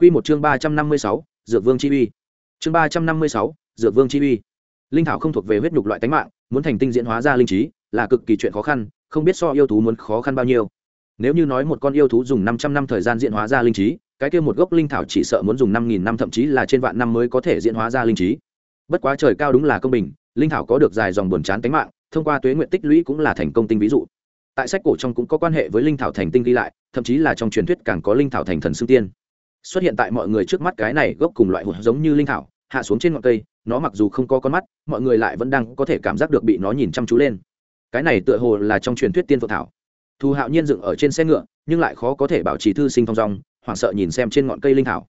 Quy một chương ba trăm năm mươi sáu Dược Vương chi uy. Chương ba trăm năm mươi sáu Dược Vương chi uy. Linh thảo không thuộc về huyết nhục loại tánh mạng, muốn thành tinh diễn hóa ra linh trí, là cực kỳ chuyện khó khăn, không biết so yêu thú muốn khó khăn bao nhiêu. Nếu như nói một con yêu thú dùng năm trăm năm thời gian diễn hóa ra linh trí, cái kia một gốc linh thảo chỉ sợ muốn dùng năm nghìn năm thậm chí là trên vạn năm mới có thể diễn hóa ra linh trí. Bất quá trời cao đúng là công bình, linh thảo có được dài dòng buồn chán tánh mạng, thông qua tuế nguyện tích lũy cũng là thành công tinh ví dụ. Tại sách cổ trong cũng có quan hệ với linh thảo thành tinh ghi lại, thậm chí là trong truyền thuyết càng có linh thảo thành thần sư tiên xuất hiện tại mọi người trước mắt cái này gốc cùng loại hụt giống như linh thảo, hạ xuống trên ngọn cây, nó mặc dù không có con mắt, mọi người lại vẫn đang có thể cảm giác được bị nó nhìn chăm chú lên. Cái này tựa hồ là trong truyền thuyết tiên phượng thảo. Thu hạo nhiên dựng ở trên xe ngựa, nhưng lại khó có thể bảo trì thư sinh thong dong, hoảng sợ nhìn xem trên ngọn cây linh thảo.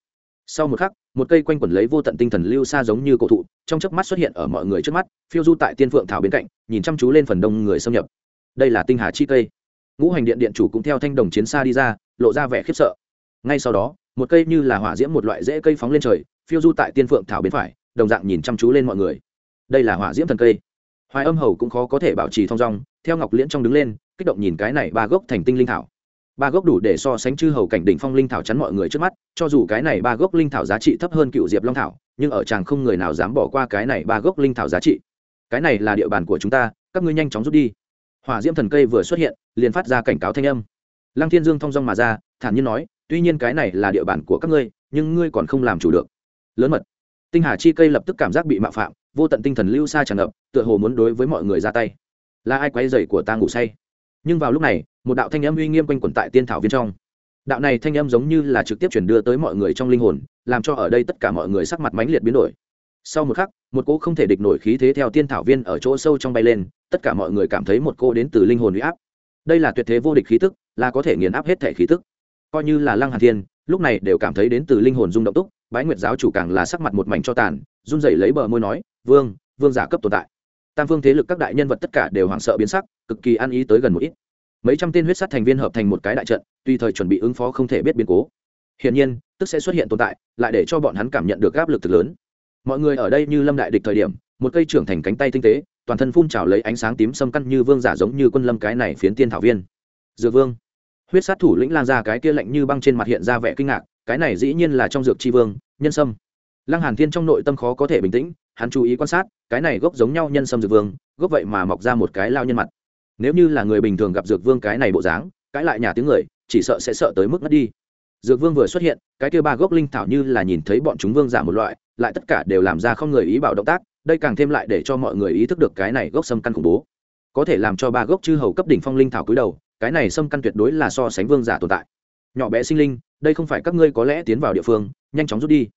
Sau một khắc, một cây quanh quẩn lấy vô tận tinh thần lưu xa giống như cổ thụ, trong chớp mắt xuất hiện ở mọi người trước mắt, phiêu du tại tiên phượng thảo bên cạnh, nhìn chăm chú lên phần đông người xâm nhập. Đây là tinh hà chi cây. Ngũ hành điện điện chủ cũng theo thanh đồng chiến xa đi ra, lộ ra vẻ khiếp sợ. Ngay sau đó một cây như là hỏa diễm một loại rễ cây phóng lên trời, phiêu du tại tiên phượng thảo bên phải, đồng dạng nhìn chăm chú lên mọi người. Đây là hỏa diễm thần cây. Hoài âm hầu cũng khó có thể bảo trì thong dong, theo ngọc liễn trong đứng lên, kích động nhìn cái này ba gốc thành tinh linh thảo. Ba gốc đủ để so sánh chư hầu cảnh đỉnh phong linh thảo chắn mọi người trước mắt, cho dù cái này ba gốc linh thảo giá trị thấp hơn cựu diệp long thảo, nhưng ở chàng không người nào dám bỏ qua cái này ba gốc linh thảo giá trị. Cái này là địa bàn của chúng ta, các ngươi nhanh chóng rút đi. Hỏa diễm thần cây vừa xuất hiện, liền phát ra cảnh cáo thanh âm. Lăng thiên dương thong dong mà ra, thản nhiên nói tuy nhiên cái này là địa bàn của các ngươi, nhưng ngươi còn không làm chủ được. Lớn mật. Tinh hà chi cây lập tức cảm giác bị mạo phạm, vô tận tinh thần lưu xa tràn ngập, tựa hồ muốn đối với mọi người ra tay. Là ai quay dày của ta ngủ say? Nhưng vào lúc này, một đạo thanh âm uy nghiêm quanh quẩn tại tiên thảo viên trong. Đạo này thanh âm giống như là trực tiếp chuyển đưa tới mọi người trong linh hồn, làm cho ở đây tất cả mọi người sắc mặt mãnh liệt biến đổi. Sau một khắc, một cỗ không thể địch nổi khí thế theo tiên thảo viên ở chỗ sâu trong bay lên, tất cả mọi người cảm thấy một cô đến từ linh hồn uy áp. Đây là tuyệt thế vô địch khí tức, là có thể nghiền áp hết thể khí tức coi như là lăng hàn thiên, lúc này đều cảm thấy đến từ linh hồn rung động túc, bái nguyệt giáo chủ càng là sắc mặt một mảnh cho tàn, run rẩy lấy bờ môi nói, vương vương giả cấp tồn tại. Tam phương thế lực các đại nhân vật tất cả đều hoảng sợ biến sắc, cực kỳ ăn ý tới gần một ít. Mấy trăm tên huyết sát thành viên hợp thành một cái đại trận tùy thời chuẩn bị ứng phó không thể biết biến cố. Hiển nhiên, tức sẽ xuất hiện tồn tại, lại để cho bọn hắn cảm nhận được áp lực thực lớn. Mọi người ở đây như lâm đại địch thời điểm, một cây trưởng thành cánh tay tinh tế, toàn thân phun trào lấy ánh sáng tím xâm căn như vương giả giống như quân lâm cái này phiến tiên thảo viên. Dược vương huyết sát thủ lĩnh lan ra cái kia lạnh như băng trên mặt hiện ra vẻ kinh ngạc, cái này dĩ nhiên là trong dược tri vương, nhân sâm. Lăng hàn thiên trong nội tâm khó có thể bình tĩnh, hắn chú ý quan sát, cái này gốc giống nhau nhân sâm dược vương, gốc vậy mà mọc ra một cái lao nhân mặt. Nếu như là người bình thường gặp dược vương cái này bộ dáng, cãi lại nhà tiếng người, chỉ sợ sẽ sợ tới mức mất đi. Dược vương vừa xuất hiện, cái kia ba gốc linh thảo như là nhìn thấy bọn chúng vương giả một loại, lại tất cả đều làm ra không người ý bảo động tác, đây càng thêm lại để cho mọi người ý thức được cái này gốc sâm căn khủng bố. Có thể làm cho ba gốc chư hầu cấp đỉnh phong linh thảo cúi đầu cái này xâm căn tuyệt đối là so sánh vương giả tồn tại. Nhỏ bé sinh linh, đây không phải các ngươi có lẽ tiến vào địa phương, nhanh chóng rút đi.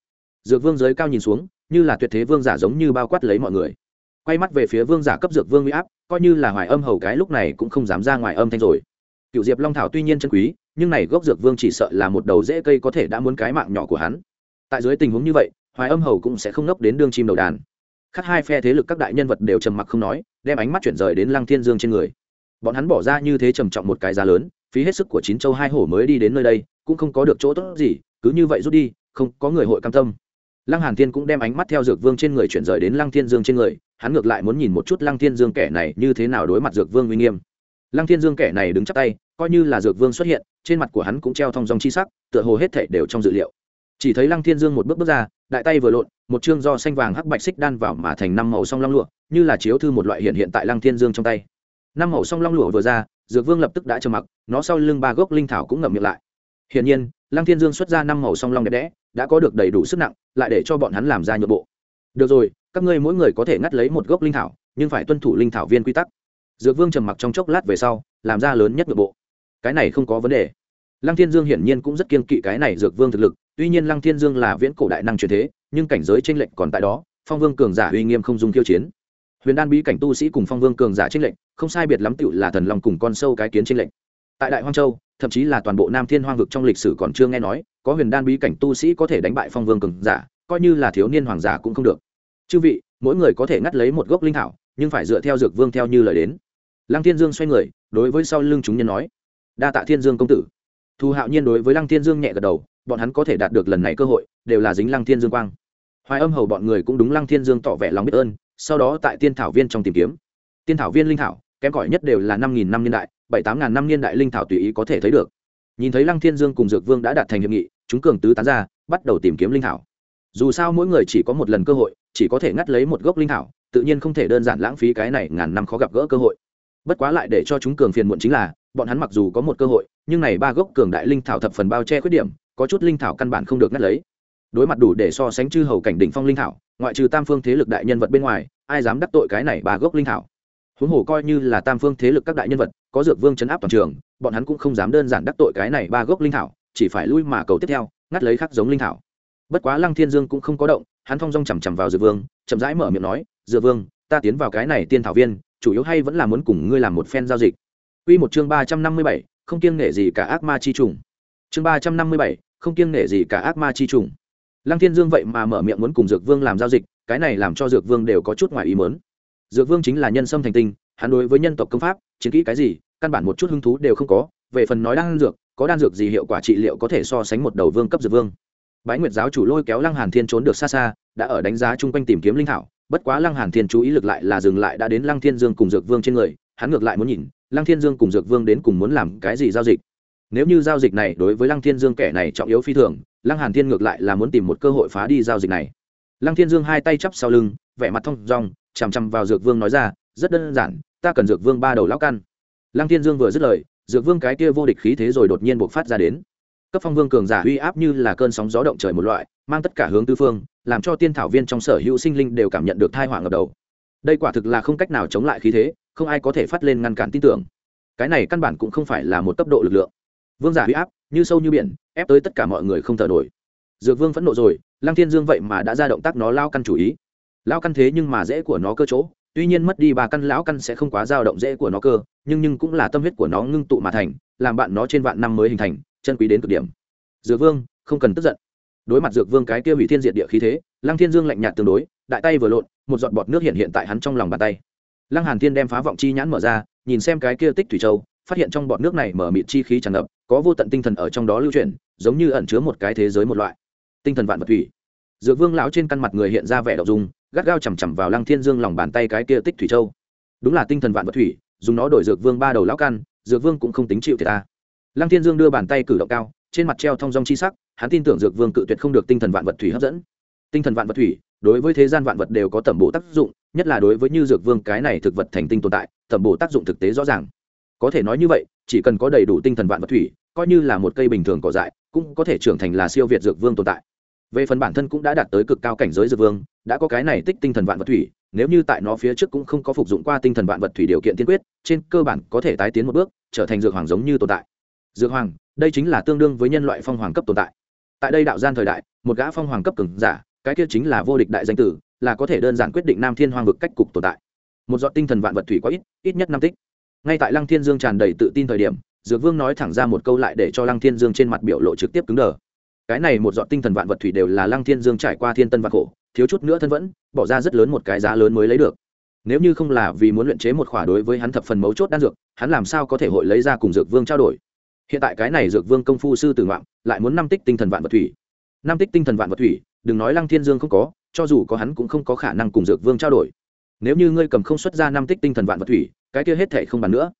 Dược vương giới cao nhìn xuống, như là tuyệt thế vương giả giống như bao quát lấy mọi người. Quay mắt về phía vương giả cấp dược vương huy áp, coi như là hoài âm hầu cái lúc này cũng không dám ra ngoài âm thanh rồi. Cựu diệp long thảo tuy nhiên chân quý, nhưng này gốc dược vương chỉ sợ là một đầu rễ cây có thể đã muốn cái mạng nhỏ của hắn. Tại dưới tình huống như vậy, hoài âm hầu cũng sẽ không ngốc đến đương chim đầu đàn. Khác hai phe thế lực các đại nhân vật đều trầm mặc không nói, đem ánh mắt chuyển rời đến lăng thiên dương trên người bọn hắn bỏ ra như thế trầm trọng một cái giá lớn, phí hết sức của chín châu hai hổ mới đi đến nơi đây, cũng không có được chỗ tốt gì, cứ như vậy rút đi, không có người hội cam tâm. Lăng hàn thiên cũng đem ánh mắt theo dược vương trên người chuyển rời đến lăng thiên dương trên người, hắn ngược lại muốn nhìn một chút lăng thiên dương kẻ này như thế nào đối mặt dược vương uy nghiêm. Lăng thiên dương kẻ này đứng chắp tay, coi như là dược vương xuất hiện, trên mặt của hắn cũng treo thong dòng chi sắc, tựa hồ hết thảy đều trong dự liệu. Chỉ thấy lăng thiên dương một bước bước ra, đại tay vừa lộn, một chương do xanh vàng hắc bạch xích đan vào mà thành năm màu song long lụa, như là chiếu thư một loại hiện hiện tại lăng thiên dương trong tay năm màu song long lụa vừa ra, dược vương lập tức đã trầm mặc, nó sau lưng ba gốc linh thảo cũng ngậm miệng lại. Hiển nhiên, lăng thiên dương xuất ra năm màu song long đẹp đẽ, đã có được đầy đủ sức nặng, lại để cho bọn hắn làm ra nhượng bộ. Được rồi, các ngươi mỗi người có thể ngắt lấy một gốc linh thảo, nhưng phải tuân thủ linh thảo viên quy tắc. Dược vương trầm mặc trong chốc lát về sau, làm ra lớn nhất nhượng bộ. Cái này không có vấn đề. Lăng thiên dương hiển nhiên cũng rất kiên kỵ cái này dược vương thực lực, tuy nhiên lăng thiên dương là viễn cổ đại năng truyền thế, nhưng cảnh giới tranh lệch còn tại đó, phong vương cường giả uy nghiêm không dùng kiêu chiến huyền đan bí cảnh tu sĩ cùng phong vương cường giả trinh lệnh không sai biệt lắm tựu là thần long cùng con sâu cái kiến trinh lệnh tại đại hoang châu, thậm chí là toàn bộ nam thiên hoang vực trong lịch sử còn chưa nghe nói, có huyền đan bí cảnh tu sĩ có thể đánh bại phong vương cường giả, coi như là thiếu niên hoàng giả cũng không được. Chư vị, mỗi người có thể ngắt lấy một gốc linh thảo, nhưng phải dựa theo dược vương theo như lời đến. Lăng thiên dương xoay người, đối với sau lưng chúng nhân nói, đa tạ thiên dương công tử. Thu hạo nhiên đối với lăng thiên dương nhẹ gật đầu, bọn hắn có thể đạt được lần này cơ hội, đều là dính lăng thiên dương quang. Hoài âm hầu bọn người cũng đúng lăng thiên dương tỏ vẻ lòng biết ơn sau đó tại tiên thảo viên trong tìm kiếm. Tiên thảo viên linh thảo, kém cỏi nhất đều là năm nghìn năm niên đại, bảy, tám ngàn năm niên đại linh thảo tùy ý có thể thấy được. Nhìn thấy lăng thiên dương cùng dược vương đã đạt thành hiệp nghị, chúng cường tứ tán ra, bắt đầu tìm kiếm linh thảo. Dù sao mỗi người chỉ có một lần cơ hội, chỉ có thể ngắt lấy một gốc linh thảo, tự nhiên không thể đơn giản lãng phí cái này ngàn năm khó gặp gỡ cơ hội. Bất quá lại để cho chúng cường phiền muộn chính là, bọn hắn mặc dù có một cơ hội, nhưng này ba gốc cường đại linh thảo thập phần bao che khuyết điểm, có chút linh thảo căn bản không được ngắt lấy đối mặt đủ để so sánh chư hầu cảnh đỉnh phong linh thảo ngoại trừ tam phương thế lực đại nhân vật bên ngoài ai dám đắc tội cái này bà gốc linh thảo huống hồ coi như là tam phương thế lực các đại nhân vật có dược vương chấn áp toàn trường bọn hắn cũng không dám đơn giản đắc tội cái này ba gốc linh thảo chỉ phải lui mà cầu tiếp theo ngắt lấy khắc giống linh thảo bất quá lăng thiên dương cũng không có động hắn thong dong chằm chằm vào dược vương chậm rãi mở miệng nói dược vương ta tiến vào cái này tiên thảo viên chủ yếu hay vẫn là muốn cùng ngươi làm một phen giao dịch Quy một chương ba trăm năm mươi bảy, không kiêng nể gì cả ác ma chi trùng. Chương ba trăm năm mươi bảy, không kiêng nể gì cả ác ma chi trùng. Lăng Thiên Dương vậy mà mở miệng muốn cùng Dược Vương làm giao dịch, cái này làm cho Dược Vương đều có chút ngoài ý muốn. Dược Vương chính là nhân sâm thành tinh, hắn đối với nhân tộc công pháp, chiến kỹ cái gì, căn bản một chút hứng thú đều không có, về phần nói đan dược, có đan dược gì hiệu quả trị liệu có thể so sánh một đầu vương cấp dược vương. Bái Nguyệt giáo chủ lôi kéo Lăng Hàn Thiên trốn được xa xa, đã ở đánh giá chung quanh tìm kiếm linh thảo, bất quá Lăng Hàn Thiên chú ý lực lại là dừng lại đã đến Lăng Thiên Dương cùng Dược Vương trên người, hắn ngược lại muốn nhìn, Lăng Thiên Dương cùng Dược Vương đến cùng muốn làm cái gì giao dịch. Nếu như giao dịch này đối với Lăng Thiên Dương kẻ này trọng yếu phi thường, Lăng Hàn Thiên ngược lại là muốn tìm một cơ hội phá đi giao dịch này. Lăng Thiên Dương hai tay chắp sau lưng, vẻ mặt thông dong, chằm chằm vào Dược Vương nói ra, rất đơn giản, ta cần Dược Vương ba đầu lão căn. Lăng Thiên Dương vừa dứt lời, Dược Vương cái kia vô địch khí thế rồi đột nhiên bộc phát ra đến cấp phong vương cường giả uy áp như là cơn sóng gió động trời một loại mang tất cả hướng tư phương làm cho tiên thảo viên trong sở hữu sinh linh đều cảm nhận được thai họa ngập đầu đây quả thực là không cách nào chống lại khí thế không ai có thể phát lên ngăn cản tin tưởng cái này căn bản cũng không phải là một cấp độ lực lượng vương giả huy áp, như sâu như biển, ép tới tất cả mọi người không thở nổi. Dược vương phẫn nộ rồi, lăng thiên dương vậy mà đã ra động tác nó lao căn chủ ý. Lao căn thế nhưng mà dễ của nó cơ chỗ, tuy nhiên mất đi ba căn lão căn sẽ không quá dao động dễ của nó cơ, nhưng nhưng cũng là tâm huyết của nó ngưng tụ mà thành, làm bạn nó trên vạn năm mới hình thành, chân quý đến cực điểm. Dược vương, không cần tức giận. Đối mặt dược vương cái kia hủy thiên diệt địa khí thế, lăng thiên dương lạnh nhạt tương đối, đại tay vừa lộn, một giọt bọt nước hiện hiện tại hắn trong lòng bàn tay. Lăng hàn thiên đem phá vọng chi nhãn mở ra, nhìn xem cái kia tích thủy châu phát hiện trong bọt nước này mở mịt chi khí tràn ngập, có vô tận tinh thần ở trong đó lưu chuyển, giống như ẩn chứa một cái thế giới một loại. Tinh thần vạn vật thủy. Dược vương lão trên căn mặt người hiện ra vẻ đậu dung, gắt gao chầm chằm vào lăng thiên dương lòng bàn tay cái kia tích thủy châu. Đúng là tinh thần vạn vật thủy, dùng nó đổi dược vương ba đầu lão căn, dược vương cũng không tính chịu thiệt ta. Lăng thiên dương đưa bàn tay cử động cao, trên mặt treo thong dong chi sắc, hắn tin tưởng dược vương cự tuyệt không được tinh thần vạn vật thủy hấp dẫn. Tinh thần vạn vật thủy, đối với thế gian vạn vật đều có tẩm bổ tác dụng, nhất là đối với như dược vương cái này thực vật thành tinh tồn tại, tẩm bổ tác dụng thực tế rõ ràng có thể nói như vậy, chỉ cần có đầy đủ tinh thần vạn vật thủy, coi như là một cây bình thường cỏ dại, cũng có thể trưởng thành là siêu việt dược vương tồn tại. Về phần bản thân cũng đã đạt tới cực cao cảnh giới dược vương, đã có cái này tích tinh thần vạn vật thủy, nếu như tại nó phía trước cũng không có phục dụng qua tinh thần vạn vật thủy điều kiện tiên quyết, trên cơ bản có thể tái tiến một bước, trở thành dược hoàng giống như tồn tại. Dược hoàng, đây chính là tương đương với nhân loại phong hoàng cấp tồn tại. Tại đây đạo gian thời đại, một gã phong hoàng cấp cường giả, cái kia chính là vô địch đại danh tử, là có thể đơn giản quyết định nam thiên hoang vực cách cục tồn tại. Một giọt tinh thần vạn vật thủy quá ít ít nhất năm tích ngay tại lăng thiên dương tràn đầy tự tin thời điểm, dược vương nói thẳng ra một câu lại để cho lăng thiên dương trên mặt biểu lộ trực tiếp cứng đờ. Cái này một dọn tinh thần vạn vật thủy đều là lăng thiên dương trải qua thiên tân vạn khổ, thiếu chút nữa thân vẫn, bỏ ra rất lớn một cái giá lớn mới lấy được. Nếu như không là vì muốn luyện chế một khỏa đối với hắn thập phần mấu chốt đan dược, hắn làm sao có thể hội lấy ra cùng dược vương trao đổi? Hiện tại cái này dược vương công phu sư tử ngoạn, lại muốn năm tích tinh thần vạn vật thủy. Năm tích tinh thần vạn vật thủy, đừng nói lăng thiên dương không có, cho dù có hắn cũng không có khả năng cùng dược vương trao đổi. Nếu như ngươi cầm không xuất ra năm tích tinh thần vạn vật thủy cái kia hết thể không bàn nữa.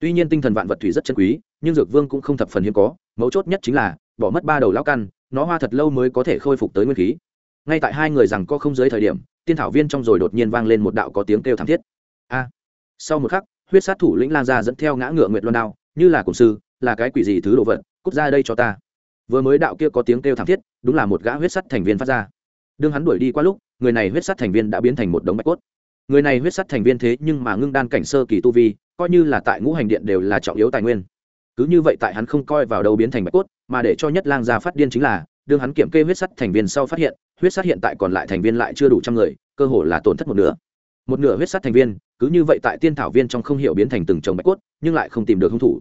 Tuy nhiên tinh thần vạn vật thủy rất chân quý, nhưng dược vương cũng không thập phần hiếm có, mấu chốt nhất chính là, bỏ mất ba đầu lão căn, nó hoa thật lâu mới có thể khôi phục tới nguyên khí. Ngay tại hai người rằng có không dưới thời điểm, tiên thảo viên trong rồi đột nhiên vang lên một đạo có tiếng kêu thảm thiết. A! Sau một khắc, huyết sát thủ lĩnh lan ra dẫn theo ngã ngựa nguyệt loan đao, như là cổng sư, là cái quỷ gì thứ đồ vật, cút ra đây cho ta. Vừa mới đạo kia có tiếng kêu thảm thiết, đúng là một gã huyết sắt thành viên phát ra. Đương hắn đuổi đi qua lúc, người này huyết sắt thành viên đã biến thành một đống bạch cốt người này huyết sắt thành viên thế nhưng mà ngưng đan cảnh sơ kỳ tu vi, coi như là tại ngũ hành điện đều là trọng yếu tài nguyên. Cứ như vậy tại hắn không coi vào đâu biến thành bạch cốt, mà để cho nhất lang gia phát điên chính là, đương hắn kiểm kê huyết sắt thành viên sau phát hiện, huyết sắt hiện tại còn lại thành viên lại chưa đủ trăm người, cơ hồ là tổn thất một nửa. Một nửa huyết sắt thành viên, cứ như vậy tại tiên thảo viên trong không hiểu biến thành từng chồng bạch cốt, nhưng lại không tìm được hung thủ.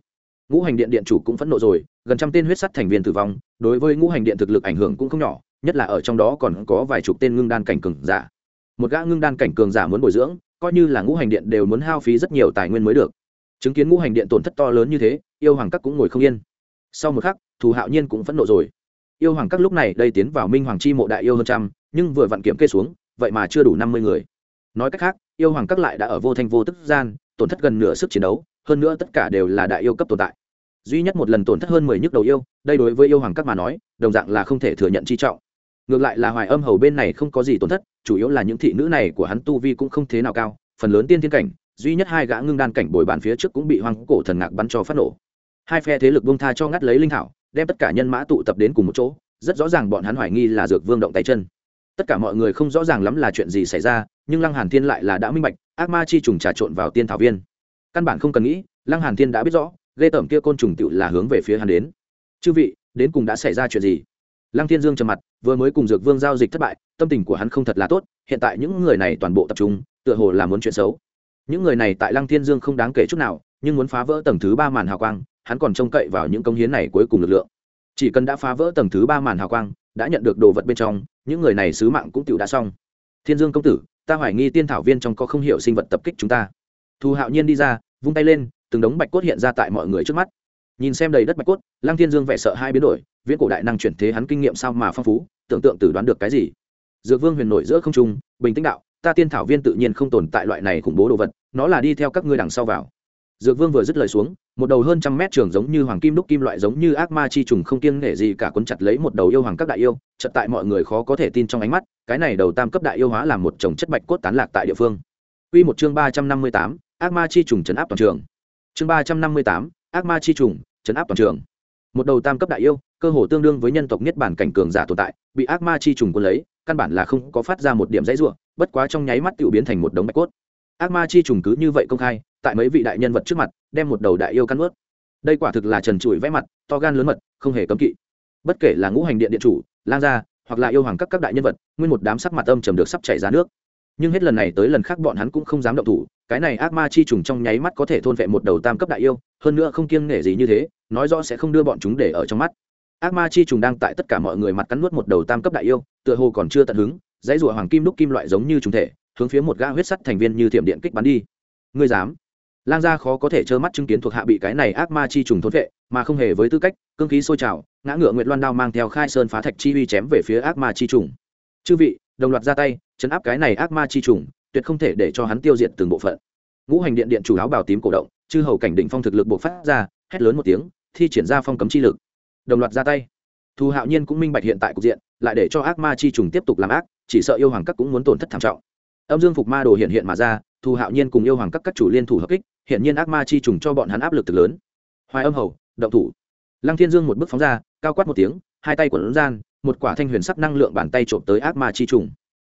Ngũ hành điện điện chủ cũng phẫn nộ rồi, gần trăm tên huyết sắt thành viên tử vong, đối với ngũ hành điện thực lực ảnh hưởng cũng không nhỏ, nhất là ở trong đó còn có vài chục tên ngưng đan cảnh cường giả một gã ngưng đan cảnh cường giả muốn bồi dưỡng, coi như là ngũ hành điện đều muốn hao phí rất nhiều tài nguyên mới được. Chứng kiến ngũ hành điện tổn thất to lớn như thế, yêu hoàng các cũng ngồi không yên. Sau một khắc, thù hạo nhiên cũng phẫn nộ rồi. Yêu hoàng các lúc này đây tiến vào minh hoàng chi mộ đại yêu hơn trăm, nhưng vừa vặn kiểm kê xuống, vậy mà chưa đủ năm mươi người. Nói cách khác, yêu hoàng các lại đã ở vô thanh vô tức gian, tổn thất gần nửa sức chiến đấu, hơn nữa tất cả đều là đại yêu cấp tồn tại. Duy nhất một lần tổn thất hơn mười nhức đầu yêu, đây đối với yêu hoàng các mà nói, đồng dạng là không thể thừa nhận chi trọng ngược lại là hoài âm hầu bên này không có gì tổn thất, chủ yếu là những thị nữ này của hắn tu vi cũng không thế nào cao, phần lớn tiên thiên cảnh, duy nhất hai gã ngưng đan cảnh bồi bàn phía trước cũng bị hoang cổ thần ngạc bắn cho phát nổ. Hai phe thế lực bông tha cho ngắt lấy linh thảo, đem tất cả nhân mã tụ tập đến cùng một chỗ, rất rõ ràng bọn hắn hoài nghi là dược vương động tay chân. Tất cả mọi người không rõ ràng lắm là chuyện gì xảy ra, nhưng lăng hàn thiên lại là đã minh bạch, ác ma chi trùng trà trộn vào tiên thảo viên. Căn bản không cần nghĩ, lăng hàn thiên đã biết rõ, ghê tởm kia côn trùng tựu là hướng về phía hắn đến. Chư vị, đến cùng đã xảy ra chuyện gì? Lăng thiên dương trầm mặt, vừa mới cùng dược vương giao dịch thất bại, tâm tình của hắn không thật là tốt, hiện tại những người này toàn bộ tập trung, tựa hồ là muốn chuyện xấu. Những người này tại lăng thiên dương không đáng kể chút nào, nhưng muốn phá vỡ tầng thứ ba màn hào quang, hắn còn trông cậy vào những công hiến này cuối cùng lực lượng. Chỉ cần đã phá vỡ tầng thứ ba màn hào quang, đã nhận được đồ vật bên trong, những người này sứ mạng cũng tựu đã xong. Thiên dương công tử, ta hoài nghi tiên thảo viên trong có không hiểu sinh vật tập kích chúng ta. Thu hạo nhiên đi ra, vung tay lên, từng đống bạch cốt hiện ra tại mọi người trước mắt. Nhìn xem đầy đất bạch cốt, lăng thiên dương vẻ sợ hai biến đổi viễn cổ đại năng chuyển thế hắn kinh nghiệm sao mà phong phú tưởng tượng tử đoán được cái gì dược vương huyền nổi giữa không trung bình tĩnh đạo ta tiên thảo viên tự nhiên không tồn tại loại này khủng bố đồ vật nó là đi theo các ngươi đằng sau vào dược vương vừa dứt lời xuống một đầu hơn trăm mét trường giống như hoàng kim đúc kim loại giống như ác ma chi trùng không kiêng nể gì cả cuốn chặt lấy một đầu yêu hoàng các đại yêu chật tại mọi người khó có thể tin trong ánh mắt cái này đầu tam cấp đại yêu hóa làm một chồng chất bạch cốt tán lạc tại địa phương Quy một chương ba trăm năm mươi tám, ác ma chi trùng chấn áp toàn trường. Chương ba trăm năm mươi tám, ác ma chi trùng chấn áp toàn trường. Một đầu tam cấp đại yêu, cơ hồ tương đương với nhân tộc niết bản cảnh cường giả tồn tại, bị ác ma chi trùng cuốn lấy, căn bản là không có phát ra một điểm dãy rủa, bất quá trong nháy mắt tiểu biến thành một đống bạch cốt. Ác ma chi trùng cứ như vậy công khai, tại mấy vị đại nhân vật trước mặt, đem một đầu đại yêu cắn nuốt. Đây quả thực là trần trụi vẽ mặt, to gan lớn mật, không hề cấm kỵ. Bất kể là ngũ hành điện điện chủ, lang gia, hoặc là yêu hoàng các các đại nhân vật, nguyên một đám sắc mặt âm trầm được sắp chảy ra nước. Nhưng hết lần này tới lần khác bọn hắn cũng không dám động thủ, cái này ác ma chi trùng trong nháy mắt có thể thôn vệ một đầu tam cấp đại yêu, hơn nữa không kiêng nể gì như thế, nói rõ sẽ không đưa bọn chúng để ở trong mắt. Ác ma chi trùng đang tại tất cả mọi người mặt cắn nuốt một đầu tam cấp đại yêu, tựa hồ còn chưa tận hứng, dãy rùa hoàng kim đúc kim loại giống như trùng thể, hướng phía một gã huyết sắt thành viên như thiểm điện kích bắn đi. Ngươi dám? lang gia khó có thể trơ mắt chứng kiến thuộc hạ bị cái này ác ma chi trùng thôn vệ mà không hề với tư cách cương khí sôi trào ngã ngựa nguyệt loan đao mang theo khai sơn phá thạch chi uy chém về phía ác ma chi trùng chư vị đồng loạt ra tay chấn áp cái này ác ma chi trùng tuyệt không thể để cho hắn tiêu diệt từng bộ phận ngũ hành điện điện chủ áo bào tím cổ động chư hầu cảnh định phong thực lực bộc phát ra hét lớn một tiếng thi triển ra phong cấm chi lực đồng loạt ra tay. Thu hạo nhiên cũng minh bạch hiện tại cục diện, lại để cho ác ma chi trùng tiếp tục làm ác, chỉ sợ yêu hoàng các cũng muốn tổn thất thảm trọng. Âm dương phục ma đồ hiện hiện mà ra, thu hạo nhiên cùng yêu hoàng các các chủ liên thủ hợp kích hiện nhiên ác ma chi trùng cho bọn hắn áp lực thực lớn. Hoài âm hầu, động thủ. Lăng thiên dương một bước phóng ra, cao quát một tiếng, hai tay của lớn gian, một quả thanh huyền sắc năng lượng bàn tay trộm tới ác ma chi trùng.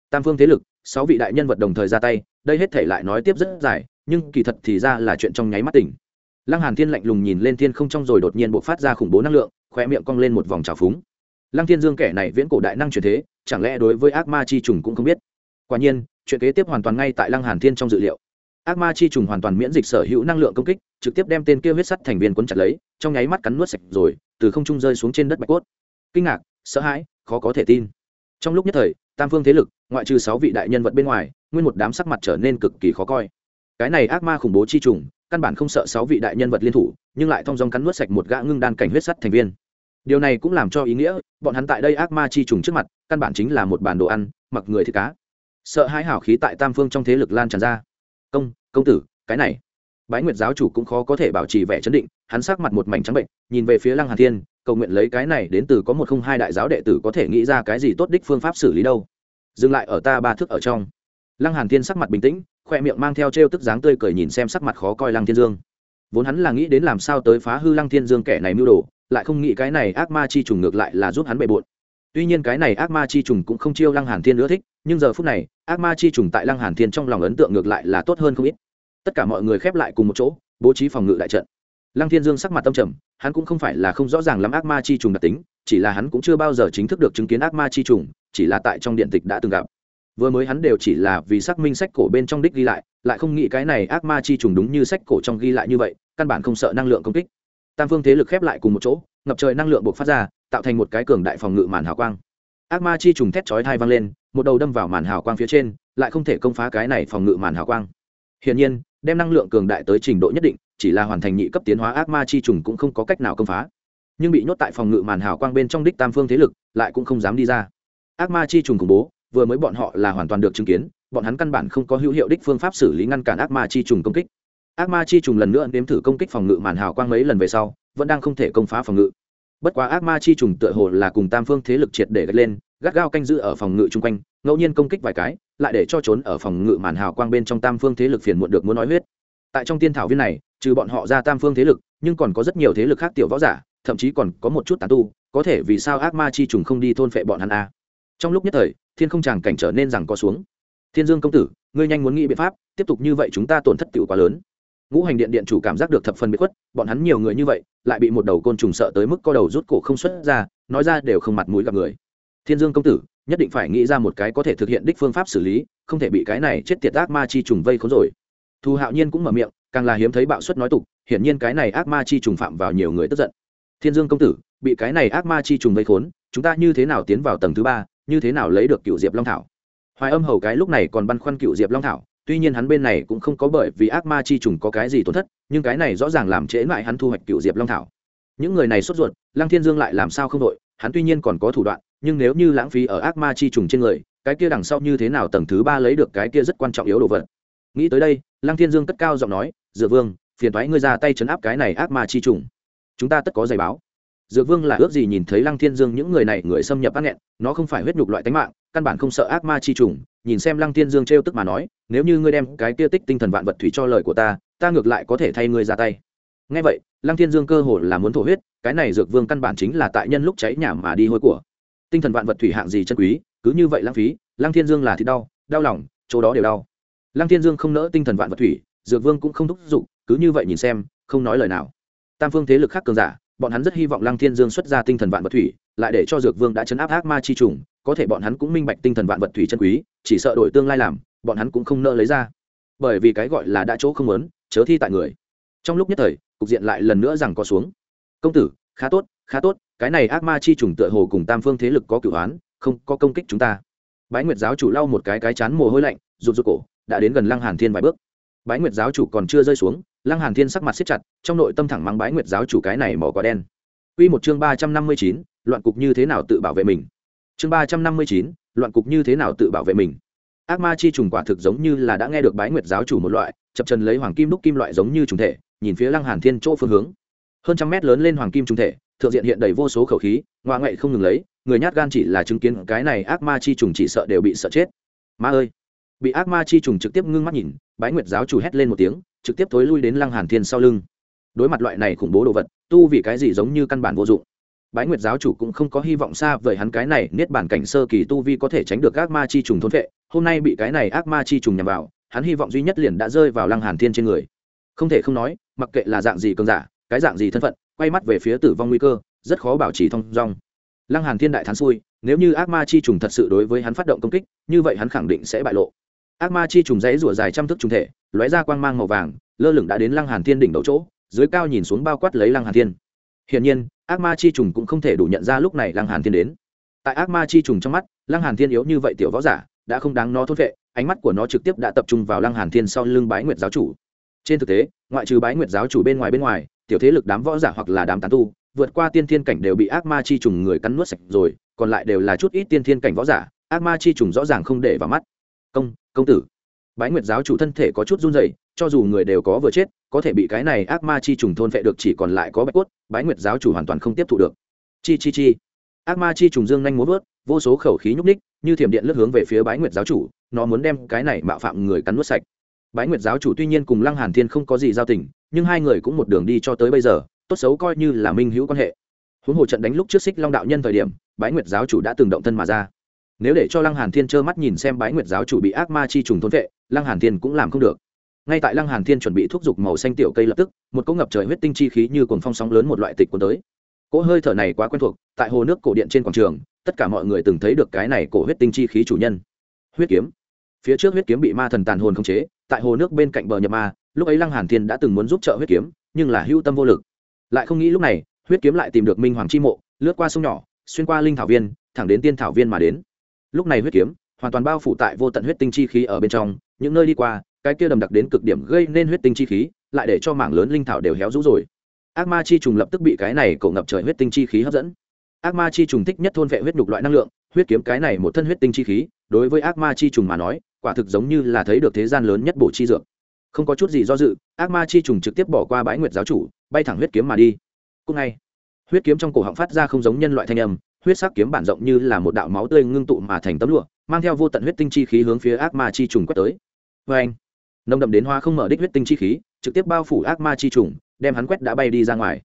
Tam phương thế lực, sáu vị đại nhân vật đồng thời ra tay, đây hết thể lại nói tiếp rất dài, nhưng kỳ thật thì ra là chuyện trong nháy mắt tỉnh. Lăng hàn thiên lạnh lùng nhìn lên thiên không trong rồi đột nhiên bộc phát ra khủng bố năng lượng khoe miệng cong lên một vòng trào phúng. Lăng thiên dương kẻ này viễn cổ đại năng truyền thế, chẳng lẽ đối với ác ma chi trùng cũng không biết? Quả nhiên, chuyện kế tiếp hoàn toàn ngay tại lăng hàn thiên trong dự liệu. Ác ma chi trùng hoàn toàn miễn dịch sở hữu năng lượng công kích, trực tiếp đem tên kia huyết sắt thành viên quấn chặt lấy, trong nháy mắt cắn nuốt sạch rồi, từ không trung rơi xuống trên đất bạch cốt. Kinh ngạc, sợ hãi, khó có thể tin. Trong lúc nhất thời, tam phương thế lực, ngoại trừ sáu vị đại nhân vật bên ngoài, nguyên một đám sắc mặt trở nên cực kỳ khó coi. Cái này ác ma khủng bố chi trùng căn bản không sợ sáu vị đại nhân vật liên thủ, nhưng lại thong dong cắn nuốt sạch một gã ngưng đan cảnh huyết sắt thành viên. Điều này cũng làm cho ý nghĩa, bọn hắn tại đây ác ma chi trùng trước mặt, căn bản chính là một bản đồ ăn, mặc người thịt cá. Sợ hãi hảo khí tại tam phương trong thế lực lan tràn ra. Công công tử, cái này. Bái nguyệt giáo chủ cũng khó có thể bảo trì vẻ chấn định, hắn sắc mặt một mảnh trắng bệnh, nhìn về phía lăng hà thiên, cầu nguyện lấy cái này đến từ có một không hai đại giáo đệ tử có thể nghĩ ra cái gì tốt đích phương pháp xử lý đâu. Dừng lại ở ta ba thước ở trong. Lăng hàn thiên sắc mặt bình tĩnh khoe miệng mang theo trêu tức dáng tươi cười nhìn xem sắc mặt khó coi lăng thiên dương. Vốn hắn là nghĩ đến làm sao tới phá hư lăng thiên dương kẻ này mưu đồ, lại không nghĩ cái này ác ma chi trùng ngược lại là giúp hắn bề bộn. Tuy nhiên cái này ác ma chi trùng cũng không chiêu lăng hàn thiên nữa thích, nhưng giờ phút này, ác ma chi trùng tại lăng hàn thiên trong lòng ấn tượng ngược lại là tốt hơn không ít. Tất cả mọi người khép lại cùng một chỗ, bố trí phòng ngự đại trận. Lăng thiên dương sắc mặt tâm trầm, hắn cũng không phải là không rõ ràng lắm ác ma chi trùng đặc tính, chỉ là hắn cũng chưa bao giờ chính thức được chứng kiến ác ma chi trùng, chỉ là tại trong điện tịch đã từng gặp vừa mới hắn đều chỉ là vì xác minh sách cổ bên trong đích ghi lại lại không nghĩ cái này ác ma chi trùng đúng như sách cổ trong ghi lại như vậy, căn bản không sợ năng lượng công kích. Tam phương thế lực khép lại cùng một chỗ, ngập trời năng lượng buộc phát ra, tạo thành một cái cường đại phòng ngự màn hào quang. Ác ma chi trùng thét chói thai vang lên, một đầu đâm vào màn hào quang phía trên, lại không thể công phá cái này phòng ngự màn hào quang. Hiển nhiên, đem năng lượng cường đại tới trình độ nhất định, chỉ là hoàn thành nhị cấp tiến hóa ác ma chi trùng cũng không có cách nào công phá. Nhưng bị nhốt tại phòng ngự màn hào quang bên trong đích tam phương thế lực, lại cũng không dám đi ra. Ác ma chi trùng khủng bố vừa mới bọn họ là hoàn toàn được chứng kiến, bọn hắn căn bản không có hữu hiệu đích phương pháp xử lý ngăn cản ác ma chi trùng công kích. Ác ma chi trùng lần nữa nếm thử công kích phòng ngự màn hào quang mấy lần về sau, vẫn đang không thể công phá phòng ngự. Bất quá ác ma chi trùng tựa hồ là cùng tam phương thế lực triệt để gật lên, gắt gao canh giữ ở phòng ngự chung quanh, ngẫu nhiên công kích vài cái, lại để cho trốn ở phòng ngự màn hào quang bên trong tam phương thế lực phiền muộn được muốn nói huyết. Tại trong tiên thảo viên này, trừ bọn họ ra tam phương thế lực, nhưng còn có rất nhiều thế lực khác tiểu võ giả, thậm chí còn có một chút tàn tu, có thể vì sao ác ma chi trùng không đi thôn phệ bọn hắn a? Trong lúc nhất thời thiên không tràng cảnh trở nên rằng có xuống. Thiên dương công tử, ngươi nhanh muốn nghĩ biện pháp, tiếp tục như vậy chúng ta tổn thất tiểu quá lớn. Ngũ hành điện điện chủ cảm giác được thập phần bị khuất, bọn hắn nhiều người như vậy, lại bị một đầu côn trùng sợ tới mức co đầu rút cổ không xuất ra, nói ra đều không mặt mũi gặp người. Thiên dương công tử, nhất định phải nghĩ ra một cái có thể thực hiện đích phương pháp xử lý, không thể bị cái này chết tiệt ác ma chi trùng vây khốn rồi. Thu hạo nhiên cũng mở miệng, càng là hiếm thấy bạo suất nói tục, hiển nhiên cái này ác ma chi trùng phạm vào nhiều người tức giận. Thiên dương công tử, bị cái này ác ma chi trùng vây khốn, chúng ta như thế nào tiến vào tầng thứ ba như thế nào lấy được cựu diệp long thảo? Hoài âm hầu cái lúc này còn băn khoăn cựu diệp long thảo, tuy nhiên hắn bên này cũng không có bởi vì ác ma chi trùng có cái gì tổn thất, nhưng cái này rõ ràng làm trễ lại hắn thu hoạch cựu diệp long thảo. Những người này sốt ruột, lăng thiên dương lại làm sao không đội, hắn tuy nhiên còn có thủ đoạn, nhưng nếu như lãng phí ở ác ma chi trùng trên người, cái kia đằng sau như thế nào tầng thứ ba lấy được cái kia rất quan trọng yếu đồ vật. Nghĩ tới đây, lăng thiên dương cất cao giọng nói, dựa vương, phiền thoái ngươi ra tay chấn áp cái này ác ma chi trùng. Chúng ta tất có giày báo dược vương là ước gì nhìn thấy lăng thiên dương những người này, người xâm nhập ác nghẹn, nó không phải huyết nhục loại tánh mạng, căn bản không sợ ác ma chi trùng. Nhìn xem lăng thiên dương trêu tức mà nói, nếu như ngươi đem cái kia tích tinh thần vạn vật thủy cho lời của ta ta ngược lại có thể thay ngươi ra tay. Ngay vậy, lăng thiên dương cơ hồ là muốn thổ huyết, cái này dược vương căn bản chính là tại nhân lúc cháy nhà mà đi hôi của. Tinh thần vạn vật thủy hạng gì chân quý, cứ như vậy lãng phí, lăng thiên dương là thì đau đau lòng, chỗ đó đều đau. Lăng thiên dương không nỡ tinh thần vạn vật thủy, dược vương cũng không thúc giục, cứ như vậy nhìn xem, không nói lời nào. Tam phương thế lực khác cường giả bọn hắn rất hy vọng lăng thiên dương xuất ra tinh thần vạn vật thủy, lại để cho dược vương đã chấn áp ác ma chi trùng, có thể bọn hắn cũng minh bạch tinh thần vạn vật thủy chân quý, chỉ sợ đổi tương lai làm, bọn hắn cũng không nỡ lấy ra. Bởi vì cái gọi là đã chỗ không lớn chớ thi tại người. Trong lúc nhất thời, cục diện lại lần nữa rằng có xuống. Công tử, khá tốt khá tốt, cái này ác ma chi trùng tựa hồ cùng tam phương thế lực có cửu án không có công kích chúng ta. Bái nguyệt giáo chủ lau một cái cái chán mồ hôi lạnh, rụt rụt cổ, đã đến gần lăng hàn thiên vài bước. Bái nguyệt giáo chủ còn chưa rơi xuống lăng hàn thiên sắc mặt siết chặt trong nội tâm thẳng mắng bái nguyệt giáo chủ cái này mỏ quả đen Quy một chương ba trăm năm mươi chín, loạn cục như thế nào tự bảo vệ mình. Chương ba trăm năm mươi chín, loạn cục như thế nào tự bảo vệ mình. Ác ma chi trùng quả thực giống như là đã nghe được bái nguyệt giáo chủ một loại, chập chân lấy hoàng kim đúc kim loại giống như trùng thể, nhìn phía Lăng Hàn Thiên chỗ phương hướng. Hơn trăm mét lớn lên hoàng kim trùng thể, thượng diện hiện đầy vô số khẩu khí, ngoa ngậy không ngừng lấy, người nhát gan chỉ là chứng kiến cái này ác ma chi trùng chỉ sợ đều bị sợ chết. Ma ơi! Bị ác ma chi trùng trực tiếp ngưng mắt nhìn, bái nguyệt giáo chủ hét lên một tiếng, trực tiếp thối lui đến lăng hàn thiên sau lưng. Đối mặt loại này khủng bố đồ vật, tu vì cái gì giống như căn bản vô dụng. Bái nguyệt giáo chủ cũng không có hy vọng xa vời hắn cái này niết bản cảnh sơ kỳ tu vi có thể tránh được ác ma chi trùng thôn vệ hôm nay bị cái này ác ma chi trùng nhằm vào, hắn hy vọng duy nhất liền đã rơi vào lăng hàn thiên trên người. Không thể không nói, mặc kệ là dạng gì cường giả, cái dạng gì thân phận, quay mắt về phía tử vong nguy cơ, rất khó bảo trì thông dong. Lăng hàn thiên đại thán xui, nếu như ác ma chi trùng thật sự đối với hắn phát động công kích, như vậy hắn khẳng định sẽ bại lộ. Ác ma chi trùng dãy rủa dài trăm thước trùng thể lóe ra quang mang màu vàng, lơ lửng đã đến lăng hàn thiên đỉnh đầu chỗ, dưới cao nhìn xuống bao quát lấy lăng hàn thiên. Hiển nhiên, ác ma chi trùng cũng không thể đủ nhận ra lúc này lăng hàn thiên đến. Tại ác ma chi trùng trong mắt, lăng hàn thiên yếu như vậy tiểu võ giả, đã không đáng nó thốt vệ, ánh mắt của nó trực tiếp đã tập trung vào lăng hàn thiên sau lưng bái nguyệt giáo chủ. Trên thực tế, ngoại trừ bái nguyệt giáo chủ bên ngoài bên ngoài, tiểu thế lực đám võ giả hoặc là đám tán tu, vượt qua tiên thiên cảnh đều bị ác ma chi trùng người cắn nuốt sạch rồi, còn lại đều là chút ít tiên thiên cảnh võ giả, ác ma chi trùng rõ ràng không để vào mắt. Công công tử bái nguyệt giáo chủ thân thể có chút run rẩy, cho dù người đều có vừa chết, có thể bị cái này ác ma chi trùng thôn vệ được chỉ còn lại có bạch cốt, bái nguyệt giáo chủ hoàn toàn không tiếp thụ được. Chi chi chi. Ác ma chi trùng dương nhanh muốn vớt vô số khẩu khí nhúc ních như thiểm điện lướt hướng về phía bái nguyệt giáo chủ, nó muốn đem cái này mạo phạm người cắn nuốt sạch. Bái nguyệt giáo chủ tuy nhiên cùng lăng hàn thiên không có gì giao tình, nhưng hai người cũng một đường đi cho tới bây giờ, tốt xấu coi như là minh hữu quan hệ. Huống hồ trận đánh lúc trước xích long đạo nhân thời điểm, bái nguyệt giáo chủ đã từng động thân mà ra nếu để cho lăng hàn thiên trơ mắt nhìn xem bái nguyệt giáo chủ bị ác ma chi trùng thôn vệ, lăng hàn thiên cũng làm không được. Ngay tại lăng hàn thiên chuẩn bị thúc giục màu xanh tiểu cây lập tức, một cỗ ngập trời huyết tinh chi khí như cuồng phong sóng lớn một loại tịch cuốn tới. Cỗ hơi thở này quá quen thuộc, tại hồ nước cổ điện trên quảng trường, tất cả mọi người từng thấy được cái này cổ huyết tinh chi khí chủ nhân. Huyết kiếm. Phía trước huyết kiếm bị ma thần tàn hồn khống chế, tại hồ nước bên cạnh bờ nhập ma, lúc ấy lăng hàn thiên đã từng muốn giúp trợ huyết kiếm, nhưng là hưu tâm vô lực. Lại không nghĩ lúc này, huyết kiếm lại tìm được minh hoàng chi mộ, lướt qua sông nhỏ, xuyên qua linh thảo viên, thẳng đến tiên thảo viên mà đến lúc này huyết kiếm hoàn toàn bao phủ tại vô tận huyết tinh chi khí ở bên trong, những nơi đi qua, cái kia đầm đặc đến cực điểm gây nên huyết tinh chi khí, lại để cho mảng lớn linh thảo đều héo rũ rồi. Ác ma chi trùng lập tức bị cái này cổ ngập trời huyết tinh chi khí hấp dẫn. Ác ma chi trùng thích nhất thôn vệ huyết nhục loại năng lượng, huyết kiếm cái này một thân huyết tinh chi khí, đối với ác ma chi trùng mà nói, quả thực giống như là thấy được thế gian lớn nhất bổ chi dược. Không có chút gì do dự, ác ma chi trùng trực tiếp bỏ qua bãi nguyệt giáo chủ, bay thẳng huyết kiếm mà đi. Cũng ngay, huyết kiếm trong cổ họng phát ra không giống nhân loại thanh âm huyết sắc kiếm bản rộng như là một đạo máu tươi ngưng tụ mà thành tấm lụa, mang theo vô tận huyết tinh chi khí hướng phía ác ma chi trùng quét tới. Vê anh, nồng đậm đến hoa không mở đích huyết tinh chi khí, trực tiếp bao phủ ác ma chi trùng, đem hắn quét đã bay đi ra ngoài.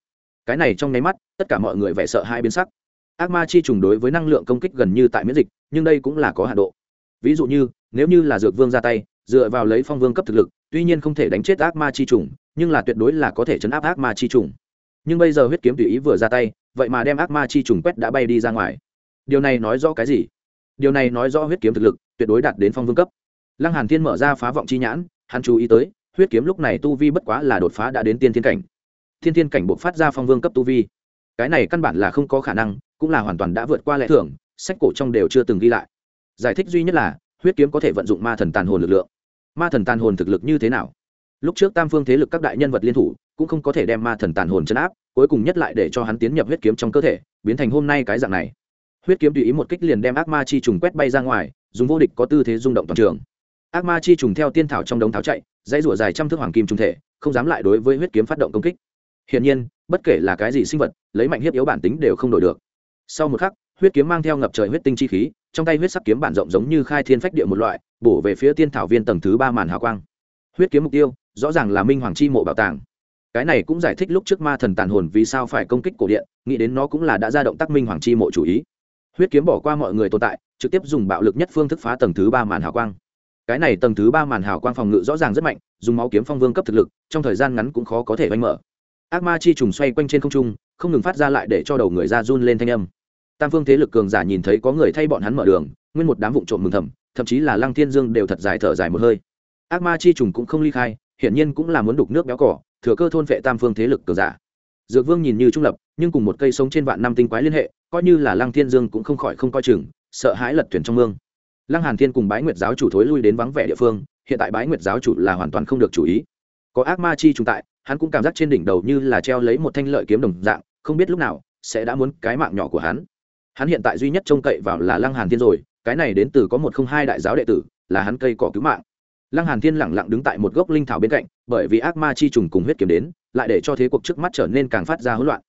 Cái này trong nháy mắt, tất cả mọi người vẻ sợ hai biến sắc. Ác ma chi trùng đối với năng lượng công kích gần như tại miễn dịch, nhưng đây cũng là có hạ độ. Ví dụ như, nếu như là dược vương ra tay, dựa vào lấy phong vương cấp thực lực, tuy nhiên không thể đánh chết ác ma chi trùng, nhưng là tuyệt đối là có thể chấn áp ác ma chi trùng. Nhưng bây giờ huyết kiếm tùy ý vừa ra tay vậy mà đem ác ma chi trùng quét đã bay đi ra ngoài. Điều này nói rõ cái gì? Điều này nói rõ huyết kiếm thực lực, tuyệt đối đạt đến phong vương cấp. Lăng hàn thiên mở ra phá vọng chi nhãn, hắn chú ý tới, huyết kiếm lúc này tu vi bất quá là đột phá đã đến tiên thiên cảnh. Thiên thiên cảnh buộc phát ra phong vương cấp tu vi. Cái này căn bản là không có khả năng, cũng là hoàn toàn đã vượt qua lẽ thường, sách cổ trong đều chưa từng ghi lại. Giải thích duy nhất là, huyết kiếm có thể vận dụng ma thần tàn hồn lực lượng. Ma thần tàn hồn thực lực như thế nào? Lúc trước tam phương thế lực các đại nhân vật liên thủ, cũng không có thể đem ma thần tàn hồn chấn áp cuối cùng nhất lại để cho hắn tiến nhập huyết kiếm trong cơ thể, biến thành hôm nay cái dạng này. Huyết kiếm tùy ý một kích liền đem ác ma chi trùng quét bay ra ngoài, dùng vô địch có tư thế rung động toàn trường. Ác ma chi trùng theo tiên thảo trong đống tháo chạy, dãy rủa dài trăm thước hoàng kim trung thể, không dám lại đối với huyết kiếm phát động công kích. Hiển nhiên, bất kể là cái gì sinh vật, lấy mạnh hiếp yếu bản tính đều không đổi được. Sau một khắc, huyết kiếm mang theo ngập trời huyết tinh chi khí, trong tay huyết sắc kiếm bản rộng giống như khai thiên phách địa một loại, bổ về phía tiên thảo viên tầng thứ ba màn hào quang. Huyết kiếm mục tiêu, rõ ràng là minh hoàng chi mộ bảo tàng cái này cũng giải thích lúc trước ma thần tàn hồn vì sao phải công kích cổ điện, nghĩ đến nó cũng là đã ra động tác minh hoàng chi mộ chủ ý. Huyết kiếm bỏ qua mọi người tồn tại, trực tiếp dùng bạo lực nhất phương thức phá tầng thứ ba màn hào quang. Cái này tầng thứ ba màn hào quang phòng ngự rõ ràng rất mạnh, dùng máu kiếm phong vương cấp thực lực, trong thời gian ngắn cũng khó có thể oanh mở. Ác ma chi trùng xoay quanh trên không trung, không ngừng phát ra lại để cho đầu người ra run lên thanh âm. Tam phương thế lực cường giả nhìn thấy có người thay bọn hắn mở đường, nguyên một đám vụ trộm mừng thầm, thậm chí là lăng thiên dương đều thật dài thở dài một hơi. Ác ma chi trùng cũng không ly khai, hiển nhiên cũng là muốn đục nước béo cỏ thừa cơ thôn vệ tam phương thế lực cường giả. Dược vương nhìn như trung lập, nhưng cùng một cây sống trên vạn năm tinh quái liên hệ, coi như là lăng thiên dương cũng không khỏi không coi chừng, sợ hãi lật thuyền trong mương. Lăng hàn thiên cùng bái nguyệt giáo chủ thối lui đến vắng vẻ địa phương, hiện tại bái nguyệt giáo chủ là hoàn toàn không được chủ ý. Có ác ma chi trùng tại, hắn cũng cảm giác trên đỉnh đầu như là treo lấy một thanh lợi kiếm đồng dạng, không biết lúc nào sẽ đã muốn cái mạng nhỏ của hắn. Hắn hiện tại duy nhất trông cậy vào là lăng hàn thiên rồi, cái này đến từ có một không hai đại giáo đệ tử, là hắn cây cỏ cứu mạng lăng hàn thiên lẳng lặng đứng tại một gốc linh thảo bên cạnh, bởi vì ác ma chi trùng cùng huyết kiếm đến, lại để cho thế cuộc trước mắt trở nên càng phát ra hỗn loạn.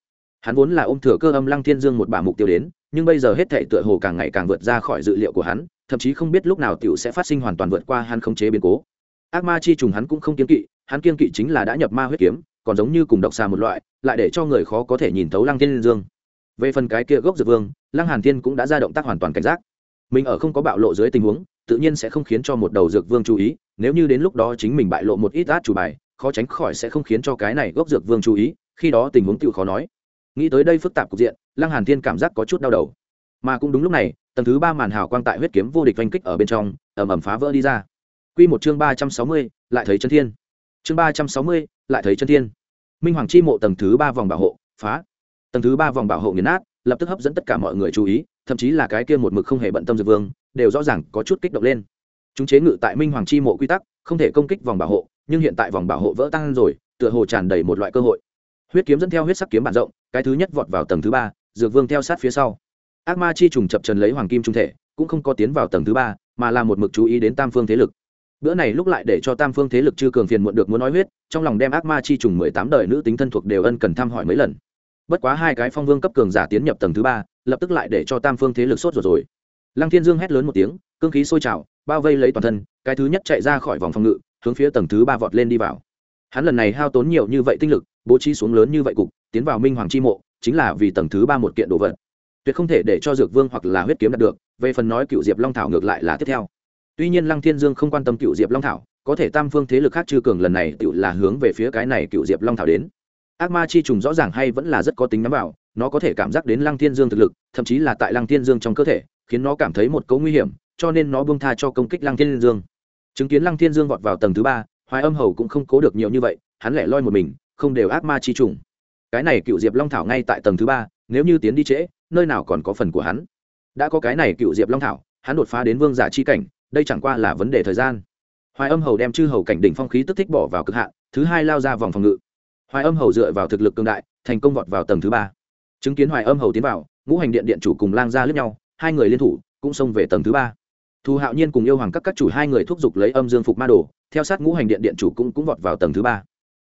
Hắn vốn là ôm thừa cơ âm lăng thiên dương một bả mục tiêu đến, nhưng bây giờ hết thảy tựa hồ càng ngày càng vượt ra khỏi dự liệu của hắn, thậm chí không biết lúc nào tiểu sẽ phát sinh hoàn toàn vượt qua hắn khống chế biến cố. Ác ma chi trùng hắn cũng không kiên kỵ, hắn kiên kỵ chính là đã nhập ma huyết kiếm, còn giống như cùng độc xà một loại, lại để cho người khó có thể nhìn thấu lăng thiên dương. Về phần cái kia gốc dược vương, lăng hàn thiên cũng đã ra động tác hoàn toàn cảnh giác. Mình ở không có bạo lộ dưới tình huống, tự nhiên sẽ không khiến cho một đầu dược vương chú ý nếu như đến lúc đó chính mình bại lộ một ít át chủ bài khó tránh khỏi sẽ không khiến cho cái này gốc dược vương chú ý khi đó tình huống tự khó nói. Nghĩ tới đây phức tạp cục diện lăng hàn thiên cảm giác có chút đau đầu. Mà cũng đúng lúc này tầng thứ ba màn hào quang tại huyết kiếm vô địch oanh kích ở bên trong ầm ầm phá vỡ đi ra. Quy một chương ba trăm sáu mươi, lại thấy chân thiên. Chương ba trăm sáu mươi, lại thấy chân thiên. Minh hoàng chi mộ tầng thứ ba vòng bảo hộ phá. Tầng thứ ba vòng bảo hộ nghiền nát lập tức hấp dẫn tất cả mọi người chú ý thậm chí là cái kia một mực không hề bận tâm dược vương đều rõ ràng có chút kích động lên chúng chế ngự tại minh hoàng chi mộ quy tắc, không thể công kích vòng bảo hộ, nhưng hiện tại vòng bảo hộ vỡ tan rồi, tựa hồ tràn đầy một loại cơ hội. Huyết kiếm dẫn theo huyết sắc kiếm bản rộng, cái thứ nhất vọt vào tầng thứ ba, dược vương theo sát phía sau. Ác ma chi trùng chập trần lấy hoàng kim trung thể, cũng không có tiến vào tầng thứ ba, mà là một mực chú ý đến tam phương thế lực. Bữa này lúc lại để cho tam phương thế lực chưa cường phiền muộn được muốn nói huyết, trong lòng đem ác ma chi trùng mười tám đời nữ tính thân thuộc đều ân cần thăm hỏi mấy lần. Bất quá hai cái phong vương cấp cường giả tiến nhập tầng thứ ba, lập tức lại để cho tam phương thế lực sốt rồi rồi. Lăng thiên dương hét lớn một tiếng, cương khí sôi trào bao vây lấy toàn thân, cái thứ nhất chạy ra khỏi vòng phòng ngự, hướng phía tầng thứ ba vọt lên đi vào. Hắn lần này hao tốn nhiều như vậy tinh lực, bố trí xuống lớn như vậy cục, tiến vào minh hoàng chi mộ, chính là vì tầng thứ ba một kiện đồ vật. Tuyệt không thể để cho dược vương hoặc là huyết kiếm đạt được, về phần nói cựu diệp long thảo ngược lại là tiếp theo. Tuy nhiên lăng thiên dương không quan tâm cựu diệp long thảo, có thể tam phương thế lực khác chư cường lần này tự là hướng về phía cái này cựu diệp long thảo đến. Ác ma chi trùng rõ ràng hay vẫn là rất có tính nắm vào, nó có thể cảm giác đến lăng thiên dương thực lực, thậm chí là tại lăng thiên dương trong cơ thể, khiến nó cảm thấy một cấu nguy hiểm cho nên nó buông tha cho công kích lăng thiên dương. Chứng kiến lăng thiên dương vọt vào tầng thứ ba, hoài âm hầu cũng không cố được nhiều như vậy, hắn lẻ loi một mình, không đều ác ma chi trùng. Cái này cựu diệp long thảo ngay tại tầng thứ ba, nếu như tiến đi trễ, nơi nào còn có phần của hắn. Đã có cái này cựu diệp long thảo, hắn đột phá đến vương giả chi cảnh, đây chẳng qua là vấn đề thời gian. Hoài âm hầu đem chư hầu cảnh đỉnh phong khí tức thích bỏ vào cực hạn, thứ hai lao ra vòng phòng ngự. Hoài âm hầu dựa vào thực lực cương đại, thành công vọt vào tầng thứ ba. Chứng kiến hoài âm hầu tiến vào, ngũ hành điện điện chủ cùng lang gia lướt nhau, hai người liên thủ, cũng xông về tầng thứ ba thu hạo nhiên cùng yêu hoàng các các chủ hai người thúc giục lấy âm dương phục ma đồ, theo sát ngũ hành điện điện chủ cũng cũng vọt vào tầng thứ ba.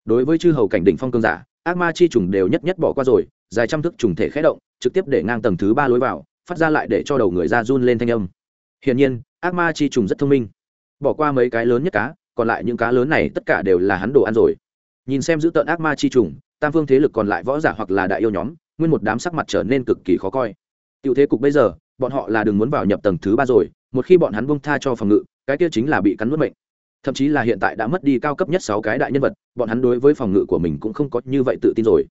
Đối với chư hầu cảnh đỉnh phong cương giả, ác ma chi trùng đều nhất nhất bỏ qua rồi, dài trăm thước trùng thể khé động, trực tiếp để ngang tầng thứ ba lối vào, phát ra lại để cho đầu người ra run lên thanh âm. Hiển nhiên, ác ma chi trùng rất thông minh. Bỏ qua mấy cái lớn nhất cá, còn lại những cá lớn này tất cả đều là hắn đồ ăn rồi. Nhìn xem giữ tợn ác ma chi trùng, tam phương thế lực còn lại võ giả hoặc là đại yêu nhóm, nguyên một đám sắc mặt trở nên cực kỳ khó coi. Tiểu thế cục bây giờ, bọn họ là đừng muốn vào nhập tầng thứ ba rồi một khi bọn hắn buông tha cho phòng ngự, cái kia chính là bị cắn mất mệnh. Thậm chí là hiện tại đã mất đi cao cấp nhất sáu cái đại nhân vật, bọn hắn đối với phòng ngự của mình cũng không có như vậy tự tin rồi.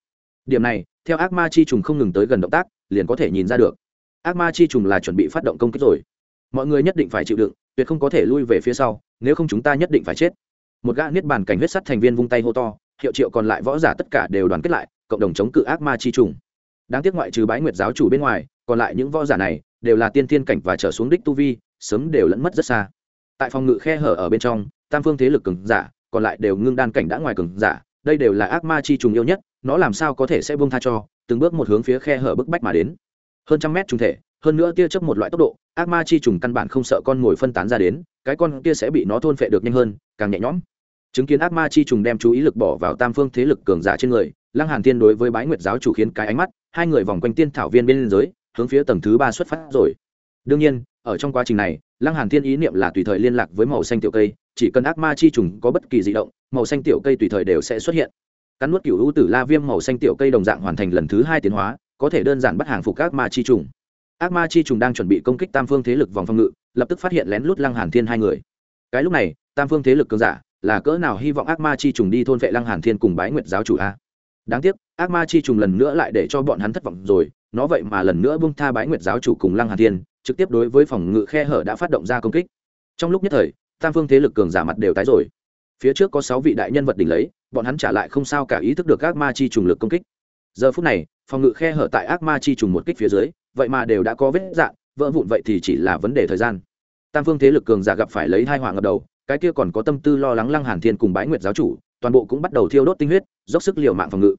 Điểm này, theo ác ma chi trùng không ngừng tới gần động tác, liền có thể nhìn ra được. Ác ma chi trùng là chuẩn bị phát động công kích rồi. Mọi người nhất định phải chịu đựng, tuyệt không có thể lui về phía sau, nếu không chúng ta nhất định phải chết. Một gã niết bàn cảnh huyết sắt thành viên vung tay hô to, hiệu triệu còn lại võ giả tất cả đều đoàn kết lại, cộng đồng chống cự ác ma chi trùng. Đáng tiếc ngoại trừ bái nguyệt giáo chủ bên ngoài, còn lại những võ giả này đều là tiên thiên cảnh và trở xuống đích tu vi sớm đều lẫn mất rất xa. Tại phòng ngự khe hở ở bên trong, tam phương thế lực cường giả, còn lại đều ngưng đan cảnh đã ngoài cường giả, đây đều là ác ma chi trùng yêu nhất, nó làm sao có thể sẽ buông tha cho, từng bước một hướng phía khe hở bức bách mà đến. Hơn trăm mét trung thể, hơn nữa tia chớp một loại tốc độ, ác ma chi trùng căn bản không sợ con mồi phân tán ra đến, cái con kia sẽ bị nó thôn phệ được nhanh hơn, càng nhẹ nhõm. Chứng kiến ác ma chi trùng đem chú ý lực bỏ vào tam phương thế lực cường giả trên người, lăng hàn tiên đối với bái nguyệt giáo chủ khiến cái ánh mắt, hai người vòng quanh tiên thảo viên bên dưới, hướng phía tầng thứ ba xuất phát rồi. Đương nhiên ở trong quá trình này, lăng hàn thiên ý niệm là tùy thời liên lạc với màu xanh tiểu cây, chỉ cần ác ma chi trùng có bất kỳ di động, màu xanh tiểu cây tùy thời đều sẽ xuất hiện. Cắn nuốt cửu u tử la viêm màu xanh tiểu cây đồng dạng hoàn thành lần thứ hai tiến hóa, có thể đơn giản bắt hàng phục ác ma chi trùng. Ác ma chi trùng đang chuẩn bị công kích tam phương thế lực vòng phòng ngự, lập tức phát hiện lén lút lăng hàn thiên hai người. Cái lúc này, tam phương thế lực cường giả, là cỡ nào hy vọng ác ma chi trùng đi thôn vệ lăng hàn thiên cùng bái nguyệt giáo chủ a? Đáng tiếc, ác ma chi trùng lần nữa lại để cho bọn hắn thất vọng rồi, nó vậy mà lần nữa buông tha bái nguyệt giáo chủ cùng lăng hàn thiên trực tiếp đối với phòng ngự khe hở đã phát động ra công kích. Trong lúc nhất thời, tam phương thế lực cường giả mặt đều tái rồi. Phía trước có sáu vị đại nhân vật đỉnh lấy, bọn hắn trả lại không sao cả ý thức được ác ma chi trùng lực công kích. Giờ phút này, phòng ngự khe hở tại ác ma chi trùng một kích phía dưới, vậy mà đều đã có vết dạn, vỡ vụn vậy thì chỉ là vấn đề thời gian. Tam phương thế lực cường giả gặp phải lấy hai hoàng ngập đầu, cái kia còn có tâm tư lo lắng lăng hàn thiên cùng bái nguyệt giáo chủ, toàn bộ cũng bắt đầu thiêu đốt tinh huyết, dốc sức liều mạng phòng ngự.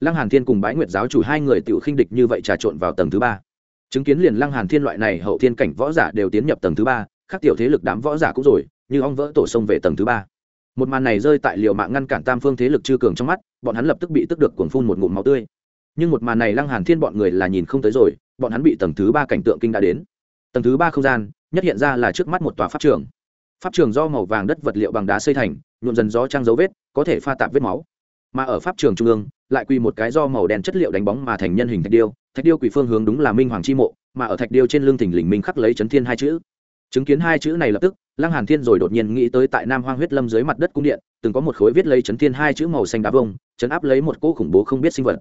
Lăng hàn thiên cùng bái nguyệt giáo chủ hai người tiểu khinh địch như vậy trà trộn vào tầng thứ ba chứng kiến liền lăng hàn thiên loại này hậu thiên cảnh võ giả đều tiến nhập tầng thứ ba các tiểu thế lực đám võ giả cũng rồi, như ong vỡ tổ sông về tầng thứ ba. Một màn này rơi tại liều mạng ngăn cản tam phương thế lực chưa cường trong mắt, bọn hắn lập tức bị tức được cuồng phun một ngụm máu tươi. Nhưng một màn này lăng hàn thiên bọn người là nhìn không tới rồi, bọn hắn bị tầng thứ ba cảnh tượng kinh đã đến. Tầng thứ ba không gian, nhất hiện ra là trước mắt một tòa pháp trường. Pháp trường do màu vàng đất vật liệu bằng đá xây thành, nhuộm dần gió trang dấu vết, có thể pha tạp vết máu. Mà ở pháp trường trung ương, lại quy một cái do màu đen chất liệu đánh bóng mà thành nhân hình thạch điêu thạch điêu quỷ phương hướng đúng là minh hoàng chi mộ, mà ở thạch điêu trên lưng Thỉnh lình minh khắc lấy chấn thiên hai chữ. Chứng kiến hai chữ này lập tức, lăng hàn thiên rồi đột nhiên nghĩ tới tại nam hoang huyết lâm dưới mặt đất cung điện, từng có một khối viết lấy chấn thiên hai chữ màu xanh đá vông, chấn áp lấy một cỗ khủng bố không biết sinh vật.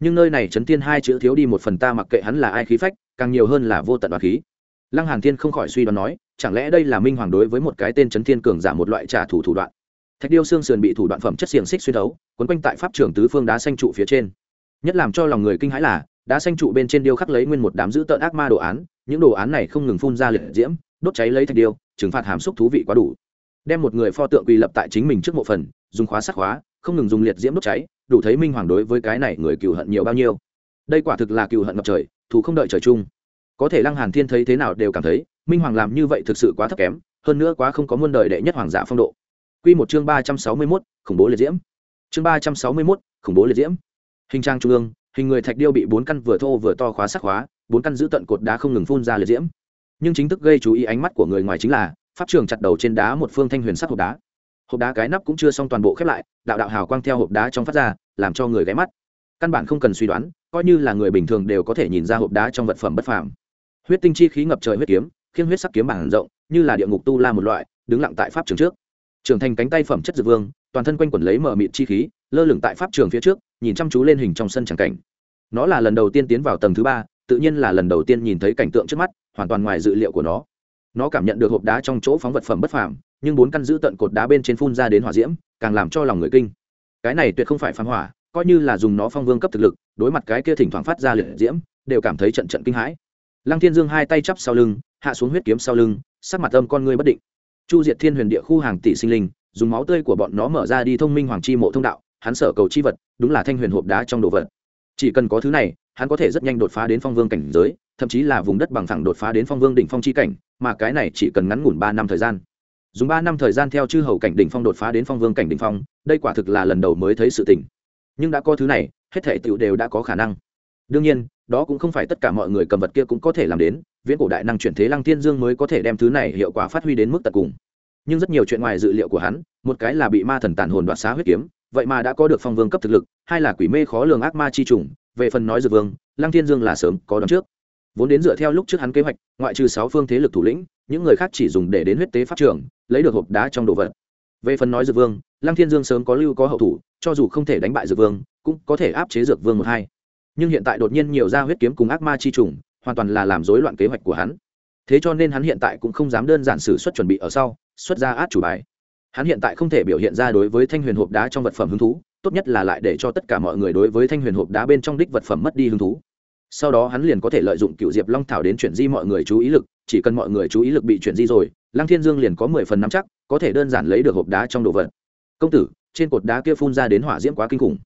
Nhưng nơi này chấn thiên hai chữ thiếu đi một phần ta mặc kệ hắn là ai khí phách, càng nhiều hơn là vô tận đoạt khí. Lăng hàn thiên không khỏi suy đoán nói, chẳng lẽ đây là minh hoàng đối với một cái tên chấn thiên cường giả một loại trả thù thủ đoạn? Thạch điêu xương sườn bị thủ đoạn phẩm chất xiềng xích xuyên thấu, quấn quanh tại pháp trường tứ phương đá xanh trụ phía trên. Nhất làm cho lòng người kinh hãi là đá xanh trụ bên trên điêu khắc lấy nguyên một đám dữ tợn ác ma đồ án những đồ án này không ngừng phun ra liệt diễm đốt cháy lấy thạch điêu trừng phạt hàm xúc thú vị quá đủ. Đem một người pho tượng quỳ lập tại chính mình trước mộ phần dùng khóa sắc khóa không ngừng dùng liệt diễm đốt cháy đủ thấy minh hoàng đối với cái này người cừu hận nhiều bao nhiêu. Đây quả thực là cừu hận ngập trời thù không đợi trời chung. Có thể lăng hàn thiên thấy thế nào đều cảm thấy minh hoàng làm như vậy thực sự quá thấp kém hơn nữa quá không có muôn đời đệ nhất hoàng giả phong độ. Quy một chương ba trăm sáu mươi 361, khủng bố liệt diễm. Chương ba trăm sáu mươi 361, khủng bố liệt diễm. Hình trang trung ương hình người thạch điêu bị bốn căn vừa thô vừa to khóa sắc khóa, bốn căn giữ tận cột đá không ngừng phun ra liệt diễm. Nhưng chính thức gây chú ý ánh mắt của người ngoài chính là, pháp trường chặt đầu trên đá một phương thanh huyền sắc hộp đá. Hộp đá cái nắp cũng chưa xong toàn bộ khép lại, đạo đạo hào quang theo hộp đá trong phát ra, làm cho người ghé mắt. Căn bản không cần suy đoán, coi như là người bình thường đều có thể nhìn ra hộp đá trong vật phẩm bất phàm. Huyết tinh chi khí ngập trời huyết kiếm khiến huyết sắc kiếm bản rộng, như là địa ngục tu la một loại, đứng lặng tại pháp trường trước. Trưởng thành cánh tay phẩm chất dược vương, toàn thân quanh quẩn lấy mở mịt chi khí, lơ lửng tại pháp trường phía trước nhìn chăm chú lên hình trong sân chẳng cảnh. Nó là lần đầu tiên tiến vào tầng thứ ba, tự nhiên là lần đầu tiên nhìn thấy cảnh tượng trước mắt, hoàn toàn ngoài dự liệu của nó. Nó cảm nhận được hộp đá trong chỗ phóng vật phẩm bất phàm, nhưng bốn căn giữ tận cột đá bên trên phun ra đến hỏa diễm, càng làm cho lòng người kinh. Cái này tuyệt không phải phán hỏa, coi như là dùng nó phong vương cấp thực lực, đối mặt cái kia thỉnh thoảng phát ra liệt diễm, đều cảm thấy trận trận kinh hãi. Lăng thiên dương hai tay chắp sau lưng, hạ xuống huyết kiếm sau lưng, sắc mặt âm con ngươi bất định. Chu diệt thiên huyền địa khu hàng tỷ sinh linh, dùng máu tươi của bọn nó mở ra đi thông minh hoàng chi mộ thông đạo hắn sở cầu chi vật, đúng là thanh huyền hộp đá trong đồ vật. Chỉ cần có thứ này, hắn có thể rất nhanh đột phá đến phong vương cảnh giới, thậm chí là vùng đất bằng thẳng đột phá đến phong vương đỉnh phong chi cảnh, mà cái này chỉ cần ngắn ngủn ba năm thời gian. Dùng ba năm thời gian theo chư hầu cảnh đỉnh phong đột phá đến phong vương cảnh đỉnh phong, đây quả thực là lần đầu mới thấy sự tỉnh nhưng đã có thứ này, hết thể tựu đều đã có khả năng. Đương nhiên, đó cũng không phải tất cả mọi người cầm vật kia cũng có thể làm đến, viễn cổ đại năng chuyển thế lăng thiên dương mới có thể đem thứ này hiệu quả phát huy đến mức tận cùng. Nhưng rất nhiều chuyện ngoài dự liệu của hắn, một cái là bị ma thần tàn hồn đoạt xá huyết kiếm vậy mà đã có được phong vương cấp thực lực, hai là quỷ mê khó lường ác ma chi trùng, về phần nói dược vương, lăng thiên dương là sớm có đón trước. Vốn đến dựa theo lúc trước hắn kế hoạch, ngoại trừ sáu phương thế lực thủ lĩnh, những người khác chỉ dùng để đến huyết tế pháp trường, lấy được hộp đá trong đồ vật. Về phần nói dược vương, lăng thiên dương sớm có lưu có hậu thủ, cho dù không thể đánh bại dược vương, cũng có thể áp chế dược vương một hai. Nhưng hiện tại đột nhiên nhiều ra huyết kiếm cùng ác ma chi trùng, hoàn toàn là làm rối loạn kế hoạch của hắn. Thế cho nên hắn hiện tại cũng không dám đơn giản xử suất chuẩn bị ở sau, xuất ra át chủ bài hắn hiện tại không thể biểu hiện ra đối với thanh huyền hộp đá trong vật phẩm hứng thú, tốt nhất là lại để cho tất cả mọi người đối với thanh huyền hộp đá bên trong đích vật phẩm mất đi hứng thú. Sau đó hắn liền có thể lợi dụng cựu diệp long thảo đến chuyển di mọi người chú ý lực, chỉ cần mọi người chú ý lực bị chuyển di rồi, lăng thiên dương liền có mười phần nắm chắc, có thể đơn giản lấy được hộp đá trong đồ vật. Công tử, trên cột đá kia phun ra đến hỏa diễm quá kinh khủng.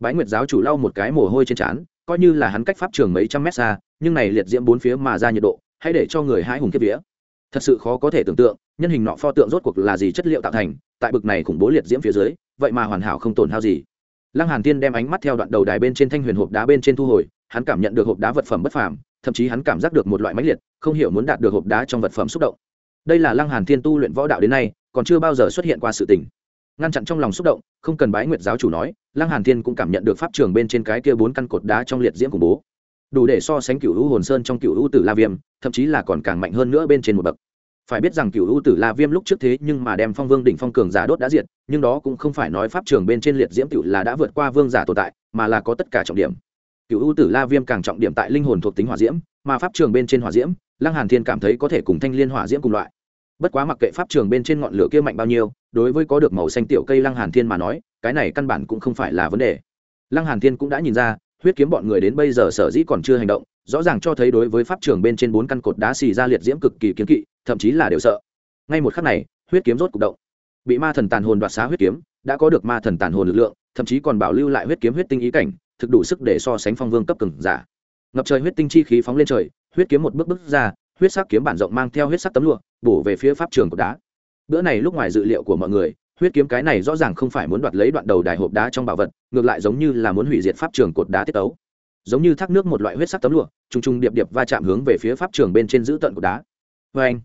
Bái nguyệt giáo chủ lau một cái mồ hôi trên trán, coi như là hắn cách pháp trường mấy trăm mét xa, nhưng này liệt diễm bốn phía mà ra nhiệt độ, hãy để cho người hãi hùng kiếp vía. Thật sự khó có thể tưởng tượng nhân hình nọ pho tượng rốt cuộc là gì chất liệu tạo thành, tại bực này khủng bố liệt diễm phía dưới, vậy mà hoàn hảo không tổn hao gì. Lăng hàn tiên đem ánh mắt theo đoạn đầu đài bên trên thanh huyền hộp đá bên trên thu hồi, hắn cảm nhận được hộp đá vật phẩm bất phàm, thậm chí hắn cảm giác được một loại mãnh liệt, không hiểu muốn đạt được hộp đá trong vật phẩm xúc động. Đây là lăng hàn thiên tu luyện võ đạo đến nay, còn chưa bao giờ xuất hiện qua sự tình. Ngăn chặn trong lòng xúc động, không cần bái nguyệt giáo chủ nói, lăng hàn thiên cũng cảm nhận được pháp trường bên trên cái kia bốn căn cột đá trong liệt diễm khủng bố. Đủ để so sánh cựu u hồn sơn trong cựu u tử la viêm, thậm chí là còn càng mạnh hơn nữa bên trên một bậc phải biết rằng cựu u tử la viêm lúc trước thế nhưng mà đem phong vương đỉnh phong cường giả đốt đã diệt, nhưng đó cũng không phải nói pháp trường bên trên liệt diễm cựu là đã vượt qua vương giả tồn tại, mà là có tất cả trọng điểm. Cựu u tử la viêm càng trọng điểm tại linh hồn thuộc tính hỏa diễm, mà pháp trường bên trên hỏa diễm, lăng hàn thiên cảm thấy có thể cùng thanh liên hỏa diễm cùng loại. Bất quá mặc kệ pháp trường bên trên ngọn lửa kia mạnh bao nhiêu, đối với có được màu xanh tiểu cây lăng hàn thiên mà nói, cái này căn bản cũng không phải là vấn đề. Lăng hàn thiên cũng đã nhìn ra, huyết kiếm bọn người đến bây giờ sở dĩ còn chưa hành động rõ ràng cho thấy đối với pháp trường bên trên bốn căn cột đá xì ra liệt diễm cực kỳ kiến kỵ, thậm chí là đều sợ. Ngay một khắc này, huyết kiếm rốt cục động. Bị ma thần tàn hồn đoạt xá huyết kiếm, đã có được ma thần tàn hồn lực lượng, thậm chí còn bảo lưu lại huyết kiếm huyết tinh ý cảnh, thực đủ sức để so sánh phong vương cấp cường giả. Ngập trời huyết tinh chi khí phóng lên trời, huyết kiếm một bước bước ra, huyết sắc kiếm bản rộng mang theo huyết sắc tấm lụa, bổ về phía pháp trường cột đá. Bữa này lúc ngoài dự liệu của mọi người, huyết kiếm cái này rõ ràng không phải muốn đoạt lấy đoạn đầu đài hộp đá trong bảo vật, ngược lại giống như là muốn hủy diệt pháp trường cột đá tiết tấu giống như thác nước một loại huyết sắc tấm lụa, trùng trùng điệp điệp va chạm hướng về phía pháp trường bên trên giữ tận cột đá. Vê anh,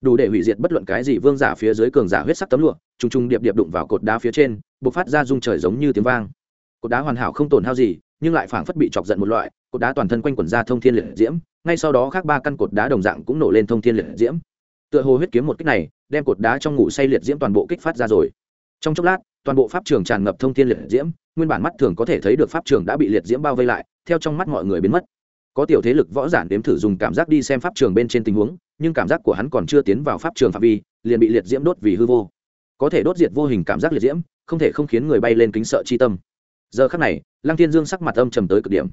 đủ để hủy diệt bất luận cái gì vương giả phía dưới cường giả huyết sắc tấm lụa, trùng trùng điệp điệp đụng vào cột đá phía trên b ộ c phát ra rung trời giống như tiếng vang. Cột đá hoàn hảo không tổn hao gì, nhưng lại phảng phất bị chọc giận một loại, cột đá toàn thân quanh quần ra thông thiên liệt diễm, ngay sau đó khác ba căn cột đá đồng dạng cũng nổ lên thông thiên liệt diễm. Tựa hồ huyết kiếm một kích này, đem cột đá trong ngủ say liệt diễm toàn bộ kích phát ra rồi. Trong chốc lát, toàn bộ pháp trường tràn ngập thông thiên liệt diễm, nguyên bản mắt thường có thể thấy được pháp trường đã bị liệt diễm bao vây lại theo trong mắt mọi người biến mất. Có tiểu thế lực võ giản đếm thử dùng cảm giác đi xem pháp trường bên trên tình huống, nhưng cảm giác của hắn còn chưa tiến vào pháp trường phạm vi, liền bị liệt diễm đốt vì hư vô. Có thể đốt diệt vô hình cảm giác liệt diễm, không thể không khiến người bay lên kính sợ chi tâm. Giờ khắc này, lăng thiên dương sắc mặt âm trầm tới cực điểm.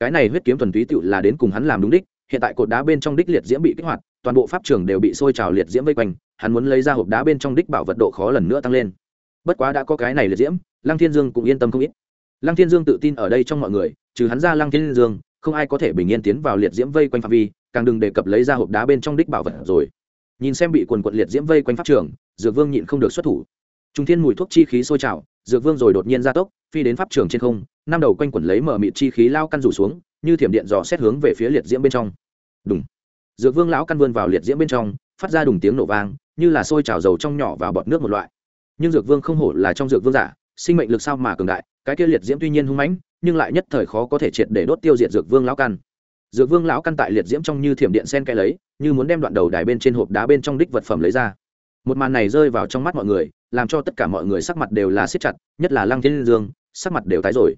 Cái này huyết kiếm thuần túy tựu là đến cùng hắn làm đúng đích, hiện tại cột đá bên trong đích liệt diễm bị kích hoạt, toàn bộ pháp trường đều bị sôi trào liệt diễm vây quanh, hắn muốn lấy ra hộp đá bên trong đích bảo vật độ khó lần nữa tăng lên. Bất quá đã có cái này liệt diễm, lăng thiên dương cũng yên tâm không ít. Lăng thiên dương tự tin ở đây trong mọi người trừ hắn ra lăng thiên dương, không ai có thể bình yên tiến vào liệt diễm vây quanh phạm vi, càng đừng đề cập lấy ra hộp đá bên trong đích bảo vật rồi. Nhìn xem bị quần quận liệt diễm vây quanh pháp trường, dược vương nhịn không được xuất thủ. Trung thiên mùi thuốc chi khí sôi trào, dược vương rồi đột nhiên ra tốc, phi đến pháp trường trên không, năm đầu quanh quẩn lấy mở mịt chi khí lao căn rủ xuống, như thiểm điện dò xét hướng về phía liệt diễm bên trong. Đúng dược vương lão căn vươn vào liệt diễm bên trong, phát ra đùng tiếng nổ vang, như là sôi trào dầu trong nhỏ vào bọt nước một loại. Nhưng dược vương không hổ là trong dược vương giả, sinh mệnh lực sao mà cường đại cái kia liệt diễm tuy nhiên hung mãnh, nhưng lại nhất thời khó có thể triệt để đốt tiêu diệt dược vương lão căn. Dược vương lão căn tại liệt diễm trong như thiểm điện sen cái lấy, như muốn đem đoạn đầu đài bên trên hộp đá bên trong đích vật phẩm lấy ra. Một màn này rơi vào trong mắt mọi người, làm cho tất cả mọi người sắc mặt đều là siết chặt, nhất là lăng thiên dương, sắc mặt đều tái rồi.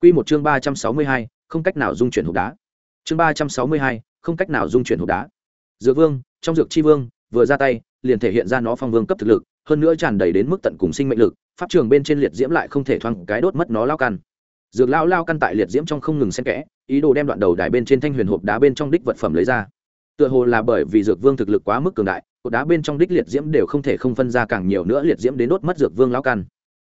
Quy một chương ba trăm sáu mươi hai, không cách nào dung chuyển hộp đá. Chương ba trăm sáu mươi hai, không cách nào dung chuyển hộp đá. Dược vương, trong dược chi vương, vừa ra tay, liền thể hiện ra nó phong vương cấp thực lực, hơn nữa tràn đầy đến mức tận cùng sinh mệnh lực pháp trường bên trên liệt diễm lại không thể thoáng cái đốt mất nó lao căn. Dược lao lao căn tại liệt diễm trong không ngừng xen kẽ, ý đồ đem đoạn đầu đài bên trên thanh huyền hộp đá bên trong đích vật phẩm lấy ra. Tựa hồ là bởi vì dược vương thực lực quá mức cường đại cột đá bên trong đích liệt diễm đều không thể không phân ra càng nhiều nữa liệt diễm đến đốt mất dược vương lao căn.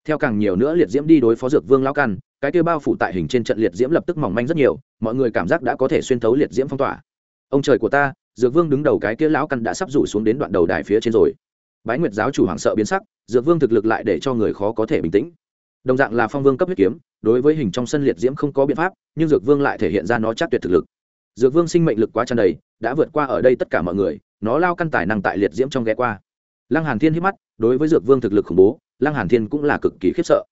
Theo càng nhiều nữa liệt diễm đi đối phó dược vương lao căn, cái kia bao phủ tại hình trên trận liệt diễm lập tức mỏng manh rất nhiều, mọi người cảm giác đã có thể xuyên thấu liệt diễm phong tỏa. Ông trời của ta, dược vương đứng đầu cái kia lão căn đã sắp rủ xuống đến đoạn đầu đài phía trên rồi bái nguyệt giáo chủ hoảng sợ biến sắc, dược vương thực lực lại để cho người khó có thể bình tĩnh. Đồng dạng là phong vương cấp huyết kiếm, đối với hình trong sân liệt diễm không có biện pháp, nhưng dược vương lại thể hiện ra nó chắc tuyệt thực lực. Dược vương sinh mệnh lực quá tràn đầy, đã vượt qua ở đây tất cả mọi người, nó lao căn tài năng tại liệt diễm trong ghé qua. Lăng hàn thiên hít mắt, đối với dược vương thực lực khủng bố, lăng hàn thiên cũng là cực kỳ khiếp sợ.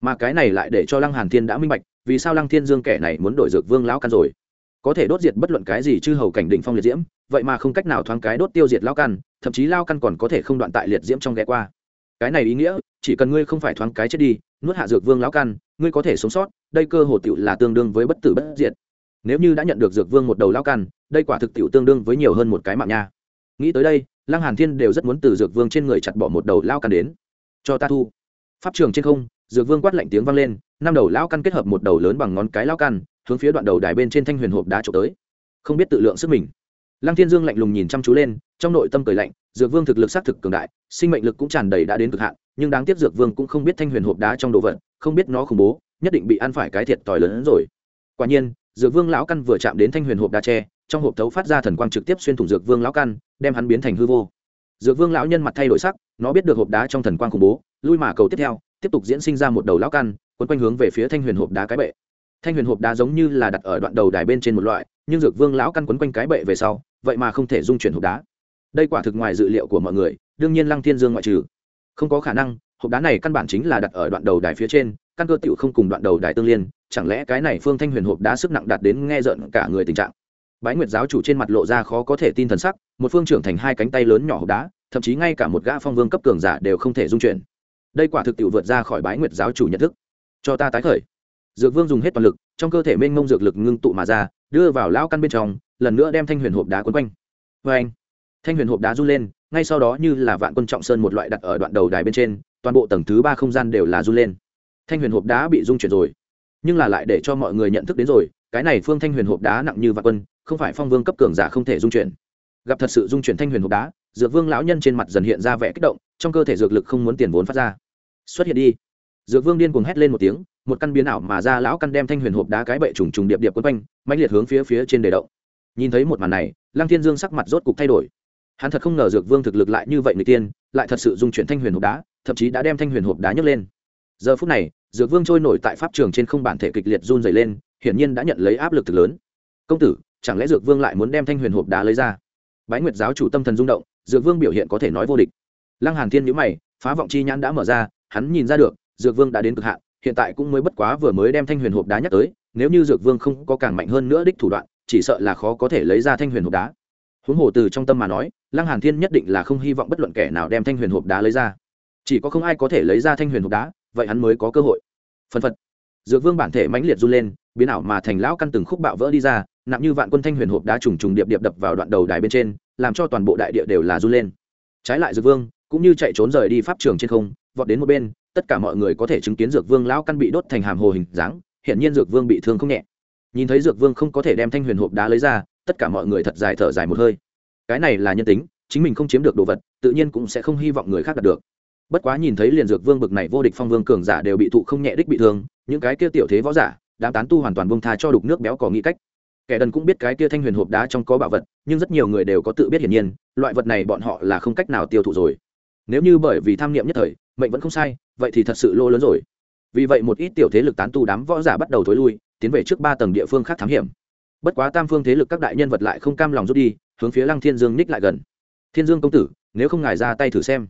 Mà cái này lại để cho lăng hàn thiên đã minh bạch, vì sao lăng thiên dương kẻ này muốn đổi dược vương lão căn rồi có thể đốt diệt bất luận cái gì chư hầu cảnh đỉnh phong liệt diễm, vậy mà không cách nào thoáng cái đốt tiêu diệt lao căn, thậm chí lao căn còn có thể không đoạn tại liệt diễm trong ghé qua. Cái này ý nghĩa, chỉ cần ngươi không phải thoáng cái chết đi, nuốt hạ dược vương lão căn, ngươi có thể sống sót, đây cơ hồ tựu là tương đương với bất tử bất diệt. Nếu như đã nhận được dược vương một đầu lao căn, đây quả thực tựu tương đương với nhiều hơn một cái mạng nha. Nghĩ tới đây, lăng hàn thiên đều rất muốn từ dược vương trên người chặt bỏ một đầu lao căn đến. Cho ta thu. Pháp trường trên không, dược vương quát lạnh tiếng vang lên, năm đầu lao căn kết hợp một đầu lớn bằng ngón cái lao căn hướng phía đoạn đầu đài bên trên thanh huyền hộp đá trộm tới. Không biết tự lượng sức mình. Lăng thiên dương lạnh lùng nhìn chăm chú lên, trong nội tâm cười lạnh, dược vương thực lực xác thực cường đại, sinh mệnh lực cũng tràn đầy đã đến cực hạn, nhưng đáng tiếc dược vương cũng không biết thanh huyền hộp đá trong đồ vật, không biết nó khủng bố, nhất định bị ăn phải cái thiệt tỏi lớn hơn rồi. Quả nhiên, dược vương lão căn vừa chạm đến thanh huyền hộp đá tre, trong hộp thấu phát ra thần quang trực tiếp xuyên thủng dược vương lão căn, đem hắn biến thành hư vô. Dược vương lão nhân mặt thay đổi sắc, nó biết được hộp đá trong thần quang khủng bố, lui mà cầu tiếp theo, tiếp tục diễn sinh ra một đầu lão căn, quấn quanh hướng về phía thanh huyền hộp đá cái bệ thanh huyền hộp đá giống như là đặt ở đoạn đầu đài bên trên một loại, nhưng dược vương lão căn quấn quanh cái bệ về sau, vậy mà không thể dung chuyển hộp đá. Đây quả thực ngoài dự liệu của mọi người, đương nhiên lăng thiên dương ngoại trừ. Không có khả năng, hộp đá này căn bản chính là đặt ở đoạn đầu đài phía trên, căn cơ tựu không cùng đoạn đầu đài tương liên, chẳng lẽ cái này phương thanh huyền hộp đá sức nặng đạt đến nghe rợn cả người tình trạng? Bái nguyệt giáo chủ trên mặt lộ ra khó có thể tin thần sắc, một phương trưởng thành hai cánh tay lớn nhỏ hộp đá, thậm chí ngay cả một gã phong vương cấp cường giả đều không thể dung chuyển. Đây quả thực tiệu vượt ra khỏi bái nguyệt giáo chủ nhận thức. Cho ta tái khởi dược vương dùng hết toàn lực, trong cơ thể mênh mông dược lực ngưng tụ mà ra, đưa vào lao căn bên trong, lần nữa đem thanh huyền hộp đá quấn quanh. Vê anh, thanh huyền hộp đá run lên, ngay sau đó như là vạn quân trọng sơn một loại đặt ở đoạn đầu đài bên trên, toàn bộ tầng thứ ba không gian đều là run lên. Thanh huyền hộp đá bị rung chuyển rồi, nhưng là lại để cho mọi người nhận thức đến rồi, cái này phương thanh huyền hộp đá nặng như vạn quân, không phải phong vương cấp cường giả không thể dung chuyển. Gặp thật sự dung chuyển thanh huyền hộp đá, dược vương lão nhân trên mặt dần hiện ra vẻ kích động, trong cơ thể dược lực không muốn tiền vốn phát ra. Xuất hiện đi. Dược vương điên cuồng hét lên một tiếng một căn biến ảo mà ra lão căn đem thanh huyền hộp đá cái bệ trùng trùng điệp điệp quấn quanh mạnh liệt hướng phía phía trên đề động. Nhìn thấy một màn này, lăng thiên dương sắc mặt rốt cục thay đổi. Hắn thật không ngờ dược vương thực lực lại như vậy người tiên, lại thật sự dung chuyển thanh huyền hộp đá, thậm chí đã đem thanh huyền hộp đá nhấc lên. Giờ phút này, dược vương trôi nổi tại pháp trường trên không bản thể kịch liệt run dày lên, hiển nhiên đã nhận lấy áp lực thực lớn. Công tử, chẳng lẽ dược vương lại muốn đem thanh huyền hộp đá lấy ra? Bái nguyệt giáo chủ tâm thần rung động, dược vương biểu hiện có thể nói vô địch. Lăng hàn thiên nhíu mày, phá vọng chi nhãn đã mở ra, hắn nhìn ra được, dược vương đã đến cực hạn hiện tại cũng mới bất quá vừa mới đem thanh huyền hộp đá nhắc tới, nếu như dược vương không có càng mạnh hơn nữa đích thủ đoạn, chỉ sợ là khó có thể lấy ra thanh huyền hộp đá. Huống hồ từ trong tâm mà nói, lăng hàn thiên nhất định là không hy vọng bất luận kẻ nào đem thanh huyền hộp đá lấy ra. Chỉ có không ai có thể lấy ra thanh huyền hộp đá, vậy hắn mới có cơ hội. Phân phật. Dược vương bản thể mãnh liệt run lên, biến ảo mà thành lão căn từng khúc bạo vỡ đi ra, nặng như vạn quân thanh huyền hộp đá trùng trùng điệp điệp đập vào đoạn đầu đài bên trên, làm cho toàn bộ đại địa đều là run lên. Trái lại dược vương, cũng như chạy trốn rời đi pháp trường trên không, vọt đến một bên tất cả mọi người có thể chứng kiến dược vương lão căn bị đốt thành hàm hồ hình dáng hiện nhiên dược vương bị thương không nhẹ. Nhìn thấy dược vương không có thể đem thanh huyền hộp đá lấy ra, tất cả mọi người thật dài thở dài một hơi. Cái này là nhân tính, chính mình không chiếm được đồ vật, tự nhiên cũng sẽ không hy vọng người khác đạt được. Bất quá nhìn thấy liền dược vương bực này vô địch phong vương cường giả đều bị thụ không nhẹ đích bị thương, những cái kia tiểu thế võ giả, đám tán tu hoàn toàn bông tha cho đục nước béo có nghĩ cách. Kẻ đần cũng biết cái kia thanh huyền hộp đá trong có bảo vật, nhưng rất nhiều người đều có tự biết hiển nhiên, loại vật này bọn họ là không cách nào tiêu thụ rồi. Nếu như bởi vì tham niệm nhất thời mệnh vẫn không sai, vậy thì thật sự lô lớn rồi. Vì vậy một ít tiểu thế lực tán tu đám võ giả bắt đầu thối lui, tiến về trước ba tầng địa phương khác thám hiểm. Bất quá tam phương thế lực các đại nhân vật lại không cam lòng rút đi, hướng phía lăng thiên dương ních lại gần. Thiên dương công tử, nếu không ngài ra tay thử xem.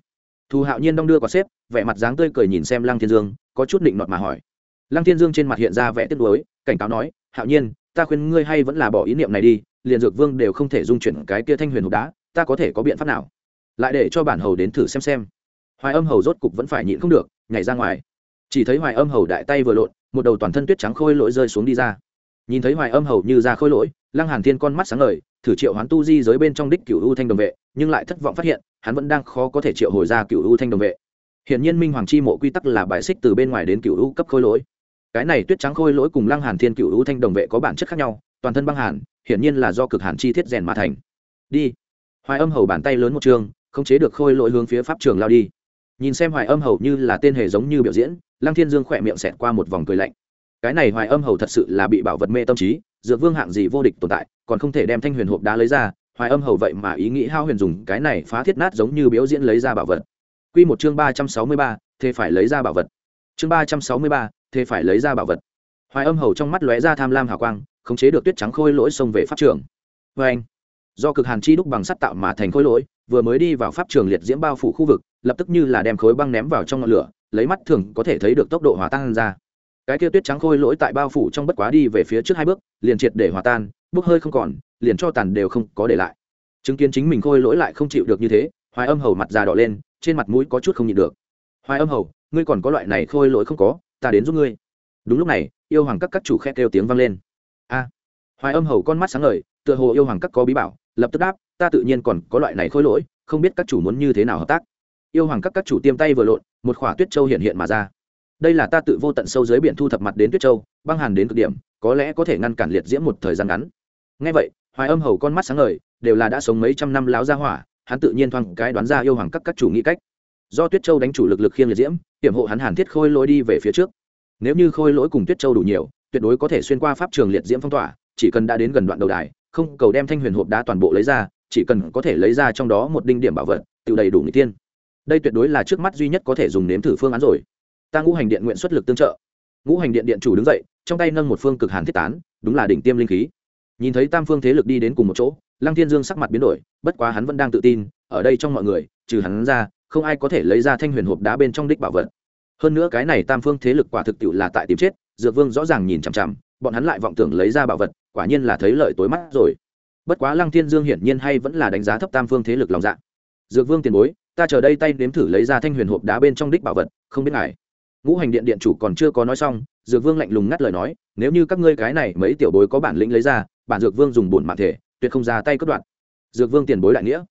Thù hạo nhiên đong đưa quả xếp, vẻ mặt dáng tươi cười nhìn xem lăng thiên dương, có chút định nọt mà hỏi. Lăng thiên dương trên mặt hiện ra vẻ tiếc nuối, cảnh cáo nói, hạo nhiên, ta khuyên ngươi hay vẫn là bỏ ý niệm này đi, liền dược vương đều không thể dung chuyển cái kia thanh huyền hộp đá, ta có thể có biện pháp nào? Lại để cho bản hầu đến thử xem xem hoài âm hầu rốt cục vẫn phải nhịn không được, nhảy ra ngoài. Chỉ thấy hoài âm hầu đại tay vừa lộn, một đầu toàn thân tuyết trắng khôi lỗi rơi xuống đi ra. Nhìn thấy hoài âm hầu như ra khôi lỗi, lăng hàn thiên con mắt sáng ngời, thử triệu hoán tu di giới bên trong đích cửu u thanh đồng vệ, nhưng lại thất vọng phát hiện, hắn vẫn đang khó có thể triệu hồi ra cửu u thanh đồng vệ. Hiện nhiên minh hoàng chi mộ quy tắc là bài xích từ bên ngoài đến cửu u cấp khôi lỗi. Cái này tuyết trắng khôi lỗi cùng lăng hàn thiên cửu u thanh đồng vệ có bản chất khác nhau, toàn thân băng hàn, hiển nhiên là do cực hàn chi thiết rèn mà thành. Đi. Hoài âm hầu bàn tay lớn một trường không chế được khôi lỗi hướng phía pháp trường lao đi nhìn xem hoài âm hầu như là tên hề giống như biểu diễn, lăng thiên dương khỏe miệng xẹt qua một vòng cười lạnh. Cái này hoài âm hầu thật sự là bị bảo vật mê tâm trí dược vương hạng gì vô địch tồn tại, còn không thể đem thanh huyền hộp đá lấy ra, hoài âm hầu vậy mà ý nghĩ hao huyền dùng cái này phá thiết nát giống như biểu diễn lấy ra bảo vật. Q một chương ba trăm sáu mươi ba, thế phải lấy ra bảo vật. Chương ba trăm sáu mươi ba, thế phải lấy ra bảo vật. Hoài âm hầu trong mắt lóe ra tham lam hào quang, khống chế được tuyết trắng khôi lỗi xông về pháp trường. Vê anh do cực hàn chi đúc bằng sắt tạo mà thành khối lỗi, vừa mới đi vào pháp trường liệt diễm bao phủ khu vực, lập tức như là đem khối băng ném vào trong ngọn lửa, lấy mắt thường có thể thấy được tốc độ hòa tan ra. Cái kia tuyết trắng khôi lỗi tại bao phủ trong bất quá đi về phía trước hai bước, liền triệt để hòa tan, bốc hơi không còn, liền cho tàn đều không có để lại. Chứng kiến chính mình khôi lỗi lại không chịu được như thế, hoài âm hầu mặt già đỏ lên, trên mặt mũi có chút không nhịn được. Hoài âm hầu, ngươi còn có loại này khôi lỗi không có, ta đến giúp ngươi. Đúng lúc này, yêu hoàng các các chủ khe kêu tiếng vang lên. A. Hoài âm hầu con mắt sáng ngời, tựa hồ yêu hoàng các có bí bảo lập tức đáp, ta tự nhiên còn có loại này khôi lỗi, không biết các chủ muốn như thế nào hợp tác. Yêu hoàng các các chủ tiêm tay vừa lộn, một khỏa tuyết châu hiện hiện mà ra. Đây là ta tự vô tận sâu dưới biển thu thập mặt đến tuyết châu, băng hàn đến cực điểm, có lẽ có thể ngăn cản liệt diễm một thời gian ngắn. Ngay vậy, hoài âm hầu con mắt sáng ngời, đều là đã sống mấy trăm năm láo ra hỏa, hắn tự nhiên thoáng cái đoán ra yêu hoàng các các chủ nghĩ cách. Do tuyết châu đánh chủ lực lực khiêng liệt diễm, hiểm hộ hắn hàn thiết khôi lỗi đi về phía trước. Nếu như khôi lỗi cùng tuyết châu đủ nhiều, tuyệt đối có thể xuyên qua pháp trường liệt diễm phong tỏa, chỉ cần đã đến gần đoạn đầu đài không cầu đem thanh huyền hộp đá toàn bộ lấy ra, chỉ cần có thể lấy ra trong đó một đinh điểm bảo vật, tự đầy đủ người tiên đây tuyệt đối là trước mắt duy nhất có thể dùng nếm thử phương án rồi. Ta ngũ hành điện nguyện xuất lực tương trợ. Ngũ hành điện điện chủ đứng dậy, trong tay nâng một phương cực hàn thiết tán, đúng là đỉnh tiêm linh khí. Nhìn thấy tam phương thế lực đi đến cùng một chỗ, lăng thiên dương sắc mặt biến đổi, bất quá hắn vẫn đang tự tin, ở đây trong mọi người, trừ hắn ra, không ai có thể lấy ra thanh huyền hộp đá bên trong đích bảo vật. Hơn nữa cái này tam phương thế lực quả thực tiệu là tại tìm chết, dược vương rõ ràng nhìn chằm chằm bọn hắn lại vọng tưởng lấy ra bảo vật, quả nhiên là thấy lợi tối mắt rồi. Bất quá lăng thiên dương hiển nhiên hay vẫn là đánh giá thấp tam phương thế lực lòng dạ. Dược vương tiền bối, ta chờ đây tay nếm thử lấy ra thanh huyền hộp đá bên trong đích bảo vật, không biết ngài. Ngũ hành điện điện chủ còn chưa có nói xong, dược vương lạnh lùng ngắt lời nói, nếu như các ngươi cái này mấy tiểu bối có bản lĩnh lấy ra, bản dược vương dùng bổn mạng thể, tuyệt không ra tay cất đoạn dược vương tiền bối đại nghĩa.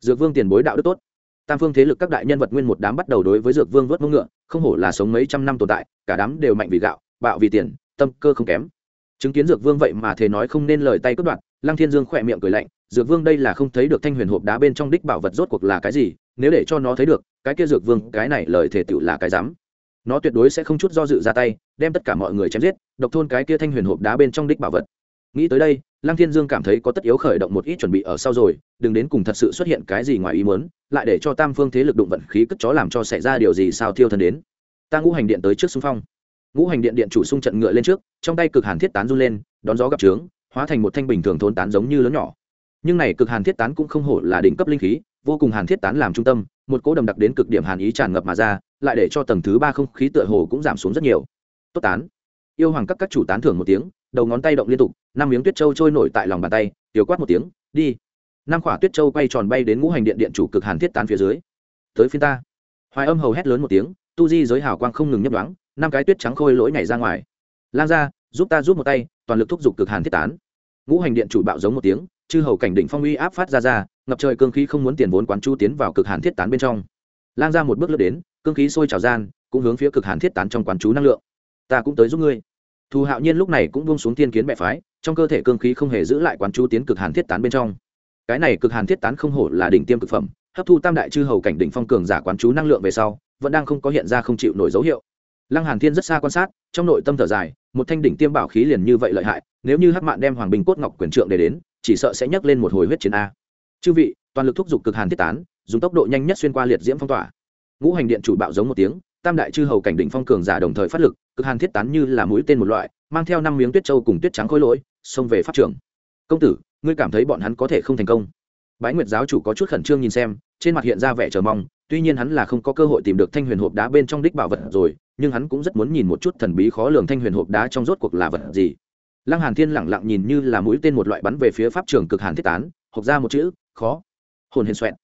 Dược vương tiền bối đạo đức tốt. Tam phương thế lực các đại nhân vật nguyên một đám bắt đầu đối với dược vương vớt mông ngựa, không hổ là sống mấy trăm năm tồn tại, cả đám đều mạnh vì gạo, bạo vì tiền, tâm cơ không kém chứng kiến dược vương vậy mà thế nói không nên lời tay cướp đoạn lăng thiên dương khỏe miệng cười lạnh, dược vương đây là không thấy được thanh huyền hộp đá bên trong đích bảo vật rốt cuộc là cái gì, nếu để cho nó thấy được, cái kia dược vương, cái này lời thể tựu là cái dám nó tuyệt đối sẽ không chút do dự ra tay, đem tất cả mọi người chém giết, độc thôn cái kia thanh huyền hộp đá bên trong đích bảo vật. Nghĩ tới đây, lăng thiên dương cảm thấy có tất yếu khởi động một ít chuẩn bị ở sau rồi, đừng đến cùng thật sự xuất hiện cái gì ngoài ý muốn, lại để cho tam phương thế lực đụng vận khí cất chó làm cho xảy ra điều gì sao thiêu thân đến. Ta ngũ hành điện tới trước xung phong ngũ hành điện điện chủ xung trận ngựa lên trước, trong tay cực hàn thiết tán run lên, đón gió gặp trướng, hóa thành một thanh bình thường thôn tán giống như lớn nhỏ. Nhưng này cực hàn thiết tán cũng không hổ là đỉnh cấp linh khí, vô cùng hàn thiết tán làm trung tâm, một cỗ đầm đặc đến cực điểm hàn ý tràn ngập mà ra, lại để cho tầng thứ ba không khí tựa hồ cũng giảm xuống rất nhiều. Tốt tán. Yêu hoàng các các chủ tán thưởng một tiếng, đầu ngón tay động liên tục, năm miếng tuyết châu trôi nổi tại lòng bàn tay, tiểu quát một tiếng, đi. Năm khỏa tuyết châu quay tròn bay đến ngũ hành điện điện chủ cực hàn thiết tán phía dưới. Tới phiên ta. Hoài âm hầu hét lớn một tiếng, tu di giới hào quang không ngừng nhấp đoáng năm cái tuyết trắng khôi lỗi nhảy ra ngoài. Lan ra, giúp ta giúp một tay, toàn lực thúc giục cực hàn thiết tán. Ngũ hành điện chủ bạo giống một tiếng, chư hầu cảnh đỉnh phong uy áp phát ra ra, ngập trời cương khí không muốn tiền vốn quán chu tiến vào cực hàn thiết tán bên trong. Lan ra một bước lướt đến, cương khí sôi trào gian, cũng hướng phía cực hàn thiết tán trong quán chú năng lượng. Ta cũng tới giúp ngươi. Thù hạo nhiên lúc này cũng buông xuống thiên kiến mẹ phái, trong cơ thể cương khí không hề giữ lại quán chú tiến cực hàn thiết tán bên trong. Cái này cực hàn thiết tán không hổ là đỉnh tiêm cực phẩm, hấp thu tam đại chư hầu cảnh đỉnh phong cường giả quán chú năng lượng về sau, vẫn đang không có hiện ra không chịu nổi dấu hiệu lăng hàn thiên rất xa quan sát, trong nội tâm thở dài, một thanh đỉnh tiêm bảo khí liền như vậy lợi hại, nếu như hắc mạn đem hoàng bình cốt ngọc quyền trượng để đến, chỉ sợ sẽ nhấc lên một hồi huyết chiến a. Chư vị, toàn lực thúc giục cực hàn thiết tán, dùng tốc độ nhanh nhất xuyên qua liệt diễm phong tỏa. Ngũ hành điện chủ bạo giống một tiếng, tam đại chư hầu cảnh đỉnh phong cường giả đồng thời phát lực, cực hàn thiết tán như là mũi tên một loại, mang theo năm miếng tuyết châu cùng tuyết trắng khối lỗi, xông về pháp trường. Công tử, ngươi cảm thấy bọn hắn có thể không thành công? Bái nguyệt giáo chủ có chút khẩn trương nhìn xem, trên mặt hiện ra vẻ chờ mong, tuy nhiên hắn là không có cơ hội tìm được thanh huyền hộp đá bên trong đích bảo vật rồi, nhưng hắn cũng rất muốn nhìn một chút thần bí khó lường thanh huyền hộp đá trong rốt cuộc là vật gì. Lăng hàn thiên lẳng lặng nhìn như là mũi tên một loại bắn về phía pháp trường cực hàn thiết tán hộp ra một chữ, khó. Hồn hển xoẹn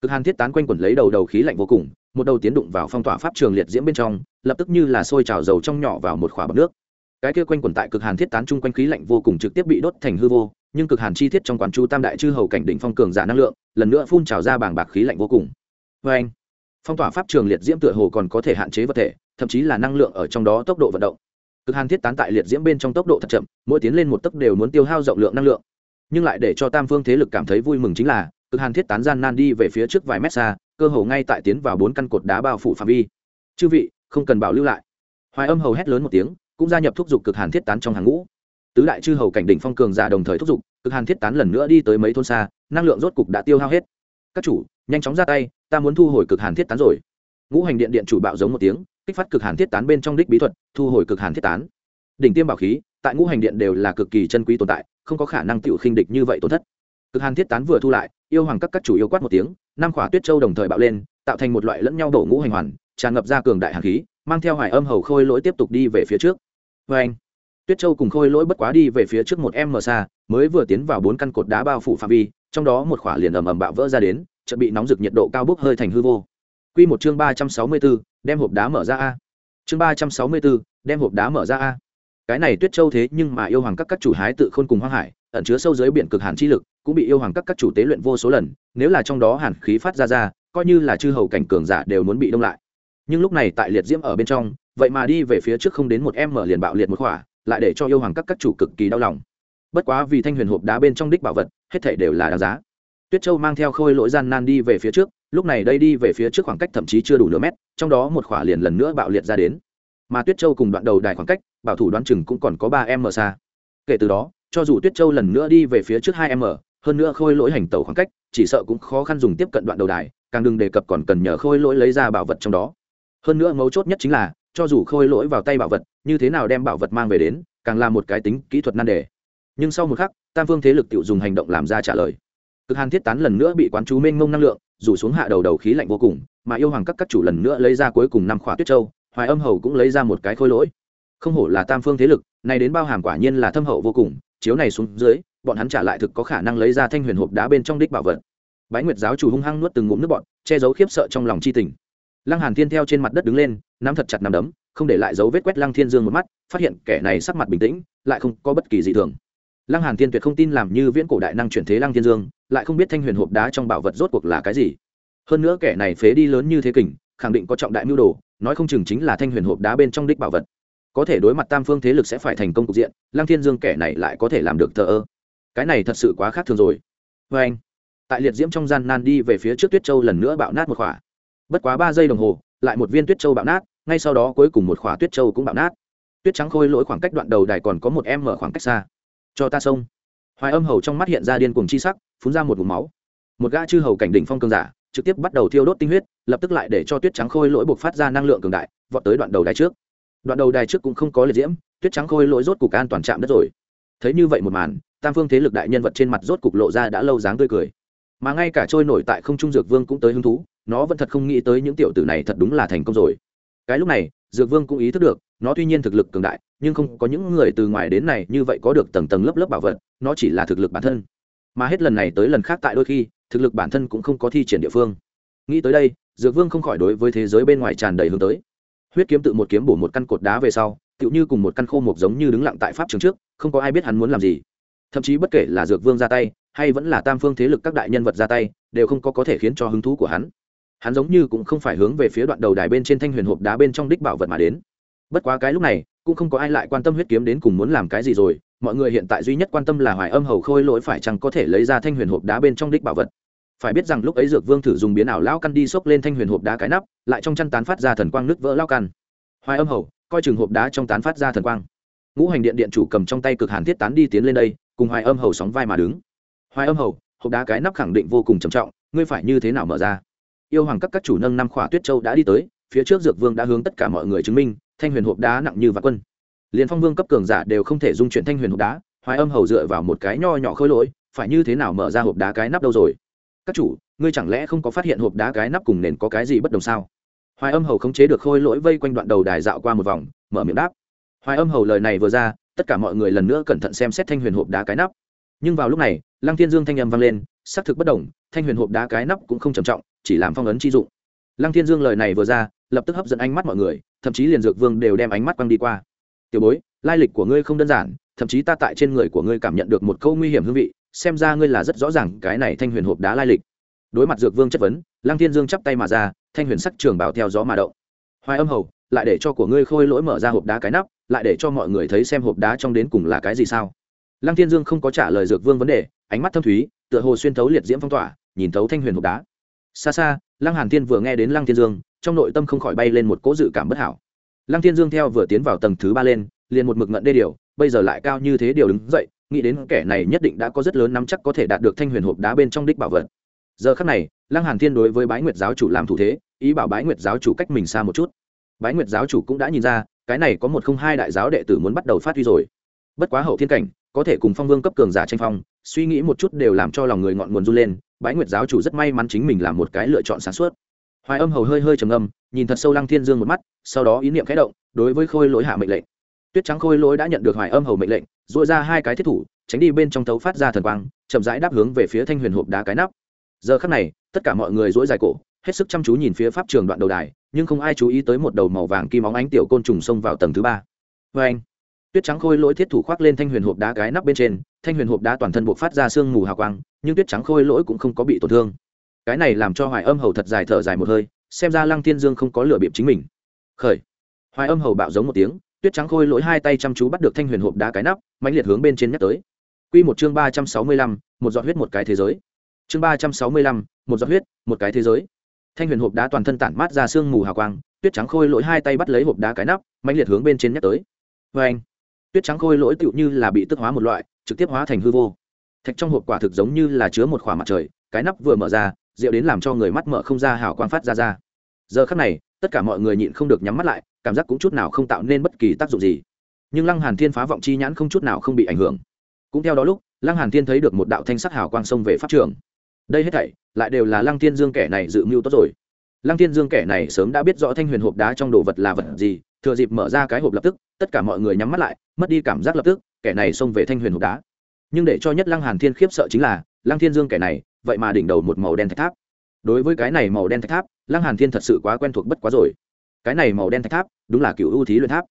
cực hàn thiết tán quanh quẩn lấy đầu đầu khí lạnh vô cùng, một đầu tiến đụng vào phong tỏa pháp trường liệt diễm bên trong, lập tức như là sôi trào dầu trong nhỏ vào một khỏa bọc nước. Cái kia quanh quẩn tại cực hàn thiết tán chung quanh khí lạnh vô cùng trực tiếp bị đốt thành hư vô nhưng cực hàn chi thiết trong quán chu tam đại chư hầu cảnh đỉnh phong cường giả năng lượng, lần nữa phun trào ra bảng bạc khí lạnh vô cùng. Vê anh, phong tỏa pháp trường liệt diễm tựa hồ còn có thể hạn chế vật thể, thậm chí là năng lượng ở trong đó tốc độ vận động. Cực hàn thiết tán tại liệt diễm bên trong tốc độ thật chậm, mỗi tiến lên một tấc đều muốn tiêu hao rộng lượng năng lượng. Nhưng lại để cho tam phương thế lực cảm thấy vui mừng chính là, cực hàn thiết tán gian nan đi về phía trước vài mét xa, cơ hồ ngay tại tiến vào bốn căn cột đá bao phủ phạm vi. Chư vị, không cần bảo lưu lại. Hoài âm hầu hét lớn một tiếng, cũng gia nhập thúc giục cực hàn thiết tán trong hàng ngũ tứ đại chư hầu cảnh đỉnh phong cường giả đồng thời thúc giục, cực hàn thiết tán lần nữa đi tới mấy thôn xa, năng lượng rốt cục đã tiêu hao hết. Các chủ, nhanh chóng ra tay, ta muốn thu hồi cực hàn thiết tán rồi. Ngũ hành điện điện chủ bạo giống một tiếng, kích phát cực hàn thiết tán bên trong đích bí thuật, thu hồi cực hàn thiết tán. Đỉnh tiêm bảo khí, tại ngũ hành điện đều là cực kỳ chân quý tồn tại, không có khả năng tự khinh địch như vậy tổn thất. Cực hàn thiết tán vừa thu lại, yêu hoàng các các chủ yêu quát một tiếng, năm khỏa tuyết châu đồng thời bạo lên, tạo thành một loại lẫn nhau đổ ngũ hành hoàn, tràn ngập ra cường đại hàn khí, mang theo hải âm hầu khôi lỗi tiếp tục đi về phía trước. Vê anh tuyết châu cùng khôi lỗi bất quá đi về phía trước một em mở xa mới vừa tiến vào bốn căn cột đá bao phủ phạm vi trong đó một khỏa liền ầm ầm bạo vỡ ra đến chợt bị nóng rực nhiệt độ cao bốc hơi thành hư vô Quy một chương ba trăm sáu mươi 364, đem hộp đá mở ra a. Chương ba trăm sáu mươi 364, đem hộp đá mở ra a. Cái này Tuyết Châu thế nhưng mà yêu hoàng các các chủ hái tự khôn cùng hoang hải, ẩn chứa sâu dưới biển cực hàn chi lực, cũng bị yêu hoàng các các chủ tế luyện vô số lần, nếu là trong đó hàn khí phát ra ra, coi như là chư hầu cảnh cường giả đều muốn bị đông lại. Nhưng lúc này tại liệt diễm ở bên trong, vậy mà đi về phía trước không đến một em mở liền bạo liệt một khỏa, lại để cho yêu hoàng các các chủ cực kỳ đau lòng. Bất quá vì thanh huyền hộp đá bên trong đích bảo vật, hết thể đều là đáng giá. Tuyết Châu mang theo khôi lỗi gian nan đi về phía trước, lúc này đây đi về phía trước khoảng cách thậm chí chưa đủ nửa mét, trong đó một khỏa liền lần nữa bạo liệt ra đến. Mà Tuyết Châu cùng đoạn đầu đài khoảng cách, bảo thủ đoán chừng cũng còn có ba m xa. Kể từ đó, cho dù Tuyết Châu lần nữa đi về phía trước hai m hơn nữa khôi lỗi hành tàu khoảng cách, chỉ sợ cũng khó khăn dùng tiếp cận đoạn đầu đài, càng đừng đề cập còn cần nhờ khôi lỗi lấy ra bảo vật trong đó. Hơn nữa mấu chốt nhất chính là, cho dù khôi lỗi vào tay bảo vật, như thế nào đem bảo vật mang về đến, càng là một cái tính kỹ thuật nan đề. Nhưng sau một khắc, Tam Phương thế lực tự dùng hành động làm ra trả lời. Cực hàn thiết tán lần nữa bị quán chú mênh mông năng lượng rủ xuống hạ đầu đầu khí lạnh vô cùng mà yêu hoàng các các chủ lần nữa lấy ra cuối cùng năm khỏa tuyết châu hoài âm hầu cũng lấy ra một cái khôi lỗi. Không hổ là tam phương thế lực này đến bao hàm quả nhiên là thâm hậu vô cùng chiếu này xuống dưới bọn hắn trả lại thực có khả năng lấy ra thanh huyền hộp đá bên trong đích bảo vật. Bái nguyệt giáo chủ hung hăng nuốt từng ngụm nước bọn che giấu khiếp sợ trong lòng chi tình. Lăng hàn thiên theo trên mặt đất đứng lên nắm thật chặt nằm đấm không để lại dấu vết quét lăng thiên dương một mắt, phát hiện kẻ này sắc mặt bình tĩnh, lại không có bất kỳ dị thường. Lăng hàn thiên tuyệt không tin làm như viễn cổ đại năng chuyển thế lăng thiên dương, lại không biết thanh huyền hộp đá trong bảo vật rốt cuộc là cái gì. Hơn nữa kẻ này phế đi lớn như thế kình, khẳng định có trọng đại mưu đồ, nói không chừng chính là thanh huyền hộp đá bên trong đích bảo vật. Có thể đối mặt tam phương thế lực sẽ phải thành công cục diện, lăng thiên dương kẻ này lại có thể làm được thờ ơ. Cái này thật sự quá khác thường rồi. Vê anh, tại liệt diễm trong gian nan đi về phía trước tuyết châu lần nữa bạo nát một khỏa. Bất quá ba giây đồng hồ, lại một viên tuyết châu bạo nát ngay sau đó cuối cùng một khỏa tuyết châu cũng bạo nát. Tuyết trắng khôi lỗi khoảng cách đoạn đầu đài còn có một em mở khoảng cách xa. Cho ta xông hoài âm hầu trong mắt hiện ra điên cuồng chi sắc, phun ra một vùng máu. Một gã chư hầu cảnh đỉnh phong cường giả, trực tiếp bắt đầu thiêu đốt tinh huyết, lập tức lại để cho tuyết trắng khôi lỗi buộc phát ra năng lượng cường đại, vọt tới đoạn đầu đài trước. Đoạn đầu đài trước cũng không có liệt diễm, tuyết trắng khôi lỗi rốt cục an toàn chạm đất rồi. Thấy như vậy một màn, tam phương thế lực đại nhân vật trên mặt rốt cục lộ ra đã lâu dáng tươi cười. Mà ngay cả trôi nổi tại không trung dược vương cũng tới hứng thú, nó vẫn thật không nghĩ tới những tiểu tử này thật đúng là thành công rồi cái lúc này, dược vương cũng ý thức được, nó tuy nhiên thực lực cường đại, nhưng không có những người từ ngoài đến này như vậy có được tầng tầng lớp lớp bảo vật, nó chỉ là thực lực bản thân. Mà hết lần này tới lần khác tại đôi khi, thực lực bản thân cũng không có thi triển địa phương. Nghĩ tới đây, dược vương không khỏi đối với thế giới bên ngoài tràn đầy hướng tới. Huyết kiếm tự một kiếm bổ một căn cột đá về sau, tựu như cùng một căn khô mục giống như đứng lặng tại pháp trường trước, không có ai biết hắn muốn làm gì. Thậm chí bất kể là dược vương ra tay, hay vẫn là tam phương thế lực các đại nhân vật ra tay, đều không có có thể khiến cho hứng thú của hắn hắn giống như cũng không phải hướng về phía đoạn đầu đài bên trên thanh huyền hộp đá bên trong đích bảo vật mà đến. Bất quá cái lúc này, cũng không có ai lại quan tâm huyết kiếm đến cùng muốn làm cái gì rồi, mọi người hiện tại duy nhất quan tâm là hoài âm hầu khôi lỗi phải chăng có thể lấy ra thanh huyền hộp đá bên trong đích bảo vật. Phải biết rằng lúc ấy dược vương thử dùng biến ảo lao căn đi xốc lên thanh huyền hộp đá cái nắp, lại trong chăn tán phát ra thần quang nước vỡ lao căn. Hoài âm hầu, coi chừng hộp đá trong tán phát ra thần quang. Ngũ hành điện điện chủ cầm trong tay cực hàn thiết tán đi tiến lên đây, cùng hoài âm hầu sóng vai mà đứng. Hoài âm hầu, hộp đá cái nắp khẳng định vô cùng trầm trọng, ngươi phải như thế nào mở ra? Yêu hoàng các các chủ nâng năm khỏa tuyết châu đã đi tới, phía trước dược vương đã hướng tất cả mọi người chứng minh, thanh huyền hộp đá nặng như vạn quân. Liền phong vương cấp cường giả đều không thể dung chuyển thanh huyền hộp đá, hoài âm hầu dựa vào một cái nho nhỏ khôi lỗi, phải như thế nào mở ra hộp đá cái nắp đâu rồi? Các chủ, ngươi chẳng lẽ không có phát hiện hộp đá cái nắp cùng nền có cái gì bất đồng sao? Hoài âm hầu khống chế được khôi lỗi vây quanh đoạn đầu đài dạo qua một vòng, mở miệng đáp. Hoài âm hầu lời này vừa ra, tất cả mọi người lần nữa cẩn thận xem xét thanh huyền hộp đá cái nắp. Nhưng vào lúc này, lăng thiên dương thanh âm vang lên xác thực bất đồng, thanh huyền hộp đá cái nắp cũng không trầm trọng chỉ làm phong ấn chi dụng. Lăng thiên dương lời này vừa ra, lập tức hấp dẫn ánh mắt mọi người, thậm chí liền dược vương đều đem ánh mắt quăng đi qua. Tiểu bối, lai lịch của ngươi không đơn giản, thậm chí ta tại trên người của ngươi cảm nhận được một câu nguy hiểm hương vị, xem ra ngươi là rất rõ ràng cái này thanh huyền hộp đá lai lịch. Đối mặt dược vương chất vấn, lăng thiên dương chắp tay mà ra, thanh huyền sắc trường bảo theo gió mà động. Hoài âm hầu, lại để cho của ngươi khôi lỗi mở ra hộp đá cái nắp, lại để cho mọi người thấy xem hộp đá trong đến cùng là cái gì sao? Lăng thiên dương không có trả lời dược vương vấn đề, ánh mắt thâm thúy, tựa hồ xuyên thấu liệt diễm phong tỏa, nhìn thấu thanh huyền hộp đá xa xa, lăng hàn thiên vừa nghe đến lăng thiên dương, trong nội tâm không khỏi bay lên một cỗ dự cảm bất hảo. Lăng thiên dương theo vừa tiến vào tầng thứ ba lên, liền một mực ngận đê điều, bây giờ lại cao như thế điều đứng dậy, nghĩ đến kẻ này nhất định đã có rất lớn nắm chắc có thể đạt được thanh huyền hộp đá bên trong đích bảo vật. Giờ khắc này, lăng hàn thiên đối với bái nguyệt giáo chủ làm thủ thế, ý bảo bái nguyệt giáo chủ cách mình xa một chút. Bái nguyệt giáo chủ cũng đã nhìn ra, cái này có một không hai đại giáo đệ tử muốn bắt đầu phát huy rồi. Bất quá hậu thiên cảnh, có thể cùng phong vương cấp cường giả tranh phong, suy nghĩ một chút đều làm cho lòng người ngọn nguồn run lên bái nguyệt giáo chủ rất may mắn chính mình là một cái lựa chọn sáng suốt. Hoài âm hầu hơi hơi trầm âm nhìn thật sâu lăng thiên dương một mắt, sau đó ý niệm khẽ động, đối với khôi lỗi hạ mệnh lệnh. Tuyết trắng khôi lỗi đã nhận được hoài âm hầu mệnh lệnh dội ra hai cái thiết thủ, tránh đi bên trong tấu phát ra thần quang, chậm rãi đáp hướng về phía thanh huyền hộp đá cái nắp. Giờ khắc này, tất cả mọi người dỗi dài cổ, hết sức chăm chú nhìn phía pháp trường đoạn đầu đài, nhưng không ai chú ý tới một đầu màu vàng kim óng ánh tiểu côn trùng xông vào tầng thứ ba. Vê anh tuyết trắng khôi lỗi thiết thủ khoác lên thanh huyền hộp đá cái nắp bên trên thanh huyền hộp đá toàn thân buộc phát ra sương mù hào quang, nhưng tuyết trắng khôi lỗi cũng không có bị tổn thương. Cái này làm cho hoài âm hầu thật dài thở dài một hơi, xem ra lăng thiên dương không có lửa bịp chính mình. Khởi. Hoài âm hầu bạo giống một tiếng, tuyết trắng khôi lỗi hai tay chăm chú bắt được thanh huyền hộp đá cái nắp, mãnh liệt hướng bên trên nhắc tới. Quy một chương ba trăm sáu mươi lăm, một giọt huyết một cái thế giới. Chương ba trăm sáu mươi lăm, một giọt huyết một cái thế giới. Thanh huyền hộp đá toàn thân tản mát ra sương mù hào quang, tuyết trắng khôi lỗi hai tay bắt lấy hộp đá cái nắp, mãnh liệt hướng bên trên nhắc tới. Vê anh tuyết trắng khôi lỗi tựu như là bị tức hóa một loại trực tiếp hóa thành hư vô. Thạch trong hộp quả thực giống như là chứa một khỏa mặt trời, cái nắp vừa mở ra, rượu đến làm cho người mắt mở không ra, hào quang phát ra ra. Giờ khắc này, tất cả mọi người nhịn không được nhắm mắt lại, cảm giác cũng chút nào không tạo nên bất kỳ tác dụng gì. Nhưng lăng hàn thiên phá vọng chi nhãn không chút nào không bị ảnh hưởng. Cũng theo đó lúc, lăng hàn thiên thấy được một đạo thanh sắc hào quang xông về pháp trường. Đây hết thảy, lại đều là lăng thiên dương kẻ này dự mưu tốt rồi. Lăng thiên dương kẻ này sớm đã biết rõ thanh huyền hộp đá trong đồ vật là vật gì, thừa dịp mở ra cái hộp lập tức tất cả mọi người nhắm mắt lại, mất đi cảm giác lập tức, kẻ này xông về thanh huyền hộp đá. Nhưng để cho nhất lăng hàn thiên khiếp sợ chính là, lăng thiên dương kẻ này, vậy mà đỉnh đầu một màu đen thạch tháp. Đối với cái này màu đen thạch tháp, lăng hàn thiên thật sự quá quen thuộc bất quá rồi. Cái này màu đen thạch tháp, đúng là cựu ưu thí luyện tháp.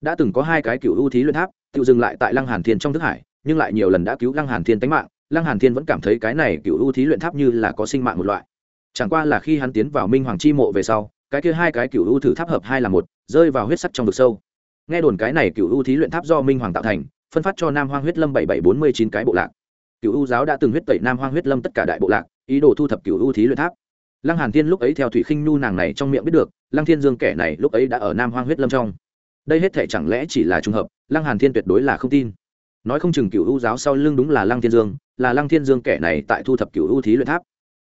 Đã từng có hai cái cựu ưu thí luyện tháp, tự dừng lại tại lăng hàn thiên trong thức hải, nhưng lại nhiều lần đã cứu lăng hàn thiên tính mạng. Lăng hàn thiên vẫn cảm thấy cái này cựu ưu thí luyện tháp như là có sinh mạng một loại. Chẳng qua là khi hắn tiến vào minh hoàng chi mộ về sau, cái kia hai cái cựu ưu thử tháp hợp hai là một, rơi vào huyết sắc trong vực sâu nghe đồn cái này cựu u thí luyện tháp do minh hoàng tạo thành, phân phát cho nam hoang huyết lâm bảy bảy bốn mươi chín cái bộ lạc. Cựu u giáo đã từng huyết tẩy nam hoang huyết lâm tất cả đại bộ lạc, ý đồ thu thập cựu u thí luyện tháp. Lăng hàn thiên lúc ấy theo thủy khinh nhu nàng này trong miệng biết được, lăng thiên dương kẻ này lúc ấy đã ở nam hoang huyết lâm trong. Đây hết thể chẳng lẽ chỉ là trùng hợp, lăng hàn thiên tuyệt đối là không tin. Nói không chừng cựu u giáo sau lưng đúng là lăng thiên dương, là lăng thiên dương kẻ này tại thu thập cựu u thí luyện tháp.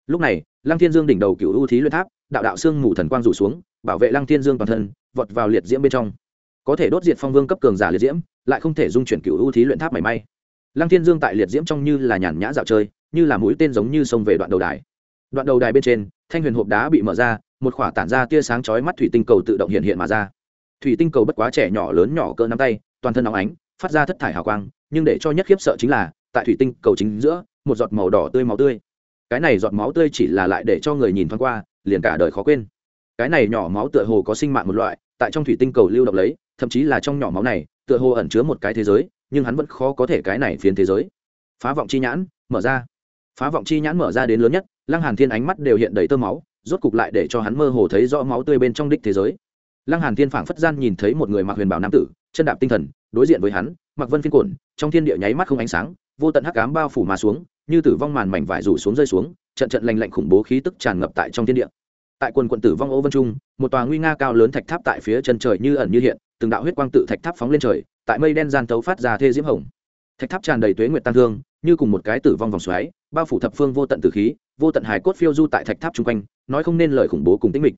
Lúc này, lăng thiên dương đỉnh đầu cựu u thí luyện tháp, đạo đạo xương mù thần quang rủ xuống, bảo vệ lăng thiên dương toàn thân, vọt vào liệt diễm bên trong có thể đốt diệt phong vương cấp cường giả liệt diễm, lại không thể dung chuyển cựu ưu thí luyện tháp mảy may. Lăng thiên dương tại liệt diễm trong như là nhàn nhã dạo chơi, như là mũi tên giống như sông về đoạn đầu đài. Đoạn đầu đài bên trên, thanh huyền hộp đá bị mở ra, một khỏa tản ra tia sáng chói mắt thủy tinh cầu tự động hiện hiện mà ra. Thủy tinh cầu bất quá trẻ nhỏ lớn nhỏ cỡ nắm tay, toàn thân óng ánh, phát ra thất thải hào quang, nhưng để cho nhất khiếp sợ chính là, tại thủy tinh cầu chính giữa, một giọt màu đỏ tươi máu tươi. Cái này giọt máu tươi chỉ là lại để cho người nhìn thoáng qua, liền cả đời khó quên. Cái này nhỏ máu tựa hồ có sinh mạng một loại, tại trong thủy tinh cầu lưu động lấy thậm chí là trong nhỏ máu này, tựa hồ ẩn chứa một cái thế giới, nhưng hắn vẫn khó có thể cái này phiến thế giới. Phá vọng chi nhãn, mở ra. Phá vọng chi nhãn mở ra đến lớn nhất, lăng hàn thiên ánh mắt đều hiện đầy tơ máu, rốt cục lại để cho hắn mơ hồ thấy rõ máu tươi bên trong đích thế giới. Lăng hàn thiên phảng phất gian nhìn thấy một người mặc huyền bảo nam tử, chân đạp tinh thần, đối diện với hắn, mặc vân phiên cuộn, trong thiên địa nháy mắt không ánh sáng, vô tận hắc ám bao phủ mà xuống, như tử vong màn mảnh vải rủ xuống rơi xuống, trận trận lạnh lạnh khủng bố khí tức tràn ngập tại trong thiên địa. Tại quần quận tử vong ô vân trung, một tòa nguy nga cao lớn thạch tháp tại phía chân trời như ẩn như hiện từng đạo huyết quang tự thạch tháp phóng lên trời, tại mây đen gian tấu phát ra thê diễm hồng. Thạch tháp tràn đầy tuế nguyệt tăng thương, như cùng một cái tử vong vòng xoáy, bao phủ thập phương vô tận tử khí, vô tận hải cốt phiêu du tại thạch tháp chung quanh, nói không nên lời khủng bố cùng tĩnh mịch.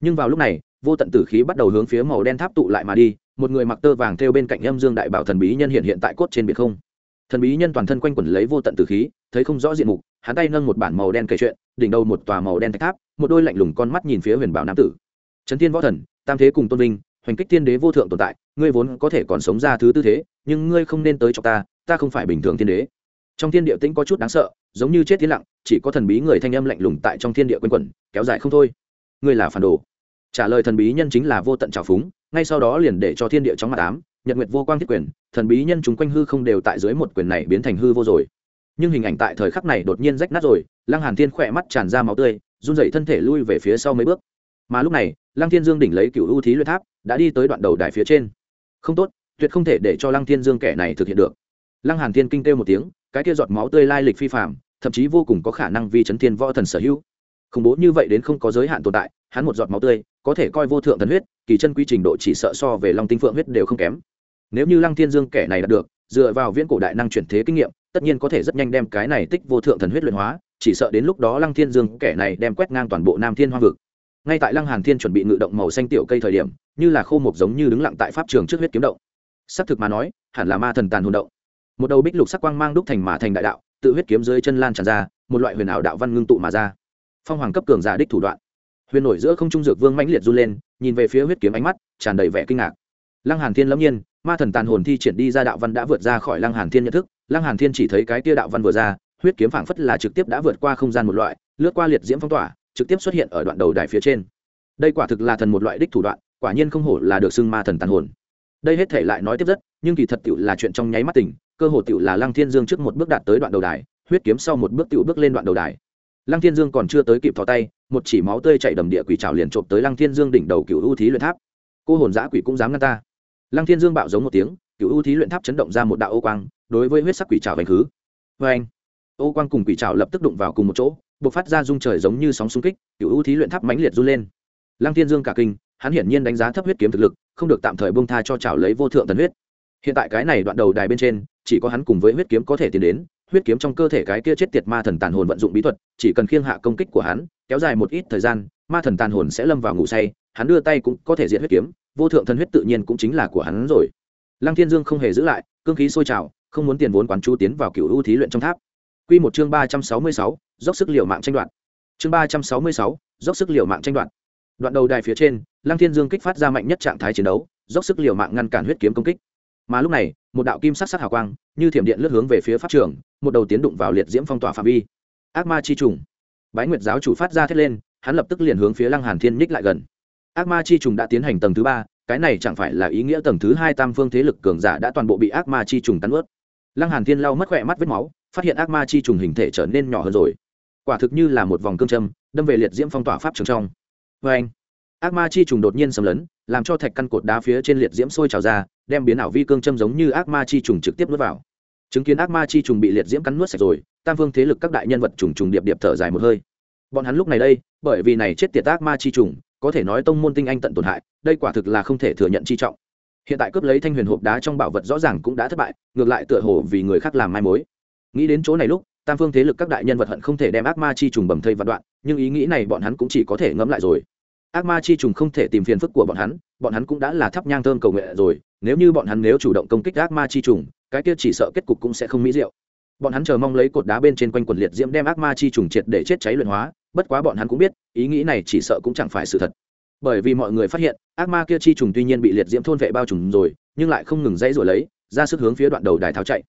Nhưng vào lúc này, vô tận tử khí bắt đầu hướng phía màu đen tháp tụ lại mà đi, một người mặc tơ vàng theo bên cạnh âm dương đại bảo thần bí nhân hiện hiện tại cốt trên biệt không. Thần bí nhân toàn thân quanh quẩn lấy vô tận tử khí, thấy không rõ diện mục, hắn tay nâng một bản màu đen kể chuyện, đỉnh đầu một tòa màu đen thạch tháp, một đôi lạnh lùng con mắt nhìn phía huyền bảo nam tử. Trấn thiên võ thần, tam thế cùng tôn vinh hoành kích thiên đế vô thượng tồn tại, ngươi vốn có thể còn sống ra thứ tư thế, nhưng ngươi không nên tới cho ta ta không phải bình thường thiên đế. Trong thiên địa tĩnh có chút đáng sợ, giống như chết thiên lặng, chỉ có thần bí người thanh âm lạnh lùng tại trong thiên địa quanh quẩn, kéo dài không thôi. Ngươi là phản đồ. Trả lời thần bí nhân chính là vô tận trào phúng, ngay sau đó liền để cho thiên địa chóng mặt ám, nhật nguyệt vô quang thiết quyền, thần bí nhân chúng quanh hư không đều tại dưới một quyền này biến thành hư vô rồi. Nhưng hình ảnh tại thời khắc này đột nhiên rách nát rồi, lăng hàn thiên khỏe mắt tràn ra máu tươi, run dậy thân thể lui về phía sau mấy bước. Mà lúc này, lăng thiên dương đỉnh lấy cựu ưu thí luyện tháp đã đi tới đoạn đầu đài phía trên. Không tốt, tuyệt không thể để cho lăng thiên dương kẻ này thực hiện được. Lăng hàn thiên kinh kêu một tiếng, cái kia giọt máu tươi lai lịch phi phạm thậm chí vô cùng có khả năng vi chấn thiên võ thần sở hữu. Khủng bố như vậy đến không có giới hạn tồn tại, hắn một giọt máu tươi, có thể coi vô thượng thần huyết, kỳ chân quy trình độ chỉ sợ so về long tinh phượng huyết đều không kém. Nếu như lăng thiên dương kẻ này đạt được, dựa vào viễn cổ đại năng chuyển thế kinh nghiệm, tất nhiên có thể rất nhanh đem cái này tích vô thượng thần huyết luyện hóa, chỉ sợ đến lúc đó lăng thiên dương kẻ này đem quét ngang toàn bộ nam thiên hoa vực. Ngay tại lăng hàn thiên chuẩn bị ngự động màu xanh tiểu cây thời điểm như là khô mục giống như đứng lặng tại pháp trường trước huyết kiếm động. Xác thực mà nói, hẳn là ma thần tàn hồn động. Một đầu bích lục sắc quang mang đúc thành mà thành đại đạo, tự huyết kiếm dưới chân lan tràn ra, một loại huyền ảo đạo văn ngưng tụ mà ra. Phong hoàng cấp cường giả đích thủ đoạn. Huyền nổi giữa không trung dược vương mãnh liệt run lên, nhìn về phía huyết kiếm ánh mắt, tràn đầy vẻ kinh ngạc. Lăng hàn thiên lâm nhiên, ma thần tàn hồn thi triển đi ra đạo văn đã vượt ra khỏi lăng hàn thiên nhận thức. Lăng hàn thiên chỉ thấy cái tia đạo văn vừa ra, huyết kiếm phảng phất là trực tiếp đã vượt qua không gian một loại, lướt qua liệt diễm phong tỏa, trực tiếp xuất hiện ở đoạn đầu đài phía trên. Đây quả thực là thần một loại đích thủ đoạn quả nhiên không hổ là được xưng ma thần tàn hồn. Đây hết thể lại nói tiếp rất, nhưng kỳ thật tựu là chuyện trong nháy mắt tỉnh, cơ hồ tựu là lăng thiên dương trước một bước đạt tới đoạn đầu đài, huyết kiếm sau một bước tựu bước lên đoạn đầu đài. Lăng thiên dương còn chưa tới kịp thò tay, một chỉ máu tươi chạy đầm địa quỷ trào liền trộm tới lăng thiên dương đỉnh đầu cựu ưu thí luyện tháp. Cô hồn giã quỷ cũng dám ngăn ta. Lăng thiên dương bạo giống một tiếng cựu ưu thí luyện tháp chấn động ra một đạo ô quang, đối với huyết sắc quỷ trào vành khứ. Vê anh, ô quang cùng quỷ trào lập tức đụng vào cùng một chỗ b ộ c phát ra rung trời giống như sóng xung kích cựu ưu thí luyện tháp mãnh liệt run lên. Lăng thiên dương cả kinh hắn hiển nhiên đánh giá thấp huyết kiếm thực lực, không được tạm thời bông tha cho trào lấy vô thượng tần huyết. Hiện tại cái này đoạn đầu đài bên trên, chỉ có hắn cùng với huyết kiếm có thể tiến đến, huyết kiếm trong cơ thể cái kia chết tiệt ma thần tàn hồn vận dụng bí thuật, chỉ cần khiêng hạ công kích của hắn, kéo dài một ít thời gian, ma thần tàn hồn sẽ lâm vào ngủ say, hắn đưa tay cũng có thể diệt huyết kiếm, vô thượng thần huyết tự nhiên cũng chính là của hắn rồi. Lăng thiên dương không hề giữ lại, cương khí sôi trào, không muốn tiền vốn quán chú tiến vào cựu ưu thí luyện trong tháp. Quy một chương ba trăm sáu mươi sáu, dốc sức liều mạng tranh đoạt. Chương ba trăm sáu mươi sáu, dốc sức liều mạng tranh đoạt đoạn đầu đài phía trên, lăng thiên dương kích phát ra mạnh nhất trạng thái chiến đấu, dốc sức liều mạng ngăn cản huyết kiếm công kích. Mà lúc này, một đạo kim sắc sắc hào quang, như thiểm điện lướt hướng về phía pháp trường, một đầu tiến đụng vào liệt diễm phong tỏa phạm vi. Ác ma chi trùng. Bái nguyệt giáo chủ phát ra thét lên, hắn lập tức liền hướng phía lăng hàn thiên nhích lại gần. Ác ma chi trùng đã tiến hành tầng thứ ba, cái này chẳng phải là ý nghĩa tầng thứ hai tam phương thế lực cường giả đã toàn bộ bị ác ma chi trùng tắn ướt. Lăng hàn thiên lau mất khỏe mắt vết máu, phát hiện ác ma chi trùng hình thể trở nên nhỏ hơn rồi. Quả thực như là một vòng cương châm, đâm về liệt diễm phong tỏa pháp trường trong với anh, ác ma chi trùng đột nhiên xâm lấn, làm cho thạch căn cột đá phía trên liệt diễm sôi trào ra, đem biến ảo vi cương châm giống như ác ma chi trùng trực tiếp nuốt vào. Chứng kiến ác ma chi trùng bị liệt diễm cắn nuốt sạch rồi, tam vương thế lực các đại nhân vật trùng trùng điệp điệp thở dài một hơi. Bọn hắn lúc này đây, bởi vì này chết tiệt ác ma chi trùng, có thể nói tông môn tinh anh tận tổn hại, đây quả thực là không thể thừa nhận chi trọng. Hiện tại cướp lấy thanh huyền hộp đá trong bảo vật rõ ràng cũng đã thất bại, ngược lại tựa hồ vì người khác làm mai mối. Nghĩ đến chỗ này lúc tam phương thế lực các đại nhân vật hận không thể đem ác ma chi trùng bầm thây vạn đoạn, nhưng ý nghĩ này bọn hắn cũng chỉ có thể ngẫm lại rồi. Ác ma chi trùng không thể tìm phiền phức của bọn hắn bọn hắn cũng đã là thắp nhang thơm cầu nguyện rồi, nếu như bọn hắn nếu chủ động công kích ác ma chi trùng, cái kia chỉ sợ kết cục cũng sẽ không mỹ diệu. Bọn hắn chờ mong lấy cột đá bên trên quanh quần liệt diễm đem ác ma chi trùng triệt để chết cháy luyện hóa, bất quá bọn hắn cũng biết, ý nghĩ này chỉ sợ cũng chẳng phải sự thật. Bởi vì mọi người phát hiện, ác ma kia chi trùng tuy nhiên bị liệt diễm thôn vệ bao trùm rồi, nhưng lại không ngừng dãy rồi lấy, ra sức hướng phía đoạn đầu đài tháo chạy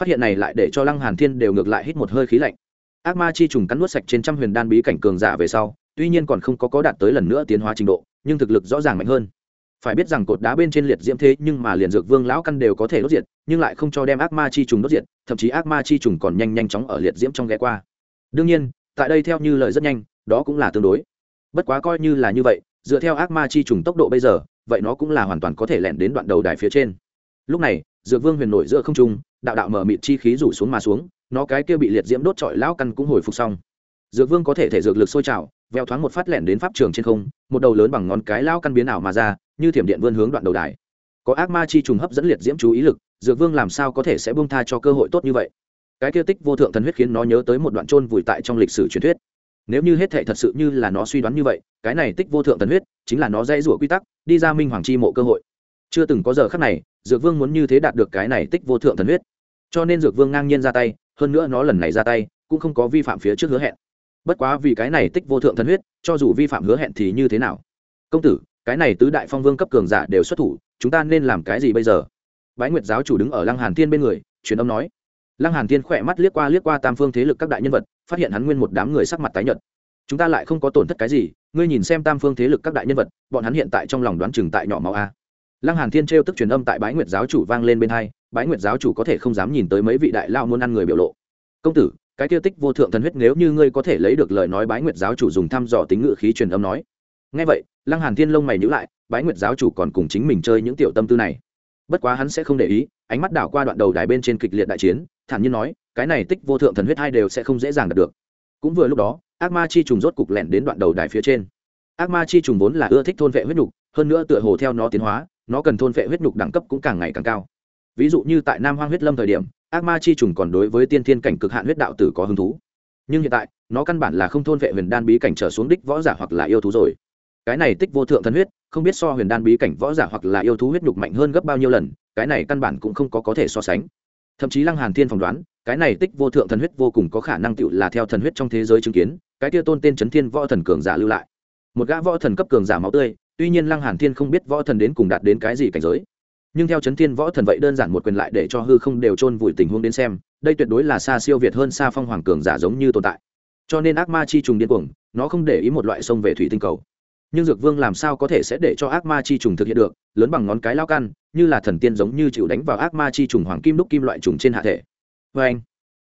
phát hiện này lại để cho lăng hàn thiên đều ngược lại hít một hơi khí lạnh. Ác ma chi trùng cắn nuốt sạch trên trăm huyền đan bí cảnh cường giả về sau, tuy nhiên còn không có có đạt tới lần nữa tiến hóa trình độ, nhưng thực lực rõ ràng mạnh hơn. Phải biết rằng cột đá bên trên liệt diễm thế nhưng mà liền dược vương lão căn đều có thể đốt diệt, nhưng lại không cho đem ác ma chi trùng đốt diệt, thậm chí ác ma chi trùng còn nhanh nhanh chóng ở liệt diễm trong ghé qua. Đương nhiên, tại đây theo như lời rất nhanh, đó cũng là tương đối. Bất quá coi như là như vậy, dựa theo ác ma chi trùng tốc độ bây giờ, vậy nó cũng là hoàn toàn có thể lẻn đến đoạn đầu đài phía trên. Lúc này dược vương huyền nổi giữa không trung, đạo đạo mở mịt chi khí rủ xuống mà xuống, nó cái kia bị liệt diễm đốt trọi lão căn cũng hồi phục xong. Dược vương có thể thể dược lực sôi trào, veo thoáng một phát lẻn đến pháp trường trên không, một đầu lớn bằng ngón cái lao căn biến ảo mà ra, như thiểm điện vươn hướng đoạn đầu đài. Có ác ma chi trùng hấp dẫn liệt diễm chú ý lực, dược vương làm sao có thể sẽ buông tha cho cơ hội tốt như vậy? Cái kia tích vô thượng thần huyết khiến nó nhớ tới một đoạn trôn vùi tại trong lịch sử truyền thuyết. Nếu như hết thể thật sự như là nó suy đoán như vậy, cái này tích vô thượng thần huyết chính là nó dây rủa quy tắc, đi ra minh hoàng chi mộ cơ hội chưa từng có giờ khắc này, dược vương muốn như thế đạt được cái này tích vô thượng thần huyết. Cho nên dược vương ngang nhiên ra tay, hơn nữa nó lần này ra tay, cũng không có vi phạm phía trước hứa hẹn. Bất quá vì cái này tích vô thượng thần huyết, cho dù vi phạm hứa hẹn thì như thế nào? Công tử, cái này tứ đại phong vương cấp cường giả đều xuất thủ, chúng ta nên làm cái gì bây giờ? Bái nguyệt giáo chủ đứng ở lăng hàn thiên bên người, truyền âm nói. Lăng hàn thiên khỏe mắt liếc qua liếc qua tam phương thế lực các đại nhân vật, phát hiện hắn nguyên một đám người sắc mặt tái nhợt. Chúng ta lại không có tổn thất cái gì, ngươi nhìn xem tam phương thế lực các đại nhân vật, bọn hắn hiện tại trong lòng đoán chừng tại nhỏ máu a lăng hàn thiên trêu tức truyền âm tại bái nguyệt giáo chủ vang lên bên hai, bái nguyệt giáo chủ có thể không dám nhìn tới mấy vị đại lao muốn ăn người biểu lộ. Công tử, cái tiêu tích vô thượng thần huyết nếu như ngươi có thể lấy được lời nói bái nguyệt giáo chủ dùng thăm dò tính ngự khí truyền âm nói. Nghe vậy, lăng hàn thiên lông mày nhíu lại, bái nguyệt giáo chủ còn cùng chính mình chơi những tiểu tâm tư này. Bất quá hắn sẽ không để ý, ánh mắt đảo qua đoạn đầu đài bên trên kịch liệt đại chiến, thản nhiên nói, cái này tích vô thượng thần huyết hai đều sẽ không dễ dàng đạt được. Cũng vừa lúc đó, ác ma chi trùng rốt cục lẻn đến đoạn đầu đài phía trên. Ác ma chi trùng vốn là ưa thích thôn vệ huyết nhục, hơn nữa tựa hồ theo nó tiến hóa nó cần thôn vệ huyết nhục đẳng cấp cũng càng ngày càng cao. Ví dụ như tại nam hoang huyết lâm thời điểm, ác ma chi trùng còn đối với tiên thiên cảnh cực hạn huyết đạo tử có hứng thú. Nhưng hiện tại, nó căn bản là không thôn vệ huyền đan bí cảnh trở xuống đích võ giả hoặc là yêu thú rồi. Cái này tích vô thượng thần huyết, không biết so huyền đan bí cảnh võ giả hoặc là yêu thú huyết nhục mạnh hơn gấp bao nhiêu lần, cái này căn bản cũng không có có thể so sánh. Thậm chí lăng hàn thiên phỏng đoán, cái này tích vô thượng thần huyết vô cùng có khả năng tựu là theo thần huyết trong thế giới chứng kiến, cái kia tôn tên chấn thiên võ thần cường giả lưu lại. Một gã võ thần cấp cường giả máu tươi tuy nhiên lăng hàn thiên không biết võ thần đến cùng đạt đến cái gì cảnh giới. Nhưng theo chấn thiên võ thần vậy đơn giản một quyền lại để cho hư không đều chôn vùi tình huống đến xem, đây tuyệt đối là xa siêu việt hơn xa phong hoàng cường giả giống như tồn tại. Cho nên ác ma chi trùng điên cuồng, nó không để ý một loại sông về thủy tinh cầu. Nhưng dược vương làm sao có thể sẽ để cho ác ma chi trùng thực hiện được, lớn bằng ngón cái lao căn, như là thần tiên giống như chịu đánh vào ác ma chi trùng hoàng kim đúc kim loại trùng trên hạ thể. Vê anh,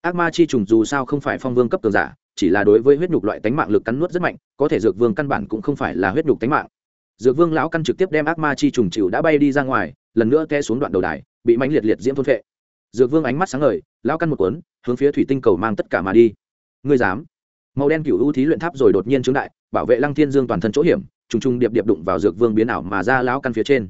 ác ma chi trùng dù sao không phải phong vương cấp cường giả, chỉ là đối với huyết nhục loại tánh mạng lực cắn nuốt rất mạnh, có thể dược vương căn bản cũng không phải là huyết nhục tánh mạng dược vương lão căn trực tiếp đem ác ma chi trùng chịu đã bay đi ra ngoài, lần nữa té xuống đoạn đầu đài, bị mãnh liệt liệt diễm thôn phệ. Dược vương ánh mắt sáng ngời, lão căn một cuốn, hướng phía thủy tinh cầu mang tất cả mà đi. Ngươi dám? Màu đen cựu ưu thí luyện tháp rồi đột nhiên trướng đại, bảo vệ lăng thiên dương toàn thân chỗ hiểm, trùng trùng điệp điệp đụng vào dược vương biến ảo mà ra lão căn phía trên.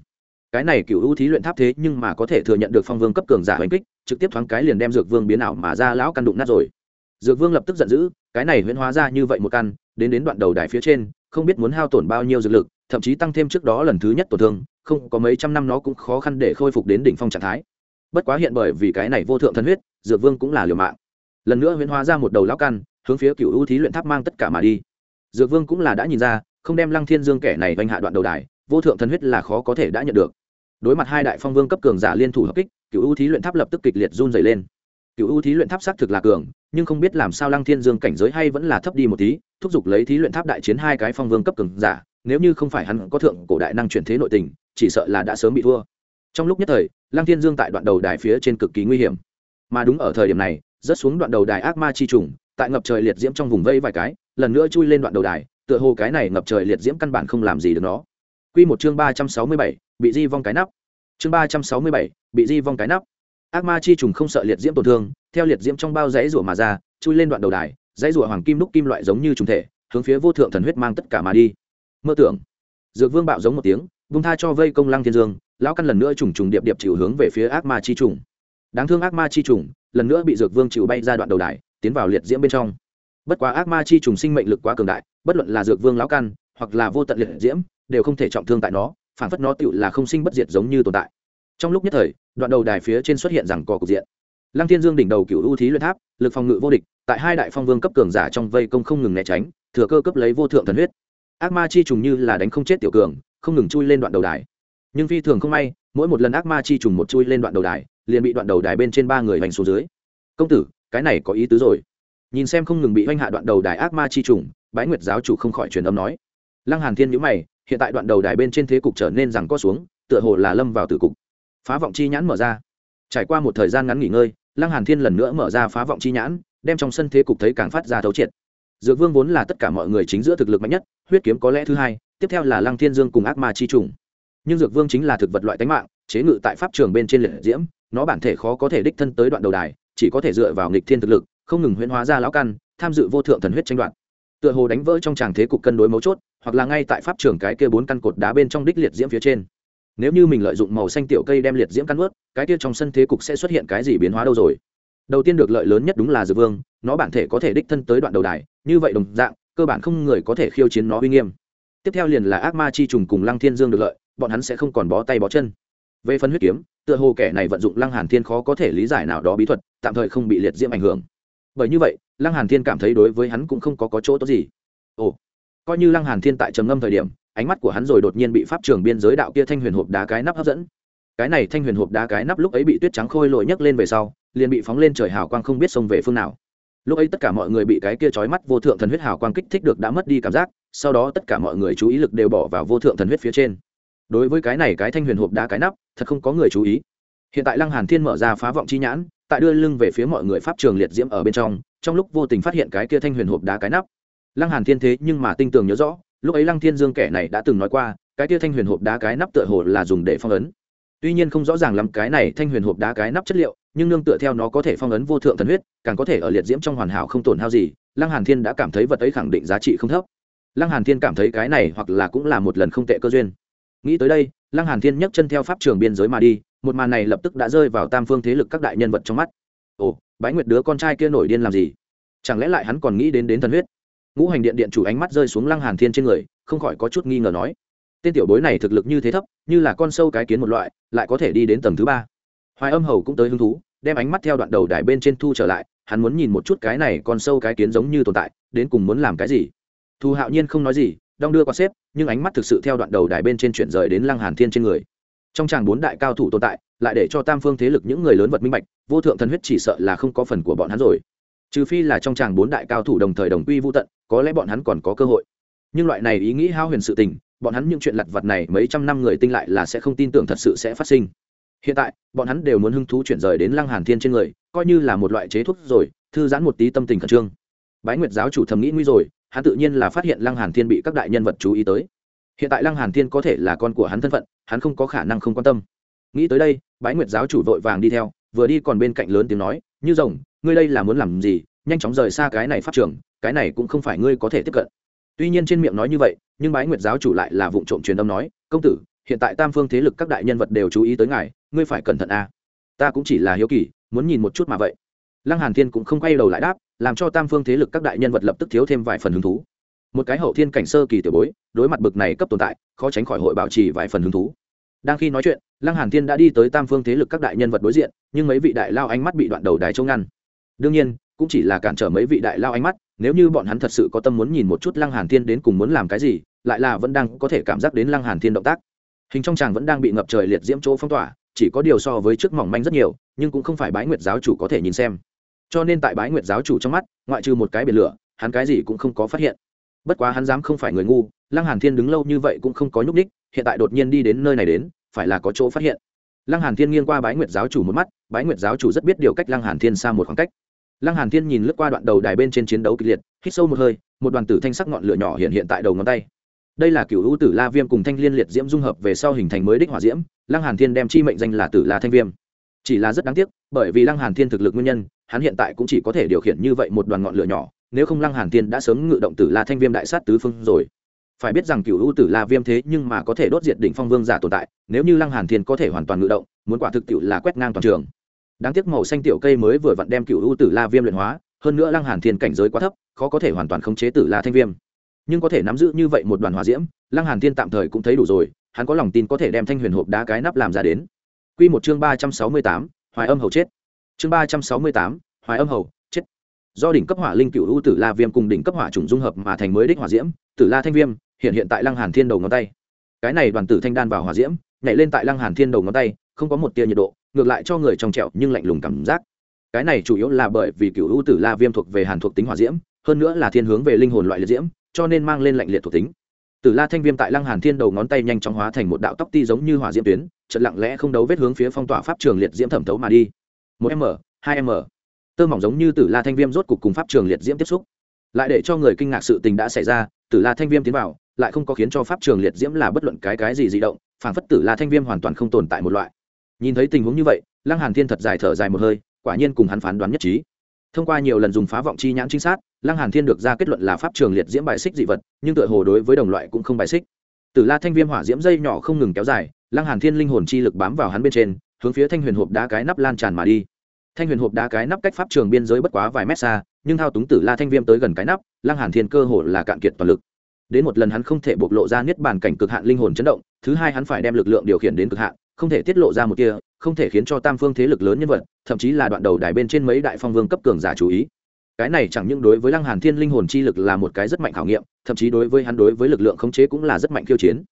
Cái này cựu ưu thí luyện tháp thế nhưng mà có thể thừa nhận được phong vương cấp cường giả đánh kích, trực tiếp thoáng cái liền đem dược vương biến ảo mà ra lão căn đụng nát rồi. Dược vương lập tức giận dữ, cái này huyễn hóa ra như vậy một căn, đến đến đoạn đầu đài phía trên, không biết muốn hao tổn bao nhiêu dược lực thậm chí tăng thêm trước đó lần thứ nhất tổn thương, không có mấy trăm năm nó cũng khó khăn để khôi phục đến đỉnh phong trạng thái. Bất quá hiện bởi vì cái này vô thượng thân huyết, dược vương cũng là liều mạng. Lần nữa huyễn hóa ra một đầu lão căn, hướng phía cựu ưu thí luyện tháp mang tất cả mà đi. Dược vương cũng là đã nhìn ra, không đem lăng thiên dương kẻ này vanh hạ đoạn đầu đài, vô thượng thần huyết là khó có thể đã nhận được. Đối mặt hai đại phong vương cấp cường giả liên thủ hợp kích, cựu ưu thí luyện tháp lập tức kịch liệt run dày lên. Cựu ưu thí luyện tháp xác thực là cường, nhưng không biết làm sao lăng thiên dương cảnh giới hay vẫn là thấp đi một tí, thúc giục lấy thí luyện tháp đại chiến hai cái phong vương cấp cường giả nếu như không phải hắn có thượng cổ đại năng chuyển thế nội tình, chỉ sợ là đã sớm bị thua. Trong lúc nhất thời, lăng thiên dương tại đoạn đầu đài phía trên cực kỳ nguy hiểm. Mà đúng ở thời điểm này, rớt xuống đoạn đầu đài ác ma chi trùng, tại ngập trời liệt diễm trong vùng vây vài cái, lần nữa chui lên đoạn đầu đài, tựa hồ cái này ngập trời liệt diễm căn bản không làm gì được nó. Quy một chương ba trăm sáu mươi bảy, bị di vong cái nắp. Chương ba trăm sáu mươi bảy, bị di vong cái nắp. Ác ma chi trùng không sợ liệt diễm tổn thương, theo liệt diễm trong bao dãy rủa mà ra, chui lên đoạn đầu đài dãy rủa hoàng kim đúc kim loại giống như trùng thể, hướng phía vô thượng thần huyết mang tất cả mà đi mơ tưởng. Dược vương bạo giống một tiếng, vung tha cho vây công lăng thiên dương, lão căn lần nữa trùng trùng điệp điệp chịu hướng về phía ác ma chi trùng. Đáng thương ác ma chi trùng, lần nữa bị dược vương chịu bay ra đoạn đầu đài, tiến vào liệt diễm bên trong. Bất quá ác ma chi trùng sinh mệnh lực quá cường đại, bất luận là dược vương lão căn, hoặc là vô tận liệt diễm, đều không thể trọng thương tại nó, phản phất nó tựu là không sinh bất diệt giống như tồn tại. Trong lúc nhất thời, đoạn đầu đài phía trên xuất hiện rằng cò cục diện. Lăng thiên dương đỉnh đầu cựu ưu thí luyện tháp, lực phòng ngự vô địch, tại hai đại phong vương cấp cường giả trong vây công không ngừng né tránh, thừa cơ cấp lấy vô thượng thần huyết ác ma chi trùng như là đánh không chết tiểu cường, không ngừng chui lên đoạn đầu đài. Nhưng phi thường không may, mỗi một lần ác ma chi trùng một chui lên đoạn đầu đài, liền bị đoạn đầu đài bên trên ba người hoành xuống dưới. Công tử, cái này có ý tứ rồi. Nhìn xem không ngừng bị oanh hạ đoạn đầu đài ác ma chi trùng, bái nguyệt giáo chủ không khỏi truyền âm nói. Lăng hàn thiên nhíu mày, hiện tại đoạn đầu đài bên trên thế cục trở nên rằng có xuống, tựa hồ là lâm vào tử cục. Phá vọng chi nhãn mở ra. Trải qua một thời gian ngắn nghỉ ngơi, lăng hàn thiên lần nữa mở ra phá vọng chi nhãn, đem trong sân thế cục thấy càng phát ra thấu triệt dược vương vốn là tất cả mọi người chính giữa thực lực mạnh nhất, huyết kiếm có lẽ thứ hai, tiếp theo là lăng thiên dương cùng ác ma chi trùng. Nhưng dược vương chính là thực vật loại tánh mạng, chế ngự tại pháp trường bên trên liệt diễm, nó bản thể khó có thể đích thân tới đoạn đầu đài, chỉ có thể dựa vào nghịch thiên thực lực, không ngừng huyễn hóa ra lão căn, tham dự vô thượng thần huyết tranh đoạt. Tựa hồ đánh vỡ trong tràng thế cục cân đối mấu chốt, hoặc là ngay tại pháp trường cái kia bốn căn cột đá bên trong đích liệt diễm phía trên. Nếu như mình lợi dụng màu xanh tiểu cây đem liệt diễm căn ướt cái kia trong sân thế cục sẽ xuất hiện cái gì biến hóa đâu rồi? Đầu tiên được lợi lớn nhất đúng là dược vương nó bản thể có thể đích thân tới đoạn đầu đài như vậy đồng dạng cơ bản không người có thể khiêu chiến nó uy nghiêm. Tiếp theo liền là ác ma chi trùng cùng lăng thiên dương được lợi bọn hắn sẽ không còn bó tay bó chân. Về phần huyết kiếm tựa hồ kẻ này vận dụng lăng hàn thiên khó có thể lý giải nào đó bí thuật tạm thời không bị liệt diễm ảnh hưởng. Bởi như vậy lăng hàn thiên cảm thấy đối với hắn cũng không có, có chỗ tốt gì. Ồ coi như lăng hàn thiên tại trầm ngâm thời điểm ánh mắt của hắn rồi đột nhiên bị pháp trường biên giới đạo kia thanh huyền hộp đá cái nắp hấp dẫn. Cái này thanh huyền hộp đá cái nắp lúc ấy bị tuyết trắng khôi lội nhấc lên về sau liền bị phóng lên trời hào quang không biết xông về phương nào. Lúc ấy tất cả mọi người bị cái kia chói mắt vô thượng thần huyết hào quang kích thích được đã mất đi cảm giác, sau đó tất cả mọi người chú ý lực đều bỏ vào vô thượng thần huyết phía trên. Đối với cái này cái thanh huyền hộp đá cái nắp, thật không có người chú ý. Hiện tại lăng hàn thiên mở ra phá vọng chi nhãn, tại đưa lưng về phía mọi người pháp trường liệt diễm ở bên trong trong lúc vô tình phát hiện cái kia thanh huyền hộp đá cái nắp. Lăng hàn thiên thế nhưng mà tinh tường nhớ rõ, lúc ấy lăng thiên dương kẻ này đã từng nói qua, cái kia thanh huyền hộp đá cái nắp tựa hồ là dùng để phong ấn. Tuy nhiên không rõ ràng lắm cái này thanh huyền hộp đá cái nắp chất liệu nhưng nương tựa theo nó có thể phong ấn vô thượng thần huyết, càng có thể ở liệt diễm trong hoàn hảo không tổn hao gì, lăng hàn thiên đã cảm thấy vật ấy khẳng định giá trị không thấp. Lăng hàn thiên cảm thấy cái này hoặc là cũng là một lần không tệ cơ duyên. Nghĩ tới đây, lăng hàn thiên nhấc chân theo pháp trường biên giới mà đi, một màn này lập tức đã rơi vào tam phương thế lực các đại nhân vật trong mắt. Ồ, bái nguyệt đứa con trai kia nổi điên làm gì? Chẳng lẽ lại hắn còn nghĩ đến đến thần huyết? Ngũ hành điện điện chủ ánh mắt rơi xuống lăng hàn thiên trên người, không khỏi có chút nghi ngờ nói, tên tiểu bối này thực lực như thế thấp, như là con sâu cái kiến một loại, lại có thể đi đến tầng thứ ba hoài âm hầu cũng tới hứng thú, đem ánh mắt theo đoạn đầu đài bên trên thu trở lại, hắn muốn nhìn một chút cái này con sâu cái kiến giống như tồn tại, đến cùng muốn làm cái gì. Thu hạo nhiên không nói gì, đong đưa qua xếp, nhưng ánh mắt thực sự theo đoạn đầu đài bên trên chuyển rời đến lăng hàn thiên trên người. Trong tràng bốn đại cao thủ tồn tại, lại để cho tam phương thế lực những người lớn vật minh bạch, vô thượng thần huyết chỉ sợ là không có phần của bọn hắn rồi. Trừ phi là trong tràng bốn đại cao thủ đồng thời đồng quy vô tận, có lẽ bọn hắn còn có cơ hội. Nhưng loại này ý nghĩ hao huyền sự tình, bọn hắn những chuyện lặt vặt này mấy trăm năm người tinh lại là sẽ không tin tưởng thật sự sẽ phát sinh hiện tại, bọn hắn đều muốn hứng thú chuyển rời đến lăng hàn thiên trên người, coi như là một loại chế thuốc rồi, thư giãn một tí tâm tình khẩn trương. Bái nguyệt giáo chủ thầm nghĩ nguy rồi, hắn tự nhiên là phát hiện lăng hàn thiên bị các đại nhân vật chú ý tới. Hiện tại lăng hàn thiên có thể là con của hắn thân phận, hắn không có khả năng không quan tâm. Nghĩ tới đây, bái nguyệt giáo chủ vội vàng đi theo, vừa đi còn bên cạnh lớn tiếng nói, như rồng, ngươi đây là muốn làm gì? Nhanh chóng rời xa cái này pháp trường, cái này cũng không phải ngươi có thể tiếp cận. Tuy nhiên trên miệng nói như vậy, nhưng bái nguyệt giáo chủ lại là vụ trộm truyền âm nói, công tử, hiện tại tam phương thế lực các đại nhân vật đều chú ý tới ngài ngươi phải cẩn thận a ta cũng chỉ là hiếu kỳ, muốn nhìn một chút mà vậy. Lăng hàn thiên cũng không quay đầu lại đáp, làm cho tam phương thế lực các đại nhân vật lập tức thiếu thêm vài phần hứng thú. Một cái hậu thiên cảnh sơ kỳ tiểu bối, đối mặt bực này cấp tồn tại, khó tránh khỏi hội bảo trì vài phần hứng thú. Đang khi nói chuyện, lăng hàn thiên đã đi tới tam phương thế lực các đại nhân vật đối diện, nhưng mấy vị đại lao ánh mắt bị đoạn đầu đài trông ngăn. Đương nhiên, cũng chỉ là cản trở mấy vị đại lao ánh mắt, nếu như bọn hắn thật sự có tâm muốn nhìn một chút lăng hàn thiên đến cùng muốn làm cái gì, lại là vẫn đang có thể cảm giác đến lăng hàn thiên động tác. Hình trong chàng vẫn đang bị ngập trời liệt diễm chỗ phong tỏa chỉ có điều so với trước mỏng manh rất nhiều, nhưng cũng không phải bái nguyệt giáo chủ có thể nhìn xem. Cho nên tại bái nguyệt giáo chủ trong mắt, ngoại trừ một cái biển lửa, hắn cái gì cũng không có phát hiện. Bất quá hắn dám không phải người ngu, lăng hàn thiên đứng lâu như vậy cũng không có nhúc nhích, hiện tại đột nhiên đi đến nơi này đến, phải là có chỗ phát hiện. Lăng hàn thiên nghiêng qua bái nguyệt giáo chủ một mắt, bái nguyệt giáo chủ rất biết điều cách lăng hàn thiên xa một khoảng cách. Lăng hàn thiên nhìn lướt qua đoạn đầu đài bên trên chiến đấu kịch liệt, hít sâu một hơi, một đoàn tử thanh sắc ngọn lửa nhỏ hiện hiện tại đầu ngón tay. Đây là cựu hữu tử la viêm cùng thanh liên liệt diễm dung hợp về sau hình thành mới đích hỏa diễm lăng hàn thiên đem chi mệnh danh là tử la thanh viêm. Chỉ là rất đáng tiếc, bởi vì lăng hàn thiên thực lực nguyên nhân, hắn hiện tại cũng chỉ có thể điều khiển như vậy một đoàn ngọn lửa nhỏ, nếu không lăng hàn thiên đã sớm ngự động tử la thanh viêm đại sát tứ phương rồi. Phải biết rằng cửu u tử la viêm thế nhưng mà có thể đốt diệt đỉnh phong vương giả tồn tại, nếu như lăng hàn thiên có thể hoàn toàn ngự động, muốn quả thực tiểu là quét ngang toàn trường. Đáng tiếc màu xanh tiểu cây mới vừa vặn đem cửu u tử la viêm luyện hóa, hơn nữa lăng hàn thiên cảnh giới quá thấp, khó có thể hoàn toàn khống chế tử la thanh viêm. Nhưng có thể nắm giữ như vậy một đoàn hỏa diễm, lăng hàn thiên tạm thời cũng thấy đủ rồi hắn có lòng tin có thể đem thanh huyền hộp đá cái nắp làm ra đến. Quy một chương ba trăm sáu mươi tám, hoài âm hầu chết. Chương ba trăm sáu mươi tám, hoài âm hầu chết. Do đỉnh cấp hỏa linh cựu u tử la viêm cùng đỉnh cấp hỏa trùng dung hợp mà thành mới đích hỏa diễm tử la thanh viêm hiện hiện tại lăng hàn thiên đầu ngón tay. Cái này đoàn tử thanh đan vào hỏa diễm nhảy lên tại lăng hàn thiên đầu ngón tay không có một tia nhiệt độ ngược lại cho người trong trẹo nhưng lạnh lùng cảm giác. Cái này chủ yếu là bởi vì cựu u tử la viêm thuộc về hàn thuộc tính hỏa diễm hơn nữa là thiên hướng về linh hồn loại liệt diễm cho nên mang lên lạnh liệt thuộc tính tử la thanh viêm tại lăng hàn thiên đầu ngón tay nhanh chóng hóa thành một đạo tóc ti giống như hỏa diễm tuyến, chợt lặng lẽ không đấu vết hướng phía phong tỏa pháp trường liệt diễm thẩm thấu mà đi. Một m, hai m. Tơ mỏng giống như tử la thanh viêm rốt cục cùng pháp trường liệt diễm tiếp xúc. Lại để cho người kinh ngạc sự tình đã xảy ra, tử la thanh viêm tiến vào, lại không có khiến cho pháp trường liệt diễm là bất luận cái cái gì dị động phản phất tử la thanh viêm hoàn toàn không tồn tại một loại. Nhìn thấy tình huống như vậy, lăng hàn thiên thật dài thở dài một hơi, quả nhiên cùng hắn phán đoán nhất trí thông qua nhiều lần dùng phá vọng chi nhãn chính xác lăng hàn thiên được ra kết luận là pháp trường liệt diễm bài xích dị vật, nhưng tựa hồ đối với đồng loại cũng không bài xích. Tử la thanh viêm hỏa diễm dây nhỏ không ngừng kéo dài, lăng hàn thiên linh hồn chi lực bám vào hắn bên trên, hướng phía thanh huyền hộp đá cái nắp lan tràn mà đi. Thanh huyền hộp đá cái nắp cách pháp trường biên giới bất quá vài mét xa, nhưng thao túng tử la thanh viêm tới gần cái nắp, lăng hàn thiên cơ hồ là cạn kiệt toàn lực. Đến một lần hắn không thể bộc lộ ra niết bàn cảnh cực hạn linh hồn chấn động, thứ hai hắn phải đem lực lượng điều khiển đến cực hạn, không thể tiết lộ ra một kia không thể khiến cho tam phương thế lực lớn nhân vật, thậm chí là đoạn đầu đài bên trên mấy đại phong vương cấp cường giả chú ý. Cái này chẳng những đối với lăng hàn thiên linh hồn chi lực là một cái rất mạnh khảo nghiệm, thậm chí đối với hắn đối với lực lượng khống chế cũng là rất mạnh khiêu chiến.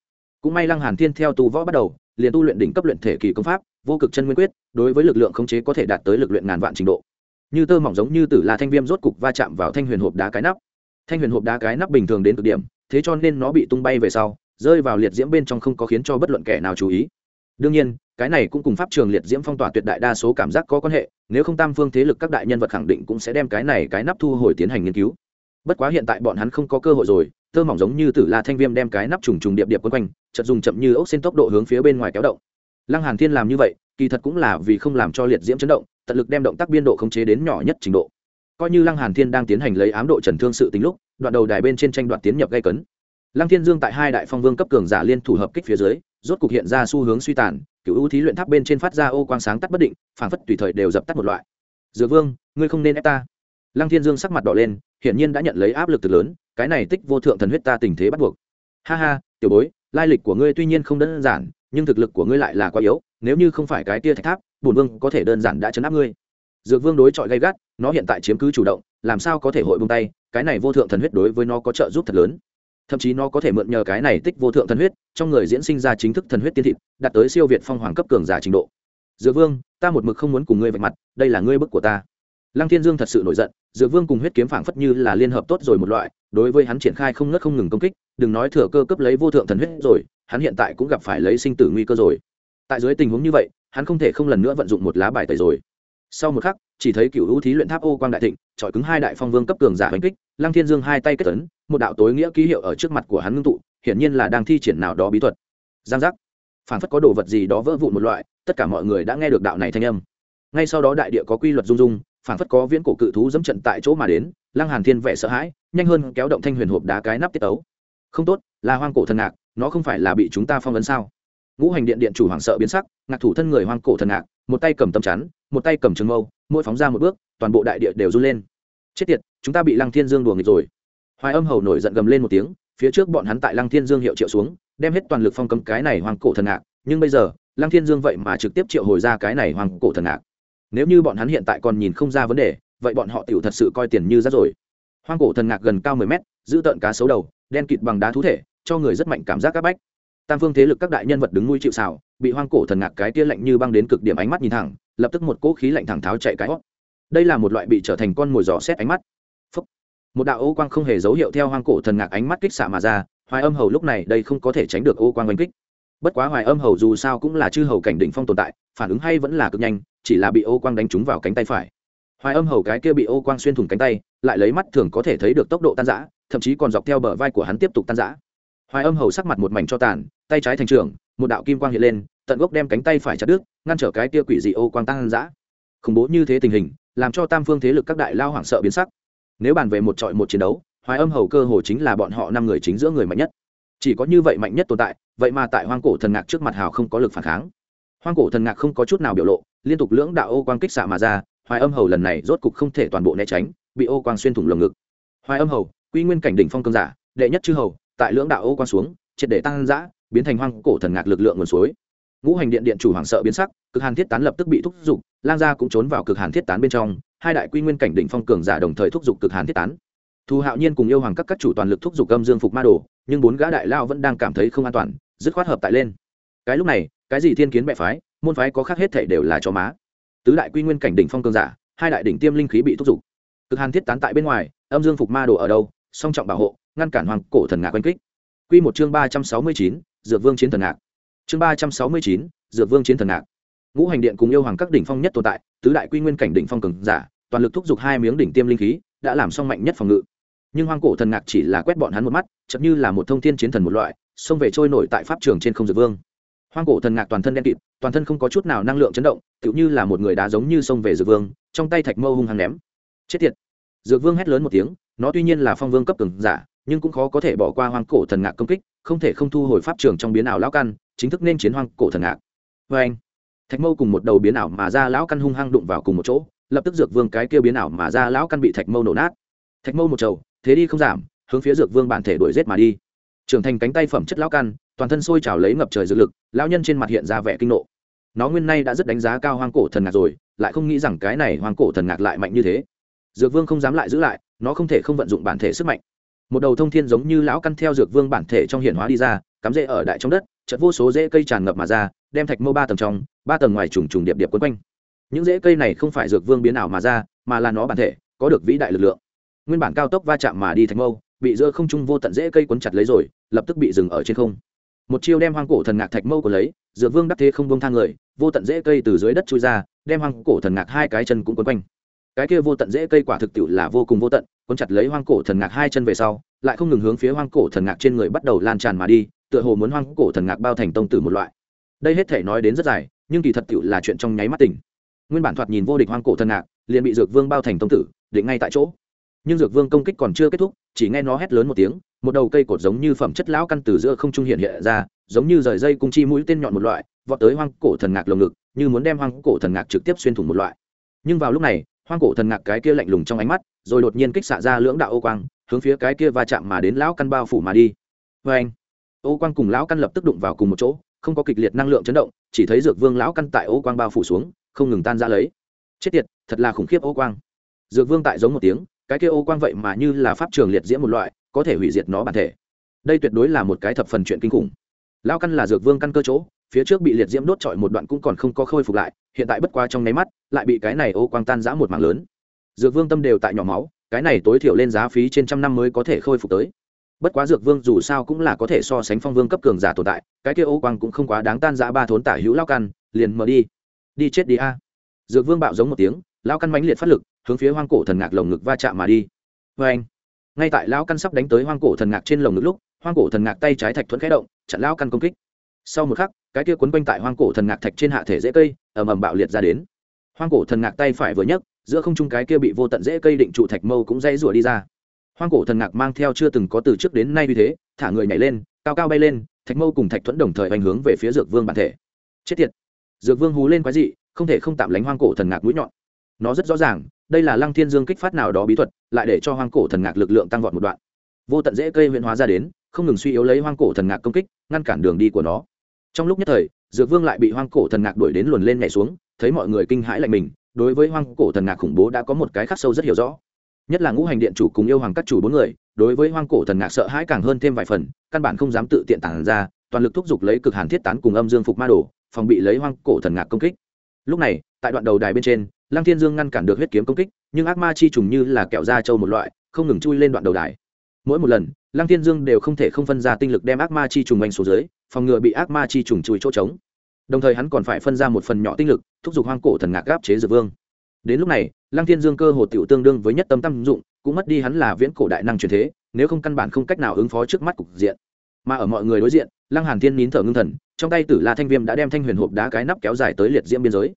Cũng may lăng hàn thiên theo tu võ bắt đầu, liền tu luyện đỉnh cấp luyện thể kỳ công pháp, vô cực chân nguyên quyết, đối với lực lượng khống chế có thể đạt tới lực luyện ngàn vạn trình độ. Như tơ mỏng giống như tử là thanh viêm rốt cục va chạm vào thanh huyền hộp đá cái nắp. Thanh huyền hộp đá cái nắp bình thường đến cực điểm, thế cho nên nó bị tung bay về sau, rơi vào liệt diễm bên trong không có khiến cho bất luận kẻ nào chú ý. Đương nhiên cái này cũng cùng pháp trường liệt diễm phong tỏa tuyệt đại đa số cảm giác có quan hệ, nếu không tam phương thế lực các đại nhân vật khẳng định cũng sẽ đem cái này cái nắp thu hồi tiến hành nghiên cứu. Bất quá hiện tại bọn hắn không có cơ hội rồi tơ mỏng giống như tử la thanh viêm đem cái nắp trùng trùng điệp điệp quân quanh chật dùng chậm như ốc xên tốc độ hướng phía bên ngoài kéo động. Lăng hàn thiên làm như vậy, kỳ thật cũng là vì không làm cho liệt diễm chấn động, tận lực đem động tác biên độ khống chế đến nhỏ nhất trình độ. Coi như lăng hàn thiên đang tiến hành lấy ám độ trần thương sự tính lúc, đoạn đầu đài bên trên tranh đoạt tiến nhập gây cấn. Lăng thiên dương tại hai đại phong vương cấp cường giả liên thủ hợp kích phía dưới rốt cục hiện ra xu hướng suy tàn, cựu ưu thí luyện tháp bên trên phát ra ô quang sáng tắt bất định, phảng phất tùy thời đều dập tắt một loại. Dược vương, ngươi không nên ép ta. Lăng thiên dương sắc mặt đỏ lên, hiển nhiên đã nhận lấy áp lực từ lớn, cái này tích vô thượng thần huyết ta tình thế bắt buộc. Ha ha, tiểu bối, lai lịch của ngươi tuy nhiên không đơn giản, nhưng thực lực của ngươi lại là quá yếu, nếu như không phải cái tia thạch tháp, bổn vương có thể đơn giản đã chấn áp ngươi. Dược vương đối chọi gay gắt, nó hiện tại chiếm cứ chủ động, làm sao có thể hội bông tay, cái này vô thượng thần huyết đối với nó có trợ giúp thật lớn thậm chí nó có thể mượn nhờ cái này tích vô thượng thần huyết, trong người diễn sinh ra chính thức thần huyết tiên thịt, đạt tới siêu việt phong hoàng cấp cường giả trình độ. Dược vương, ta một mực không muốn cùng ngươi vạch mặt, đây là ngươi bức của ta. Lăng thiên dương thật sự nổi giận, dược vương cùng huyết kiếm phảng phất như là liên hợp tốt rồi một loại, đối với hắn triển khai không ngớt không ngừng công kích, đừng nói thừa cơ cấp lấy vô thượng thần huyết rồi, hắn hiện tại cũng gặp phải lấy sinh tử nguy cơ rồi. Tại dưới tình huống như vậy, hắn không thể không lần nữa vận dụng một lá bài tẩy rồi. Sau một khắc chỉ thấy cựu hữu thí luyện tháp ô quang đại thịnh, trọi cứng hai đại phong vương cấp cường giả đánh kích, lăng thiên dương hai tay kết tấn, một đạo tối nghĩa ký hiệu ở trước mặt của hắn ngưng tụ, hiển nhiên là đang thi triển nào đó bí thuật. Giang giác. Phản phất có đồ vật gì đó vỡ vụn một loại, tất cả mọi người đã nghe được đạo này thanh âm. Ngay sau đó đại địa có quy luật rung rung, phản phất có viễn cổ cự thú dẫm trận tại chỗ mà đến, lăng hàn thiên vẻ sợ hãi, nhanh hơn kéo động thanh huyền hộp đá cái nắp tiết ấu. không tốt, là hoang cổ thần ngạc, nó không phải là bị chúng ta phong ấn sao? Ngũ hành điện điện chủ hoàng sợ biến sắc, ngạc thủ thân người hoang cổ thần ngạc, một tay cầm tâm chắn, một tay cầm trường mâu mỗi phóng ra một bước, toàn bộ đại địa đều run lên. Chết tiệt, chúng ta bị lăng thiên dương đùa nghịch rồi. Hoài âm hầu nổi giận gầm lên một tiếng, phía trước bọn hắn tại lăng thiên dương hiệu triệu xuống, đem hết toàn lực phong cấm cái này hoang cổ thần ngạc. Nhưng bây giờ, lăng thiên dương vậy mà trực tiếp triệu hồi ra cái này hoang cổ thần ngạc. Nếu như bọn hắn hiện tại còn nhìn không ra vấn đề, vậy bọn họ tiểu thật sự coi tiền như rác rồi. Hoang cổ thần ngạc gần cao mười mét, giữ tợn cá xấu đầu, đen kịt bằng đá thú thể, cho người rất mạnh cảm giác áp bách. Tam phương thế lực các đại nhân vật đứng nuôi chịu xào bị hoang cổ thần ngạc cái tia lạnh như băng đến cực điểm ánh mắt nhìn thẳng lập tức một cỗ khí lạnh thẳng tháo chạy cái hót. Đây là một loại bị trở thành con mồi giỏ xét ánh mắt. Phúc. một đạo ô quang không hề dấu hiệu theo hoang cổ thần ngạc ánh mắt kích xạ mà ra, hoài âm hầu lúc này đây không có thể tránh được ô quang oanh kích. Bất quá hoài âm hầu dù sao cũng là chư hầu cảnh đỉnh phong tồn tại, phản ứng hay vẫn là cực nhanh, chỉ là bị ô quang đánh trúng vào cánh tay phải. Hoài âm hầu cái kia bị ô quang xuyên thủng cánh tay, lại lấy mắt thường có thể thấy được tốc độ tan giã thậm chí còn dọc theo bờ vai của hắn tiếp tục tan giã hoài âm hầu sắc mặt một mảnh cho tàn, tay trái thành trường, một đạo kim quang hiện lên, tận gốc đem cánh tay phải chặt đứt ngăn trở cái kia quỷ dị ô quang tăng dã. Khủng bố như thế tình hình, làm cho tam phương thế lực các đại lao hoảng sợ biến sắc. Nếu bàn về một trọi một chiến đấu, hoài âm hầu cơ hồ chính là bọn họ năm người chính giữa người mạnh nhất. Chỉ có như vậy mạnh nhất tồn tại, vậy mà tại hoang cổ thần ngạc trước mặt hào không có lực phản kháng. Hoang cổ thần ngạc không có chút nào biểu lộ, liên tục lưỡng đạo ô quang kích xạ mà ra, hoài âm hầu lần này rốt cục không thể toàn bộ né tránh, bị ô quang xuyên thủng lồng ngực. Hoài âm hầu, quy nguyên cảnh đỉnh phong cương giả, đệ nhất chư hầu, tại lưỡng đạo ô quang xuống, triệt để tăng giã biến thành hoang cổ thần ngạc lực lượng nguồn suối ngũ hành điện điện chủ hoàng sợ biến sắc, cực hàn thiết tán lập tức bị thúc giục, lang gia cũng trốn vào cực hàn thiết tán bên trong, hai đại quy nguyên cảnh đỉnh phong cường giả đồng thời thúc giục cực hàn thiết tán. Thu hạo nhiên cùng yêu hoàng các các chủ toàn lực thúc giục âm dương phục ma đồ, nhưng bốn gã đại lao vẫn đang cảm thấy không an toàn, dứt khoát hợp tại lên. Cái lúc này, cái gì thiên kiến bệ phái, môn phái có khác hết thể đều là cho má. Tứ đại quy nguyên cảnh đỉnh phong cường giả, hai đại đỉnh tiêm linh khí bị thúc giục. Cực hàn thiết tán tại bên ngoài, âm dương phục ma đồ ở đâu, song trọng bảo hộ, ngăn cản hoàng cổ thần ngạc oanh kích. Quy một chương ba trăm sáu mươi chín, dược vương chiến thần ngạc chương ba trăm sáu mươi chín, dược vương chiến thần ngạc. Ngũ hành điện cùng yêu hoàng các đỉnh phong nhất tồn tại, tứ đại quy nguyên cảnh đỉnh phong cường giả, toàn lực thúc giục hai miếng đỉnh tiêm linh khí, đã làm xong mạnh nhất phòng ngự. Nhưng hoang cổ thần ngạc chỉ là quét bọn hắn một mắt chậm như là một thông thiên chiến thần một loại, xông về trôi nổi tại pháp trường trên không dược vương. Hoang cổ thần ngạc toàn thân đen kịt, toàn thân không có chút nào năng lượng chấn động, tựu như là một người đá giống như xông về dược vương, trong tay thạch mâu hung hăng ném. Chết tiệt. Dược vương hét lớn một tiếng, nó tuy nhiên là phong vương cấp cường giả, nhưng cũng khó có thể bỏ qua hoang cổ thần ngạc công kích, không thể không thu hồi pháp trường trong biến ảo lão căn chính thức nên chiến hoang cổ thần ngạc. Vê anh, thạch mâu cùng một đầu biến ảo mà ra lão căn hung hăng đụng vào cùng một chỗ, lập tức dược vương cái kia biến ảo mà ra lão căn bị thạch mâu nổ nát. Thạch mâu một trầu, thế đi không giảm, hướng phía dược vương bản thể đuổi rết mà đi. Trưởng thành cánh tay phẩm chất lão căn, toàn thân sôi trào lấy ngập trời dược lực, lão nhân trên mặt hiện ra vẻ kinh nộ. Nó nguyên nay đã rất đánh giá cao hoang cổ thần ngạc rồi, lại không nghĩ rằng cái này hoang cổ thần ngạc lại mạnh như thế. Dược vương không dám lại giữ lại, nó không thể không vận dụng bản thể sức mạnh. Một đầu thông thiên giống như lão căn theo dược vương bản thể trong hiển hóa đi ra, cắm rễ ở đại trong đất chật vô số rễ cây tràn ngập mà ra, đem thạch mâu ba tầng trong, ba tầng ngoài trùng trùng điệp điệp quấn quanh. Những rễ cây này không phải dược vương biến ảo mà ra, mà là nó bản thể, có được vĩ đại lực lượng. Nguyên bản cao tốc va chạm mà đi thạch mâu, bị giữa không trung vô tận rễ cây quấn chặt lấy rồi, lập tức bị dừng ở trên không. Một chiêu đem hoang cổ thần ngạc thạch mâu của lấy, dược vương đắc thế không bông thang người, vô tận rễ cây từ dưới đất chui ra, đem hoang cổ thần ngạc hai cái chân cũng quấn quanh. Cái kia vô tận rễ cây quả thực tiệu là vô cùng vô tận, quấn chặt lấy hoang cổ thần ngạc hai chân về sau, lại không ngừng hướng phía hoang cổ thần ngạc trên người bắt đầu lan tràn mà đi tựa hồ muốn hoang cổ thần ngạc bao thành tông tử một loại. Đây hết thể nói đến rất dài, nhưng kỳ thật tiệu là chuyện trong nháy mắt tỉnh nguyên bản thoạt nhìn vô địch hoang cổ thần ngạc, liền bị dược vương bao thành tông tử, định ngay tại chỗ. Nhưng dược vương công kích còn chưa kết thúc, chỉ nghe nó hét lớn một tiếng, một đầu cây cột giống như phẩm chất lão căn từ giữa không trung hiện hiện ra, giống như rời dây cung chi mũi tên nhọn một loại, vọt tới hoang cổ thần ngạc lồng ngực, như muốn đem hoang cổ thần ngạc trực tiếp xuyên thủng một loại. Nhưng vào lúc này, hoang cổ thần ngạc cái kia lạnh lùng trong ánh mắt, rồi đột nhiên kích xạ ra lưỡng đạo ô quang, hướng phía cái kia va chạm mà đến lão căn bao phủ mà đi. Vê anh ô quang cùng lão căn lập tức đụng vào cùng một chỗ, không có kịch liệt năng lượng chấn động, chỉ thấy dược vương lão căn tại ô quang bao phủ xuống, không ngừng tan ra lấy. Chết tiệt, thật là khủng khiếp ô quang. Dược vương tại giống một tiếng, cái kia ô quang vậy mà như là pháp trường liệt diễm một loại, có thể hủy diệt nó bản thể. Đây tuyệt đối là một cái thập phần chuyện kinh khủng. Lão căn là dược vương căn cơ chỗ, phía trước bị liệt diễm đốt trọi một đoạn cũng còn không có khôi phục lại, hiện tại bất qua trong nháy mắt, lại bị cái này ô quang tan giã một mảng lớn. Dược vương tâm đều tại nhỏ máu, cái này tối thiểu lên giá phí trên trăm năm mới có thể khôi phục tới bất quá dược vương dù sao cũng là có thể so sánh phong vương cấp cường giả tồn tại, cái kia ô quang cũng không quá đáng tan giã ba thốn tả hữu lao căn, liền mở đi. Đi chết đi a. Dược vương bạo giống một tiếng, lao căn mãnh liệt phát lực, hướng phía hoang cổ thần ngạc lồng ngực va chạm mà đi. Vê anh ngay tại lao căn sắp đánh tới hoang cổ thần ngạc trên lồng ngực lúc, hoang cổ thần ngạc tay trái thạch thuẫn khẽ động, chặn lao căn công kích. Sau một khắc, cái kia quấn quanh tại hoang cổ thần ngạc thạch trên hạ thể dễ cây, ầm ầm bạo liệt ra đến. Hoang cổ thần ngạc tay phải vừa nhấc, giữa không trung cái kia bị vô tận dễ cây định trụ thạch mâu cũng dãy rủa đi ra hoang cổ thần ngạc mang theo chưa từng có từ trước đến nay như thế, thả người nhảy lên, cao cao bay lên, thạch mâu cùng thạch thuẫn đồng thời hành hướng về phía dược vương bản thể. Chết tiệt. Dược vương hú lên quái dị, không thể không tạm lánh hoang cổ thần ngạc mũi nhọn. Nó rất rõ ràng, đây là lăng thiên dương kích phát nào đó bí thuật, lại để cho hoang cổ thần ngạc lực lượng tăng vọt một đoạn. Vô tận dễ cây huyện hóa ra đến, không ngừng suy yếu lấy hoang cổ thần ngạc công kích, ngăn cản đường đi của nó. Trong lúc nhất thời, dược vương lại bị hoang cổ thần ngạc đuổi đến luồn lên nhảy xuống, thấy mọi người kinh hãi lạnh mình, đối với hoang cổ thần ngạc khủng bố đã có một cái khắc sâu rất hiểu rõ nhất là ngũ hành điện chủ cùng yêu hoàng các chủ bốn người, đối với hoang cổ thần ngạc sợ hãi càng hơn thêm vài phần, căn bản không dám tự tiện tản ra, toàn lực thúc giục lấy cực hàn thiết tán cùng âm dương phục ma đồ, phòng bị lấy hoang cổ thần ngạc công kích. Lúc này, tại đoạn đầu đài bên trên, lăng thiên dương ngăn cản được huyết kiếm công kích, nhưng ác ma chi trùng như là kẹo da trâu một loại, không ngừng chui lên đoạn đầu đài. Mỗi một lần, lăng thiên dương đều không thể không phân ra tinh lực đem ác ma chi trùng anh xuống dưới, phòng ngừa bị ác ma chi trùng chui chỗ trống. Đồng thời hắn còn phải phân ra một phần nhỏ tinh lực, thúc giục hoang cổ thần ngạc gáp chế dược vương. Đến lúc này lăng thiên dương cơ hồ tiểu tương đương với nhất tâm tâm dụng, cũng mất đi hắn là viễn cổ đại năng truyền thế, nếu không căn bản không cách nào ứng phó trước mắt cục diện. Mà ở mọi người đối diện, lăng hàn thiên nín thở ngưng thần, trong tay tử la thanh viêm đã đem thanh huyền hộp đá cái nắp kéo dài tới liệt diễm biên giới.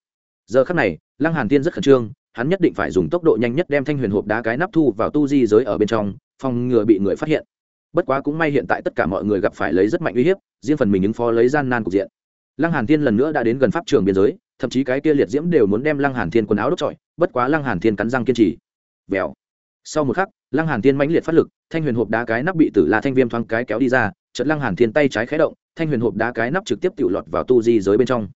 Giờ khắc này, lăng hàn thiên rất khẩn trương, hắn nhất định phải dùng tốc độ nhanh nhất đem thanh huyền hộp đá cái nắp thu vào tu di giới ở bên trong, phòng ngừa bị người phát hiện. Bất quá cũng may hiện tại tất cả mọi người gặp phải lấy rất mạnh uy hiếp, riêng phần mình ứng phó lấy gian nan cục diện. Lăng hàn thiên lần nữa đã đến gần pháp trường biên giới, thậm chí cái kia liệt diễm đều muốn đem lăng hàn thiên quần áo đốt trọi bất quá lăng hàn thiên cắn răng kiên trì. Vèo. Sau một khắc, lăng hàn thiên mãnh liệt phát lực, thanh huyền hộp đá cái nắp bị tử la thanh viêm thoáng cái kéo đi ra, chợt lăng hàn thiên tay trái khé động, thanh huyền hộp đá cái nắp trực tiếp tự lọt vào tu di giới bên trong.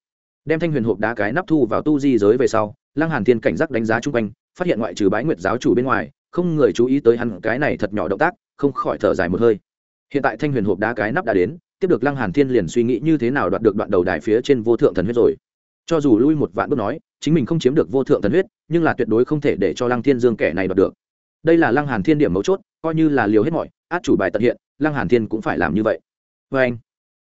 Đem thanh huyền hộp đá cái nắp thu vào tu di giới về sau, lăng hàn thiên cảnh giác đánh giá chung quanh, phát hiện ngoại trừ bái nguyệt giáo chủ bên ngoài, không người chú ý tới hắn cái này thật nhỏ động tác, không khỏi thở dài một hơi. Hiện tại thanh huyền hộp đá cái nắp đã đến, tiếp được lăng hàn thiên liền suy nghĩ như thế nào đoạt được đoạn đầu đài phía trên vô thượng thần huyết rồi. Cho dù lui một vạn bước nói chính mình không chiếm được vô thượng thần huyết, nhưng là tuyệt đối không thể để cho lăng thiên dương kẻ này đoạt được. Đây là lăng hàn thiên điểm mấu chốt, coi như là liều hết mọi, át chủ bài tận hiện, lăng hàn thiên cũng phải làm như vậy. Với anh,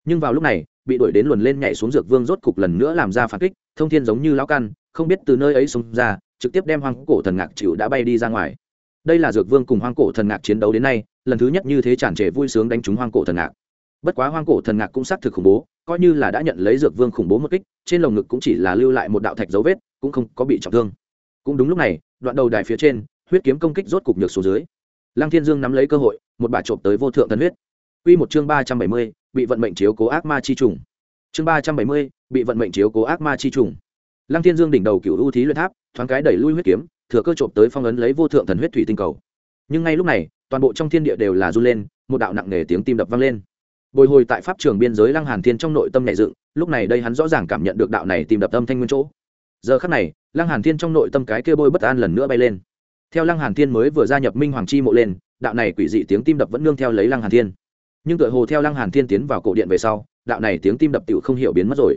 nhưng vào lúc này, bị đuổi đến luồn lên nhảy xuống dược vương rốt cục lần nữa làm ra phản kích, thông thiên giống như lão căn, không biết từ nơi ấy xông ra, trực tiếp đem hoang cổ thần ngạc chịu đã bay đi ra ngoài. Đây là dược vương cùng hoang cổ thần ngạc chiến đấu đến nay, lần thứ nhất như thế tràn trề vui sướng đánh trúng hoang cổ thần ngạc bất quá hoang cổ thần ngạc cũng xác thực khủng bố, coi như là đã nhận lấy dược vương khủng bố một kích, trên lồng ngực cũng chỉ là lưu lại một đạo thạch dấu vết, cũng không có bị trọng thương. Cũng đúng lúc này, đoạn đầu đài phía trên, huyết kiếm công kích rốt cục nhược xuống dưới. Lăng thiên dương nắm lấy cơ hội, một bà trộm tới vô thượng thần huyết. Quy một chương ba trăm bảy mươi, bị vận mệnh chiếu cố ác ma chi trùng. Chương ba trăm bảy mươi, bị vận mệnh chiếu cố ác ma chi trùng. Lăng thiên dương đỉnh đầu cựu ưu thí luyện tháp, thoáng cái đẩy lui huyết kiếm, thừa cơ trộm tới phong ấn lấy vô thượng thần huyết thủy tinh cầu. Nhưng ngay lúc này, toàn bộ trong thiên địa đều là run lên, một đạo nặng nề tiếng tim đập vang lên bồi hồi tại pháp trường biên giới lăng hàn thiên trong nội tâm nảy dựng, lúc này đây hắn rõ ràng cảm nhận được đạo này tìm đập tâm thanh nguyên chỗ. Giờ khắc này, lăng hàn thiên trong nội tâm cái kia bôi bất an lần nữa bay lên. Theo lăng hàn thiên mới vừa gia nhập minh hoàng chi mộ lên, đạo này quỷ dị tiếng tim đập vẫn nương theo lấy lăng hàn thiên. Nhưng tựa hồ theo lăng hàn thiên tiến vào cổ điện về sau, đạo này tiếng tim đập tiểu không hiểu biến mất rồi.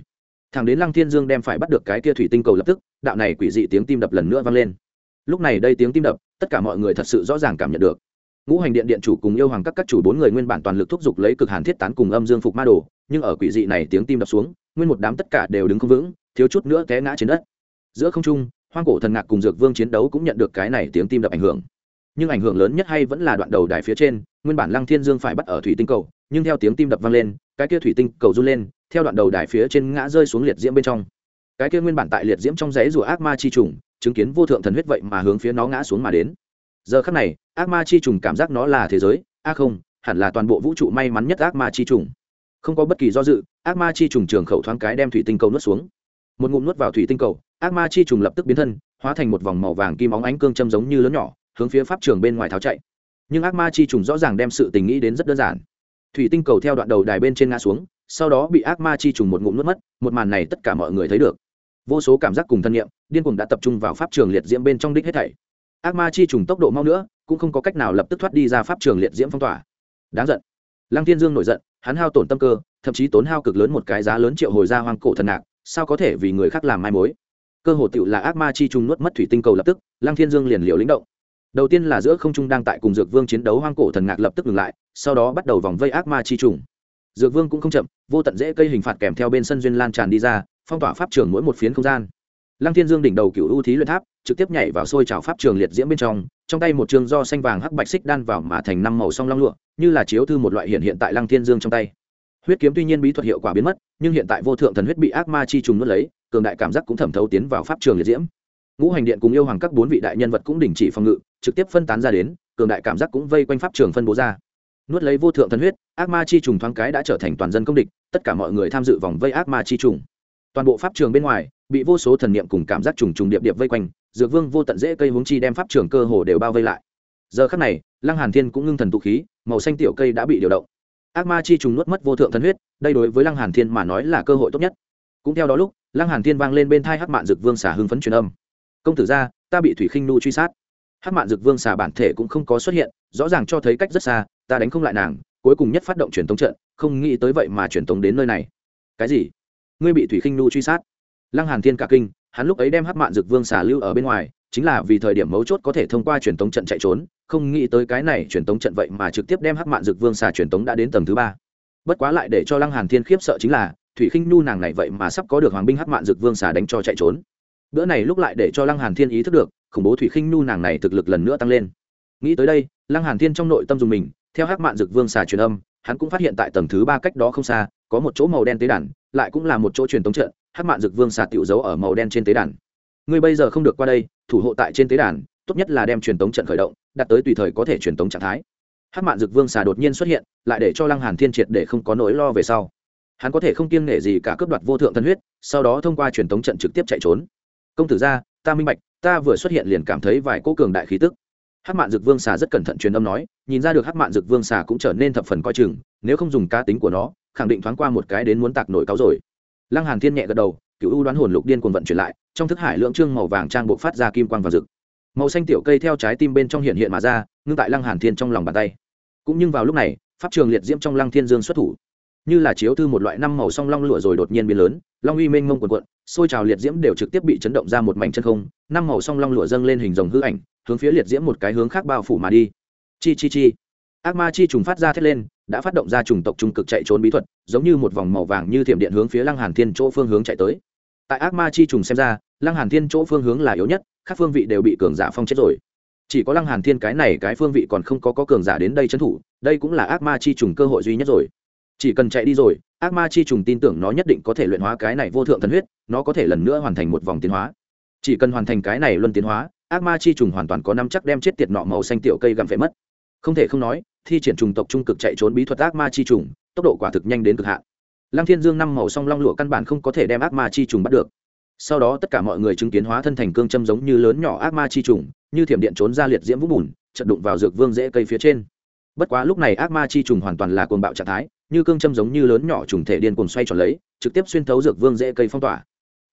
Thằng đến lăng thiên dương đem phải bắt được cái kia thủy tinh cầu lập tức, đạo này quỷ dị tiếng tim đập lần nữa vang lên. Lúc này đây tiếng tim đập, tất cả mọi người thật sự rõ ràng cảm nhận được ngũ hành điện điện chủ cùng yêu hoàng các các chủ bốn người nguyên bản toàn lực thúc giục lấy cực hàn thiết tán cùng âm dương phục ma đồ, nhưng ở quỷ dị này tiếng tim đập xuống, nguyên một đám tất cả đều đứng không vững, thiếu chút nữa té ngã trên đất. Giữa không trung, hoang cổ thần ngạc cùng dược vương chiến đấu cũng nhận được cái này tiếng tim đập ảnh hưởng. Nhưng ảnh hưởng lớn nhất hay vẫn là đoạn đầu đài phía trên, nguyên bản lăng thiên dương phải bắt ở thủy tinh cầu, nhưng theo tiếng tim đập vang lên, cái kia thủy tinh cầu run lên, theo đoạn đầu đài phía trên ngã rơi xuống liệt diễm bên trong. Cái kia nguyên bản tại liệt diễm trong rẫy rùa ác ma chi trùng, chứng kiến vô thượng thần huyết vậy mà hướng phía nó ngã xuống mà đến giờ khắc này, ác ma chi trùng cảm giác nó là thế giới, a không, hẳn là toàn bộ vũ trụ may mắn nhất ác ma chi trùng. Không có bất kỳ do dự, ác ma chi trùng trường khẩu thoáng cái đem thủy tinh cầu nuốt xuống. Một ngụm nuốt vào thủy tinh cầu, ác ma chi trùng lập tức biến thân, hóa thành một vòng màu vàng kim óng ánh cương châm giống như lớn nhỏ, hướng phía pháp trường bên ngoài tháo chạy. Nhưng ác ma chi trùng rõ ràng đem sự tình nghĩ đến rất đơn giản. Thủy tinh cầu theo đoạn đầu đài bên trên ngã xuống, sau đó bị ác ma chi trùng một ngụm nuốt mất, một màn này tất cả mọi người thấy được. Vô số cảm giác cùng thân nhiệm điên cuồng đã tập trung vào pháp trường liệt diễm bên trong đích hết thảy ác ma chi trùng tốc độ mau nữa, cũng không có cách nào lập tức thoát đi ra pháp trường liệt diễm phong tỏa. Đáng giận. Lăng thiên dương nổi giận, hắn hao tổn tâm cơ, thậm chí tốn hao cực lớn một cái giá lớn triệu hồi ra hoang cổ thần nạc, sao có thể vì người khác làm mai mối? Cơ hồ tựu là ác ma chi trùng nuốt mất thủy tinh cầu lập tức, lăng thiên dương liền liều lĩnh động. Đầu tiên là giữa không trung đang tại cùng dược vương chiến đấu, hoang cổ thần ngạc lập tức ngừng lại, sau đó bắt đầu vòng vây ác ma chi trùng. Dược vương cũng không chậm, vô tận dễ cây hình phạt kèm theo bên sân duyên lan tràn đi ra, phong tỏa pháp trường mỗi một phiến không gian lăng thiên dương đỉnh đầu cựu ưu thí luyện tháp, trực tiếp nhảy vào sôi trào pháp trường liệt diễm bên trong trong tay một trường do xanh vàng hắc bạch xích đan vào mà thành năm màu song long lụa, như là chiếu thư một loại hiện hiện tại lăng thiên dương trong tay. Huyết kiếm tuy nhiên bí thuật hiệu quả biến mất, nhưng hiện tại vô thượng thần huyết bị ác ma chi trùng nuốt lấy, cường đại cảm giác cũng thẩm thấu tiến vào pháp trường liệt diễm. Ngũ hành điện cùng yêu hoàng các bốn vị đại nhân vật cũng đình chỉ phòng ngự, trực tiếp phân tán ra đến, cường đại cảm giác cũng vây quanh pháp trường phân bố ra. Nuốt lấy vô thượng thần huyết, ác ma chi trùng thoáng cái đã trở thành toàn dân công địch, tất cả mọi người tham dự vòng vây ác ma chi trùng. Toàn bộ pháp trường bên ngoài bị vô số thần niệm cùng cảm giác trùng trùng điệp điệp vây quanh, dược vương vô tận dễ cây huống chi đem pháp trường cơ hồ đều bao vây lại. Giờ khắc này, lăng hàn thiên cũng ngưng thần tụ khí, màu xanh tiểu cây đã bị điều động. Ác ma chi trùng nuốt mất vô thượng thần huyết, đây đối với lăng hàn thiên mà nói là cơ hội tốt nhất. Cũng theo đó lúc, lăng hàn thiên vang lên bên thai hắc mạn dược vương xả hưng phấn truyền âm. Công tử gia ta bị thủy khinh nu truy sát. Hắc mạn dược vương xả bản thể cũng không có xuất hiện, rõ ràng cho thấy cách rất xa, ta đánh không lại nàng, cuối cùng nhất phát động truyền tống trận, không nghĩ tới vậy mà truyền tống đến nơi này. Cái gì? Ngươi bị thủy khinh nu truy sát? Lăng hàn thiên cả kinh, hắn lúc ấy đem hắc mạn dược vương xả lưu ở bên ngoài, chính là vì thời điểm mấu chốt có thể thông qua truyền tống trận chạy trốn, không nghĩ tới cái này truyền tống trận vậy mà trực tiếp đem hắc mạn dược vương xả truyền tống đã đến tầng thứ ba. Bất quá lại để cho lăng hàn thiên khiếp sợ chính là, thủy khinh nu nàng này vậy mà sắp có được hoàng binh hắc mạn dược vương xả đánh cho chạy trốn. Bữa này lúc lại để cho lăng hàn thiên ý thức được, khủng bố thủy khinh nu nàng này thực lực lần nữa tăng lên. Nghĩ tới đây, lăng hàn thiên trong nội tâm dùng mình, theo hắc mạn dược vương xà truyền âm, hắn cũng phát hiện tại tầng thứ ba cách đó không xa, có một chỗ màu đen tế đàn lại cũng là một chỗ truyền tống trận, hắc mạn dược vương xà tiểu giấu ở màu đen trên tế đàn. Ngươi bây giờ không được qua đây, thủ hộ tại trên tế đàn, tốt nhất là đem truyền tống trận khởi động đặt tới tùy thời có thể truyền tống trạng thái. Hắc mạn dược vương xà đột nhiên xuất hiện, lại để cho lăng hàn thiên triệt để không có nỗi lo về sau. Hắn có thể không kiêng nể gì cả cướp đoạt vô thượng thân huyết, sau đó thông qua truyền tống trận trực tiếp chạy trốn. Công tử gia ta minh bạch, ta vừa xuất hiện liền cảm thấy vài cô cường đại khí tức. Hát mạn dực vương xà rất cẩn thận truyền âm nói, nhìn ra được hát mạn dực vương xà cũng trở nên thập phần coi chừng, nếu không dùng cá tính của nó khẳng định thoáng qua một cái đến muốn tạc nổi cáo rồi. Lăng hàn thiên nhẹ gật đầu, cựu u đoán hồn lục điên cuồng vận chuyển lại, trong thức hải lượng trương màu vàng trang bộ phát ra kim quang và rực. Màu xanh tiểu cây theo trái tim bên trong hiện hiện mà ra, ngưng tại lăng hàn thiên trong lòng bàn tay. Cũng nhưng vào lúc này, pháp trường liệt diễm trong lăng thiên dương xuất thủ. Như là chiếu thư một loại năm màu song long lụa rồi đột nhiên biến lớn, long uy mênh mông quần quận xôi trào liệt diễm đều trực tiếp bị chấn động ra một mảnh chân không, năm màu song long lụa dâng lên hình rồng hư ảnh, hướng phía liệt diễm một cái hướng khác bao phủ mà đi. Chi chi chi. Ác ma chi trùng phát ra thét lên đã phát động ra trùng tộc trung cực chạy trốn bí thuật, giống như một vòng màu vàng như thiểm điện hướng phía lăng hàn thiên chỗ phương hướng chạy tới. Tại ác ma chi trùng xem ra, lăng hàn thiên chỗ phương hướng là yếu nhất, các phương vị đều bị cường giả phong chết rồi. Chỉ có lăng hàn thiên cái này cái phương vị còn không có có cường giả đến đây trấn thủ, đây cũng là ác ma chi trùng cơ hội duy nhất rồi. Chỉ cần chạy đi rồi, ác ma chi trùng tin tưởng nó nhất định có thể luyện hóa cái này vô thượng thần huyết, nó có thể lần nữa hoàn thành một vòng tiến hóa. Chỉ cần hoàn thành cái này luân tiến hóa, ác ma chi trùng hoàn toàn có năm chắc đem chết tiệt nọ màu xanh tiểu cây gặm phải mất. Không thể không nói thi triển trùng tộc trung cực chạy trốn bí thuật ác ma chi trùng, tốc độ quả thực nhanh đến cực hạn. Lăng thiên dương năm màu song long lụa căn bản không có thể đem ác ma chi trùng bắt được. Sau đó tất cả mọi người chứng kiến hóa thân thành cương châm giống như lớn nhỏ ác ma chi trùng, như thiểm điện trốn ra liệt diễm vũng bùn chật đụng vào dược vương dễ cây phía trên. Bất quá lúc này ác ma chi trùng hoàn toàn là cuồng bạo trạng thái, như cương châm giống như lớn nhỏ trùng thể điên cuồng xoay tròn lấy, trực tiếp xuyên thấu dược vương dễ cây phong tỏa.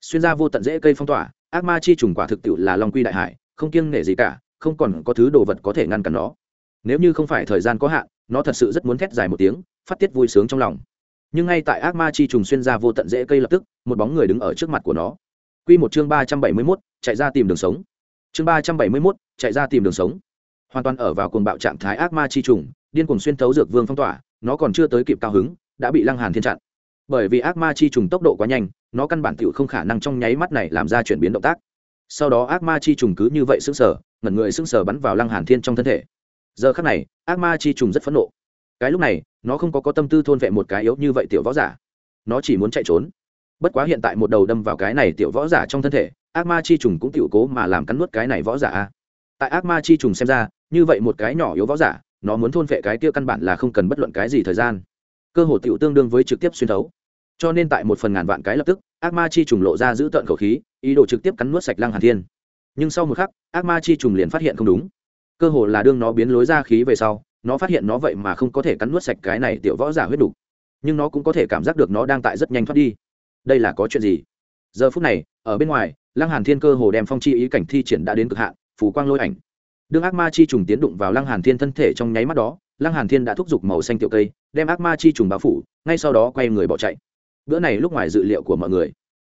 Xuyên ra vô tận dễ cây phong tỏa, ác ma chi trùng quả thực tiệu là long quy đại hải, không kiêng nể gì cả, không còn có thứ đồ vật có thể ngăn cản nó nếu như không phải thời gian có hạn nó thật sự rất muốn thét dài một tiếng phát tiết vui sướng trong lòng nhưng ngay tại ác ma chi trùng xuyên ra vô tận dễ cây lập tức một bóng người đứng ở trước mặt của nó Quy một chương ba trăm bảy mươi mốt chạy ra tìm đường sống. Chương ba trăm bảy mươi mốt chạy ra tìm đường sống. Hoàn toàn ở vào cuồng bạo trạng thái ác ma chi trùng, điên cuồng xuyên thấu dược vương phong tỏa, nó còn chưa tới kịp cao hứng, đã bị Lăng Hàn Thiên chặn. Bởi vì ác ma chi trùng tốc độ quá nhanh, nó căn bản tựu không khả năng trong nháy mắt này làm ra chuyển biến động tác. Sau đó ác ma chi trùng cứ như vậy sững sờ, ngẩn người sững sờ bắn vào Lăng Hàn Thiên trong thân thể. Giờ khắc này, ác ma chi trùng rất phẫn nộ. Cái lúc này, nó không có có tâm tư thôn vệ một cái yếu như vậy tiểu võ giả. Nó chỉ muốn chạy trốn. Bất quá hiện tại một đầu đâm vào cái này tiểu võ giả trong thân thể ác ma chi trùng cũng tiểu cố mà làm cắn nuốt cái này võ giả tại ác ma chi trùng xem ra như vậy một cái nhỏ yếu võ giả nó muốn thôn vệ cái kia căn bản là không cần bất luận cái gì thời gian. Cơ hồ tiểu tương đương với trực tiếp xuyên thấu. Cho nên tại một phần ngàn vạn cái lập tức ác ma chi trùng lộ ra giữ tợn khẩu khí ý đồ trực tiếp cắn nuốt sạch lăng hàn thiên. Nhưng sau một khắc ác ma chi trùng liền phát hiện không đúng cơ hồ là đương nó biến lối ra khí về sau, nó phát hiện nó vậy mà không có thể cắn nuốt sạch cái này tiểu võ giả huyết đục. Nhưng nó cũng có thể cảm giác được nó đang tại rất nhanh thoát đi. Đây là có chuyện gì? Giờ phút này, ở bên ngoài, lăng hàn thiên cơ hồ đem phong chi ý cảnh thi triển đã đến cực hạn phủ quang lôi ảnh. Đương ác ma chi trùng tiến đụng vào lăng hàn thiên thân thể trong nháy mắt đó, lăng hàn thiên đã thúc giục màu xanh tiểu cây, đem ác ma chi trùng bao phủ, ngay sau đó quay người bỏ chạy. Bữa này lúc ngoài dự liệu của mọi người.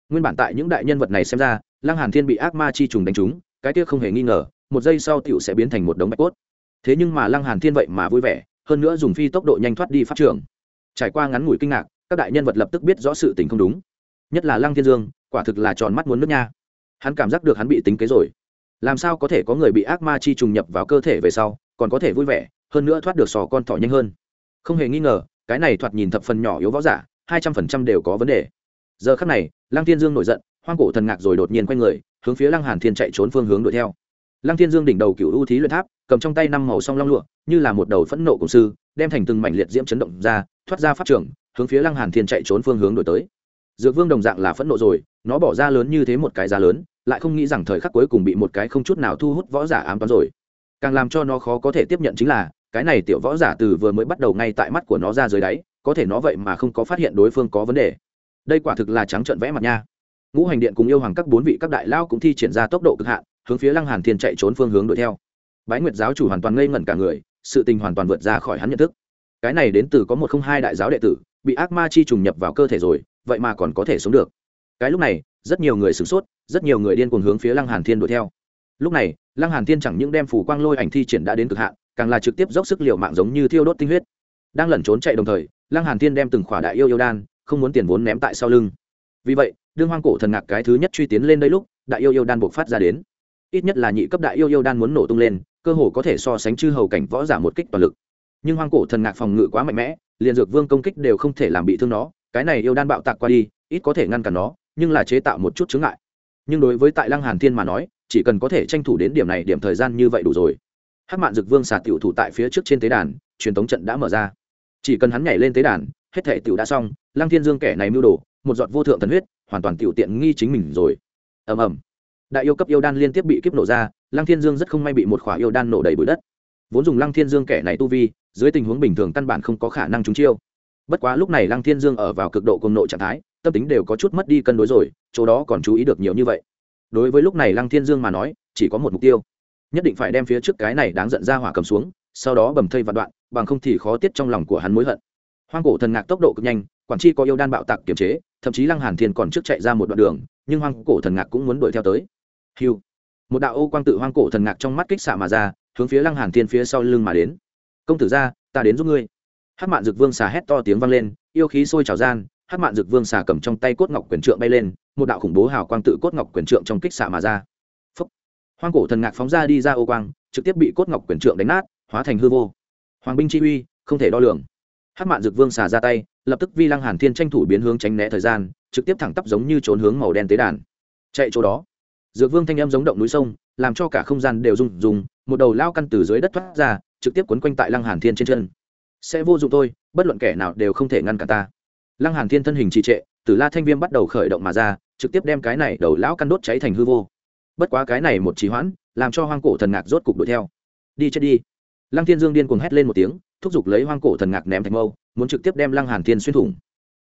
Nguyên bản tại những đại nhân vật này xem ra, lăng hàn thiên bị ác ma chi trùng đánh trúng, cái tiếc không hề nghi ngờ một giây sau tiểu sẽ biến thành một đống bạch cốt. Thế nhưng mà lăng hàn thiên vậy mà vui vẻ, hơn nữa dùng phi tốc độ nhanh thoát đi pháp trường. Trải qua ngắn ngủi kinh ngạc, các đại nhân vật lập tức biết rõ sự tình không đúng. Nhất là lăng thiên dương, quả thực là tròn mắt muốn nước nha. Hắn cảm giác được hắn bị tính kế rồi. Làm sao có thể có người bị ác ma chi trùng nhập vào cơ thể về sau, còn có thể vui vẻ, hơn nữa thoát được sò con thỏ nhanh hơn. Không hề nghi ngờ, cái này thoạt nhìn thập phần nhỏ yếu võ giả, hai trăm phần trăm đều có vấn đề. Giờ khắc này, lăng thiên dương nổi giận, hoang cổ thần ngạc rồi đột nhiên quay người, hướng phía lăng hàn thiên chạy trốn phương hướng đuổi theo lăng thiên dương đỉnh đầu cựu ưu thí luyện tháp, cầm trong tay năm màu song long lụa, như là một đầu phẫn nộ cổ sư, đem thành từng mảnh liệt diễm chấn động ra, thoát ra pháp trường, hướng phía lăng hàn thiên chạy trốn phương hướng đổi tới. Dược vương đồng dạng là phẫn nộ rồi, nó bỏ ra lớn như thế một cái giá lớn, lại không nghĩ rằng thời khắc cuối cùng bị một cái không chút nào thu hút võ giả ám toán rồi. Càng làm cho nó khó có thể tiếp nhận chính là, cái này tiểu võ giả từ vừa mới bắt đầu ngay tại mắt của nó ra dưới đáy, có thể nó vậy mà không có phát hiện đối phương có vấn đề. Đây quả thực là trắng trợn vẽ mặt nha. Ngũ hành điện cùng yêu hoàng các bốn vị các đại lao cũng thi triển ra tốc độ cực hạn hướng phía lăng hàn thiên chạy trốn phương hướng đuổi theo. Bái nguyệt giáo chủ hoàn toàn ngây ngẩn cả người, sự tình hoàn toàn vượt ra khỏi hắn nhận thức. Cái này đến từ có một không hai đại giáo đệ tử, bị ác ma chi trùng nhập vào cơ thể rồi, vậy mà còn có thể sống được. Cái lúc này, rất nhiều người sửng sốt, rất nhiều người điên cuồng hướng phía lăng hàn thiên đuổi theo. Lúc này, lăng hàn thiên chẳng những đem phủ quang lôi ảnh thi triển đã đến cực hạn, càng là trực tiếp dốc sức liều mạng giống như thiêu đốt tinh huyết. Đang lẩn trốn chạy đồng thời, lăng hàn thiên đem từng khỏa đại yêu yêu đan, không muốn tiền vốn ném tại sau lưng. Vì vậy, đương hoang cổ thần ngạc cái thứ nhất truy tiến lên đây lúc, đại yêu yêu đan buộc phát ra đến ít nhất là nhị cấp đại yêu yêu đan muốn nổ tung lên, cơ hồ có thể so sánh chư hầu cảnh võ giả một kích toàn lực. Nhưng hoang cổ thần ngạc phòng ngự quá mạnh mẽ, liền dược vương công kích đều không thể làm bị thương nó, cái này yêu đan bạo tạc qua đi, ít có thể ngăn cản nó, nhưng là chế tạo một chút chướng ngại. Nhưng đối với tại lăng hàn thiên mà nói, chỉ cần có thể tranh thủ đến điểm này, điểm thời gian như vậy đủ rồi. Hắc mạn dược vương xà tiểu thủ tại phía trước trên tế đàn, truyền tống trận đã mở ra. Chỉ cần hắn nhảy lên tế đàn, hết thể tiểu đã xong, lăng thiên dương kẻ này mưu đồ, một giọt vô thượng thần huyết, hoàn toàn tiểu tiện nghi chính mình rồi. Ầm ầm đại yêu cấp yêu đan liên tiếp bị kiếp nổ ra, lăng thiên dương rất không may bị một khỏa yêu đan nổ đầy bụi đất. Vốn dùng lăng thiên dương kẻ này tu vi, dưới tình huống bình thường căn bản không có khả năng trúng chiêu. Bất quá lúc này lăng thiên dương ở vào cực độ cùng nội trạng thái, tâm tính đều có chút mất đi cân đối rồi, chỗ đó còn chú ý được nhiều như vậy. Đối với lúc này lăng thiên dương mà nói, chỉ có một mục tiêu. Nhất định phải đem phía trước cái này đáng giận ra hỏa cầm xuống, sau đó bầm thây vạn đoạn, bằng không thì khó tiết trong lòng của hắn mối hận. Hoang cổ thần ngạc tốc độ cực nhanh, quản chi có yêu đan bạo tạc kiềm chế, thậm chí lăng hàn thiên còn trước chạy ra một đoạn đường, nhưng hoang cổ thần ngạc cũng muốn đuổi theo tới hiu. Một đạo ô quang tự hoang cổ thần ngạc trong mắt kích xạ mà ra, hướng phía lăng hàn thiên phía sau lưng mà đến. Công tử gia ta đến giúp ngươi. Hát mạn dực vương xà hét to tiếng vang lên, yêu khí sôi trào gian hát mạn dực vương xà cầm trong tay cốt ngọc quyền trượng bay lên, một đạo khủng bố hào quang tự cốt ngọc quyền trượng trong kích xạ mà ra. Phúc. hoang cổ thần ngạc phóng ra đi ra ô quang, trực tiếp bị cốt ngọc quyền trượng đánh nát, hóa thành hư vô. Hoàng binh chi uy, không thể đo lường. Hát mạn dực vương xà ra tay, lập tức vi lăng hàn thiên tranh thủ biến hướng tránh né thời gian, trực tiếp thẳng tắp giống như trốn hướng màu đen tế đàn. Chạy chỗ đó dược vương thanh em giống động núi sông, làm cho cả không gian đều rung rung, một đầu lao căn từ dưới đất thoát ra, trực tiếp quấn quanh tại lăng hàn thiên trên chân. Sẽ vô dụng thôi, bất luận kẻ nào đều không thể ngăn cả ta. Lăng hàn thiên thân hình trì trệ, tử la thanh viêm bắt đầu khởi động mà ra, trực tiếp đem cái này đầu lão căn đốt cháy thành hư vô. Bất quá cái này một trì hoãn, làm cho hoang cổ thần ngạc rốt cục đuổi theo. Đi chết đi. Lăng thiên dương điên cuồng hét lên một tiếng, thúc giục lấy hoang cổ thần ngạc ném thành mâu, muốn trực tiếp đem lăng hàn thiên xuyên thủng.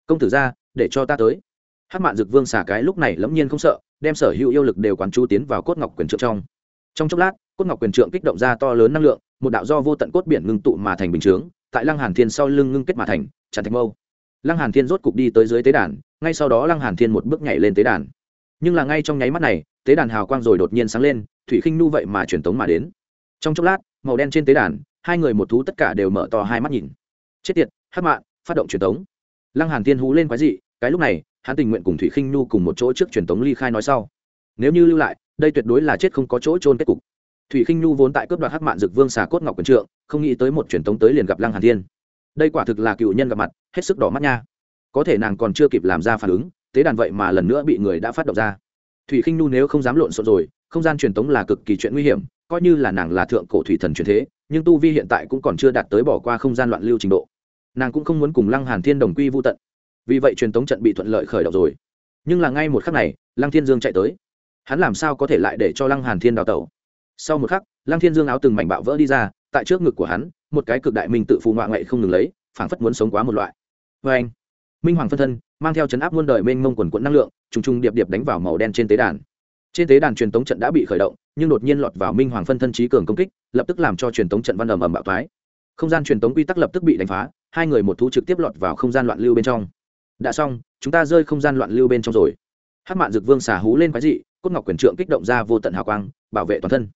Công tử ra, để cho ta tới hát mạn dực vương xả cái lúc này lẫm nhiên không sợ, đem sở hữu yêu lực đều quán chú tiến vào cốt ngọc quyền trượng trong. Trong chốc lát, cốt ngọc quyền trượng kích động ra to lớn năng lượng, một đạo do vô tận cốt biển ngưng tụ mà thành bình chướng, tại lăng hàn thiên sau lưng ngưng kết mà thành chặn thành mâu. Lăng hàn thiên rốt cục đi tới dưới tế đàn, ngay sau đó lăng hàn thiên một bước nhảy lên tế đàn. Nhưng là ngay trong nháy mắt này, tế đàn hào quang rồi đột nhiên sáng lên, thủy khinh nu vậy mà truyền tống mà đến. Trong chốc lát, màu đen trên tế đàn, hai người một thú tất cả đều mở to hai mắt nhìn. Chết tiệt, hát mạn, phát động truyền tống. Lăng hàn thiên hú lên quái dị cái lúc này, hắn tình nguyện cùng thủy khinh nu cùng một chỗ trước truyền tống ly khai nói sau. Nếu như lưu lại, đây tuyệt đối là chết không có chỗ trôn kết cục. Thủy khinh nhu vốn tại cướp đoạt hắc mạn dực vương xà cốt ngọc quyền trượng, không nghĩ tới một truyền tống tới liền gặp lăng hàn thiên. Đây quả thực là cựu nhân gặp mặt, hết sức đỏ mắt nha. Có thể nàng còn chưa kịp làm ra phản ứng, tế đàn vậy mà lần nữa bị người đã phát động ra. Thủy khinh nhu nếu không dám lộn xộn rồi, không gian truyền tống là cực kỳ chuyện nguy hiểm, coi như là nàng là thượng cổ thủy thần truyền thế, nhưng tu vi hiện tại cũng còn chưa đạt tới bỏ qua không gian loạn lưu trình độ. Nàng cũng không muốn cùng lăng hàn thiên đồng quy vô tận vì vậy truyền tống trận bị thuận lợi khởi động rồi. Nhưng là ngay một khắc này, lăng thiên dương chạy tới. Hắn làm sao có thể lại để cho lăng hàn thiên đào tẩu? Sau một khắc, lăng thiên dương áo từng mảnh bạo vỡ đi ra, tại trước ngực của hắn, một cái cực đại minh tự phù ngoại ngậy không ngừng lấy, phảng phất muốn sống quá một loại. Vê anh, minh hoàng phân thân, mang theo chấn áp muôn đời mênh mông quần quận năng lượng, trùng trùng điệp điệp đánh vào màu đen trên tế đàn. Trên tế đàn truyền tống trận đã bị khởi động, nhưng đột nhiên lọt vào minh hoàng phân thân trí cường công kích, lập tức làm cho truyền tống trận văn ầm ầm bạo thoái. Không gian truyền tống quy tắc lập tức bị đánh phá, hai người một thú trực tiếp lọt vào không gian loạn lưu bên trong đã xong, chúng ta rơi không gian loạn lưu bên trong rồi. Hát mạn dực vương xả hú lên quái dị, cốt ngọc quyền trượng kích động ra vô tận hào quang, bảo vệ toàn thân.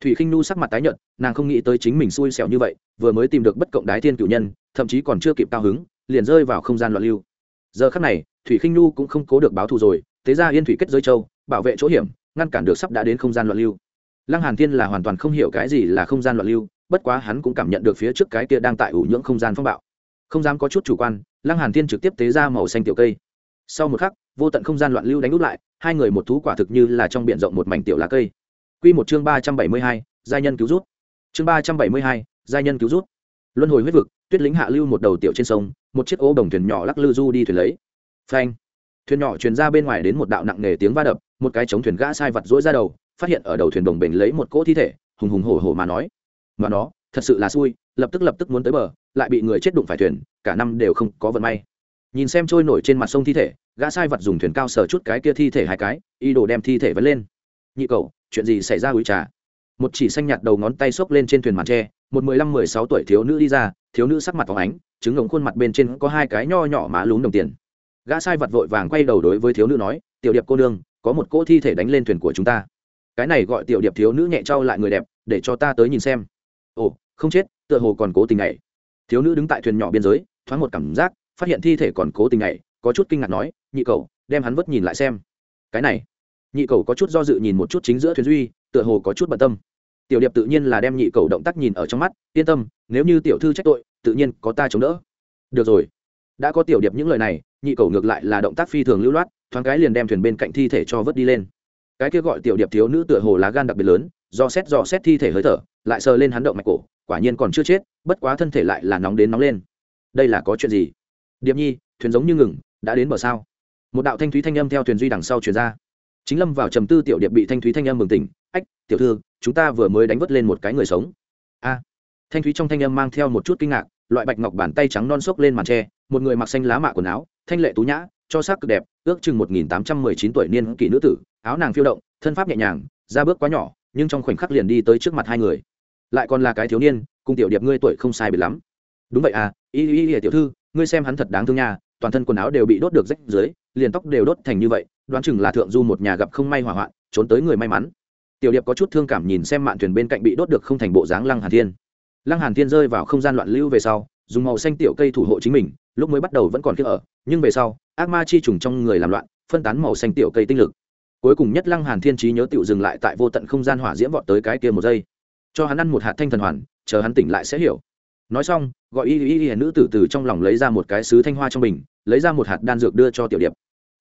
Thủy khinh nu sắc mặt tái nhợt, nàng không nghĩ tới chính mình xui xẻo như vậy, vừa mới tìm được bất cộng đái thiên cựu nhân, thậm chí còn chưa kịp cao hứng, liền rơi vào không gian loạn lưu. Giờ khắc này, thủy khinh nu cũng không cố được báo thù rồi tế ra yên thủy kết giới châu, bảo vệ chỗ hiểm, ngăn cản được sắp đã đến không gian loạn lưu. Lăng hàn thiên là hoàn toàn không hiểu cái gì là không gian loạn lưu, bất quá hắn cũng cảm nhận được phía trước cái kia đang tại ủ nhưỡng không gian phong bạo không dám có chút chủ quan lăng hàn thiên trực tiếp tế ra màu xanh tiểu cây. Sau một khắc vô tận không gian loạn lưu đánh úp lại hai người một thú quả thực như là trong biển rộng một mảnh tiểu lá cây. Quy một chương ba trăm bảy mươi hai, gia nhân cứu rút. Chương ba trăm bảy mươi hai, gia nhân cứu rút. Luân hồi huyết vực tuyết lính hạ lưu một đầu tiểu trên sông một chiếc ô đồng thuyền nhỏ lắc lư du đi thuyền lấy. Phanh! Thuyền nhỏ truyền ra bên ngoài đến một đạo nặng nề tiếng va đập một cái chống thuyền gã sai vật rỗi ra đầu phát hiện ở đầu thuyền đồng bình lấy một cỗ thi thể hùng hùng hổ hổ mà nói. Mà nó thật sự là xui, lập tức lập tức muốn tới bờ, lại bị người chết đụng phải thuyền, cả năm đều không có vận may. Nhìn xem trôi nổi trên mặt sông thi thể, gã sai vật dùng thuyền cao sờ chút cái kia thi thể hai cái y đồ đem thi thể vẫn lên. Nhị cậu, chuyện gì xảy ra? Ủi trà. Một chỉ xanh nhạt đầu ngón tay xốc lên trên thuyền màn tre, một mười lăm, mười sáu tuổi thiếu nữ đi ra, thiếu nữ sắc mặt phóng ánh chứng ngống khuôn mặt bên trên có hai cái nho nhỏ má lún đồng tiền. Gã sai vật vội vàng quay đầu đối với thiếu nữ nói, tiểu điệp cô nương, có một cỗ thi thể đánh lên thuyền của chúng ta. Cái này gọi tiểu điệp thiếu nữ nhẹ trao lại người đẹp, để cho ta tới nhìn xem ồ, không chết, tựa hồ còn cố tình này thiếu nữ đứng tại thuyền nhỏ biên giới, thoáng một cảm giác, phát hiện thi thể còn cố tình này có chút kinh ngạc nói, nhị cầu đem hắn vớt nhìn lại xem. Cái này, nhị cầu có chút do dự nhìn một chút chính giữa thuyền duy, tựa hồ có chút bận tâm. Tiểu điệp tự nhiên là đem nhị cầu động tác nhìn ở trong mắt, yên tâm, nếu như tiểu thư trách tội, tự nhiên có ta chống đỡ. Được rồi. Đã có tiểu điệp những lời này, nhị cầu ngược lại là động tác phi thường lưu loát, thoáng cái liền đem thuyền bên cạnh thi thể cho vớt đi lên cái kia gọi tiểu điệp thiếu nữ tựa hồ lá gan đặc biệt lớn, do xét do xét thi thể hơi thở, lại sờ lên hắn động mạch cổ, quả nhiên còn chưa chết, bất quá thân thể lại là nóng đến nóng lên. Đây là có chuyện gì? Điệp nhi, thuyền giống như ngừng, đã đến bờ sao? Một đạo thanh thúy thanh âm theo thuyền duy đằng sau chuyển ra. Chính lâm vào trầm tư tiểu điệp bị thanh thúy thanh âm bừng tỉnh. Ách, tiểu thư, chúng ta vừa mới đánh vất lên một cái người sống. A. Thanh thúy trong thanh âm mang theo một chút kinh ngạc, loại bạch ngọc bàn tay trắng non xốc lên màn tre, một người mặc xanh lá mạ quần áo, thanh lệ tú nhã cho sắc cực đẹp, ước chừng một nghìn tám trăm mười chín tuổi niên kỷ nữ tử, áo nàng phiêu động, thân pháp nhẹ nhàng, ra bước quá nhỏ, nhưng trong khoảnh khắc liền đi tới trước mặt hai người. Lại còn là cái thiếu niên, cùng tiểu điệp ngươi tuổi không sai biệt lắm. Đúng vậy à y y y, tiểu thư, ngươi xem hắn thật đáng thương nha, toàn thân quần áo đều bị đốt được rách dưới liền tóc đều đốt thành như vậy, đoán chừng là thượng du một nhà gặp không may hỏa hoạn, trốn tới người may mắn. Tiểu điệp có chút thương cảm nhìn xem mạn thuyền bên cạnh bị đốt được không thành bộ dáng lăng hàn thiên. Lăng hàn thiên rơi vào không gian loạn lưu về sau dùng màu xanh tiểu cây thủ hộ chính mình, lúc mới bắt đầu vẫn còn kia ở, nhưng về sau, ác ma chi trùng trong người làm loạn, phân tán màu xanh tiểu cây tinh lực. Cuối cùng nhất lăng hàn thiên trí nhớ tiểu dừng lại tại vô tận không gian hỏa diễm vọt tới cái kia một giây. Cho hắn ăn một hạt thanh thần hoàn, chờ hắn tỉnh lại sẽ hiểu. Nói xong, gọi y y y nữ tử từ trong lòng lấy ra một cái sứ thanh hoa trong bình, lấy ra một hạt đan dược đưa cho tiểu điệp.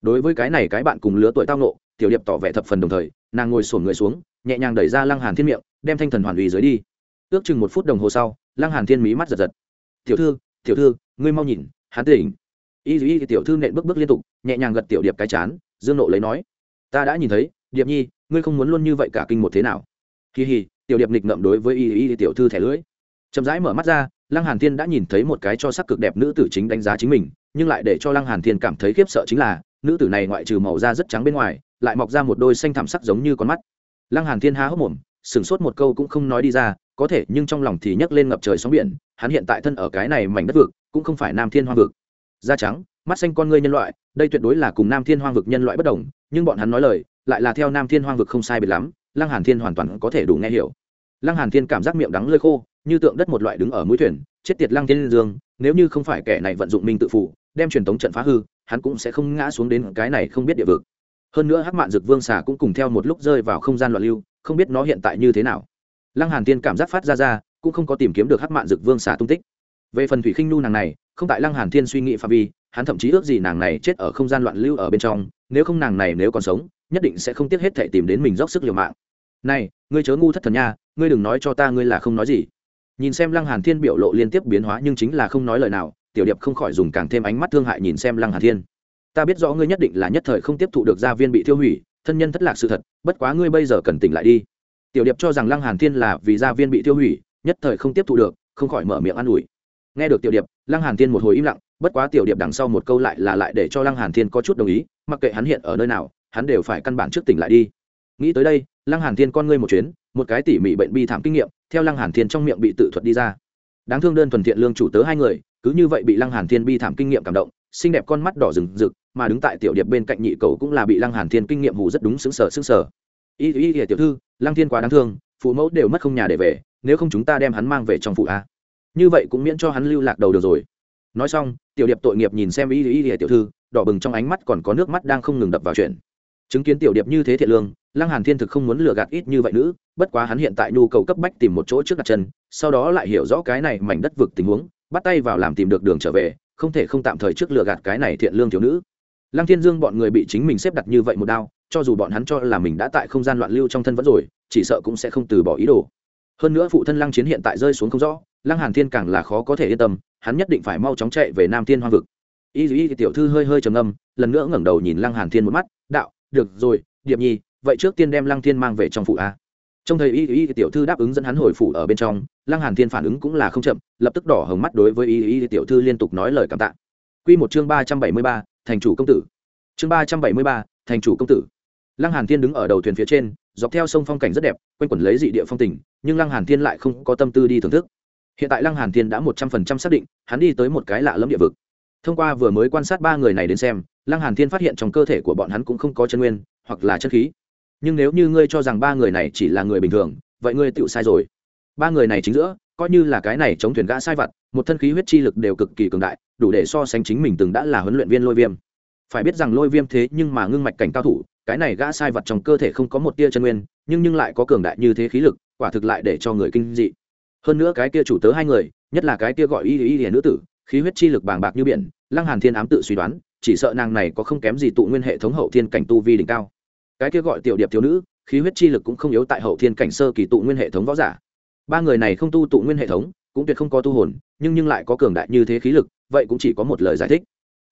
Đối với cái này cái bạn cùng lứa tuổi tao nộ tiểu điệp tỏ vẻ thập phần đồng thời, nàng ngồi sổn người xuống, nhẹ nhàng đẩy ra lăng hàn thiên miệng, đem thanh thần hoàn uy dưới đi. Ước chừng một phút đồng hồ sau, lăng hàn thiên mí mắt giật giật tiểu thư tiểu thư, ngươi mau nhìn, hắn tỉnh. Y y tiểu thư nện bước bước liên tục, nhẹ nhàng gật tiểu điệp cái chán, dương nộ lấy nói, ta đã nhìn thấy, điệp nhi, ngươi không muốn luôn như vậy cả kinh một thế nào? Kỳ hì, tiểu điệp nghịch ngậm đối với y y tiểu thư thẻ lưỡi. Chậm rãi mở mắt ra, lăng hàn thiên đã nhìn thấy một cái cho sắc cực đẹp nữ tử chính đánh giá chính mình, nhưng lại để cho lăng hàn thiên cảm thấy khiếp sợ chính là, nữ tử này ngoại trừ màu da rất trắng bên ngoài, lại mọc ra một đôi xanh thẳm sắc giống như con mắt. Lăng hàn thiên há hốc mồm sừng sốt một câu cũng không nói đi ra có thể, nhưng trong lòng thì nhấc lên ngập trời sóng biển, hắn hiện tại thân ở cái này mảnh đất vực, cũng không phải nam thiên hoang vực. Da trắng, mắt xanh con ngươi nhân loại, đây tuyệt đối là cùng nam thiên hoang vực nhân loại bất đồng, nhưng bọn hắn nói lời, lại là theo nam thiên hoang vực không sai biệt lắm, lăng hàn thiên hoàn toàn có thể đủ nghe hiểu. Lăng hàn thiên cảm giác miệng đắng lơi khô, như tượng đất một loại đứng ở mũi thuyền, chết tiệt lăng thiên dương, nếu như không phải kẻ này vận dụng minh tự phụ đem truyền thống trận phá hư, hắn cũng sẽ không ngã xuống đến cái này không biết địa vực. Hơn nữa hắc mạn dực vương xà cũng cùng theo một lúc rơi vào không gian loạn lưu, không biết nó hiện tại như thế nào lăng hàn tiên cảm giác phát ra ra, cũng không có tìm kiếm được hắc mạn dực vương xả tung tích. Về phần thủy khinh nu nàng này, không tại lăng hàn thiên suy nghĩ phạm vi, hắn thậm chí ước gì nàng này chết ở không gian loạn lưu ở bên trong, nếu không nàng này nếu còn sống, nhất định sẽ không tiếc hết thể tìm đến mình dốc sức liều mạng. Này, ngươi chớ ngu thất thần nha, ngươi đừng nói cho ta ngươi là không nói gì. Nhìn xem lăng hàn thiên biểu lộ liên tiếp biến hóa nhưng chính là không nói lời nào, tiểu điệp không khỏi dùng càng thêm ánh mắt thương hại nhìn xem lăng hàn thiên. Ta biết rõ ngươi nhất định là nhất thời không tiếp thụ được gia viên bị tiêu hủy, thân nhân thất lạc sự thật, bất quá ngươi bây giờ cần tỉnh lại đi tiểu điệp cho rằng lăng hàn thiên là vì gia viên bị tiêu hủy, nhất thời không tiếp thu được, không khỏi mở miệng an ủi. Nghe được tiểu điệp, lăng hàn thiên một hồi im lặng, bất quá tiểu điệp đằng sau một câu lại là lại để cho lăng hàn thiên có chút đồng ý, mặc kệ hắn hiện ở nơi nào, hắn đều phải căn bản trước tỉnh lại đi. Nghĩ tới đây, lăng hàn thiên con ngươi một chuyến, một cái tỉ mỉ bệnh bi thảm kinh nghiệm, theo lăng hàn thiên trong miệng bị tự thuật đi ra. Đáng thương đơn thuần thiện lương chủ tớ hai người, cứ như vậy bị lăng hàn thiên bi thảm kinh nghiệm cảm động, xinh đẹp con mắt đỏ rừng rực, mà đứng tại tiểu điệp bên cạnh nhị cầu cũng là bị lăng hàn thiên kinh nghiệm hù rất đúng xứng sở xứng sở y y y, tiểu thư, lăng thiên quá đáng thương, phụ mẫu đều mất không nhà để về, nếu không chúng ta đem hắn mang về trong phụ a. Như vậy cũng miễn cho hắn lưu lạc đầu được rồi. Nói xong, tiểu điệp tội nghiệp nhìn xem y y y, tiểu thư, đỏ bừng trong ánh mắt còn có nước mắt đang không ngừng đập vào chuyện. Chứng kiến tiểu điệp như thế thiện lương, lăng hàn thiên thực không muốn lừa gạt ít như vậy nữ, bất quá hắn hiện tại nhu cầu cấp bách tìm một chỗ trước đặt chân, sau đó lại hiểu rõ cái này mảnh đất vực tình huống, bắt tay vào làm tìm được đường trở về, không thể không tạm thời trước lừa gạt cái này thiện lương thiếu nữ. Lăng thiên dương bọn người bị chính mình xếp đặt như vậy một đao cho dù bọn hắn cho là mình đã tại không gian loạn lưu trong thân vẫn rồi chỉ sợ cũng sẽ không từ bỏ ý đồ. Hơn nữa phụ thân lăng chiến hiện tại rơi xuống không rõ lăng hàn thiên càng là khó có thể yên tâm hắn nhất định phải mau chóng chạy về nam thiên hoang vực. Y y tiểu thư hơi hơi trầm ngâm lần nữa ngẩng đầu nhìn lăng hàn thiên một mắt đạo được rồi điệp nhi vậy trước tiên đem lăng thiên mang về trong phủ a. Trong thời y y tiểu thư đáp ứng dẫn hắn hồi phủ ở bên trong lăng hàn thiên phản ứng cũng là không chậm lập tức đỏ hồng mắt đối với y y tiểu thư liên tục nói lời cảm tạ. Quy một chương ba trăm bảy mươi ba, thành chủ công tử. Chương ba trăm bảy mươi ba, thành chủ công tử lăng hàn thiên đứng ở đầu thuyền phía trên, dọc theo sông phong cảnh rất đẹp, quanh quẩn lấy dị địa phong tình, nhưng lăng hàn thiên lại không có tâm tư đi thưởng thức. Hiện tại lăng hàn thiên đã một trăm phần trăm xác định, hắn đi tới một cái lạ lẫm địa vực. Thông qua vừa mới quan sát ba người này đến xem, lăng hàn thiên phát hiện trong cơ thể của bọn hắn cũng không có chân nguyên, hoặc là chân khí. Nhưng nếu như ngươi cho rằng ba người này chỉ là người bình thường, vậy ngươi tự sai rồi. Ba người này chính giữa, coi như là cái này chống thuyền gã sai vặt, một thân khí huyết chi lực đều cực kỳ cường đại, đủ để so sánh chính mình từng đã là huấn luyện viên lôi viêm. Phải biết rằng lôi viêm thế nhưng mà ngưng mạch cảnh cao thủ cái này gã sai vật trong cơ thể không có một tia chân nguyên, nhưng nhưng lại có cường đại như thế khí lực, quả thực lại để cho người kinh dị. Hơn nữa cái kia chủ tớ hai người, nhất là cái kia gọi y y hiền nữ tử, khí huyết chi lực bàng bạc như biển, lăng hàn thiên ám tự suy đoán, chỉ sợ nàng này có không kém gì tụ nguyên hệ thống hậu thiên cảnh tu vi đỉnh cao. Cái kia gọi tiểu điệp thiếu nữ, khí huyết chi lực cũng không yếu tại hậu thiên cảnh sơ kỳ tụ nguyên hệ thống võ giả. Ba người này không tu tụ nguyên hệ thống, cũng tuyệt không có tu hồn, nhưng nhưng lại có cường đại như thế khí lực, vậy cũng chỉ có một lời giải thích.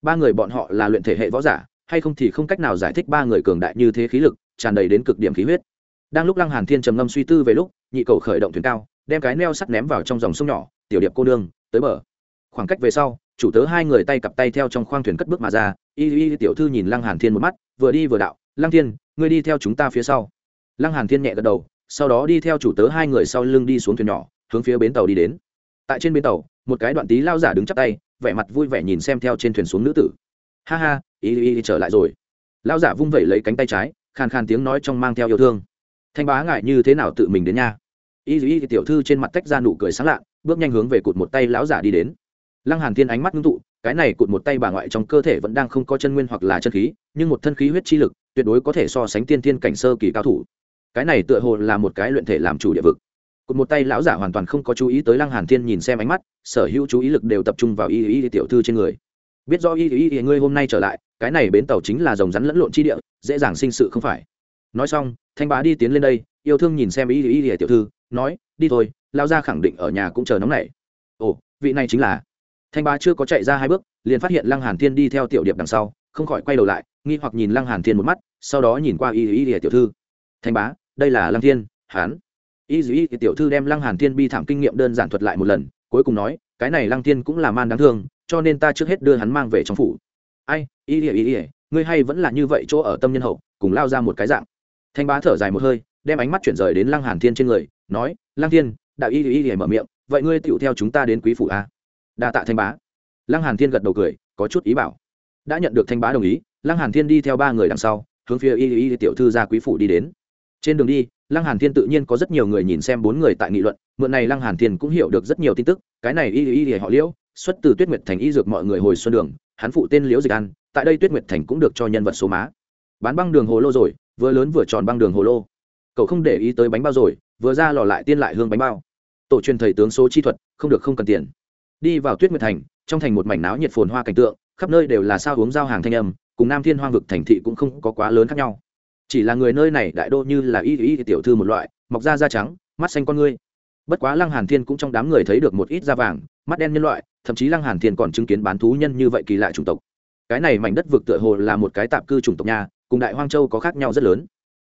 Ba người bọn họ là luyện thể hệ võ giả hay không thì không cách nào giải thích ba người cường đại như thế khí lực, tràn đầy đến cực điểm khí huyết. Đang lúc lăng hàn thiên trầm ngâm suy tư về lúc, nhị cầu khởi động thuyền cao, đem cái neo sắt ném vào trong dòng sông nhỏ, tiểu điệp cô nương, tới bờ. Khoảng cách về sau, chủ tớ hai người tay cặp tay theo trong khoang thuyền cất bước mà ra, y y tiểu thư nhìn lăng hàn thiên một mắt, vừa đi vừa đạo, lăng thiên, ngươi đi theo chúng ta phía sau. Lăng hàn thiên nhẹ gật đầu, sau đó đi theo chủ tớ hai người sau lưng đi xuống thuyền nhỏ, hướng phía bến tàu đi đến. Tại trên bến tàu, một cái đoạn tí lao giả đứng chắp tay, vẻ mặt vui vẻ nhìn xem theo trên thuyền xuống nữ tử. Ha ha y y trở lại rồi. Lao giả vung vẩy lấy cánh tay trái, khàn khàn tiếng nói trong mang theo yêu thương. Thanh bá ngại như thế nào tự mình đến nha? Y y tiểu thư trên mặt tách ra nụ cười sáng lạ, bước nhanh hướng về cụt một tay lão giả đi đến. Lăng hàn thiên ánh mắt ngưng tụ, cái này cụt một tay bà ngoại trong cơ thể vẫn đang không có chân nguyên hoặc là chân khí, nhưng một thân khí huyết chi lực, tuyệt đối có thể so sánh tiên thiên cảnh sơ kỳ cao thủ. Cái này tựa hồ là một cái luyện thể làm chủ địa vực. Cụt một tay lão giả hoàn toàn không có chú ý tới lăng hàn thiên nhìn xem ánh mắt, sở hữu chú ý lực đều tập trung vào y y tiểu thư trên người biết do y y y ngươi hôm nay trở lại, cái này bến tàu chính là dòng rắn lẫn lộn chi địa, dễ dàng sinh sự không phải. Nói xong, thanh bá đi tiến lên đây, yêu thương nhìn xem y y y tiểu thư, nói, đi thôi lao ra khẳng định ở nhà cũng chờ nóng này. Ồ, vị này chính là thanh bá chưa có chạy ra hai bước, liền phát hiện lăng hàn thiên đi theo tiểu điệp đằng sau, không khỏi quay đầu lại, nghi hoặc nhìn lăng hàn thiên một mắt, sau đó nhìn qua y y y tiểu thư. Thanh bá, đây là lăng thiên hán y y tiểu thư đem lăng hàn thiên bi thảm kinh nghiệm đơn giản thuật lại một lần, cuối cùng nói, cái này lăng thiên cũng là man đáng thương cho nên ta trước hết đưa hắn mang về trong phủ. Ai y y y ngươi hay vẫn là như vậy chỗ ở tâm nhân hậu, cùng lao ra một cái dạng. Thanh bá thở dài một hơi, đem ánh mắt chuyển rời đến lăng hàn thiên trên người, nói, lăng thiên, đạo y y y mở miệng, vậy ngươi tựu theo chúng ta đến quý phủ a? Đa tạ thanh bá. Lăng hàn thiên gật đầu cười, có chút ý bảo. Đã nhận được thanh bá đồng ý, lăng hàn thiên đi theo ba người đằng sau, hướng phía y y tiểu thư ra quý phủ đi đến. Trên đường đi, lăng hàn thiên tự nhiên có rất nhiều người nhìn xem bốn người tại nghị luận, mượn này lăng hàn thiên cũng hiểu được rất nhiều tin tức, cái này y y y họ liễu xuất từ tuyết nguyệt thành y dược mọi người hồi xuân đường, hắn phụ tên liễu dịch an, tại đây tuyết nguyệt thành cũng được cho nhân vật số má. Bán băng đường hồ lô rồi, vừa lớn vừa tròn băng đường hồ lô. Cậu không để ý tới bánh bao rồi, vừa ra lò lại tiên lại hương bánh bao. Tổ truyền thầy tướng số chi thuật, không được không cần tiền. Đi vào tuyết nguyệt thành, trong thành một mảnh náo nhiệt phồn hoa cảnh tượng, khắp nơi đều là sao uống giao hàng thanh âm, cùng nam thiên hoang vực thành thị cũng không có quá lớn khác nhau. Chỉ là người nơi này đại đô như là y y tiểu thư một loại, mọc da da trắng, mắt xanh con ngươi. Bất quá lăng hàn thiên cũng trong đám người thấy được một ít da vàng mắt đen nhân loại, thậm chí lăng hàn thiên còn chứng kiến bán thú nhân như vậy kỳ lạ chủng tộc. Cái này mảnh đất vực tựa hồ là một cái tạm cư chủng tộc nhà cùng đại hoang châu có khác nhau rất lớn.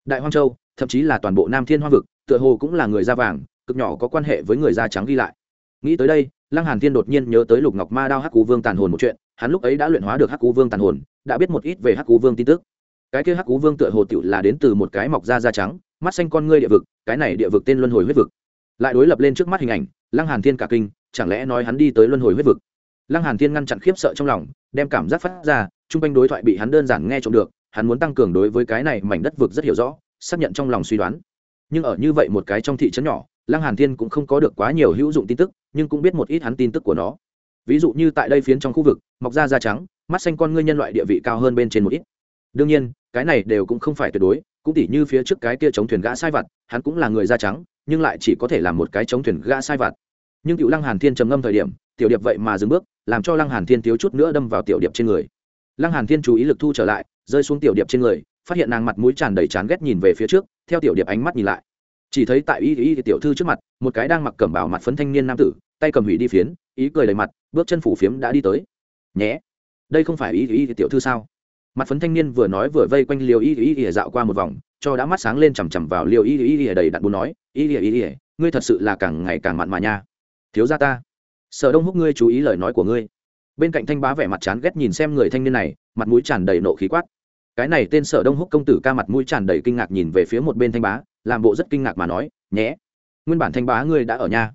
Đại hoang châu, thậm chí là toàn bộ nam thiên hoang vực, tựa hồ cũng là người da vàng, cực nhỏ có quan hệ với người da trắng ghi lại. Nghĩ tới đây, lăng hàn thiên đột nhiên nhớ tới lục ngọc ma đao hắc cú vương tàn hồn một chuyện, hắn lúc ấy đã luyện hóa được hắc cú vương tàn hồn, đã biết một ít về hắc cú vương tin tức. Cái kia hắc cú vương tựa hồ tiểu là đến từ một cái mọc da da trắng, mắt xanh con ngươi địa vực, cái này địa vực tên luân hồi huyết vực. Lại đối lập lên trước mắt hình ảnh, lăng hàn thiên cả kinh chẳng lẽ nói hắn đi tới luân hồi huyết vực? Lăng hàn thiên ngăn chặn khiếp sợ trong lòng, đem cảm giác phát ra trung quanh đối thoại bị hắn đơn giản nghe trộm được, hắn muốn tăng cường đối với cái này mảnh đất vực rất hiểu rõ, xác nhận trong lòng suy đoán. Nhưng ở như vậy một cái trong thị trấn nhỏ, lăng hàn thiên cũng không có được quá nhiều hữu dụng tin tức, nhưng cũng biết một ít hắn tin tức của nó. Ví dụ như tại đây phiến trong khu vực, mọc da da trắng, mắt xanh con ngươi nhân loại địa vị cao hơn bên trên một ít. Đương nhiên, cái này đều cũng không phải tuyệt đối, cũng tỉ như phía trước cái kia chống thuyền gã sai vặt, hắn cũng là người da trắng, nhưng lại chỉ có thể làm một cái chống thuyền gã sai vặt nhưng cựu lăng hàn thiên trầm ngâm thời điểm, tiểu điệp vậy mà dừng bước, làm cho lăng hàn thiên thiếu chút nữa đâm vào tiểu điệp trên người. Lăng hàn thiên chú ý lực thu trở lại, rơi xuống tiểu điệp trên người, phát hiện nàng mặt mũi tràn đầy chán ghét nhìn về phía trước, theo tiểu điệp ánh mắt nhìn lại. Chỉ thấy tại y y tiểu thư trước mặt, một cái đang mặc cẩm bào mặt phấn thanh niên nam tử, tay cầm hủy đi phiến, ý cười đầy mặt, bước chân phủ phiếm đã đi tới. Nhé, đây không phải y y tiểu thư sao? Mặt phấn thanh niên vừa nói vừa vây quanh liều y y y dạo qua một vòng, cho đã mắt sáng lên chằm chằm vào liều y y y đầy đặn bún nói y y y, ngươi thật sự là càng ngày càng mặn mà nha thiếu gia ta. Sở đông húc ngươi chú ý lời nói của ngươi. Bên cạnh thanh bá vẻ mặt chán ghét nhìn xem người thanh niên này, mặt mũi tràn đầy nộ khí quát. Cái này tên sở đông húc công tử ca mặt mũi tràn đầy kinh ngạc nhìn về phía một bên thanh bá, làm bộ rất kinh ngạc mà nói, nhé, nguyên bản thanh bá ngươi đã ở nhà.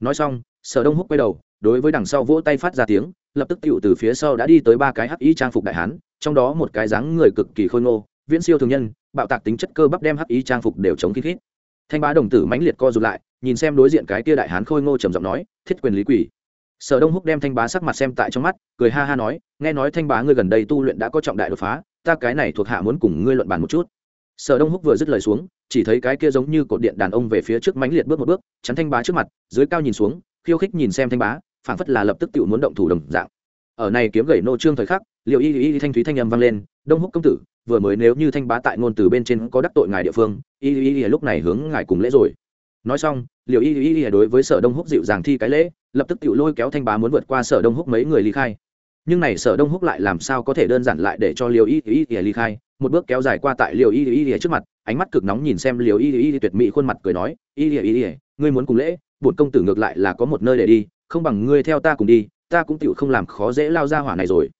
Nói xong, sở đông húc quay đầu, đối với đằng sau vỗ tay phát ra tiếng, lập tức tựu từ phía sau đã đi tới ba cái hắc y trang phục đại hán, trong đó một cái dáng người cực kỳ khôi ngô, viễn siêu thường nhân, bạo tạc tính chất cơ bắp đem hắc y trang phục đều chống khít khít thanh bá đồng tử mãnh liệt co rụt lại, nhìn xem đối diện cái tia đại hán khôi ngô trầm giọng nói, thiết quyền lý quỷ. Sở đông húc đem thanh bá sắc mặt xem tại trong mắt, cười ha ha nói, nghe nói thanh bá ngươi gần đây tu luyện đã có trọng đại đột phá, ta cái này thuộc hạ muốn cùng ngươi luận bàn một chút. Sở đông húc vừa dứt lời xuống, chỉ thấy cái kia giống như cột điện đàn ông về phía trước mãnh liệt bước một bước, chắn thanh bá trước mặt, dưới cao nhìn xuống, khiêu khích nhìn xem thanh bá, phảng phất là lập tức tự muốn động thủ đồng dạng. Ở này kiếm gậy nô trương thời khắc liệu y y thanh thúy thanh âm vang lên, đông húc công tử vừa mới nếu như thanh bá tại ngôn từ bên trên có đắc tội ngài địa phương y y y lúc này hướng ngài cùng lễ rồi nói xong liệu y y y đối với sở đông húc dịu dàng thi cái lễ lập tức tự lôi kéo thanh bá muốn vượt qua sở đông húc mấy người ly khai nhưng này sở đông húc lại làm sao có thể đơn giản lại để cho liều y y y ly khai một bước kéo dài qua tại liều y y y trước mặt ánh mắt cực nóng nhìn xem liều y y tuyệt mỹ khuôn mặt cười nói y y y ngươi muốn cùng lễ bổn công tử ngược lại là có một nơi để đi không bằng ngươi theo ta cùng đi ta cũng tựu không làm khó dễ lao ra hỏa này rồi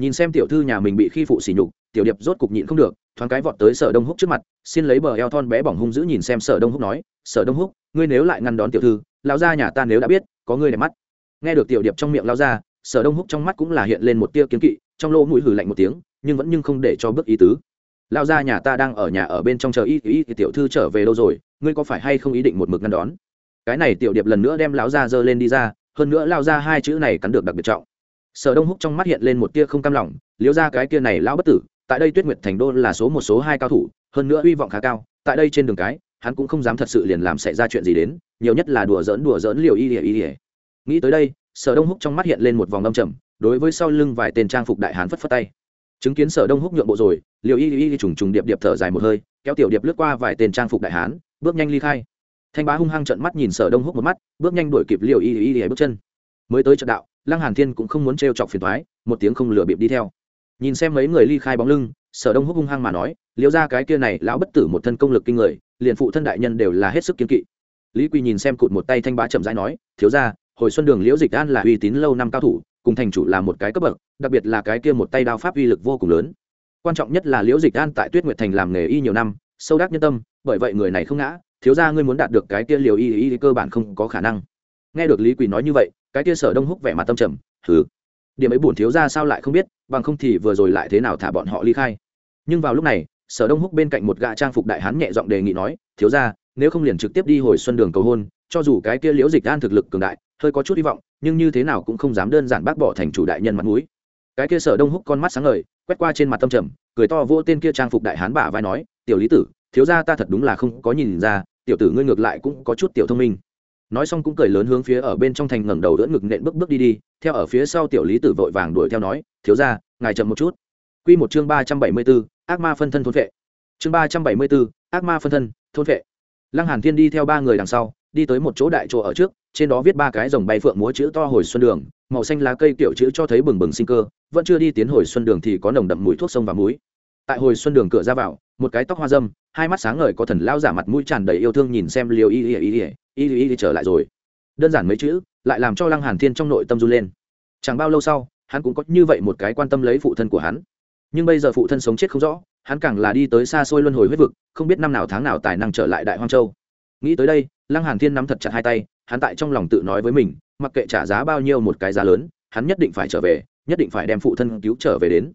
nhìn xem tiểu thư nhà mình bị khi phụ sỉ nhục, tiểu điệp rốt cục nhịn không được, thoáng cái vọt tới sở đông húc trước mặt, xin lấy bờ eo thon bé bỏng hung dữ nhìn xem sở đông húc nói, sở đông húc, ngươi nếu lại ngăn đón tiểu thư lao ra nhà ta nếu đã biết, có ngươi đẹp mắt. Nghe được tiểu điệp trong miệng lao ra, sở đông húc trong mắt cũng là hiện lên một tia kiếm kỵ, trong lỗ mũi hử lạnh một tiếng, nhưng vẫn nhưng không để cho bước ý tứ. Lao ra nhà ta đang ở nhà ở bên trong chờ y y thì tiểu thư trở về đâu rồi, ngươi có phải hay không ý định một mực ngăn đón? Cái này tiểu điệp lần nữa đem lão ra giơ lên đi ra, hơn nữa lao ra hai chữ này cắn được đặc biệt trọng sở đông húc trong mắt hiện lên một tia không cam lòng, liếu ra cái kia này lão bất tử, tại đây tuyết nguyệt thành đô là số một số hai cao thủ, hơn nữa hy vọng khá cao, tại đây trên đường cái, hắn cũng không dám thật sự liền làm xảy ra chuyện gì đến, nhiều nhất là đùa dỡn đùa dỡn liều y ỉa y ỉa nghĩ tới đây, sở đông húc trong mắt hiện lên một vòng âm trầm, đối với sau lưng vài tên trang phục đại hán phất phất tay. Chứng kiến sở đông húc nhượng bộ rồi, liều y y trùng trùng điệp điệp thở dài một hơi, kéo tiểu điệp lướt qua vài tên trang phục đại hán, bước nhanh ly khai. Thanh bá hung hăng trận mắt nhìn sở đông húc một mắt, bước nhanh đuổi kịp liều y y y bước chân. Mới tới trận đạo lăng hàn thiên cũng không muốn trêu chọc phiền thoái một tiếng không lừa bịp đi theo. Nhìn xem mấy người ly khai bóng lưng, sở đông húc hung hăng mà nói liêu ra cái kia này, lão bất tử một thân công lực kinh người, liền phụ thân đại nhân đều là hết sức kiên kỵ. Lý quy nhìn xem cụt một tay thanh bá chậm rãi nói, thiếu ra hồi xuân đường liễu dịch an là uy tín lâu năm cao thủ, cùng thành chủ là một cái cấp bậc, đặc biệt là cái kia một tay đao pháp uy lực vô cùng lớn. Quan trọng nhất là liễu dịch an tại tuyết nguyệt thành làm nghề y nhiều năm, sâu đắc nhân tâm, bởi vậy người này không ngã, thiếu ra ngươi muốn đạt được cái kia liều y y cơ bản không có khả năng. Nghe được lý quỳ nói như vậy cái kia sở đông húc vẻ mặt tâm trầm thứ, điểm ấy bổn thiếu ra sao lại không biết bằng không thì vừa rồi lại thế nào thả bọn họ ly khai? Nhưng vào lúc này sở đông húc bên cạnh một gã trang phục đại hán nhẹ giọng đề nghị nói thiếu ra nếu không liền trực tiếp đi hồi xuân đường cầu hôn cho dù cái kia liễu dịch an thực lực cường đại hơi có chút hy vọng nhưng như thế nào cũng không dám đơn giản bác bỏ thành chủ đại nhân mặt mũi. Cái kia sở đông húc con mắt sáng ngời quét qua trên mặt tâm trầm cười to vô tên kia trang phục đại hán bả vai nói tiểu lý tử thiếu ra ta thật đúng là không có nhìn ra tiểu tử ngươi ngược lại cũng có chút tiểu thông minh nói xong cũng cười lớn hướng phía ở bên trong thành ngẩng đầu đỡ ngực nện bước bước đi đi, theo ở phía sau tiểu lý tử vội vàng đuổi theo nói, thiếu ra ngài chậm một chút. Q một chương ba trăm bảy mươi b ố ác ma phân thân thôn vệ. Chương ba trăm bảy mươi b ố ác ma phân thân thôn vệ. Lăng hàn thiên đi theo ba người đằng sau, đi tới một chỗ đại chỗ ở trước, trên đó viết ba cái dòng bay phượng múa chữ to hồi xuân đường, màu xanh lá cây kiểu chữ cho thấy bừng bừng sinh cơ, vẫn chưa đi tiến hồi xuân đường thì có nồng đậm mùi thuốc sông và muối. Tại hồi xuân đường cửa ra vào, một cái tóc hoa dâm, hai mắt sáng ngời có thần lao giả mặt mũi tràn đầy yêu thương nhìn xem liều y y y y y y trở lại rồi. Đơn giản mấy chữ, lại làm cho lăng hàn thiên trong nội tâm run lên. Chẳng bao lâu sau, hắn cũng có như vậy một cái quan tâm lấy phụ thân của hắn. Nhưng bây giờ phụ thân sống chết không rõ, hắn càng là đi tới xa xôi luân hồi huyết vực, không biết năm nào tháng nào tài năng trở lại đại hoang châu. Nghĩ tới đây, lăng hàn thiên nắm thật chặt hai tay, hắn tại trong lòng tự nói với mình, mặc kệ trả giá bao nhiêu một cái giá lớn, hắn nhất định phải trở về, nhất định phải đem phụ thân cứu trở về đến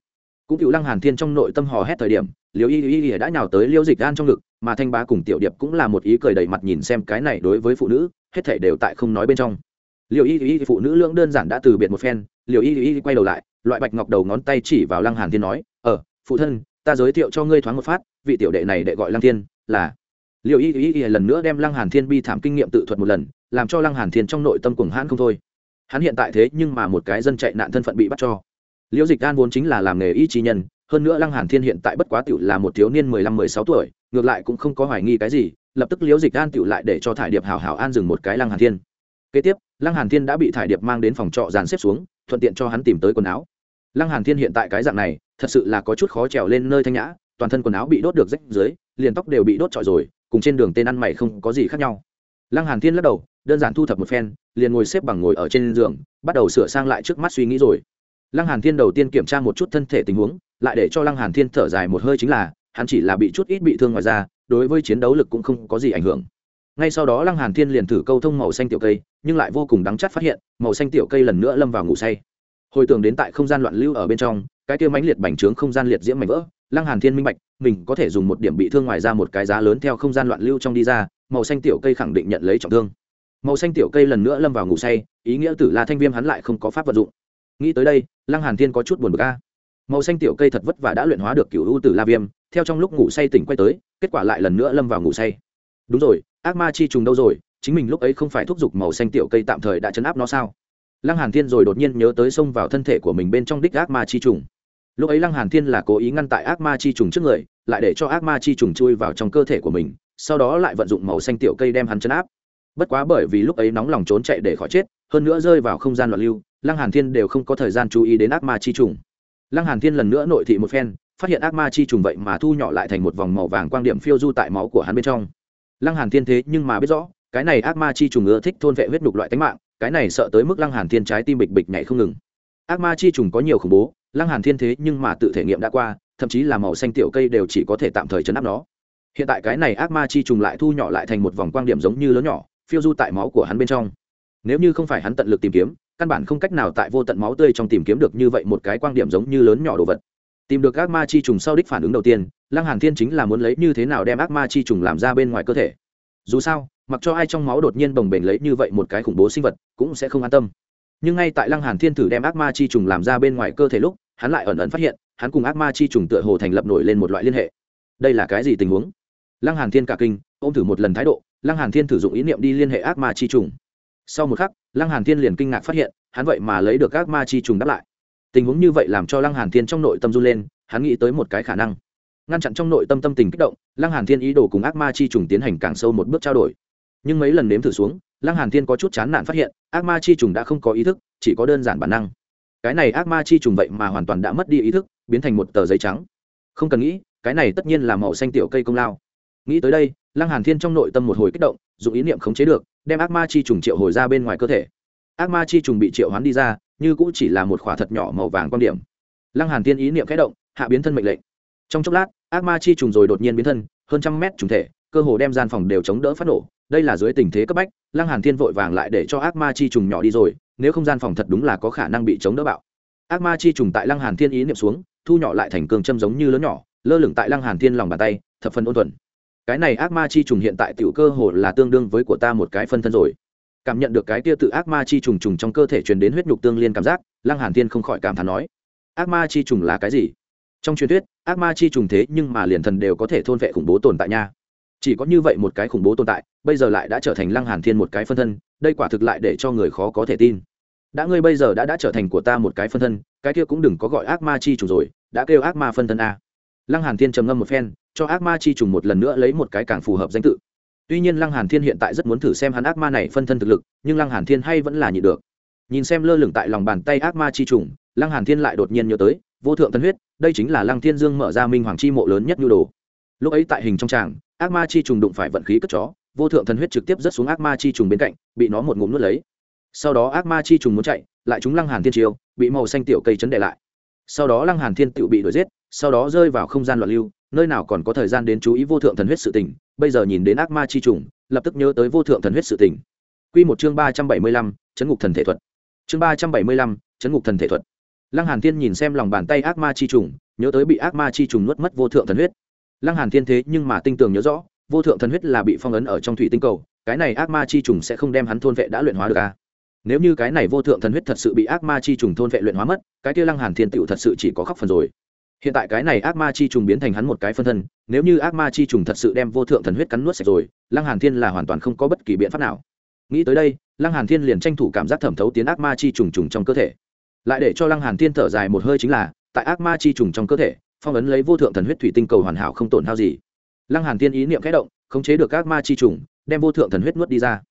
cũng cựu lăng hàn thiên trong nội tâm hò hét thời điểm, liêu y y y đã nhào tới liêu dịch gan trong ngực, mà thanh bá cùng tiểu điệp cũng là một ý cười đầy mặt nhìn xem cái này đối với phụ nữ, hết thể đều tại không nói bên trong. Liêu y y phụ nữ lưỡng đơn giản đã từ biệt một phen, liêu y y quay đầu lại, loại bạch ngọc đầu ngón tay chỉ vào lăng hàn thiên nói ờ phụ thân, ta giới thiệu cho ngươi thoáng một phát, vị tiểu đệ này đệ gọi lăng thiên, là liêu y y y lần nữa đem lăng hàn thiên bi thảm kinh nghiệm tự thuật một lần, làm cho lăng hàn thiên trong nội tâm cuồng hãn không thôi. Hắn hiện tại thế nhưng mà một cái dân chạy nạn thân phận bị bắt cho liễu dịch an vốn chính là làm nghề y trí nhân, hơn nữa lăng hàn thiên hiện tại bất quá tiểu là một thiếu niên mười lăm mười sáu tuổi, ngược lại cũng không có hoài nghi cái gì, lập tức liễu dịch an tiểu lại để cho thải điệp hảo hảo an dừng một cái lăng hàn thiên. Kế tiếp, lăng hàn thiên đã bị thải điệp mang đến phòng trọ dàn xếp xuống, thuận tiện cho hắn tìm tới quần áo. Lăng hàn thiên hiện tại cái dạng này, thật sự là có chút khó trèo lên nơi thanh nhã, toàn thân quần áo bị đốt được rách dưới, liền tóc đều bị đốt trọi rồi, cùng trên đường tên ăn mày không có gì khác nhau. Lăng hàn thiên lắc đầu, đơn giản thu thập một phen, liền ngồi xếp bằng ngồi ở trên giường, bắt đầu sửa sang lại trước mắt suy nghĩ rồi lăng hàn thiên đầu tiên kiểm tra một chút thân thể tình huống, lại để cho lăng hàn thiên thở dài một hơi chính là, hắn chỉ là bị chút ít bị thương ngoài ra đối với chiến đấu lực cũng không có gì ảnh hưởng. Ngay sau đó lăng hàn thiên liền thử câu thông màu xanh tiểu cây, nhưng lại vô cùng đắng chát phát hiện, màu xanh tiểu cây lần nữa lâm vào ngủ say. Hồi tưởng đến tại không gian loạn lưu ở bên trong, cái kia mãnh liệt bành trướng không gian liệt diễm mảnh vỡ, lăng hàn thiên minh bạch, mình có thể dùng một điểm bị thương ngoài ra một cái giá lớn theo không gian loạn lưu trong đi ra, màu xanh tiểu cây khẳng định nhận lấy trọng thương. Màu xanh tiểu cây lần nữa lâm vào ngủ say, ý nghĩa tử la thanh viêm hắn lại không có pháp vật dụng nghĩ tới đây, lăng hàn thiên có chút buồn bực a. Màu xanh tiểu cây thật vất vả đã luyện hóa được cửu u tử la viêm, theo trong lúc ngủ say tỉnh quay tới, kết quả lại lần nữa lâm vào ngủ say. Đúng rồi, ác ma chi trùng đâu rồi, chính mình lúc ấy không phải thúc giục màu xanh tiểu cây tạm thời đã chấn áp nó sao? Lăng hàn thiên rồi đột nhiên nhớ tới xông vào thân thể của mình bên trong đích ác ma chi trùng. Lúc ấy lăng hàn thiên là cố ý ngăn tại ác ma chi trùng trước người, lại để cho ác ma chi trùng chui vào trong cơ thể của mình, sau đó lại vận dụng màu xanh tiểu cây đem hắn chấn áp. Bất quá bởi vì lúc ấy nóng lòng trốn chạy để khỏi chết, hơn nữa rơi vào không gian loạn lưu lăng hàn thiên đều không có thời gian chú ý đến ác ma chi trùng. Lăng hàn thiên lần nữa nội thị một phen, phát hiện ác ma chi trùng vậy mà thu nhỏ lại thành một vòng màu vàng quang điểm phiêu du tại máu của hắn bên trong. Lăng hàn thiên thế nhưng mà biết rõ, cái này ác ma chi trùng ưa thích thôn vệ huyết nhục loại tánh mạng, cái này sợ tới mức lăng hàn thiên trái tim bịch bịch nhảy không ngừng. Ác ma chi trùng có nhiều khủng bố, lăng hàn thiên thế nhưng mà tự thể nghiệm đã qua, thậm chí là màu xanh tiểu cây đều chỉ có thể tạm thời chấn áp nó. Hiện tại cái này ác ma chi trùng lại thu nhỏ lại thành một vòng quang điểm giống như lớn nhỏ, phiêu du tại máu của hắn bên trong. Nếu như không phải hắn tận lực tìm kiếm căn bản không cách nào tại vô tận máu tươi trong tìm kiếm được như vậy một cái quang điểm giống như lớn nhỏ đồ vật. Tìm được ác ma chi trùng sau đích phản ứng đầu tiên, lăng hàn thiên chính là muốn lấy như thế nào đem ác ma chi trùng làm ra bên ngoài cơ thể. Dù sao, mặc cho ai trong máu đột nhiên bồng bềnh lấy như vậy một cái khủng bố sinh vật, cũng sẽ không an tâm. Nhưng ngay tại lăng hàn thiên thử đem ác ma chi trùng làm ra bên ngoài cơ thể lúc, hắn lại ẩn ẩn phát hiện, hắn cùng ác ma chi trùng tựa hồ thành lập nổi lên một loại liên hệ. Đây là cái gì tình huống? Lăng hàn thiên cả kinh, ôm thử một lần thái độ, lăng hàn thiên thử dụng ý niệm đi liên hệ ác ma chi trùng. Sau một khắc lăng hàn thiên liền kinh ngạc phát hiện, hắn vậy mà lấy được ác ma chi trùng đáp lại. Tình huống như vậy làm cho lăng hàn thiên trong nội tâm run lên, hắn nghĩ tới một cái khả năng. Ngăn chặn trong nội tâm tâm tình kích động, lăng hàn thiên ý đồ cùng ác ma chi trùng tiến hành càng sâu một bước trao đổi. Nhưng mấy lần nếm thử xuống, lăng hàn thiên có chút chán nản phát hiện, ác ma chi trùng đã không có ý thức, chỉ có đơn giản bản năng. Cái này ác ma chi trùng vậy mà hoàn toàn đã mất đi ý thức, biến thành một tờ giấy trắng. Không cần nghĩ, cái này tất nhiên là màu xanh tiểu cây công lao. Nghĩ tới đây lăng hàn thiên trong nội tâm một hồi kích động, dùng ý niệm khống chế được, đem ác ma chi trùng triệu hồi ra bên ngoài cơ thể. Ác ma chi trùng bị triệu hoán đi ra, như cũng chỉ là một khỏa thật nhỏ màu vàng quan điểm. Lăng hàn thiên ý niệm khẽ động, hạ biến thân mệnh lệnh. Trong chốc lát, ác ma chi trùng rồi đột nhiên biến thân, hơn trăm mét trùng thể, cơ hồ đem gian phòng đều chống đỡ phát nổ. Đây là dưới tình thế cấp bách, lăng hàn thiên vội vàng lại để cho ác ma chi trùng nhỏ đi rồi, nếu không gian phòng thật đúng là có khả năng bị chống đỡ bạo. Ác ma chi trùng tại lăng hàn thiên ý niệm xuống, thu nhỏ lại thành cường châm giống như lớn nhỏ, lơ lửng tại lăng hàn thiên lòng bàn tay, thập phần ôn thuần cái này ác ma chi trùng hiện tại tiểu cơ hồ là tương đương với của ta một cái phân thân rồi. Cảm nhận được cái kia tự ác ma chi trùng trùng trong cơ thể truyền đến huyết nhục tương liên cảm giác, lăng hàn thiên không khỏi cảm thán nói, ác ma chi trùng là cái gì? Trong truyền thuyết, ác ma chi trùng thế nhưng mà liền thần đều có thể thôn vệ khủng bố tồn tại nha. Chỉ có như vậy một cái khủng bố tồn tại, bây giờ lại đã trở thành lăng hàn thiên một cái phân thân, đây quả thực lại để cho người khó có thể tin. Đã ngươi bây giờ đã đã trở thành của ta một cái phân thân, cái kia cũng đừng có gọi ác ma chi trùng rồi, đã kêu ác ma phân thân a. Lăng hàn thiên trầm ngâm một phen cho ác ma chi trùng một lần nữa lấy một cái càng phù hợp danh tự. Tuy nhiên lăng hàn thiên hiện tại rất muốn thử xem hắn ác ma này phân thân thực lực, nhưng lăng hàn thiên hay vẫn là nhịn được. Nhìn xem lơ lửng tại lòng bàn tay ác ma chi trùng, lăng hàn thiên lại đột nhiên nhớ tới, vô thượng tân huyết, đây chính là lăng thiên dương mở ra minh hoàng chi mộ lớn nhất nhu đồ. Lúc ấy tại hình trong tràng, ác ma chi trùng đụng phải vận khí cất chó, vô thượng thần huyết trực tiếp rớt xuống ác ma chi trùng bên cạnh, bị nó một ngụm nuốt lấy. Sau đó ác ma chi trùng muốn chạy, lại chúng lăng hàn thiên chiêu, bị màu xanh tiểu cây chấn để lại. Sau đó lăng hàn thiên tự bị đuổi giết, sau đó rơi vào không gian loạn lưu nơi nào còn có thời gian đến chú ý vô thượng thần huyết sự tình bây giờ nhìn đến ác ma chi trùng lập tức nhớ tới vô thượng thần huyết sự tình. Quy một chương ba trăm bảy mươi lăm, chấn ngục thần thể thuật. Chương ba trăm bảy mươi lăm, chấn ngục thần thể thuật. Lăng hàn thiên nhìn xem lòng bàn tay ác ma chi trùng nhớ tới bị ác ma chi trùng nuốt mất vô thượng thần huyết. Lăng hàn thiên thế nhưng mà tinh tường nhớ rõ vô thượng thần huyết là bị phong ấn ở trong thủy tinh cầu cái này ác ma chi trùng sẽ không đem hắn thôn vệ đã luyện hóa được à? Nếu như cái này vô thượng thần huyết thật sự bị ác ma chi trùng thôn vệ luyện hóa mất cái kia lăng hàn thiên tựu thật sự chỉ có khóc phần rồi hiện tại cái này ác ma chi trùng biến thành hắn một cái phân thân, nếu như ác ma chi trùng thật sự đem vô thượng thần huyết cắn nuốt sạch rồi, lăng hàn thiên là hoàn toàn không có bất kỳ biện pháp nào. Nghĩ tới đây, lăng hàn thiên liền tranh thủ cảm giác thẩm thấu tiến ác ma chi trùng trùng trong cơ thể. Lại để cho lăng hàn thiên thở dài một hơi chính là, tại ác ma chi trùng trong cơ thể, phong ấn lấy vô thượng thần huyết thủy tinh cầu hoàn hảo không tổn hao gì. Lăng hàn thiên ý niệm khẽ động, khống chế được ác ma chi trùng, đem vô thượng thần huyết nuốt đi ra.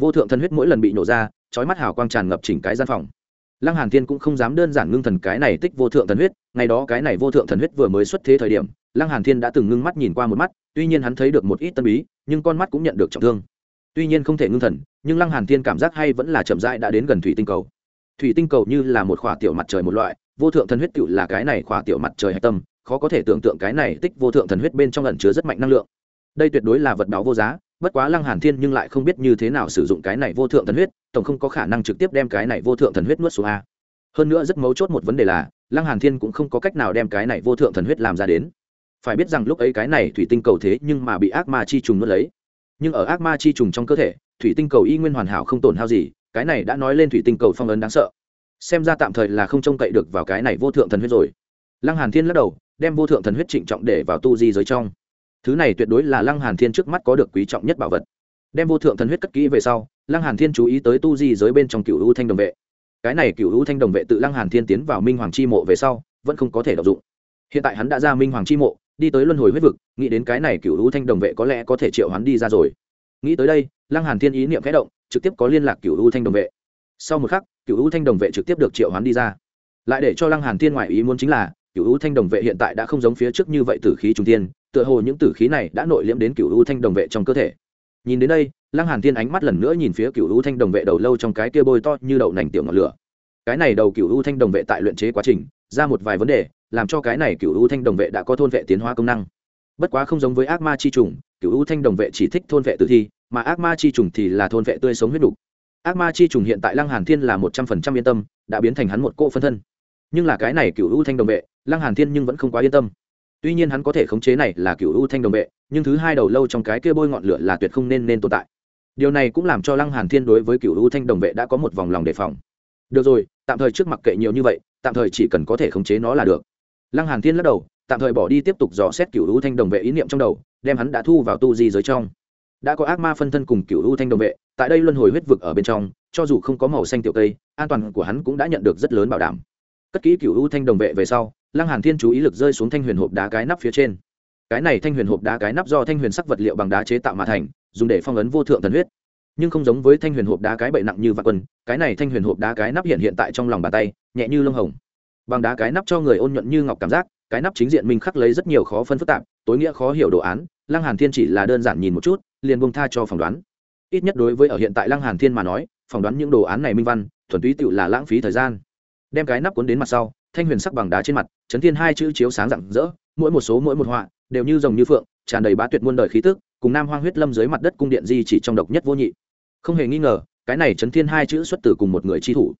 Vô thượng thần huyết mỗi lần bị nổ ra, chói mắt hào quang tràn ngập chỉnh cái gian phòng lăng hàn thiên cũng không dám đơn giản ngưng thần cái này tích vô thượng thần huyết, ngày đó cái này vô thượng thần huyết vừa mới xuất thế thời điểm, lăng hàn thiên đã từng ngưng mắt nhìn qua một mắt, tuy nhiên hắn thấy được một ít tân bí, nhưng con mắt cũng nhận được trọng thương. Tuy nhiên không thể ngưng thần, nhưng lăng hàn thiên cảm giác hay vẫn là chậm rãi đã đến gần thủy tinh cầu. Thủy tinh cầu như là một khỏa tiểu mặt trời một loại, vô thượng thần huyết tựu là cái này khỏa tiểu mặt trời hạch tâm, khó có thể tưởng tượng cái này tích vô thượng thần huyết bên trong ẩn chứa rất mạnh năng lượng. Đây tuyệt đối là vật báo vô giá bất quá lăng hàn thiên nhưng lại không biết như thế nào sử dụng cái này vô thượng thần huyết, tổng không có khả năng trực tiếp đem cái này vô thượng thần huyết nuốt xuống a. Hơn nữa rất mấu chốt một vấn đề là, lăng hàn thiên cũng không có cách nào đem cái này vô thượng thần huyết làm ra đến. Phải biết rằng lúc ấy cái này thủy tinh cầu thế nhưng mà bị ác ma chi trùng nuốt lấy. Nhưng ở ác ma chi trùng trong cơ thể, thủy tinh cầu y nguyên hoàn hảo không tổn hao gì, cái này đã nói lên thủy tinh cầu phong ấn đáng sợ. Xem ra tạm thời là không trông cậy được vào cái này vô thượng thần huyết rồi. Lăng hàn thiên lắc đầu, đem vô thượng thần huyết trịnh trọng để vào tu di giới trong thứ này tuyệt đối là lăng hàn thiên trước mắt có được quý trọng nhất bảo vật. Đem vô thượng thần huyết cất kỹ về sau, lăng hàn thiên chú ý tới tu di giới bên trong cựu u thanh đồng vệ. Cái này cựu u thanh đồng vệ tự lăng hàn thiên tiến vào minh hoàng chi mộ về sau, vẫn không có thể đọc dụng. Hiện tại hắn đã ra minh hoàng chi mộ, đi tới luân hồi huyết vực, nghĩ đến cái này cựu u thanh đồng vệ có lẽ có thể triệu hắn đi ra rồi. Nghĩ tới đây, lăng hàn thiên ý niệm khẽ động, trực tiếp có liên lạc cựu u thanh đồng vệ. Sau một khắc cựu u thanh đồng vệ trực tiếp được triệu hắn đi ra. Lại để cho lăng hàn thiên ngoại ý muốn chính là cựu u thanh đồng vệ hiện tại đã không giống phía trước như vậy tử khí trung tiên tựa hồ những tử khí này đã nội liễm đến cựu u thanh đồng vệ trong cơ thể. Nhìn đến đây, lăng hàn thiên ánh mắt lần nữa nhìn phía cựu u thanh đồng vệ đầu lâu trong cái kia bôi to như đậu nành tiểu ngọn lửa. Cái này đầu cựu u thanh đồng vệ tại luyện chế quá trình, ra một vài vấn đề, làm cho cái này cựu u thanh đồng vệ đã có thôn vệ tiến hóa công năng. Bất quá không giống với ác ma chi trùng, cựu u thanh đồng vệ chỉ thích thôn vệ tử thi, mà ác ma chi trùng thì là thôn vệ tươi sống huyết đục ác ma chi trùng hiện tại lăng hàn thiên là một trăm phần trăm yên tâm, đã biến thành hắn một cỗ phân thân. Nhưng là cái này cựu u thanh đồng vệ, lăng hàn thiên nhưng vẫn không quá yên tâm tuy nhiên hắn có thể khống chế này là cựu u thanh đồng vệ, nhưng thứ hai đầu lâu trong cái kia bôi ngọn lửa là tuyệt không nên nên tồn tại. Điều này cũng làm cho lăng hàn thiên đối với cựu u thanh đồng vệ đã có một vòng lòng đề phòng. Được rồi, tạm thời trước mặc kệ nhiều như vậy, tạm thời chỉ cần có thể khống chế nó là được. Lăng hàn thiên lắc đầu, tạm thời bỏ đi tiếp tục dò xét cựu u thanh đồng vệ ý niệm trong đầu, đem hắn đã thu vào tu di giới trong. Đã có ác ma phân thân cùng cựu u thanh đồng vệ, tại đây luân hồi huyết vực ở bên trong, cho dù không có màu xanh tiểu cây, an toàn của hắn cũng đã nhận được rất lớn bảo đảm. Cất kỹ cựu u thanh đồng vệ về sau lăng hàn thiên chú ý lực rơi xuống thanh huyền hộp đá cái nắp phía trên. Cái này thanh huyền hộp đá cái nắp do thanh huyền sắc vật liệu bằng đá chế tạo mà thành, dùng để phong ấn vô thượng thần huyết. Nhưng không giống với thanh huyền hộp đá cái bậy nặng như vạn quân, cái này thanh huyền hộp đá cái nắp hiện hiện tại trong lòng bàn tay, nhẹ như lông hồng. Bằng đá cái nắp cho người ôn nhuận như ngọc cảm giác, cái nắp chính diện mình khắc lấy rất nhiều khó phân phức tạp, tối nghĩa khó hiểu đồ án, lăng hàn thiên chỉ là đơn giản nhìn một chút, liền buông tha cho phỏng đoán. Ít nhất đối với ở hiện tại lăng hàn thiên mà nói, phỏng đoán những đồ án này minh văn, thuần túy tựu là lãng phí thời gian. Đem cái nắp cuốn đến mặt sau thanh huyền sắc bằng đá trên mặt, chấn thiên hai chữ chiếu sáng rạng rỡ, mỗi một số mỗi một họa đều như rồng như phượng, tràn đầy bá tuyệt muôn đời khí tức, cùng nam hoang huyết lâm dưới mặt đất cung điện di chỉ trong độc nhất vô nhị. Không hề nghi ngờ, cái này chấn thiên hai chữ xuất từ cùng một người chi thủ.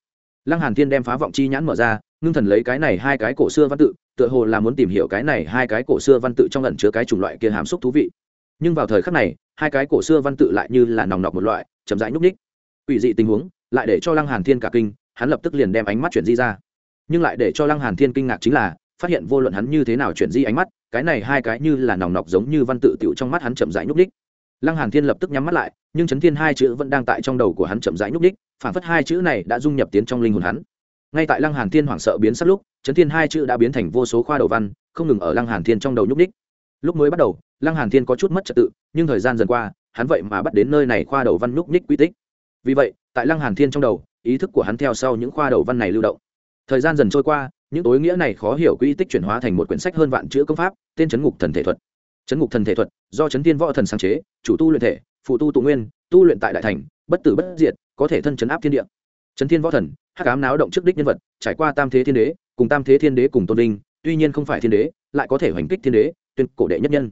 Lăng hàn thiên đem phá vọng chi nhãn mở ra, ngưng thần lấy cái này hai cái cổ xưa văn tự, tựa hồ là muốn tìm hiểu cái này hai cái cổ xưa văn tự trong ẩn chứa cái chủng loại kia hàm xúc thú vị. Nhưng vào thời khắc này, hai cái cổ xưa văn tự lại như là nòng nọc một loại, chậm rãi nhúc ních ủy dị tình huống, lại để cho lăng hàn thiên cả kinh, hắn lập tức liền đem ánh mắt chuyển di ra nhưng lại để cho lăng hàn thiên kinh ngạc chính là phát hiện vô luận hắn như thế nào chuyển di ánh mắt cái này hai cái như là nòng nọc giống như văn tự tiểu trong mắt hắn chậm rãi nhúc đích. lăng hàn thiên lập tức nhắm mắt lại nhưng chấn thiên hai chữ vẫn đang tại trong đầu của hắn chậm rãi nhúc đích, phản phất hai chữ này đã dung nhập tiến trong linh hồn hắn ngay tại lăng hàn thiên hoảng sợ biến sắc lúc chấn thiên hai chữ đã biến thành vô số khoa đầu văn không ngừng ở lăng hàn thiên trong đầu nhúc đích. lúc mới bắt đầu lăng hàn thiên có chút mất trật tự nhưng thời gian dần qua hắn vậy mà bắt đến nơi này khoa đầu văn nhúc nhích quy tích vì vậy tại lăng hàn thiên trong đầu ý thức của hắn theo sau những khoa đầu văn này lưu động thời gian dần trôi qua, những tối nghĩa này khó hiểu quy tích chuyển hóa thành một quyển sách hơn vạn chữ công pháp, tên chấn ngục thần thể thuật. Chấn ngục thần thể thuật, do chấn thiên võ thần sáng chế, chủ tu luyện thể, phụ tu tụ nguyên, tu luyện tại đại thành, bất tử bất diệt, có thể thân chấn áp thiên địa. Chấn thiên võ thần, hắc ám náo động trước đích nhân vật, trải qua tam thế thiên đế, cùng tam thế thiên đế cùng tôn linh, tuy nhiên không phải thiên đế, lại có thể hoành kích thiên đế, tuyên cổ đệ nhất nhân.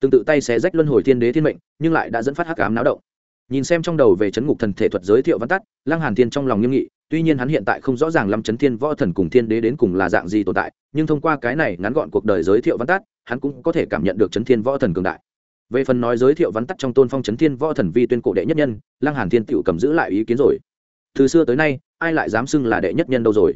Từng tự tay xé rách luân hồi thiên đế thiên mệnh, nhưng lại đã dẫn phát hắc ám náo động. Nhìn xem trong đầu về chấn ngục thần thể thuật giới thiệu văn tắt, lăng hàn thiên trong lòng nghiêm nghị tuy nhiên hắn hiện tại không rõ ràng lâm chấn thiên võ thần cùng thiên đế đến cùng là dạng gì tồn tại nhưng thông qua cái này ngắn gọn cuộc đời giới thiệu văn tát, hắn cũng có thể cảm nhận được chấn thiên võ thần cường đại. Về phần nói giới thiệu văn tắt trong tôn phong chấn thiên võ thần vi tuyên cổ đệ nhất nhân lăng hàn thiên tựu cầm giữ lại ý kiến rồi. Từ xưa tới nay ai lại dám xưng là đệ nhất nhân đâu rồi?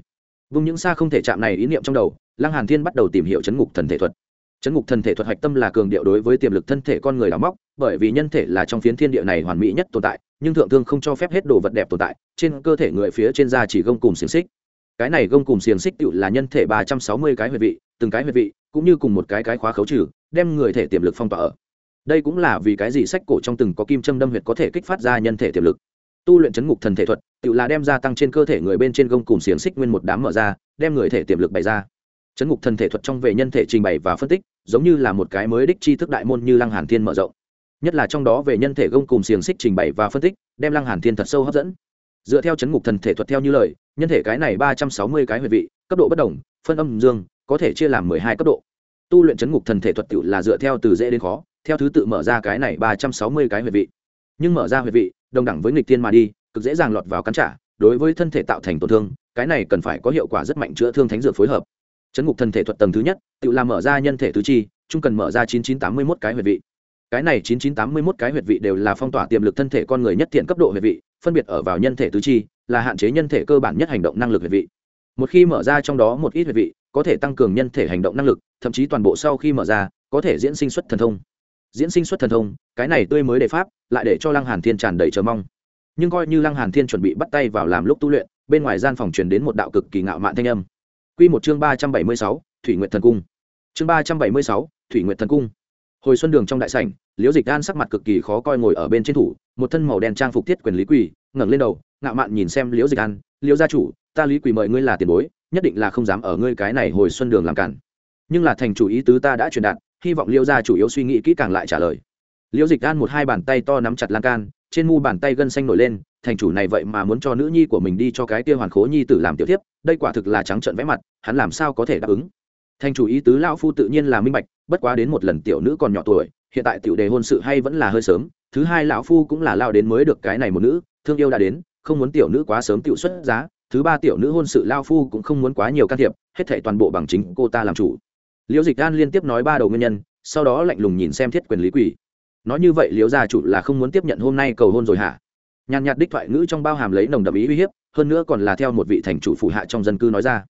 Vung những xa không thể chạm này ý niệm trong đầu lăng hàn thiên bắt đầu tìm hiểu chấn ngục thần thể thuật. Chấn ngục thần thể thuật hạch tâm là cường điệu đối với tiềm lực thân thể con người đào móc bởi vì nhân thể là trong phiến thiên địa này hoàn mỹ nhất tồn tại nhưng thượng thương không cho phép hết đồ vật đẹp tồn tại, trên cơ thể người phía trên da chỉ gông cùng xiềng xích. Cái này gông cùng xiềng xích tự là nhân thể ba trăm sáu mươi cái huyệt vị, từng cái huyệt vị, cũng như cùng một cái cái khóa khấu trừ, đem người thể tiềm lực phong tỏa ở. Đây cũng là vì cái gì sách cổ trong từng có kim châm đâm huyệt có thể kích phát ra nhân thể tiềm lực. Tu luyện chấn ngục thần thể thuật tự là đem gia tăng trên cơ thể người bên trên gông cùng xiềng xích nguyên một đám mở ra, đem người thể tiềm lực bày ra. Chấn ngục thần thể thuật trong về nhân thể trình bày và phân tích, giống như là một cái mới đích tri thức đại môn như lăng hàn thiên mở rộng nhất là trong đó về nhân thể gông cùng xiềng xích trình bày và phân tích, đem lăng hàn thiên thật sâu hấp dẫn. Dựa theo chấn ngục thần thể thuật theo như lời, nhân thể cái này ba trăm sáu mươi cái huyệt vị, cấp độ bất đồng, phân âm dương, có thể chia làm mười hai cấp độ. Tu luyện chấn ngục thần thể thuật tự là dựa theo từ dễ đến khó, theo thứ tự mở ra cái này ba trăm sáu mươi cái huyệt vị. Nhưng mở ra huyệt vị, đồng đẳng với nghịch thiên mà đi, cực dễ dàng lọt vào cắn trả, đối với thân thể tạo thành tổn thương, cái này cần phải có hiệu quả rất mạnh chữa thương thánh dược phối hợp. Chấn ngục thần thể thuật tầng thứ nhất tự làm mở ra nhân thể tứ chi, chung cần mở ra chín chín tám mươi một cái huyệt vị cái này chín chín tám mươi một cái huyệt vị đều là phong tỏa tiềm lực thân thể con người nhất thiện cấp độ huyệt vị, phân biệt ở vào nhân thể tứ chi, là hạn chế nhân thể cơ bản nhất hành động năng lực huyệt vị. Một khi mở ra trong đó một ít huyệt vị, có thể tăng cường nhân thể hành động năng lực, thậm chí toàn bộ sau khi mở ra, có thể diễn sinh xuất thần thông. Diễn sinh xuất thần thông, cái này tươi mới đề pháp, lại để cho lăng hàn thiên tràn đầy chờ mong. Nhưng coi như lăng hàn thiên chuẩn bị bắt tay vào làm lúc tu luyện, bên ngoài gian phòng truyền đến một đạo cực kỳ ngạo mạn thanh âm. Quy một chương ba trăm bảy mươi sáu, thủy nguyệt thần cung. Chương ba trăm bảy mươi sáu, thủy nguyệt thần cung hồi xuân đường trong đại sảnh, liễu dịch an sắc mặt cực kỳ khó coi ngồi ở bên trên thủ, một thân màu đen trang phục thiết quyền lý quỳ, ngẩng lên đầu, ngạo mạn nhìn xem liễu dịch an liễu gia chủ, ta lý quỳ mời ngươi là tiền bối, nhất định là không dám ở ngươi cái này hồi xuân đường làm cản. Nhưng là thành chủ ý tứ ta đã truyền đạt, hy vọng liễu gia chủ yếu suy nghĩ kỹ càng lại trả lời. Liễu dịch an một hai bàn tay to nắm chặt lan can, trên mu bàn tay gân xanh nổi lên, thành chủ này vậy mà muốn cho nữ nhi của mình đi cho cái kia hoàn khố nhi tử làm tiểu tiếp đây quả thực là trắng trợn vẽ mặt, hắn làm sao có thể đáp ứng? Thành chủ ý tứ lão phu tự nhiên là minh bạch, bất quá đến một lần tiểu nữ còn nhỏ tuổi, hiện tại tiểu đề hôn sự hay vẫn là hơi sớm, thứ hai lão phu cũng là lao đến mới được cái này một nữ, thương yêu đã đến, không muốn tiểu nữ quá sớm tiểu xuất giá, thứ ba tiểu nữ hôn sự lao phu cũng không muốn quá nhiều can thiệp, hết thảy toàn bộ bằng chính cô ta làm chủ. Liễu dịch an liên tiếp nói ba đầu nguyên nhân, sau đó lạnh lùng nhìn xem thiết quyền lý quỷ. Nói như vậy liễu gia chủ là không muốn tiếp nhận hôm nay cầu hôn rồi hả? Nhàn nhạt đích thoại ngữ trong bao hàm lấy nồng đậm ý uy hiếp, hơn nữa còn là theo một vị thành chủ phụ hạ trong dân cư nói ra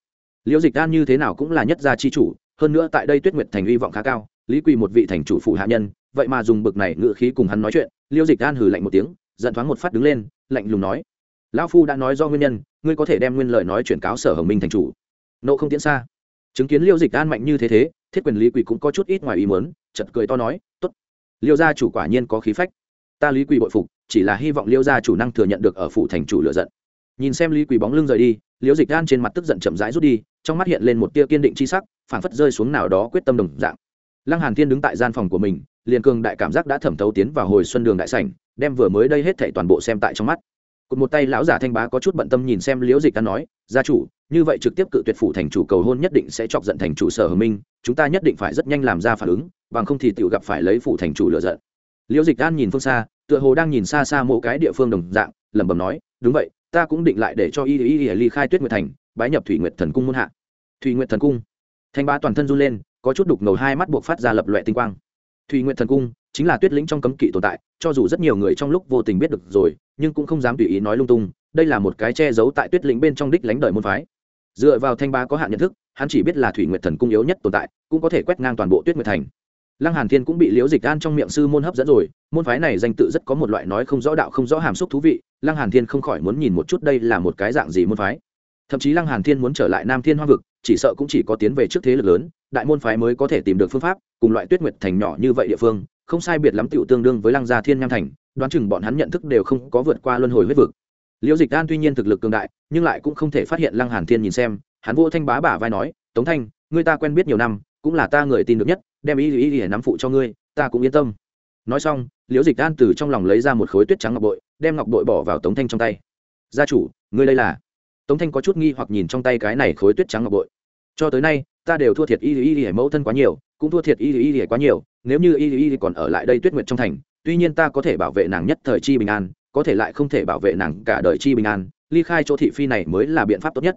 liễu dịch đan như thế nào cũng là nhất gia chi chủ, hơn nữa tại đây tuyết nguyệt thành hy vọng khá cao, lý quỳ một vị thành chủ phụ hạ nhân, vậy mà dùng bực này ngự khí cùng hắn nói chuyện, liễu dịch đan hừ lạnh một tiếng, giận thoáng một phát đứng lên, lạnh lùng nói, lão phu đã nói do nguyên nhân, ngươi có thể đem nguyên lời nói chuyển cáo sở hồng minh thành chủ. Nộ không tiến xa. Chứng kiến liễu dịch đan mạnh như thế thế, thiết quyền lý quỳ cũng có chút ít ngoài ý muốn chật cười to nói t ố t liễu gia chủ quả nhiên có khí phách. Ta lý quỳ bội phục, chỉ là hy vọng liễu gia chủ năng thừa nhận được ở phủ thành chủ lựa giận. Nhìn xem lý quỳ bóng lưng rời đi liễu dịch gan trên mặt tức giận chậm rãi rút đi, trong mắt hiện lên một tia kiên định c h i sắc, phảng phất rơi xuống nào đó quyết tâm đồng dạng. Lăng hàn thiên đứng tại gian phòng của mình, liền cường đại cảm giác đã thẩm thấu tiến vào hồi xuân đường đại sảnh, đem vừa mới đây hết thảy toàn bộ xem tại trong mắt. Cụt một tay lão giả thanh bá có chút bận tâm nhìn xem liễu dịch gan nói, gia chủ, như vậy trực tiếp cự tuyệt phủ thành chủ cầu hôn nhất định sẽ chọc giận thành chủ sở hờ minh, chúng ta nhất định phải rất nhanh làm ra phản ứng, bằng không thì tự gặp phải lấy phủ thành chủ lựa giận. Liễu dịch gan nhìn phương xa, tựa hồ đang nhìn xa xa mỗi cái địa phương đồng dạng, lẩm bẩm nói, đúng vậy ta cũng định lại để cho y y y ly khai tuyết nguyệt thành, bái nhập thủy nguyệt thần cung muôn hạ. Thủy nguyệt thần cung. Thanh bá toàn thân run lên, có chút đục ngầu hai mắt buộc phát ra lập loại tinh quang. Thủy nguyệt thần cung chính là tuyết lĩnh trong cấm kỵ tồn tại, cho dù rất nhiều người trong lúc vô tình biết được rồi, nhưng cũng không dám tùy ý nói lung tung, đây là một cái che giấu tại tuyết lĩnh bên trong đích lánh đời môn phái. Dựa vào thanh bá có hạn nhận thức, hắn chỉ biết là thủy nguyệt thần cung yếu nhất tồn tại, cũng có thể quét ngang toàn bộ tuyết nguyệt thành lăng hàn thiên cũng bị liễu dịch An trong miệng sư môn hấp dẫn rồi, môn phái này danh tự rất có một loại nói không rõ đạo không rõ hàm xúc thú vị, lăng hàn thiên không khỏi muốn nhìn một chút đây là một cái dạng gì môn phái. Thậm chí lăng hàn thiên muốn trở lại nam thiên hoa vực, chỉ sợ cũng chỉ có tiến về trước thế lực lớn, đại môn phái mới có thể tìm được phương pháp, cùng loại tuyết nguyệt thành nhỏ như vậy địa phương, không sai biệt lắm tựu tương đương với lăng gia thiên nham thành, đoán chừng bọn hắn nhận thức đều không có vượt qua luân hồi huyết vực. Liễu dịch an tuy nhiên thực lực cường đại, nhưng lại cũng không thể phát hiện lăng hàn thiên nhìn xem, hắn vô thanh bá bả vai nói, tống thanh người ta quen biết nhiều năm, cũng là ta người tin được nhất đem ý ý ý nắm phụ cho ngươi, ta cũng yên tâm. Nói xong, liễu dịch an từ trong lòng lấy ra một khối tuyết trắng ngọc bội, đem ngọc bội bỏ vào tống thanh trong tay. Gia chủ, ngươi đây là? Tống thanh có chút nghi hoặc nhìn trong tay cái này khối tuyết trắng ngọc bội. Cho tới nay, ta đều thua thiệt y y y mẫu thân quá nhiều, cũng thua thiệt y y y quá nhiều, nếu như y y còn ở lại đây tuyết nguyệt trong thành, tuy nhiên ta có thể bảo vệ nàng nhất thời chi bình an, có thể lại không thể bảo vệ nàng cả đời chi bình an, ly khai chỗ thị phi này mới là biện pháp tốt nhất.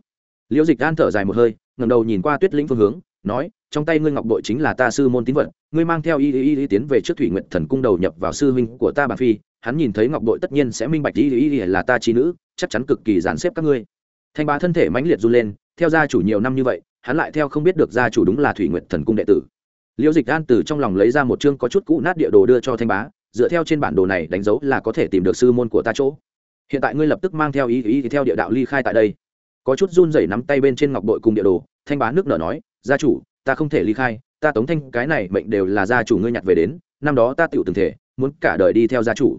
Liễu dịch an thở dài một hơi ngầm đầu nhìn qua tuyết lĩnh phương hướng nói, trong tay ngươi ngọc bội chính là ta sư môn tín vật, ngươi mang theo y y y tiến về trước thủy nguyện thần cung đầu nhập vào sư huynh của ta bản phi, hắn nhìn thấy ngọc bội tất nhiên sẽ minh bạch y y y là ta trí nữ, chắc chắn cực kỳ dàn xếp các ngươi. Thanh bá thân thể mãnh liệt run lên, theo gia chủ nhiều năm như vậy, hắn lại theo không biết được gia chủ đúng là thủy nguyện thần cung đệ tử. Liễu dịch an từ trong lòng lấy ra một chương có chút cũ nát địa đồ đưa cho thanh bá, dựa theo trên bản đồ này đánh dấu là có thể tìm được sư môn của ta chỗ. Hiện tại ngươi lập tức mang theo ý ý theo địa đạo ly khai tại đây. Có chút run rẩy nắm tay bên trên ngọc bội cùng địa đồ, thanh bá nước nở nói gia chủ, ta không thể ly khai, ta tống thanh, cái này mệnh đều là gia chủ ngươi nhặt về đến, năm đó ta tựu từng thể, muốn cả đời đi theo gia chủ.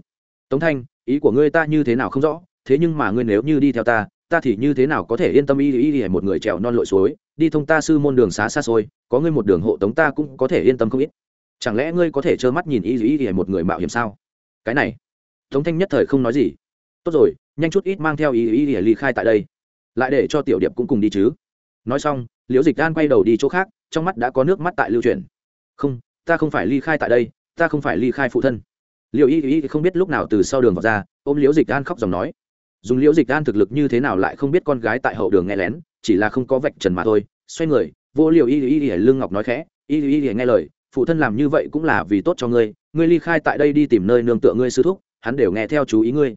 Tống thanh, ý của ngươi ta như thế nào không rõ, thế nhưng mà ngươi nếu như đi theo ta ta thì như thế nào có thể yên tâm y y y một người trèo non lội suối, đi thông ta sư môn đường xá xa xôi, có ngươi một đường hộ tống ta cũng có thể yên tâm không ít. Chẳng lẽ ngươi có thể trơ mắt nhìn y y y một người mạo hiểm sao? Cái này, tống thanh nhất thời không nói gì. Tốt rồi, nhanh chút ít mang theo y y y ly khai tại đây. Lại để cho tiểu điệp cũng cùng đi chứ. Nói xong liễu dịch đan quay đầu đi chỗ khác, trong mắt đã có nước mắt tại lưu truyền không, ta không phải ly khai tại đây, ta không phải ly khai phụ thân. Liệu y y không biết lúc nào từ sau đường vào ra, ôm liễu dịch đan khóc dòng nói. Dùng liễu dịch đan thực lực như thế nào lại không biết con gái tại hậu đường nghe lén, chỉ là không có vạch trần mà thôi. Xoay người, vô liều y y y lương ngọc nói khẽ, y y y nghe lời, phụ thân làm như vậy cũng là vì tốt cho ngươi ngươi ly khai tại đây đi tìm nơi nương tựa ngươi sư thúc, hắn đều nghe theo chú ý ngươi.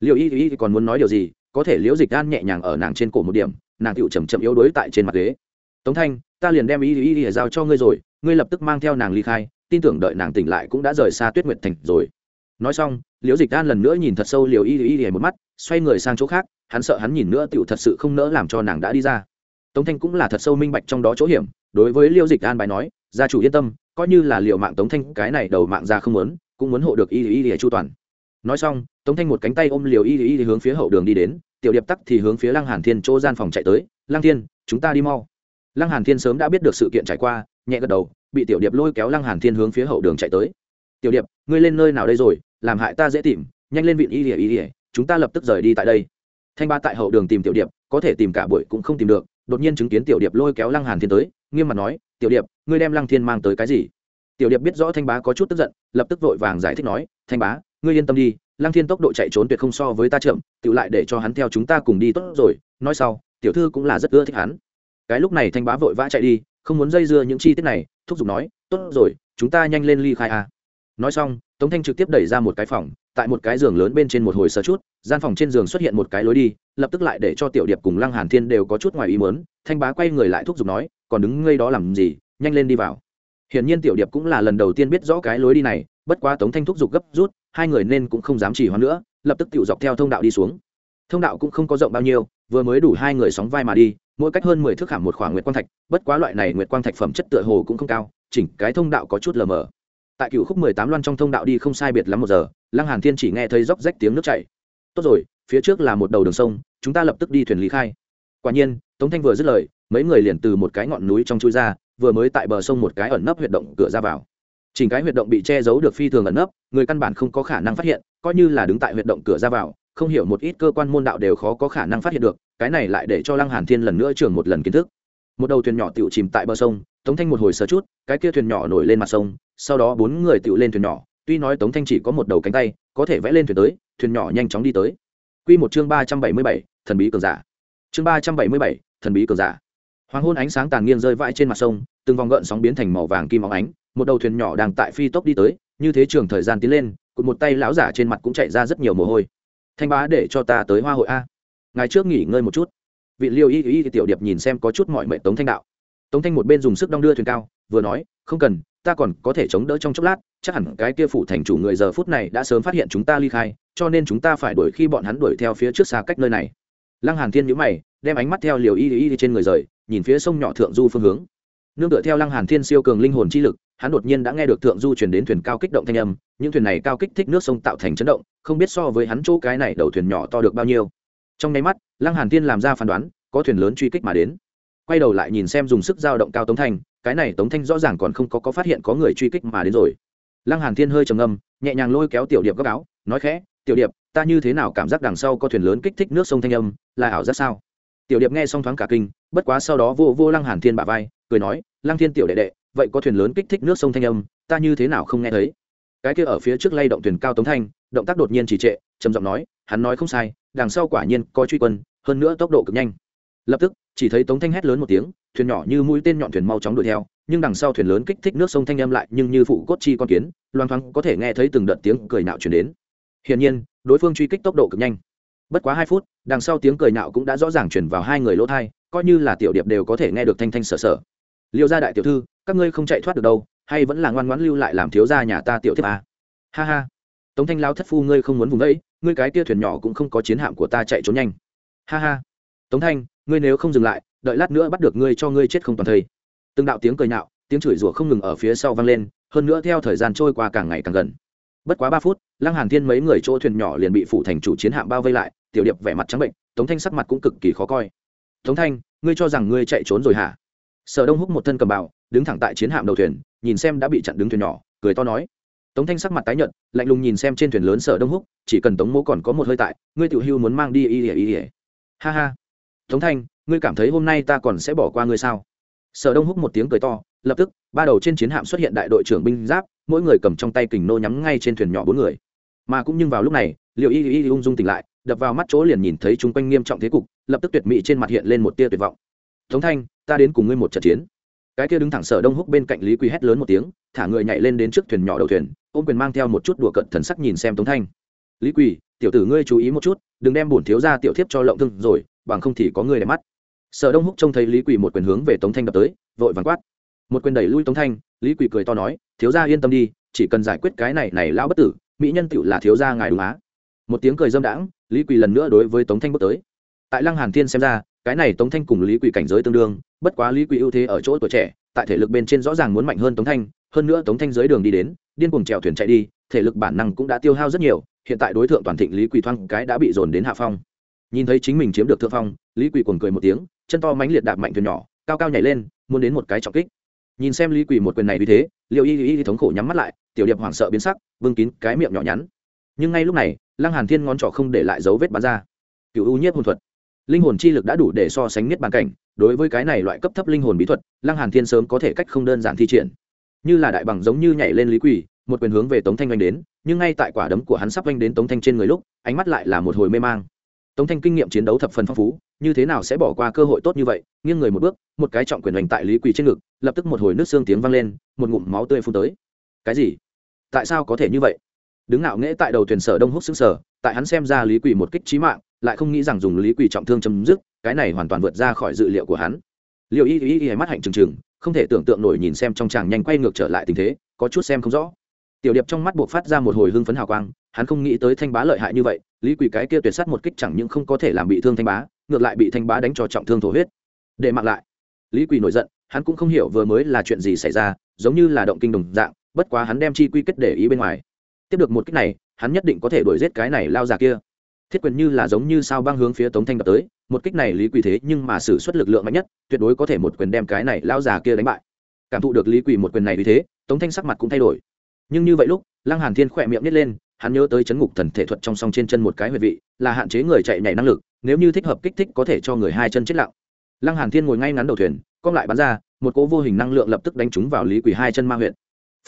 Liệu y y còn muốn nói điều gì, có thể liễu dịch đan nhẹ nhàng ở nàng trên cổ một điểm, nàng tựu chầm chậm yếu đuối tại trên mặt ghế tống thanh, ta liền đem ý ý ý giao cho ngươi rồi, ngươi lập tức mang theo nàng ly khai, tin tưởng đợi nàng tỉnh lại cũng đã rời xa tuyết nguyệt thành rồi. Nói xong, liễu dịch đan lần nữa nhìn thật sâu liều y y y một mắt, xoay người sang chỗ khác, hắn sợ hắn nhìn nữa tựu thật sự không nỡ làm cho nàng đã đi ra. Tống thanh cũng là thật sâu minh bạch trong đó chỗ hiểm, đối với liễu dịch đan bài nói, gia chủ yên tâm, coi như là liệu mạng tống thanh, cái này đầu mạng ra không muốn, cũng muốn hộ được y y y chu toàn. Nói xong, tống thanh một cánh tay ôm liều ý y y hướng phía hậu đường đi đến, tiểu điệp tắc thì hướng phía lăng hàn thiên chỗ gian phòng chạy tới, lăng thiên, chúng ta đi mau lăng hàn thiên sớm đã biết được sự kiện trải qua, nhẹ gật đầu, bị tiểu điệp lôi kéo lăng hàn thiên hướng phía hậu đường chạy tới. Tiểu điệp, ngươi lên nơi nào đây rồi? Làm hại ta dễ tìm, nhanh lên viện y ỉa y ỉa chúng ta lập tức rời đi tại đây. Thanh ba tại hậu đường tìm tiểu điệp, có thể tìm cả buổi cũng không tìm được, đột nhiên chứng kiến tiểu điệp lôi kéo lăng hàn thiên tới, nghiêm mặt nói, tiểu điệp, ngươi đem lăng thiên mang tới cái gì? Tiểu điệp biết rõ thanh bá có chút tức giận, lập tức vội vàng giải thích nói, thanh bá, ngươi yên tâm đi, lăng thiên tốc độ chạy trốn tuyệt không so với ta chậm tự lại để cho hắn theo chúng ta cùng đi tốt rồi, nói sau, tiểu thư cũng là rất ưa thích hắn cái lúc này thanh bá vội vã chạy đi, không muốn dây dưa những chi tiết này, thúc giục nói, tốt rồi, chúng ta nhanh lên ly khai a nói xong, tống thanh trực tiếp đẩy ra một cái phòng, tại một cái giường lớn bên trên một hồi sơ chút, gian phòng trên giường xuất hiện một cái lối đi, lập tức lại để cho tiểu điệp cùng lăng hàn thiên đều có chút ngoài ý mớn thanh bá quay người lại thúc giục nói, còn đứng ngây đó làm gì, nhanh lên đi vào. Hiển nhiên tiểu điệp cũng là lần đầu tiên biết rõ cái lối đi này, bất quá tống thanh thúc giục gấp rút, hai người nên cũng không dám chỉ hoãn nữa, lập tức tiểu dọc theo thông đạo đi xuống. Thông đạo cũng không có rộng bao nhiêu, vừa mới đủ hai người sóng vai mà đi mỗi cách hơn mười thước hẳn một khoảng nguyệt quang thạch, bất quá loại này nguyệt quang thạch phẩm chất tựa hồ cũng không cao, chỉnh cái thông đạo có chút lờ mờ. Tại cựu khúc mười tám loan trong thông đạo đi không sai biệt lắm một giờ, lăng hàn thiên chỉ nghe thấy róc rách tiếng nước chảy. Tốt rồi, phía trước là một đầu đường sông, chúng ta lập tức đi thuyền lý khai. Quả nhiên, tống thanh vừa dứt lời, mấy người liền từ một cái ngọn núi trong chui ra, vừa mới tại bờ sông một cái ẩn nấp huyệt động cửa ra vào. Chỉnh cái huyệt động bị che giấu được phi thường ẩn nấp, người căn bản không có khả năng phát hiện, coi như là đứng tại huyệt động cửa ra vào, không hiểu một ít cơ quan môn đạo đều khó có khả năng phát hiện được cái này lại để cho lăng hàn thiên lần nữa trường một lần kiến thức. Một đầu thuyền nhỏ tiểu chìm tại bờ sông, tống thanh một hồi sờ chút, cái kia thuyền nhỏ nổi lên mặt sông, sau đó bốn người tiểu lên thuyền nhỏ, tuy nói tống thanh chỉ có một đầu cánh tay, có thể vẽ lên thuyền tới, thuyền nhỏ nhanh chóng đi tới. Quy một chương ba trăm bảy mươi bảy, thần bí cường giả. Chương ba trăm bảy mươi bảy, thần bí cường giả. Hoàng hôn ánh sáng tàn nghiêng rơi vãi trên mặt sông, từng vòng gợn sóng biến thành màu vàng kim óng ánh, một đầu thuyền nhỏ đang tại phi tốc đi tới, như thế trường thời gian tiến lên cụt một tay lão giả trên mặt cũng chạy ra rất nhiều mồ hôi. Thanh bá để cho ta tới hoa hội a. Ngài trước nghỉ ngơi một chút. Vị liêu y y tiểu điệp nhìn xem có chút mọi mệnh tống thanh đạo. Tống thanh một bên dùng sức đong đưa thuyền cao, vừa nói, không cần, ta còn có thể chống đỡ trong chốc lát, chắc hẳn cái kia phủ thành chủ người giờ phút này đã sớm phát hiện chúng ta ly khai, cho nên chúng ta phải đuổi khi bọn hắn đuổi theo phía trước xa cách nơi này. Lăng hàn thiên nhíu mày, đem ánh mắt theo liều y y trên người rời, nhìn phía sông nhỏ thượng du phương hướng. Nương tựa theo lăng hàn thiên siêu cường linh hồn chi lực, hắn đột nhiên đã nghe được thượng du truyền đến thuyền cao kích động thanh âm, những thuyền này cao kích thích nước sông tạo thành chấn động, không biết so với hắn chỗ cái này đầu thuyền nhỏ to được bao nhiêu trong nháy mắt, lăng hàn thiên làm ra phán đoán, có thuyền lớn truy kích mà đến. Quay đầu lại nhìn xem dùng sức dao động cao tống thanh, cái này tống thanh rõ ràng còn không có có phát hiện có người truy kích mà đến rồi. Lăng hàn thiên hơi trầm ngâm, nhẹ nhàng lôi kéo tiểu điệp gấp áo, nói khẽ, tiểu điệp, ta như thế nào cảm giác đằng sau có thuyền lớn kích thích nước sông thanh âm, là ảo giác sao? Tiểu điệp nghe xong thoáng cả kinh, bất quá sau đó vô vô lăng hàn thiên bả vai, cười nói, lăng thiên tiểu đệ đệ, vậy có thuyền lớn kích thích nước sông thanh âm, ta như thế nào không nghe thấy? Cái kia ở phía trước lay động thuyền cao tống thanh, động tác đột nhiên trì trệ, trầm giọng nói, hắn nói không sai, đằng sau quả nhiên có truy quân, hơn nữa tốc độ cực nhanh. Lập tức, chỉ thấy tống thanh hét lớn một tiếng, thuyền nhỏ như mũi tên nhọn thuyền mau chóng đuổi theo, nhưng đằng sau thuyền lớn kích thích nước sông thanh âm lại, nhưng như phụ cốt chi con kiến, loang thoáng có thể nghe thấy từng đợt tiếng cười nạo chuyển đến. Hiển nhiên, đối phương truy kích tốc độ cực nhanh. Bất quá hai phút, đằng sau tiếng cười nạo cũng đã rõ ràng chuyển vào hai người lỗ thai coi như là tiểu điệp đều có thể nghe được thanh thanh sở sở. Liệu ra đại tiểu thư, các ngươi không chạy thoát được đâu hay vẫn là ngoan ngoãn lưu lại làm thiếu gia nhà ta tiểu thiếp à? ha ha. Tống thanh lao thất phu ngươi không muốn vùng đấy, ngươi cái kia thuyền nhỏ cũng không có chiến hạm của ta chạy trốn nhanh. Ha ha. Tống thanh, ngươi nếu không dừng lại, đợi lát nữa bắt được ngươi cho ngươi chết không toàn thây. Từng đạo tiếng cười nhạo, tiếng chửi rủa không ngừng ở phía sau vang lên, hơn nữa theo thời gian trôi qua càng ngày càng gần. Bất quá ba phút, lăng hàn thiên mấy người chỗ thuyền nhỏ liền bị phủ thành chủ chiến hạm bao vây lại, tiểu điệp vẻ mặt trắng bệnh, tống thanh sắc mặt cũng cực kỳ khó coi. Tống thanh, ngươi cho rằng ngươi chạy trốn rồi hả? Sở đông húc một thân cầm bào, đứng thẳng tại chiến hạm đầu thuyền nhìn xem đã bị chặn đứng thuyền nhỏ, cười to nói. Tống thanh sắc mặt tái nhợt, lạnh lùng nhìn xem trên thuyền lớn sở đông húc, chỉ cần tống mỗ còn có một hơi tại, ngươi tiểu hưu muốn mang đi y ỉa y ỉa ha ha. Tống thanh, ngươi cảm thấy hôm nay ta còn sẽ bỏ qua ngươi sao? Sở đông húc một tiếng cười to, lập tức, ba đầu trên chiến hạm xuất hiện đại đội trưởng binh giáp, mỗi người cầm trong tay kình nô nhắm ngay trên thuyền nhỏ bốn người. Mà cũng nhưng vào lúc này liệu y y ung dung tỉnh lại, đập vào mắt chỗ liền nhìn thấy chung quanh nghiêm trọng thế cục, lập tức tuyệt mỹ trên mặt hiện lên một tia tuyệt vọng. Tống thanh, ta đến cùng ngươi một trận chiến cái kia đứng thẳng sở đông húc bên cạnh lý quý hét lớn một tiếng, thả người nhảy lên đến trước thuyền nhỏ đầu thuyền, ôm quyền mang theo một chút đùa cận thần sắc nhìn xem tống thanh. Lý quỳ, tiểu tử ngươi chú ý một chút, đừng đem bổn thiếu ra tiểu thiếp cho lộng thương rồi, bằng không thì có người đẹp mắt. Sở đông húc trông thấy lý quỳ một quyền hướng về tống thanh đập tới, vội vàng quát. Một quyền đẩy lui tống thanh, lý quỳ cười to nói, thiếu gia yên tâm đi, chỉ cần giải quyết cái này này lão bất tử, mỹ nhân tựu là thiếu gia ngài đúng á. Một tiếng cười dâm đãng, lý quỳ lần nữa đối với tống thanh bước tới. Tại lăng hàn thiên xem ra cái này tống thanh cùng lý quỳ cảnh giới tương đương, bất quá lý quỳ ưu thế ở chỗ tuổi trẻ, tại thể lực bên trên rõ ràng muốn mạnh hơn tống thanh, hơn nữa tống thanh dưới đường đi đến, điên cuồng trèo thuyền chạy đi, thể lực bản năng cũng đã tiêu hao rất nhiều, hiện tại đối tượng toàn thịnh lý quỳ thoang cái đã bị dồn đến hạ phong. Nhìn thấy chính mình chiếm được thượng phong, lý quỳ cuồng cười một tiếng, chân to mánh liệt đạp mạnh thuyền nhỏ, cao cao nhảy lên, muốn đến một cái trọng kích. Nhìn xem lý quỳ một quyền này vì thế liệu y y thống khổ nhắm mắt lại, tiểu điệp hoảng sợ biến sắc, vương kín cái miệng nhỏ nhắn. Nhưng ngay lúc này, lăng hàn thiên ngón trỏ không để lại dấu vết bắn ra. Cựu u nhiếp hồn thuật linh hồn chi lực đã đủ để so sánh nhất bàn cảnh, đối với cái này loại cấp thấp linh hồn bí thuật, lăng hàn thiên sớm có thể cách không đơn giản thi triển. Như là đại bằng giống như nhảy lên lý quỷ, một quyền hướng về tống thanh oanh đến, nhưng ngay tại quả đấm của hắn sắp oanh đến tống thanh trên người lúc, ánh mắt lại là một hồi mê mang. Tống thanh kinh nghiệm chiến đấu thập phần phong phú, như thế nào sẽ bỏ qua cơ hội tốt như vậy, nghiêng người một bước, một cái trọng quyền oanh tại lý quỷ trên ngực, lập tức một hồi nước xương tiếng vang lên, một ngụm máu tươi phun tới. Cái gì? Tại sao có thể như vậy? Đứng ngạo nghễ tại đầu thuyền sở đông húc xứng sở tại hắn xem ra lý quỷ một kích trí mạng lại không nghĩ rằng dùng lý quỳ trọng thương chấm dứt, cái này hoàn toàn vượt ra khỏi dự liệu của hắn. Liệu y y y mắt hạnh trừng trừng, không thể tưởng tượng nổi nhìn xem trong chàng nhanh quay ngược trở lại tình thế, có chút xem không rõ. Tiểu điệp trong mắt buộc phát ra một hồi hưng phấn hào quang, hắn không nghĩ tới thanh bá lợi hại như vậy, lý quỳ cái kia tuyệt sắt một kích chẳng những không có thể làm bị thương thanh bá, ngược lại bị thanh bá đánh cho trọng thương thổ huyết. Để mặc lại. Lý quỳ nổi giận, hắn cũng không hiểu vừa mới là chuyện gì xảy ra, giống như là động kinh đồng dạng, bất quá hắn đem chi quy kết để ý bên ngoài. Tiếp được một kích này, hắn nhất định có thể đuổi giết cái này lao già kia thiết quyền như là giống như sao băng hướng phía tống thanh đập tới, một kích này lý quỳ thế nhưng mà xử suất lực lượng mạnh nhất, tuyệt đối có thể một quyền đem cái này lao già kia đánh bại. Cảm thụ được lý quỳ một quyền này vì thế, tống thanh sắc mặt cũng thay đổi. Nhưng như vậy lúc, lăng hàn thiên khỏe miệng nít lên, hắn nhớ tới chấn ngục thần thể thuật trong song trên chân một cái huyệt vị, là hạn chế người chạy nhảy năng lực, nếu như thích hợp kích thích có thể cho người hai chân chết lặng. Lăng hàn thiên ngồi ngay ngắn đầu thuyền, cong lại bắn ra, một cỗ vô hình năng lượng lập tức đánh trúng vào lý quỳ hai chân ma huyện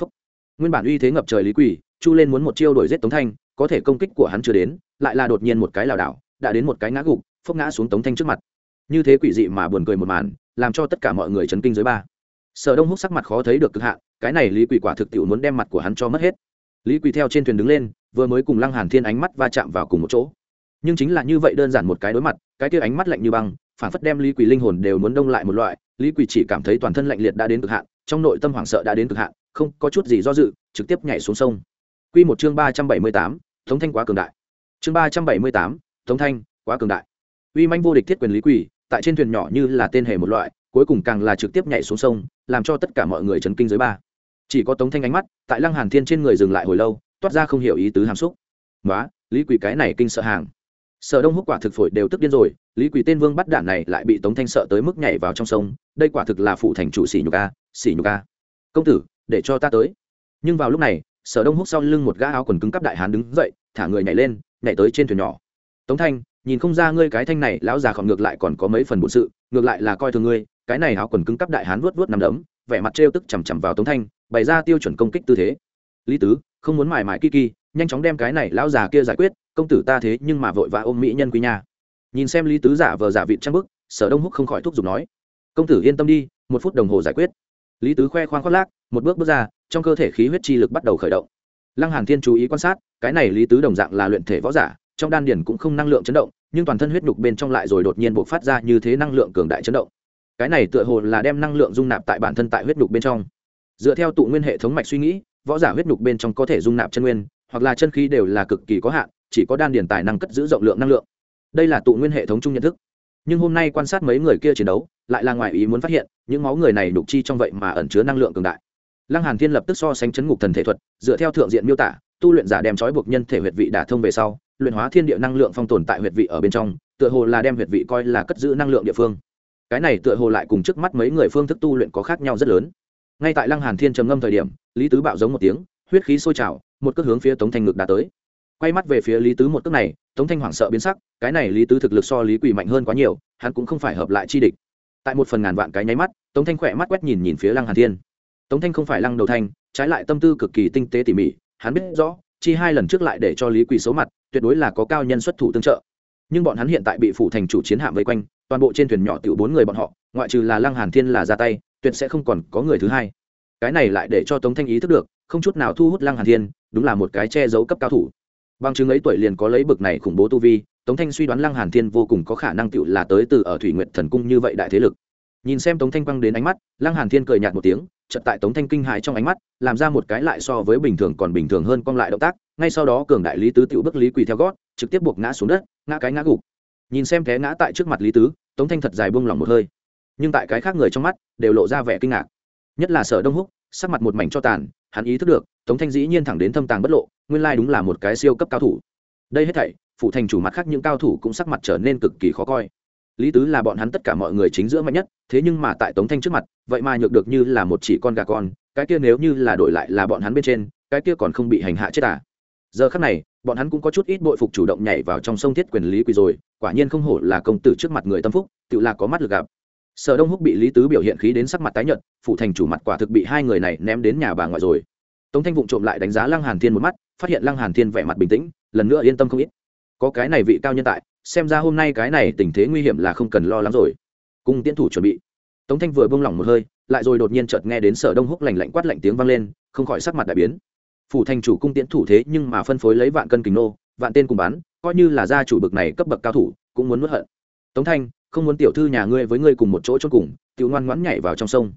Phúc. nguyên bản uy thế ngập trời lý quỳ chu lên muốn một chiêu đuổi giết tống thanh, có thể công kích của hắn chưa đến lại là đột nhiên một cái lảo đảo, đã đến một cái ngã gục, phốc ngã xuống tống thanh trước mặt. Như thế quỷ dị mà buồn cười một màn, làm cho tất cả mọi người chấn kinh dưới ba. Sở đông húc sắc mặt khó thấy được cực hạn, cái này lý quỷ quả thực tiệu muốn đem mặt của hắn cho mất hết. Lý quỷ theo trên thuyền đứng lên, vừa mới cùng lăng hàn thiên ánh mắt va chạm vào cùng một chỗ. Nhưng chính là như vậy đơn giản một cái đối mặt, cái kia ánh mắt lạnh như băng, phản phất đem lý quỷ linh hồn đều muốn đông lại một loại, lý quỷ chỉ cảm thấy toàn thân lạnh liệt đã đến cực hạn, trong nội tâm hoảng sợ đã đến cực hạn, không có chút gì do dự, trực tiếp nhảy xuống sông. Quy một chương ba trăm bảy mươi tám thống thanh quá cường đại chương ba trăm bảy mươi tám, tống thanh, quá cường đại. Uy manh vô địch thiết quyền lý quỷ tại trên thuyền nhỏ như là tên hề một loại, cuối cùng càng là trực tiếp nhảy xuống sông, làm cho tất cả mọi người chấn kinh dưới ba. Chỉ có tống thanh ánh mắt, tại lăng hàn thiên trên người dừng lại hồi lâu, toát ra không hiểu ý tứ hàm xúc. Nói lý quỷ cái này kinh sợ hàng. Sở đông húc quả thực phổi đều tức điên rồi, lý quỷ tên vương bắt đạn này lại bị tống thanh sợ tới mức nhảy vào trong sông, đây quả thực là phụ thành chủ xỉ nhục a xỉ nhục a. Công tử, để cho ta tới. Nhưng vào lúc này, sở đông húc sau lưng một gã áo quần cứng cắp đại hán đứng dậy, thả người nhảy lên nhảy tới trên thuyền nhỏ. Tống thanh, nhìn không ra ngươi cái thanh này, lão già khỏng ngược lại còn có mấy phần bổn sự, ngược lại là coi thường ngươi, cái này áo quần cứng cắp đại hán vuốt vuốt nằm đấm, vẻ mặt trêu tức chằm chằm vào tống thanh, bày ra tiêu chuẩn công kích tư thế. Lý tứ, không muốn mải mải kiki nhanh chóng đem cái này lão già kia giải quyết, công tử ta thế nhưng mà vội vã ôm mỹ nhân quý nhà. nhìn xem lý tứ giả vờ giả vịt trang bức, sở đông húc không khỏi thúc giục nói, công tử yên tâm đi, một phút đồng hồ giải quyết. Lý tứ khoe khoang khoác lác, một bước bước ra, trong cơ thể khí huyết chi lực bắt đầu khởi động. Lăng hàn thiên chú ý quan sát cái này lý tứ đồng dạng là luyện thể võ giả, trong đan điển cũng không năng lượng chấn động, nhưng toàn thân huyết nhục bên trong lại rồi đột nhiên bộc phát ra như thế năng lượng cường đại chấn động. Cái này tựa hồ là đem năng lượng dung nạp tại bản thân tại huyết nhục bên trong. Dựa theo tụ nguyên hệ thống mạch suy nghĩ, võ giả huyết nhục bên trong có thể dung nạp chân nguyên, hoặc là chân khí đều là cực kỳ có hạn, chỉ có đan điển tài năng cất giữ rộng lượng năng lượng. Đây là tụ nguyên hệ thống chung nhận thức. Nhưng hôm nay quan sát mấy người kia chiến đấu, lại là ngoài ý muốn phát hiện, những máu người này đục chi trong vậy mà ẩn chứa năng lượng cường đại lăng hàn thiên lập tức so sánh chấn ngục thần thể thuật, dựa theo thượng diện miêu tả, tu luyện giả đem trói buộc nhân thể huyệt vị đả thông về sau, luyện hóa thiên địa năng lượng phong tồn tại huyệt vị ở bên trong, tựa hồ là đem huyệt vị coi là cất giữ năng lượng địa phương. Cái này tựa hồ lại cùng trước mắt mấy người phương thức tu luyện có khác nhau rất lớn. Ngay tại lăng hàn thiên trầm ngâm thời điểm, lý tứ bạo giống một tiếng, huyết khí sôi trào, một cước hướng phía tống thanh ngực đã tới. Quay mắt về phía lý tứ một cước này, tống thanh hoảng sợ biến sắc, cái này lý tứ thực lực so lý quỳ mạnh hơn quá nhiều, hắn cũng không phải hợp lại chi địch. Tại một phần ngàn vạn cái nháy mắt, tống thanh khỏe mắt quét nhìn nhìn phía lăng hàn thiên tống thanh không phải lăng đầu thanh, trái lại tâm tư cực kỳ tinh tế tỉ mỉ, hắn biết rõ, chi hai lần trước lại để cho lý quỳ xấu mặt, tuyệt đối là có cao nhân xuất thủ tương trợ. Nhưng bọn hắn hiện tại bị phủ thành chủ chiến hạm vây quanh, toàn bộ trên thuyền nhỏ tiểu bốn người bọn họ, ngoại trừ là lăng hàn thiên là ra tay, tuyệt sẽ không còn có người thứ hai. Cái này lại để cho tống thanh ý thức được, không chút nào thu hút lăng hàn thiên, đúng là một cái che giấu cấp cao thủ. Bằng chứng ấy tuổi liền có lấy bực này khủng bố tu vi, tống thanh suy đoán lăng hàn thiên vô cùng có khả năng tiểu là tới từ ở thủy nguyện thần cung như vậy đại thế lực. Nhìn xem tống thanh quăng đến ánh mắt, lăng hàn thiên cười nhạt một tiếng chợt tại tống thanh kinh hãi trong ánh mắt, làm ra một cái lại so với bình thường còn bình thường hơn cong lại động tác, ngay sau đó cường đại lý tứ tiểu bức lý quỳ theo gót, trực tiếp buộc ngã xuống đất, ngã cái ngã gục. Nhìn xem té ngã tại trước mặt lý tứ, tống thanh thật dài buông lỏng một hơi. Nhưng tại cái khác người trong mắt, đều lộ ra vẻ kinh ngạc. Nhất là sở đông húc, sắc mặt một mảnh cho tàn, hắn ý thức được, tống thanh dĩ nhiên thẳng đến thâm tàng bất lộ, nguyên lai đúng là một cái siêu cấp cao thủ. Đây hết thảy phụ thành chủ mặt khác những cao thủ cũng sắc mặt trở nên cực kỳ khó coi lý tứ là bọn hắn tất cả mọi người chính giữa mạnh nhất, thế nhưng mà tại tống thanh trước mặt, vậy mà nhược được như là một chỉ con gà con, cái kia nếu như là đổi lại là bọn hắn bên trên, cái kia còn không bị hành hạ chết à? Giờ khắc này, bọn hắn cũng có chút ít bội phục chủ động nhảy vào trong sông thiết quyền lý quỳ rồi, quả nhiên không hổ là công tử trước mặt người tâm phúc, tự là có mắt lực gặp. Sở đông húc bị lý tứ biểu hiện khí đến sắc mặt tái nhợt phụ thành chủ mặt quả thực bị hai người này ném đến nhà bà ngoại rồi. Tống thanh vụng trộm lại đánh giá lăng hàn thiên một mắt, phát hiện lăng hàn thiên vẻ mặt bình tĩnh, lần nữa yên tâm không ít. Có cái này vị cao nhân tại xem ra hôm nay cái này tình thế nguy hiểm là không cần lo lắng rồi. Cung tiến thủ chuẩn bị. Tống thanh vừa buông lỏng một hơi, lại rồi đột nhiên chợt nghe đến sở đông húc lành lạnh quát lạnh tiếng vang lên, không khỏi sắc mặt đại biến. Phủ thành chủ cung tiến thủ thế nhưng mà phân phối lấy vạn cân kình nô, vạn tên cùng bán, coi như là gia chủ bực này cấp bậc cao thủ, cũng muốn nuốt hận. Tống thanh, không muốn tiểu thư nhà ngươi với ngươi cùng một chỗ cho cùng, tiểu ngoan ngoãn nhảy vào trong sông.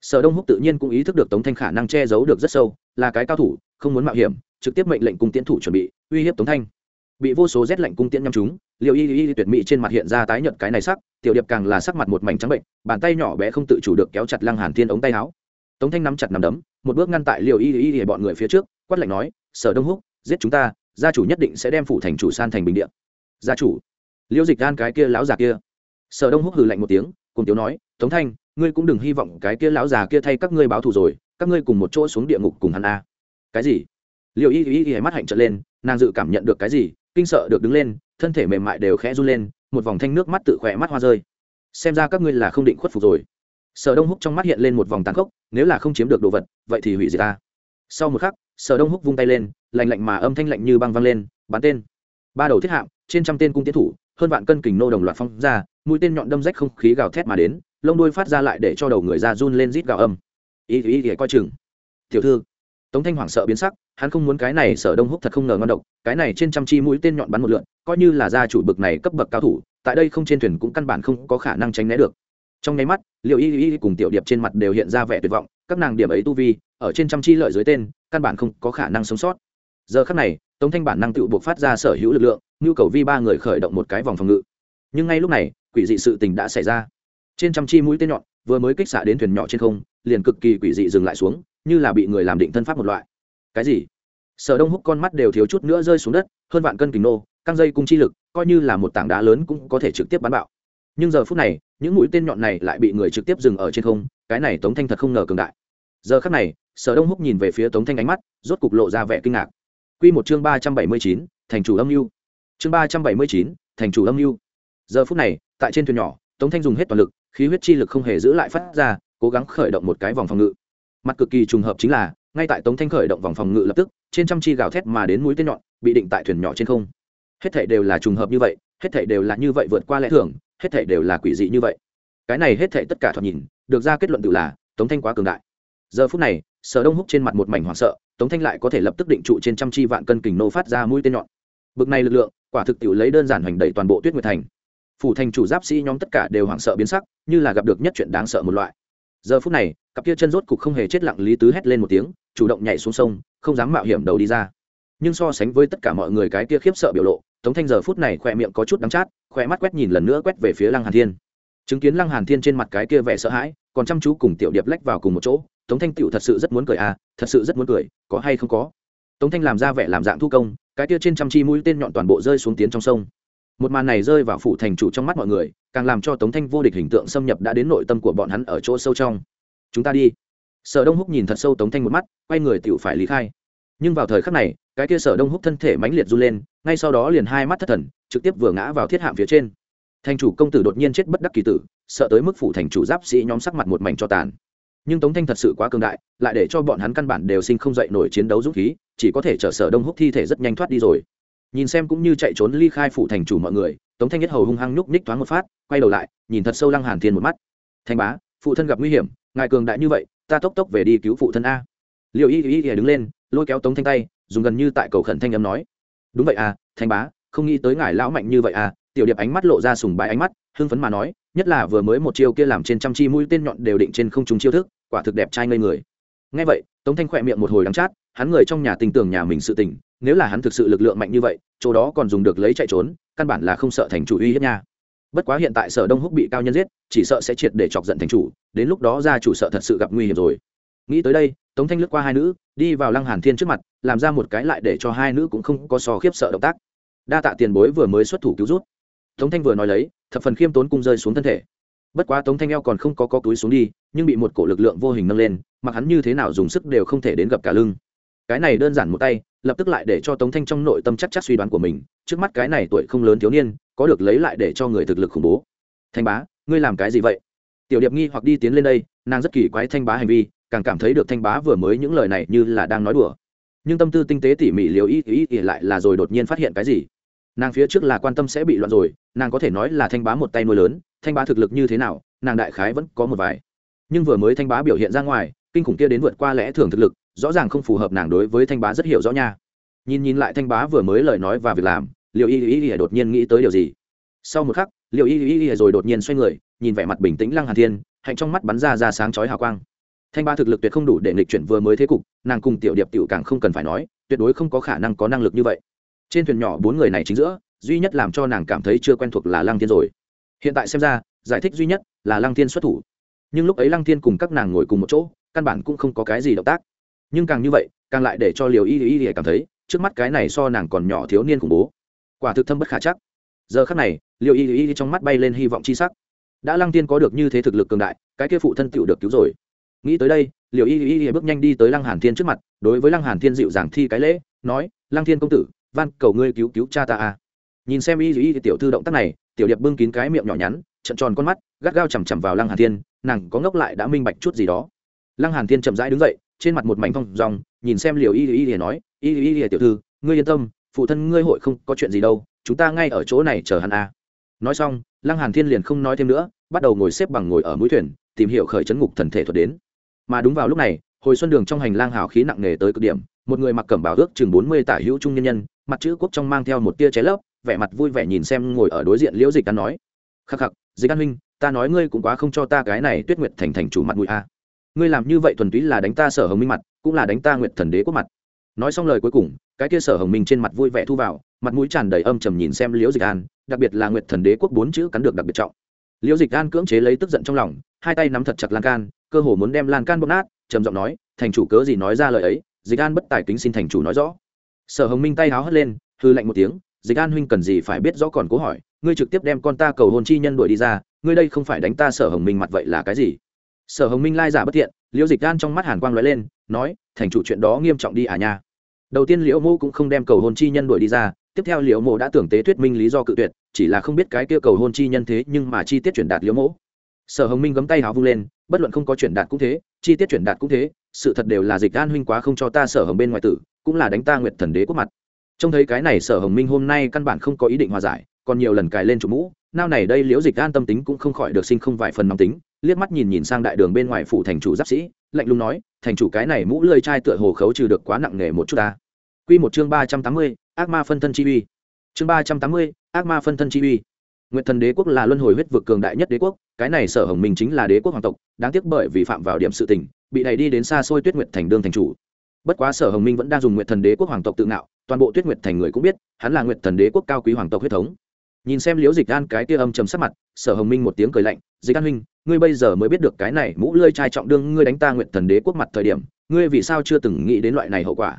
Sở đông húc tự nhiên cũng ý thức được tống thanh khả năng che giấu được rất sâu, là cái cao thủ, không muốn mạo hiểm, trực tiếp mệnh lệnh cung tiến thủ chuẩn bị, uy hiếp tống thanh bị vô số rét lạnh cung tiễn nhắm chúng liệu y y tuyệt mỹ trên mặt hiện ra tái nhợt cái này sắc, tiểu điệp càng là sắc mặt một mảnh trắng bệnh, bàn tay nhỏ bé không tự chủ được kéo chặt lăng hàn thiên ống tay áo. Tống thanh nắm chặt nắm đấm, một bước ngăn tại liệu y y y bọn người phía trước, quát lạnh nói, sở đông húc, giết chúng ta, gia chủ nhất định sẽ đem phủ thành chủ san thành bình địa. Gia chủ? Liễu dịch gan cái kia lão già kia. Sở đông húc hừ lạnh một tiếng, cùng tiếu nói, tống thanh, ngươi cũng đừng hy vọng cái kia lão già kia thay các ngươi báo thù rồi, các ngươi cùng một chỗ xuống địa ngục cùng hắn a. Cái gì? Liệu y y y mắt hạnh trở lên, nàng dự cảm nhận được cái gì kinh sợ được đứng lên, thân thể mềm mại đều khẽ run lên, một vòng thanh nước mắt tự khỏe mắt hoa rơi. Xem ra các ngươi là không định khuất phục rồi. Sở đông húc trong mắt hiện lên một vòng tàn khốc, nếu là không chiếm được đồ vật, vậy thì hủy diệt ta. Sau một khắc, sở đông húc vung tay lên, lạnh lạnh mà âm thanh lạnh như băng văng lên, bắn tên. Ba đầu thiết hạm, trên trăm tên cung tiến thủ, hơn vạn cân kình nô đồng loạt phong ra, mũi tên nhọn đâm rách không khí gào thét mà đến, lông đuôi phát ra lại để cho đầu người ra run lên rít gào âm. Ý ý ý, coi chừng. Tiểu thư tống thanh hoảng sợ biến sắc, hắn không muốn cái này sở đông húc thật không ngờ ngon độc, cái này trên trăm chi mũi tên nhọn bắn một lượn, coi như là gia chủ bực này cấp bậc cao thủ, tại đây không trên thuyền cũng căn bản không có khả năng tránh né được. Trong nháy mắt liệu y y cùng tiểu điệp trên mặt đều hiện ra vẻ tuyệt vọng, các nàng điểm ấy tu vi, ở trên trăm chi lợi dưới tên, căn bản không có khả năng sống sót. Giờ khắc này, tống thanh bản năng tự buộc phát ra sở hữu lực lượng, nhu cầu vi ba người khởi động một cái vòng phòng ngự. Nhưng ngay lúc này, quỷ dị sự tình đã xảy ra. Trên trăm chi mũi tên nhọn, vừa mới kích xạ đến thuyền nhỏ trên không, liền cực kỳ quỷ dị dừng lại xuống như là bị người làm định thân pháp một loại. Cái gì? Sở đông húc con mắt đều thiếu chút nữa rơi xuống đất, hơn vạn cân kình nô, căng dây cung chi lực, coi như là một tảng đá lớn cũng có thể trực tiếp bắn bạo. Nhưng giờ phút này, những mũi tên nhọn này lại bị người trực tiếp dừng ở trên không, cái này tống thanh thật không ngờ cường đại. Giờ khắc này, sở đông húc nhìn về phía tống thanh ánh mắt, rốt cục lộ ra vẻ kinh ngạc. Q một chương ba trăm bảy mươi chín, thành chủ âm mưu. Chương ba trăm bảy mươi chín, thành chủ âm mưu. Giờ phút này, tại trên thuyền nhỏ, tống thanh dùng hết toàn lực, khí huyết chi lực không hề giữ lại phát ra, cố gắng khởi động một cái vòng phòng ngự mặt cực kỳ trùng hợp chính là, ngay tại tống thanh khởi động vòng phòng ngự lập tức, trên trăm chi gào thét mà đến mũi tên nhọn, bị định tại thuyền nhỏ trên không. Hết thảy đều là trùng hợp như vậy, hết thảy đều là như vậy vượt qua lẽ thường, hết thảy đều là quỷ dị như vậy. Cái này hết thảy tất cả thoạt nhìn, được ra kết luận tự là, tống thanh quá cường đại. Giờ phút này, sở đông húc trên mặt một mảnh hoảng sợ, tống thanh lại có thể lập tức định trụ trên trăm chi vạn cân kình nô phát ra mũi tên nhọn. Bực này lực lượng, quả thực tiểu lấy đơn giản hoành đẩy toàn bộ tuyết nguyệt thành. Phủ thành chủ giáp sĩ nhóm tất cả đều hoảng sợ biến sắc, như là gặp được nhất chuyện đáng sợ một loại giờ phút này, cặp kia chân rốt cục không hề chết lặng lý tứ hét lên một tiếng, chủ động nhảy xuống sông, không dám mạo hiểm đầu đi ra. Nhưng so sánh với tất cả mọi người cái kia khiếp sợ biểu lộ, tống thanh giờ phút này khỏe miệng có chút đắng chát, khỏe mắt quét nhìn lần nữa quét về phía lăng hàn thiên. Chứng kiến lăng hàn thiên trên mặt cái kia vẻ sợ hãi, còn chăm chú cùng tiểu điệp lách vào cùng một chỗ, tống thanh tiểu thật sự rất muốn cười à thật sự rất muốn cười, có hay không có? Tống thanh làm ra vẻ làm dạng thu công, cái kia trên trăm chi mũi tên nhọn toàn bộ rơi xuống tiến trong sông một màn này rơi vào phủ thành chủ trong mắt mọi người, càng làm cho tống thanh vô địch hình tượng xâm nhập đã đến nội tâm của bọn hắn ở chỗ sâu trong. Chúng ta đi. Sở đông húc nhìn thật sâu tống thanh một mắt, quay người tựu phải lý khai. Nhưng vào thời khắc này, cái kia sở đông húc thân thể mãnh liệt run lên, ngay sau đó liền hai mắt thất thần, trực tiếp vừa ngã vào thiết hạm phía trên. Thành chủ công tử đột nhiên chết bất đắc kỳ tử, sợ tới mức phủ thành chủ giáp sĩ nhóm sắc mặt một mảnh cho tàn. Nhưng tống thanh thật sự quá cường đại, lại để cho bọn hắn căn bản đều sinh không dậy nổi chiến đấu dũng khí, chỉ có thể chở sở đông húc thi thể rất nhanh thoát đi rồi nhìn xem cũng như chạy trốn ly khai phủ thành chủ mọi người, tống thanh nhất hầu hung hăng nhúc ních thoáng một phát, quay đầu lại, nhìn thật sâu lăng hàn thiên một mắt. Thanh bá, phụ thân gặp nguy hiểm, ngài cường đại như vậy, ta tốc tốc về đi cứu phụ thân a. Liệu y y y đứng lên, lôi kéo tống thanh tay, dùng gần như tại cầu khẩn thanh âm nói. Đúng vậy à thanh bá, không nghĩ tới ngài lão mạnh như vậy à. Tiểu điệp ánh mắt lộ ra sùng bái ánh mắt, hưng phấn mà nói, nhất là vừa mới một chiêu kia làm trên trăm chi mũi tên nhọn đều định trên không trung chiêu thức, quả thực đẹp trai ngây người. Nghe vậy, tống thanh khỏe miệng một hồi đắng chát, hắn người trong nhà tình tưởng nhà mình sự tình nếu là hắn thực sự lực lượng mạnh như vậy, chỗ đó còn dùng được lấy chạy trốn, căn bản là không sợ thành chủ uy hiếp nha. Bất quá hiện tại sở đông húc bị cao nhân giết, chỉ sợ sẽ triệt để chọc giận thành chủ, đến lúc đó gia chủ sợ thật sự gặp nguy hiểm rồi. Nghĩ tới đây, tống thanh lướt qua hai nữ, đi vào lăng hàn thiên trước mặt, làm ra một cái lại để cho hai nữ cũng không có so khiếp sợ động tác. Đa tạ tiền bối vừa mới xuất thủ cứu rút tống thanh vừa nói lấy, thập phần khiêm tốn cung rơi xuống thân thể. Bất quá tống thanh eo còn không có có túi xuống đi, nhưng bị một cổ lực lượng vô hình nâng lên, mặc hắn như thế nào dùng sức đều không thể đến gặp cả lưng cái này đơn giản một tay, lập tức lại để cho tống thanh trong nội tâm chắc chắc suy đoán của mình, trước mắt cái này tuổi không lớn thiếu niên, có được lấy lại để cho người thực lực khủng bố. Thanh bá, ngươi làm cái gì vậy? Tiểu điệp nghi hoặc đi tiến lên đây, nàng rất kỳ quái thanh bá hành vi, càng cảm thấy được thanh bá vừa mới những lời này như là đang nói đùa. Nhưng tâm tư tinh tế tỉ mỉ liều ý ý ý lại là rồi đột nhiên phát hiện cái gì? Nàng phía trước là quan tâm sẽ bị loạn rồi, nàng có thể nói là thanh bá một tay nuôi lớn, thanh bá thực lực như thế nào, nàng đại khái vẫn có một vài. Nhưng vừa mới thanh bá biểu hiện ra ngoài, kinh khủng kia đến vượt qua lẽ thường thực lực rõ ràng không phù hợp nàng đối với thanh bá rất hiểu rõ nha. Nhìn nhìn lại thanh bá vừa mới lời nói và việc làm liệu y y y đột nhiên nghĩ tới điều gì? Sau một khắc liệu y y y rồi đột nhiên xoay người, nhìn vẻ mặt bình tĩnh lăng hàn thiên, hạnh trong mắt bắn ra ra sáng chói hào quang. Thanh ba thực lực tuyệt không đủ để nghịch chuyển vừa mới thế cục, nàng cùng tiểu điệp tiểu càng không cần phải nói, tuyệt đối không có khả năng có năng lực như vậy. Trên thuyền nhỏ bốn người này chính giữa, duy nhất làm cho nàng cảm thấy chưa quen thuộc là lăng thiên rồi. Hiện tại xem ra, giải thích duy nhất là lăng thiên xuất thủ. Nhưng lúc ấy lăng thiên cùng các nàng ngồi cùng một chỗ, căn bản cũng không có cái gì động tác nhưng càng như vậy, càng lại để cho liều y y y cảm thấy, trước mắt cái này so nàng còn nhỏ thiếu niên khủng bố. Quả thực thâm bất khả chắc. Giờ khắc này, liều y y trong mắt bay lên hy vọng chi sắc. Đã lăng tiên có được như thế thực lực cường đại, cái kia phụ thân tựu được cứu rồi. Nghĩ tới đây, liều y y y bước nhanh đi tới lăng hàn thiên trước mặt, đối với lăng hàn thiên dịu dàng thi cái lễ, nói, lăng thiên công tử, van cầu ngươi cứu cứu cha ta a nhìn xem y y tiểu thư động tác này, tiểu điệp bưng kín cái miệng nhỏ nhắn trận tròn con mắt, gắt gao chằm chằm vào lăng hàn thiên, nàng có ngốc lại đã minh bạch chút gì đó. Lăng hàn thiên chậm rãi đứng dậy trên mặt một mảnh phong dòng, nhìn xem liều y y y nói, y y y tiểu thư, ngươi yên tâm, phụ thân ngươi hội không có chuyện gì đâu, chúng ta ngay ở chỗ này chờ hắn a. Nói xong, lăng hàn thiên liền không nói thêm nữa, bắt đầu ngồi xếp bằng ngồi ở mũi thuyền, tìm hiểu khởi chấn ngục thần thể thuật đến. Mà đúng vào lúc này, hồi xuân đường trong hành lang hào khí nặng nề tới cực điểm, một người mặc cẩm bào ước chừng bốn mươi tả hữu trung nhân nhân, mặt chữ quốc trong mang theo một tia cháy lớp vẻ mặt vui vẻ nhìn xem ngồi ở đối diện liễu dịch an nói, khắc khắc, dịch an huynh, ta nói ngươi cũng quá không cho ta cái này tuyết nguyệt thành thành chủ mặt mũi a ngươi làm như vậy thuần túy là đánh ta sở hồng minh mặt, cũng là đánh ta nguyệt thần đế quốc mặt. Nói xong lời cuối cùng, cái kia sở hồng minh trên mặt vui vẻ thu vào, mặt mũi tràn đầy âm trầm nhìn xem liễu dịch an, đặc biệt là nguyệt thần đế quốc bốn chữ cắn được đặc biệt trọng. Liễu dịch an cưỡng chế lấy tức giận trong lòng, hai tay nắm thật chặt lan can, cơ hồ muốn đem lan can bóp nát, trầm giọng nói, thành chủ cớ gì nói ra lời ấy? Dịch an bất tài kính xin thành chủ nói rõ. Sở hồng minh tay háo hất lên, hư lạnh một tiếng, dịch an huynh cần gì phải biết rõ còn cố hỏi, ngươi trực tiếp đem con ta cầu hôn chi nhân đuổi đi ra, ngươi đây không phải đánh ta sở hồng minh mặt vậy là cái gì? Sở hồng minh lai giả bất thiện, liễu dịch gan trong mắt hàn quang lóe lên, nói, thành chủ chuyện đó nghiêm trọng đi à nha. Đầu tiên liễu mô cũng không đem cầu hôn chi nhân đuổi đi ra, tiếp theo liễu mô đã tưởng tế thuyết minh lý do cự tuyệt, chỉ là không biết cái kia cầu hôn chi nhân thế nhưng mà chi tiết chuyển đạt liễu mô sở hồng minh gấm tay hào vung lên, bất luận không có chuyển đạt cũng thế, chi tiết chuyển đạt cũng thế, sự thật đều là dịch Đan huynh quá không cho ta sở hồng bên ngoài tử, cũng là đánh ta nguyệt thần đế quốc mặt. Trông thấy cái này sở hồng minh hôm nay căn bản không có ý định hòa giải, còn nhiều lần cài lên chủ mũ, nao này đây liễu dịch Đan tâm tính cũng không khỏi được sinh không vài phần nóng tính liếc mắt nhìn nhìn sang đại đường bên ngoài phủ thành chủ giáp sĩ lạnh lùng nói thành chủ cái này mũ lơi chai tựa hồ khấu trừ được quá nặng nề một chút ta quy một chương ba trăm tám mươi ác ma phân thân chi uy chương ba trăm tám mươi ác ma phân thân chi uy Nguyệt Thần Đế quốc là luân hồi huyết vực cường đại nhất đế quốc, cái này Sở Hồng Minh chính là đế quốc hoàng tộc, đáng tiếc bởi vì phạm vào điểm sự tình, bị đẩy đi đến xa xôi Tuyết Nguyệt thành đương thành chủ. Bất quá Sở Hồng Minh vẫn đang dùng Nguyệt Thần Đế quốc hoàng tộc tự ngạo, toàn bộ Tuyết Nguyệt thành người cũng biết, hắn là Nguyệt Thần Đế quốc cao quý hoàng tộc huyết thống. Nhìn xem Liễu Dịch An cái kia âm trầm sắc mặt, Sở Hồng Minh một tiếng cười lạnh, "Dịch An huynh, ngươi bây giờ mới biết được cái này mũ lươi trai trọng đương ngươi đánh ta nguyện Thần Đế quốc mặt thời điểm, ngươi vì sao chưa từng nghĩ đến loại này hậu quả?"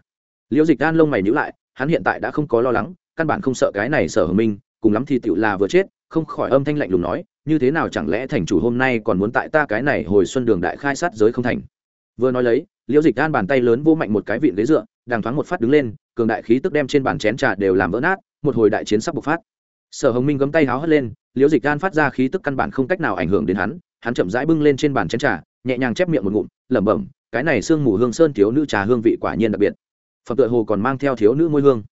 Liễu Dịch Đan lông mày nhíu lại, hắn hiện tại đã không có lo lắng, căn bản không sợ cái này Sở Hồng Minh, cùng lắm thì tựu là vừa chết, không khỏi âm thanh lạnh lùng nói như thế nào chẳng lẽ thành chủ hôm nay còn muốn tại ta cái này hồi xuân đường đại khai sát giới không thành vừa nói lấy liễu dịch Đan bàn tay lớn vô mạnh một cái vịn ghế dựa đàng thoáng một phát đứng lên cường đại khí tức đem trên bàn chén trà đều làm vỡ nát một hồi đại chiến sắp bộc phát sở hồng minh gấm tay háo hất lên liễu dịch Đan phát ra khí tức căn bản không cách nào ảnh hưởng đến hắn hắn chậm rãi bưng lên trên bàn chén trà, nhẹ nhàng chép miệng một ngụm, lẩm bẩm, cái này sương mù hương sơn thiếu nữ trà hương vị quả nhiên đặc biệt. Phẩm tựa hồ còn mang theo thiếu nữ môi hương.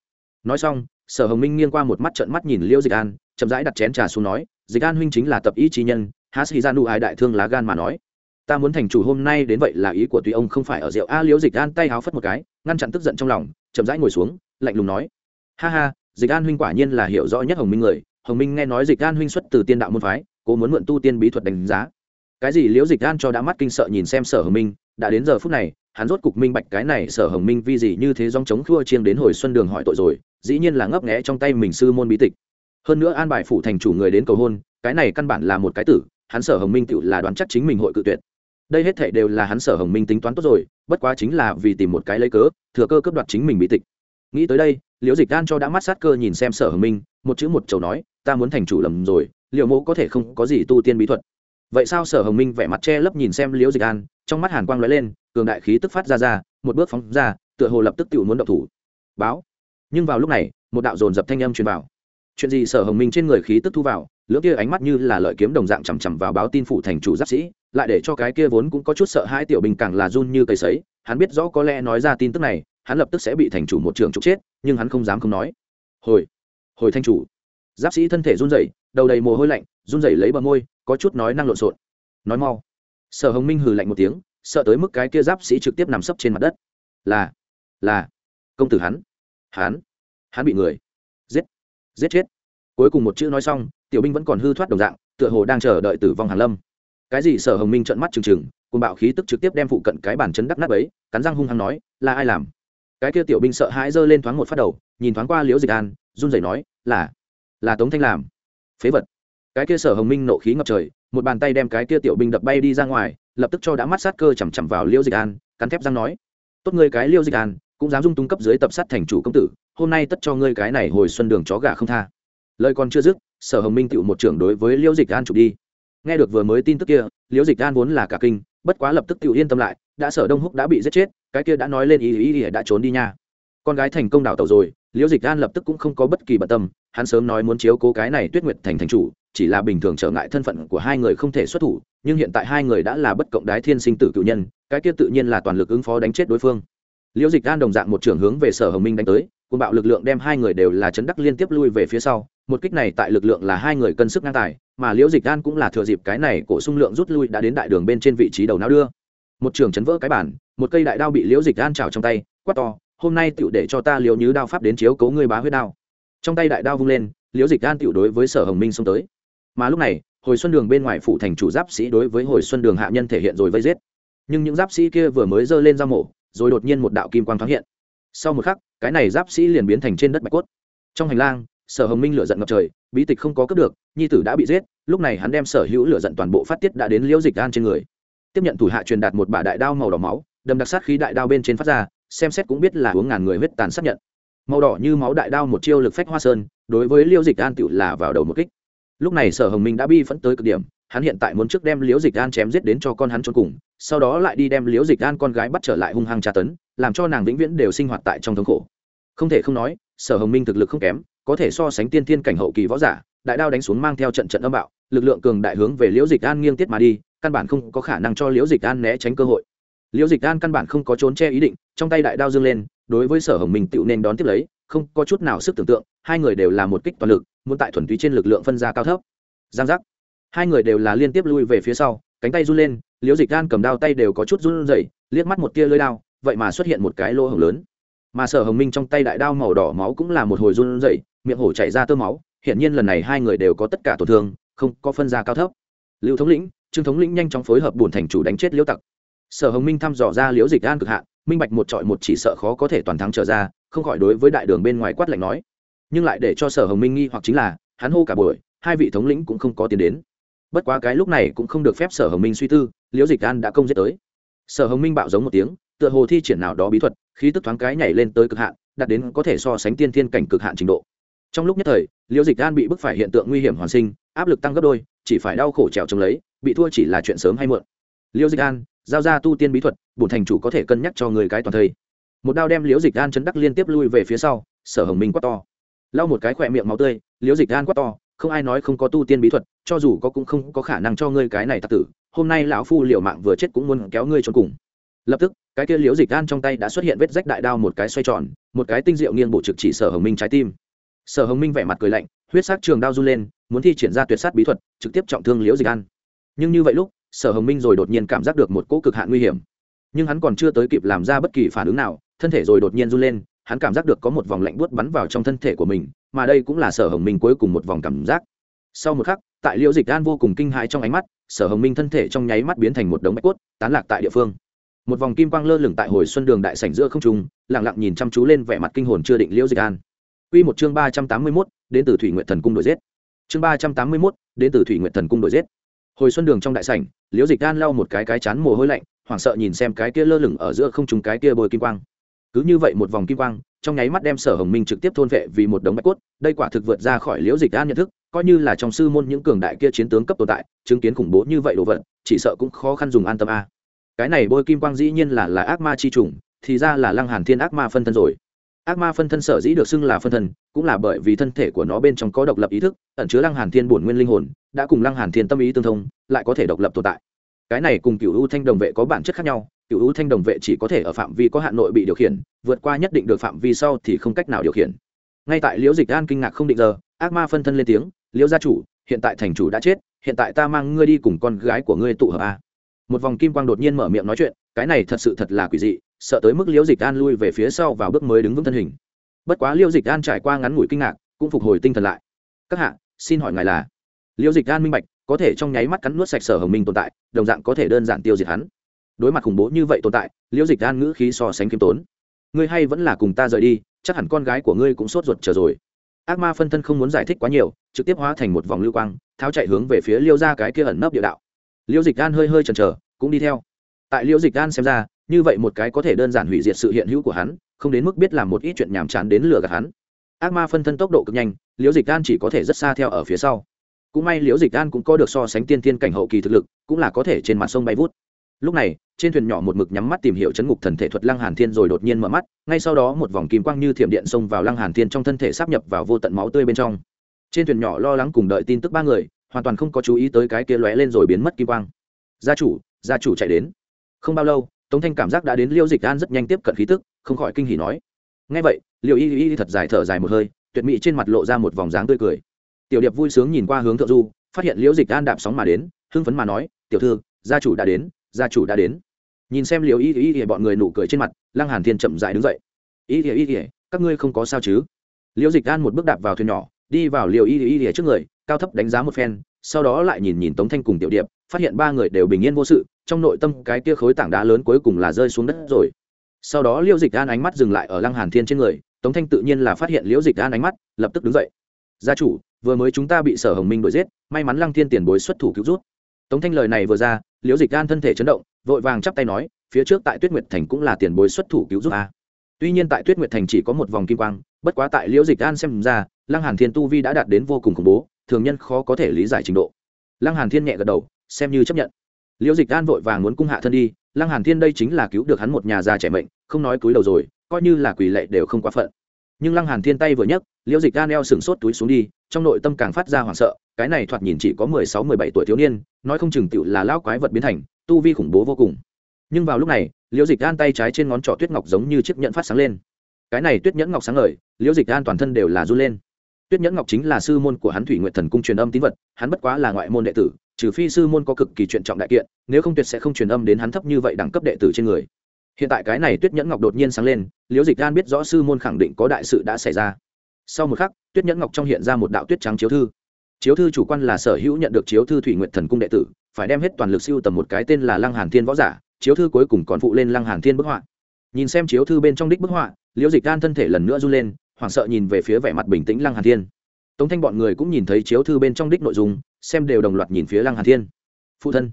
Nói xong, sở hồng minh nghiêng qua một mắt trợn mắt nhìn liễu dịch an, chậm rãi đặt chén trà xuống nói, dịch an huynh chính là tập ý trí nhân, há sĩ gian nụ ai đại thương lá gan mà nói. Ta muốn thành chủ hôm nay đến vậy là ý của tùy ông không phải ở rượu. A liễu dịch an tay háo phất một cái, ngăn chặn tức giận trong lòng, chậm rãi ngồi xuống, lạnh lùng nói, ha ha, dịch an huynh quả nhiên là hiểu rõ nhất hồng minh người. Hồng minh nghe nói dịch an huynh xuất từ tiên đạo môn phái, cố muốn mượn tu tiên bí thuật đánh giá cái gì liễu dịch gan cho đã mắt kinh sợ nhìn xem sở hồng minh, đã đến giờ phút này, hắn rốt cục minh bạch cái này sở hồng minh vì gì như thế dòng chống khua chiêng đến hồi xuân đường hỏi tội rồi, dĩ nhiên là ngấp nghẽ trong tay mình sư môn bí tịch. Hơn nữa an bài phủ thành chủ người đến cầu hôn, cái này căn bản là một cái tử, hắn sở hồng minh tự là đoán chắc chính mình hội cự tuyệt. Đây hết thệ đều là hắn sở hồng minh tính toán tốt rồi, bất quá chính là vì tìm một cái lấy cớ, thừa cơ cướp đoạt chính mình bí tịch. Nghĩ tới đây, liễu dịch gan cho đã mắt sát cơ nhìn xem sở hồng minh, một chữ một chầu nói, ta muốn thành chủ lầm rồi liệu mẫu có thể không có gì tu tiên bí thuật vậy sao sở hồng minh vẻ mặt che lấp nhìn xem liễu dịch an, trong mắt hàn quang lóe lên, cường đại khí tức phát ra ra, một bước phóng ra, tựa hồ lập tức tự muốn động thủ. Báo. Nhưng vào lúc này, một đạo dồn dập thanh âm truyền vào. Chuyện gì sở hồng minh trên người khí tức thu vào, lưỡng kia ánh mắt như là lợi kiếm đồng dạng chằm chằm vào báo tin phủ thành chủ giáp sĩ, lại để cho cái kia vốn cũng có chút sợ hai tiểu bình càng là run như cây sấy, hắn biết rõ có lẽ nói ra tin tức này, hắn lập tức sẽ bị thành chủ một trường trục chết, nhưng hắn không dám không nói. Hồi. Hồi thanh chủ. Giáp sĩ thân thể run rẩy, đầu đầy mồ hôi lạnh, run rẩy lấy bờ môi có chút nói năng lộn xộn. Nói mau. Sở hồng minh hừ lạnh một tiếng, sợ tới mức cái kia giáp sĩ trực tiếp nằm sấp trên mặt đất. Là là, công tử hắn. Hắn hắn bị người. Giết giết chết. Cuối cùng một chữ nói xong, tiểu binh vẫn còn hư thoát đồng dạng, tựa hồ đang chờ đợi tử vong hàn lâm. Cái gì sở hồng minh trợn mắt trừng trừng cùng bạo khí tức trực tiếp đem phụ cận cái bản chấn đắc nát ấy cắn răng hung hăng nói, là ai làm? Cái kia tiểu binh sợ hãi giơ lên thoáng một phát đầu, nhìn thoáng qua liễu dịch an, run rẩy nói, là là tống thanh làm. Phế vật cái kia sở hồng minh nộ khí ngập trời, một bàn tay đem cái kia tiểu binh đập bay đi ra ngoài, lập tức cho đã mắt sát cơ chằm chằm vào liêu dịch an, cắn thép răng nói, tốt ngươi cái liêu dịch an, cũng dám dung tung cấp dưới tập sát thành chủ công tử, hôm nay tất cho ngươi cái này hồi xuân đường chó gà không tha. Lời còn chưa dứt, sở hồng minh tựu một trưởng đối với liêu dịch an chụp đi. Nghe được vừa mới tin tức kia, liêu dịch an vốn là cả kinh, bất quá lập tức tựu yên tâm lại, đã sở đông húc đã bị giết chết, cái kia đã nói lên ý ý ý đã trốn đi nha. Con gái thành công đảo tàu rồi liễu dịch an lập tức cũng không có bất kỳ bận tâm, hắn sớm nói muốn chiếu cố cái này tuyết nguyệt thành thành chủ chỉ là bình thường trở ngại thân phận của hai người không thể xuất thủ, nhưng hiện tại hai người đã là bất cộng đái thiên sinh tử cựu nhân, cái kia tự nhiên là toàn lực ứng phó đánh chết đối phương. Liễu dịch an đồng dạng một trưởng hướng về sở hồng minh đánh tới cùng bạo lực lượng đem hai người đều là chấn đắc liên tiếp lui về phía sau, một kích này tại lực lượng là hai người cân sức ngang tài, mà liễu dịch an cũng là thừa dịp cái này cổ sung lượng rút lui đã đến đại đường bên trên vị trí đầu não đưa. Một trường chấn vỡ cái bản một cây đại đao bị liễu dịch an trào trong tay, quát to, hôm nay tựu để cho ta liễu nhứ đao pháp đến chiếu cấu ngươi bá huyết đao. Trong tay đại đao vung lên, liễu dịch an tựu đối với sở hồng minh xông tới mà lúc này, hồi xuân đường bên ngoài phủ thành chủ giáp sĩ đối với hồi xuân đường hạ nhân thể hiện rồi vây giết. Nhưng những giáp sĩ kia vừa mới giơ lên ra mổ, rồi đột nhiên một đạo kim quang thoáng hiện. Sau một khắc, cái này giáp sĩ liền biến thành trên đất bạch cốt. Trong hành lang, sở hồng minh lửa giận ngập trời, bí tịch không có cướp được, nhi tử đã bị giết, lúc này hắn đem sở hữu lửa giận toàn bộ phát tiết đã đến liễu dịch an trên người. Tiếp nhận thủ hạ truyền đạt một bả đại đao màu đỏ máu, đâm đặc sát khí đại đao bên trên phát ra, xem xét cũng biết là uống ngàn người huyết tàn xác nhận. Màu đỏ như máu đại đao một chiêu lực phách hoa sơn, đối với liễu dịch an tựu là vào đầu một kích lúc này sở hồng minh đã bi phẫn tới cực điểm, hắn hiện tại muốn trước đem liễu dịch an chém giết đến cho con hắn trốn cùng, sau đó lại đi đem liễu dịch an con gái bắt trở lại hung hăng tra tấn, làm cho nàng vĩnh viễn đều sinh hoạt tại trong thống khổ. Không thể không nói, sở hồng minh thực lực không kém, có thể so sánh tiên thiên cảnh hậu kỳ võ giả, đại đao đánh xuống mang theo trận trận âm bạo, lực lượng cường đại hướng về liễu dịch an nghiêng tiết mà đi, căn bản không có khả năng cho liễu dịch an né tránh cơ hội. Liễu dịch an căn bản không có trốn che ý định, trong tay đại đao dương lên, đối với sở hồng minh tựu nên đón tiếp lấy, không có chút nào sức tưởng tượng hai người đều là một kích toàn lực, muốn tại thuần túy trên lực lượng phân ra cao thấp. Giang giác. Hai người đều là liên tiếp lui về phía sau, cánh tay run lên, liễu dịch gan cầm đao tay đều có chút run rẩy, liếc mắt một tia lưỡi đao, vậy mà xuất hiện một cái lỗ hồng lớn. Mà sở hồng minh trong tay đại đao màu đỏ máu cũng là một hồi run rẩy, miệng hổ chảy ra tơ máu hiện nhiên lần này hai người đều có tất cả tổn thương, không có phân ra cao thấp. Lưu thống lĩnh, trương thống lĩnh nhanh chóng phối hợp bùn thành chủ đánh chết liễu tặc. Sở hồng minh thăm dò ra liễu dịch gan cực hạn, minh bạch một trọi một chỉ sợ khó có thể toàn thắng trở ra, không khỏi đối với đại đường bên ngoài quát lạnh nói nhưng lại để cho sở hồng minh nghi hoặc chính là, hắn hô cả buổi, hai vị thống lĩnh cũng không có tiền đến. Bất quá cái lúc này cũng không được phép sở hồng minh suy tư, liễu dịch an đã công giết tới. Sở hồng minh bạo giống một tiếng, tựa hồ thi triển nào đó bí thuật, khí tức thoáng cái nhảy lên tới cực hạn, đạt đến có thể so sánh tiên thiên cảnh cực hạn trình độ. Trong lúc nhất thời, liễu dịch an bị bức phải hiện tượng nguy hiểm hoàn sinh, áp lực tăng gấp đôi, chỉ phải đau khổ trèo chống lấy, bị thua chỉ là chuyện sớm hay muộn. Liễu dịch an, giao ra tu tiên bí thuật bùn thành chủ có thể cân nhắc cho người cái toàn thây. Một đao đem liễu dịch an chấn đắc liên tiếp lui về phía sau, sở hồng minh quát to lau một cái khỏe miệng máu tươi, liễu dịch an quát to, không ai nói không có tu tiên bí thuật, cho dù có cũng không có khả năng cho ngươi cái này tặc tử, hôm nay lão phu liệu mạng vừa chết cũng muốn kéo ngươi trốn cùng. Lập tức, cái kia liễu dịch an trong tay đã xuất hiện vết rách đại đao một cái xoay tròn, một cái tinh diệu nghiêng bộ trực chỉ sở hồng minh trái tim. Sở hồng minh vẻ mặt cười lạnh, huyết sắc trường đao run lên, muốn thi triển ra tuyệt sát bí thuật, trực tiếp trọng thương liễu dịch an nhưng như vậy lúc, sở hồng minh rồi đột nhiên cảm giác được một cỗ cực hạn nguy hiểm. Nhưng hắn còn chưa tới kịp làm ra bất kỳ phản ứng nào, thân thể rồi đột nhiên run lên hắn cảm giác được có một vòng lạnh buốt bắn vào trong thân thể của mình mà đây cũng là sở hồng minh cuối cùng một vòng cảm giác sau một khắc tại liễu dịch an vô cùng kinh hãi trong ánh mắt sở hồng minh thân thể trong nháy mắt biến thành một đống bạch cốt tán lạc tại địa phương một vòng kim quang lơ lửng tại hồi xuân đường đại sảnh giữa không trung lặng lặng nhìn chăm chú lên vẻ mặt kinh hồn chưa định liễu dịch an Quy một chương ba trăm tám mươi 381, đến từ Thủy Nguyệt Thần cung đổi giết. Chương ba trăm tám mươi 381, đến từ Thủy Nguyệt Thần cung đổi giết. Hồi xuân đường trong đại sảnh, Liễu Dịch An lau một cái cái chán mồ hôi lạnh, hoảng sợ nhìn xem cái kia lơ lửng ở giữa không trung cái kia bôi kim quang. Cứ như vậy một vòng kim quang, trong nháy mắt đem sở hồng minh trực tiếp thôn vệ vì một đống bạch cốt đây quả thực vượt ra khỏi liễu dịch an nhận thức coi như là trong sư môn những cường đại kia chiến tướng cấp tồn tại chứng kiến khủng bố như vậy đồ vật chỉ sợ cũng khó khăn dùng an tâm a. Cái này bôi kim quang dĩ nhiên là là ác ma chi trùng thì ra là lăng hàn thiên ác ma phân thân rồi. Ác ma phân thân sở dĩ được xưng là phân thân cũng là bởi vì thân thể của nó bên trong có độc lập ý thức ẩn chứa lăng hàn thiên bổn nguyên linh hồn đã cùng lăng hàn thiên tâm ý tương thông lại có thể độc lập tồn tại. Cái này cùng cựu u thanh đồng vệ có bản chất khác nhau cựu u thanh đồng vệ chỉ có thể ở phạm vi có hạn nội bị điều khiển, vượt qua nhất định được phạm vi sau thì không cách nào điều khiển. Ngay tại liễu dịch an kinh ngạc không định giờ, ác ma phân thân lên tiếng, liễu gia chủ, hiện tại thành chủ đã chết, hiện tại ta mang ngươi đi cùng con gái của ngươi tụ hợp a một vòng kim quang đột nhiên mở miệng nói chuyện, cái này thật sự thật là quỷ dị, sợ tới mức liễu dịch an lui về phía sau vào bước mới đứng vững thân hình. Bất quá liễu dịch an trải qua ngắn ngủi kinh ngạc, cũng phục hồi tinh thần lại. Các hạ, xin hỏi ngài là? Liễu dịch an minh bạch, có thể trong nháy mắt cắn nuốt sạch sở hồng minh tồn tại, đồng dạng có thể đơn giản tiêu diệt hắn đối mặt khủng bố như vậy tồn tại, liễu dịch Gan ngữ khí so sánh k i ê m tốn. Ngươi hay vẫn là cùng ta rời đi, chắc hẳn con gái của ngươi cũng sốt ruột chờ rồi. Ác ma phân thân không muốn giải thích quá nhiều, trực tiếp hóa thành một vòng lưu quang, tháo chạy hướng về phía liêu ra cái kia ẩn nấp địa đạo. Liêu dịch Gan hơi hơi chần chờ, cũng đi theo. Tại liêu dịch Gan xem ra, như vậy một cái có thể đơn giản hủy diệt sự hiện hữu của hắn, không đến mức biết làm một ít chuyện nhàm chán đến lừa gạt hắn. Ác ma phân thân tốc độ cực nhanh, liễu dịch Gan chỉ có thể rất xa theo ở phía sau. Cũng may liễu dịch Gan cũng có được so sánh tiên tiên cảnh hậu kỳ thực lực, cũng là có thể trên mặt sông bay vút lúc này, trên thuyền nhỏ một mực nhắm mắt tìm hiểu chấn ngục thần thể thuật lăng hàn thiên rồi đột nhiên mở mắt, ngay sau đó một vòng kim quang như thiểm điện xông vào lăng hàn thiên trong thân thể sắp nhập vào vô tận máu tươi bên trong. Trên thuyền nhỏ lo lắng cùng đợi tin tức ba người, hoàn toàn không có chú ý tới cái kia lóe lên rồi biến mất kim quang. Gia chủ gia chủ chạy đến. Không bao lâu, tống thanh cảm giác đã đến liêu dịch an rất nhanh tiếp cận khí tức, không khỏi kinh hỉ nói. Ngay vậy, liêu y y thật dài thở dài một hơi, tuyệt mỹ trên mặt lộ ra một vòng dáng tươi cười. Tiểu điệp vui sướng nhìn qua hướng thượng du, phát hiện liễu dịch an đạp sóng mà đến, hưng phấn mà nói, tiểu thư, gia chủ đã đến gia chủ đã đến. Nhìn xem liều y y y bọn người nụ cười trên mặt, lăng hàn thiên chậm dại đứng dậy. Y y y các ngươi không có sao chứ? Liễu dịch an một bước đạp vào thuyền nhỏ, đi vào liều y y y trước người, cao thấp đánh giá một phen, sau đó lại nhìn nhìn tống thanh cùng tiểu điệp, phát hiện ba người đều bình yên vô sự, trong nội tâm cái kia khối tảng đá lớn cuối cùng là rơi xuống đất rồi. Sau đó liễu dịch an ánh mắt dừng lại ở lăng hàn thiên trên người, tống thanh tự nhiên là phát hiện liễu dịch an ánh mắt, lập tức đứng dậy. Gia chủ, vừa mới chúng ta bị sở hồng minh đuổi giết, may mắn lăng thiên tiền bối xuất thủ cứu rút tống thanh lời này vừa ra, liễu dịch gan thân thể chấn động, vội vàng chắp tay nói, phía trước tại tuyết nguyệt thành cũng là tiền bối xuất thủ cứu giúp a. Tuy nhiên tại tuyết nguyệt thành chỉ có một vòng kim quang, bất quá tại liễu dịch gan xem ra, lăng hàn thiên tu vi đã đạt đến vô cùng khủng bố, thường nhân khó có thể lý giải trình độ. Lăng hàn thiên nhẹ gật đầu, xem như chấp nhận. Liễu dịch an vội vàng muốn cung hạ thân đi, lăng hàn thiên đây chính là cứu được hắn một nhà già trẻ mệnh, không nói cúi đầu rồi, coi như là quỷ lệ đều không quá phận. Nhưng lăng hàn thiên tay vừa nhấc, liễu dịch an eo sừng sốt túi xuống đi, trong nội tâm càng phát ra hoảng sợ cái này thoạt nhìn chỉ có mười sáu, mười bảy tuổi thiếu niên, nói không chừng tựu là lão quái vật biến thành, tu vi khủng bố vô cùng. Nhưng vào lúc này, liễu dịch an tay trái trên ngón trỏ tuyết ngọc giống như chiếc nhẫn phát sáng lên. Cái này tuyết nhẫn ngọc sáng ngời, liễu dịch an toàn thân đều là run lên. Tuyết nhẫn ngọc chính là sư môn của hắn thủy nguyện thần cung truyền âm tín vật, hắn bất quá là ngoại môn đệ tử, trừ phi sư môn có cực kỳ chuyện trọng đại kiện, nếu không tuyệt sẽ không truyền âm đến hắn thấp như vậy đẳng cấp đệ tử trên người. Hiện tại cái này tuyết nhẫn ngọc đột nhiên sáng lên, liễu dịch an biết rõ sư môn khẳng định có đại sự đã xảy ra. Sau một khắc, tuyết nhẫn ngọc trong hiện ra một đạo tuyết trắng chiếu thư chiếu thư chủ quan là sở hữu nhận được chiếu thư thủy nguyện thần cung đệ tử, phải đem hết toàn lực siêu tầm một cái tên là lăng hàn thiên võ giả, chiếu thư cuối cùng còn phụ lên lăng hàn thiên bức họa. Nhìn xem chiếu thư bên trong đích bức họa, liễu dịch gan thân thể lần nữa run lên, hoảng sợ nhìn về phía vẻ mặt bình tĩnh lăng hàn thiên. Tống thanh bọn người cũng nhìn thấy chiếu thư bên trong đích nội dung, xem đều đồng loạt nhìn phía lăng hàn thiên. Phụ thân.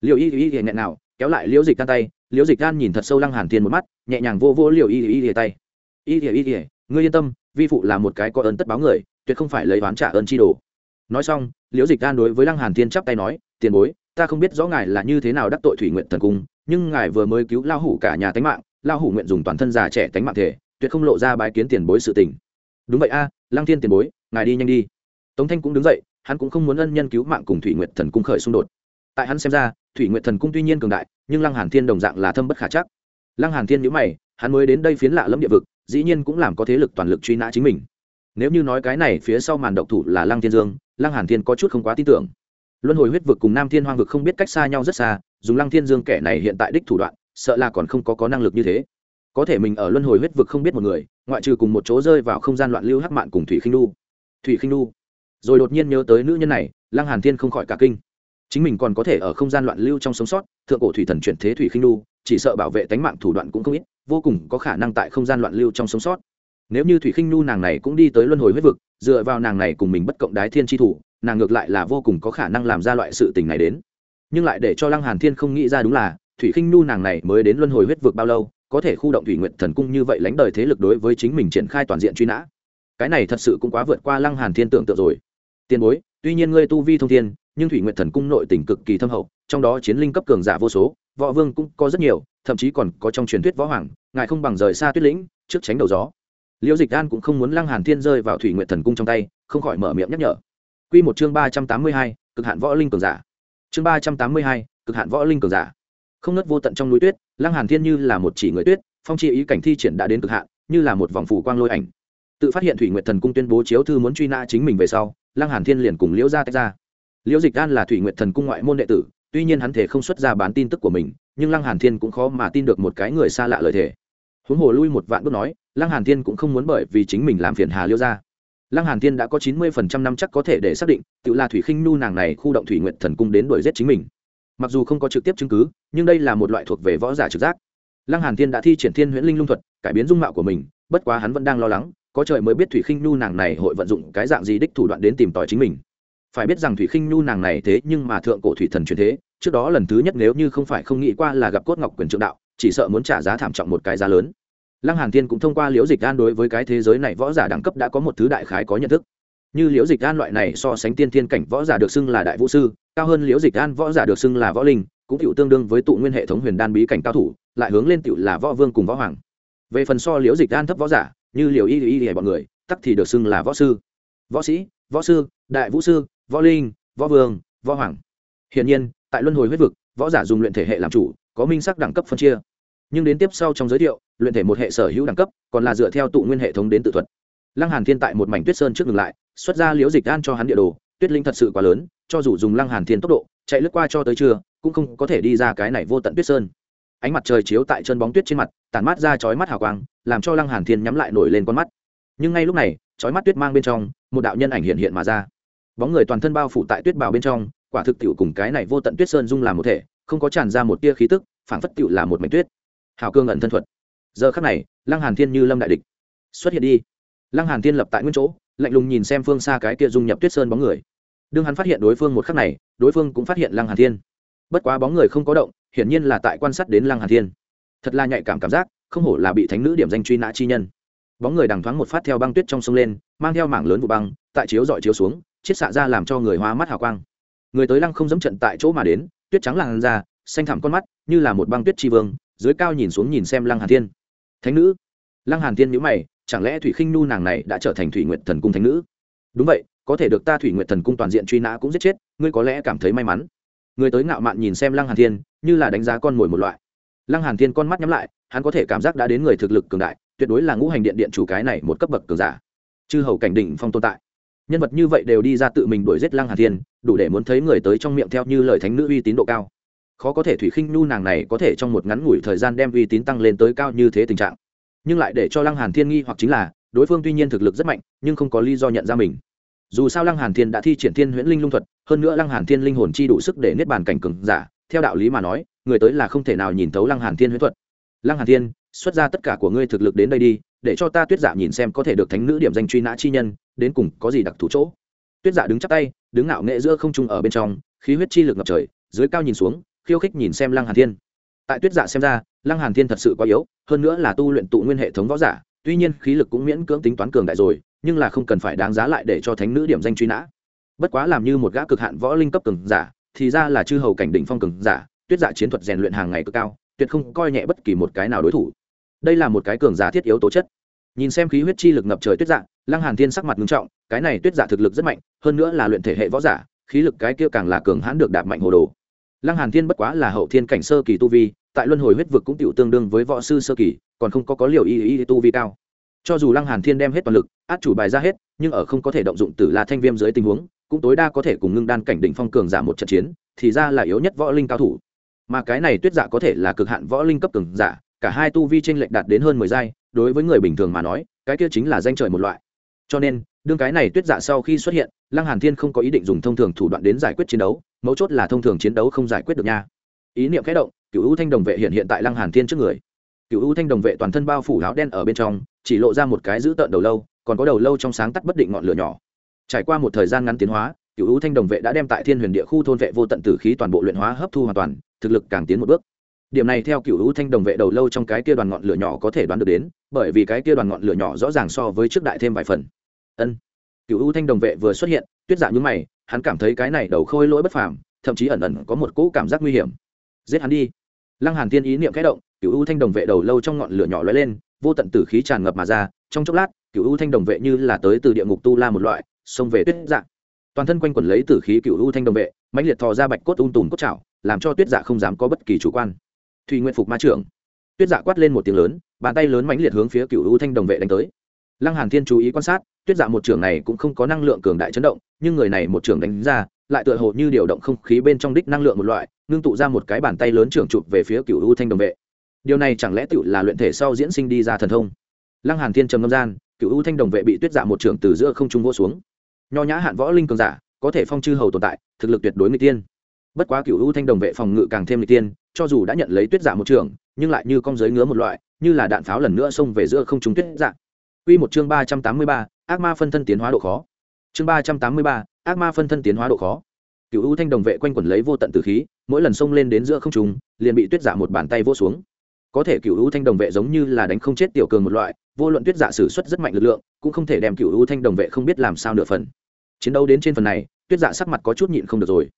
Liễu y y y nghẹn nào, kéo lại liễu dịch gan tay, liễu dịch gan nhìn thật sâu lăng hàn thiên một mắt, nhẹ nhàng vô vô liễu y y y tay. Y y y, ngươi yên tâm, vi phụ là một cái có ơn tất báo người, tuyệt không phải lấy oán trả ơn chi đồ nói xong, liễu dịch gan đối với lăng hàn thiên chắp tay nói, tiền bối, ta không biết rõ ngài là như thế nào đắc tội thủy nguyện thần cung, nhưng ngài vừa mới cứu lao hủ cả nhà tánh mạng, lao hủ nguyện dùng toàn thân già trẻ tánh mạng thể, tuyệt không lộ ra bái kiến tiền bối sự tình. Đúng vậy a, lăng thiên tiền bối, ngài đi nhanh đi. Tống thanh cũng đứng dậy, hắn cũng không muốn ân nhân cứu mạng cùng thủy nguyện thần cung khởi xung đột. Tại hắn xem ra, thủy nguyện thần cung tuy nhiên cường đại, nhưng lăng hàn thiên đồng dạng là thâm bất khả chắc. Lăng hàn thiên nhíu mày, hắn mới đến đây phiến lạ lẫm địa vực, dĩ nhiên cũng làm có thế lực toàn lực truy nã chính mình. Nếu như nói cái này, phía sau màn độc thủ là lăng thiên dương lăng hàn thiên có chút không quá tin tưởng. Luân hồi huyết vực cùng nam thiên hoang vực không biết cách xa nhau rất xa, dùng lăng thiên dương kẻ này hiện tại đích thủ đoạn, sợ là còn không có có năng lực như thế. Có thể mình ở luân hồi huyết vực không biết một người, ngoại trừ cùng một chỗ rơi vào không gian loạn lưu hắc mạn cùng thủy khinh nu thủy khinh nu rồi đột nhiên nhớ tới nữ nhân này, lăng hàn thiên không khỏi cả kinh. Chính mình còn có thể ở không gian loạn lưu trong sống sót, thượng cổ thủy thần chuyển thế thủy khinh nu chỉ sợ bảo vệ tánh mạng thủ đoạn cũng không ít, vô cùng có khả năng tại không gian loạn lưu trong sống sót. Nếu như thủy khinh nu nàng này cũng đi tới luân hồi huyết vực dựa vào nàng này cùng mình bất cộng đái thiên tri thủ, nàng ngược lại là vô cùng có khả năng làm ra loại sự tình này đến. Nhưng lại để cho lăng hàn thiên không nghĩ ra đúng là, thủy khinh nu nàng này mới đến luân hồi huyết vực bao lâu, có thể khu động thủy nguyện thần cung như vậy lãnh đời thế lực đối với chính mình triển khai toàn diện truy nã. Cái này thật sự cũng quá vượt qua lăng hàn thiên tưởng tượng rồi. Tiền bối, tuy nhiên ngươi tu vi thông thiên, nhưng thủy nguyện thần cung nội tình cực kỳ thâm hậu, trong đó chiến linh cấp cường giả vô số, võ vương cũng có rất nhiều, thậm chí còn có trong truyền thuyết võ hoàng, ngài không bằng rời xa tuyết lĩnh, trước tránh đầu gió liễu dịch đan cũng không muốn lăng hàn thiên rơi vào thủy nguyện thần cung trong tay, không khỏi mở miệng nhắc nhở. Quy một chương ba trăm tám mươi hai, cực hạn võ linh cường giả. Chương ba trăm tám mươi hai, cực hạn võ linh cường giả. Không nứt vô tận trong núi tuyết, lăng hàn thiên như là một chỉ người tuyết, phong chi ý cảnh thi triển đã đến cực hạn, như là một vòng phủ quang lôi ảnh. Tự phát hiện thủy nguyệt thần cung tuyên bố chiếu thư muốn truy nã chính mình về sau, lăng hàn thiên liền cùng liễu gia tách ra. Liễu dịch an là thủy nguyệt thần cung ngoại môn đệ tử, tuy nhiên hắn thể không xuất ra bán tin tức của mình, nhưng lăng hàn thiên cũng khó mà tin được một cái người xa lạ lời thể huống hồ lui một vạn bước nói, lăng hàn thiên cũng không muốn bởi vì chính mình làm phiền hà liêu gia lăng hàn thiên đã có chín mươi phần trăm năm chắc có thể để xác định, tự là thủy khinh nu nàng này khu động thủy nguyệt thần cung đến đuổi giết chính mình. Mặc dù không có trực tiếp chứng cứ, nhưng đây là một loại thuộc về võ giả trực giác. Lăng hàn thiên đã thi triển thiên huyễn linh lung thuật, cải biến dung mạo của mình, bất quá hắn vẫn đang lo lắng, có trời mới biết thủy khinh nu nàng này hội vận dụng cái dạng gì đích thủ đoạn đến tìm tòi chính mình phải biết rằng thủy khinh nhu nàng này thế nhưng mà thượng cổ thủy thần truyền thế, trước đó lần thứ nhất nếu như không phải không nghĩ qua là gặp cốt ngọc quyền trượng đạo, chỉ sợ muốn trả giá thảm trọng một cái giá lớn. Lăng hàn thiên cũng thông qua liễu dịch an đối với cái thế giới này võ giả đẳng cấp đã có một thứ đại khái có nhận thức. Như liễu dịch an loại này so sánh tiên thiên cảnh võ giả được xưng là đại vũ sư, cao hơn liễu dịch an võ giả được xưng là võ linh, cũng chịu tương đương với tụ nguyên hệ thống huyền đan bí cảnh cao thủ, lại hướng lên tiểu là võ vương cùng võ hoàng. Về phần so liễu dịch an thấp võ giả, như liễu y y y bọn người, tắc thì được xưng là võ sư. Võ sĩ, võ sư, đại vũ sư võ linh, võ vương, võ hoàng. Hiển nhiên, tại luân hồi huyết vực, võ giả dùng luyện thể hệ làm chủ, có minh sắc đẳng cấp phân chia. Nhưng đến tiếp sau trong giới thiệu, luyện thể một hệ sở hữu đẳng cấp, còn là dựa theo tụ nguyên hệ thống đến tự thuật. Lăng hàn thiên tại một mảnh tuyết sơn trước ngừng lại, xuất ra liễu dịch an cho hắn địa đồ, tuyết linh thật sự quá lớn, cho dù dùng lăng hàn thiên tốc độ, chạy lướt qua cho tới trưa, cũng không có thể đi ra cái này vô tận tuyết sơn. Ánh mặt trời chiếu tại chân bóng tuyết trên mặt tàn mát ra chói mắt hào quang, làm cho lăng hàn thiên nhắm lại nổi lên con mắt. Nhưng ngay lúc này, chói mắt tuyết mang bên trong, một đạo nhân ảnh hiện hiện mà ra bóng người toàn thân bao phủ tại tuyết bào bên trong, quả thực tiểu cùng cái này vô tận tuyết sơn dung làm một thể, không có tràn ra một tia khí tức phản phất tiểu là một mảnh tuyết. Hào cương ẩn thân thuật. Giờ khắc này, lăng hàn thiên như lâm đại địch. Xuất hiện đi. Lăng hàn thiên lập tại nguyên chỗ, lạnh lùng nhìn xem phương xa cái kia dung nhập tuyết sơn bóng người. Đương hắn phát hiện đối phương một khắc này, đối phương cũng phát hiện lăng hàn thiên. Bất quá bóng người không có động, hiển nhiên là tại quan sát đến lăng hàn thiên. Thật là nhạy cảm cảm giác, không hổ là bị thánh nữ điểm danh truy nã chi nhân. Bóng người đằng thoáng một phát theo băng tuyết trong sông lên, mang theo mảng lớn vụ băng, tại chiếu dọi chiếu xuống chiết xạ ra làm cho người hoa mắt hào quang. Người tới lăng không dẫm trận tại chỗ mà đến, tuyết trắng làn da, xanh thẳm con mắt, như là một băng tuyết tri vương, dưới cao nhìn xuống nhìn xem lăng hàn thiên. Thánh nữ. Lăng hàn thiên nhíu mày, chẳng lẽ thủy khinh nu nàng này đã trở thành thủy nguyện thần cung thánh nữ? Đúng vậy, có thể được ta thủy nguyện thần cung toàn diện truy nã cũng giết chết, ngươi có lẽ cảm thấy may mắn. Người tới ngạo mạn nhìn xem lăng hàn thiên, như là đánh giá con mồi một loại. Lăng hàn thiên con mắt nhắm lại, hắn có thể cảm giác đã đến người thực lực cường đại, tuyệt đối là ngũ hành điện điện chủ cái này một cấp bậc cường giả. Chư hầu cảnh đỉnh phong tồn tại nhân vật như vậy đều đi ra tự mình đuổi giết lăng hàn thiên, đủ để muốn thấy người tới trong miệng theo như lời thánh nữ uy tín độ cao. Khó có thể thủy khinh nhu nàng này có thể trong một ngắn ngủi thời gian đem uy tín tăng lên tới cao như thế tình trạng. Nhưng lại để cho lăng hàn thiên nghi hoặc chính là, đối phương tuy nhiên thực lực rất mạnh, nhưng không có lý do nhận ra mình. Dù sao lăng hàn thiên đã thi triển thiên huyễn linh lung thuật, hơn nữa lăng hàn thiên linh hồn chi đủ sức để niết bàn cảnh cường giả, theo đạo lý mà nói, người tới là không thể nào nhìn thấu lăng hàn thiên huyễn thuật lăng hàn thiên, xuất ra tất cả của ngươi thực lực đến đây đi, để cho ta tuyết dạ nhìn xem có thể được thánh nữ điểm danh truy nã chi nhân, đến cùng có gì đặc thù chỗ. Tuyết dạ đứng chắp tay, đứng ngạo nghệ giữa không trung ở bên trong, khí huyết chi lực ngập trời, dưới cao nhìn xuống, khiêu khích nhìn xem lăng hàn thiên. Tại tuyết dạ xem ra, lăng hàn thiên thật sự quá yếu, hơn nữa là tu luyện tụ nguyên hệ thống võ giả, tuy nhiên khí lực cũng miễn cưỡng tính toán cường đại rồi, nhưng là không cần phải đáng giá lại để cho thánh nữ điểm danh truy nã. Bất quá làm như một gã cực hạn võ linh cấp cường giả, thì ra là chư hầu cảnh đỉnh phong cường giả, tuyết dạ chiến thuật rèn luyện hàng ngày cực cao tuyệt không coi nhẹ bất kỳ một cái nào đối thủ. Đây là một cái cường giả thiết yếu tố chất. Nhìn xem khí huyết chi lực ngập trời tuyết dạ lăng hàn thiên sắc mặt nghiêm trọng, cái này tuyết dạ thực lực rất mạnh, hơn nữa là luyện thể hệ võ giả, khí lực cái kia càng là cường hãn được đạp mạnh hồ đồ. Lăng hàn thiên bất quá là hậu thiên cảnh sơ kỳ tu vi, tại luân hồi huyết vực cũng tiểu tương đương với võ sư sơ kỳ, còn không có có liều y y tu vi cao. Cho dù lăng hàn thiên đem hết toàn lực, át chủ bài ra hết, nhưng ở không có thể động dụng tử la thanh viêm dưới tình huống, cũng tối đa có thể cùng ngưng đan cảnh đỉnh phong cường giả một trận chiến, thì ra là yếu nhất võ linh cao thủ mà cái này tuyết dạ có thể là cực hạn võ linh cấp cường giả, cả hai tu vi tranh lệch đạt đến hơn mười giai, đối với người bình thường mà nói, cái kia chính là danh trời một loại. Cho nên, đương cái này tuyết dạ sau khi xuất hiện, lăng hàn thiên không có ý định dùng thông thường thủ đoạn đến giải quyết chiến đấu, mấu chốt là thông thường chiến đấu không giải quyết được nha. Ý niệm khẽ động cựu ưu thanh đồng vệ hiện hiện tại lăng hàn thiên trước người. Cựu ưu thanh đồng vệ toàn thân bao phủ áo đen ở bên trong, chỉ lộ ra một cái giữ tợn đầu lâu, còn có đầu lâu trong sáng tắt bất định ngọn lửa nhỏ. Trải qua một thời gian ngắn tiến hóa cựu U thanh đồng vệ đã đem tại thiên huyền địa khu thôn vệ vô tận tử khí toàn bộ luyện hóa hấp thu hoàn toàn, thực lực càng tiến một bước. Điểm này theo cựu U thanh đồng vệ đầu lâu trong cái kia đoàn ngọn lửa nhỏ có thể đoán được đến, bởi vì cái kia đoàn ngọn lửa nhỏ rõ ràng so với trước đại thêm vài phần. Ân. Cựu U thanh đồng vệ vừa xuất hiện, tuyết dạ nhúng mày, hắn cảm thấy cái này đầu khôi lỗi bất phàm, thậm chí ẩn ẩn có một cỗ cảm giác nguy hiểm. Giết hắn đi. Lăng hàn tiên ý niệm khẽ động cựu U thanh đồng vệ đầu lâu trong ngọn lửa nhỏ lóe lên, vô tận tử khí tràn ngập mà ra, trong chốc lát cựu U thanh đồng vệ như là tới từ địa ngục tu la một loại, xông về tuyết dạng toàn thân quanh quẩn lấy tử khí cựu u thanh đồng vệ, mãnh liệt thò ra bạch cốt ung tùn cốt chảo làm cho tuyết dạ không dám có bất kỳ chủ quan. Thùy nguyện phục ma trưởng. Tuyết dạ quát lên một tiếng lớn, bàn tay lớn mãnh liệt hướng phía cựu u thanh đồng vệ đánh tới. Lăng hàn thiên chú ý quan sát, tuyết dạ một trưởng này cũng không có năng lượng cường đại chấn động, nhưng người này một trưởng đánh ra, lại tựa hồ như điều động không khí bên trong đích năng lượng một loại, ngưng tụ ra một cái bàn tay lớn trưởng chụp về phía cựu u thanh đồng vệ. Điều này chẳng lẽ tựu là luyện thể sau diễn sinh đi ra thần thông? Lăng hàn thiên trầm ngâm gian, cựu u thanh đồng vệ bị tuyết dạ một trưởng từ giữa không trung vô xuống nho nhã hạn võ linh cường giả có thể phong chư hầu tồn tại thực lực tuyệt đối người tiên bất quá cựu u thanh đồng vệ phòng ngự càng thêm người tiên cho dù đã nhận lấy tuyết giả một trường, nhưng lại như con giới ngứa một loại như là đạn pháo lần nữa xông về giữa không trung tuyết dạ Quy một chương ba trăm tám mươi ba, ác ma phân thân tiến hóa độ khó. Chương ba trăm tám mươi ba, ác ma phân thân tiến hóa độ khó. Cửu U Thanh đồng vệ quanh quẩn lấy vô tận tử khí, mỗi lần xông lên đến giữa không trung, liền bị Tuyết Dạ một bàn tay vỗ xuống. Có thể Cửu U Thanh đồng vệ giống như là đánh không chết tiểu cường một loại, vô luận Tuyết Dạ sử xuất rất mạnh lực lượng, cũng không thể đem cựu U Thanh đồng vệ không biết làm sao nửa phần. Chiến đấu đến trên phần này, Tuyết Dạ sắc mặt có chút nhịn không được rồi.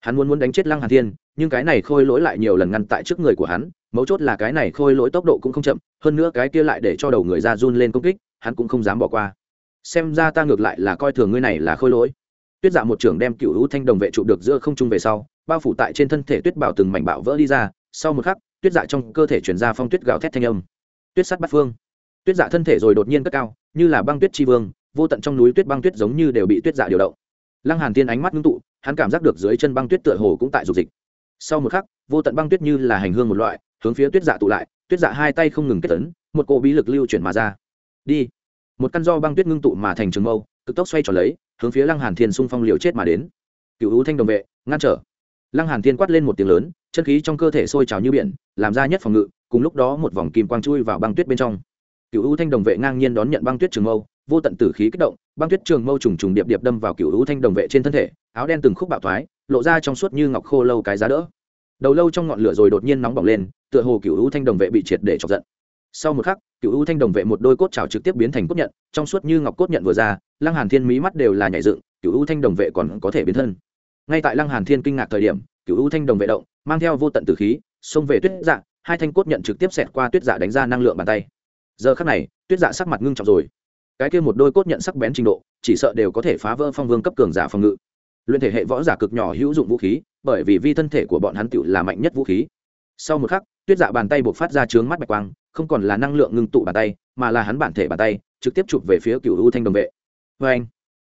Hắn muốn muốn đánh chết Lăng Hàn Thiên, nhưng cái này khôi lỗi lại nhiều lần ngăn tại trước người của hắn, mấu chốt là cái này khôi lỗi tốc độ cũng không chậm, hơn nữa cái kia lại để cho đầu người ra run lên công kích, hắn cũng không dám bỏ qua. Xem ra ta ngược lại là coi thường ngươi này là khôi lỗi. Tuyết dạ một trưởng đem cựu hữu thanh đồng vệ trụ được giữa không trung về sau bao phủ tại trên thân thể tuyết bảo từng mảnh bạo vỡ đi ra. Sau một khắc tuyết dạ trong cơ thể chuyển ra phong tuyết gào thét thanh âm. Tuyết sắt bắt phương tuyết dạ thân thể rồi đột nhiên cất cao, như là băng tuyết tri vương, vô tận trong núi tuyết băng tuyết giống như đều bị tuyết dạ điều động. Lăng hàn tiên ánh mắt ngưng tụ, hắn cảm giác được dưới chân băng tuyết tựa hồ cũng tại dục dịch. Sau một khắc, vô tận băng tuyết như là hành hương một loại, hướng phía tuyết dạ tụ lại, tuyết dạ hai tay không ngừng kết tấn một cỗ bí lực lưu chuyển mà ra. Đi. Một căn do băng tuyết ngưng tụ mà thành trường mâu, cực tốc xoay tròn lấy, hướng phía lăng hàn thiên xung phong liều chết mà đến. Cựu hữu thanh đồng vệ, ngăn trở. Lăng hàn thiên quát lên một tiếng lớn, chân khí trong cơ thể sôi trào như biển, làm ra nhất phòng ngự, cùng lúc đó một vòng kim quang chui vào băng tuyết bên trong cựu U thanh đồng vệ ngang nhiên đón nhận băng tuyết trường mâu, vô tận tử khí kích động, băng tuyết trường mâu trùng trùng điệp điệp đâm vào cựu U thanh đồng vệ trên thân thể, áo đen từng khúc bạo thoái, lộ ra trong suốt như ngọc khô lâu cái giá đỡ. Đầu lâu trong ngọn lửa rồi đột nhiên nóng bỏng lên, tựa hồ cựu U thanh đồng vệ bị triệt để chọc giận. Sau một khắc cựu u thanh đồng vệ một đôi cốt trào trực tiếp biến thành cốt nhận, trong suốt như ngọc cốt nhận vừa ra, lăng hàn thiên mí mắt đều là nhảy dựng cựu u thanh đồng vệ còn có thể biến thân. Ngay tại lăng hàn thiên kinh ngạc thời điểm cựu u thanh đồng vệ động, mang theo vô tận tử khí, xông về tuyết dạ hai thanh cốt nhận trực tiếp xẹt qua tuyết dạ đánh ra năng lượng bàn tay giờ khắc này, tuyết dạ sắc mặt ngưng trọng rồi. Cái kia một đôi cốt nhận sắc bén trình độ, chỉ sợ đều có thể phá vỡ phong vương cấp cường giả phòng ngự. Luyện thể hệ võ giả cực nhỏ hữu dụng vũ khí, bởi vì vi thân thể của bọn hắn tựu là mạnh nhất vũ khí. Sau một khắc, tuyết dạ bàn tay buộc phát ra trướng mắt bạch quang, không còn là năng lượng ngưng tụ bàn tay, mà là hắn bản thể bàn tay, trực tiếp chụp về phía cựu u thanh đồng vệ. Vê anh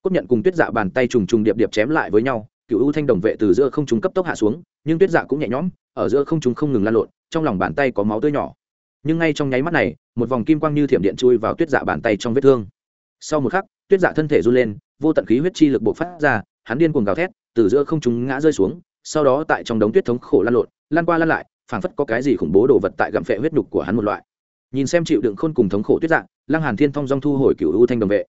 cốt nhận cùng tuyết dạ bàn tay trùng trùng điệp điệp chém lại với nhau cựu u thanh đồng vệ từ giữa không trung cấp tốc hạ xuống, nhưng tuyết dạ cũng nhẹ nhõm, ở giữa không trung không ngừng lan lộn, trong lòng bàn tay có máu tươi nhỏ nhưng ngay trong nháy mắt này, một vòng kim quang như thiểm điện chui vào tuyết dạ bàn tay trong vết thương. Sau một khắc, tuyết dạ thân thể run lên, vô tận khí huyết chi lực bộc phát ra, hắn điên cuồng gào thét, từ giữa không trung ngã rơi xuống, sau đó tại trong đống tuyết thống khổ lan lộn, lan qua lan lại, phảng phất có cái gì khủng bố đồ vật tại gặm phệ huyết nhục của hắn một loại. Nhìn xem chịu đựng khôn cùng thống khổ tuyết dạ lăng hàn thiên thong dong thu hồi cựu u thanh đồng vệ.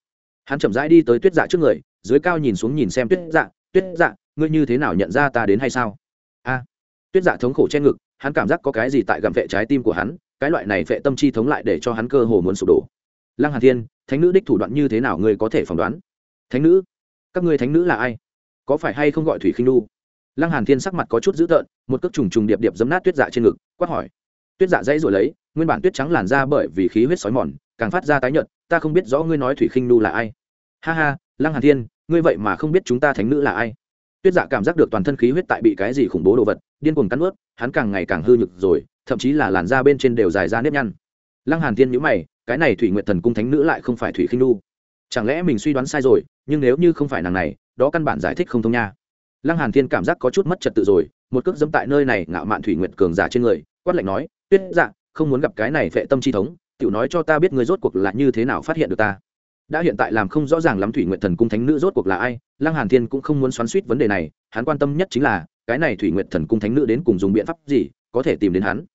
Hắn chậm rãi đi tới tuyết dạ trước người, dưới cao nhìn xuống nhìn xem tuyết dạ tuyết dạ ngươi như thế nào nhận ra ta đến hay sao? A. Tuyết dạ thống khổ che ngực, hắn cảm giác có cái gì tại gặm vệ trái tim của hắn cái loại này vệ tâm chi thống lại để cho hắn cơ hồ muốn sụp đổ. Lăng hàn thiên, thánh nữ đích thủ đoạn như thế nào ngươi có thể phỏng đoán? Thánh nữ? Các ngươi thánh nữ là ai? Có phải hay không gọi thủy khinh nu lăng hàn thiên sắc mặt có chút dữ tợn, một cước trùng trùng điệp điệp giấm nát tuyết dạ trên ngực, quát hỏi. Tuyết dạ dãy rồi lấy, nguyên bản tuyết trắng làn ra bởi vì khí huyết sói mòn, càng phát ra tái nhợt, ta không biết rõ ngươi nói thủy khinh nu là ai. Ha ha, lăng hàn thiên, ngươi vậy mà không biết chúng ta thánh nữ là ai. Tuyết dạ cảm giác được toàn thân khí huyết tại bị cái gì khủng bố đồ vật, điên cuồng cắn ướt hắn càng ngày càng hư nhực rồi thậm chí là làn da bên trên đều dài ra nếp nhăn. Lăng hàn thiên nhíu mày, cái này thủy nguyện thần cung thánh nữ lại không phải thủy khinh nu chẳng lẽ mình suy đoán sai rồi, nhưng nếu như không phải nàng này, đó căn bản giải thích không thông nha. Lăng hàn thiên cảm giác có chút mất trật tự rồi, một cước dẫm tại nơi này, ngạo mạn thủy nguyệt cường giả trên người, quát lạnh nói, tuyết dạ không muốn gặp cái này vệ tâm chi thống, tiểu nói cho ta biết ngươi rốt cuộc là như thế nào phát hiện được ta. Đã hiện tại làm không rõ ràng lắm thủy nguyệt thần cung thánh nữ rốt cuộc là ai, lăng hàn thiên cũng không muốn xoắn xuýt vấn đề này, hắn quan tâm nhất chính là, cái này thủy nguyệt thần cung thánh nữ đến cùng dùng biện pháp gì, có thể tìm đến hắn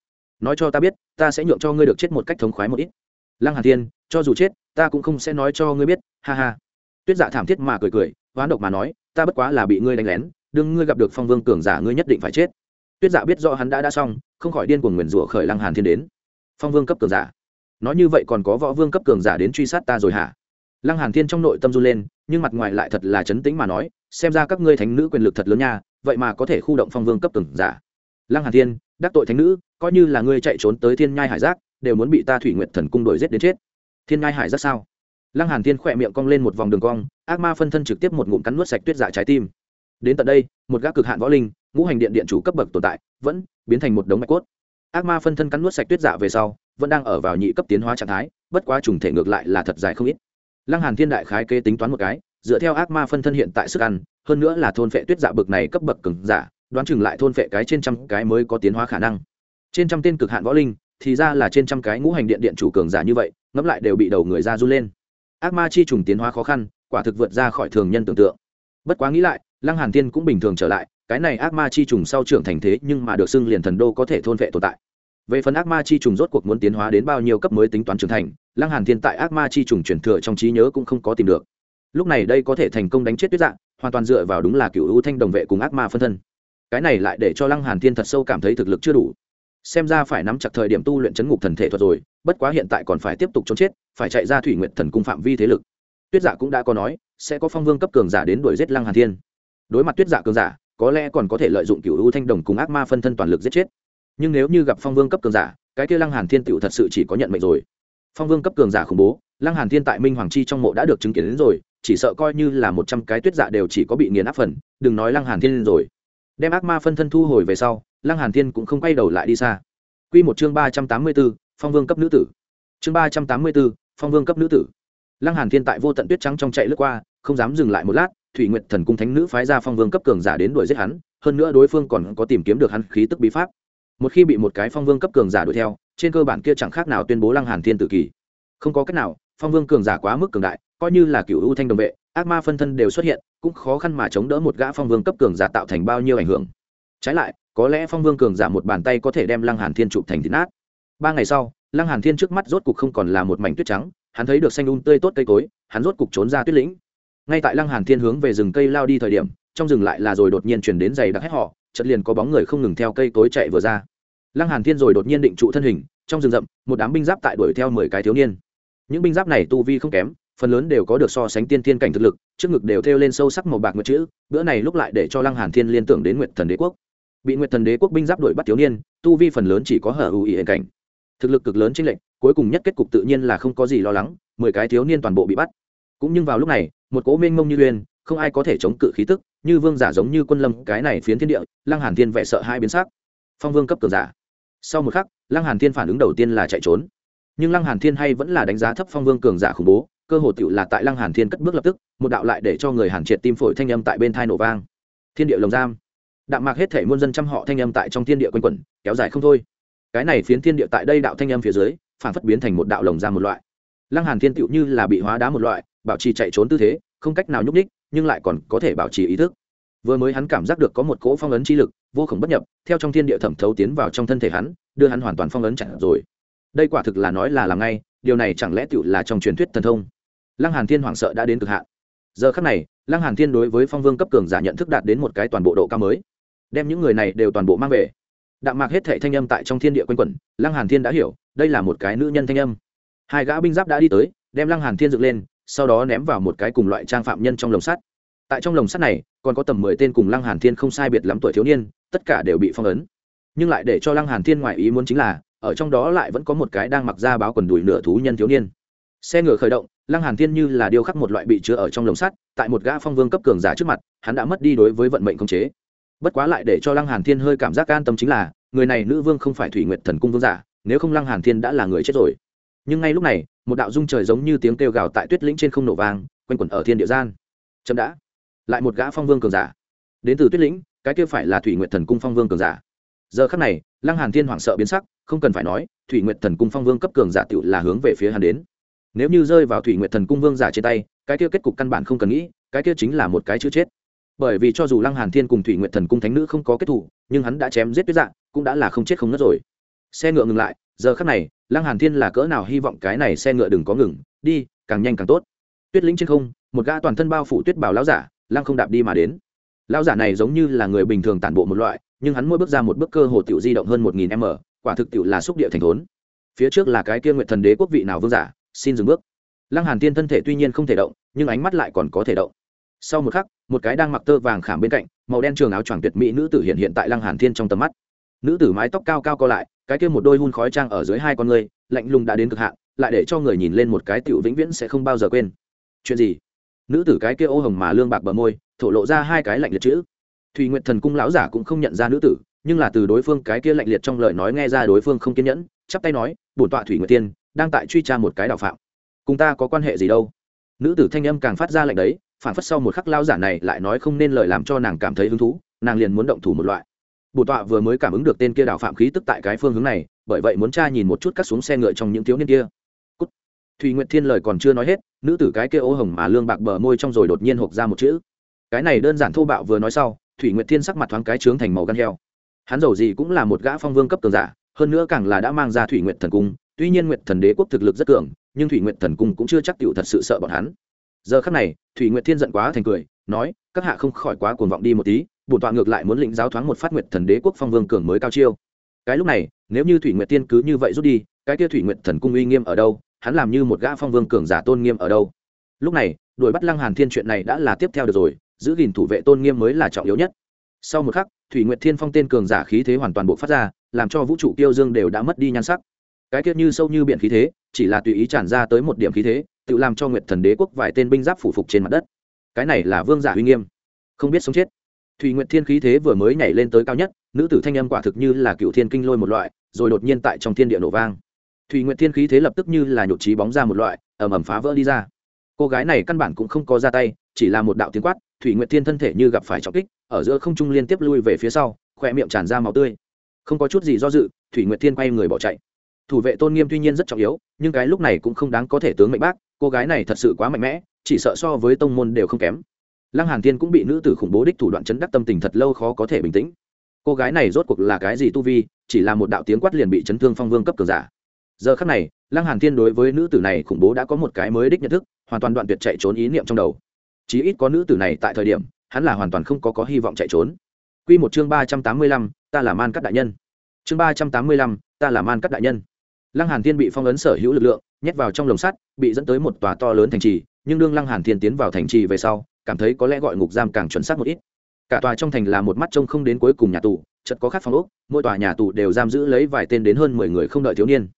nói cho ta biết, ta sẽ nhượng cho ngươi được chết một cách thống khoái một ít. Lăng hàn thiên, cho dù chết, ta cũng không sẽ nói cho ngươi biết, ha ha. Tuyết dạ thảm thiết mà cười cười, hoán độc mà nói, ta bất quá là bị ngươi đánh lén, đừng ngươi gặp được phong vương cường giả ngươi nhất định phải chết. Tuyết dạ biết rõ hắn đã đã xong, không khỏi điên cuồng nguyền rủa khởi lăng hàn thiên đến. Phong vương cấp cường giả. Nói như vậy còn có võ vương cấp cường giả đến truy sát ta rồi hả? Lăng hàn thiên trong nội tâm run lên, nhưng mặt ngoài lại thật là chấn tĩnh mà nói, xem ra các ngươi thánh nữ quyền lực thật lớn nha, vậy mà có thể khu động phong vương cấp cường giả. Lăng hàn thiên, đắc tội thánh nữ coi như là ngươi chạy trốn tới thiên nhai hải giác, đều muốn bị ta thủy nguyện thần cung đuổi giết đến chết. Thiên nhai hải giác sao? Lăng hàn thiên khỏe miệng cong lên một vòng đường cong, ác ma phân thân trực tiếp một ngụm cắn nuốt sạch tuyết dạ trái tim. Đến tận đây, một gã cực hạn võ linh, ngũ hành điện điện chủ cấp bậc tồn tại, vẫn biến thành một đống mạch cốt. Ác ma phân thân cắn nuốt sạch tuyết dạ về sau, vẫn đang ở vào nhị cấp tiến hóa trạng thái, bất quá trùng thể ngược lại là thật dài không ít. Lăng hàn thiên đại khái kê tính toán một cái, dựa theo ác ma phân thân hiện tại sức ăn, hơn nữa là thôn phệ tuyết dạ bực này cấp bậc cường giả, đoán chừng lại thôn phệ cái trên trăm cái mới có tiến hóa khả năng trên trăm tên cực hạn võ linh, thì ra là trên trăm cái ngũ hành điện điện chủ cường giả như vậy, ngẫm lại đều bị đầu người ra run lên. Ác ma chi trùng tiến hóa khó khăn, quả thực vượt ra khỏi thường nhân tưởng tượng. Bất quá nghĩ lại, lăng hàn tiên cũng bình thường trở lại, cái này ác ma chi trùng sau trưởng thành thế nhưng mà được xưng liền thần đô có thể thôn vệ tồn tại. Về phần ác ma chi trùng rốt cuộc muốn tiến hóa đến bao nhiêu cấp mới tính toán trưởng thành, lăng hàn thiên tại ác ma chi trùng chuyển thừa trong trí nhớ cũng không có tìm được. Lúc này đây có thể thành công đánh chết tuyết dạng, hoàn toàn dựa vào đúng là cựu ưu thanh đồng vệ cùng ác ma phân thân. Cái này lại để cho lăng hàn thiên thật sâu cảm thấy thực lực chưa đủ xem ra phải nắm chặt thời điểm tu luyện chấn ngục thần thể thuật rồi, bất quá hiện tại còn phải tiếp tục trốn chết, phải chạy ra thủy nguyện thần cung phạm vi thế lực. Tuyết dạ cũng đã có nói, sẽ có phong vương cấp cường giả đến đuổi giết lăng hàn thiên. Đối mặt tuyết dạ cường giả, có lẽ còn có thể lợi dụng cựu u thanh đồng cùng ác ma phân thân toàn lực giết chết. Nhưng nếu như gặp phong vương cấp cường giả, cái kia lăng hàn thiên tựu thật sự chỉ có nhận mệnh rồi. Phong vương cấp cường giả khủng bố, lăng hàn thiên tại minh hoàng chi trong mộ đã được chứng kiến đến rồi, chỉ sợ coi như là một trăm cái tuyết dạ đều chỉ có bị nghiền áp phần, đừng nói lăng hàn thiên rồi. Đem ác ma phân thân thu hồi về sau lăng hàn thiên cũng không quay đầu lại đi xa. Quy một chương ba trăm tám mươi 384, phong vương cấp nữ tử. Chương ba trăm tám mươi 384, phong vương cấp nữ tử. Lăng hàn thiên tại vô tận tuyết trắng trong chạy lướt qua không dám dừng lại một lát thủy nguyệt thần cung thánh nữ phái ra phong vương cấp cường giả đến đuổi giết hắn hơn nữa đối phương còn có tìm kiếm được hắn khí tức bí pháp. Một khi bị một cái phong vương cấp cường giả đuổi theo trên cơ bản kia chẳng khác nào tuyên bố lăng hàn thiên tự kỳ. không có cách nào phong vương cường giả quá mức cường đại coi như là cựu ưu thanh đồng vệ ác ma phân thân đều xuất hiện cũng khó khăn mà chống đỡ một gã phong vương cấp cường giả tạo thành bao nhiêu ảnh hưởng. Trái lại có lẽ phong vương cường giả một bàn tay có thể đem lăng hàn thiên chụp thành thịt nát. Ba ngày sau, lăng hàn thiên trước mắt rốt cục không còn là một mảnh tuyết trắng, hắn thấy được xanh un tươi tốt cây cối, hắn rốt cục trốn ra tuyết lĩnh. Ngay tại lăng hàn thiên hướng về rừng cây lao đi thời điểm, trong rừng lại là rồi đột nhiên chuyển đến giày đặc hết họ chợt liền có bóng người không ngừng theo cây cối chạy vừa ra. Lăng hàn thiên rồi đột nhiên định trụ thân hình, trong rừng rậm, một đám binh giáp tại đuổi theo mười cái thiếu niên. Những binh giáp này tu vi không kém, phần lớn đều có được so sánh tiên tiên cảnh thực lực, trước ngực đều thêu lên sâu sắc màu bạc nguyệt chữ, bữa này lúc lại để cho lăng hàn thiên liên tưởng đến nguyệt thần đế quốc bị nguyệt thần đế quốc binh giáp đuổi bắt thiếu niên, tu vi phần lớn chỉ có hở ưu ý cảnh. Thực lực cực lớn trên lệnh cuối cùng nhất kết cục tự nhiên là không có gì lo lắng, mười cái thiếu niên toàn bộ bị bắt. Cũng nhưng vào lúc này, một cỗ mênh mông như uyên, không ai có thể chống cự khí tức, như vương giả giống như quân lâm, cái này phiến thiên địa, lăng hàn thiên vẻ sợ hai biến sắc. Phong vương cấp cường giả. Sau một khắc, lăng hàn thiên phản ứng đầu tiên là chạy trốn. Nhưng lăng hàn thiên hay vẫn là đánh giá thấp phong vương cường giả khủng bố, cơ hồ tựu là tại lăng hàn thiên cất bước lập tức, một đạo lại để cho người hàn triệt tim phổi thanh âm tại bên thai nổ vang. Thiên địa lồng giam đạm mạc hết thể muôn dân trăm họ thanh âm tại trong thiên địa quanh quẩn, kéo dài không thôi. Cái này phiến thiên địa tại đây đạo thanh âm phía dưới, phản phất biến thành một đạo lồng ra một loại. Lăng hàn thiên tựu như là bị hóa đá một loại, bảo trì chạy trốn tư thế, không cách nào nhúc ních nhưng lại còn có thể bảo trì ý thức. Vừa mới hắn cảm giác được có một cỗ phong ấn chi lực, vô khổng bất nhập, theo trong thiên địa thẩm thấu tiến vào trong thân thể hắn, đưa hắn hoàn toàn phong ấn chặt rồi. Đây quả thực là nói là làm ngay, điều này chẳng lẽ tựu là trong truyền thuyết thần thông? Lăng hàn thiên hoảng sợ đã đến cực hạn. Giờ khắc này, lăng hàn thiên đối với phong vương cấp cường giả nhận thức đạt đến một cái toàn bộ độ cao mới đem những người này đều toàn bộ mang về. Đạm mạc hết thệ thanh âm tại trong thiên địa quanh quẩn, lăng hàn thiên đã hiểu, đây là một cái nữ nhân thanh âm. Hai gã binh giáp đã đi tới, đem lăng hàn thiên dựng lên, sau đó ném vào một cái cùng loại trang phạm nhân trong lồng sắt. Tại trong lồng sắt này, còn có tầm mười tên cùng lăng hàn thiên không sai biệt lắm tuổi thiếu niên, tất cả đều bị phong ấn. Nhưng lại để cho lăng hàn thiên ngoại ý muốn chính là, ở trong đó lại vẫn có một cái đang mặc da báo quần đùi nửa thú nhân thiếu niên. Xe ngựa khởi động, lăng hàn thiên như là điêu khắc một loại bị chứa ở trong lồng sắt, tại một gã phong vương cấp cường giả trước mặt, hắn đã mất đi đối với vận mệnh khống chế bất quá lại để cho lăng hàn thiên hơi cảm giác an tâm chính là, người này nữ vương không phải thủy nguyệt thần cung vương giả, nếu không lăng hàn thiên đã là người chết rồi. Nhưng ngay lúc này, một đạo dung trời giống như tiếng kêu gào tại tuyết lĩnh trên không nổ vang, quanh quẩn ở thiên địa gian. Chậm đã. Lại một gã phong vương cường giả. Đến từ tuyết lĩnh, cái kia phải là thủy nguyệt thần cung phong vương cường giả. Giờ khắc này, lăng hàn thiên hoảng sợ biến sắc, không cần phải nói, thủy nguyệt thần cung phong vương cấp cường giả tựu là hướng về phía hắn đến. Nếu như rơi vào thủy nguyệt thần cung vương giả trên tay, cái kia kết cục căn bản không cần nghĩ, cái kia chính là một cái chữ chết bởi vì cho dù lăng hàn thiên cùng thủy nguyệt thần cung thánh nữ không có kết thủ nhưng hắn đã chém giết tuyết dạng cũng đã là không chết không ngất rồi. Xe ngựa ngừng lại, giờ khắc này, lăng hàn thiên là cỡ nào hy vọng cái này xe ngựa đừng có ngừng, đi, càng nhanh càng tốt. Tuyết lĩnh trên không, một gã toàn thân bao phủ tuyết bảo lão giả, lăng không đạp đi mà đến. Lão giả này giống như là người bình thường tản bộ một loại, nhưng hắn mỗi bước ra một bước cơ hồ tiểu di động hơn một nghìn m, quả thực tiểu là xúc địa thành thốn. Phía trước là cái kia nguyệt thần đế quốc vị nào vương giả, xin dừng bước. Lăng hàn thiên thân thể tuy nhiên không thể động, nhưng ánh mắt lại còn có thể động sau một khắc, một cái đang mặc tơ vàng khảm bên cạnh, màu đen trường áo choàng tuyệt mỹ nữ tử hiện hiện tại lăng hàn thiên trong tầm mắt. Nữ tử mái tóc cao cao co lại, cái kia một đôi hun khói trang ở dưới hai con người, lạnh lùng đã đến cực hạn, lại để cho người nhìn lên một cái tiểu vĩnh viễn sẽ không bao giờ quên. Chuyện gì? Nữ tử cái kia ô hồng mà lương bạc bờ môi, thổ lộ ra hai cái lạnh liệt chữ. Thùy nguyện thần cung lão giả cũng không nhận ra nữ tử, nhưng là từ đối phương cái kia lạnh liệt trong lời nói nghe ra đối phương không kiên nhẫn, chắp tay nói, bổn tọa thủy nguyệt tiên, đang tại truy tra một cái đạo phạm. Cùng ta có quan hệ gì đâu? Nữ tử thanh âm càng phát ra lạnh đấy phản phất sau một khắc lao giả này lại nói không nên lời làm cho nàng cảm thấy hứng thú, nàng liền muốn động thủ một loại. Bổ tọa vừa mới cảm ứng được tên kia đào phạm khí tức tại cái phương hướng này, bởi vậy muốn tra nhìn một chút cắt xuống xe ngựa trong những thiếu niên kia. Cút. thùy nguyệt thiên lời còn chưa nói hết, nữ tử cái kia ô hồng mà lương bạc bờ môi trong rồi đột nhiên hộp ra một chữ. Cái này đơn giản thô bạo vừa nói sau thủy nguyệt thiên sắc mặt thoáng cái trướng thành màu gan heo. Hắn giàu gì cũng là một gã phong vương cấp cường giả, hơn nữa càng là đã mang ra thủy nguyệt thần cung, tuy nhiên nguyệt thần đế quốc thực lực rất cường, nhưng thủy nguyệt thần cung cũng chưa chắc cựu thật sự sợ bọn hắn giờ khắc này, thủy nguyệt thiên giận quá thành cười, nói, các hạ không khỏi quá cuồng vọng đi một tí, bổn tọa ngược lại muốn lĩnh giáo thoáng một phát nguyệt thần đế quốc phong vương cường mới cao chiêu. Cái lúc này, nếu như thủy nguyệt tiên cứ như vậy rút đi, cái kia thủy nguyệt thần cung uy nghiêm ở đâu, hắn làm như một gã phong vương cường giả tôn nghiêm ở đâu? Lúc này, đuổi bắt lăng hàn thiên chuyện này đã là tiếp theo được rồi, giữ gìn thủ vệ tôn nghiêm mới là trọng yếu nhất. Sau một khắc, thủy nguyệt thiên phong tên cường giả khí thế hoàn toàn bộ phát ra, làm cho vũ trụ tiêu dương đều đã mất đi nhan sắc. Cái tiết như sâu như biển khí thế, chỉ là tùy ý tràn ra tới một điểm khí thế tự làm cho nguyệt thần đế quốc vài tên binh giáp phủ phục trên mặt đất. Cái này là vương giả uy nghiêm. Không biết sống chết. Thủy nguyệt thiên khí thế vừa mới nhảy lên tới cao nhất, nữ tử thanh âm quả thực như là cựu thiên kinh lôi một loại, rồi đột nhiên tại trong thiên địa nổ vang. Thủy nguyệt thiên khí thế lập tức như là nhột trí bóng ra một loại, ầm ầm phá vỡ đi ra. Cô gái này căn bản cũng không có ra tay, chỉ là một đạo tiếng quát, thủy nguyệt thiên thân thể như gặp phải trọng kích, ở giữa không trung liên tiếp lui về phía sau khoe miệng tràn ra máu tươi. Không có chút gì do dự, thủy nguyệt thiên quay người bỏ chạy. Thủ vệ tôn nghiêm tuy nhiên rất trọng yếu, nhưng cái lúc này cũng không đáng có thể tướng mệnh bác cô gái này thật sự quá mạnh mẽ chỉ sợ so với tông môn đều không kém. Lăng hàn thiên cũng bị nữ tử khủng bố đích thủ đoạn chấn đắc tâm tình thật lâu khó có thể bình tĩnh. Cô gái này rốt cuộc là cái gì tu vi chỉ là một đạo tiếng quát liền bị chấn thương phong vương cấp cường giả. Giờ khắc này lăng hàn thiên đối với nữ tử này khủng bố đã có một cái mới đích nhận thức hoàn toàn đoạn tuyệt chạy trốn ý niệm trong đầu. Chí ít có nữ tử này tại thời điểm hắn là hoàn toàn không có có hy vọng chạy trốn. Quy một chương ba trăm tám mươi lăm, ta là man cắt đại nhân. Chương ba trăm tám mươi lăm, ta là man cắt đại nhân lăng hàn thiên bị phong ấn sở hữu lực lượng, nhét vào trong lồng sắt, bị dẫn tới một tòa to lớn thành trì, nhưng đương lăng hàn thiên tiến vào thành trì về sau, cảm thấy có lẽ gọi ngục giam càng chuẩn xác một ít. Cả tòa trong thành là một mắt trông không đến cuối cùng nhà tù chật có khác phòng ốc, mỗi tòa nhà tù đều giam giữ lấy vài tên đến hơn mười người không đợi thiếu niên.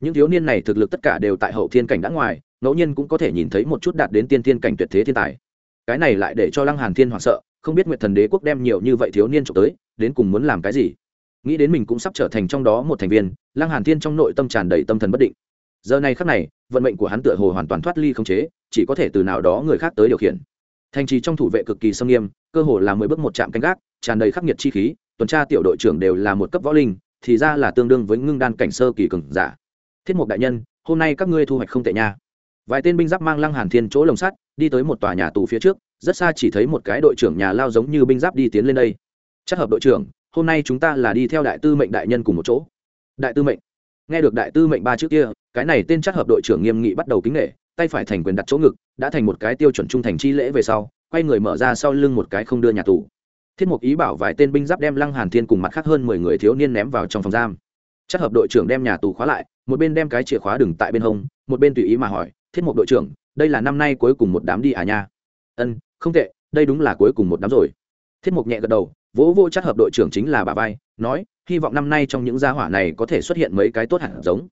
Những thiếu niên này thực lực tất cả đều tại hậu thiên cảnh đã ngoài, ngẫu nhiên cũng có thể nhìn thấy một chút đạt đến tiên thiên cảnh tuyệt thế thiên tài. Cái này lại để cho lăng hàn thiên hoảng sợ, không biết nguyệt thần đế quốc đem nhiều như vậy thiếu niên trộm tới, đến cùng muốn làm cái gì nghĩ đến mình cũng sắp trở thành trong đó một thành viên, lăng hàn thiên trong nội tâm tràn đầy tâm thần bất định. Giờ này khắc này, vận mệnh của hắn tựa hồ hoàn toàn thoát ly không chế, chỉ có thể từ nào đó người khác tới điều khiển. Thành trì trong thủ vệ cực kỳ sâm nghiêm, cơ hồ là mười bước một trạm canh gác, tràn đầy khắc nghiệt chi khí, tuần tra tiểu đội trưởng đều là một cấp võ linh, thì ra là tương đương với ngưng đan cảnh sơ kỳ cường giả. Thiết mục đại nhân, hôm nay các ngươi thu hoạch không tệ nha. Vài tên binh giáp mang lăng hàn thiên chỗ lồng sắt, đi tới một tòa nhà tù phía trước, rất xa chỉ thấy một cái đội trưởng nhà lao giống như binh giáp đi tiến lên đây. Chắc hợp đội trưởng hôm nay chúng ta là đi theo đại tư mệnh đại nhân cùng một chỗ. Đại tư mệnh. Nghe được đại tư mệnh ba chữ kia, cái này tên chắc hợp đội trưởng nghiêm nghị bắt đầu kính nghệ tay phải thành quyền đặt chỗ ngực, đã thành một cái tiêu chuẩn trung thành chi lễ về sau, quay người mở ra sau lưng một cái không đưa nhà tù. Thiết mục ý bảo vài tên binh giáp đem lăng hàn thiên cùng mặt khác hơn mười người thiếu niên ném vào trong phòng giam. Chắc hợp đội trưởng đem nhà tù khóa lại, một bên đem cái chìa khóa đừng tại bên hông, một bên tùy ý mà hỏi, thiết mục đội trưởng, đây là năm nay cuối cùng một đám đi à nha? Ân, không tệ, đây đúng là cuối cùng một đám rồi. Thiết mục nhẹ gật đầu vỗ vô chắc hợp đội trưởng chính là bà vai, nói, hy vọng năm nay trong những gia hỏa này có thể xuất hiện mấy cái tốt hẳn giống.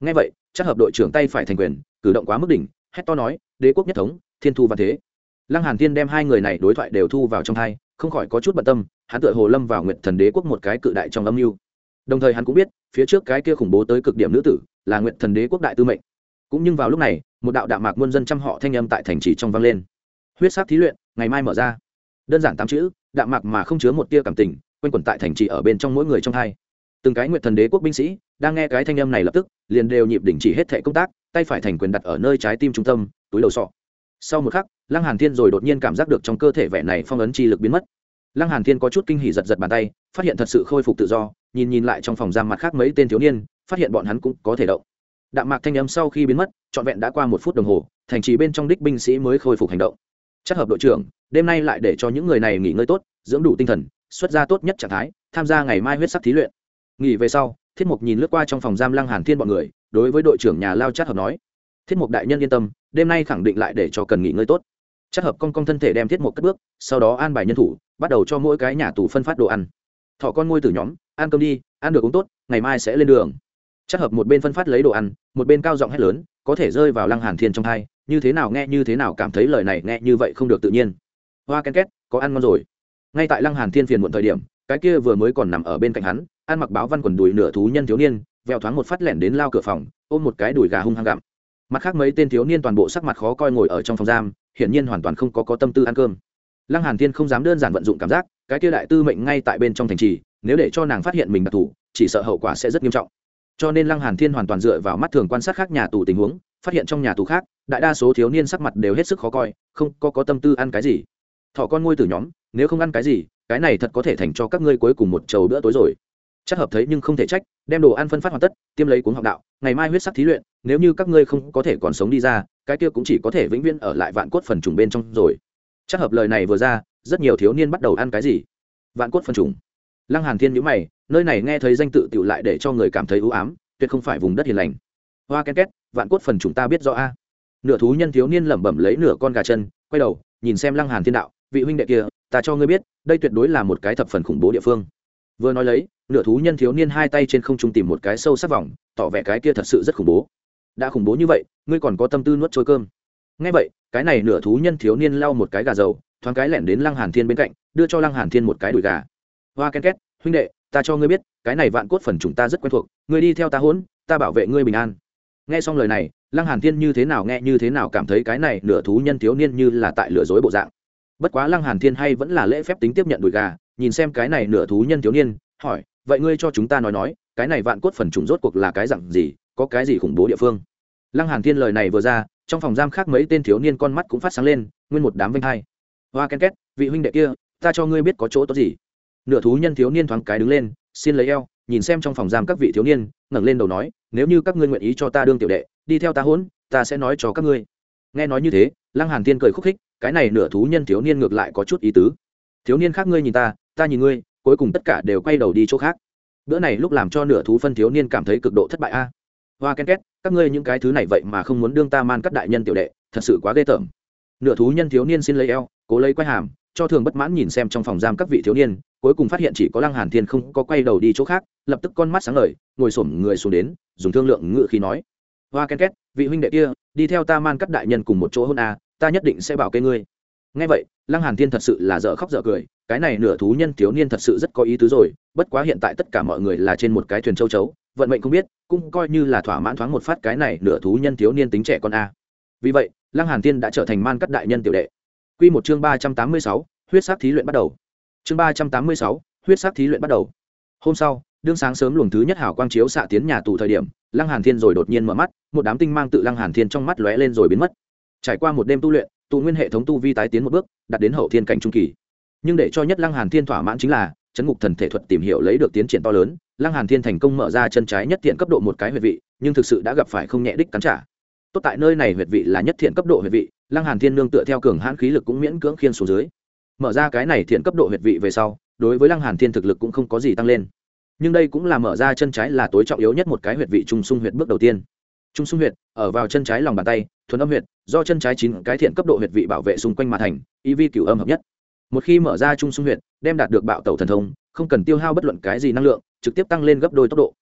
Ngay vậy, chắc hợp đội trưởng tay phải thành quyền, cử động quá mức đỉnh, hét to nói, đế quốc nhất thống, thiên thu và thế. Lăng hàn thiên đem hai người này đối thoại đều thu vào trong thai không khỏi có chút bận tâm, hắn tựa hồ lâm vào nguyện thần đế quốc một cái cự đại trong âm mưu. Đồng thời hắn cũng biết, phía trước cái kia khủng bố tới cực điểm nữ tử, là nguyện thần đế quốc đại tư mệnh. Cũng nhưng vào lúc này, một đạo đạo mạc muôn dân trăm họ thanh âm tại thành trì trong vang lên. Huyết sắc thí luyện, ngày mai mở ra. Đơn giản tám chữ đạm mạc mà không chứa một tia cảm tình, quanh quẩn tại thành trì ở bên trong mỗi người trong hai. Từng cái nguyện thần đế quốc binh sĩ đang nghe cái thanh âm này lập tức, liền đều nhịp đỉnh chỉ hết thệ công tác, tay phải thành quyền đặt ở nơi trái tim trung tâm, túi đầu sọ. Sau một khắc, lăng hàn thiên rồi đột nhiên cảm giác được trong cơ thể vẻ này phong ấn chi lực biến mất. Lăng hàn thiên có chút kinh hỉ giật giật bàn tay, phát hiện thật sự khôi phục tự do, nhìn nhìn lại trong phòng giam mặt khác mấy tên thiếu niên, phát hiện bọn hắn cũng có thể động. Đạm mạc thanh âm sau khi biến mất, trọn vẹn đã qua một phút đồng hồ, thành trì bên trong đích binh sĩ mới khôi phục hành động chắc hợp đội trưởng, đêm nay lại để cho những người này nghỉ ngơi tốt, dưỡng đủ tinh thần, xuất ra tốt nhất trạng thái, tham gia ngày mai huyết sắc thí luyện. Nghỉ về sau, thiết mục nhìn lướt qua trong phòng giam lăng hàn thiên bọn người, đối với đội trưởng nhà lao chắc hợp nói, thiết mục đại nhân yên tâm, đêm nay khẳng định lại để cho cần nghỉ ngơi tốt. Chắc hợp con con thân thể đem thiết mục cất bước, sau đó an bài nhân thủ, bắt đầu cho mỗi cái nhà tù phân phát đồ ăn. Thọ con ngôi từ nhóm, ăn cơm đi, ăn được uống tốt, ngày mai sẽ lên đường. Chắc hợp một bên phân phát lấy đồ ăn, một bên cao giọng hét lớn, có thể rơi vào lăng hàn thiên trong hai như thế nào nghe như thế nào cảm thấy lời này nghe như vậy không được tự nhiên. Hoa ken két, có ăn ngon rồi. Ngay tại lăng hàn thiên phiền muộn thời điểm, cái kia vừa mới còn nằm ở bên cạnh hắn, ăn mặc báo văn quần đùi nửa thú nhân thiếu niên, vèo thoáng một phát lẻn đến lao cửa phòng, ôm một cái đùi gà hung hăng gặm. Mặt khác mấy tên thiếu niên toàn bộ sắc mặt khó coi ngồi ở trong phòng giam, hiển nhiên hoàn toàn không có có tâm tư ăn cơm. Lăng hàn thiên không dám đơn giản vận dụng cảm giác, cái kia đại tư mệnh ngay tại bên trong thành trì, nếu để cho nàng phát hiện mình đặc thù, chỉ sợ hậu quả sẽ rất nghiêm trọng. Cho nên lăng hàn thiên hoàn toàn dựa vào mắt thường quan sát khác nhà tù tình huống phát hiện trong nhà tù khác, đại đa số thiếu niên sắc mặt đều hết sức khó coi, không có có tâm tư ăn cái gì. Thọ con ngôi từ nhóm, nếu không ăn cái gì, cái này thật có thể thành cho các ngươi cuối cùng một chầu bữa tối rồi. Chắc hợp thấy nhưng không thể trách, đem đồ ăn phân phát hoàn tất, tiêm lấy cuốn học đạo, ngày mai huyết sắc thí luyện, nếu như các ngươi không có thể còn sống đi ra, cái kia cũng chỉ có thể vĩnh viễn ở lại vạn cốt phần trùng bên trong rồi. Chắc hợp lời này vừa ra, rất nhiều thiếu niên bắt đầu ăn cái gì? Vạn cốt phần trùng. Lăng hàn thiên nhíu mày, nơi này nghe thấy danh tự tựu lại để cho người cảm thấy u ám, tuyệt không phải vùng đất hiền lành. Hoa ken két vạn cốt phần chúng ta biết rõ a. Nửa thú nhân thiếu niên lẩm bẩm lấy nửa con gà chân, quay đầu, nhìn xem lăng hàn thiên đạo, vị huynh đệ kia, ta cho ngươi biết, đây tuyệt đối là một cái thập phần khủng bố địa phương. Vừa nói lấy, nửa thú nhân thiếu niên hai tay trên không trung tìm một cái sâu sắc vòng, tỏ vẻ cái kia thật sự rất khủng bố. Đã khủng bố như vậy, ngươi còn có tâm tư nuốt trôi cơm. Ngay vậy, cái này nửa thú nhân thiếu niên lau một cái gà dầu, thoáng cái lẻn đến lăng hàn thiên bên cạnh, đưa cho lăng hàn thiên một cái đùi gà. Hoa ken két, huynh đệ, ta cho ngươi biết, cái này vạn cốt phần chúng ta rất quen thuộc, ngươi đi theo ta hỗn, ta bảo vệ ngươi bình an nghe xong lời này, lăng hàn thiên như thế nào nghe như thế nào cảm thấy cái này nửa thú nhân thiếu niên như là tại lừa dối bộ dạng. Bất quá lăng hàn thiên hay vẫn là lễ phép tính tiếp nhận đùi gà, nhìn xem cái này nửa thú nhân thiếu niên, hỏi, vậy ngươi cho chúng ta nói nói, cái này vạn cốt phần trùng rốt cuộc là cái dạng gì, có cái gì khủng bố địa phương? Lăng hàn thiên lời này vừa ra, trong phòng giam khác mấy tên thiếu niên con mắt cũng phát sáng lên, nguyên một đám vinh hai. Hoa ken két, vị huynh đệ kia, ta cho ngươi biết có chỗ tốt gì. Nửa thú nhân thiếu niên thoáng cái đứng lên, xin lấy eo nhìn xem trong phòng giam các vị thiếu niên, ngẩng lên đầu nói, nếu như các ngươi nguyện ý cho ta đương tiểu đệ, đi theo ta hỗn ta sẽ nói cho các ngươi. Nghe nói như thế, lăng hàn tiên cười khúc khích, cái này nửa thú nhân thiếu niên ngược lại có chút ý tứ. Thiếu niên khác ngươi nhìn ta ta nhìn ngươi, cuối cùng tất cả đều quay đầu đi chỗ khác. Bữa này lúc làm cho nửa thú phân thiếu niên cảm thấy cực độ thất bại a. Hoa ken két, các ngươi những cái thứ này vậy mà không muốn đương ta man cắt đại nhân tiểu đệ, thật sự quá ghê tởm. Nửa thú nhân thiếu niên xin lấy eo, cố lấy quay hàm, cho thường bất mãn nhìn xem trong phòng giam các vị thiếu niên cuối cùng phát hiện chỉ có lăng hàn thiên không có quay đầu đi chỗ khác lập tức con mắt sáng ngời ngồi xổm người xuống đến dùng thương lượng ngự khí nói. Hoa ken két vị huynh đệ kia đi theo ta man cắt đại nhân cùng một chỗ hôn a ta nhất định sẽ bảo kê ngươi. Nghe vậy lăng hàn thiên thật sự là dở khóc dở cười cái này nửa thú nhân thiếu niên thật sự rất có ý tứ rồi bất quá hiện tại tất cả mọi người là trên một cái thuyền châu chấu vận mệnh không biết cũng coi như là thỏa mãn thoáng một phát cái này nửa thú nhân thiếu niên tính trẻ con a. Vì vậy lăng hàn thiên đã trở thành man cắt đại nhân tiểu đệ. Quy một chương ba trăm tám mươi sáu, huyết sắc thí luyện bắt đầu chương ba trăm tám mươi sáu, huyết sắc thí luyện bắt đầu. Hôm sau đương sáng sớm luồng thứ nhất hảo quang chiếu xạ tiến nhà tù thời điểm lăng hàn thiên rồi đột nhiên mở mắt một đám tinh mang tự lăng hàn thiên trong mắt lóe lên rồi biến mất. Trải qua một đêm tu luyện tụ nguyên hệ thống tu vi tái tiến một bước đạt đến hậu thiên cảnh trung kỳ. Nhưng để cho nhất lăng hàn thiên thỏa mãn chính là chấn ngục thần thể thuật tìm hiểu lấy được tiến triển to lớn lăng hàn thiên thành công mở ra chân trái nhất thiện cấp độ một cái huyệt vị nhưng thực sự đã gặp phải không nhẹ đích cắn trả. Tốt tại nơi này huyệt vị là nhất thiện cấp độ huyệt vị lăng hàn thiên nương tựa theo cường hãn khí lực cũng miễn cưỡng khiên xuống dưới mở ra cái này thiện cấp độ huyệt vị về sau, đối với lăng hàn thiên thực lực cũng không có gì tăng lên. Nhưng đây cũng là mở ra chân trái là tối trọng yếu nhất một cái huyệt vị trung sung huyệt bước đầu tiên. Trung sung huyệt, ở vào chân trái lòng bàn tay, thuần âm huyệt, do chân trái chín cái thiện cấp độ huyệt vị bảo vệ xung quanh mà thành y vi cửu âm hợp nhất. Một khi mở ra trung sung huyệt, đem đạt được bạo tẩu thần thông, không cần tiêu hao bất luận cái gì năng lượng, trực tiếp tăng lên gấp đôi tốc độ.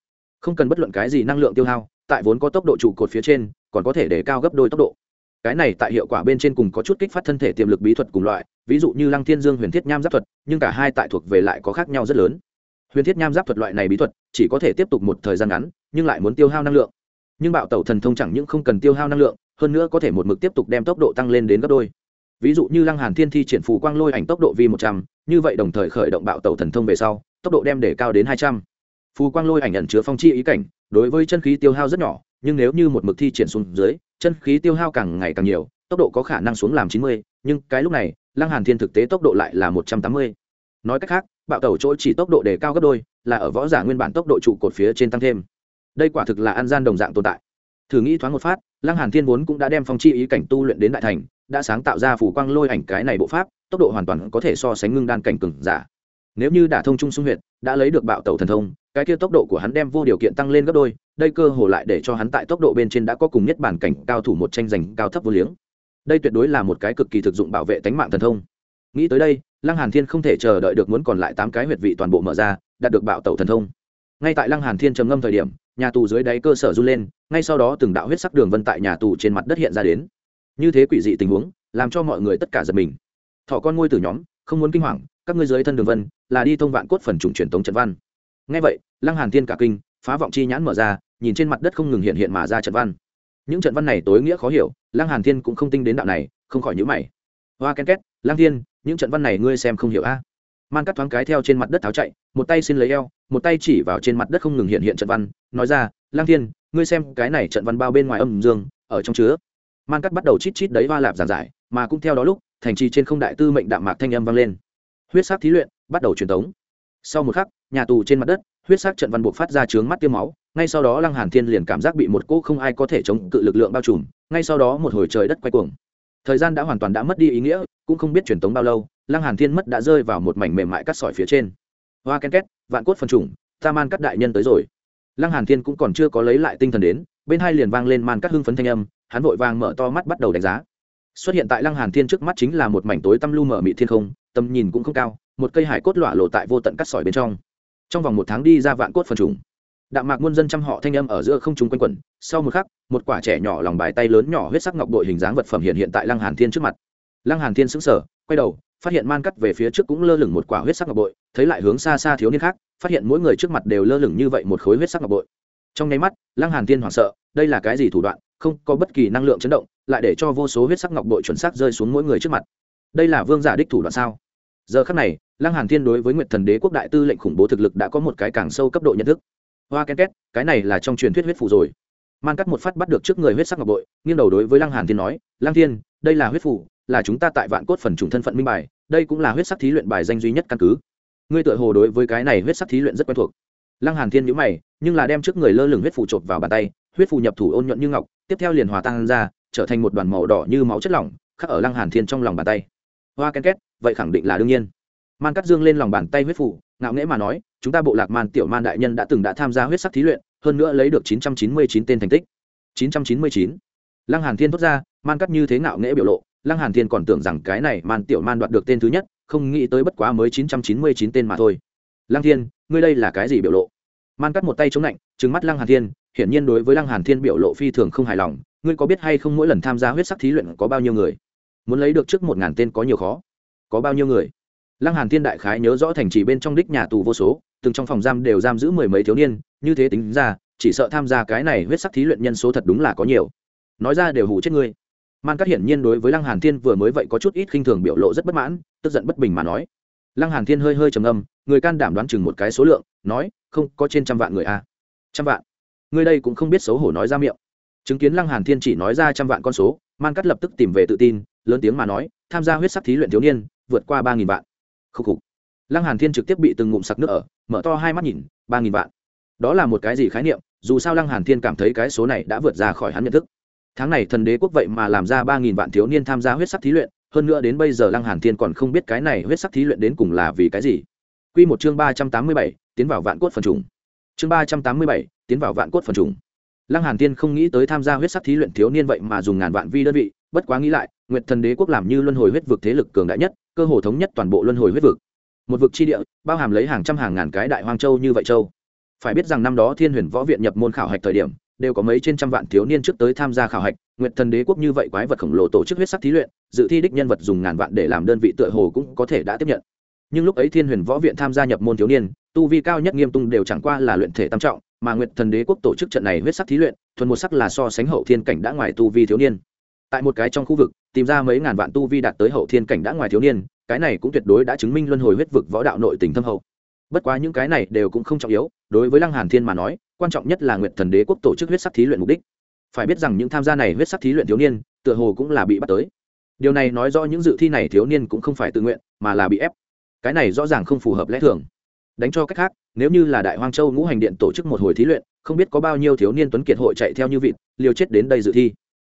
Không cần bất luận cái gì năng lượng tiêu hao, tại vốn có tốc độ trụ cột phía trên, còn có thể để cao gấp đôi tốc độ. Cái này tại hiệu quả bên trên cùng có chút kích phát thân thể tiềm lực bí thuật cùng loại ví dụ như lăng thiên dương huyền thiết nham giáp thuật, nhưng cả hai tại thuộc về lại có khác nhau rất lớn. Huyền thiết nham giáp thuật loại này bí thuật, chỉ có thể tiếp tục một thời gian ngắn, nhưng lại muốn tiêu hao năng lượng. Nhưng bạo tẩu thần thông chẳng những không cần tiêu hao năng lượng, hơn nữa có thể một mực tiếp tục đem tốc độ tăng lên đến gấp đôi. Ví dụ như lăng hàn thiên thi triển phù quang lôi ảnh tốc độ vi một trăm, như vậy đồng thời khởi động bạo tẩu thần thông về sau, tốc độ đem để cao đến hai trăm. Phù quang lôi ảnh ẩn chứa phong chi ý cảnh, đối với chân khí tiêu hao rất nhỏ, nhưng nếu như một mực thi triển xuống dưới, chân khí tiêu hao càng ngày càng nhiều, tốc độ có khả năng xuống làm chín mươi, nhưng cái lúc này lăng hàn thiên thực tế tốc độ lại là một trăm tám mươi. Nói cách khác, bạo tẩu chỗ chỉ tốc độ để cao gấp đôi, là ở võ giả nguyên bản tốc độ trụ cột phía trên tăng thêm. Đây quả thực là ăn gian đồng dạng tồn tại. Thử nghĩ thoáng một phát, lăng hàn thiên vốn cũng đã đem phong chi ý cảnh tu luyện đến đại thành, đã sáng tạo ra phủ quang lôi ảnh cái này bộ pháp, tốc độ hoàn toàn có thể so sánh ngưng đan cảnh cường giả. Nếu như đả thông trung xung huyệt, đã lấy được bạo tẩu thần thông, cái kia tốc độ của hắn đem vô điều kiện tăng lên gấp đôi, đây cơ hồ lại để cho hắn tại tốc độ bên trên đã có cùng nhất bản cảnh cao thủ một tranh giành cao thấp vô liếng đây tuyệt đối là một cái cực kỳ thực dụng bảo vệ tánh mạng thần thông. Nghĩ tới đây, lăng hàn thiên không thể chờ đợi được muốn còn lại tám cái huyệt vị toàn bộ mở ra, đạt được bạo tẩu thần thông. Ngay tại lăng hàn thiên trầm ngâm thời điểm, nhà tù dưới đáy cơ sở run lên, ngay sau đó từng đạo huyết sắc đường vân tại nhà tù trên mặt đất hiện ra đến. Như thế quỷ dị tình huống, làm cho mọi người tất cả giật mình. Thọ con ngôi từ nhóm, không muốn kinh hoàng, các ngươi dưới thân đường vân, là đi thông vạn cốt phần trùng truyền tống trận văn. Ngay vậy, lăng hàn thiên cả kinh, phá vọng chi nhãn mở ra, nhìn trên mặt đất không ngừng hiện hiện mà ra trận văn những trận văn này tối nghĩa khó hiểu, lăng hàn thiên cũng không tinh đến đạo này, không khỏi nhíu mày. Hoa ken két, lăng thiên, những trận văn này ngươi xem không hiểu a? Man cắt thoáng cái theo trên mặt đất tháo chạy, một tay xin lấy eo, một tay chỉ vào trên mặt đất không ngừng hiện hiện trận văn, nói ra lang thiên, ngươi xem cái này trận văn bao bên ngoài âm dương, ở trong chứa. Man cắt bắt đầu chít chít đấy hoa lạp giản giải, mà cũng theo đó lúc, thành trì trên không đại tư mệnh đạm mạc thanh âm vang lên. Huyết sắc thí luyện bắt đầu truyền tống. Sau một khắc, nhà tù trên mặt đất huyết sắc trận văn buộc phát ra trướng mắt tiêm máu, ngay sau đó lăng hàn thiên liền cảm giác bị một cỗ không ai có thể chống cự lực lượng bao trùm, ngay sau đó một hồi trời đất quay cuồng. Thời gian đã hoàn toàn đã mất đi ý nghĩa, cũng không biết truyền tống bao lâu, lăng hàn thiên mất đã rơi vào một mảnh mềm mại cắt sỏi phía trên. Hoa ken két, vạn cốt phần trùng ta man cắt đại nhân tới rồi. Lăng hàn thiên cũng còn chưa có lấy lại tinh thần đến, bên hai liền vang lên man cắt hưng phấn thanh âm, hắn vội vàng mở to mắt bắt đầu đánh giá. Xuất hiện tại lăng hàn thiên trước mắt chính là một mảnh tối tăm lu mở mị thiên không, tầm nhìn cũng không cao, một cây hải cốt lọa lộ tại vô tận cắt sỏi bên trong trong vòng một tháng đi ra vạn cốt phần trùng. Đạm mạc muôn dân trăm họ thanh âm ở giữa không trung quanh quẩn, sau một khắc, một quả trẻ nhỏ lòng bài tay lớn nhỏ huyết sắc ngọc bội hình dáng vật phẩm hiện hiện tại lăng hàn thiên trước mặt. Lăng hàn thiên sững sờ, quay đầu, phát hiện man cắt về phía trước cũng lơ lửng một quả huyết sắc ngọc bội, thấy lại hướng xa xa thiếu niên khác, phát hiện mỗi người trước mặt đều lơ lửng như vậy một khối huyết sắc ngọc bội. Trong nháy mắt, lăng hàn thiên hoảng sợ, đây là cái gì thủ đoạn, không có bất kỳ năng lượng chấn động, lại để cho vô số huyết sắc ngọc bội chuẩn xác rơi xuống mỗi người trước mặt. Đây là vương giả đích thủ đoạn sao? Giờ khắc này, lăng hàn thiên đối với nguyệt thần đế quốc đại tư lệnh khủng bố thực lực đã có một cái càng sâu cấp độ nhận thức. Hoa ken két, cái này là trong truyền thuyết huyết phủ rồi. Man cắt một phát bắt được trước người huyết sắc ngọc bội, nghiêng đầu đối với lăng hàn thiên nói, lăng thiên, đây là huyết phủ là chúng ta tại vạn cốt phần trùng thân phận minh bài, đây cũng là huyết sắc thí luyện bài danh duy nhất căn cứ. Ngươi tựa hồ đối với cái này huyết sắc thí luyện rất quen thuộc. Lăng hàn thiên nhíu mày, nhưng là đem trước người lơ lửng huyết phủ chộp vào bàn tay, huyết phủ nhập thủ ôn nhuận như ngọc, tiếp theo liền hòa tan ra, trở thành một đoàn màu đỏ như máu chất lỏng, khắc ở lăng hàn thiên trong lòng bàn tay. Hoa ken két vậy khẳng định là đương nhiên. Man cắt dương lên lòng bàn tay huyết phủ, ngạo nghễ mà nói, chúng ta bộ lạc man tiểu man đại nhân đã từng đã tham gia huyết sắc thí luyện, hơn nữa lấy được 999 tên thành tích. 999 lăng hàn thiên thốt ra, man cắt như thế ngạo nghễ biểu lộ, lăng hàn thiên còn tưởng rằng cái này man tiểu man đoạt được tên thứ nhất, không nghĩ tới bất quá mới chín trăm chín mươi chín tên mà thôi. Lăng thiên, ngươi đây là cái gì biểu lộ? Man cắt một tay chống lạnh, trừng mắt lăng hàn thiên, hiển nhiên đối với lăng hàn thiên biểu lộ phi thường không hài lòng, ngươi có biết hay không mỗi lần tham gia huyết sắc thí luyện có bao nhiêu người? Muốn lấy được trước một ngàn tên có nhiều khó có bao nhiêu người? Lăng hàn thiên đại khái nhớ rõ thành trì bên trong đích nhà tù vô số từng trong phòng giam đều giam giữ mười mấy thiếu niên như thế tính ra chỉ sợ tham gia cái này huyết sắc thí luyện nhân số thật đúng là có nhiều. Nói ra đều hủ chết ngươi. Man các hiển nhiên đối với lăng hàn thiên vừa mới vậy có chút ít khinh thường biểu lộ rất bất mãn tức giận bất bình mà nói. Lăng hàn thiên hơi hơi trầm âm, người can đảm đoán chừng một cái số lượng nói không có trên trăm vạn người a à. trăm vạn? Người đây cũng không biết xấu hổ nói ra miệng. Chứng kiến lăng hàn thiên chỉ nói ra trăm vạn con số man cắt lập tức tìm về tự tin lớn tiếng mà nói tham gia huyết sắc thí luyện thiếu niên vượt qua ba nghìn vạn. Khúc khục. Lăng hàn thiên trực tiếp bị từng ngụm sặc nước ở, mở to hai mắt nhìn, ba nghìn vạn. Đó là một cái gì khái niệm? Dù sao lăng hàn thiên cảm thấy cái số này đã vượt ra khỏi hắn nhận thức. Tháng này thần đế quốc vậy mà làm ra ba nghìn vạn thiếu niên tham gia huyết sắc thí luyện, hơn nữa đến bây giờ lăng hàn thiên còn không biết cái này huyết sắc thí luyện đến cùng là vì cái gì. Quy một chương ba trăm tám mươi bảy, tiến vào vạn cốt phần trùng. Chương ba trăm tám mươi bảy, tiến vào vạn cốt phần trùng. Lăng hàn thiên không nghĩ tới tham gia huyết sắc thí luyện thiếu niên vậy mà dùng ngàn vạn vi đơn vị, bất quá nghĩ lại, nguyệt thần đế quốc làm như luân hồi huyết vực thế lực cường đại nhất cơ hồ thống nhất toàn bộ luân hồi huyết vực. Một vực chi địa, bao hàm lấy hàng trăm hàng ngàn cái đại hoang châu như vậy châu. Phải biết rằng năm đó thiên huyền võ viện nhập môn khảo hạch thời điểm, đều có mấy trên trăm vạn thiếu niên trước tới tham gia khảo hạch, nguyệt thần đế quốc như vậy quái vật khổng lồ tổ chức huyết sắc thí luyện, dự thi đích nhân vật dùng ngàn vạn để làm đơn vị tựa hồ cũng có thể đã tiếp nhận. Nhưng lúc ấy thiên huyền võ viện tham gia nhập môn thiếu niên, tu vi cao nhất nghiêm tung đều chẳng qua là luyện thể tam trọng, mà nguyệt thần đế quốc tổ chức trận này huyết sắc thí luyện, thuần một sắc là so sánh hậu thiên cảnh đã ngoài tu vi thiếu niên tại một cái trong khu vực, tìm ra mấy ngàn vạn tu vi đạt tới hậu thiên cảnh đã ngoài thiếu niên, cái này cũng tuyệt đối đã chứng minh luân hồi huyết vực võ đạo nội tình thâm hậu. Bất quá những cái này đều cũng không trọng yếu, đối với lăng hàn thiên mà nói, quan trọng nhất là nguyệt thần đế quốc tổ chức huyết sắc thí luyện mục đích. Phải biết rằng những tham gia này huyết sắc thí luyện thiếu niên, tựa hồ cũng là bị bắt tới. Điều này nói rõ những dự thi này thiếu niên cũng không phải tự nguyện, mà là bị ép. Cái này rõ ràng không phù hợp lẽ thường. Đánh cho cách khác, nếu như là đại hoang châu ngũ hành điện tổ chức một hồi thí luyện, không biết có bao nhiêu thiếu niên tuấn kiệt hội chạy theo như vịt, liều chết đến đây dự thi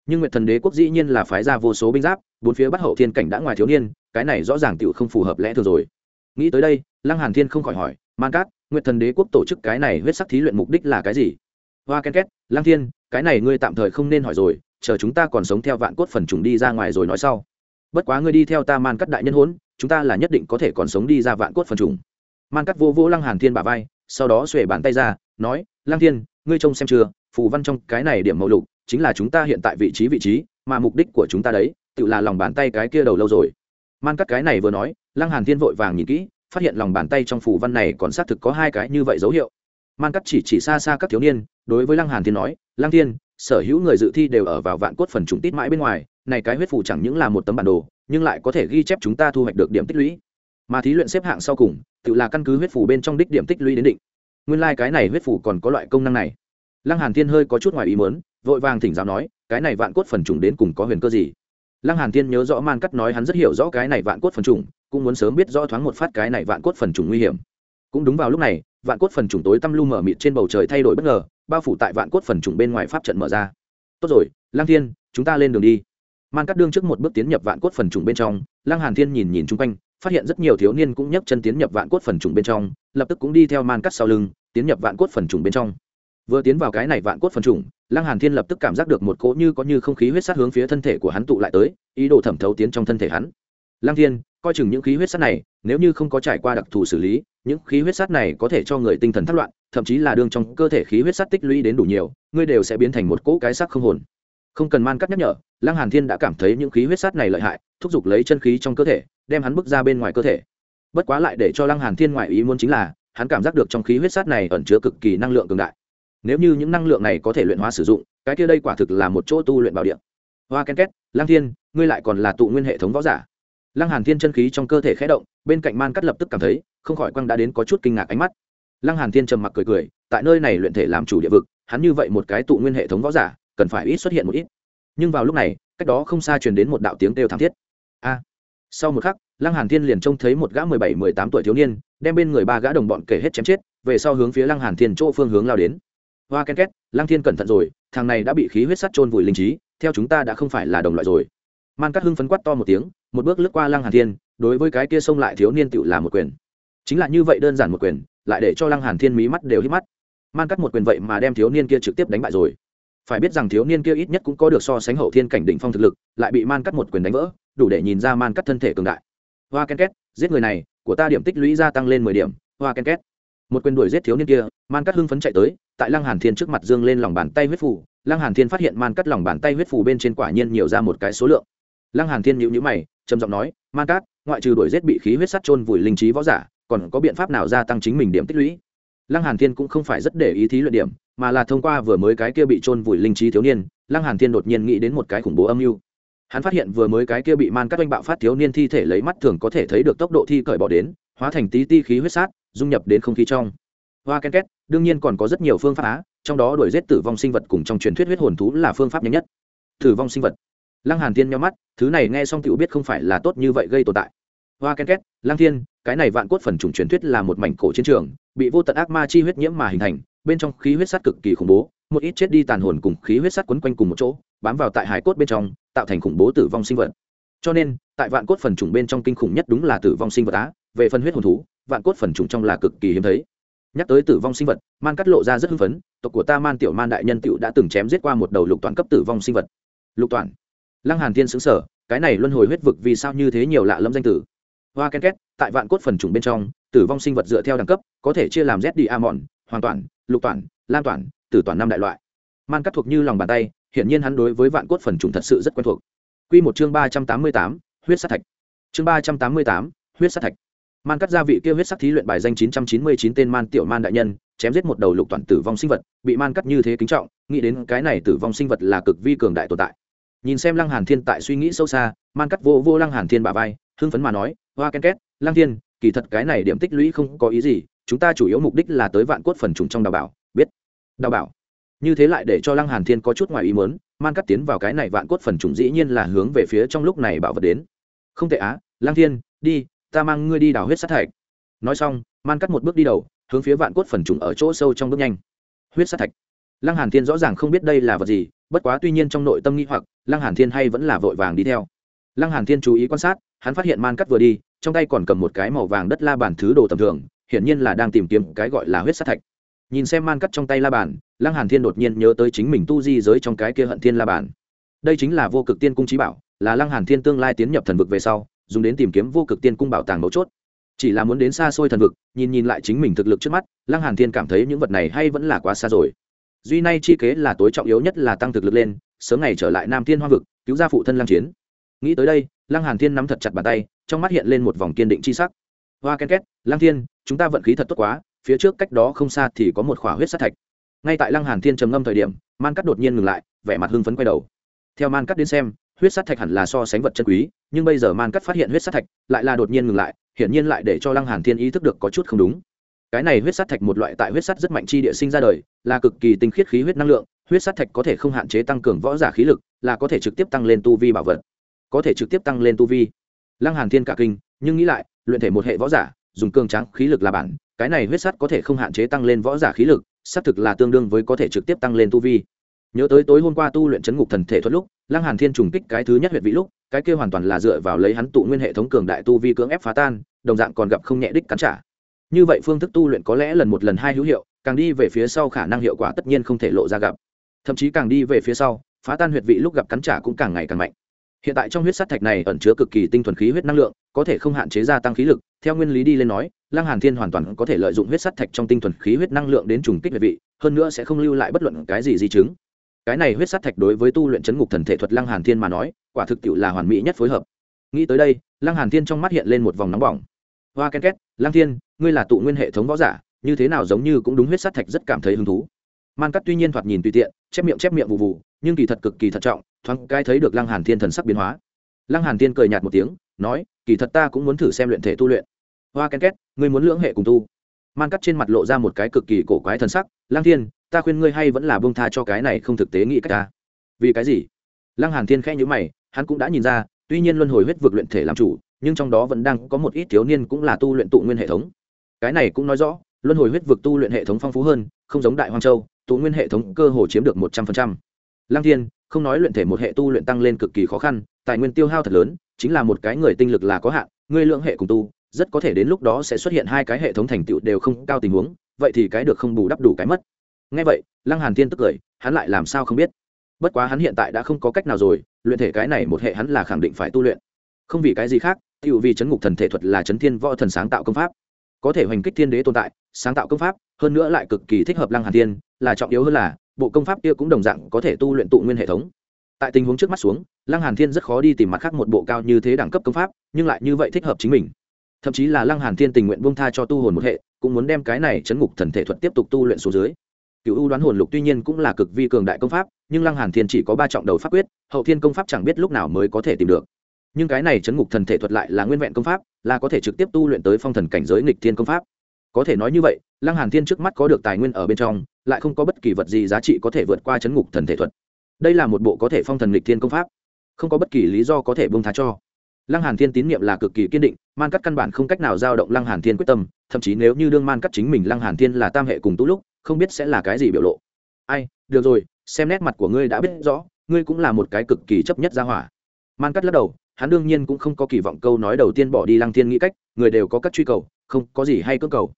nhưng nguyệt thần đế quốc dĩ nhiên là phái ra vô số binh giáp, bốn phía bắt hậu thiên cảnh đã ngoài thiếu niên, cái này rõ ràng tựu không phù hợp lẽ thường rồi. Nghĩ tới đây, lăng hàn thiên không khỏi hỏi, man cát, nguyệt thần đế quốc tổ chức cái này huyết sắc thí luyện mục đích là cái gì? Hoa ken két, lăng thiên, cái này ngươi tạm thời không nên hỏi rồi, chờ chúng ta còn sống theo vạn cốt phần trùng đi ra ngoài rồi nói sau. Bất quá ngươi đi theo ta man cắt đại nhân hốn, chúng ta là nhất định có thể còn sống đi ra vạn cốt phần trùng. Man cắt vô vô lăng hàn thiên bả vai, sau đó xuề bàn tay ra, nói, lăng thiên, ngươi trông xem chưa, phù văn trong cái này điểm màu lục chính là chúng ta hiện tại vị trí vị trí, mà mục đích của chúng ta đấy, tự là lòng bàn tay cái kia đầu lâu rồi. Man cắt cái này vừa nói, lăng hàn thiên vội vàng nhìn kỹ, phát hiện lòng bàn tay trong phủ văn này còn xác thực có hai cái như vậy dấu hiệu. Man cắt chỉ chỉ xa xa các thiếu niên, đối với lăng hàn thiên nói, lăng thiên, sở hữu người dự thi đều ở vào vạn cốt phần trùng tít mãi bên ngoài, này cái huyết phủ chẳng những là một tấm bản đồ, nhưng lại có thể ghi chép chúng ta thu hoạch được điểm tích lũy. Mà thí luyện xếp hạng sau cùng, tự là căn cứ huyết phủ bên trong đích điểm tích lũy đến định. Nguyên lai like cái này huyết phủ còn có loại công năng này. Lăng hàn thiên hơi có chút ngoài ý muốn vội vàng thỉnh giáo nói, cái này vạn cốt phần trùng đến cùng có huyền cơ gì? Lăng hàn thiên nhớ rõ man cắt nói hắn rất hiểu rõ cái này vạn cốt phần trùng, cũng muốn sớm biết rõ thoáng một phát cái này vạn cốt phần trùng nguy hiểm. Cũng đúng vào lúc này, vạn cốt phần trùng tối tăm lu mở mịt trên bầu trời thay đổi bất ngờ, bao phủ tại vạn cốt phần trùng bên ngoài pháp trận mở ra. Tốt rồi, lăng thiên, chúng ta lên đường đi. Man cắt đương trước một bước tiến nhập vạn cốt phần trùng bên trong, lăng hàn thiên nhìn nhìn chung quanh, phát hiện rất nhiều thiếu niên cũng nhấc chân tiến nhập vạn cốt phần trùng bên trong, lập tức cũng đi theo man cắt sau lưng, tiến nhập vạn cốt phần trùng bên trong vừa tiến vào cái này vạn cốt phần trùng, lăng hàn thiên lập tức cảm giác được một cỗ như có như không khí huyết sát hướng phía thân thể của hắn tụ lại tới, ý đồ thẩm thấu tiến trong thân thể hắn. Lăng thiên, coi chừng những khí huyết sát này, nếu như không có trải qua đặc thù xử lý, những khí huyết sát này có thể cho người tinh thần thất loạn, thậm chí là đương trong cơ thể khí huyết sát tích lũy đến đủ nhiều, ngươi đều sẽ biến thành một cỗ cái xác không hồn. Không cần man cắt nhắc nhở, lăng hàn thiên đã cảm thấy những khí huyết sát này lợi hại, thúc giục lấy chân khí trong cơ thể, đem hắn bước ra bên ngoài cơ thể. Bất quá lại để cho lăng hàn thiên ngoại ý muốn chính là, hắn cảm giác được trong khí huyết sát này ẩn chứa cực kỳ năng lượng cường đại nếu như những năng lượng này có thể luyện hóa sử dụng, cái kia đây quả thực là một chỗ tu luyện bảo địa. Hoa ken két, lăng thiên, ngươi lại còn là tụ nguyên hệ thống võ giả. Lăng hàn thiên chân khí trong cơ thể khẽ động, bên cạnh man cắt lập tức cảm thấy, không khỏi quăng đã đến có chút kinh ngạc ánh mắt. Lăng hàn thiên trầm mặc cười cười, tại nơi này luyện thể làm chủ địa vực, hắn như vậy một cái tụ nguyên hệ thống võ giả, cần phải ít xuất hiện một ít. Nhưng vào lúc này, cách đó không xa truyền đến một đạo tiếng kêu thảm thiết. A! Sau một khắc, lăng hàn thiên liền trông thấy một gã mười bảy, mười tám tuổi thiếu niên, đem bên người ba gã đồng bọn kể hết chém chết, về sau hướng phía lăng hàn thiên chỗ phương hướng lao đến hoa ken két Lang thiên cẩn thận rồi, thằng này đã bị khí huyết sắt trôn vùi linh trí, theo chúng ta đã không phải là đồng loại rồi. Man cắt hưng phấn quát to một tiếng, một bước lướt qua lăng hàn thiên, đối với cái kia xông lại thiếu niên tựu là một quyền. Chính là như vậy đơn giản một quyền, lại để cho lăng hàn thiên mí mắt đều hít mắt. Man cắt một quyền vậy mà đem thiếu niên kia trực tiếp đánh bại rồi. Phải biết rằng thiếu niên kia ít nhất cũng có được so sánh hậu thiên cảnh đỉnh phong thực lực, lại bị man cắt một quyền đánh vỡ, đủ để nhìn ra man cắt thân thể cường đại. Hoa ken két, giết người này, của ta điểm tích lũy gia tăng lên mười điểm. Hoa ken két một quyền đuổi giết thiếu niên kia, man cắt hưng phấn chạy tới, tại lăng hàn thiên trước mặt dương lên lòng bàn tay huyết phủ lăng hàn thiên phát hiện man cắt lòng bàn tay huyết phủ bên trên quả nhiên nhiều ra một cái số lượng. Lăng hàn thiên nhíu nhíu mày, trầm giọng nói, man cắt ngoại trừ đuổi giết bị khí huyết sắt trôn vùi linh trí võ giả, còn có biện pháp nào gia tăng chính mình điểm tích lũy? Lăng hàn thiên cũng không phải rất để ý thí luyện điểm, mà là thông qua vừa mới cái kia bị trôn vùi linh trí thiếu niên, lăng hàn thiên đột nhiên nghĩ đến một cái khủng bố âm mưu. Hắn phát hiện vừa mới cái kia bị man cắt oanh bạo phát thiếu niên thi thể lấy mắt thường có thể thấy được tốc độ thi cởi bỏ đến, hóa thành tí ti khí huyết sát dung nhập đến không khí trong. Hoa ken két, đương nhiên còn có rất nhiều phương pháp á, trong đó đuổi giết tử vong sinh vật cùng trong truyền thuyết huyết hồn thú là phương pháp nhanh nhất. Tử vong sinh vật. Lăng hàn thiên nhau mắt, thứ này nghe xong tiểu biết không phải là tốt như vậy gây tồn tại. Hoa ken két, lăng thiên, cái này vạn cốt phần trùng truyền thuyết là một mảnh cổ chiến trường, bị vô tận ác ma chi huyết nhiễm mà hình thành, bên trong khí huyết sắt cực kỳ khủng bố, một ít chết đi tàn hồn cùng khí huyết sắt quấn quanh cùng một chỗ, bám vào tại hải cốt bên trong, tạo thành khủng bố tử vong sinh vật. Cho nên, tại vạn cốt phần trùng bên trong kinh khủng nhất đúng là tử vong sinh vật á, về phần huyết hồn thú vạn cốt phần trùng trong là cực kỳ hiếm thấy. Nhắc tới tử vong sinh vật, man cắt lộ ra rất hưng phấn, tộc của ta man tiểu man đại nhân tựu đã từng chém giết qua một đầu lục toàn cấp tử vong sinh vật. Lục toàn. Lăng hàn thiên xứng sở cái này luân hồi huyết vực vì sao như thế nhiều lạ lâm danh tử? Hoa ken két, tại vạn cốt phần trùng bên trong, tử vong sinh vật dựa theo đẳng cấp, có thể chia làm z đi a mòn hoàn toàn, lục toàn, lam toàn, tử toàn năm đại loại. Man cắt thuộc như lòng bàn tay, hiển nhiên hắn đối với vạn cốt phần trùng thật sự rất quen thuộc. Quy một chương ba trăm tám mươi tám, huyết sát thạch. Chương ba trăm tám mươi tám, huyết sát thạch man cắt gia vị kia huyết sắc thí luyện bài danh chín trăm chín mươi chín tên man tiểu man đại nhân, chém giết một đầu lục toàn tử vong sinh vật, bị man cắt như thế kính trọng, nghĩ đến cái này tử vong sinh vật là cực vi cường đại tồn tại. Nhìn xem lăng hàn thiên tại suy nghĩ sâu xa, man cắt vô vô lăng hàn thiên bả vai, hưng phấn mà nói, hoa ken két, lăng thiên, kỳ thật cái này điểm tích lũy không có ý gì, chúng ta chủ yếu mục đích là tới vạn cốt phần trùng trong đào bảo, biết? Đào bảo. Như thế lại để cho lăng hàn thiên có chút ngoài ý muốn, man cắt tiến vào cái này vạn cốt phần trùng dĩ nhiên là hướng về phía trong lúc này bảo vật đến. Không tệ á, lăng thiên, đi ta mang ngươi đi đào huyết sát thạch. Nói xong, man cắt một bước đi đầu, hướng phía vạn cốt phần trùng ở chỗ sâu trong bước nhanh. Huyết sát thạch. Lăng hàn thiên rõ ràng không biết đây là vật gì, bất quá tuy nhiên trong nội tâm nghi hoặc, lăng hàn thiên hay vẫn là vội vàng đi theo. Lăng hàn thiên chú ý quan sát, hắn phát hiện man cắt vừa đi, trong tay còn cầm một cái màu vàng đất la bàn thứ đồ tầm thường, hiển nhiên là đang tìm kiếm cái gọi là huyết sát thạch. Nhìn xem man cắt trong tay la bàn, lăng hàn thiên đột nhiên nhớ tới chính mình tu di giới trong cái kia hận thiên la bàn. Đây chính là vô cực tiên cung trí bảo, là lăng hàn thiên tương lai tiến nhập thần vực về sau dùng đến tìm kiếm vô cực tiên cung bảo tàng mấu chốt. Chỉ là muốn đến xa xôi thần vực, nhìn nhìn lại chính mình thực lực trước mắt, lăng hàn thiên cảm thấy những vật này hay vẫn là quá xa rồi. Duy nay chi kế là tối trọng yếu nhất là tăng thực lực lên, sớm ngày trở lại nam thiên hoa vực, cứu ra phụ thân lăng chiến. Nghĩ tới đây, lăng hàn thiên nắm thật chặt bàn tay, trong mắt hiện lên một vòng kiên định chi sắc. Hoa ken két, lăng thiên, chúng ta vận khí thật tốt quá, phía trước cách đó không xa thì có một khỏa huyết sát thạch. Ngay tại lăng hàn thiên trầm ngâm thời điểm, man cắt đột nhiên ngừng lại, vẻ mặt hưng phấn quay đầu. Theo man cắt đến xem huyết sát thạch hẳn là so sánh vật chân quý, nhưng bây giờ man cắt phát hiện huyết sát thạch lại là đột nhiên ngừng lại, hiển nhiên lại để cho lăng hàn thiên ý thức được có chút không đúng. Cái này huyết sát thạch một loại tại huyết sát rất mạnh chi địa sinh ra đời, là cực kỳ tinh khiết khí huyết năng lượng, huyết sát thạch có thể không hạn chế tăng cường võ giả khí lực, là có thể trực tiếp tăng lên tu vi bảo vật. Có thể trực tiếp tăng lên tu vi. Lăng hàn thiên cả kinh, nhưng nghĩ lại, luyện thể một hệ võ giả, dùng cường tráng khí lực là bản, cái này huyết sắt có thể không hạn chế tăng lên võ giả khí lực, xác thực là tương đương với có thể trực tiếp tăng lên tu vi. Nhớ tới tối hôm qua tu luyện chấn ngục thần thể thuật lúc lăng hàn thiên trùng kích cái thứ nhất huyệt vị lúc, cái kia hoàn toàn là dựa vào lấy hắn tụ nguyên hệ thống cường đại tu vi cưỡng ép phá tan, đồng dạng còn gặp không nhẹ đích cắn trả. Như vậy phương thức tu luyện có lẽ lần một lần hai hữu hiệu, càng đi về phía sau khả năng hiệu quả tất nhiên không thể lộ ra gặp. Thậm chí càng đi về phía sau, phá tan huyệt vị lúc gặp cắn trả cũng càng ngày càng mạnh. Hiện tại trong huyết sắt thạch này ẩn chứa cực kỳ tinh thuần khí huyết năng lượng, có thể không hạn chế gia tăng khí lực, theo nguyên lý đi lên nói, lăng hàn thiên hoàn toàn có thể lợi dụng huyết sắt thạch trong tinh thuần khí huyết năng lượng đến trùng kích huyệt vị, hơn nữa sẽ không lưu lại bất luận cái gì di chứng cái này huyết sát thạch đối với tu luyện chấn ngục thần thể thuật lăng hàn thiên mà nói, quả thực tiệu là hoàn mỹ nhất phối hợp. Nghĩ tới đây, lăng hàn thiên trong mắt hiện lên một vòng nóng bỏng. Hoa ken két, lăng thiên, ngươi là tụ nguyên hệ thống võ giả, như thế nào giống như cũng đúng huyết sát thạch rất cảm thấy hứng thú. Man cắt tuy nhiên thoạt nhìn tùy tiện, chép miệng chép miệng vụ vụ, nhưng kỳ thật cực kỳ thận trọng, thoáng cái thấy được lăng hàn thiên thần sắc biến hóa. Lăng hàn thiên cười nhạt một tiếng, nói, kỳ thật ta cũng muốn thử xem luyện thể tu luyện. Hoa ken két, ngươi muốn lưỡng hệ cùng tu. Man cắt trên mặt lộ ra một cái cực kỳ cổ quái thần sắc, lăng thiên ta khuyên ngươi hay vẫn là bông tha cho cái này không thực tế nghĩ cách ta. Vì cái gì? Lăng hàn thiên khẽ nhíu mày, hắn cũng đã nhìn ra, tuy nhiên luân hồi huyết vực luyện thể làm chủ, nhưng trong đó vẫn đang có một ít thiếu niên cũng là tu luyện tụ nguyên hệ thống. Cái này cũng nói rõ, luân hồi huyết vực tu luyện hệ thống phong phú hơn, không giống đại hoang châu, tụ nguyên hệ thống cơ hồ chiếm được một trăm phần trăm. Lăng thiên, không nói luyện thể một hệ tu luyện tăng lên cực kỳ khó khăn, tài nguyên tiêu hao thật lớn, chính là một cái người tinh lực là có hạn, ngươi lượng hệ cùng tu, rất có thể đến lúc đó sẽ xuất hiện hai cái hệ thống thành tựu đều không cao tình huống, vậy thì cái được không bù đắp đủ cái mất nghe vậy, lăng hàn thiên tức cười, hắn lại làm sao không biết? Bất quá hắn hiện tại đã không có cách nào rồi, luyện thể cái này một hệ hắn là khẳng định phải tu luyện. Không vì cái gì khác tự vì chấn ngục thần thể thuật là chấn thiên võ thần sáng tạo công pháp. Có thể hoành kích thiên đế tồn tại, sáng tạo công pháp, hơn nữa lại cực kỳ thích hợp lăng hàn thiên, là trọng yếu hơn là, bộ công pháp kia cũng đồng dạng có thể tu luyện tụ nguyên hệ thống. Tại tình huống trước mắt xuống, lăng hàn thiên rất khó đi tìm mặt khác một bộ cao như thế đẳng cấp công pháp, nhưng lại như vậy thích hợp chính mình. Thậm chí là lăng hàn thiên tình nguyện buông tha cho tu hồn một hệ, cũng muốn đem cái này chấn ngục thần thể thuật tiếp tục tu luyện xuống dưới cựu u đoán hồn lục tuy nhiên cũng là cực vi cường đại công pháp, nhưng lăng hàn thiên chỉ có ba trọng đầu pháp quyết, hậu thiên công pháp chẳng biết lúc nào mới có thể tìm được. Nhưng cái này chấn ngục thần thể thuật lại là nguyên vẹn công pháp, là có thể trực tiếp tu luyện tới phong thần cảnh giới nghịch thiên công pháp. Có thể nói như vậy, lăng hàn thiên trước mắt có được tài nguyên ở bên trong, lại không có bất kỳ vật gì giá trị có thể vượt qua chấn ngục thần thể thuật. Đây là một bộ có thể phong thần nghịch thiên công pháp, không có bất kỳ lý do có thể bông tha cho. Lăng hàn thiên tín nhiệm là cực kỳ kiên định, man cắt căn bản không cách nào giao động lăng hàn thiên quyết tâm, thậm chí nếu như đương man cắt chính mình, lăng hàn thiên là tam hệ cùng tú lúc không biết sẽ là cái gì biểu lộ. Ai, được rồi, xem nét mặt của ngươi đã biết rõ, ngươi cũng là một cái cực kỳ chấp nhất gia hỏa. Man cắt lắc đầu, hắn đương nhiên cũng không có kỳ vọng câu nói đầu tiên bỏ đi lăng thiên nghĩ cách, người đều có các truy cầu, không có gì hay cơ cầu.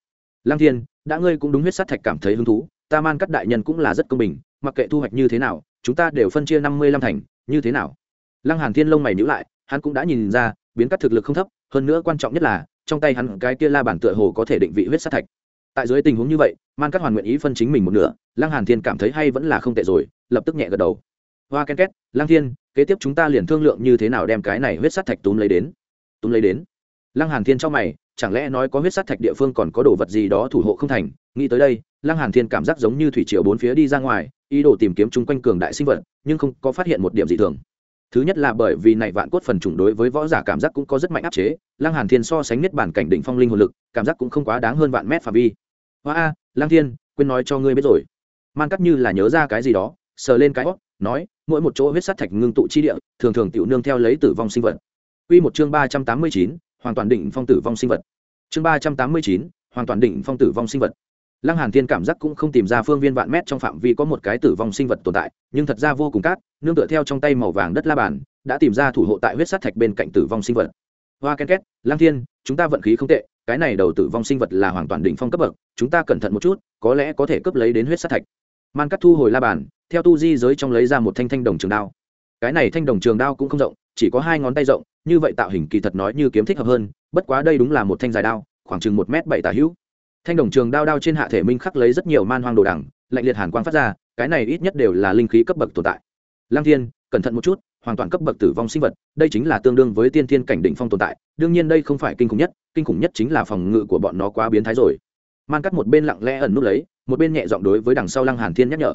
Lăng thiên, đã ngươi cũng đúng huyết sát thạch cảm thấy hứng thú, ta man cắt đại nhân cũng là rất công bình, mặc kệ thu hoạch như thế nào, chúng ta đều phân chia năm mươi lăm thành, như thế nào? Lăng hàn thiên lông mày nhữ lại, hắn cũng đã nhìn ra, biến cắt thực lực không thấp, hơn nữa quan trọng nhất là, trong tay hắn cái kia la bản tựa hồ có thể định vị huyết sát thạch tại dưới tình huống như vậy, man cắt hoàn nguyện ý phân chính mình một nửa, lăng hàn thiên cảm thấy hay vẫn là không tệ rồi, lập tức nhẹ gật đầu. Hoa ken két, lăng thiên, kế tiếp chúng ta liền thương lượng như thế nào đem cái này huyết sát thạch túm lấy đến. Túm lấy đến? Lăng hàn thiên trong mày, chẳng lẽ nói có huyết sát thạch địa phương còn có đồ vật gì đó thủ hộ không thành? Nghĩ tới đây, lăng hàn thiên cảm giác giống như thủy triều bốn phía đi ra ngoài, ý đồ tìm kiếm chung quanh cường đại sinh vật, nhưng không có phát hiện một điểm gì thường. Thứ nhất là bởi vì này vạn cốt phần chủng đối với võ giả cảm giác cũng có rất mạnh áp chế, lăng hàn thiên so sánh nhất bản cảnh đỉnh phong linh hồn lực, cảm giác cũng không quá đáng hơn vạn mét phạm vi hoa a lang thiên quên nói cho ngươi biết rồi. Man cắt như là nhớ ra cái gì đó sờ lên cái hót nói mỗi một chỗ huyết sắt thạch ngưng tụ chi địa thường thường tiểu nương theo lấy tử vong sinh vật. Quy một chương ba trăm tám mươi chín, hoàn toàn định phong tử vong sinh vật. Chương ba trăm tám mươi chín, hoàn toàn định phong tử vong sinh vật. Lăng hàn thiên cảm giác cũng không tìm ra phương viên vạn mét trong phạm vi có một cái tử vong sinh vật tồn tại nhưng thật ra vô cùng cát nương tựa theo trong tay màu vàng đất la bàn đã tìm ra thủ hộ tại huyết sát thạch bên cạnh tử vong sinh vật. Hoa ken két lăng thiên chúng ta vận khí không tệ cái này đầu tử vong sinh vật là hoàn toàn đỉnh phong cấp bậc, chúng ta cẩn thận một chút, có lẽ có thể cướp lấy đến huyết sát thạch. Man cắt thu hồi la bàn, theo tu di giới trong lấy ra một thanh thanh đồng trường đao. Cái này thanh đồng trường đao cũng không rộng, chỉ có hai ngón tay rộng, như vậy tạo hình kỳ thật nói như kiếm thích hợp hơn, bất quá đây đúng là một thanh dài đao, khoảng chừng một m bảy tả hữu. Thanh đồng trường đao đao trên hạ thể minh khắc lấy rất nhiều man hoang đồ đằng, lạnh liệt hàn quang phát ra, cái này ít nhất đều là linh khí cấp bậc tồn tại. Lang thiên, cẩn thận một chút hoàn toàn cấp bậc tử vong sinh vật, đây chính là tương đương với tiên thiên cảnh đỉnh phong tồn tại, đương nhiên đây không phải kinh khủng nhất, kinh khủng nhất chính là phòng ngự của bọn nó quá biến thái rồi. Man cắt một bên lặng lẽ ẩn nút lấy, một bên nhẹ giọng đối với đằng sau lăng hàn thiên nhắc nhở.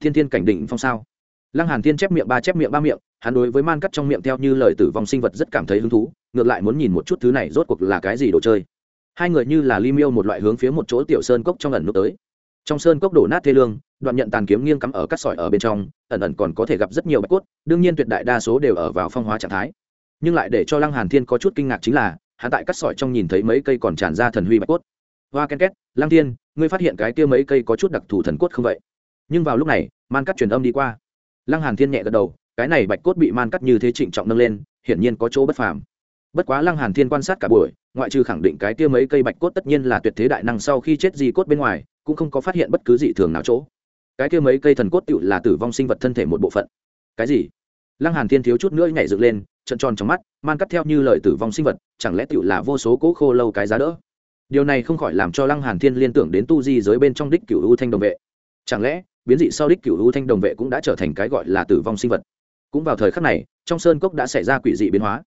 Thiên thiên cảnh đỉnh phong sao? Lăng hàn thiên chép miệng ba chép miệng ba miệng, hắn đối với man cắt trong miệng theo như lời tử vong sinh vật rất cảm thấy hứng thú, ngược lại muốn nhìn một chút thứ này rốt cuộc là cái gì đồ chơi. Hai người như là ly miêu một loại hướng phía một chỗ tiểu sơn cốc trong ẩn nút tới trong sơn cốc đổ nát thê lương, đoạn nhận tàn kiếm nghiêng cắm ở các sỏi ở bên trong, ẩn ẩn còn có thể gặp rất nhiều bạch cốt, đương nhiên tuyệt đại đa số đều ở vào phong hóa trạng thái. Nhưng lại để cho lăng hàn thiên có chút kinh ngạc chính là, hắn tại các sỏi trong nhìn thấy mấy cây còn tràn ra thần huy bạch cốt. Hoa ken két, lăng thiên, ngươi phát hiện cái kia mấy cây có chút đặc thù thần cốt không vậy? Nhưng vào lúc này, man cắt truyền âm đi qua. Lăng hàn thiên nhẹ gật đầu, cái này bạch cốt bị man cắt như thế trịnh trọng nâng lên, hiển nhiên có chỗ bất phàm. Bất quá lăng hàn thiên quan sát cả buổi, ngoại trừ khẳng định cái kia mấy cây bạch cốt tất nhiên là tuyệt thế đại năng sau khi chết di cốt bên ngoài cũng không có phát hiện bất cứ dị thường nào chỗ. Cái kia mấy cây thần cốt tựu là tử vong sinh vật thân thể một bộ phận. Cái gì? Lăng hàn thiên thiếu chút nữa nhảy dựng lên trận tròn trong mắt, man cắt theo như lời tử vong sinh vật, chẳng lẽ tựu là vô số cố khô lâu cái giá đỡ? Điều này không khỏi làm cho lăng hàn thiên liên tưởng đến tu di giới bên trong đích cửu u thanh đồng vệ. Chẳng lẽ, biến dị sau đích cửu u thanh đồng vệ cũng đã trở thành cái gọi là tử vong sinh vật? Cũng vào thời khắc này, trong sơn cốc đã xảy ra quỷ dị biến hóa.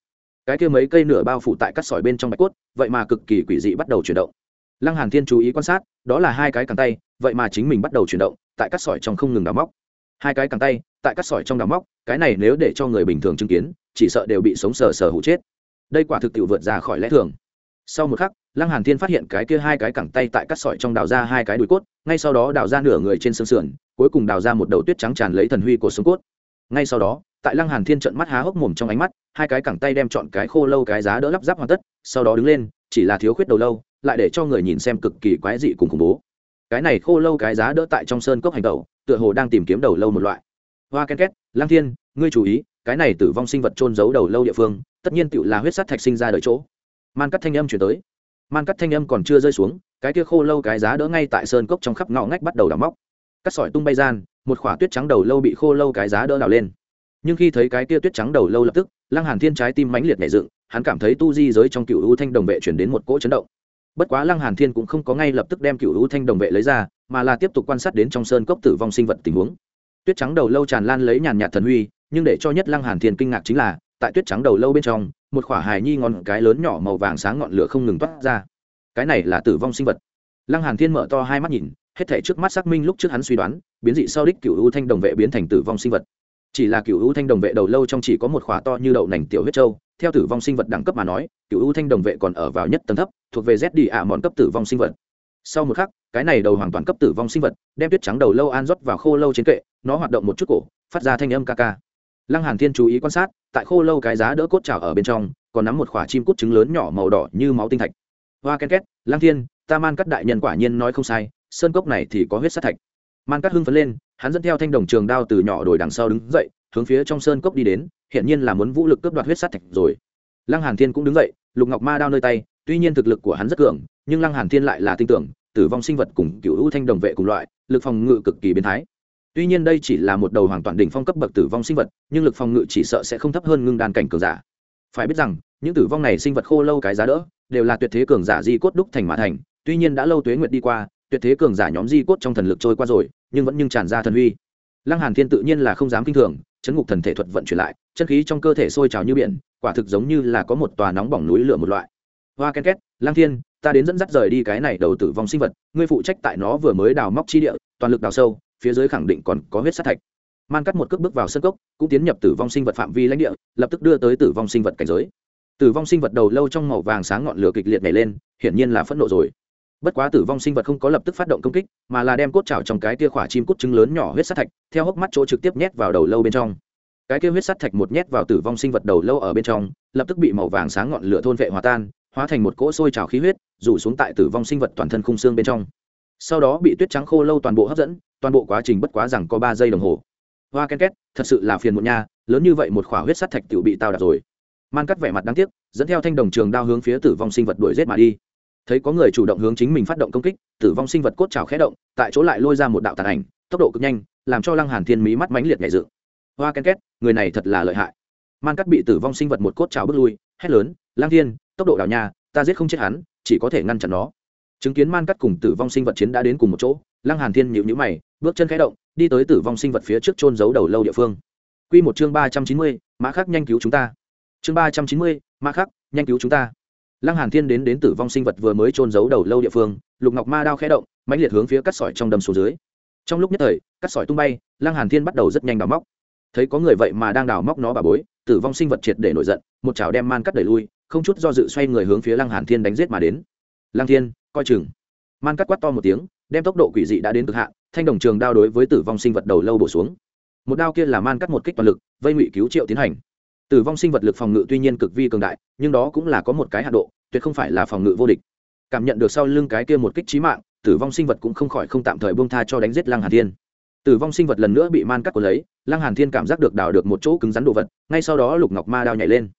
Cái kia mấy cây nửa bao phủ tại cắt sỏi bên trong bạch cốt, vậy mà cực kỳ quỷ dị bắt đầu chuyển động lăng hàn thiên chú ý quan sát, đó là hai cái cẳng tay, vậy mà chính mình bắt đầu chuyển động, tại cắt sỏi trong không ngừng đào móc. Hai cái cẳng tay, tại cắt sỏi trong đào móc, cái này nếu để cho người bình thường chứng kiến, chỉ sợ đều bị sống sờ sờ hụ chết. Đây quả thực tiệu vượt ra khỏi lẽ thường. Sau một khắc, lăng hàn thiên phát hiện cái kia hai cái cẳng tay tại cắt sỏi trong đào ra hai cái đùi cốt, ngay sau đó đào ra nửa người trên xương sườn, cuối cùng đào ra một đầu tuyết trắng tràn lấy thần huy của xương cốt. Ngay sau đó, tại lăng hàn thiên trận mắt há hốc mồm trong ánh mắt, hai cái cẳng tay đem chọn cái khô lâu cái giá đỡ lắp ráp hoàn tất, sau đó đứng lên, chỉ là thiếu khuyết đầu lâu lại để cho người nhìn xem cực kỳ quái dị cùng khủng bố. Cái này khô lâu cái giá đỡ tại trong sơn cốc hành tẩu, tựa hồ đang tìm kiếm đầu lâu một loại. Hoa ken két, lang thiên, ngươi chú ý, cái này tử vong sinh vật trôn giấu đầu lâu địa phương, tất nhiên tựu là huyết sắt thạch sinh ra đời chỗ. Man cắt thanh âm chuyển tới. Man cắt thanh âm còn chưa rơi xuống, cái kia khô lâu cái giá đỡ ngay tại sơn cốc trong khắp ngõ ngách bắt đầu đào móc. Cắt sỏi tung bay gian, một khỏa tuyết trắng đầu lâu bị khô lâu cái giá đỡ đào lên. Nhưng khi thấy cái kia tuyết trắng đầu lâu lập tức lăng hàn thiên trái tim mãnh liệt nhảy dựng, hắn cảm thấy tu di giới trong cựu u thanh đồng vệ chuyển đến một cỗ chấn động bất quá lăng hàn thiên cũng không có ngay lập tức đem cựu u thanh đồng vệ lấy ra, mà là tiếp tục quan sát đến trong sơn cốc tử vong sinh vật tình huống. Tuyết trắng đầu lâu tràn lan lấy nhàn nhạt thần huy, nhưng để cho nhất lăng hàn thiên kinh ngạc chính là, tại tuyết trắng đầu lâu bên trong, một khỏa hài nhi ngọn cái lớn nhỏ màu vàng sáng ngọn lửa không ngừng toát ra. Cái này là tử vong sinh vật. Lăng hàn thiên mở to hai mắt nhìn, hết thảy trước mắt xác minh lúc trước hắn suy đoán, biến dị sau đích cựu u thanh đồng vệ biến thành tử vong sinh vật chỉ là cựu u thanh đồng vệ đầu lâu trong chỉ có một khóa to như đậu nành tiểu huyết châu theo tử vong sinh vật đẳng cấp mà nói, cựu u thanh đồng vệ còn ở vào nhất tầng thấp, thuộc về z đi ạ mòn cấp tử vong sinh vật. Sau một khắc, cái này đầu hoàn toàn cấp tử vong sinh vật, đem tuyết trắng đầu lâu an rót vào khô lâu trên kệ, nó hoạt động một chút cổ, phát ra thanh âm ca ca. Lăng hàn thiên chú ý quan sát, tại khô lâu cái giá đỡ cốt trào ở bên trong, còn nắm một khỏa chim cút trứng lớn nhỏ màu đỏ như máu tinh thạch. Hoa ken két, lăng thiên, ta man cắt đại nhân quả nhiên nói không sai, sơn cốc này thì có huyết sát thạch. Man cắt hưng phấn lên hắn dẫn theo thanh đồng trường đao từ nhỏ đồi đằng sau đứng dậy, hướng phía trong sơn cốc đi đến hiện nhiên là muốn vũ lực cướp đoạt huyết sát thạch rồi. Lăng hàn thiên cũng đứng dậy, lục ngọc ma đao nơi tay, tuy nhiên thực lực của hắn rất cường, nhưng lăng hàn thiên lại là tin tưởng, tử vong sinh vật cùng cựu hữu thanh đồng vệ cùng loại, lực phòng ngự cực kỳ biến thái. Tuy nhiên đây chỉ là một đầu hoàn toàn đỉnh phong cấp bậc tử vong sinh vật, nhưng lực phòng ngự chỉ sợ sẽ không thấp hơn ngưng đan cảnh cường giả. Phải biết rằng, những tử vong này sinh vật khô lâu cái giá đỡ, đều là tuyệt thế cường giả di cốt đúc thành mã thành, tuy nhiên đã lâu tuế nguyệt đi qua, tuyệt thế cường giả nhóm di cốt trong thần lực trôi qua rồi nhưng vẫn nhưng tràn ra thần huy. Lăng hàn thiên tự nhiên là không dám kinh thường, chấn ngục thần thể thuật vận chuyển lại, chân khí trong cơ thể sôi trào như biển, quả thực giống như là có một tòa nóng bỏng núi lửa một loại. Hoa ken két, lăng thiên, ta đến dẫn dắt rời đi cái này đầu tử vong sinh vật, ngươi phụ trách tại nó vừa mới đào móc chi địa, toàn lực đào sâu, phía dưới khẳng định còn có huyết sát thạch. Man cắt một cước bước vào sân cốc, cũng tiến nhập tử vong sinh vật phạm vi lãnh địa, lập tức đưa tới tử vong sinh vật cảnh giới. Tử vong sinh vật đầu lâu trong màu vàng sáng ngọn lửa kịch liệt nhảy lên, hiển nhiên là phẫn nộ rồi bất quá tử vong sinh vật không có lập tức phát động công kích, mà là đem cốt chảo trong cái tia khỏa chim cút trứng lớn nhỏ huyết sát thạch, theo hốc mắt chỗ trực tiếp nhét vào đầu lâu bên trong. Cái kia huyết sát thạch một nhét vào tử vong sinh vật đầu lâu ở bên trong, lập tức bị màu vàng sáng ngọn lửa thôn vệ hòa tan, hóa thành một cỗ sôi trào khí huyết, rủ xuống tại tử vong sinh vật toàn thân khung xương bên trong. Sau đó bị tuyết trắng khô lâu toàn bộ hấp dẫn, toàn bộ quá trình bất quá rằng có ba giây đồng hồ. Hoa ken két, thật sự là phiền một nha, lớn như vậy một khỏa huyết sắt thạch tự bị tao đặt rồi. Man cắt vẻ mặt đáng tiếc, dẫn theo thanh đồng trường đao hướng phía tử vong sinh vật đuổi giết mà đi thấy có người chủ động hướng chính mình phát động công kích tử vong sinh vật cốt trào khẽ động tại chỗ lại lôi ra một đạo tàn ảnh tốc độ cực nhanh làm cho lăng hàn thiên mí mắt mãnh liệt nhảy dựng. Hoa ken két người này thật là lợi hại. Man cắt bị tử vong sinh vật một cốt trào bước lui hét lớn lang thiên tốc độ đảo nhà ta giết không chết hắn chỉ có thể ngăn chặn nó. Chứng kiến man cắt cùng tử vong sinh vật chiến đã đến cùng một chỗ lăng hàn thiên nhíu nhíu mày bước chân khẽ động đi tới tử vong sinh vật phía trước trôn giấu đầu lâu địa phương. Quy một chương ba trăm chín mươi, mã khắc nhanh cứu chúng ta. Chương ba trăm chín mươi, mã khắc nhanh cứu chúng ta lăng hàn thiên đến đến tử vong sinh vật vừa mới trôn giấu đầu lâu địa phương, lục ngọc ma đao khẽ động, mãnh liệt hướng phía cắt sỏi trong đầm xuống dưới. Trong lúc nhất thời, cắt sỏi tung bay, lăng hàn thiên bắt đầu rất nhanh đào móc. Thấy có người vậy mà đang đào móc nó bà bối, tử vong sinh vật triệt để nổi giận, một chảo đem man cắt đẩy lui, không chút do dự xoay người hướng phía lăng hàn thiên đánh giết mà đến. Lăng thiên, coi chừng. Man cắt quát to một tiếng, đem tốc độ quỷ dị đã đến cực hạn, thanh đồng trường đao đối với tử vong sinh vật đầu lâu bổ xuống. Một đao kia là man cắt một kích toàn lực, vây ngụy cứu triệu tiến hành tử vong sinh vật lực phòng ngự tuy nhiên cực vi cường đại, nhưng đó cũng là có một cái hạ độ, tuyệt không phải là phòng ngự vô địch. Cảm nhận được sau lưng cái kia một kích trí mạng, tử vong sinh vật cũng không khỏi không tạm thời buông tha cho đánh giết lăng hàn thiên. Tử vong sinh vật lần nữa bị man cắt của lấy, lăng hàn thiên cảm giác được đào được một chỗ cứng rắn đồ vật, ngay sau đó lục ngọc ma đao nhảy lên.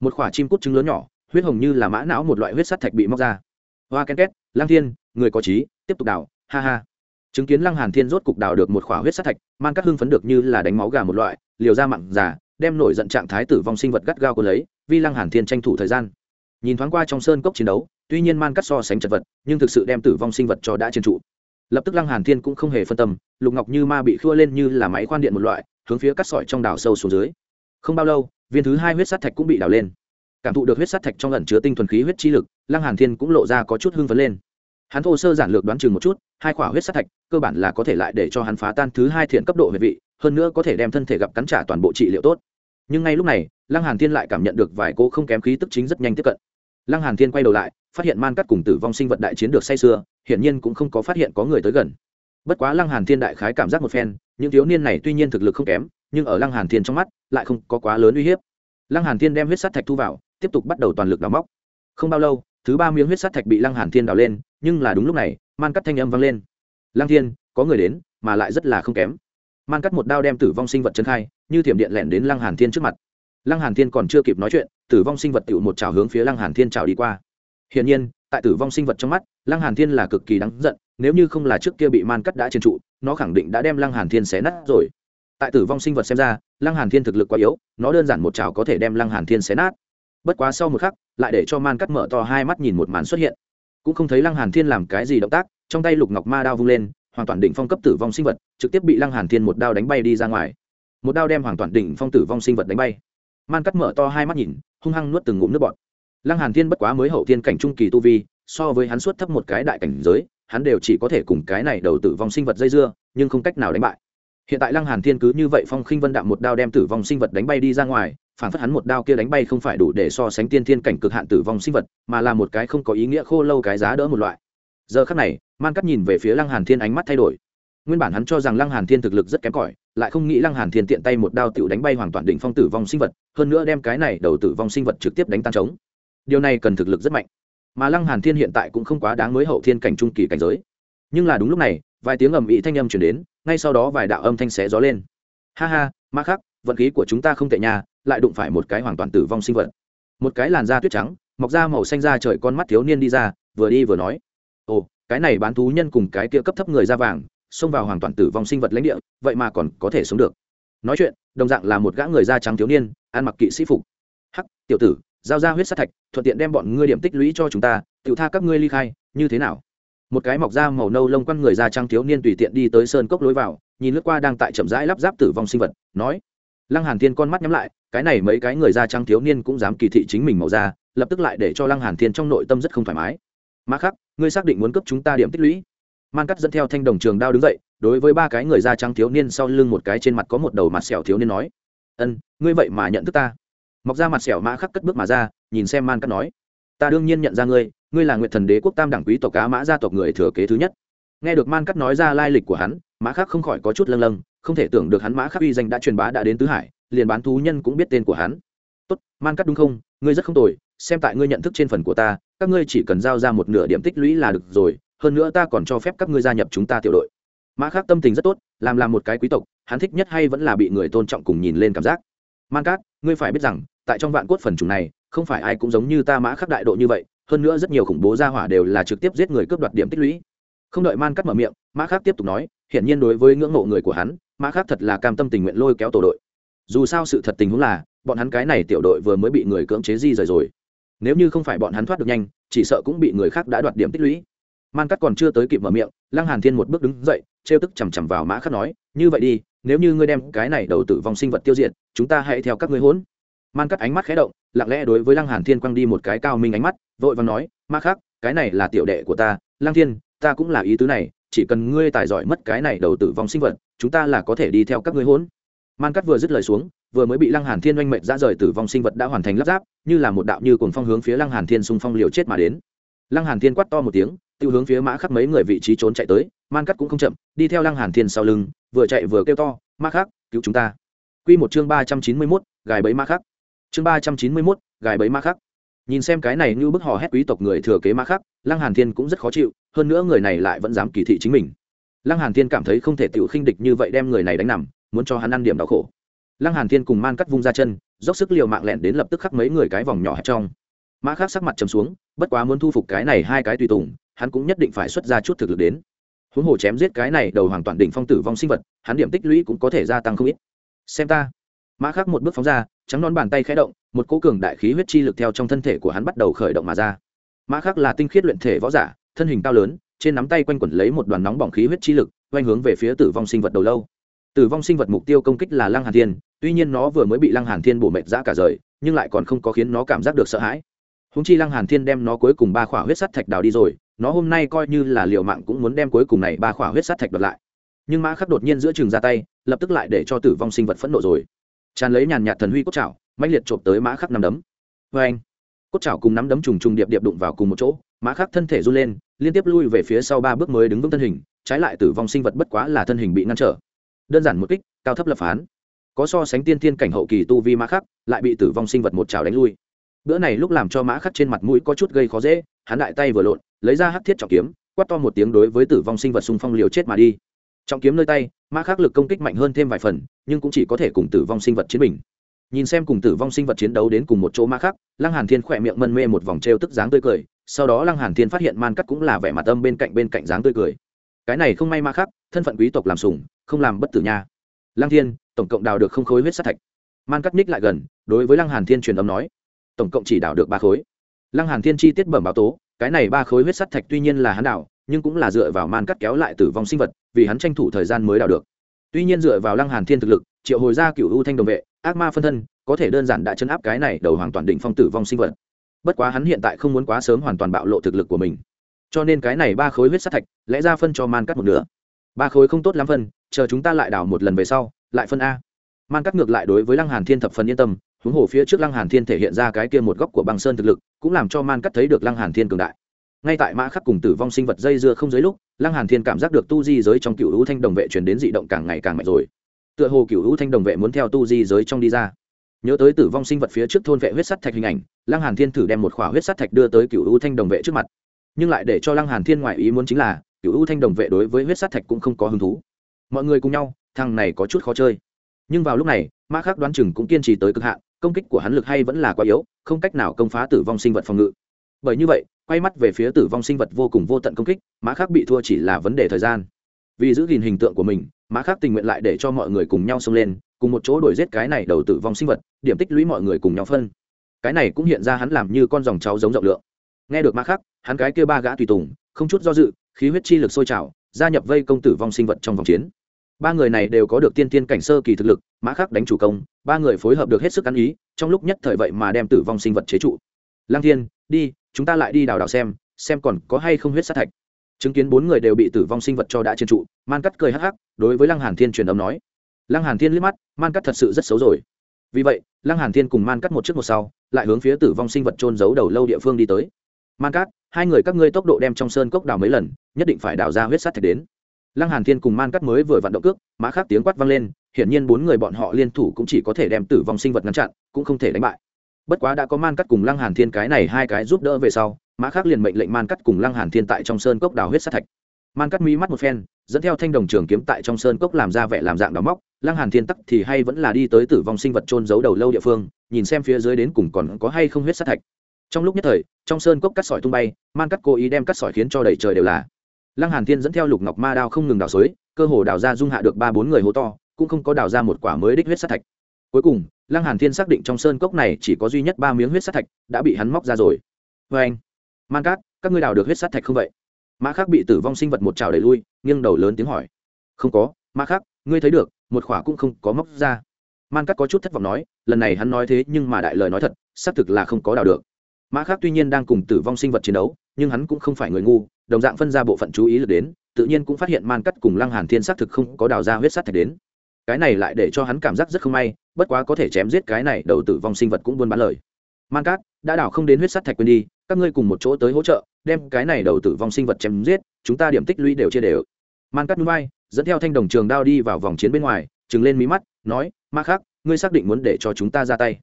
Một quả chim cút trứng lớn nhỏ, huyết hồng như là mã não một loại huyết sắt thạch bị móc ra. Hoa ken két, lăng thiên, người có trí, tiếp tục đào, ha ha. Chứng kiến lăng hàn thiên rốt cục đào được một quả huyết sắt thạch, man cắt hưng phấn được như là đánh máu gà một loại, liều ra mặn giả đem nổi giận trạng thái tử vong sinh vật gắt gao của lấy, Vi lăng hàn thiên tranh thủ thời gian. Nhìn thoáng qua trong sơn cốc chiến đấu, tuy nhiên man cắt so sánh chật vật, nhưng thực sự đem tử vong sinh vật cho đã chiến trụ. Lập tức lăng hàn thiên cũng không hề phân tâm, lục ngọc như ma bị khua lên như là máy khoan điện một loại, hướng phía cắt sỏi trong đào sâu xuống dưới. Không bao lâu, viên thứ hai huyết sát thạch cũng bị đào lên. Cảm thụ được huyết sát thạch trong ẩn chứa tinh thuần khí huyết chi lực, lăng hàn thiên cũng lộ ra có chút hưng phấn lên. Hắn thô sơ giản lược đoán chừng một chút, hai quả huyết sát thạch, cơ bản là có thể lại để cho hắn phá tan thứ hai thiện cấp độ về vị hơn nữa có thể đem thân thể gặp cắn trả toàn bộ trị liệu tốt. Nhưng ngay lúc này, lăng hàn thiên lại cảm nhận được vài cô không kém khí tức chính rất nhanh tiếp cận. Lăng hàn thiên quay đầu lại, phát hiện man cắt cùng tử vong sinh vật đại chiến được say sưa, hiển nhiên cũng không có phát hiện có người tới gần. Bất quá lăng hàn thiên đại khái cảm giác một phen, những thiếu niên này tuy nhiên thực lực không kém, nhưng ở lăng hàn thiên trong mắt, lại không có quá lớn uy hiếp. Lăng hàn thiên đem huyết sát thạch thu vào, tiếp tục bắt đầu toàn lực đào móc. Không bao lâu, thứ ba miếng huyết sát thạch bị lăng hàn thiên đào lên, nhưng là đúng lúc này, man cắt thanh âm vang lên. Lăng thiên, có người đến, mà lại rất là không kém man cắt một đao đem tử vong sinh vật chân khai, như thiểm điện lẻn đến lăng hàn thiên trước mặt. Lăng hàn thiên còn chưa kịp nói chuyện, tử vong sinh vật tựu một chảo hướng phía lăng hàn thiên chảo đi qua. Hiển nhiên, tại tử vong sinh vật trong mắt, lăng hàn thiên là cực kỳ đáng giận, nếu như không là trước kia bị man cắt đã chiến trụ, nó khẳng định đã đem lăng hàn thiên xé nát rồi. Tại tử vong sinh vật xem ra, lăng hàn thiên thực lực quá yếu, nó đơn giản một chảo có thể đem lăng hàn thiên xé nát. Bất quá sau một khắc, lại để cho man cắt mở to hai mắt nhìn một màn xuất hiện. Cũng không thấy lăng hàn thiên làm cái gì động tác, trong tay lục ngọc ma đao vung lên hoàn toàn đỉnh phong cấp tử vong sinh vật, trực tiếp bị lăng hàn thiên một đao đánh bay đi ra ngoài. Một đao đem hoàn toàn đỉnh phong tử vong sinh vật đánh bay. Man cắt mở to hai mắt nhìn, hung hăng nuốt từng ngụm nước bọt. Lăng hàn thiên bất quá mới hậu thiên cảnh trung kỳ tu vi, so với hắn suốt thấp một cái đại cảnh giới, hắn đều chỉ có thể cùng cái này đầu tử vong sinh vật dây dưa, nhưng không cách nào đánh bại. Hiện tại lăng hàn thiên cứ như vậy phong khinh vân đạm một đao đem tử vong sinh vật đánh bay đi ra ngoài, phản phất hắn một đao kia đánh bay không phải đủ để so sánh tiên thiên cảnh cực hạn tử vong sinh vật, mà là một cái không có ý nghĩa khô lâu cái giá đỡ một loại giờ khắc này, man cắt nhìn về phía lăng hàn thiên ánh mắt thay đổi. Nguyên bản hắn cho rằng lăng hàn thiên thực lực rất kém cỏi, lại không nghĩ lăng hàn thiên tiện tay một đao tiểu đánh bay hoàn toàn đỉnh phong tử vong sinh vật, hơn nữa đem cái này đầu tử vong sinh vật trực tiếp đánh tan trống. Điều này cần thực lực rất mạnh. Mà lăng hàn thiên hiện tại cũng không quá đáng mới hậu thiên cảnh trung kỳ cảnh giới. Nhưng là đúng lúc này, vài tiếng ầm ĩ thanh âm truyền đến, ngay sau đó vài đạo âm thanh xé gió lên. Ha ha, ma khắc, vận khí của chúng ta không tệ nha, lại đụng phải một cái hoàn toàn tử vong sinh vật. Một cái làn da tuyết trắng, mọc da màu xanh da trời con mắt thiếu niên đi ra, vừa đi vừa nói ồ, cái này bán thú nhân cùng cái kia cấp thấp người da vàng, xông vào hoàn toàn tử vong sinh vật lãnh địa, vậy mà còn có thể sống được. Nói chuyện, đồng dạng là một gã người da trắng thiếu niên, ăn mặc kỵ sĩ phục. Hắc, tiểu tử, giao ra huyết sát thạch, thuận tiện đem bọn ngươi điểm tích lũy cho chúng ta, Tiểu tha các ngươi ly khai, như thế nào? Một cái mọc da màu nâu lông quăn người da trắng thiếu niên tùy tiện đi tới sơn cốc lối vào, nhìn lướt qua đang tại chậm rãi lắp ráp tử vong sinh vật, nói, lăng hàn thiên con mắt nhắm lại, cái này mấy cái người da trắng thiếu niên cũng dám kỳ thị chính mình màu da, lập tức lại để cho lăng hàn thiên trong nội tâm rất không thoải mái mã khắc, ngươi xác định muốn cấp chúng ta điểm tích lũy. Man cắt dẫn theo thanh đồng trường đao đứng dậy, đối với ba cái người da trắng thiếu niên sau lưng một cái trên mặt có một đầu mặt sẹo thiếu niên nói, ân, ngươi vậy mà nhận thức ta. Mọc ra mặt sẹo mã khắc cất bước mà ra, nhìn xem man cắt nói, ta đương nhiên nhận ra ngươi ngươi là nguyện thần đế quốc tam đẳng quý tộc cá mã gia tộc người thừa kế thứ nhất. Nghe được man cắt nói ra lai lịch của hắn, mã khắc không khỏi có chút lâng lâng, không thể tưởng được hắn mã khắc uy danh đã truyền bá đã đến tứ hải, liền bán thú nhân cũng biết tên của hắn. Tốt, man cắt đúng không? Ngươi rất không tồi, xem tại ngươi nhận thức trên phần của ta các ngươi chỉ cần giao ra một nửa điểm tích lũy là được rồi, hơn nữa ta còn cho phép các ngươi gia nhập chúng ta tiểu đội. Mã khắc tâm tình rất tốt, làm làm một cái quý tộc, hắn thích nhất hay vẫn là bị người tôn trọng cùng nhìn lên cảm giác. Man cát, ngươi phải biết rằng, tại trong vạn cốt phần chủng này, không phải ai cũng giống như ta mã khắc đại độ như vậy, hơn nữa rất nhiều khủng bố gia hỏa đều là trực tiếp giết người cướp đoạt điểm tích lũy. Không đợi man cắt mở miệng, mã khắc tiếp tục nói, hiển nhiên đối với ngưỡng mộ người của hắn, mã khắc thật là cam tâm tình nguyện lôi kéo tổ đội. Dù sao sự thật tình huống là, bọn hắn cái này tiểu đội vừa mới bị người cưỡng chế di rời rồi nếu như không phải bọn hắn thoát được nhanh, chỉ sợ cũng bị người khác đã đoạt điểm tích lũy. Man cắt còn chưa tới kịp mở miệng, lăng hàn thiên một bước đứng dậy, trêu tức chằm chằm vào mã khắc nói, như vậy đi, nếu như ngươi đem cái này đầu tử vong sinh vật tiêu diệt, chúng ta hãy theo các ngươi hỗn. Man cắt ánh mắt khẽ động, lặng lẽ đối với lăng hàn thiên quăng đi một cái cao minh ánh mắt, vội vàng nói, Mã khắc, cái này là tiểu đệ của ta, lăng thiên, ta cũng là ý tứ này, chỉ cần ngươi tài giỏi mất cái này đầu tử vong sinh vật, chúng ta là có thể đi theo các ngươi hỗn. Man cắt vừa dứt lời xuống vừa mới bị lăng hàn thiên oanh mệnh ra rời tử vong sinh vật đã hoàn thành lắp ráp như là một đạo như cuồng phong hướng phía lăng hàn thiên xung phong liều chết mà đến. Lăng hàn thiên quát to một tiếng tiêu hướng phía mã khắc mấy người vị trí trốn chạy tới man cắt cũng không chậm đi theo lăng hàn thiên sau lưng vừa chạy vừa kêu to mã khắc cứu chúng ta. Quy một chương ba trăm chín mươi 391, gài bẫy mã khắc. Chương ba trăm chín mươi 391, gài bẫy mã khắc. Nhìn xem cái này như bức hò hét quý tộc người thừa kế mã khắc lăng hàn thiên cũng rất khó chịu hơn nữa người này lại vẫn dám kỳ thị chính mình. Lăng hàn thiên cảm thấy không thể tiểu khinh địch như vậy đem người này đánh nằm muốn cho hắn ăn điểm đau khổ lăng hàn thiên cùng man cắt vung ra chân, dốc sức liều mạng lẹn đến lập tức khắc mấy người cái vòng nhỏ hẹp trong. Mã khắc sắc mặt trầm xuống, bất quá muốn thu phục cái này hai cái tùy tùng, hắn cũng nhất định phải xuất ra chút thực lực đến. Huống hồ chém giết cái này đầu hoàn toàn đỉnh phong tử vong sinh vật, hắn điểm tích lũy cũng có thể gia tăng không ít. Xem ta. Mã khắc một bước phóng ra, trắng non bàn tay khẽ động, một cỗ cường đại khí huyết chi lực theo trong thân thể của hắn bắt đầu khởi động mà ra. Mã khắc là tinh khiết luyện thể võ giả, thân hình cao lớn, trên nắm tay quanh quẩn lấy một đoàn nóng bỏng khí huyết chi lực, quanh hướng về phía tử vong sinh vật đầu lâu tử vong sinh vật mục tiêu công kích là lăng hàn thiên, tuy nhiên nó vừa mới bị lăng hàn thiên bổ mệt ra cả rời, nhưng lại còn không có khiến nó cảm giác được sợ hãi. Húng chi lăng hàn thiên đem nó cuối cùng ba khỏa huyết sắt thạch đào đi rồi, nó hôm nay coi như là liều mạng cũng muốn đem cuối cùng này ba khỏa huyết sắt thạch đoạt lại. Nhưng mã khắc đột nhiên giữa trường ra tay, lập tức lại để cho tử vong sinh vật phẫn nộ rồi. Tràn lấy nhàn nhạt thần huy cốt chảo mạnh liệt trộm tới mã khắc nắm đấm. Vê anh cốt chảo cùng nắm đấm trùng trùng điệp điệp đụng vào cùng một chỗ, mã khắc thân thể run lên, liên tiếp lui về phía sau ba bước mới đứng vững thân hình, trái lại tử vong sinh vật bất quá là thân hình bị ngăn trở đơn giản một kích, cao thấp lập phán. Có so sánh tiên thiên cảnh hậu kỳ tu vi mã khắc, lại bị tử vong sinh vật một chảo đánh lui. Bữa này lúc làm cho mã khắc trên mặt mũi có chút gây khó dễ, hắn đại tay vừa lộn, lấy ra hắc thiết trọng kiếm, quát to một tiếng đối với tử vong sinh vật xung phong liều chết mà đi. Trọng kiếm nơi tay, mã khắc lực công kích mạnh hơn thêm vài phần, nhưng cũng chỉ có thể cùng tử vong sinh vật chiến bình. Nhìn xem cùng tử vong sinh vật chiến đấu đến cùng một chỗ mã khắc, lăng hàn thiên khỏe miệng mân mê một vòng trêu tức dáng tươi cười, sau đó lăng hàn thiên phát hiện man cắt cũng là vẻ mặt âm bên cạnh bên cạnh dáng tươi cười. Cái này không may mã khắc thân phận quý tộc làm sủng, không làm bất tử nha. Lăng thiên, tổng cộng đào được không khối huyết sát thạch. Man cắt ních lại gần, đối với lăng hàn thiên truyền âm nói, tổng cộng chỉ đào được ba khối. Lăng hàn thiên chi tiết bẩm báo tố, cái này ba khối huyết sắt thạch tuy nhiên là hắn đào, nhưng cũng là dựa vào man cắt kéo lại tử vong sinh vật, vì hắn tranh thủ thời gian mới đào được. Tuy nhiên dựa vào lăng hàn thiên thực lực, triệu hồi ra cựu u thanh đồng vệ, ác ma phân thân, có thể đơn giản đã chấn áp cái này đầu hoàn toàn định phong tử vong sinh vật. Bất quá hắn hiện tại không muốn quá sớm hoàn toàn bạo lộ thực lực của mình. Cho nên cái này ba khối huyết sắt thạch, lẽ ra phân cho man cắt một nửa ba khối không tốt lắm phân, chờ chúng ta lại đào một lần về sau, lại phân a. Man cắt ngược lại đối với lăng hàn thiên thập phần yên tâm, huống hồ phía trước lăng hàn thiên thể hiện ra cái kia một góc của băng sơn thực lực, cũng làm cho man cắt thấy được lăng hàn thiên cường đại. Ngay tại mã khắc cùng tử vong sinh vật dây dưa không dưới lúc, lăng hàn thiên cảm giác được tu di giới trong cựu hữu thanh đồng vệ chuyển đến dị động càng ngày càng mạnh rồi. Tựa hồ cựu hữu thanh đồng vệ muốn theo tu di giới trong đi ra. Nhớ tới tử vong sinh vật phía trước thôn vệ huyết sắt thạch hình ảnh, lăng hàn thiên thử đem một khỏa huyết sắt thạch đưa tới cựu hữu thanh đồng vệ trước mặt. Nhưng lại để cho lăng hàn thiên ngoại ý muốn chính là cựu u thanh đồng vệ đối với huyết sát thạch cũng không có hứng thú. Mọi người cùng nhau, thằng này có chút khó chơi. Nhưng vào lúc này mã khắc đoán chừng cũng kiên trì tới cực hạn, công kích của hắn lực hay vẫn là quá yếu, không cách nào công phá tử vong sinh vật phòng ngự. Bởi như vậy, quay mắt về phía tử vong sinh vật vô cùng vô tận công kích mã khắc bị thua chỉ là vấn đề thời gian. Vì giữ gìn hình tượng của mình mã khắc tình nguyện lại để cho mọi người cùng nhau xông lên, cùng một chỗ đuổi giết cái này đầu tử vong sinh vật, điểm tích lũy mọi người cùng nhau phân. Cái này cũng hiện ra hắn làm như con dòng cháu giống rộng lượng. Nghe được mã khắc, hắn cái kia ba gã tùy tùng, không chút do dự khí huyết chi lực sôi trào, gia nhập vây công tử vong sinh vật trong vòng chiến. Ba người này đều có được tiên tiên cảnh sơ kỳ thực lực, mã khắc đánh chủ công, ba người phối hợp được hết sức ăn ý, trong lúc nhất thời vậy mà đem tử vong sinh vật chế trụ. Lang thiên, đi, chúng ta lại đi đào đào xem xem còn có hay không huyết sát thạch. Chứng kiến bốn người đều bị tử vong sinh vật cho đã trên trụ, man cắt cười hắc hắc, đối với lăng hàn thiên truyền âm nói. Lăng hàn thiên liếc mắt, man cắt thật sự rất xấu rồi. Vì vậy, lăng hàn thiên cùng man cắt một trước một sau, lại hướng phía tử vong sinh vật trôn giấu đầu lâu địa phương đi tới. Man cắt hai người các ngươi tốc độ đem trong sơn cốc đào mấy lần, nhất định phải đào ra huyết sát thạch đến. Lăng hàn thiên cùng man cắt mới vừa vận động cước, mã khác tiếng quát vang lên, hiển nhiên bốn người bọn họ liên thủ cũng chỉ có thể đem tử vong sinh vật ngăn chặn, cũng không thể đánh bại. Bất quá đã có man cắt cùng lăng hàn thiên cái này hai cái giúp đỡ về sau, mã khác liền mệnh lệnh man cắt cùng lăng hàn thiên tại trong sơn cốc đào huyết sát thạch. Man cắt mí mắt một phen, dẫn theo thanh đồng trường kiếm tại trong sơn cốc làm ra vẻ làm dạng đào móc, lăng hàn thiên tắc thì hay vẫn là đi tới tử vong sinh vật trôn giấu đầu lâu địa phương, nhìn xem phía dưới đến cùng còn có hay không huyết sát thạch trong lúc nhất thời, trong sơn cốc cắt sỏi tung bay, man cắt cố ý đem cắt sỏi khiến cho đầy trời đều là. Lăng hàn thiên dẫn theo lục ngọc ma đao không ngừng đào xới cơ hồ đào ra dung hạ được ba bốn người hố to, cũng không có đào ra một quả mới đích huyết sát thạch. Cuối cùng, lăng hàn thiên xác định trong sơn cốc này chỉ có duy nhất ba miếng huyết sát thạch đã bị hắn móc ra rồi. Với anh, man cát, các ngươi đào được huyết sát thạch không vậy? Mã khắc bị tử vong sinh vật một trào đẩy lui, nghiêng đầu lớn tiếng hỏi. Không có, mã khắc, ngươi thấy được, một khỏa cũng không có móc ra. Man cắt có chút thất vọng nói, lần này hắn nói thế nhưng mà đại lời nói thật, xác thực là không có đào được mã Khác tuy nhiên đang cùng tử vong sinh vật chiến đấu, nhưng hắn cũng không phải người ngu, đồng dạng phân ra bộ phận chú ý lực đến, tự nhiên cũng phát hiện man cắt cùng lăng hàn thiên xác thực không có đào ra huyết sắt thạch đến. Cái này lại để cho hắn cảm giác rất không may, bất quá có thể chém giết cái này đầu tử vong sinh vật cũng buôn bán lời. Man cát đã đào không đến huyết sắt thạch quên đi, các ngươi cùng một chỗ tới hỗ trợ, đem cái này đầu tử vong sinh vật chém giết, chúng ta điểm tích lũy đều chia đều. Man cát núi bay dẫn theo thanh đồng trường đao đi vào vòng chiến bên ngoài, trừng lên mí mắt, nói ma khác ngươi xác định muốn để cho chúng ta ra tay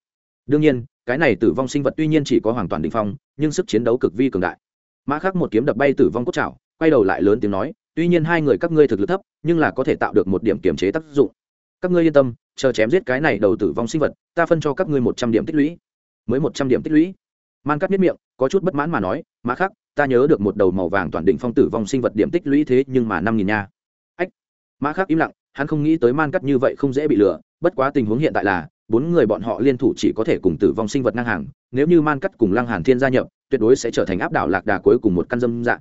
đương nhiên, cái này tử vong sinh vật tuy nhiên chỉ có hoàn toàn định phong, nhưng sức chiến đấu cực vi cường đại. Mã khắc một kiếm đập bay tử vong cốt chảo quay đầu lại lớn tiếng nói, tuy nhiên hai người các ngươi thực lực thấp, nhưng là có thể tạo được một điểm kiềm chế tác dụng. Các ngươi yên tâm, chờ chém giết cái này đầu tử vong sinh vật, ta phân cho các ngươi một trăm điểm tích lũy. Mới một trăm điểm tích lũy. Man cắt miết miệng, có chút bất mãn mà nói, mã khắc, ta nhớ được một đầu màu vàng toàn định phong tử vong sinh vật điểm tích lũy thế nhưng mà năm nghìn nha. Ách. Mã khắc im lặng, hắn không nghĩ tới man cắt như vậy không dễ bị lừa, bất quá tình huống hiện tại là bốn người bọn họ liên thủ chỉ có thể cùng tử vong sinh vật ngang hàng nếu như man cắt cùng lăng hàn thiên gia nhập tuyệt đối sẽ trở thành áp đảo lạc đà cuối cùng một căn dâm dạng.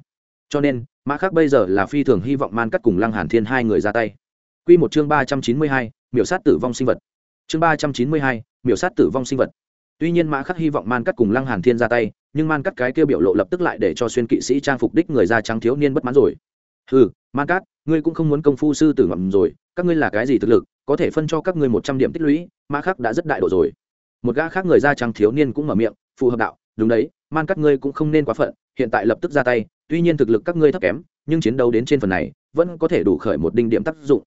Cho nên mã khác bây giờ là phi thường hy vọng man cắt cùng lăng hàn thiên hai người ra tay. Quy một chương ba trăm chín mươi hai, miểu sát tử vong sinh vật. Chương ba trăm chín mươi hai, miểu sát tử vong sinh vật. Tuy nhiên mã khắc hy vọng man cắt cùng lăng hàn thiên ra tay nhưng man cắt cái kia biểu lộ lập tức lại để cho xuyên kỵ sĩ trang phục đích người da trắng thiếu niên bất mãn rồi. Hừ man cắt ngươi cũng không muốn công phu sư tử ngậm rồi các ngươi là cái gì thực lực? Có thể phân cho các ngươi một trăm điểm tích lũy, mã khắc đã rất đại độ rồi. Một gã khác người da trắng thiếu niên cũng mở miệng, phù hợp đạo, đúng đấy, man các ngươi cũng không nên quá phận, hiện tại lập tức ra tay, tuy nhiên thực lực các ngươi thấp kém, nhưng chiến đấu đến trên phần này, vẫn có thể đủ khởi một đinh điểm tác dụng.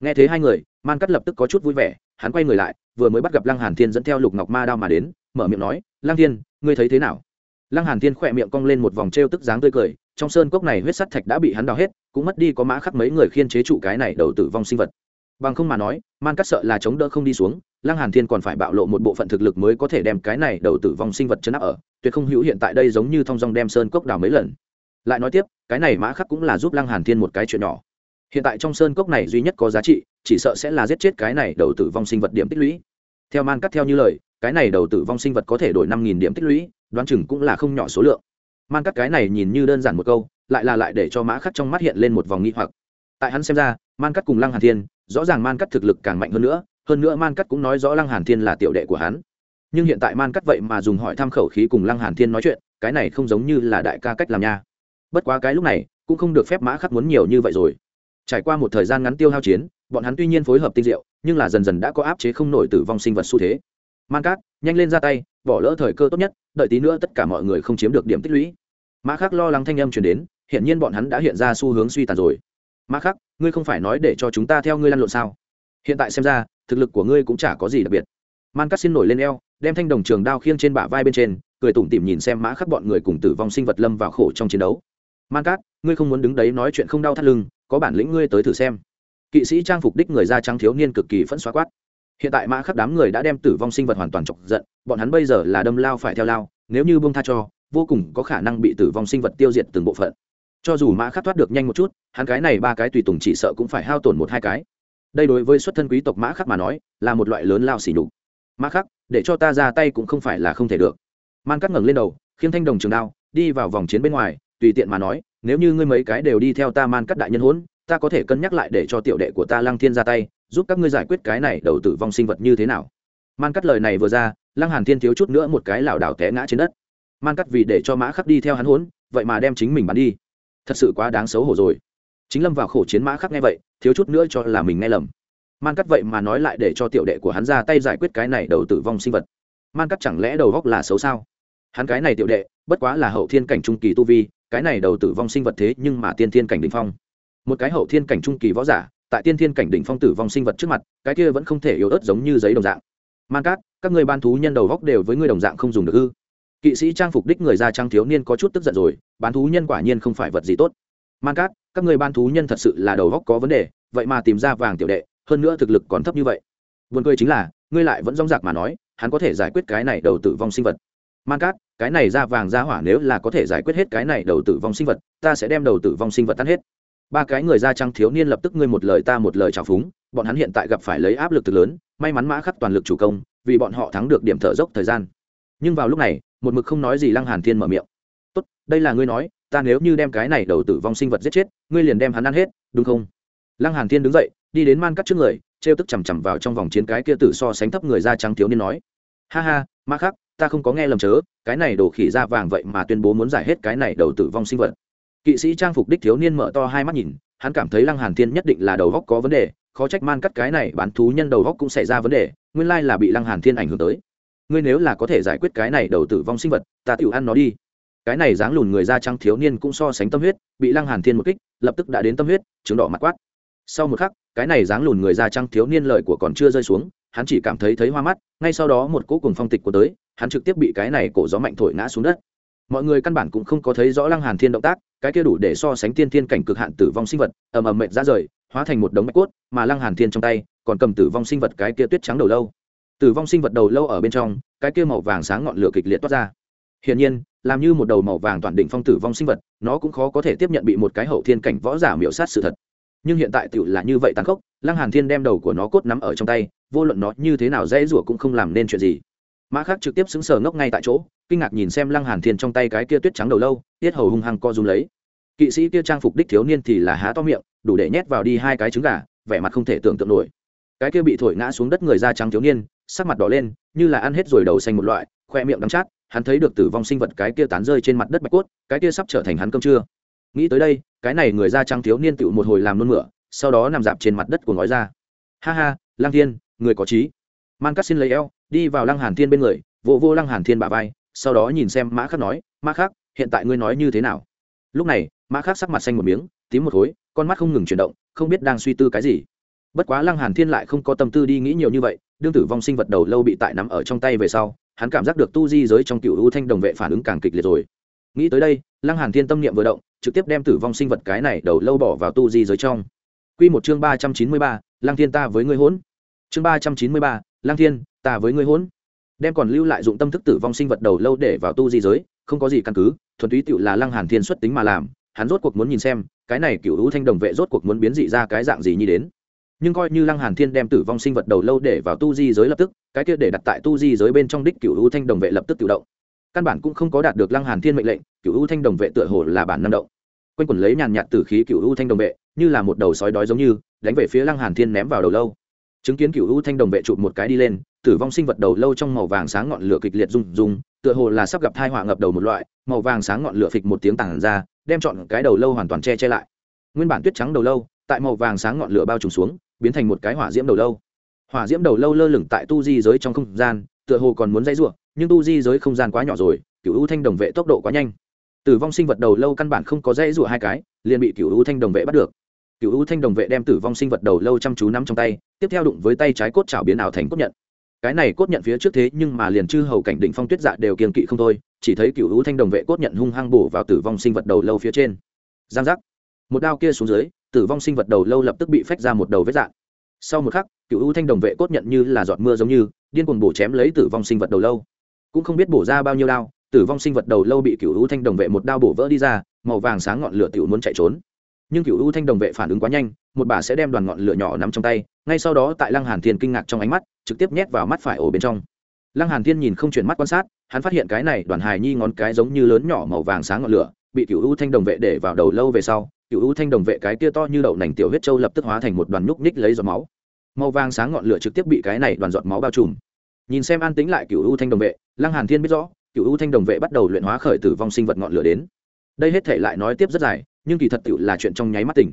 Nghe thấy hai người, man cắt lập tức có chút vui vẻ, hắn quay người lại, vừa mới bắt gặp lăng hàn thiên dẫn theo lục ngọc ma đao mà đến, mở miệng nói, lăng thiên, ngươi thấy thế nào? Lăng hàn thiên khỏe miệng cong lên một vòng trêu tức dáng tươi cười, trong sơn cốc này huyết sắt thạch đã bị hắn đào hết, cũng mất đi có mã khắc mấy người khiên chế trụ cái này đầu tử vong sinh vật bằng không mà nói man cắt sợ là chống đỡ không đi xuống, lăng hàn thiên còn phải bạo lộ một bộ phận thực lực mới có thể đem cái này đầu tử vong sinh vật chấn áp ở, tuyệt không hữu hiện tại đây giống như thong dong đem sơn cốc đào mấy lần. Lại nói tiếp, cái này mã khắc cũng là giúp lăng hàn thiên một cái chuyện nhỏ. Hiện tại trong sơn cốc này duy nhất có giá trị, chỉ sợ sẽ là giết chết cái này đầu tử vong sinh vật điểm tích lũy. Theo man cắt theo như lời, cái này đầu tử vong sinh vật có thể đổi năm nghìn điểm tích lũy, đoán chừng cũng là không nhỏ số lượng. Man cắt cái này nhìn như đơn giản một câu, lại là lại để cho mã khắc trong mắt hiện lên một vòng nghi hoặc. Tại hắn xem ra man cắt cùng lăng hàn thiên rõ ràng man cắt thực lực càng mạnh hơn nữa hơn nữa man cắt cũng nói rõ lăng hàn thiên là tiểu đệ của hắn. Nhưng hiện tại man cắt vậy mà dùng hỏi tham khẩu khí cùng lăng hàn thiên nói chuyện, cái này không giống như là đại ca cách làm nha. Bất quá cái lúc này, cũng không được phép mã khắc muốn nhiều như vậy rồi. Trải qua một thời gian ngắn tiêu hao chiến, bọn hắn tuy nhiên phối hợp tinh diệu, nhưng là dần dần đã có áp chế không nổi tử vong sinh vật xu thế. Man cát nhanh lên ra tay, bỏ lỡ thời cơ tốt nhất, đợi tí nữa tất cả mọi người không chiếm được điểm tích lũy. Mã khắc lo lắng thanh âm chuyển đến hiện nhiên bọn hắn đã hiện ra xu hướng suy tàn rồi mã khắc, ngươi không phải nói để cho chúng ta theo ngươi lăn lộn sao? Hiện tại xem ra, thực lực của ngươi cũng chả có gì đặc biệt. Man cắt xin nổi lên eo, đem thanh đồng trường đao khiêng trên bả vai bên trên, cười tủm tỉm nhìn xem mã khắc bọn người cùng tử vong sinh vật lâm vào khổ trong chiến đấu. Man cát, ngươi không muốn đứng đấy nói chuyện không đau thắt lưng, có bản lĩnh ngươi tới thử xem. Kỵ sĩ trang phục đích người da trắng thiếu niên cực kỳ phẫn xóa quát. Hiện tại mã khắc đám người đã đem tử vong sinh vật hoàn toàn chọc giận, bọn hắn bây giờ là đâm lao phải theo lao, nếu như bông tha cho, vô cùng có khả năng bị tử vong sinh vật tiêu diệt từng bộ phận cho dù mã khắc thoát được nhanh một chút, hắn cái này ba cái tùy tùng chỉ sợ cũng phải hao tổn một hai cái. Đây đối với xuất thân quý tộc mã khắc mà nói, là một loại lớn lao xỉ nhục. Mã khắc, để cho ta ra tay cũng không phải là không thể được. Man cắt ngẩng lên đầu khiến thanh đồng trường đao, đi vào vòng chiến bên ngoài, tùy tiện mà nói, nếu như ngươi mấy cái đều đi theo ta man cắt đại nhân hỗn ta có thể cân nhắc lại để cho tiểu đệ của ta lăng thiên ra tay, giúp các ngươi giải quyết cái này đầu tử vong sinh vật như thế nào. Man cắt lời này vừa ra, lăng hàn thiên thiếu chút nữa một cái lảo đảo té ngã trên đất. Man cắt vì để cho mã khắc đi theo hắn hỗn vậy mà đem chính mình bắn đi thật sự quá đáng xấu hổ rồi. Chính lâm vào khổ chiến mã khắc nghe vậy, thiếu chút nữa cho là mình nghe lầm. Man cắt vậy mà nói lại để cho tiểu đệ của hắn ra tay giải quyết cái này đầu tử vong sinh vật. Man cắt chẳng lẽ đầu góc là xấu sao? Hắn cái này tiểu đệ, bất quá là hậu thiên cảnh trung kỳ tu vi, cái này đầu tử vong sinh vật thế nhưng mà tiên thiên cảnh đỉnh phong. Một cái hậu thiên cảnh trung kỳ võ giả, tại tiên thiên cảnh đỉnh phong tử vong sinh vật trước mặt, cái kia vẫn không thể yếu ớt giống như giấy đồng dạng. Man cát các người ban thú nhân đầu góc đều với người đồng dạng không dùng được ư? Kỵ sĩ trang phục đích người ra trang thiếu niên có chút tức giận rồi, bán thú nhân quả nhiên không phải vật gì tốt. Man cát, các người ban thú nhân thật sự là đầu góc có vấn đề, vậy mà tìm ra vàng tiểu đệ, hơn nữa thực lực còn thấp như vậy. Buồn cười chính là, ngươi lại vẫn rong rạc mà nói, hắn có thể giải quyết cái này đầu tử vong sinh vật. Man cát, cái này ra vàng ra hỏa nếu là có thể giải quyết hết cái này đầu tử vong sinh vật, ta sẽ đem đầu tử vong sinh vật tan hết. Ba cái người da trắng thiếu niên lập tức ngươi một lời ta một lời trào phúng, bọn hắn hiện tại gặp phải lấy áp lực từ lớn, may mắn mã khắc toàn lực chủ công, vì bọn họ thắng được điểm thở dốc thời gian. Nhưng vào lúc này một mực không nói gì lăng hàn thiên mở miệng. Tốt, đây là ngươi nói, ta nếu như đem cái này đầu tử vong sinh vật giết chết, ngươi liền đem hắn ăn hết, đúng không? Lăng hàn thiên đứng dậy, đi đến man cắt trước người, trêu tức chằm chằm vào trong vòng chiến cái kia tử so sánh thấp người da trắng thiếu niên nói. Ha ha, ma khắc, ta không có nghe lầm chớ, cái này đổ khỉ da vàng vậy mà tuyên bố muốn giải hết cái này đầu tử vong sinh vật. Kỵ sĩ trang phục đích thiếu niên mở to hai mắt nhìn, hắn cảm thấy lăng hàn thiên nhất định là đầu góc có vấn đề, khó trách man cắt cái này bán thú nhân đầu góc cũng xảy ra vấn đề, nguyên lai là bị lăng hàn thiên ảnh hưởng tới ngươi nếu là có thể giải quyết cái này đầu tử vong sinh vật, ta tự ăn nó đi. Cái này dáng lùn người da trắng thiếu niên cũng so sánh tâm huyết, bị lăng hàn thiên một kích, lập tức đã đến tâm huyết chứng đỏ mặt quát. Sau một khắc, cái này dáng lùn người da trắng thiếu niên lời của còn chưa rơi xuống, hắn chỉ cảm thấy thấy hoa mắt, ngay sau đó một cỗ cùng phong tịch của tới, hắn trực tiếp bị cái này cổ gió mạnh thổi ngã xuống đất. Mọi người căn bản cũng không có thấy rõ lăng hàn thiên động tác, cái kia đủ để so sánh tiên thiên cảnh cực hạn tử vong sinh vật, ầm ầm mệt ra rời, hóa thành một đống mạch cốt, mà lăng hàn thiên trong tay, còn cầm tử vong sinh vật cái kia tuyết trắng đầu lâu tử vong sinh vật đầu lâu ở bên trong, cái kia màu vàng sáng ngọn lửa kịch liệt toát ra. Hiển nhiên, làm như một đầu màu vàng toàn đỉnh phong tử vong sinh vật, nó cũng khó có thể tiếp nhận bị một cái hậu thiên cảnh võ giả miểu sát sự thật. Nhưng hiện tại tựu là như vậy tàn khốc, lăng hàn thiên đem đầu của nó cốt nắm ở trong tay, vô luận nó như thế nào dễ rủa cũng không làm nên chuyện gì. Mã khắc trực tiếp xứng sờ ngốc ngay tại chỗ, kinh ngạc nhìn xem lăng hàn thiên trong tay cái kia tuyết trắng đầu lâu, tiết hầu hung hăng co rúm lấy. Kỵ sĩ kia trang phục đích thiếu niên thì là há to miệng, đủ để nhét vào đi hai cái trứng gà, vẻ mặt không thể tưởng tượng nổi. Cái kia bị thổi ngã xuống đất người da trắng thiếu niên sắc mặt đỏ lên, như là ăn hết rồi đầu xanh một loại, khoe miệng đắng chát, hắn thấy được tử vong sinh vật cái kia tán rơi trên mặt đất bạch cốt, cái kia sắp trở thành hắn cơm trưa. Nghĩ tới đây, cái này người da trắng thiếu niên tựu một hồi làm nôn mửa, sau đó nằm dạp trên mặt đất của ngói ra. Ha ha lang thiên, người có trí. Man cắt xin lấy eo, đi vào lăng hàn thiên bên người vô vô lăng hàn thiên bả vai, sau đó nhìn xem mã khắc nói, mã khắc, hiện tại ngươi nói như thế nào? Lúc này, mã khắc sắc mặt xanh một miếng, tím một khối, con mắt không ngừng chuyển động, không biết đang suy tư cái gì. Bất quá lăng hàn thiên lại không có tâm tư đi nghĩ nhiều như vậy đương tử vong sinh vật đầu lâu bị tại nắm ở trong tay về sau hắn cảm giác được tu di giới trong cựu ưu thanh đồng vệ phản ứng càng kịch liệt rồi. Nghĩ tới đây lăng hàn thiên tâm niệm vừa động trực tiếp đem tử vong sinh vật cái này đầu lâu bỏ vào tu di giới trong. Quy một chương ba trăm chín mươi ba, lăng thiên ta với ngươi hỗn. Chương ba trăm chín mươi ba, lăng thiên ta với ngươi hỗn. Đem còn lưu lại dụng tâm thức tử vong sinh vật đầu lâu để vào tu di giới không có gì căn cứ thuần túy tựu là lăng hàn thiên xuất tính mà làm hắn rốt cuộc muốn nhìn xem cái này cựu u thanh đồng vệ rốt cuộc muốn biến dị ra cái dạng gì như đến nhưng coi như lăng hàn thiên đem tử vong sinh vật đầu lâu để vào tu di giới lập tức, cái kia để đặt tại tu di giới bên trong đích cựu U thanh đồng vệ lập tức tự động. Căn bản cũng không có đạt được lăng hàn thiên mệnh lệnh cựu U thanh đồng vệ tựa hồ là bản năng động. Quanh quẩn lấy nhàn nhạt tử khí cựu U thanh đồng vệ, như là một đầu sói đói giống như, đánh về phía lăng hàn thiên ném vào đầu lâu. Chứng kiến cựu U thanh đồng vệ chụp một cái đi lên, tử vong sinh vật đầu lâu trong màu vàng sáng ngọn lửa kịch liệt rung rung, tựa hồ là sắp gặp tai họa ngập đầu một loại, màu vàng sáng ngọn lửa phịch một tiếng tàng ra, đem chọn cái đầu lâu hoàn toàn che che lại. Nguyên bản tuyết trắng đầu lâu tại màu vàng sáng ngọn lửa bao trùm xuống, biến thành một cái hỏa diễm đầu lâu. Hỏa diễm đầu lâu lơ lửng tại tu di giới trong không gian, tựa hồ còn muốn dãy ruộng nhưng tu di giới không gian quá nhỏ rồi cựu u thanh đồng vệ tốc độ quá nhanh. Tử vong sinh vật đầu lâu căn bản không có dãy ruộng hai cái, liền bị cựu u thanh đồng vệ bắt được. Cựu u thanh đồng vệ đem tử vong sinh vật đầu lâu chăm chú nắm trong tay, tiếp theo đụng với tay trái cốt chảo biến ảo thành cốt nhận. Cái này cốt nhận phía trước thế nhưng mà liền chư hầu cảnh định phong tuyết dạ đều kiên kỵ không thôi, chỉ thấy cựu u thanh đồng vệ cốt nhận hung hăng bổ vào tử vong sinh vật đầu lâu phía trên. Giang giác. Một đao kia xuống dưới tử vong sinh vật đầu lâu lập tức bị phách ra một đầu vết dạng sau một khắc, cựu u thanh đồng vệ cốt nhận như là giọt mưa giống như, điên cuồng bổ chém lấy tử vong sinh vật đầu lâu. Cũng không biết bổ ra bao nhiêu đao, tử vong sinh vật đầu lâu bị cựu u thanh đồng vệ một đao bổ vỡ đi ra, màu vàng sáng ngọn lửa tiểu muốn chạy trốn. Nhưng cựu u thanh đồng vệ phản ứng quá nhanh, một bà sẽ đem đoàn ngọn lửa nhỏ nắm trong tay, ngay sau đó tại lăng hàn thiên kinh ngạc trong ánh mắt, trực tiếp nhét vào mắt phải ổ bên trong. Lăng hàn thiên nhìn không chuyển mắt quan sát, hắn phát hiện cái này đoàn hài nhi ngón cái giống như lớn nhỏ màu vàng sáng ngọn lửa, bị cựu u thanh đồng vệ để vào đầu lâu về sau cựu u thanh đồng vệ cái kia to như đậu nành tiểu huyết châu lập tức hóa thành một đoàn nhúc nhích lấy giọt máu. Màu vàng sáng ngọn lửa trực tiếp bị cái này đoàn giọt máu bao trùm. Nhìn xem an tính lại cựu u thanh đồng vệ, lăng hàn thiên biết rõ cựu u thanh đồng vệ bắt đầu luyện hóa khởi tử vong sinh vật ngọn lửa đến. Đây hết thể lại nói tiếp rất dài, nhưng kỳ thật tựu là chuyện trong nháy mắt tỉnh.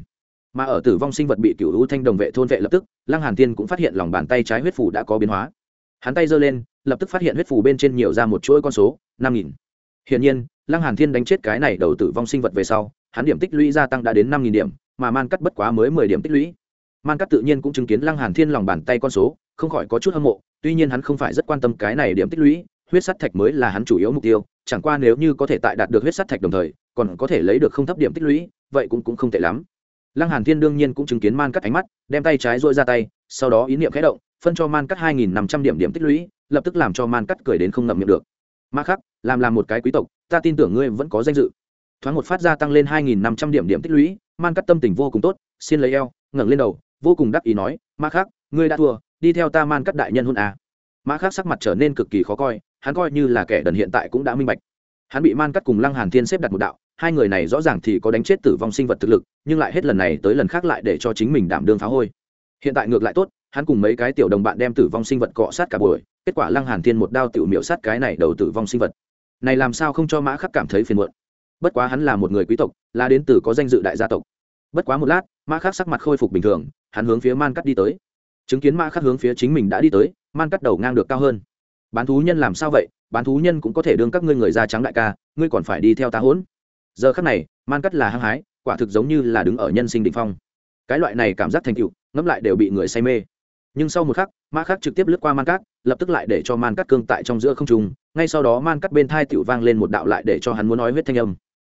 Mà ở tử vong sinh vật bị cựu u thanh đồng vệ thôn vệ lập tức, lăng hàn thiên cũng phát hiện lòng bàn tay trái huyết phủ đã có biến hóa. Hắn tay giơ lên, lập tức phát hiện huyết phủ bên trên nhiều ra một chuỗi con số, năm nghìn. Hiển nhiên, lăng hàn thiên đánh chết cái này đầu tử vong sinh vật về sau hắn điểm tích lũy gia tăng đã đến năm nghìn điểm, mà man cắt bất quá mới mười điểm tích lũy. Man cắt tự nhiên cũng chứng kiến lăng hàn thiên lòng bàn tay con số, không khỏi có chút hâm mộ, tuy nhiên hắn không phải rất quan tâm cái này điểm tích lũy, huyết sắt thạch mới là hắn chủ yếu mục tiêu, chẳng qua nếu như có thể tại đạt được huyết sắt thạch đồng thời, còn có thể lấy được không thấp điểm tích lũy, vậy cũng cũng không tệ lắm. Lăng hàn thiên đương nhiên cũng chứng kiến man cắt ánh mắt, đem tay trái dội ra tay, sau đó ý niệm khẽ động, phân cho man cắt hai nghìn năm trăm điểm điểm tích lũy, lập tức làm cho man cắt cười đến không ngậm miệng được. Ma khắc làm làm một cái quý tộc, ta tin tưởng ngươi vẫn có danh dự thoáng một phát ra tăng lên hai nghìn năm trăm điểm điểm tích lũy, man cắt tâm tình vô cùng tốt, xin lấy eo, ngẩng lên đầu, vô cùng đắc ý nói, ma khắc, ngươi đã thua, đi theo ta man cắt đại nhân hôn à. ma khắc sắc mặt trở nên cực kỳ khó coi, hắn coi như là kẻ đần hiện tại cũng đã minh bạch. Hắn bị man cắt cùng lăng hàn thiên xếp đặt một đạo, hai người này rõ ràng thì có đánh chết tử vong sinh vật thực lực, nhưng lại hết lần này tới lần khác lại để cho chính mình đảm đương phá hôi. Hiện tại ngược lại tốt, hắn cùng mấy cái tiểu đồng bạn đem tử vong sinh vật cọ sát cả buổi, kết quả lăng hàn thiên một đao tiểu miểu sát cái này đầu tử vong sinh vật. Này làm sao không cho mã khắc cảm thấy phiền muộn? Bất quá hắn là một người quý tộc, là đến từ có danh dự đại gia tộc. Bất quá một lát, Ma khắc sắc mặt khôi phục bình thường, hắn hướng phía man cắt đi tới. Chứng kiến Ma khắc hướng phía chính mình đã đi tới, man cắt đầu ngang được cao hơn. Bán thú nhân làm sao vậy? Bán thú nhân cũng có thể đương các ngươi người da trắng đại ca, ngươi còn phải đi theo ta hỗn. Giờ khắc này, man cắt là hăng hái, quả thực giống như là đứng ở nhân sinh định phong. Cái loại này cảm giác thành tựu, ngẫm lại đều bị người say mê. Nhưng sau một khắc, Ma khắc trực tiếp lướt qua man cắt, lập tức lại để cho man cắt cương tại trong giữa không trung, ngay sau đó man cắt bên thai tiểu vang lên một đạo lại để cho hắn muốn nói huyết thanh âm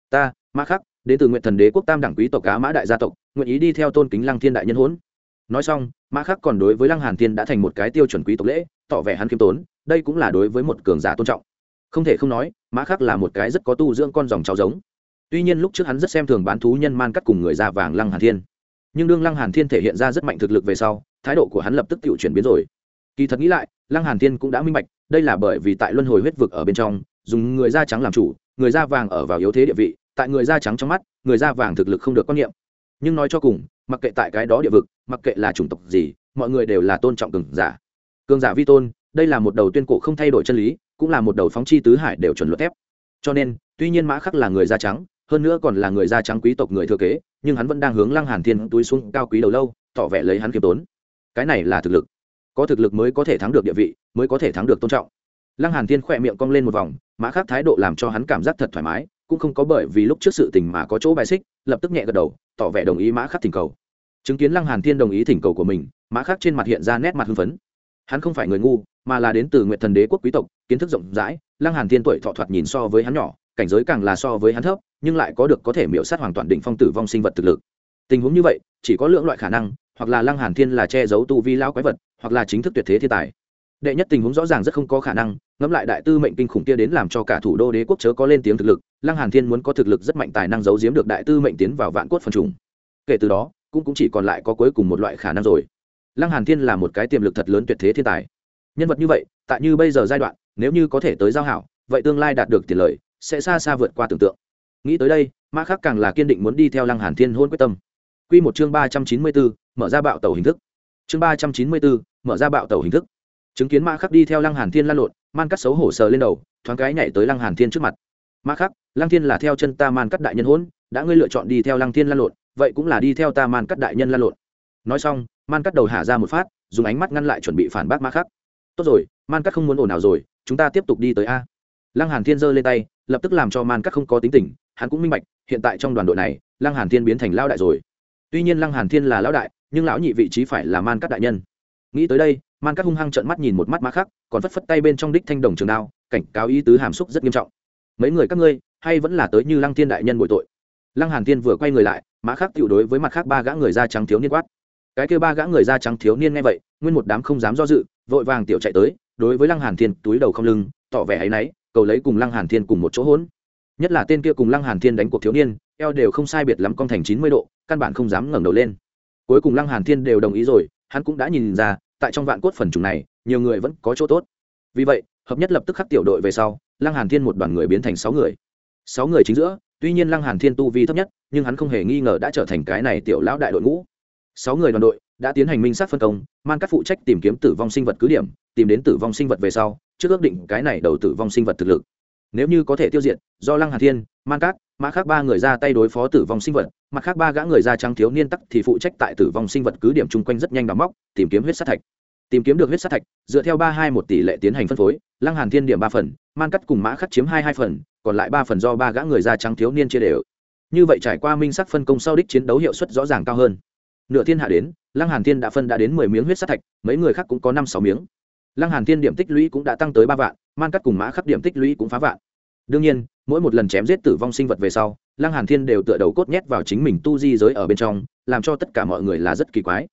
ta, mã khắc, đến từ nguyện thần đế quốc tam đẳng quý tộc cá mã đại gia tộc, nguyện ý đi theo tôn kính lăng thiên đại nhân hỗn. Nói xong, mã khắc còn đối với lăng hàn thiên đã thành một cái tiêu chuẩn quý tộc lễ, tỏ vẻ hắn khiêm tốn, đây cũng là đối với một cường giả tôn trọng. Không thể không nói, mã khắc là một cái rất có tu dưỡng con dòng cháu giống. Tuy nhiên lúc trước hắn rất xem thường bán thú nhân man cắt cùng người da vàng lăng hàn thiên. Nhưng đương lăng hàn thiên thể hiện ra rất mạnh thực lực về sau, thái độ của hắn lập tức tự chuyển biến rồi. Kỳ thật nghĩ lại, lăng hàn thiên cũng đã minh bạch, đây là bởi vì tại luân hồi huyết vực ở bên trong, dùng người da trắng làm chủ, người da vàng ở vào yếu thế địa vị tại người da trắng trong mắt, người da vàng thực lực không được quan niệm. Nhưng nói cho cùng, mặc kệ tại cái đó địa vực, mặc kệ là chủng tộc gì, mọi người đều là tôn trọng cường giả. Cường giả vi tôn, đây là một đầu tuyên cổ không thay đổi chân lý, cũng là một đầu phóng chi tứ hải đều chuẩn luật thép. Cho nên, tuy nhiên mã khắc là người da trắng, hơn nữa còn là người da trắng quý tộc người thừa kế, nhưng hắn vẫn đang hướng lăng hàn thiên túi xuống cao quý đầu lâu, tỏ vẻ lấy hắn kiêm tốn. Cái này là thực lực. Có thực lực mới có thể thắng được địa vị, mới có thể thắng được tôn trọng. Lăng hàn thiên khỏe miệng cong lên một vòng, mã khắc thái độ làm cho hắn cảm giác thật thoải mái cũng không có bởi vì lúc trước sự tình mà có chỗ bài xích, lập tức nhẹ gật đầu, tỏ vẻ đồng ý mã khắc thỉnh cầu. Chứng kiến lăng hàn thiên đồng ý thỉnh cầu của mình, mã khắc trên mặt hiện ra nét mặt hưng phấn. Hắn không phải người ngu, mà là đến từ nguyện thần đế quốc quý tộc, kiến thức rộng rãi, lăng hàn thiên tuổi thọ thoạt nhìn so với hắn nhỏ, cảnh giới càng là so với hắn thấp, nhưng lại có được có thể miễu sát hoàn toàn đỉnh phong tử vong sinh vật thực lực. Tình huống như vậy, chỉ có lượng loại khả năng, hoặc là lăng hàn thiên là che giấu tu vi lão quái vật, hoặc là chính thức tuyệt thế thiên tài đệ nhất tình huống rõ ràng rất không có khả năng, ngẫm lại đại tư mệnh kinh khủng kia đến làm cho cả thủ đô đế quốc chớ có lên tiếng thực lực, lăng hàn thiên muốn có thực lực rất mạnh tài năng giấu giếm được đại tư mệnh tiến vào vạn cốt phần trùng. Kể từ đó, cũng cũng chỉ còn lại có cuối cùng một loại khả năng rồi. Lăng hàn thiên là một cái tiềm lực thật lớn tuyệt thế thiên tài. Nhân vật như vậy, tại như bây giờ giai đoạn, nếu như có thể tới giao hảo, vậy tương lai đạt được tiền lợi sẽ xa xa vượt qua tưởng tượng. Nghĩ tới đây mã khắc càng là kiên định muốn đi theo lăng hàn thiên hôn quyết tâm. Quy một chương ba trăm chín mươi bốn, mở ra bạo tàu hình thức. Chương ba trăm chín mươi bốn, mở ra bạo tàu hình thức chứng kiến mã khắc đi theo lăng hàn thiên lan lộn, man cắt xấu hổ sờ lên đầu, thoáng cái nhảy tới lăng hàn thiên trước mặt. Mã khắc, lăng thiên là theo chân ta man cắt đại nhân hôn đã ngươi lựa chọn đi theo lăng thiên lan lộn, vậy cũng là đi theo ta man cắt đại nhân lan lộn. Nói xong, man cắt đầu hạ ra một phát, dùng ánh mắt ngăn lại chuẩn bị phản bác mã khắc. Tốt rồi, man cắt không muốn ồn nào rồi, chúng ta tiếp tục đi tới a. Lăng hàn thiên giơ lên tay, lập tức làm cho man cắt không có tính tình, hắn cũng minh bạch, hiện tại trong đoàn đội này, lăng hàn thiên biến thành lão đại rồi. Tuy nhiên lăng hàn thiên là lão đại, nhưng lão nhị vị trí phải là man cắt đại nhân nghĩ tới đây, man các hung hăng trợn mắt nhìn một mắt mã khắc, còn phất phất tay bên trong đích thanh đồng trường đao, cảnh cáo ý tứ hàm xúc rất nghiêm trọng. Mấy người các ngươi, hay vẫn là tới như lăng thiên đại nhân bội tội. Lăng hàn thiên vừa quay người lại, mã khắc tiểu đối với mặt khác ba gã người da trắng thiếu niên quát. Cái kia ba gã người da trắng thiếu niên nghe vậy, nguyên một đám không dám do dự, vội vàng tiểu chạy tới, đối với lăng hàn thiên túi đầu không lưng, tỏ vẻ ấy nấy, cầu lấy cùng lăng hàn thiên cùng một chỗ hỗn nhất là tên kia cùng lăng hàn thiên đánh cuộc thiếu niên, eo đều không sai biệt lắm con thành chín mươi độ, căn bản không dám ngẩng đầu lên. Cuối cùng lăng hàn thiên đều đồng ý rồi hắn cũng đã nhìn ra, tại trong vạn cốt phần trùng này, nhiều người vẫn có chỗ tốt. Vì vậy, hợp nhất lập tức khắc tiểu đội về sau, lăng hàn thiên một đoàn người biến thành sáu người. Sáu người chính giữa, tuy nhiên lăng hàn thiên tu vi thấp nhất, nhưng hắn không hề nghi ngờ đã trở thành cái này tiểu lão đại đội ngũ. Sáu người đoàn đội đã tiến hành minh sát phân công, man các phụ trách tìm kiếm tử vong sinh vật cứ điểm, tìm đến tử vong sinh vật về sau, trước ước định cái này đầu tử vong sinh vật thực lực. Nếu như có thể tiêu diệt, do lăng hàn thiên, man các mã khác ba người ra tay đối phó tử vong sinh vật, mặt khác ba gã người da trắng thiếu niên tắc thì phụ trách tại tử vong sinh vật cứ điểm chung quanh rất nhanh đóng móc, tìm kiếm huyết sát thạch. Tìm kiếm được huyết sát thạch, dựa theo ba hai một tỷ lệ tiến hành phân phối, lăng hàn thiên điểm ba phần, man cắt cùng mã khắc chiếm hai hai phần, còn lại ba phần do ba gã người da trắng thiếu niên chia đều. Như vậy trải qua minh sắc phân công sau đích chiến đấu hiệu suất rõ ràng cao hơn. Nửa thiên hạ đến, lăng hàn thiên đã phân đã đến mười miếng huyết sát thạch, mấy người khác cũng có năm sáu miếng. Lăng hàn thiên điểm tích lũy cũng đã tăng tới ba vạn, man cắt cùng mã khắc điểm tích lũy cũng phá vạn. Đương nhiên mỗi một lần chém giết tử vong sinh vật về sau, lăng hàn thiên đều tựa đầu cốt nhét vào chính mình tu di giới ở bên trong, làm cho tất cả mọi người là rất kỳ quái.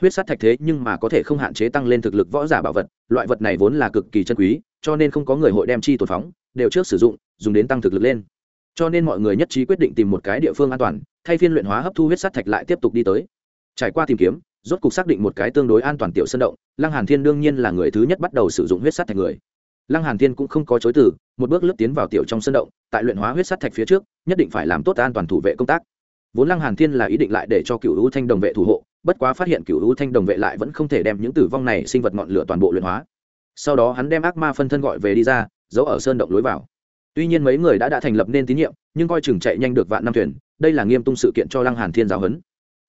Huyết sát thạch thế nhưng mà có thể không hạn chế tăng lên thực lực võ giả bảo vật, loại vật này vốn là cực kỳ chân quý, cho nên không có người hội đem chi tồn phóng, đều trước sử dụng, dùng đến tăng thực lực lên. Cho nên mọi người nhất trí quyết định tìm một cái địa phương an toàn, thay phiên luyện hóa hấp thu huyết sát thạch lại tiếp tục đi tới. Trải qua tìm kiếm, rốt cục xác định một cái tương đối an toàn tiểu sân động, lăng hàn thiên đương nhiên là người thứ nhất bắt đầu sử dụng huyết sát thạch người lăng hàn thiên cũng không có chối từ, một bước lướt tiến vào tiểu trong sân động, tại luyện hóa huyết sắt thạch phía trước, nhất định phải làm tốt an toàn thủ vệ công tác. Vốn lăng hàn thiên là ý định lại để cho cựu hữu thanh đồng vệ thủ hộ, bất quá phát hiện cựu hữu thanh đồng vệ lại vẫn không thể đem những tử vong này sinh vật ngọn lửa toàn bộ luyện hóa. Sau đó hắn đem ác ma phân thân gọi về đi ra, giấu ở sơn động lối vào. Tuy nhiên mấy người đã đã thành lập nên tín nhiệm, nhưng coi chừng chạy nhanh được vạn năm thuyền, đây là nghiêm tung sự kiện cho lăng hàn thiên giáo huấn.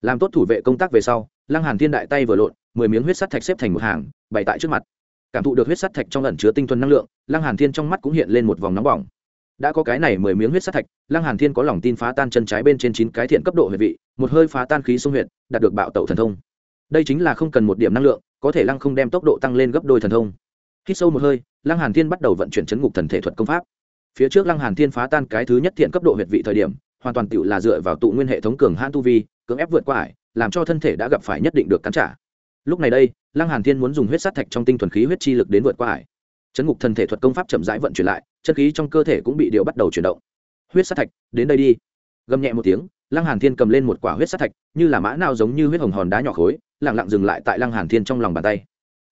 Làm tốt thủ vệ công tác về sau, lăng hàn thiên đại tay vừa lộn, mười miếng huyết sắt thạch xếp thành một hàng, bày tại trước mặt cảm thụ được huyết sắt thạch trong ẩn chứa tinh thuần năng lượng, lăng hàn thiên trong mắt cũng hiện lên một vòng nóng bỏng. Đã có cái này mười miếng huyết sắt thạch, lăng hàn thiên có lòng tin phá tan chân trái bên trên chín cái thiện cấp độ huyệt vị, một hơi phá tan khí sung huyệt, đạt được bạo tẩu thần thông. Đây chính là không cần một điểm năng lượng, có thể lăng không đem tốc độ tăng lên gấp đôi thần thông. Khi sâu một hơi, lăng hàn thiên bắt đầu vận chuyển chấn ngục thần thể thuật công pháp. Phía trước lăng hàn thiên phá tan cái thứ nhất thiện cấp độ huyệt vị thời điểm, hoàn toàn tựu là dựa vào tụ nguyên hệ thống cường hãn tu vi, cưỡng ép vượt qua ải, làm cho thân thể đã gặp phải nhất định được cắn trả lúc này đây lăng hàn thiên muốn dùng huyết sát thạch trong tinh thuần khí huyết chi lực đến vượt qua hải, chấn ngục thần thể thuật công pháp chậm rãi vận chuyển lại chân khí trong cơ thể cũng bị điều bắt đầu chuyển động. Huyết sát thạch đến đây đi. Gầm nhẹ một tiếng lăng hàn thiên cầm lên một quả huyết sát thạch như là mã nào giống như huyết hồng hòn đá nhỏ khối lặng lặng dừng lại tại lăng hàn thiên trong lòng bàn tay.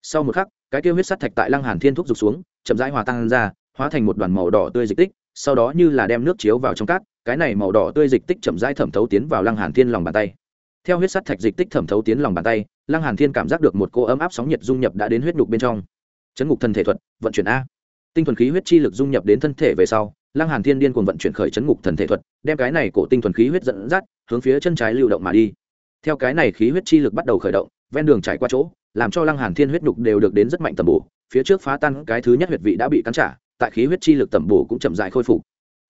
Sau một khắc cái kia huyết sát thạch tại lăng hàn thiên thúc giục xuống chậm rãi hòa tan ra hóa thành một đoàn màu đỏ tươi dịch tích sau đó như là đem nước chiếu vào trong cát cái này màu đỏ tươi dịch tích chậm rãi thẩm thấu tiến vào lăng hàn thiên lòng bàn tay. Theo huyết sát thạch dịch tích thẩm thấu tiến lòng bàn tay lăng hàn thiên cảm giác được một cô ấm áp sóng nhiệt dung nhập đã đến huyết nhục bên trong. Chấn ngục thần thể thuật, vận chuyển a. Tinh thuần khí huyết chi lực dung nhập đến thân thể về sau, lăng hàn thiên điên cuồng vận chuyển khởi chấn ngục thần thể thuật, đem cái này cổ tinh thuần khí huyết dẫn dắt, hướng phía chân trái lưu động mà đi. Theo cái này khí huyết chi lực bắt đầu khởi động, ven đường trải qua chỗ, làm cho lăng hàn thiên huyết nhục đều được đến rất mạnh tầm bổ, phía trước phá tan cái thứ nhất huyệt vị đã bị cắn trả, tại khí huyết chi lực tầm bổ cũng chậm rãi khôi phục.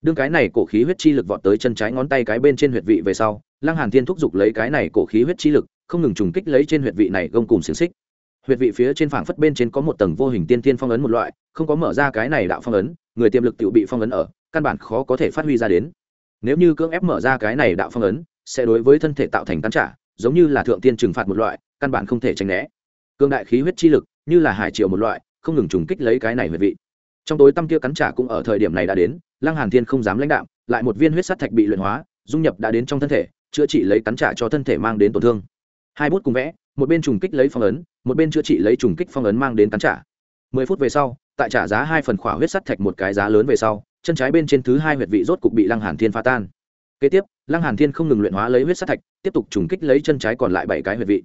Đương cái này cổ khí huyết chi lực vọt tới chân trái ngón tay cái bên trên huyệt vị về sau, lăng hàn thiên thúc giục lấy cái này cổ khí huyết chi lực không ngừng trùng kích lấy trên huyệt vị này gông cùng xiềng xích. Huyệt vị phía trên phảng phất bên trên có một tầng vô hình tiên tiên phong ấn một loại, không có mở ra cái này đạo phong ấn, người tiềm lực tự bị phong ấn ở, căn bản khó có thể phát huy ra đến. Nếu như cưỡng ép mở ra cái này đạo phong ấn, sẽ đối với thân thể tạo thành cắn trả, giống như là thượng tiên trừng phạt một loại, căn bản không thể tránh né. Cương đại khí huyết chi lực, như là hải triều một loại, không ngừng trùng kích lấy cái này huyệt vị. Trong tối tâm kia cắn trả cũng ở thời điểm này đã đến, lăng hàn thiên không dám lãnh đạo lại một viên huyết sắt thạch bị luyện hóa, dung nhập đã đến trong thân thể, chữa trị lấy cắn trả cho thân thể mang đến tổn thương hai bút cùng vẽ, một bên trùng kích lấy phong ấn, một bên chữa trị lấy trùng kích phong ấn mang đến cắn trả. Mười phút về sau, tại trả giá hai phần khỏa huyết sắt thạch một cái giá lớn về sau, chân trái bên trên thứ hai huyệt vị rốt cục bị lăng hàn thiên phá tan. Kế tiếp, lăng hàn thiên không ngừng luyện hóa lấy huyết sắt thạch, tiếp tục trùng kích lấy chân trái còn lại bảy cái huyệt vị.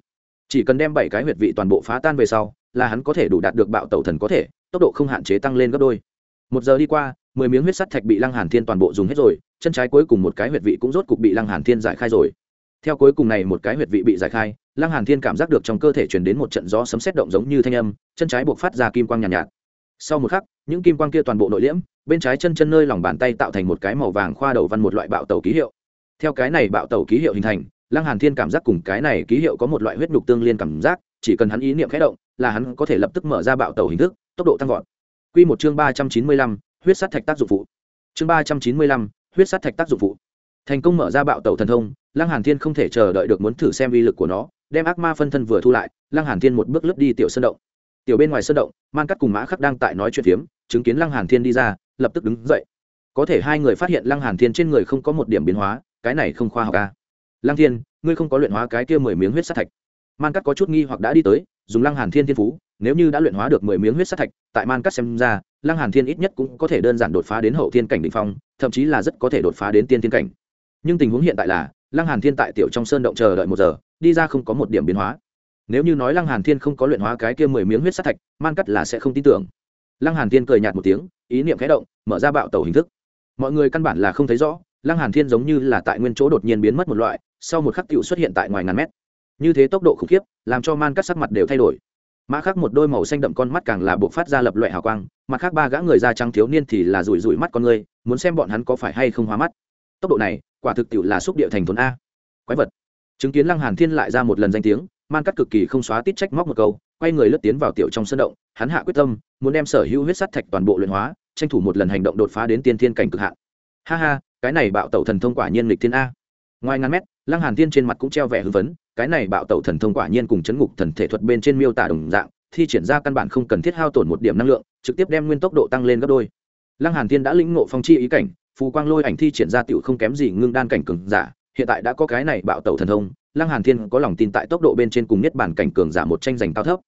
Chỉ cần đem bảy cái huyệt vị toàn bộ phá tan về sau, là hắn có thể đủ đạt được bạo tẩu thần có thể, tốc độ không hạn chế tăng lên gấp đôi. Một giờ đi qua, mười miếng huyết sắt thạch bị lăng hàn thiên toàn bộ dùng hết rồi, chân trái cuối cùng một cái huyệt vị cũng rốt cục bị lăng hàn thiên giải khai rồi. Theo cuối cùng này một cái huyệt vị bị giải khai lăng hàn thiên cảm giác được trong cơ thể truyền đến một trận gió sấm sét động giống như thanh âm chân trái buộc phát ra kim quang nhàn nhạt, nhạt. Sau một khắc những kim quang kia toàn bộ nội liễm bên trái chân chân nơi lòng bàn tay tạo thành một cái màu vàng khoa đầu văn một loại bạo tàu ký hiệu. Theo cái này bạo tàu ký hiệu hình thành lăng hàn thiên cảm giác cùng cái này ký hiệu có một loại huyết nhục tương liên cảm giác chỉ cần hắn ý niệm khẽ động là hắn có thể lập tức mở ra bạo tàu hình thức tốc độ tăng vọt. Quy một chương ba trăm chín mươi lăm, huyết sát thạch tác dụng phụ. Chương ba trăm chín mươi lăm, huyết sát thạch tác dụng phụ. Thành công mở ra bạo tàu thần thông lăng hàn thiên không thể chờ đợi được muốn thử xem uy lực của nó đem ác ma phân thân vừa thu lại, lăng hàn thiên một bước lướt đi tiểu sơn động. Tiểu bên ngoài sơn động, man cắt cùng mã khắc đang tại nói chuyện phiếm, chứng kiến lăng hàn thiên đi ra, lập tức đứng dậy. Có thể hai người phát hiện lăng hàn thiên trên người không có một điểm biến hóa, cái này không khoa học à. lăng thiên, ngươi không có luyện hóa cái kia mười miếng huyết sát thạch. Man cắt có chút nghi hoặc đã đi tới, dùng lăng hàn thiên thiên phú, nếu như đã luyện hóa được mười miếng huyết sát thạch, tại man cắt xem ra, lăng hàn thiên ít nhất cũng có thể đơn giản đột phá đến hậu thiên cảnh đỉnh phong, thậm chí là rất có thể đột phá đến tiên thiên cảnh. Nhưng tình huống hiện tại là, lăng hàn thiên tại tiểu trong sơn động chờ đợi một giờ đi ra không có một điểm biến hóa. Nếu như nói lăng hàn thiên không có luyện hóa cái kia mười miếng huyết sát thạch, man cắt là sẽ không tin tưởng. Lăng hàn thiên cười nhạt một tiếng, ý niệm khẽ động, mở ra bạo tàu hình thức. Mọi người căn bản là không thấy rõ, lăng hàn thiên giống như là tại nguyên chỗ đột nhiên biến mất một loại, sau một khắc tựu xuất hiện tại ngoài ngàn mét. Như thế tốc độ khủng khiếp, làm cho man cắt sắc mặt đều thay đổi. Mã khác một đôi màu xanh đậm con mắt càng là buộc phát ra lập loại hào quang, mặt khác ba gã người da trắng thiếu niên thì là rủi rủi mắt con người, muốn xem bọn hắn có phải hay không hóa mắt. Tốc độ này, quả thực tiệu là xúc địa thành thốn a. Quái vật chứng kiến lăng hàn thiên lại ra một lần danh tiếng, man cắt cực kỳ không xóa tít trách móc một câu, quay người lướt tiến vào tiểu trong sân động, hắn hạ quyết tâm, muốn đem sở hữu huyết sắt thạch toàn bộ luyện hóa, tranh thủ một lần hành động đột phá đến tiên thiên cảnh cực hạn. Ha ha, cái này bạo tẩu thần thông quả nhiên lịch thiên a. Ngoài ngàn mét, lăng hàn thiên trên mặt cũng treo vẻ hưng phấn, cái này bạo tẩu thần thông quả nhiên cùng chấn ngục thần thể thuật bên trên miêu tả đồng dạng, thi triển ra căn bản không cần thiết hao tổn một điểm năng lượng, trực tiếp đem nguyên tốc độ tăng lên gấp đôi. Lăng hàn thiên đã lĩnh ngộ phong chi ý cảnh, phù quang lôi ảnh thi triển ra tiểu không kém gì ngưng đan cảnh cường giả hiện tại đã có cái này bạo tẩu thần thông, lăng hàn thiên có lòng tin tại tốc độ bên trên cùng nhất bản cảnh cường giả một tranh giành cao thấp.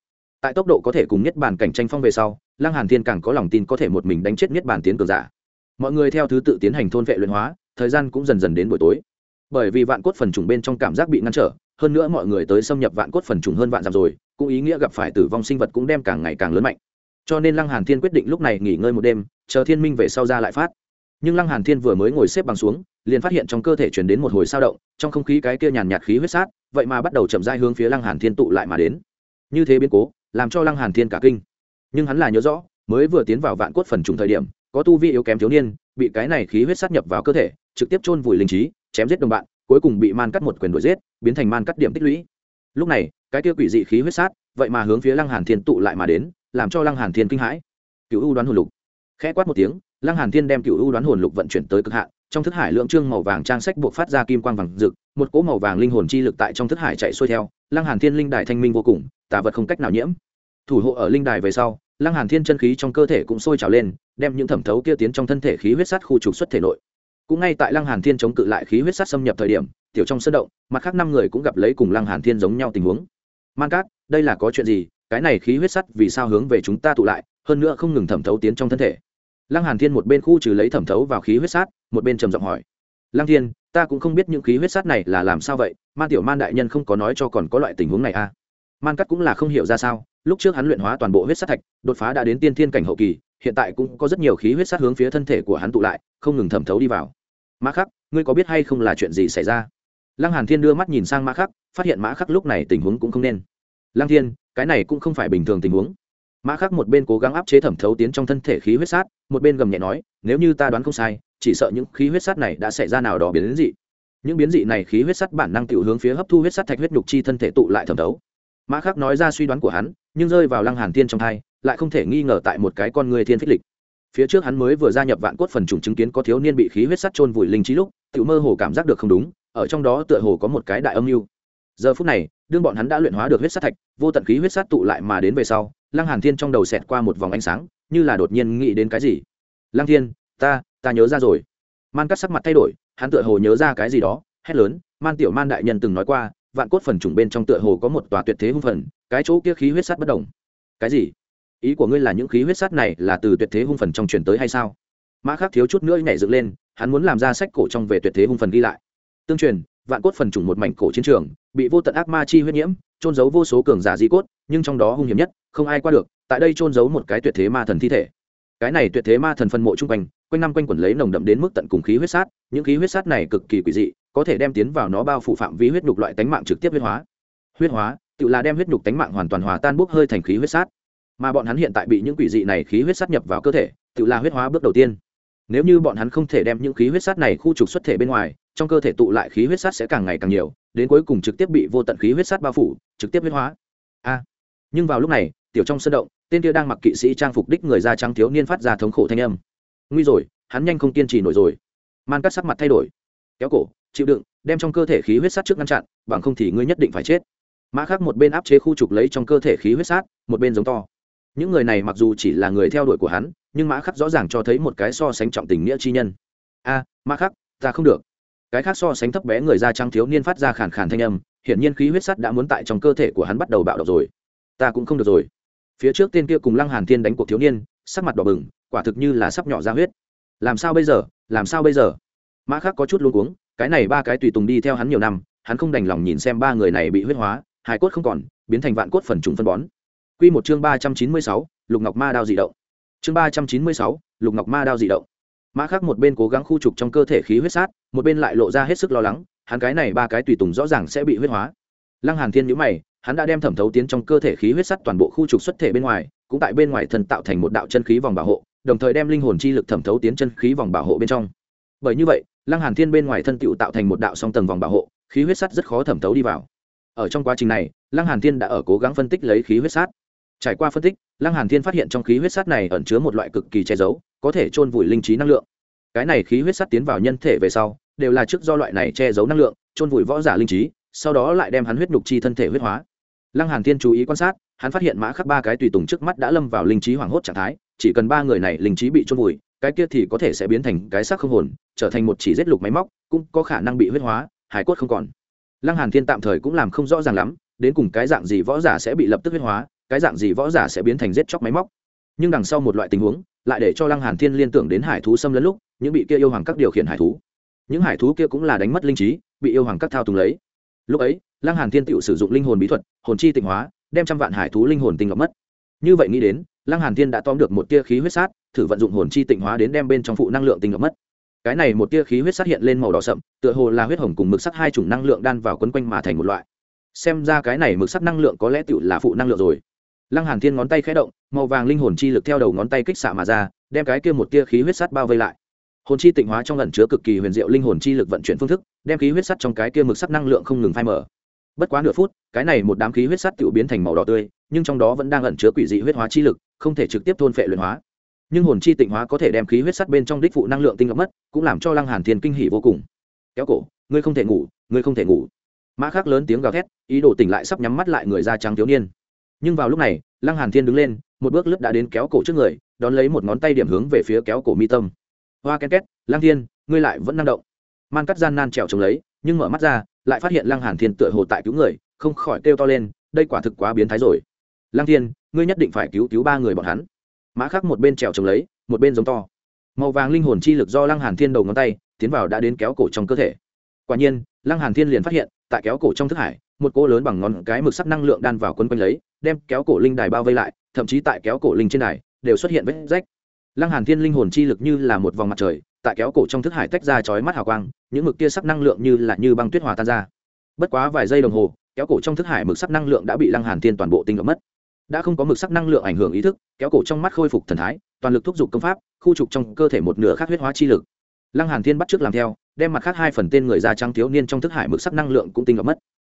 Tại tốc độ có thể cùng nhất bản cảnh tranh phong về sau, lăng hàn thiên càng có lòng tin có thể một mình đánh chết nhất bản tiến cường giả. Mọi người theo thứ tự tiến hành thôn vệ luyện hóa, thời gian cũng dần dần đến buổi tối. Bởi vì vạn cốt phần trùng bên trong cảm giác bị ngăn trở, hơn nữa mọi người tới xâm nhập vạn cốt phần trùng hơn vạn dặm rồi, cũng ý nghĩa gặp phải tử vong sinh vật cũng đem càng ngày càng lớn mạnh. Cho nên lăng hàn thiên quyết định lúc này nghỉ ngơi một đêm, chờ thiên minh về sau ra lại phát nhưng lăng hàn thiên vừa mới ngồi xếp bằng xuống, liền phát hiện trong cơ thể truyền đến một hồi sao động, trong không khí cái kia nhàn nhạt khí huyết sát, vậy mà bắt đầu chậm rãi hướng phía lăng hàn thiên tụ lại mà đến. Như thế biến cố, làm cho lăng hàn thiên cả kinh. Nhưng hắn là nhớ rõ, mới vừa tiến vào vạn cốt phần trùng thời điểm, có tu vi yếu kém thiếu niên, bị cái này khí huyết sát nhập vào cơ thể, trực tiếp chôn vùi linh trí, chém giết đồng bạn, cuối cùng bị man cắt một quyền đuổi giết, biến thành man cắt điểm tích lũy. Lúc này, cái kia quỷ dị khí huyết sát, vậy mà hướng phía lăng hàn thiên tụ lại mà đến, làm cho lăng hàn thiên kinh hãi. Cựu u đoán hồn lục. Khẽ quát một tiếng lăng hàn thiên đem cựu u đoán hồn lục vận chuyển tới cực hạn, trong thức hải lượng trương màu vàng trang sách buộc phát ra kim quang vàng rực, một cỗ màu vàng linh hồn chi lực tại trong thức hải chạy xuôi theo, lăng hàn thiên linh đài thanh minh vô cùng, tà vật không cách nào nhiễm. Thủ hộ ở linh đài về sau, lăng hàn thiên chân khí trong cơ thể cũng sôi trào lên, đem những thẩm thấu kia tiến trong thân thể khí huyết sắt khu trục xuất thể nội. Cũng ngay tại lăng hàn thiên chống cự lại khí huyết sắt xâm nhập thời điểm, tiểu trong sân động, mặt khác năm người cũng gặp lấy cùng lăng hàn thiên giống nhau tình huống. Man cát, đây là có chuyện gì? Cái này khí huyết sắt vì sao hướng về chúng ta tụ lại, hơn nữa không ngừng thẩm thấu tiến trong thân thể? Lăng hàn thiên một bên khu trừ lấy thẩm thấu vào khí huyết sát, một bên trầm giọng hỏi. Lăng thiên, ta cũng không biết những khí huyết sát này là làm sao vậy man tiểu man đại nhân không có nói cho còn có loại tình huống này à? Man cắt cũng là không hiểu ra sao, lúc trước hắn luyện hóa toàn bộ huyết sát thạch, đột phá đã đến tiên thiên cảnh hậu kỳ, hiện tại cũng có rất nhiều khí huyết sát hướng phía thân thể của hắn tụ lại, không ngừng thẩm thấu đi vào. Mã khắc, ngươi có biết hay không là chuyện gì xảy ra? Lăng hàn thiên đưa mắt nhìn sang mã khắc, phát hiện mã khắc lúc này tình huống cũng không nên. Lăng thiên, cái này cũng không phải bình thường tình huống mã khắc một bên cố gắng áp chế thẩm thấu tiến trong thân thể khí huyết sát, một bên gầm nhẹ nói, nếu như ta đoán không sai, chỉ sợ những khí huyết sát này đã xảy ra nào đó biến đến dị. Những biến dị này khí huyết sắt bản năng tiểu hướng phía hấp thu huyết sắt thạch huyết nhục chi thân thể tụ lại thẩm thấu. Mã khắc nói ra suy đoán của hắn, nhưng rơi vào lăng hàn thiên trong thai lại không thể nghi ngờ tại một cái con người thiên phích lịch. Phía trước hắn mới vừa gia nhập vạn cốt phần trùng chứng kiến có thiếu niên bị khí huyết sắt chôn vùi linh trí lúc tự mơ hồ cảm giác được không đúng, ở trong đó tựa hồ có một cái đại âm mưu. Giờ phút này, đương bọn hắn đã luyện hóa được huyết sắt thạch, vô tận khí huyết sắt tụ lại mà đến về sau lăng hàn thiên trong đầu xẹt qua một vòng ánh sáng, như là đột nhiên nghĩ đến cái gì. Lăng thiên, ta ta nhớ ra rồi. Man cắt sắc mặt thay đổi, hắn tựa hồ nhớ ra cái gì đó, hét lớn, man tiểu man đại nhân từng nói qua, vạn cốt phần trùng bên trong tựa hồ có một tòa tuyệt thế hung phần, cái chỗ kia khí huyết sắt bất đồng cái gì? Ý của ngươi là những khí huyết sắt này là từ tuyệt thế hung phần trong truyền tới hay sao? Mã khắc thiếu chút nữa nhảy dựng lên, hắn muốn làm ra sách cổ trong về tuyệt thế hung phần ghi lại. Tương truyền, vạn cốt phần trùng một mảnh cổ chiến trường, bị vô tận ác ma chi huyết nhiễm trôn giấu vô số cường giả di cốt, nhưng trong đó hung hiểm nhất không ai qua được, tại đây trôn giấu một cái tuyệt thế ma thần thi thể. Cái này tuyệt thế ma thần phân mộ chung quanh quanh năm quanh quẩn lấy nồng đậm đến mức tận cùng khí huyết sát, những khí huyết sát này cực kỳ quỷ dị, có thể đem tiến vào nó bao phủ phạm vi huyết nhục loại tánh mạng trực tiếp huyết hóa. Huyết hóa, tự là đem huyết nhục tánh mạng hoàn toàn hòa tan bốc hơi thành khí huyết sát. Mà bọn hắn hiện tại bị những quỷ dị này khí huyết sát nhập vào cơ thể, tự là huyết hóa bước đầu tiên. Nếu như bọn hắn không thể đem những khí huyết sát này khu trục xuất thể bên ngoài, trong cơ thể tụ lại khí huyết sát sẽ càng ngày càng nhiều, đến cuối cùng trực tiếp bị vô tận khí huyết sát bao phủ, trực tiếp huyết hóa. A nhưng vào lúc này tiểu trong sân động, tên kia đang mặc kỵ sĩ trang phục đích người da trắng thiếu niên phát ra thống khổ thanh âm. Nguy rồi, hắn nhanh không kiên trì nổi rồi. Man cắt sắc mặt thay đổi. Kéo cổ, chịu đựng, đem trong cơ thể khí huyết sát trước ngăn chặn, bằng không thì ngươi nhất định phải chết. Mã khác một bên áp chế khu trục lấy trong cơ thể khí huyết sát, một bên giống to. Những người này mặc dù chỉ là người theo đuổi của hắn, nhưng mã khắc rõ ràng cho thấy một cái so sánh trọng tình nghĩa chi nhân. A, mã khắc ta không được. Cái khác so sánh thấp bé người da trắng thiếu niên phát ra khàn khàn thanh âm, hiển nhiên khí huyết sắt đã muốn tại trong cơ thể của hắn bắt đầu bạo động rồi. Ta cũng không được rồi phía trước tên kia cùng lăng hàn thiên đánh cuộc thiếu niên, sắc mặt đỏ bừng, quả thực như là sắp nhỏ ra huyết. Làm sao bây giờ? Làm sao bây giờ? Mã khắc có chút luống cuống, cái này ba cái tùy tùng đi theo hắn nhiều năm, hắn không đành lòng nhìn xem ba người này bị huyết hóa hai cốt không còn, biến thành vạn cốt phần trùng phân bón. Quy một chương ba trăm chín mươi sáu, lục ngọc ma đao dị động. Chương ba trăm chín mươi sáu, lục ngọc ma đao dị động. Mã khắc một bên cố gắng khu trục trong cơ thể khí huyết sát, một bên lại lộ ra hết sức lo lắng, hắn cái này ba cái tùy tùng rõ ràng sẽ bị huyết hóa. Lăng hàn thiên nhíu mày hắn đã đem thẩm thấu tiến trong cơ thể khí huyết sắt toàn bộ khu trục xuất thể bên ngoài, cũng tại bên ngoài thân tạo thành một đạo chân khí vòng bảo hộ, đồng thời đem linh hồn chi lực thẩm thấu tiến chân khí vòng bảo hộ bên trong. Bởi như vậy, lăng hàn thiên bên ngoài thân tựu tạo thành một đạo song tầng vòng bảo hộ, khí huyết sắt rất khó thẩm thấu đi vào. Ở trong quá trình này, lăng hàn thiên đã ở cố gắng phân tích lấy khí huyết sắt. Trải qua phân tích, lăng hàn thiên phát hiện trong khí huyết sắt này ẩn chứa một loại cực kỳ che giấu, có thể trôn vùi linh trí năng lượng. Cái này khí huyết sắt tiến vào nhân thể về sau, đều là trước do loại này che giấu năng lượng trôn vùi võ giả linh trí, sau đó lại đem hắn huyết nhục chi thân thể huyết hóa lăng hàn thiên chú ý quan sát, hắn phát hiện mã khắc ba cái tùy tùng trước mắt đã lâm vào linh trí hoảng hốt trạng thái, chỉ cần ba người này linh trí bị trôn vùi, cái kia thì có thể sẽ biến thành cái xác không hồn, trở thành một chỉ giết lục máy móc, cũng có khả năng bị huyết hóa, hải cốt không còn. Lăng hàn thiên tạm thời cũng làm không rõ ràng lắm, đến cùng cái dạng gì võ giả sẽ bị lập tức huyết hóa, cái dạng gì võ giả sẽ biến thành giết chóc máy móc. Nhưng đằng sau một loại tình huống, lại để cho lăng hàn thiên liên tưởng đến hải thú xâm lấn lúc, những bị kia yêu hoàng các điều khiển hải thú. Những hải thú kia cũng là đánh mất linh trí, bị yêu hoàng các thao túng lấy. Lúc ấy lăng hàn thiên tự sử dụng linh hồn bí thuật, hồn chi tịnh hóa, đem trăm vạn hải thú linh hồn tinh lọc mất. Như vậy nghĩ đến, lăng hàn thiên đã tóm được một tia khí huyết sát, thử vận dụng hồn chi tịnh hóa đến đem bên trong phụ năng lượng tinh lọc mất. Cái này một tia khí huyết sát hiện lên màu đỏ sậm, tựa hồ là huyết hồng cùng mực sắc hai chủng năng lượng đan vào quấn quanh mà thành một loại. Xem ra cái này mực sắc năng lượng có lẽ tự là phụ năng lượng rồi. Lăng hàn thiên ngón tay khẽ động, màu vàng linh hồn chi lực theo đầu ngón tay kích xạ mà ra, đem cái kia một tia khí huyết sắt bao vây lại. Hồn chi tịnh hóa trong ẩn chứa cực kỳ huyền diệu linh hồn chi lực vận chuyển phương thức, đem khí huyết sắt trong cái kia mực sắc năng lượng không ngừng phai mở bất quá nửa phút, cái này một đám khí huyết sắt tự biến thành màu đỏ tươi, nhưng trong đó vẫn đang ẩn chứa quỷ dị huyết hóa chi lực, không thể trực tiếp thôn phệ luyện hóa. Nhưng hồn chi tịnh hóa có thể đem khí huyết sắt bên trong đích phụ năng lượng tinh lọc mất, cũng làm cho lăng hàn thiên kinh hỉ vô cùng. Kéo cổ, ngươi không thể ngủ, ngươi không thể ngủ. Mã khắc lớn tiếng gào thét, ý đồ tỉnh lại sắp nhắm mắt lại người da trắng thiếu niên. Nhưng vào lúc này, lăng hàn thiên đứng lên, một bước lướt đã đến kéo cổ trước người, đón lấy một ngón tay điểm hướng về phía kéo cổ mi tâm. Hoa ken két, lăng thiên, ngươi lại vẫn năng động. Man cắt gian nan trèo chống lấy, nhưng mở mắt ra lại phát hiện lăng hàn thiên tựa hồ tại cứu người, không khỏi kêu to lên, đây quả thực quá biến thái rồi. Lăng thiên, ngươi nhất định phải cứu cứu ba người bọn hắn. Mã khắc một bên trèo chống lấy, một bên giống to. Màu vàng linh hồn chi lực do lăng hàn thiên đầu ngón tay, tiến vào đã đến kéo cổ trong cơ thể. Quả nhiên, lăng hàn thiên liền phát hiện, tại kéo cổ trong thức hải, một cỗ lớn bằng ngón cái mực sắc năng lượng đan vào quấn quanh lấy, đem kéo cổ linh đài bao vây lại, thậm chí tại kéo cổ linh trên đài, đều xuất hiện vết rách. Lăng hàn thiên linh hồn chi lực như là một vòng mặt trời tại kéo cổ trong thức hải tách ra chói mắt hào quang, những mực kia sắc năng lượng như là như băng tuyết hòa tan ra. Bất quá vài giây đồng hồ, kéo cổ trong thức hải mực sắc năng lượng đã bị lăng hàn thiên toàn bộ tinh lọc mất. Đã không có mực sắc năng lượng ảnh hưởng ý thức, kéo cổ trong mắt khôi phục thần thái, toàn lực thúc giục công pháp, khu trục trong cơ thể một nửa khác huyết hóa chi lực. Lăng hàn thiên bắt trước làm theo, đem mặt khác hai phần tên người da trắng thiếu niên trong thức hải mực sắc năng lượng cũng tinh lọc mất.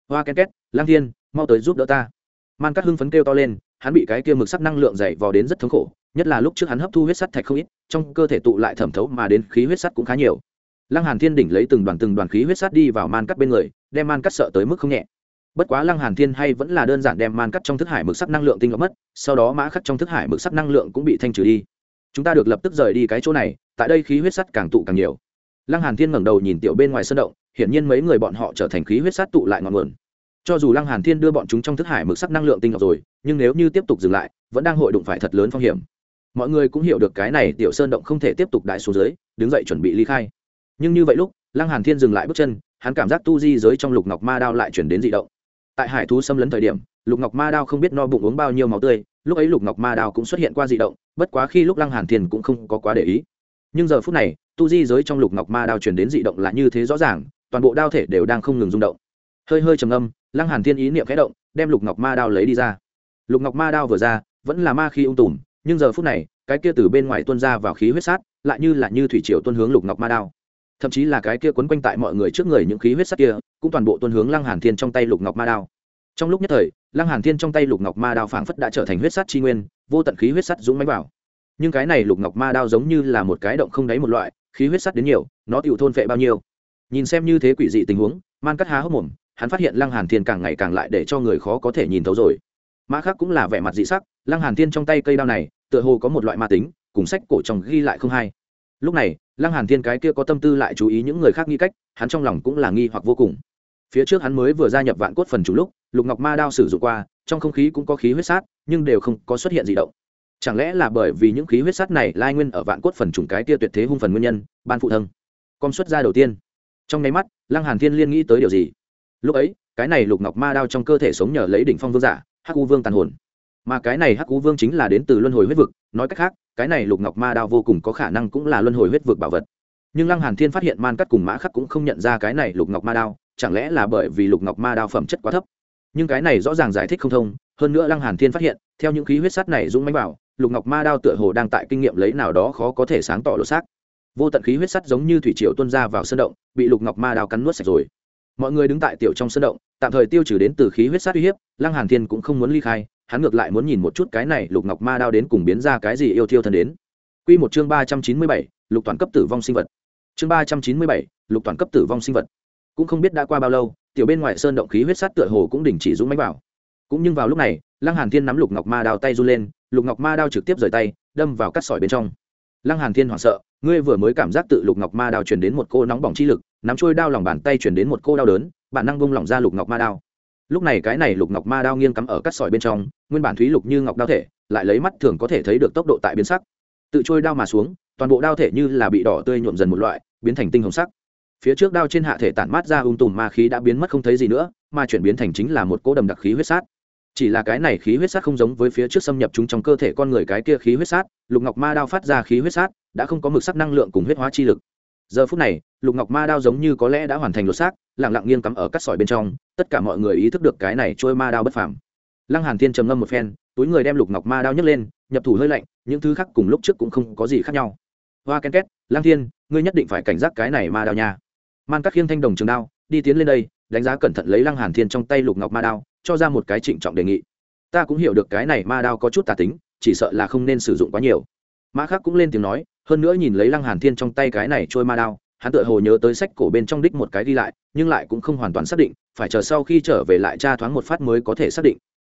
Hoa ken két, lăng thiên, mau tới giúp đỡ ta. Man cắt hưng phấn kêu to lên, hắn bị cái kia mực sắc năng lượng dày vò đến rất thống khổ nhất là lúc trước hắn hấp thu huyết sắt thạch không ít, trong cơ thể tụ lại thẩm thấu mà đến khí huyết sắt cũng khá nhiều. Lăng hàn thiên đỉnh lấy từng đoàn từng đoàn khí huyết sắt đi vào man cắt bên người, đem man cắt sợ tới mức không nhẹ. Bất quá lăng hàn thiên hay vẫn là đơn giản đem man cắt trong thức hải mực sắc năng lượng tinh lọc mất, sau đó mã khắc trong thức hải mực sắc năng lượng cũng bị thanh trừ đi. Chúng ta được lập tức rời đi cái chỗ này, tại đây khí huyết sắt càng tụ càng nhiều. Lăng hàn thiên ngẩng đầu nhìn tiểu bên ngoài sân động, hiển nhiên mấy người bọn họ trở thành khí huyết sắt tụ lại ngọn nguồn. Cho dù lăng hàn thiên đưa bọn chúng trong thức hải mực sắc năng lượng tinh lọc rồi, nhưng nếu như tiếp tục dừng lại, vẫn đang hội đụng phải thật lớn phong hiểm mọi người cũng hiểu được cái này tiểu sơn động không thể tiếp tục đại xuống dưới, đứng dậy chuẩn bị ly khai. Nhưng như vậy lúc, lăng hàn thiên dừng lại bước chân, hắn cảm giác tu di giới trong lục ngọc ma đao lại chuyển đến dị động. Tại hải thú xâm lấn thời điểm, lục ngọc ma đao không biết no bụng uống bao nhiêu máu tươi, lúc ấy lục ngọc ma đao cũng xuất hiện qua dị động, bất quá khi lúc lăng hàn thiên cũng không có quá để ý. Nhưng giờ phút này, tu di giới trong lục ngọc ma đao chuyển đến dị động là như thế rõ ràng, toàn bộ đao thể đều đang không ngừng rung động. Hơi hơi trầm âm lăng hàn thiên ý niệm khẽ động, đem lục ngọc ma đao lấy đi ra. Lục ngọc ma đao vừa ra, vẫn là ma khi ung tùm nhưng giờ phút này, cái kia từ bên ngoài tuôn ra vào khí huyết sát, lại như là như thủy triều tuôn hướng lục ngọc ma đao. Thậm chí là cái kia quấn quanh tại mọi người trước người những khí huyết sát kia, cũng toàn bộ tuôn hướng lăng hàn thiên trong tay lục ngọc ma đao. Trong lúc nhất thời, lăng hàn thiên trong tay lục ngọc ma đao phảng phất đã trở thành huyết sát chi nguyên, vô tận khí huyết sắt dũng mãnh vào. Nhưng cái này lục ngọc ma đao giống như là một cái động không đáy một loại, khí huyết sắt đến nhiều, nó tựu thôn vệ bao nhiêu. Nhìn xem như thế quỷ dị tình huống, man cắt há hốc mồm, hắn phát hiện lăng hàn thiên càng ngày càng lại để cho người khó có thể nhìn thấu rồi. Mã khác cũng là vẻ mặt dị sắc, lăng hàn thiên trong tay cây đao này tựa hồ có một loại ma tính, cùng sách cổ trong ghi lại không hay lúc này, lăng hàn thiên cái kia có tâm tư lại chú ý những người khác nghi cách, hắn trong lòng cũng là nghi hoặc vô cùng. Phía trước hắn mới vừa gia nhập vạn cốt phần chủ lúc, lục ngọc ma đao sử dụng qua, trong không khí cũng có khí huyết sát, nhưng đều không có xuất hiện gì động. Chẳng lẽ là bởi vì những khí huyết sát này lai nguyên ở vạn cốt phần trùng cái kia tuyệt thế hung phần nguyên nhân, ban phụ thân con xuất ra đầu tiên? Trong nháy mắt, lăng hàn thiên liên nghĩ tới điều gì? Lúc ấy, cái này lục ngọc ma đao trong cơ thể sống nhờ lấy đỉnh phong vương giả, hắc u vương tàn hồn mà cái này hắc u vương chính là đến từ luân hồi huyết vực, nói cách khác, cái này lục ngọc ma đao vô cùng có khả năng cũng là luân hồi huyết vực bảo vật. Nhưng lăng hàn thiên phát hiện man cắt cùng mã khắc cũng không nhận ra cái này lục ngọc ma đao, chẳng lẽ là bởi vì lục ngọc ma đao phẩm chất quá thấp? Nhưng cái này rõ ràng giải thích không thông, hơn nữa lăng hàn thiên phát hiện, theo những khí huyết sắt này dũng mãnh vào lục ngọc ma đao tựa hồ đang tại kinh nghiệm lấy nào đó khó có thể sáng tỏ lộ xác. Vô tận khí huyết sắt giống như thủy triều tuôn ra vào sân động, bị lục ngọc ma đao cắn nuốt sạch rồi. Mọi người đứng tại tiểu trong sân động, tạm thời tiêu trừ đến từ khí huyết sắt uy hiếp, lăng hàn thiên cũng không muốn ly khai hắn ngược lại muốn nhìn một chút cái này lục ngọc ma đao đến cùng biến ra cái gì yêu thiêu thân đến. Quy một chương ba trăm chín mươi bảy, lục toàn cấp tử vong sinh vật. Chương ba trăm chín mươi bảy, lục toàn cấp tử vong sinh vật. Cũng không biết đã qua bao lâu tiểu bên ngoài sơn động khí huyết sát tựa hồ cũng đình chỉ dũng mãnh vào. Cũng nhưng vào lúc này lăng hàn thiên nắm lục ngọc ma đao tay run lên lục ngọc ma đao trực tiếp rời tay đâm vào cắt sỏi bên trong. Lăng hàn thiên hoảng sợ ngươi vừa mới cảm giác tự lục ngọc ma đao truyền đến một cô nóng bỏng chi lực nắm trôi đao lòng bàn tay truyền đến một cô đau đớn bản năng bung lỏng ra lục ngọc ma đao lúc này cái này lục ngọc ma đao nghiêng cắm ở cắt sỏi bên trong, nguyên bản thúy lục như ngọc đao thể, lại lấy mắt thường có thể thấy được tốc độ tại biến sắc. Tự trôi đao mà xuống, toàn bộ đao thể như là bị đỏ tươi nhuộm dần một loại, biến thành tinh hồng sắc. Phía trước đao trên hạ thể tản mát ra ung tùm ma khí đã biến mất không thấy gì nữa, mà chuyển biến thành chính là một cỗ đầm đặc khí huyết sát. Chỉ là cái này khí huyết sát không giống với phía trước xâm nhập chúng trong cơ thể con người cái kia khí huyết sát, lục ngọc ma đao phát ra khí huyết sát, đã không có mực sắc năng lượng cùng huyết hóa chi lực giờ phút này, lục ngọc ma đao giống như có lẽ đã hoàn thành lột xác lẳng lặng nghiêng cắm ở cắt sỏi bên trong, tất cả mọi người ý thức được cái này trôi ma đao bất phàm. Lăng hàn thiên trầm ngâm một phen, túi người đem lục ngọc ma đao nhấc lên, nhập thủ hơi lạnh, những thứ khác cùng lúc trước cũng không có gì khác nhau. Hoa ken két, lăng thiên, ngươi nhất định phải cảnh giác cái này ma đao nha. Man các khiêng thanh đồng trường đao, đi tiến lên đây, đánh giá cẩn thận lấy lăng hàn thiên trong tay lục ngọc ma đao, cho ra một cái trịnh trọng đề nghị. Ta cũng hiểu được cái này ma đao có chút tà tính, chỉ sợ là không nên sử dụng quá nhiều. Mã khác cũng lên tiếng nói hơn nữa nhìn lấy lăng hàn thiên trong tay cái này trôi ma đao, hắn tựa hồ nhớ tới sách cổ bên trong đích một cái đi lại, nhưng lại cũng không hoàn toàn xác định, phải chờ sau khi trở về lại tra thoáng một phát mới có thể xác định.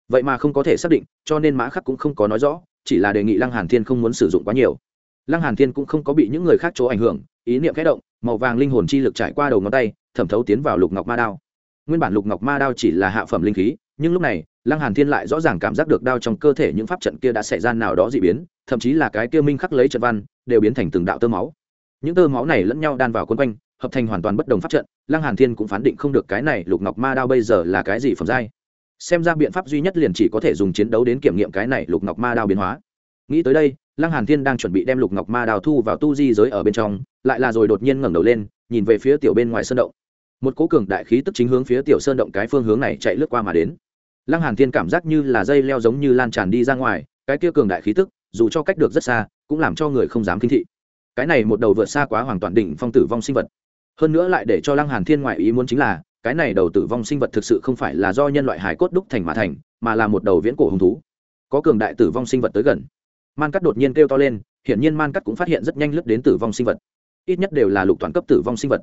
Vậy mà không có thể xác định, cho nên mã khắc cũng không có nói rõ, chỉ là đề nghị lăng hàn thiên không muốn sử dụng quá nhiều. Lăng hàn thiên cũng không có bị những người khác chỗ ảnh hưởng, ý niệm khẽ động, màu vàng linh hồn chi lực trải qua đầu ngón tay, thẩm thấu tiến vào lục ngọc ma đao. Nguyên bản lục ngọc ma đao chỉ là hạ phẩm linh khí nhưng lúc này, lăng hàn thiên lại rõ ràng cảm giác được đao trong cơ thể những pháp trận kia đã xảy ra nào đó dị biến, thậm chí là cái kia minh khắc lấy trận văn, đều biến thành từng đạo tơ máu. Những tơ máu này lẫn nhau đan vào quấn quanh, hợp thành hoàn toàn bất đồng pháp trận, lăng hàn thiên cũng phán định không được cái này lục ngọc ma đao bây giờ là cái gì phẩm giai. Xem ra biện pháp duy nhất liền chỉ có thể dùng chiến đấu đến kiểm nghiệm cái này lục ngọc ma đao biến hóa. Nghĩ tới đây, lăng hàn thiên đang chuẩn bị đem lục ngọc ma Đao thu vào tu di giới ở bên trong, lại là rồi đột nhiên ngẩng đầu lên, nhìn về phía tiểu bên ngoài sơn động. Một cố cường đại khí tức chính hướng phía tiểu sơn động cái phương hướng này chạy lướt qua mà đến lăng hàn thiên cảm giác như là dây leo giống như lan tràn đi ra ngoài, cái kia cường đại khí tức, dù cho cách được rất xa, cũng làm cho người không dám kinh thị. Cái này một đầu vượt xa quá hoàn toàn đỉnh phong tử vong sinh vật. Hơn nữa lại để cho lăng hàn thiên ngoại ý muốn chính là, cái này đầu tử vong sinh vật thực sự không phải là do nhân loại hải cốt đúc thành mà thành, mà là một đầu viễn cổ hung thú. Có cường đại tử vong sinh vật tới gần. Man cắt đột nhiên kêu to lên, hiển nhiên man cắt cũng phát hiện rất nhanh lướt đến tử vong sinh vật. Ít nhất đều là lục toàn cấp tử vong sinh vật.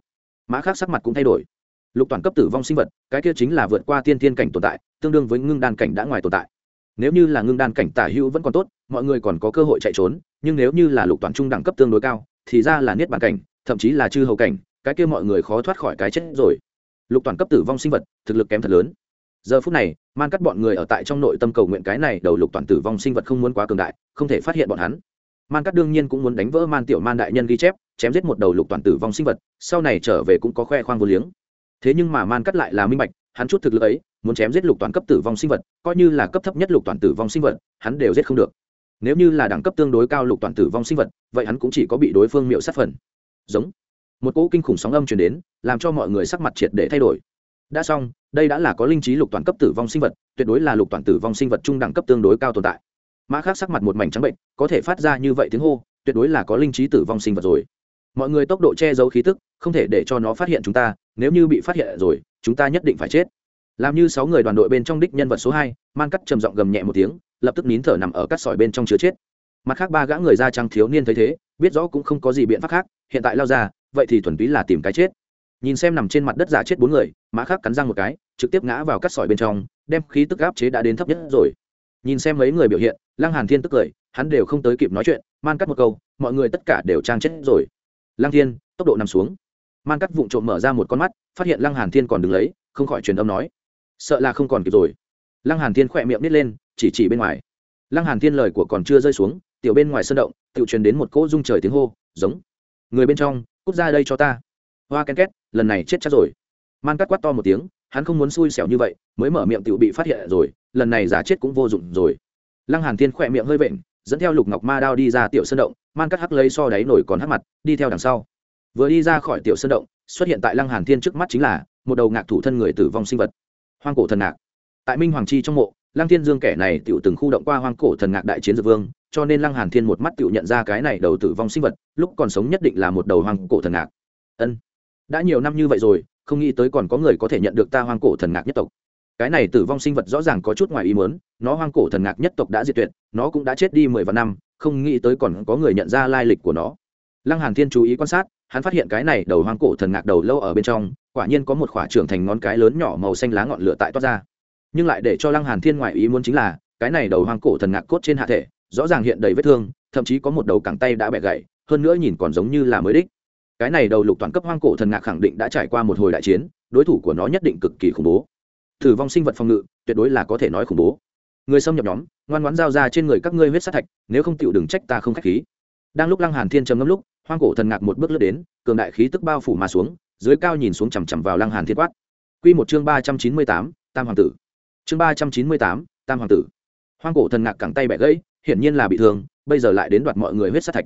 Mã khác sắc mặt cũng thay đổi lục toàn cấp tử vong sinh vật, cái kia chính là vượt qua tiên thiên cảnh tồn tại, tương đương với ngưng đan cảnh đã ngoài tồn tại. Nếu như là ngưng đan cảnh tả hữu vẫn còn tốt, mọi người còn có cơ hội chạy trốn, nhưng nếu như là lục toàn trung đẳng cấp tương đối cao, thì ra là niết bàn cảnh, thậm chí là chư hầu cảnh, cái kia mọi người khó thoát khỏi cái chết rồi. Lục toàn cấp tử vong sinh vật, thực lực kém thật lớn. Giờ phút này, man cắt bọn người ở tại trong nội tâm cầu nguyện cái này đầu lục toàn tử vong sinh vật không muốn quá cường đại, không thể phát hiện bọn hắn. Man cắt đương nhiên cũng muốn đánh vỡ man tiểu man đại nhân ghi chép, chém giết một đầu lục toàn tử vong sinh vật, sau này trở về cũng có khoe khoang vô liếng thế nhưng mà man cắt lại là minh bạch, hắn chút thực lực ấy, muốn chém giết lục toàn cấp tử vong sinh vật, coi như là cấp thấp nhất lục toàn tử vong sinh vật, hắn đều giết không được. Nếu như là đẳng cấp tương đối cao lục toàn tử vong sinh vật, vậy hắn cũng chỉ có bị đối phương miệu sát phần. Giống. Một cỗ kinh khủng sóng âm chuyển đến, làm cho mọi người sắc mặt triệt để thay đổi. Đã xong, đây đã là có linh trí lục toàn cấp tử vong sinh vật, tuyệt đối là lục toàn tử vong sinh vật trung đẳng cấp tương đối cao tồn tại. Mã khác sắc mặt một mảnh trắng bệnh, có thể phát ra như vậy tiếng hô, tuyệt đối là có linh trí tử vong sinh vật rồi mọi người tốc độ che giấu khí tức, không thể để cho nó phát hiện chúng ta, nếu như bị phát hiện rồi, chúng ta nhất định phải chết. Làm như sáu người đoàn đội bên trong đích nhân vật số hai, man cắt trầm giọng gầm nhẹ một tiếng, lập tức nín thở nằm ở các sỏi bên trong chứa chết. Mặt khác ba gã người da trắng thiếu niên thấy thế, biết rõ cũng không có gì biện pháp khác, hiện tại lao ra, vậy thì thuần túy là tìm cái chết. Nhìn xem nằm trên mặt đất giả chết bốn người, mã khác cắn răng một cái, trực tiếp ngã vào cắt sỏi bên trong, đem khí tức áp chế đã đến thấp nhất rồi. Nhìn xem mấy người biểu hiện, lăng hàn thiên tức cười, hắn đều không tới kịp nói chuyện, man cắt một câu, mọi người tất cả đều trang chết rồi lăng thiên, tốc độ nằm xuống. Man cắt vụng trộm mở ra một con mắt, phát hiện lăng hàn thiên còn đứng lấy, không khỏi truyền âm nói, sợ là không còn kịp rồi. Lăng hàn thiên khỏe miệng nít lên, chỉ chỉ bên ngoài. Lăng hàn thiên lời của còn chưa rơi xuống, tiểu bên ngoài sân động tự truyền đến một cỗ rung trời tiếng hô, giống, người bên trong, cút ra đây cho ta. Hoa ken két, lần này chết chắc rồi. Man cắt quát to một tiếng, hắn không muốn xui xẻo như vậy, mới mở miệng tự bị phát hiện rồi, lần này giả chết cũng vô dụng rồi. Lăng hàn thiên khỏe miệng hơi vện dẫn theo lục ngọc ma đao đi ra tiểu sân động, man cắt hắc lấy so đáy nổi còn hắc mặt, đi theo đằng sau. Vừa đi ra khỏi tiểu sân động, xuất hiện tại lăng hàn thiên trước mắt chính là một đầu ngạc thủ thân người tử vong sinh vật, hoang cổ thần ngạc. Tại minh hoàng chi trong mộ, lăng thiên dương kẻ này tiểu từng khu động qua hoang cổ thần ngạc đại chiến dược vương, cho nên lăng hàn thiên một mắt tiểu nhận ra cái này đầu tử vong sinh vật, lúc còn sống nhất định là một đầu hoang cổ thần ngạc. Ân, đã nhiều năm như vậy rồi, không nghĩ tới còn có người có thể nhận được ta hoang cổ thần ngạc nhất tộc cái này tử vong sinh vật rõ ràng có chút ngoài ý muốn, nó hoang cổ thần ngạc nhất tộc đã diệt tuyệt, nó cũng đã chết đi mười vạn năm, không nghĩ tới còn có người nhận ra lai lịch của nó. Lăng hàn thiên chú ý quan sát, hắn phát hiện cái này đầu hoang cổ thần ngạc đầu lâu ở bên trong, quả nhiên có một khỏa trưởng thành ngón cái lớn nhỏ màu xanh lá ngọn lửa tại toát ra. Nhưng lại để cho lăng hàn thiên ngoài ý muốn chính là, cái này đầu hoang cổ thần ngạc cốt trên hạ thể, rõ ràng hiện đầy vết thương, thậm chí có một đầu cẳng tay đã bẻ gãy, hơn nữa nhìn còn giống như là mới đích. Cái này đầu lục toàn cấp hoang cổ thần ngạc khẳng định đã trải qua một hồi đại chiến, đối thủ của nó nhất định cực kỳ khủng bố thử vong sinh vật phòng ngự, tuyệt đối là có thể nói khủng bố. Người xâm nhập nhóm, ngoan ngoãn giao ra trên người các ngươi huyết sát thạch, nếu không tựu đừng trách ta không khách khí. Đang lúc lăng hàn thiên trầm ngâm lúc, hoang cổ thần ngạc một bước lướt đến, cường đại khí tức bao phủ mà xuống, dưới cao nhìn xuống chằm chằm vào lăng hàn thiên quát. Quy một chương ba trăm chín mươi tám, tam hoàng tử. Chương ba trăm chín mươi tám, tam hoàng tử. Hoang cổ thần ngạc cẳng tay bẻ gãy, hiển nhiên là bị thương, bây giờ lại đến đoạt mọi người huyết sát thạch.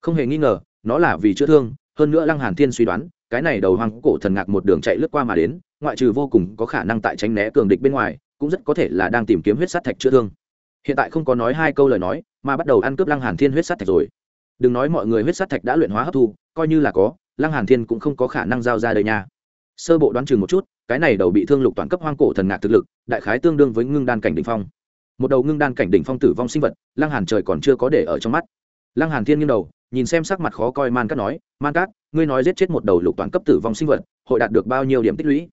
Không hề nghi ngờ, nó là vì chữa thương, hơn nữa lăng hàn thiên suy đoán, cái này đầu hoang cổ thần ngạc một đường chạy lướt qua mà đến ngoại trừ vô cùng có khả năng tại tránh né cường địch bên ngoài, cũng rất có thể là đang tìm kiếm huyết sát thạch chữa thương. Hiện tại không có nói hai câu lời nói, mà bắt đầu ăn cướp lăng hàn thiên huyết sát thạch rồi. Đừng nói mọi người huyết sát thạch đã luyện hóa hấp thu, coi như là có, lăng hàn thiên cũng không có khả năng giao ra đây nha. Sơ bộ đoán chừng một chút, cái này đầu bị thương lục toàn cấp hoang cổ thần ngạc thực lực, đại khái tương đương với ngưng đan cảnh đỉnh phong. Một đầu ngưng đan cảnh đỉnh phong tử vong sinh vật, lăng hàn trời còn chưa có để ở trong mắt. Lăng hàn thiên nghiêng đầu, nhìn xem sắc mặt khó coi man cát nói, man cát, ngươi nói giết chết một đầu lục toàn cấp tử vong sinh vật, hội đạt được bao nhiêu điểm tích lũy?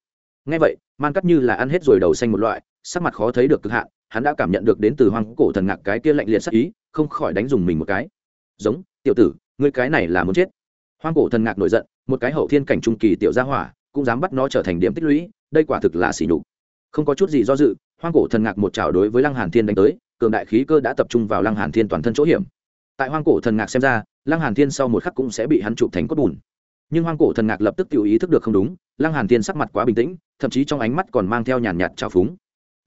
Ngay vậy, man cắt như là ăn hết rồi đầu xanh một loại, sắc mặt khó thấy được cực hạn, hắn đã cảm nhận được đến từ hoang cổ thần ngạc cái kia lạnh liệt sắc ý, không khỏi đánh dùng mình một cái. Giống, tiểu tử, ngươi cái này là muốn chết. Hoang cổ thần ngạc nổi giận, một cái hậu thiên cảnh trung kỳ tiểu gia hỏa, cũng dám bắt nó trở thành điểm tích lũy, đây quả thực là xỉ nhục. Không có chút gì do dự, hoang cổ thần ngạc một chảo đối với lăng hàn thiên đánh tới, cường đại khí cơ đã tập trung vào lăng hàn thiên toàn thân chỗ hiểm. Tại hoang cổ thần ngạc xem ra, lăng hàn thiên sau một khắc cũng sẽ bị hắn chụp thành cốt bùn nhưng hoang cổ thần ngạc lập tức tự ý thức được không đúng, lăng hàn thiên sắc mặt quá bình tĩnh, thậm chí trong ánh mắt còn mang theo nhàn nhạt trào phúng.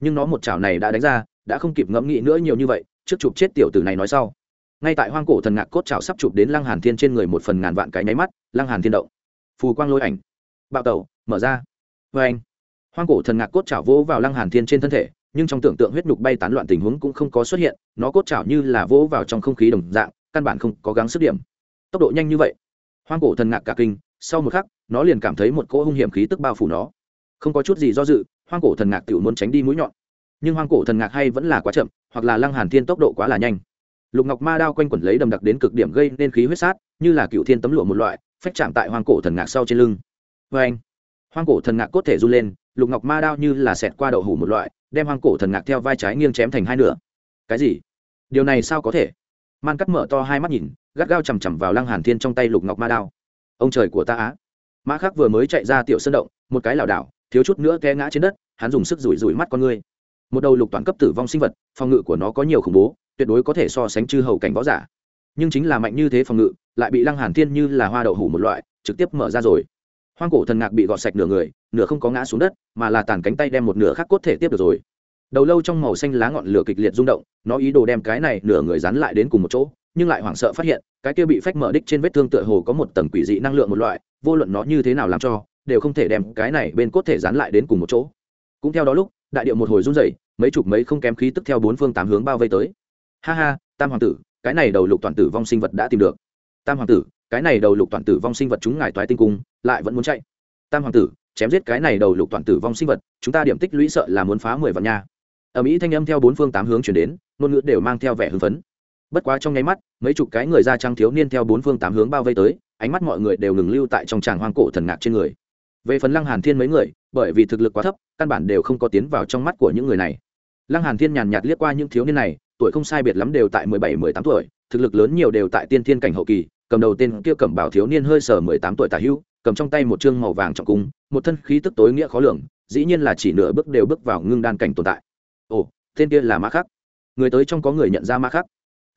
Nhưng nó một chảo này đã đánh ra, đã không kịp ngẫm nghĩ nữa nhiều như vậy, trước chụp chết tiểu tử này nói sau. Ngay tại hoang cổ thần ngạc cốt chảo sắp chụp đến lăng hàn thiên trên người một phần ngàn vạn cái nháy mắt, lăng hàn thiên động. Phù quang lôi ảnh. Bạo tẩu, mở ra. Vê anh, hoang cổ thần ngạc cốt chảo vỗ vào lăng hàn thiên trên thân thể, nhưng trong tưởng tượng huyết nhục bay tán loạn tình huống cũng không có xuất hiện, nó cốt chảo như là vỗ vào trong không khí đồng dạng, căn bản không có gắng sức điểm. Tốc độ nhanh như vậy hoang cổ thần ngạc cả kinh, sau một khắc, nó liền cảm thấy một cỗ hung hiểm khí tức bao phủ nó. Không có chút gì do dự, hoang cổ thần ngạc tự muốn tránh đi mũi nhọn. Nhưng hoang cổ thần ngạc hay vẫn là quá chậm, hoặc là lăng hàn thiên tốc độ quá là nhanh. Lục ngọc ma đao quanh quẩn lấy đầm đặc đến cực điểm gây nên khí huyết sát, như là cựu thiên tấm lụa một loại, phách chạm tại hoang cổ thần ngạc sau trên lưng. Vê anh, hoang cổ thần ngạc cốt thể run lên, lục ngọc ma đao như là xẹt qua đậu hủ một loại, đem hoang cổ thần ngạc theo vai trái nghiêng chém thành hai nửa. Cái gì? Điều này sao có thể? Man cắt mở to hai mắt nhìn gắt gao chằm chằm vào lăng hàn thiên trong tay lục ngọc ma đao. Ông trời của ta á. Mã khắc vừa mới chạy ra tiểu sân động, một cái lảo đảo, thiếu chút nữa té ngã trên đất, hắn dùng sức rủi rủi mắt con ngươi. Một đầu lục toàn cấp tử vong sinh vật, phòng ngự của nó có nhiều khủng bố, tuyệt đối có thể so sánh chư hầu cảnh võ giả. Nhưng chính là mạnh như thế phòng ngự, lại bị lăng hàn thiên như là hoa đậu hủ một loại, trực tiếp mở ra rồi. Hoang cổ thần ngạc bị gọt sạch nửa người, nửa không có ngã xuống đất, mà là tàn cánh tay đem một nửa khác cốt thể tiếp được rồi. Đầu lâu trong màu xanh lá ngọn lửa kịch liệt rung động, nó ý đồ đem cái này nửa người dán lại đến cùng một chỗ nhưng lại hoảng sợ phát hiện, cái kia bị phách mở đích trên vết thương tựa hồ có một tầng quỷ dị năng lượng một loại, vô luận nó như thế nào làm cho, đều không thể đem cái này bên cốt thể dán lại đến cùng một chỗ. Cũng theo đó lúc, đại điệu một hồi run rẩy, mấy chục mấy không kém khí tức theo bốn phương tám hướng bao vây tới. Ha ha, tam hoàng tử, cái này đầu lục toàn tử vong sinh vật đã tìm được. Tam hoàng tử, cái này đầu lục toàn tử vong sinh vật chúng ngài toái tinh cung, lại vẫn muốn chạy. Tam hoàng tử, chém giết cái này đầu lục toàn tử vong sinh vật, chúng ta điểm tích lũy sợ là muốn phá mười vạn nha. Ở mỹ thanh âm theo bốn phương tám hướng chuyển đến, ngôn ngữ đều mang theo vẻ hưng phấn bất quá trong nháy mắt, mấy chục cái người da trắng thiếu niên theo bốn phương tám hướng bao vây tới, ánh mắt mọi người đều ngừng lưu tại trong tràng hoang cổ thần ngạc trên người. Về phần lăng hàn thiên mấy người, bởi vì thực lực quá thấp, căn bản đều không có tiến vào trong mắt của những người này. Lăng hàn thiên nhàn nhạt liếc qua những thiếu niên này, tuổi không sai biệt lắm đều tại mười bảy, mười tám tuổi, thực lực lớn nhiều đều tại tiên thiên cảnh hậu kỳ, cầm đầu tên kia cầm bảo thiếu niên hơi sở mười tám tuổi tả hữu, cầm trong tay một trương màu vàng trọng cung, một thân khí tức tối nghĩa khó lường, dĩ nhiên là chỉ nửa bước đều bước vào ngưng đan cảnh tồn tại. Ồ, tên kia là mã khắc. Người tới trong có người nhận ra mã khắc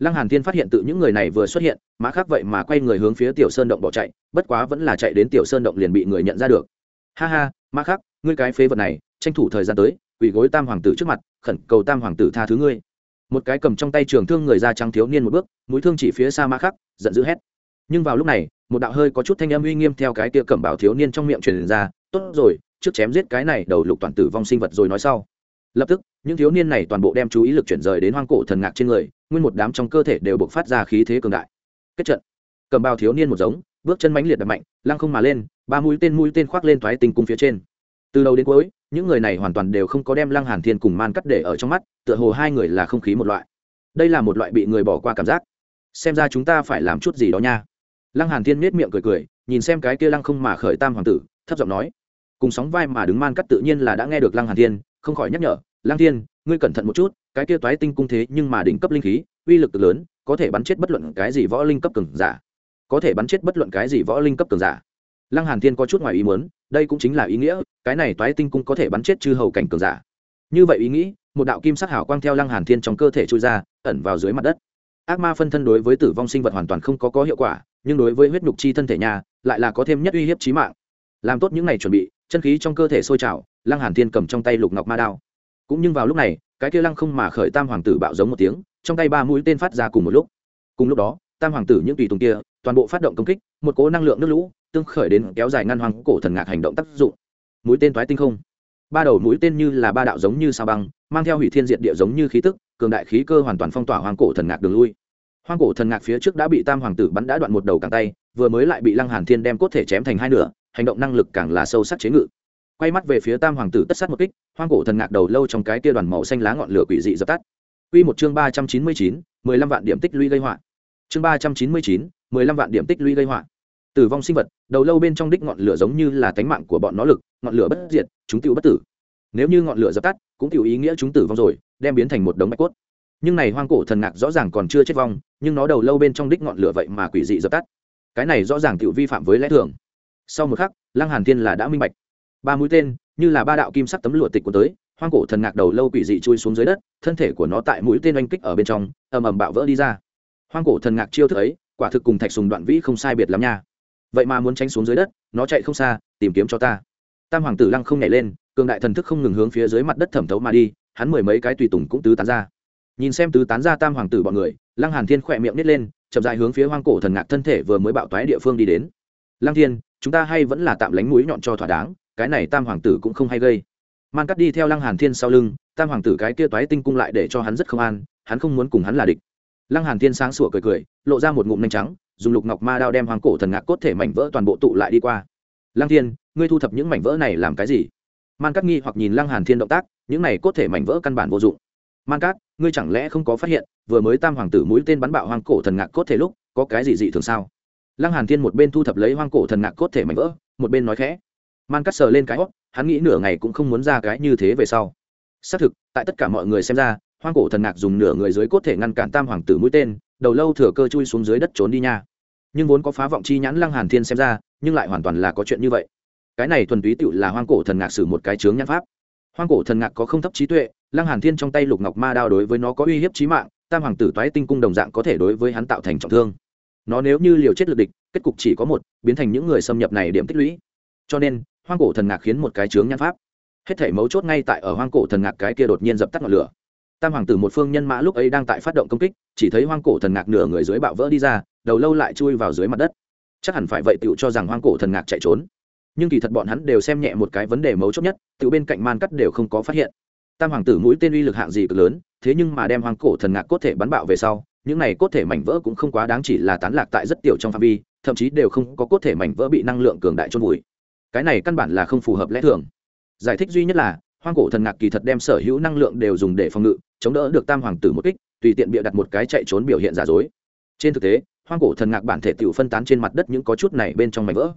lăng hàn thiên phát hiện tự những người này vừa xuất hiện mã khắc vậy mà quay người hướng phía tiểu sơn động bỏ chạy, bất quá vẫn là chạy đến tiểu sơn động liền bị người nhận ra được. Ha ha mã khắc ngươi cái phế vật này, tranh thủ thời gian tới, quỳ gối tam hoàng tử trước mặt, khẩn cầu tam hoàng tử tha thứ ngươi. Một cái cầm trong tay trường thương người da trắng thiếu niên một bước, mũi thương chỉ phía xa mã khắc giận dữ hét. Nhưng vào lúc này, một đạo hơi có chút thanh âm uy nghiêm theo cái kia cầm bảo thiếu niên trong miệng truyền ra, tốt rồi, trước chém giết cái này đầu lục toàn tử vong sinh vật rồi nói sau lập tức, những thiếu niên này toàn bộ đem chú ý lực chuyển rời đến hoang cổ thần ngạc trên người, nguyên một đám trong cơ thể đều buộc phát ra khí thế cường đại. Kết trận. Cầm bao thiếu niên một giống, bước chân mãnh liệt đập mạnh, lăng không mà lên, ba mũi tên mũi tên khoác lên thoái tình cung phía trên. Từ đầu đến cuối, những người này hoàn toàn đều không có đem lăng hàn thiên cùng man cắt để ở trong mắt, tựa hồ hai người là không khí một loại. Đây là một loại bị người bỏ qua cảm giác. Xem ra chúng ta phải làm chút gì đó nha. Lăng hàn thiên nết miệng cười cười, nhìn xem cái kia lăng không mà khởi tam hoàng tử, thấp giọng nói, cùng sóng vai mà đứng man cắt tự nhiên là đã nghe được lăng hàn thiên không khỏi nhắc nhở, Lang thiên, ngươi cẩn thận một chút, cái kia toái tinh cung thế nhưng mà đỉnh cấp linh khí, uy lực lớn, có thể bắn chết bất luận cái gì võ linh cấp cường giả. Có thể bắn chết bất luận cái gì võ linh cấp cường giả. Lăng hàn thiên có chút ngoài ý muốn, đây cũng chính là ý nghĩa, cái này toái tinh cung có thể bắn chết chư hầu cảnh cường giả. Như vậy ý nghĩ, một đạo kim sắc hào quang theo lăng hàn thiên trong cơ thể trôi ra, ẩn vào dưới mặt đất. Ác ma phân thân đối với tử vong sinh vật hoàn toàn không có có hiệu quả, nhưng đối với huyết nhục chi thân thể nhà, lại là có thêm nhất uy hiếp chí mạng làm tốt những ngày chuẩn bị, chân khí trong cơ thể sôi trào, lăng hàn thiên cầm trong tay lục ngọc ma đao. Cũng nhưng vào lúc này, cái kia lăng không mà khởi tam hoàng tử bạo giống một tiếng, trong tay ba mũi tên phát ra cùng một lúc. Cùng lúc đó, tam hoàng tử những tùy tùng kia, toàn bộ phát động công kích, một cố năng lượng nước lũ, tương khởi đến kéo dài ngăn hoàng cổ thần ngạc hành động tác dụng. Mũi tên thoái tinh không. Ba đầu mũi tên như là ba đạo giống như sao băng, mang theo hủy thiên diện địa giống như khí tức, cường đại khí cơ hoàn toàn phong tỏa hoàng cổ thần ngạc đường lui. Hoàng cổ thần ngạc phía trước đã bị tam hoàng tử bắn đã đoạn một đầu cẳng tay, vừa mới lại bị lăng hàn thiên đem cốt thể chém thành hai nửa hành động năng lực càng là sâu sắc chế ngự quay mắt về phía tam hoàng tử tất sát một kích hoang cổ thần ngạc đầu lâu trong cái kia đoàn màu xanh lá ngọn lửa quỷ dị dập tắt q một chương ba trăm chín mươi chín, mười lăm vạn điểm tích lũy gây họa. Chương ba trăm chín mươi chín, mười lăm vạn điểm tích lũy gây họa. Tử vong sinh vật, đầu lâu bên trong đích ngọn lửa giống như là tánh mạng của bọn nó lực, ngọn lửa bất diệt, chúng tiêu bất tử. Nếu như ngọn lửa dập tắt, cũng tự ý nghĩa chúng tử vong rồi, đem biến thành một đống bạch cốt. Nhưng này hoang cổ thần ngạc rõ ràng còn chưa chết vong, nhưng nó đầu lâu bên trong đích ngọn lửa vậy mà quỷ dị dập tắt. Cái này rõ ràng tự vi phạm với lẽ thường. Sau một khắc, Lăng Hàn Thiên là đã minh bạch. Ba mũi tên như là ba đạo kim sắc tấm lụa tịch của tới hoang cổ thần ngạc đầu lâu quỷ dị chui xuống dưới đất thân thể của nó tại mũi tên oanh kích ở bên trong ầm ầm bạo vỡ đi ra. Hoang cổ thần ngạc chiêu thức ấy quả thực cùng thạch sùng đoạn vĩ không sai biệt lắm nha. Vậy mà muốn tránh xuống dưới đất nó chạy không xa tìm kiếm cho ta. Tam hoàng tử lăng không nhảy lên cường đại thần thức không ngừng hướng phía dưới mặt đất thẩm thấu mà đi hắn mười mấy cái tùy tùng cũng tứ tán ra. Nhìn xem tứ tán ra tam hoàng tử bọn người lăng hàn thiên khỏe miệng nít lên chậm dài hướng phía hoang cổ thần ngạc thân thể vừa mới bạo toái địa phương đi đến lăng thiên, chúng ta hay vẫn là tạm lánh mũi nhọn cho thỏa đáng, cái này tam hoàng tử cũng không hay gây. Man cắt đi theo lăng hàn thiên sau lưng, tam hoàng tử cái kia toái tinh cung lại để cho hắn rất không an, hắn không muốn cùng hắn là địch. Lăng hàn thiên sáng sủa cười cười, lộ ra một ngụm nhanh trắng, dùng lục ngọc ma đao đem hoàng cổ thần ngạc cốt thể mảnh vỡ toàn bộ tụ lại đi qua. Lăng thiên, ngươi thu thập những mảnh vỡ này làm cái gì? Man cắt nghi hoặc nhìn lăng hàn thiên động tác, những này cốt thể mảnh vỡ căn bản vô dụng. Man cát, ngươi chẳng lẽ không có phát hiện, vừa mới tam hoàng tử mũi tên bắn bạo hoàng cổ thần ngạc cốt thể lúc, có cái gì dị thường sao? Lăng hàn thiên một bên thu thập lấy hoang cổ thần ngạc cốt thể mảnh vỡ, một bên nói khẽ. Man cắt sờ lên cái hót hắn nghĩ nửa ngày cũng không muốn ra cái như thế về sau. Xác thực, tại tất cả mọi người xem ra, hoang cổ thần ngạc dùng nửa người dưới cốt thể ngăn cản tam hoàng tử mũi tên, đầu lâu thừa cơ chui xuống dưới đất trốn đi nha. Nhưng vốn có phá vọng chi nhãn lăng hàn thiên xem ra, nhưng lại hoàn toàn là có chuyện như vậy. Cái này thuần túy tựu là hoang cổ thần ngạc sử một cái chướng nhãn pháp. Hoang cổ thần ngạc có không thấp trí tuệ, lăng hàn thiên trong tay lục ngọc ma đao đối với nó có uy hiếp chí mạng, tam hoàng tử toái tinh cung đồng dạng có thể đối với hắn tạo thành trọng thương nó nếu như liều chết lực địch, kết cục chỉ có một, biến thành những người xâm nhập này điểm tích lũy. Cho nên, hoang cổ thần ngạc khiến một cái chướng nhan pháp. Hết thể mấu chốt ngay tại ở hoang cổ thần ngạc cái kia đột nhiên dập tắt ngọn lửa. Tam hoàng tử một phương nhân mã lúc ấy đang tại phát động công kích, chỉ thấy hoang cổ thần ngạc nửa người dưới bạo vỡ đi ra, đầu lâu lại chui vào dưới mặt đất. Chắc hẳn phải vậy tựu cho rằng hoang cổ thần ngạc chạy trốn. Nhưng kỳ thật bọn hắn đều xem nhẹ một cái vấn đề mấu chốt nhất, tựu bên cạnh man cắt đều không có phát hiện. Tam hoàng tử mũi tên uy lực hạng gì cực lớn, thế nhưng mà đem hoang cổ thần ngạc cốt thể bắn bạo về sau những này cốt thể mảnh vỡ cũng không quá đáng chỉ là tán lạc tại rất tiểu trong phạm vi, thậm chí đều không có cốt thể mảnh vỡ bị năng lượng cường đại trôn vùi. Cái này căn bản là không phù hợp lẽ thường. Giải thích duy nhất là, hoang cổ thần ngạc kỳ thật đem sở hữu năng lượng đều dùng để phòng ngự, chống đỡ được tam hoàng tử một kích, tùy tiện bịa đặt một cái chạy trốn biểu hiện giả dối. Trên thực tế, hoang cổ thần ngạc bản thể tự phân tán trên mặt đất những có chút này bên trong mảnh vỡ.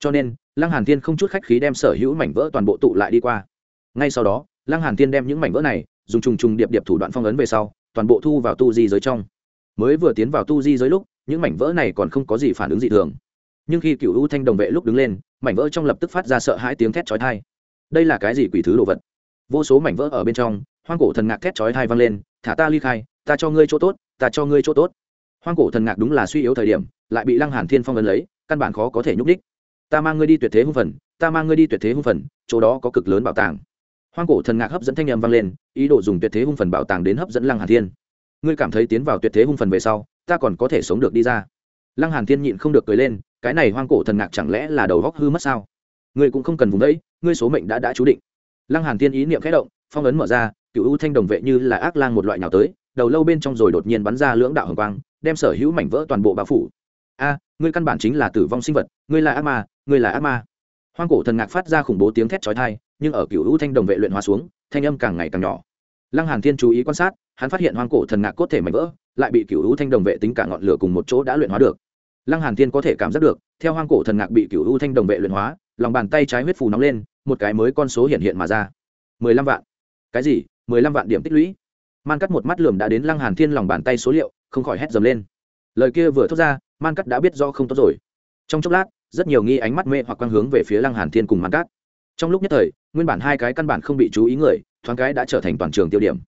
Cho nên, lăng hàn thiên không chút khách khí đem sở hữu mảnh vỡ toàn bộ tụ lại đi qua. Ngay sau đó, lăng hàn thiên đem những mảnh vỡ này dùng trùng trùng điệp điệp thủ đoạn phong ấn về sau, toàn bộ thu vào tu di giới trong mới vừa tiến vào tu di giới lúc, những mảnh vỡ này còn không có gì phản ứng dị thường. Nhưng khi cựu u thanh đồng vệ lúc đứng lên, mảnh vỡ trong lập tức phát ra sợ hãi tiếng thét chói tai. Đây là cái gì quỷ thứ đồ vật? Vô số mảnh vỡ ở bên trong, hoang cổ thần ngạc thét chói tai vang lên, thả ta ly khai, ta cho ngươi chỗ tốt, ta cho ngươi chỗ tốt. Hoang cổ thần ngạc đúng là suy yếu thời điểm, lại bị lăng hàn thiên phong ấn lấy, căn bản khó có thể nhúc đích ta mang ngươi đi tuyệt thế hung phần, ta mang ngươi đi tuyệt thế hung phần, chỗ đó có cực lớn bảo tàng. Hoang cổ thần ngạc hấp dẫn thanh âm vang lên, ý đồ dùng tuyệt thế hung phần bảo tàng đến hấp dẫn lăng hàn thiên ngươi cảm thấy tiến vào tuyệt thế hung phần về sau, ta còn có thể sống được đi ra. Lăng hàn thiên nhịn không được cười lên, cái này hoang cổ thần ngạc chẳng lẽ là đầu góc hư mất sao? Ngươi cũng không cần vùng đấy, ngươi số mệnh đã đã chú định. Lăng hàn thiên ý niệm khẽ động, phong ấn mở ra, cựu u thanh đồng vệ như là ác lang một loại nào tới, đầu lâu bên trong rồi đột nhiên bắn ra lưỡng đạo hồng quang, đem sở hữu mảnh vỡ toàn bộ bao phủ. A, ngươi căn bản chính là tử vong sinh vật, ngươi là ác ma, ngươi là ác ma. Hoang cổ thần ngạc phát ra khủng bố tiếng thét chói tai, nhưng ở cựu u thanh đồng vệ luyện hóa xuống, thanh âm càng ngày càng nhỏ. Lăng hàn thiên chú ý quan sát hắn phát hiện hoang cổ thần ngạc cốt thể mảnh vỡ, lại bị cựu u thanh đồng vệ tính cả ngọn lửa cùng một chỗ đã luyện hóa được. Lăng hàn thiên có thể cảm giác được, theo hoang cổ thần ngạc bị cựu u thanh đồng vệ luyện hóa, lòng bàn tay trái huyết phù nóng lên, một cái mới con số hiện hiện mà ra. Mười lăm vạn. Cái gì? Mười lăm vạn điểm tích lũy. Man cắt một mắt lườm đã đến lăng hàn thiên lòng bàn tay số liệu, không khỏi hét dầm lên. Lời kia vừa thốt ra, man cắt đã biết do không tốt rồi. Trong chốc lát, rất nhiều nghi ánh mắt mê hoặc quang hướng về phía lăng hàn thiên cùng man cắt. Trong lúc nhất thời, nguyên bản hai cái căn bản không bị chú ý người, thoáng cái đã trở thành toàn trường tiêu điểm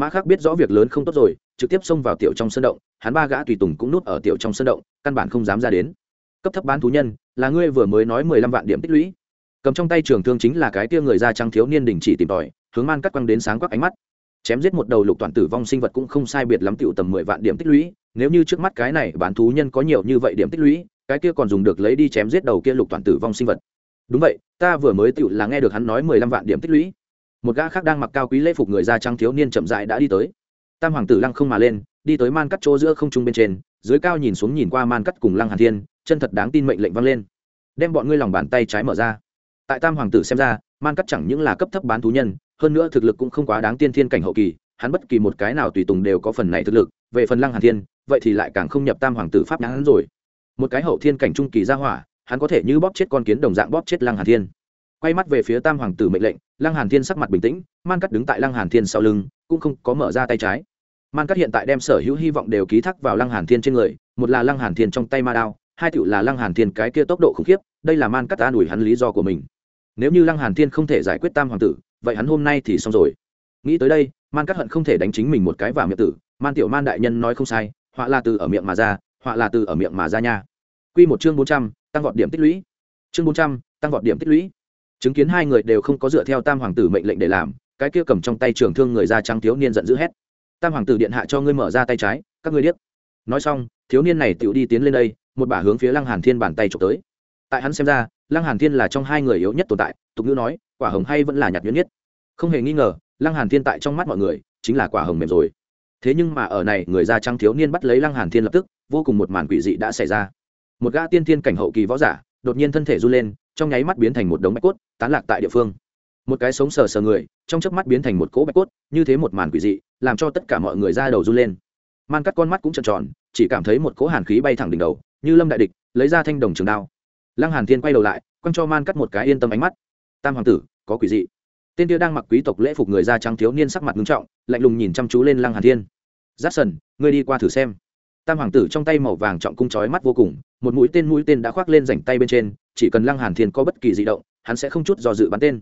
mã khác biết rõ việc lớn không tốt rồi, trực tiếp xông vào tiểu trong sân động, hắn ba gã tùy tùng cũng núp ở tiểu trong sân động, căn bản không dám ra đến. Cấp thấp bán thú nhân, là ngươi vừa mới nói mười lăm vạn điểm tích lũy. Cầm trong tay trường thương chính là cái tia người da trắng thiếu niên đình chỉ tìm tòi, hướng man cắt quăng đến sáng quắc ánh mắt. Chém giết một đầu lục toàn tử vong sinh vật cũng không sai biệt lắm tiểu tầm mười vạn điểm tích lũy, nếu như trước mắt cái này bán thú nhân có nhiều như vậy điểm tích lũy, cái kia còn dùng được lấy đi chém giết đầu kia lục toàn tử vong sinh vật. Đúng vậy, ta vừa mới tiểu là nghe được hắn nói mười lăm vạn điểm tích lũy một gã khác đang mặc cao quý lễ phục người da trắng thiếu niên chậm dại đã đi tới. Tam hoàng tử lăng không mà lên, đi tới man cắt chỗ giữa không trung bên trên, dưới cao nhìn xuống nhìn qua man cắt cùng lăng hàn thiên, chân thật đáng tin mệnh lệnh vang lên. Đem bọn ngươi lòng bàn tay trái mở ra. Tại tam hoàng tử xem ra, man cắt chẳng những là cấp thấp bán thú nhân, hơn nữa thực lực cũng không quá đáng tiên thiên cảnh hậu kỳ, hắn bất kỳ một cái nào tùy tùng đều có phần này thực lực, về phần lăng hàn thiên, vậy thì lại càng không nhập tam hoàng tử pháp nhãn rồi. Một cái hậu thiên cảnh trung kỳ ra hỏa, hắn có thể như bóp chết con kiến đồng dạng bóp chết lăng hàn thiên quay mắt về phía tam hoàng tử mệnh lệnh, lăng hàn thiên sắc mặt bình tĩnh, man cắt đứng tại lăng hàn thiên sau lưng, cũng không có mở ra tay trái. Man cắt hiện tại đem sở hữu hy vọng đều ký thác vào lăng hàn thiên trên người, một là lăng hàn thiên trong tay ma đao, hai tựu là lăng hàn thiên cái kia tốc độ khủng khiếp, đây là man cắt an ủi hắn lý do của mình. Nếu như lăng hàn thiên không thể giải quyết tam hoàng tử, vậy hắn hôm nay thì xong rồi. Nghĩ tới đây, man cắt hận không thể đánh chính mình một cái vào miệng tử, man tiểu man đại nhân nói không sai, họa là từ ở miệng mà ra, họa là từ ở miệng mà ra nha. Quy một chương bốn trăm, tăng vọt điểm tích lũy. Chương bốn trăm, tăng vọt điểm tích lũy chứng kiến hai người đều không có dựa theo tam hoàng tử mệnh lệnh để làm, cái kia cầm trong tay trường thương người da trắng thiếu niên giận dữ hét. Tam hoàng tử điện hạ cho ngươi mở ra tay trái, các ngươi điếc. Nói xong, thiếu niên này tựu đi tiến lên đây, một bả hướng phía lăng hàn thiên bàn tay trộm tới. Tại hắn xem ra, lăng hàn thiên là trong hai người yếu nhất tồn tại, tục ngữ nói, quả hồng hay vẫn là nhạt nhuyễn nhất. Không hề nghi ngờ, lăng hàn thiên tại trong mắt mọi người, chính là quả hồng mềm rồi. Thế nhưng mà ở này, người da trắng thiếu niên bắt lấy lăng hàn thiên lập tức, vô cùng một màn quỷ dị đã xảy ra. Một gã tiên thiên cảnh hậu kỳ võ giả, đột nhiên thân thể run lên trong nháy mắt biến thành một đống bạch cốt, tán lạc tại địa phương. Một cái sống sờ sờ người, trong chớp mắt biến thành một cỗ bạch cốt, như thế một màn quỷ dị, làm cho tất cả mọi người ra đầu run lên. Man cắt con mắt cũng trợn tròn, chỉ cảm thấy một cỗ hàn khí bay thẳng đỉnh đầu, như lâm đại địch, lấy ra thanh đồng trường đao. Lăng hàn thiên quay đầu lại, quăng cho man cắt một cái yên tâm ánh mắt. Tam hoàng tử, có quỷ dị. Tên kia đang mặc quý tộc lễ phục người da trắng thiếu niên sắc mặt nghiêm trọng, lạnh lùng nhìn chăm chú lên lăng hàn thiên. Giắt sần ngươi đi qua thử xem. Tam hoàng tử trong tay màu vàng trọng cung chói mắt vô cùng một mũi tên mũi tên đã khoác lên rảnh tay bên trên, chỉ cần lăng hàn thiên có bất kỳ di động, hắn sẽ không chút do dự bắn tên.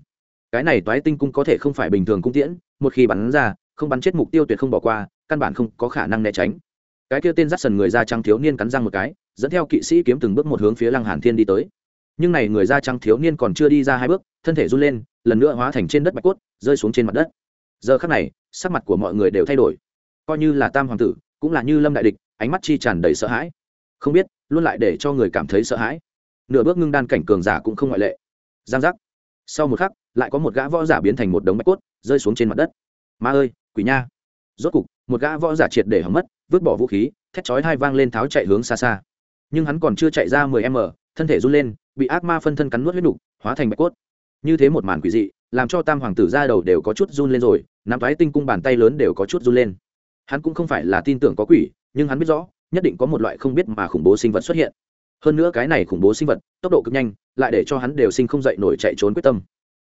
Cái này toái tinh cung có thể không phải bình thường cung tiễn, một khi bắn ra, không bắn chết mục tiêu tuyệt không bỏ qua, căn bản không có khả năng né tránh. Cái kia tên dắt sần người da trắng thiếu niên cắn răng một cái, dẫn theo kỵ sĩ kiếm từng bước một hướng phía lăng hàn thiên đi tới. Nhưng này người da trắng thiếu niên còn chưa đi ra hai bước, thân thể run lên, lần nữa hóa thành trên đất bạch cốt, rơi xuống trên mặt đất. Giờ khắc này, sắc mặt của mọi người đều thay đổi. Coi như là tam hoàng tử, cũng là như lâm đại địch, ánh mắt chi tràn đầy sợ hãi. Không biết luôn lại để cho người cảm thấy sợ hãi. Nửa bước ngưng đan cảnh cường giả cũng không ngoại lệ. Giang giác. Sau một khắc, lại có một gã võ giả biến thành một đống bạch cốt, rơi xuống trên mặt đất. Ma ơi, quỷ nha. Rốt cục, một gã võ giả triệt để hỏng mất, vứt bỏ vũ khí, thét chói hai vang lên tháo chạy hướng xa xa. Nhưng hắn còn chưa chạy ra mười m thân thể run lên, bị ác ma phân thân cắn nuốt huyết đục hóa thành bạch cốt. Như thế một màn quỷ dị, làm cho tam hoàng tử ra đầu đều có chút run lên rồi, nắm thoái tinh cung bàn tay lớn đều có chút run lên. Hắn cũng không phải là tin tưởng có quỷ, nhưng hắn biết rõ nhất định có một loại không biết mà khủng bố sinh vật xuất hiện. Hơn nữa cái này khủng bố sinh vật, tốc độ cực nhanh, lại để cho hắn đều sinh không dậy nổi chạy trốn quyết tâm.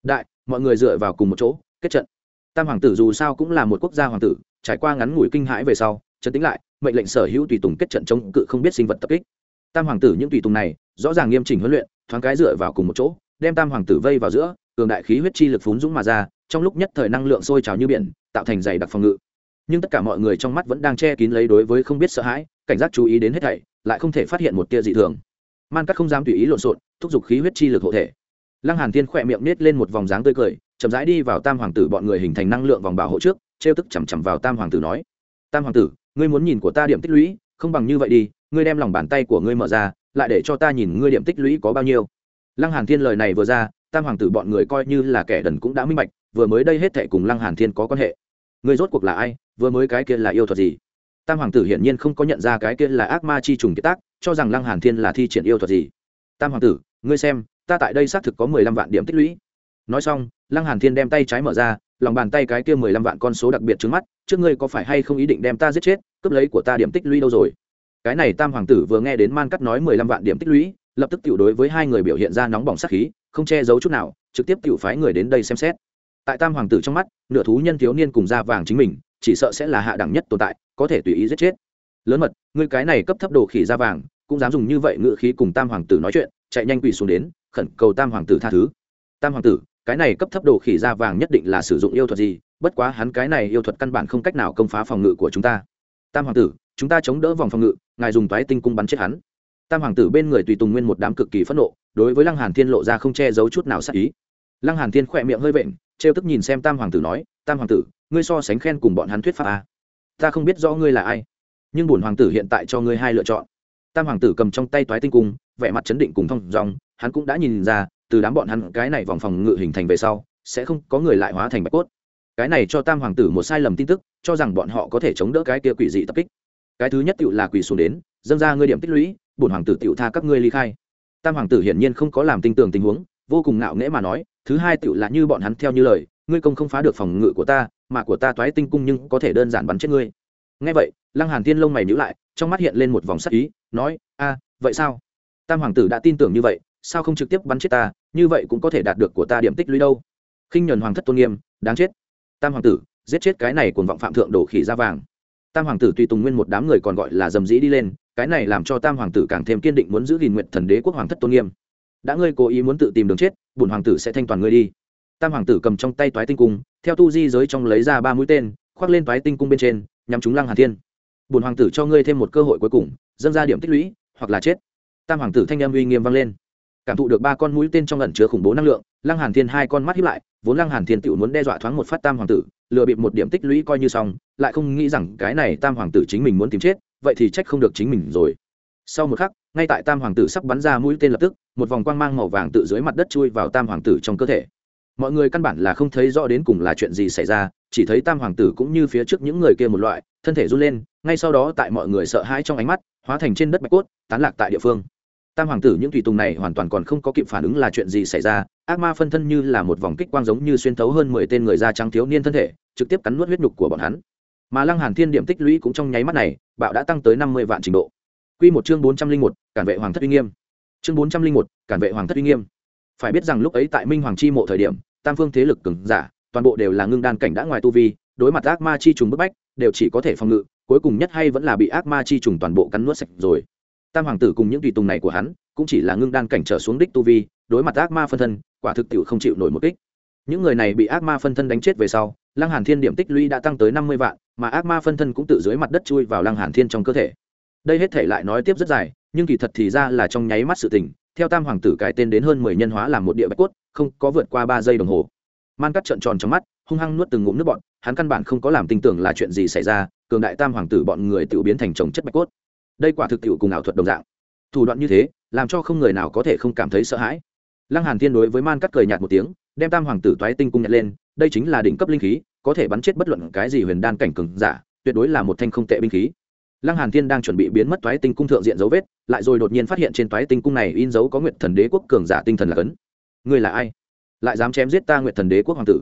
Đại, mọi người dựa vào cùng một chỗ, kết trận. Tam hoàng tử dù sao cũng là một quốc gia hoàng tử, trải qua ngắn ngủi kinh hãi về sau trấn tính lại, mệnh lệnh sở hữu tùy tùng kết trận chống cự không biết sinh vật tập kích. Tam hoàng tử những tùy tùng này, rõ ràng nghiêm chỉnh huấn luyện, thoáng cái dựa vào cùng một chỗ, đem tam hoàng tử vây vào giữa, cường đại khí huyết chi lực phún dũng mà ra, trong lúc nhất thời năng lượng sôi trào như biển, tạo thành dày đặc phòng ngự. Nhưng tất cả mọi người trong mắt vẫn đang che kín lấy đối với không biết sợ hãi cảnh giác chú ý đến hết thảy, lại không thể phát hiện một tia dị thường. Man cắt không dám tùy ý lộn xộn, thúc giục khí huyết chi lực hộ thể. Lăng hàn thiên khỏe miệng nết lên một vòng dáng tươi cười, chậm rãi đi vào tam hoàng tử bọn người hình thành năng lượng vòng bảo hộ trước, trêu tức chầm chậm vào tam hoàng tử nói, tam hoàng tử, ngươi muốn nhìn của ta điểm tích lũy, không bằng như vậy đi, ngươi đem lòng bàn tay của ngươi mở ra, lại để cho ta nhìn ngươi điểm tích lũy có bao nhiêu. Lăng hàn thiên lời này vừa ra, tam hoàng tử bọn người coi như là kẻ đần cũng đã minh bạch, vừa mới đây hết thệ cùng lăng hàn thiên có quan hệ. Ngươi rốt cuộc là ai, vừa mới cái kia là yêu thuật gì? Tam hoàng tử hiển nhiên không có nhận ra cái kia là ác ma chi trùng kiệt tác, cho rằng lăng hàn thiên là thi triển yêu thuật gì. Tam hoàng tử, ngươi xem, ta tại đây xác thực có mười lăm vạn điểm tích lũy. Nói xong, lăng hàn thiên đem tay trái mở ra, lòng bàn tay cái kia mười lăm vạn con số đặc biệt trước mắt, trước ngươi có phải hay không ý định đem ta giết chết, cướp lấy của ta điểm tích lũy đâu rồi? Cái này tam hoàng tử vừa nghe đến man cắt nói mười lăm vạn điểm tích lũy, lập tức tiểu đối với hai người biểu hiện ra nóng bỏng sát khí, không che giấu chút nào, trực tiếp tiểu phái người đến đây xem xét. Tại tam hoàng tử trong mắt, nửa thú nhân thiếu niên cùng da vàng chính mình chỉ sợ sẽ là hạ đẳng nhất tồn tại, có thể tùy ý giết chết. Lớn mật, ngươi cái này cấp thấp đồ khỉ da vàng, cũng dám dùng như vậy ngự khí cùng tam hoàng tử nói chuyện, chạy nhanh quỳ xuống đến, khẩn cầu tam hoàng tử tha thứ. Tam hoàng tử, cái này cấp thấp đồ khỉ da vàng nhất định là sử dụng yêu thuật gì? Bất quá hắn cái này yêu thuật căn bản không cách nào công phá phòng ngự của chúng ta. Tam hoàng tử, chúng ta chống đỡ vòng phòng ngự, ngài dùng toái tinh cung bắn chết hắn. Tam hoàng tử bên người tùy tùng nguyên một đám cực kỳ phẫn nộ, đối với lăng hàn thiên lộ ra không che giấu chút nào sát ý. Lăng hàn thiên khỏe miệng hơi vện, trêu tức nhìn xem tam hoàng tử nói, tam hoàng tử ngươi so sánh khen cùng bọn hắn thuyết pháp à. ta không biết rõ ngươi là ai, nhưng bổn hoàng tử hiện tại cho ngươi hai lựa chọn. Tam hoàng tử cầm trong tay toái tinh cung, vẻ mặt chấn định cùng thông dòng hắn cũng đã nhìn ra, từ đám bọn hắn cái này vòng phòng ngự hình thành về sau, sẽ không có người lại hóa thành bạch cốt. Cái này cho tam hoàng tử một sai lầm tin tức, cho rằng bọn họ có thể chống đỡ cái kia quỷ dị tập kích. Cái thứ nhất tự là quỷ xuống đến, dâng ra ngươi điểm tích lũy, bổn hoàng tử tự tha các ngươi ly khai. Tam hoàng tử hiển nhiên không có làm tinh tường tình huống, vô cùng ngạo nghễ mà nói, thứ hai tự là như bọn hắn theo như lời, ngươi công không phá được phòng ngự của ta mà của ta toái tinh cung nhưng có thể đơn giản bắn chết ngươi. Ngay vậy, lăng hàn thiên lông mày nhíu lại, trong mắt hiện lên một vòng sắc ý, nói, a, vậy sao? Tam hoàng tử đã tin tưởng như vậy, sao không trực tiếp bắn chết ta? Như vậy cũng có thể đạt được của ta điểm tích lũy đâu. Khinh nhuần hoàng thất tôn nghiêm, đáng chết. Tam hoàng tử, giết chết cái này cuồng vọng phạm thượng đổ khỉ ra vàng. Tam hoàng tử tùy tùng nguyên một đám người còn gọi là dầm dĩ đi lên, cái này làm cho tam hoàng tử càng thêm kiên định muốn giữ gìn nguyện thần đế quốc hoàng thất tôn nghiêm. Đã ngươi cố ý muốn tự tìm đường chết bùn hoàng tử sẽ thanh toàn ngươi đi tam hoàng tử cầm trong tay toái tinh cung, theo tu di giới trong lấy ra ba mũi tên, khoác lên toái tinh cung bên trên nhằm chúng lăng hà thiên. Bùn hoàng tử cho ngươi thêm một cơ hội cuối cùng, dâng ra điểm tích lũy, hoặc là chết. Tam hoàng tử thanh âm uy nghiêm vang lên. Cảm thụ được ba con mũi tên trong ẩn chứa khủng bố năng lượng, lăng hàn thiên hai con mắt hiếp lại, vốn lăng hàn thiên tự muốn đe dọa thoáng một phát tam hoàng tử, lừa bịp một điểm tích lũy coi như xong, lại không nghĩ rằng cái này tam hoàng tử chính mình muốn tìm chết, vậy thì trách không được chính mình rồi. Sau một khắc, ngay tại tam hoàng tử sắp bắn ra mũi tên lập tức, một vòng quang mang màu vàng tự dưới mặt đất chui vào tam hoàng tử trong cơ thể mọi người căn bản là không thấy rõ đến cùng là chuyện gì xảy ra, chỉ thấy tam hoàng tử cũng như phía trước những người kia một loại, thân thể run lên, ngay sau đó tại mọi người sợ hãi trong ánh mắt, hóa thành trên đất bạch cốt, tán lạc tại địa phương. Tam hoàng tử những tùy tùng này hoàn toàn còn không có kịp phản ứng là chuyện gì xảy ra, ác ma phân thân như là một vòng kích quang giống như xuyên thấu hơn mười tên người da trắng thiếu niên thân thể, trực tiếp cắn nuốt huyết nhục của bọn hắn. Mà lăng hàn thiên điểm tích lũy cũng trong nháy mắt này, bạo đã tăng tới năm mươi vạn trình độ. Quy một chương bốn trăm linh một, cản vệ hoàng thất uy nghiêm. Chương bốn trăm linh một, cản vệ hoàng thất uy nghiêm phải biết rằng lúc ấy tại minh hoàng chi mộ thời điểm, tam phương thế lực cường giả, toàn bộ đều là ngưng đan cảnh đã ngoài tu vi, đối mặt ác ma chi trùng bức bách, đều chỉ có thể phòng ngự, cuối cùng nhất hay vẫn là bị ác ma chi trùng toàn bộ cắn nuốt sạch rồi. Tam hoàng tử cùng những tùy tùng này của hắn, cũng chỉ là ngưng đan cảnh trở xuống đích tu vi, đối mặt ác ma phân thân, quả thực tiểu không chịu nổi một kích. Những người này bị ác ma phân thân đánh chết về sau, lăng hàn thiên điểm tích lũy đã tăng tới năm mươi vạn, mà ác ma phân thân cũng tự dưới mặt đất chui vào lăng hàn thiên trong cơ thể. Đây hết thể lại nói tiếp rất dài, nhưng kỳ thật thì ra là trong nháy mắt sự tình theo tam hoàng tử cải tên đến hơn mười nhân hóa làm một địa bạch cốt, không có vượt qua ba giây đồng hồ. Man cắt trợn tròn trong mắt, hung hăng nuốt từng ngụm nước bọn hắn căn bản không có làm tin tưởng là chuyện gì xảy ra, cường đại tam hoàng tử bọn người tự biến thành chồng chất bạch cốt. Đây quả thực tiệu cùng ảo thuật đồng dạng. Thủ đoạn như thế, làm cho không người nào có thể không cảm thấy sợ hãi. Lăng hàn thiên đối với man cắt cười nhạt một tiếng, đem tam hoàng tử toái tinh cung nhặt lên, đây chính là đỉnh cấp linh khí, có thể bắn chết bất luận cái gì huyền đan cảnh cường giả, tuyệt đối là một thanh không tệ binh khí lăng hàn thiên đang chuẩn bị biến mất toái tinh cung thượng diện dấu vết, lại rồi đột nhiên phát hiện trên toái tinh cung này in dấu có nguyệt thần đế quốc cường giả tinh thần là cấn. Ngươi là ai? Lại dám chém giết ta nguyệt thần đế quốc hoàng tử.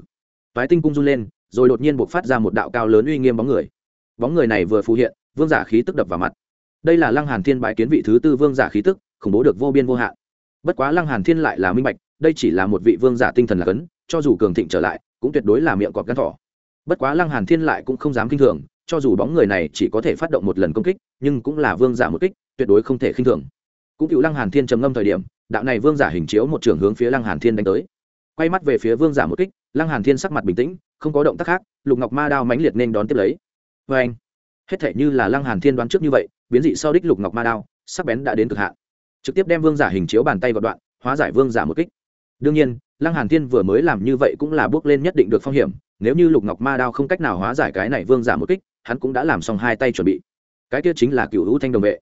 Toái tinh cung run lên, rồi đột nhiên buộc phát ra một đạo cao lớn uy nghiêm bóng người. Bóng người này vừa phù hiện, vương giả khí tức đập vào mặt. Đây là lăng hàn thiên bái kiến vị thứ tư vương giả khí tức, khủng bố được vô biên vô hạn. Bất quá lăng hàn thiên lại là minh bạch, đây chỉ là một vị vương giả tinh thần là cấn, cho dù cường thịnh trở lại, cũng tuyệt đối là miệng cọp gan thỏ. Bất quá lăng hàn thiên lại cũng không dám kinh thường cho dù bóng người này chỉ có thể phát động một lần công kích, nhưng cũng là vương giả một kích, tuyệt đối không thể khinh thường. Cũng cựu lăng hàn thiên trầm ngâm thời điểm, đạo này vương giả hình chiếu một trường hướng phía lăng hàn thiên đánh tới. Quay mắt về phía vương giả một kích, lăng hàn thiên sắc mặt bình tĩnh, không có động tác khác, lục ngọc ma đao mãnh liệt nên đón tiếp lấy. Với anh hết thể như là lăng hàn thiên đoán trước như vậy, biến dị sau đích lục ngọc ma đao, sắc bén đã đến cực hạn. Trực tiếp đem vương giả hình chiếu bàn tay vào đoạn, hóa giải vương giả một kích. Đương nhiên, lăng hàn thiên vừa mới làm như vậy cũng là bước lên nhất định được phong hiểm, nếu như lục ngọc ma đao không cách nào hóa giải cái này vương giả một kích hắn cũng đã làm xong hai tay chuẩn bị. Cái kia chính là cựu hữu thanh đồng vệ.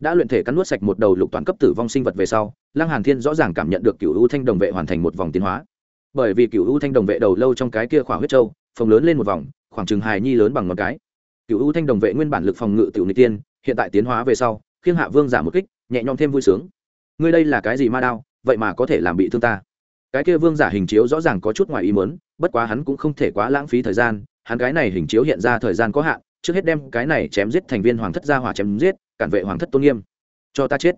Đã luyện thể cắn nuốt sạch một đầu lục toàn cấp tử vong sinh vật về sau, lăng hàn thiên rõ ràng cảm nhận được cựu hữu thanh đồng vệ hoàn thành một vòng tiến hóa. Bởi vì cựu hữu thanh đồng vệ đầu lâu trong cái kia khỏa huyết châu, phồng lớn lên một vòng, khoảng chừng hài nhi lớn bằng một cái. Cựu hữu thanh đồng vệ nguyên bản lực phòng ngự tiểu nữ tiên, hiện tại tiến hóa về sau, khiêng hạ vương giả một kích, nhẹ nhõm thêm vui sướng. Ngươi đây là cái gì ma đao, vậy mà có thể làm bị thương ta? Cái kia vương giả hình chiếu rõ ràng có chút ngoài ý muốn, bất quá hắn cũng không thể quá lãng phí thời gian, hắn cái này hình chiếu hiện ra thời gian có hạn trước hết đem cái này chém giết thành viên hoàng thất gia hỏa chém giết, cản vệ hoàng thất tôn nghiêm. Cho ta chết.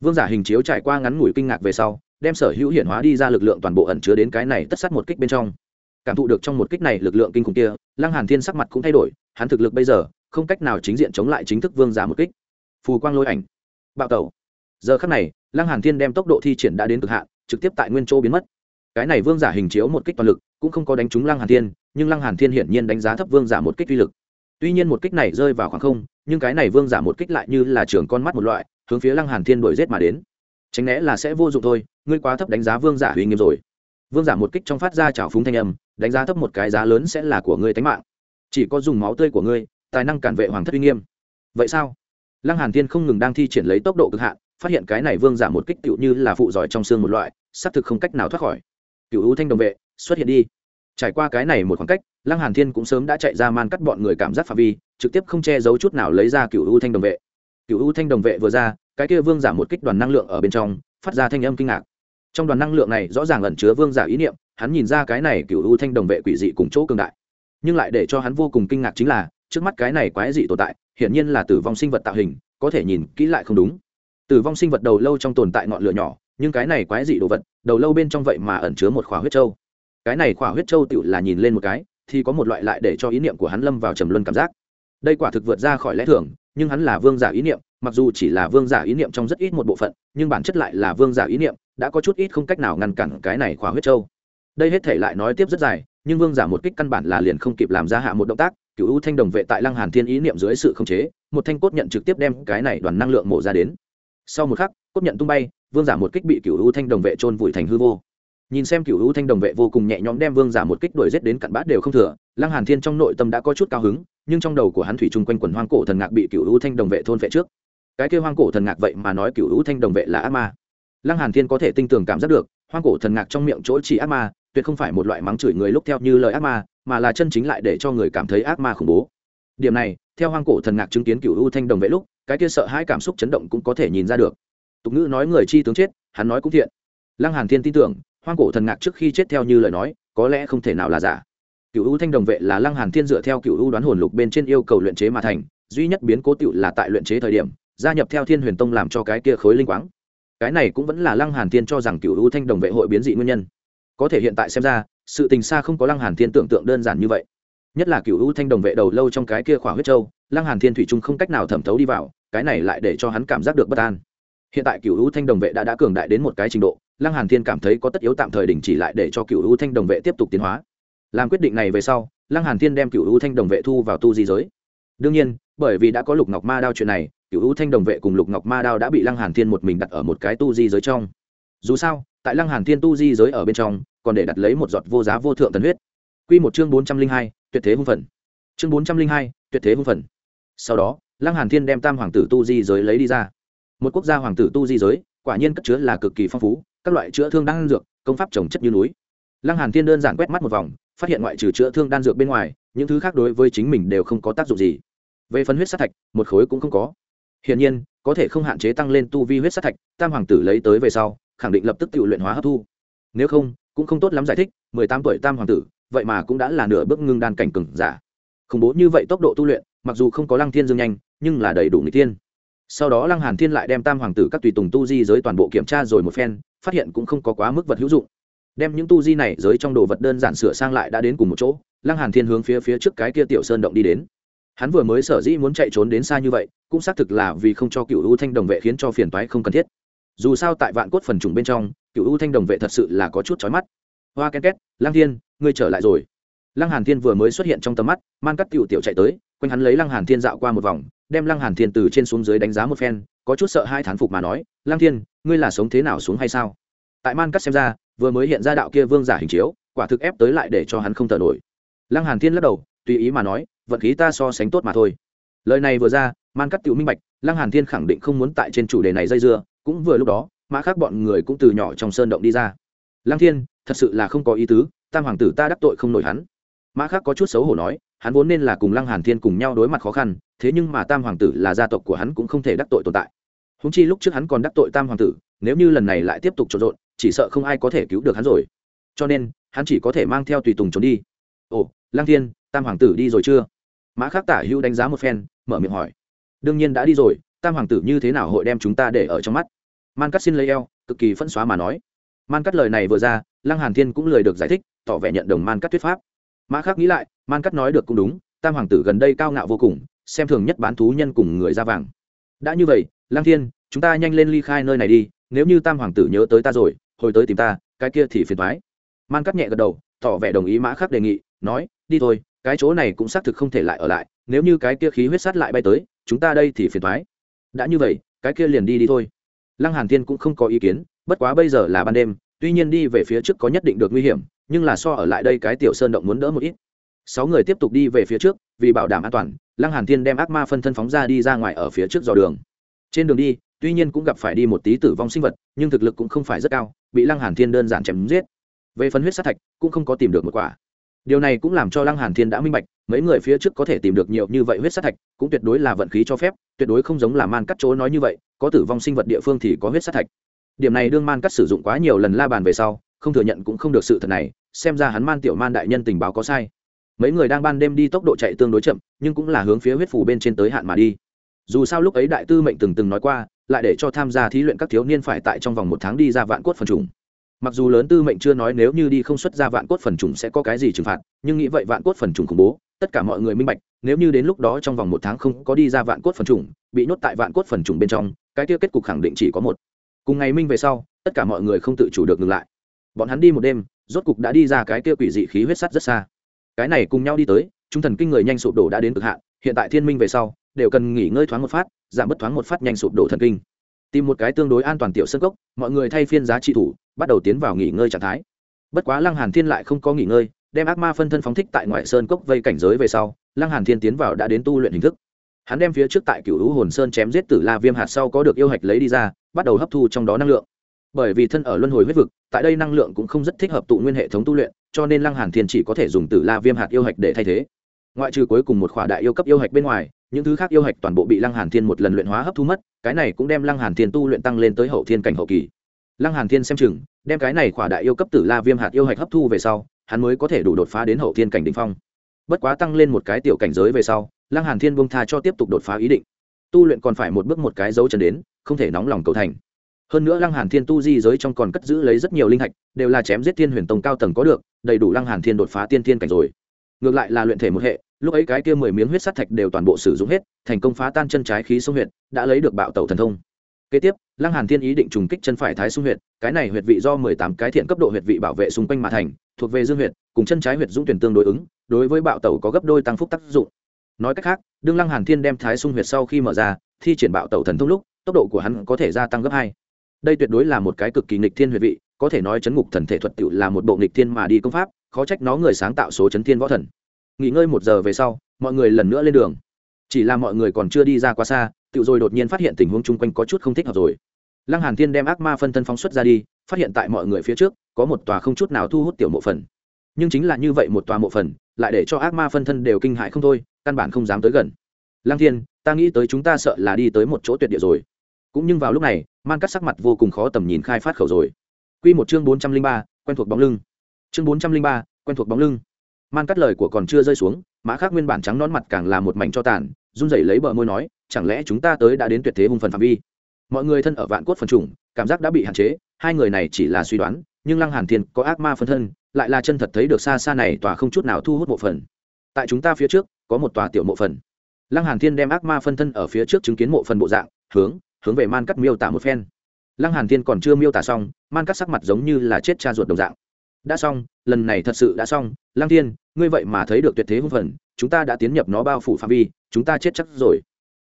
Vương giả hình chiếu trải qua ngắn ngủi kinh ngạc về sau, đem sở hữu hiển hóa đi ra lực lượng toàn bộ ẩn chứa đến cái này tất sát một kích bên trong. Cảm thụ được trong một kích này lực lượng kinh khủng kia, lăng hàn thiên sắc mặt cũng thay đổi, hắn thực lực bây giờ, không cách nào chính diện chống lại chính thức vương giả một kích. Phù quang lôi ảnh. Bạo tẩu. Giờ khắc này, lăng hàn thiên đem tốc độ thi triển đã đến cực hạn, trực tiếp tại nguyên châu biến mất. Cái này vương giả hình chiếu một kích toàn lực, cũng không có đánh trúng lăng hàn thiên, nhưng lăng hàn thiên hiển nhiên đánh giá thấp vương giả một kích uy lực tuy nhiên một kích này rơi vào khoảng không, nhưng cái này vương giả một kích lại như là trường con mắt một loại, hướng phía lăng hàn thiên đuổi giết mà đến. Tránh né là sẽ vô dụng thôi, ngươi quá thấp đánh giá vương giả uy nghiêm rồi. Vương giả một kích trong phát ra trào phúng thanh âm, đánh giá thấp một cái giá lớn sẽ là của ngươi tánh mạng. Chỉ có dùng máu tươi của ngươi, tài năng cản vệ hoàng thất uy nghiêm. Vậy sao? Lăng hàn thiên không ngừng đang thi triển lấy tốc độ cực hạn, phát hiện cái này vương giả một kích tựu như là phụ giỏi trong xương một loại, xác thực không cách nào thoát khỏi. Cựu ưu thanh đồng vệ, xuất hiện đi trải qua cái này một khoảng cách, lăng hàn thiên cũng sớm đã chạy ra man cắt bọn người cảm giác phạm vi, trực tiếp không che giấu chút nào lấy ra cựu U thanh đồng vệ. Cựu U thanh đồng vệ vừa ra, cái kia vương giả một kích đoàn năng lượng ở bên trong, phát ra thanh âm kinh ngạc. Trong đoàn năng lượng này rõ ràng ẩn chứa vương giả ý niệm, hắn nhìn ra cái này cựu U thanh đồng vệ quỷ dị cùng chỗ cường đại. Nhưng lại để cho hắn vô cùng kinh ngạc chính là, trước mắt cái này quái dị tồn tại, hiển nhiên là tử vong sinh vật tạo hình, có thể nhìn kỹ lại không đúng. Tử vong sinh vật đầu lâu trong tồn tại ngọn lửa nhỏ, nhưng cái này quái dị đồ vật, đầu lâu bên trong vậy mà ẩn chứa một khỏa huyết trâu cái này khỏa huyết châu tựu là nhìn lên một cái, thì có một loại lại để cho ý niệm của hắn lâm vào trầm luân cảm giác. Đây quả thực vượt ra khỏi lẽ thường, nhưng hắn là vương giả ý niệm, mặc dù chỉ là vương giả ý niệm trong rất ít một bộ phận, nhưng bản chất lại là vương giả ý niệm, đã có chút ít không cách nào ngăn cản cái này khỏa huyết châu. đây hết thể lại nói tiếp rất dài, nhưng vương giả một kích căn bản là liền không kịp làm ra hạ một động tác, cựu u thanh đồng vệ tại lăng hàn thiên ý niệm dưới sự khống chế, một thanh cốt nhận trực tiếp đem cái này đoàn năng lượng mổ ra đến. Sau một khắc, cốt nhận tung bay, vương giả một kích bị cựu u thanh đồng vệ trôn vùi thành hư vô nhìn xem cựu u thanh đồng vệ vô cùng nhẹ nhõm đem vương giả một kích đuổi giết đến cặn bát đều không thừa, lăng hàn thiên trong nội tâm đã có chút cao hứng, nhưng trong đầu của hắn thủy chung quanh quần hoang cổ thần ngạc bị cựu u thanh đồng vệ thôn vệ trước. Cái kêu hoang cổ thần ngạc vậy mà nói cựu u thanh đồng vệ là ác ma. Lăng hàn thiên có thể tinh tường cảm giác được, hoang cổ thần ngạc trong miệng chỗ chỉ ác ma, tuyệt không phải một loại mắng chửi người lúc theo như lời ác ma, mà là chân chính lại để cho người cảm thấy ác ma khủng bố. Điểm này, theo hoang cổ thần ngạc chứng kiến cựu u thanh đồng vệ lúc, cái kia sợ hai cảm xúc chấn động cũng có thể nhìn ra được. Tục ngữ nói người chi tướng chết, hắn nói cũng thiện. Lăng hàn thiên tin tưởng hoang cổ thần ngạc trước khi chết theo như lời nói, có lẽ không thể nào là giả. Cựu u thanh đồng vệ là lăng hàn thiên dựa theo cựu u đoán hồn lục bên trên yêu cầu luyện chế mà thành, duy nhất biến cố tựu là tại luyện chế thời điểm, gia nhập theo thiên huyền tông làm cho cái kia khối linh quáng. Cái này cũng vẫn là lăng hàn thiên cho rằng cựu u thanh đồng vệ hội biến dị nguyên nhân. Có thể hiện tại xem ra, sự tình xa không có lăng hàn thiên tưởng tượng đơn giản như vậy. Nhất là cựu u thanh đồng vệ đầu lâu trong cái kia khỏa huyết châu, lăng hàn thiên thủy trung không cách nào thẩm thấu đi vào, cái này lại để cho hắn cảm giác được bất an hiện tại cựu u thanh đồng vệ đã đã cường đại đến một cái trình độ lăng hàn thiên cảm thấy có tất yếu tạm thời đình chỉ lại để cho cựu u thanh đồng vệ tiếp tục tiến hóa. Làm quyết định này về sau lăng hàn thiên đem cựu u thanh đồng vệ thu vào tu di giới. Đương nhiên bởi vì đã có lục ngọc ma đao chuyện này cựu u thanh đồng vệ cùng lục ngọc ma đao đã bị lăng hàn thiên một mình đặt ở một cái tu di giới trong. Dù sao tại lăng hàn thiên tu di giới ở bên trong còn để đặt lấy một giọt vô giá vô thượng tần huyết. Quy một chương bốn trăm linh hai, tuyệt thế hung phần. Chương bốn trăm linh hai, tuyệt thế hung phần. Sau đó lăng hàn thiên đem tam hoàng tử tu di giới lấy đi ra một quốc gia hoàng tử tu di giới, quả nhiên cất chứa là cực kỳ phong phú, các loại chữa thương đan dược, công pháp trồng chất như núi. Lăng hàn thiên đơn giản quét mắt một vòng, phát hiện ngoại trừ chữa thương đan dược bên ngoài, những thứ khác đối với chính mình đều không có tác dụng gì. Về phần huyết sát thạch, một khối cũng không có. Hiển nhiên, có thể không hạn chế tăng lên tu vi huyết sát thạch, tam hoàng tử lấy tới về sau, khẳng định lập tức tự luyện hóa hấp thu. Nếu không, cũng không tốt lắm giải thích, mười tám tuổi tam hoàng tử, vậy mà cũng đã là nửa bước ngưng đan cảnh cừng giả. Khủng bố như vậy tốc độ tu luyện, mặc dù không có lăng thiên dương nhanh, nhưng là đầy đủ người tiên sau đó lăng hàn thiên lại đem tam hoàng tử các tùy tùng tu di giới toàn bộ kiểm tra rồi một phen, phát hiện cũng không có quá mức vật hữu dụng. Đem những tu di này giới trong đồ vật đơn giản sửa sang lại đã đến cùng một chỗ, lăng hàn thiên hướng phía phía trước cái kia tiểu sơn động đi đến. Hắn vừa mới sở dĩ muốn chạy trốn đến xa như vậy, cũng xác thực là vì không cho cựu u thanh đồng vệ khiến cho phiền toái không cần thiết. Dù sao tại vạn cốt phần trùng bên trong cựu u thanh đồng vệ thật sự là có chút chói mắt. Hoa ken két, lăng thiên, ngươi trở lại rồi. Lăng hàn thiên vừa mới xuất hiện trong tầm mắt, man cắt cựu tiểu chạy tới, quanh hắn lấy lăng hàn thiên dạo qua một vòng đem lăng hàn thiên từ trên xuống dưới đánh giá một phen, có chút sợ hai thán phục mà nói, lăng thiên, ngươi là sống thế nào xuống hay sao? Tại man cắt xem ra, vừa mới hiện ra đạo kia vương giả hình chiếu, quả thực ép tới lại để cho hắn không thở nổi. Lăng hàn thiên lắc đầu, tùy ý mà nói, vận khí ta so sánh tốt mà thôi. Lời này vừa ra, man cắt tự minh bạch, lăng hàn thiên khẳng định không muốn tại trên chủ đề này dây dưa, cũng vừa lúc đó, mã khác bọn người cũng từ nhỏ trong sơn động đi ra. Lăng thiên, thật sự là không có ý tứ, tam hoàng tử ta đắc tội không nổi hắn. Mã khác có chút xấu hổ nói hắn vốn nên là cùng lăng hàn thiên cùng nhau đối mặt khó khăn, thế nhưng mà tam hoàng tử là gia tộc của hắn cũng không thể đắc tội tồn tại. Húng chi lúc trước hắn còn đắc tội tam hoàng tử, nếu như lần này lại tiếp tục trộn rộn, chỉ sợ không ai có thể cứu được hắn rồi. Cho nên, hắn chỉ có thể mang theo tùy tùng trốn đi. Ồ, lăng thiên, tam hoàng tử đi rồi chưa? Mã khắc tả hữu đánh giá một phen, mở miệng hỏi. Đương nhiên đã đi rồi, tam hoàng tử như thế nào hội đem chúng ta để ở trong mắt? Man cắt xin lấy eo, cực kỳ phẫn xóa mà nói. Man cắt lời này vừa ra, lăng hàn thiên cũng lời được giải thích, tỏ vẻ nhận đồng man cắt thuyết pháp mã khắc nghĩ lại, man cắt nói được cũng đúng, tam hoàng tử gần đây cao ngạo vô cùng, xem thường nhất bán thú nhân cùng người ra vàng. Đã như vậy, Lang thiên, chúng ta nhanh lên ly khai nơi này đi, nếu như tam hoàng tử nhớ tới ta rồi, hồi tới tìm ta, cái kia thì phiền thoái man cắt nhẹ gật đầu, tỏ vẻ đồng ý mã khắc đề nghị, nói, đi thôi, cái chỗ này cũng xác thực không thể lại ở lại, nếu như cái kia khí huyết sát lại bay tới, chúng ta đây thì phiền thoái đã như vậy, cái kia liền đi đi thôi. Lăng hàn thiên cũng không có ý kiến, bất quá bây giờ là ban đêm, tuy nhiên đi về phía trước có nhất định được nguy hiểm nhưng là so ở lại đây cái tiểu sơn động muốn đỡ một ít. Sáu người tiếp tục đi về phía trước, vì bảo đảm an toàn, lăng hàn thiên đem ác ma phân thân phóng ra đi ra ngoài ở phía trước dò đường. Trên đường đi, tuy nhiên cũng gặp phải đi một tí tử vong sinh vật, nhưng thực lực cũng không phải rất cao, bị lăng hàn thiên đơn giản chém giết. Về phân huyết sát thạch, cũng không có tìm được một quả. Điều này cũng làm cho lăng hàn thiên đã minh bạch, mấy người phía trước có thể tìm được nhiều như vậy huyết sát thạch, cũng tuyệt đối là vận khí cho phép, tuyệt đối không giống là man cắt chỗ nói như vậy, có tử vong sinh vật địa phương thì có huyết sát thạch. Điểm này đương man cắt sử dụng quá nhiều lần la bàn về sau, không thừa nhận cũng không được sự thật này xem ra hắn man tiểu man đại nhân tình báo có sai. Mấy người đang ban đêm đi tốc độ chạy tương đối chậm, nhưng cũng là hướng phía huyết phủ bên trên tới hạn mà đi. Dù sao lúc ấy đại tư mệnh từng từng nói qua, lại để cho tham gia thí luyện các thiếu niên phải tại trong vòng một tháng đi ra vạn cốt phần trùng. Mặc dù lớn tư mệnh chưa nói nếu như đi không xuất ra vạn cốt phần trùng sẽ có cái gì trừng phạt, nhưng nghĩ vậy vạn cốt phần trùng khủng bố, tất cả mọi người minh bạch, nếu như đến lúc đó trong vòng một tháng không có đi ra vạn cốt phần trùng, bị nhốt tại vạn cốt phần trùng bên trong, cái kia kết cục khẳng định chỉ có một. Cùng ngày minh về sau, tất cả mọi người không tự chủ được ngừng lại. Bọn hắn đi một đêm rốt cục đã đi ra cái kia quỷ dị khí huyết sắt rất xa. Cái này cùng nhau đi tới, chúng thần kinh người nhanh sụp đổ đã đến cực hạn, hiện tại thiên minh về sau, đều cần nghỉ ngơi thoáng một phát, giảm bớt thoáng một phát nhanh sụp đổ thần kinh. Tìm một cái tương đối an toàn tiểu sân cốc, mọi người thay phiên giá trị thủ, bắt đầu tiến vào nghỉ ngơi trạng thái. Bất quá lăng hàn thiên lại không có nghỉ ngơi, đem ác ma phân thân phóng thích tại ngoại sơn cốc vây cảnh giới về sau, lăng hàn thiên tiến vào đã đến tu luyện hình thức. Hắn đem phía trước tại cửu hữu hồn sơn chém giết tử la viêm hạt sau có được yêu hạch lấy đi ra, bắt đầu hấp thu trong đó năng lượng bởi vì thân ở luân hồi huyết vực, tại đây năng lượng cũng không rất thích hợp tụ nguyên hệ thống tu luyện, cho nên lăng hàn thiên chỉ có thể dùng tử la viêm hạt yêu hạch để thay thế. Ngoại trừ cuối cùng một khỏa đại yêu cấp yêu hạch bên ngoài, những thứ khác yêu hạch toàn bộ bị lăng hàn thiên một lần luyện hóa hấp thu mất, cái này cũng đem lăng hàn thiên tu luyện tăng lên tới hậu thiên cảnh hậu kỳ. Lăng hàn thiên xem chừng, đem cái này khỏa đại yêu cấp tử la viêm hạt yêu hạch hấp thu về sau, hắn mới có thể đủ đột phá đến hậu thiên cảnh đỉnh phong. Bất quá tăng lên một cái tiểu cảnh giới về sau, lăng hàn thiên buông tha cho tiếp tục đột phá ý định. Tu luyện còn phải một bước một cái dấu chân đến, không thể nóng lòng cầu thành hơn nữa lăng hàn thiên tu di giới trong còn cất giữ lấy rất nhiều linh hạch, đều là chém giết thiên huyền tông cao tầng có được, đầy đủ lăng hàn thiên đột phá tiên thiên cảnh rồi. Ngược lại là luyện thể một hệ, lúc ấy cái kia mười miếng huyết sắt thạch đều toàn bộ sử dụng hết, thành công phá tan chân trái khí sông huyệt, đã lấy được bạo tẩu thần thông. Kế tiếp, lăng hàn thiên ý định trùng kích chân phải thái sung huyệt, cái này huyệt vị do mười tám cái thiện cấp độ huyệt vị bảo vệ xung quanh mà thành, thuộc về dương huyệt, cùng chân trái huyệt dũng tuyển tương đối ứng, đối với bạo tẩu có gấp đôi tăng phúc tác dụng. Nói cách khác, đương lăng hàn thiên đem thái sung huyệt sau khi mở ra, thi triển bạo tẩu thần thông lúc, tốc độ của hắn có thể gia tăng gấp hai đây tuyệt đối là một cái cực kỳ nghịch thiên huyệt vị, có thể nói chấn ngục thần thể thuật tự là một bộ nghịch thiên mà đi công pháp, khó trách nó người sáng tạo số chấn thiên võ thần. Nghỉ ngơi một giờ về sau, mọi người lần nữa lên đường. Chỉ là mọi người còn chưa đi ra quá xa tự rồi đột nhiên phát hiện tình huống chung quanh có chút không thích hợp rồi. Lăng hàn thiên đem ác ma phân thân phóng xuất ra đi, phát hiện tại mọi người phía trước, có một tòa không chút nào thu hút tiểu mộ phần. Nhưng chính là như vậy một tòa mộ phần, lại để cho ác ma phân thân đều kinh hại không thôi, căn bản không dám tới gần. Lăng thiên, ta nghĩ tới chúng ta sợ là đi tới một chỗ tuyệt địa rồi cũng nhưng vào lúc này, man cắt sắc mặt vô cùng khó tầm nhìn khai phát khẩu rồi. Quy một chương bốn trăm linh ba, quen thuộc bóng lưng. Chương bốn trăm linh ba, quen thuộc bóng lưng. Man cắt lời của còn chưa rơi xuống, mã khác nguyên bản trắng nón mặt càng là một mảnh cho tàn, run rẩy lấy bờ môi nói, chẳng lẽ chúng ta tới đã đến tuyệt thế hung phần phạm vi? Mọi người thân ở vạn cốt phần trùng, cảm giác đã bị hạn chế, hai người này chỉ là suy đoán, nhưng lăng hàn thiên có ác ma phân thân, lại là chân thật thấy được xa xa này tòa không chút nào thu hút mộ phần. Tại chúng ta phía trước, có một tòa tiểu mộ phần. Lăng hàn thiên đem ác ma phân thân ở phía trước chứng kiến mộ phần bộ dạng, hướng hướng về man cắt miêu tả một phen. Lăng hàn thiên còn chưa miêu tả xong, man cắt sắc mặt giống như là chết cha ruột đồng dạng. Đã xong, lần này thật sự đã xong. Lăng thiên, ngươi vậy mà thấy được tuyệt thế hung phần, chúng ta đã tiến nhập nó bao phủ phạm vi, chúng ta chết chắc rồi.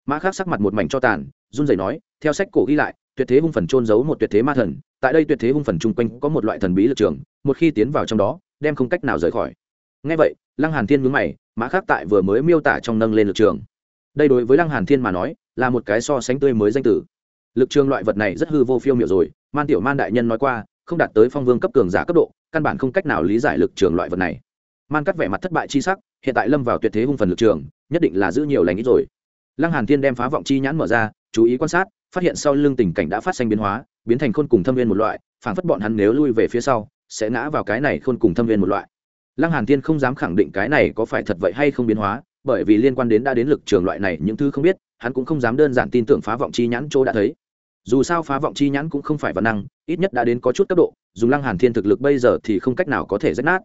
Mã khác sắc mặt một mảnh cho tàn, run rẩy nói, theo sách cổ ghi lại, tuyệt thế hung phần trôn giấu một tuyệt thế ma thần. Tại đây tuyệt thế hung phần chung quanh có một loại thần bí lực trường, một khi tiến vào trong đó, đem không cách nào rời khỏi. Ngay vậy, lăng hàn thiên nhướng mày, mã khác tại vừa mới miêu tả trong nâng lên lực trường. Đây đối với lăng hàn thiên mà nói là một cái so sánh tươi mới danh tử lực trường loại vật này rất hư vô phiêu miểu rồi, man tiểu man đại nhân nói qua, không đạt tới phong vương cấp cường giả cấp độ, căn bản không cách nào lý giải lực trường loại vật này. Man cắt vẻ mặt thất bại chi sắc, hiện tại lâm vào tuyệt thế hung phần lực trường, nhất định là giữ nhiều lành ít rồi. Lăng hàn thiên đem phá vọng chi nhãn mở ra, chú ý quan sát, phát hiện sau lưng tình cảnh đã phát sinh biến hóa, biến thành khôn cùng thâm viên một loại phản phất bọn hắn nếu lui về phía sau, sẽ ngã vào cái này khôn cùng thâm viên một loại. Lăng hàn thiên không dám khẳng định cái này có phải thật vậy hay không biến hóa bởi vì liên quan đến đã đến lực trường loại này, những thứ không biết, hắn cũng không dám đơn giản tin tưởng phá vọng chi nhãn chỗ đã thấy. Dù sao phá vọng chi nhãn cũng không phải văn năng, ít nhất đã đến có chút cấp độ, dùng lăng hàn thiên thực lực bây giờ thì không cách nào có thể rách nát.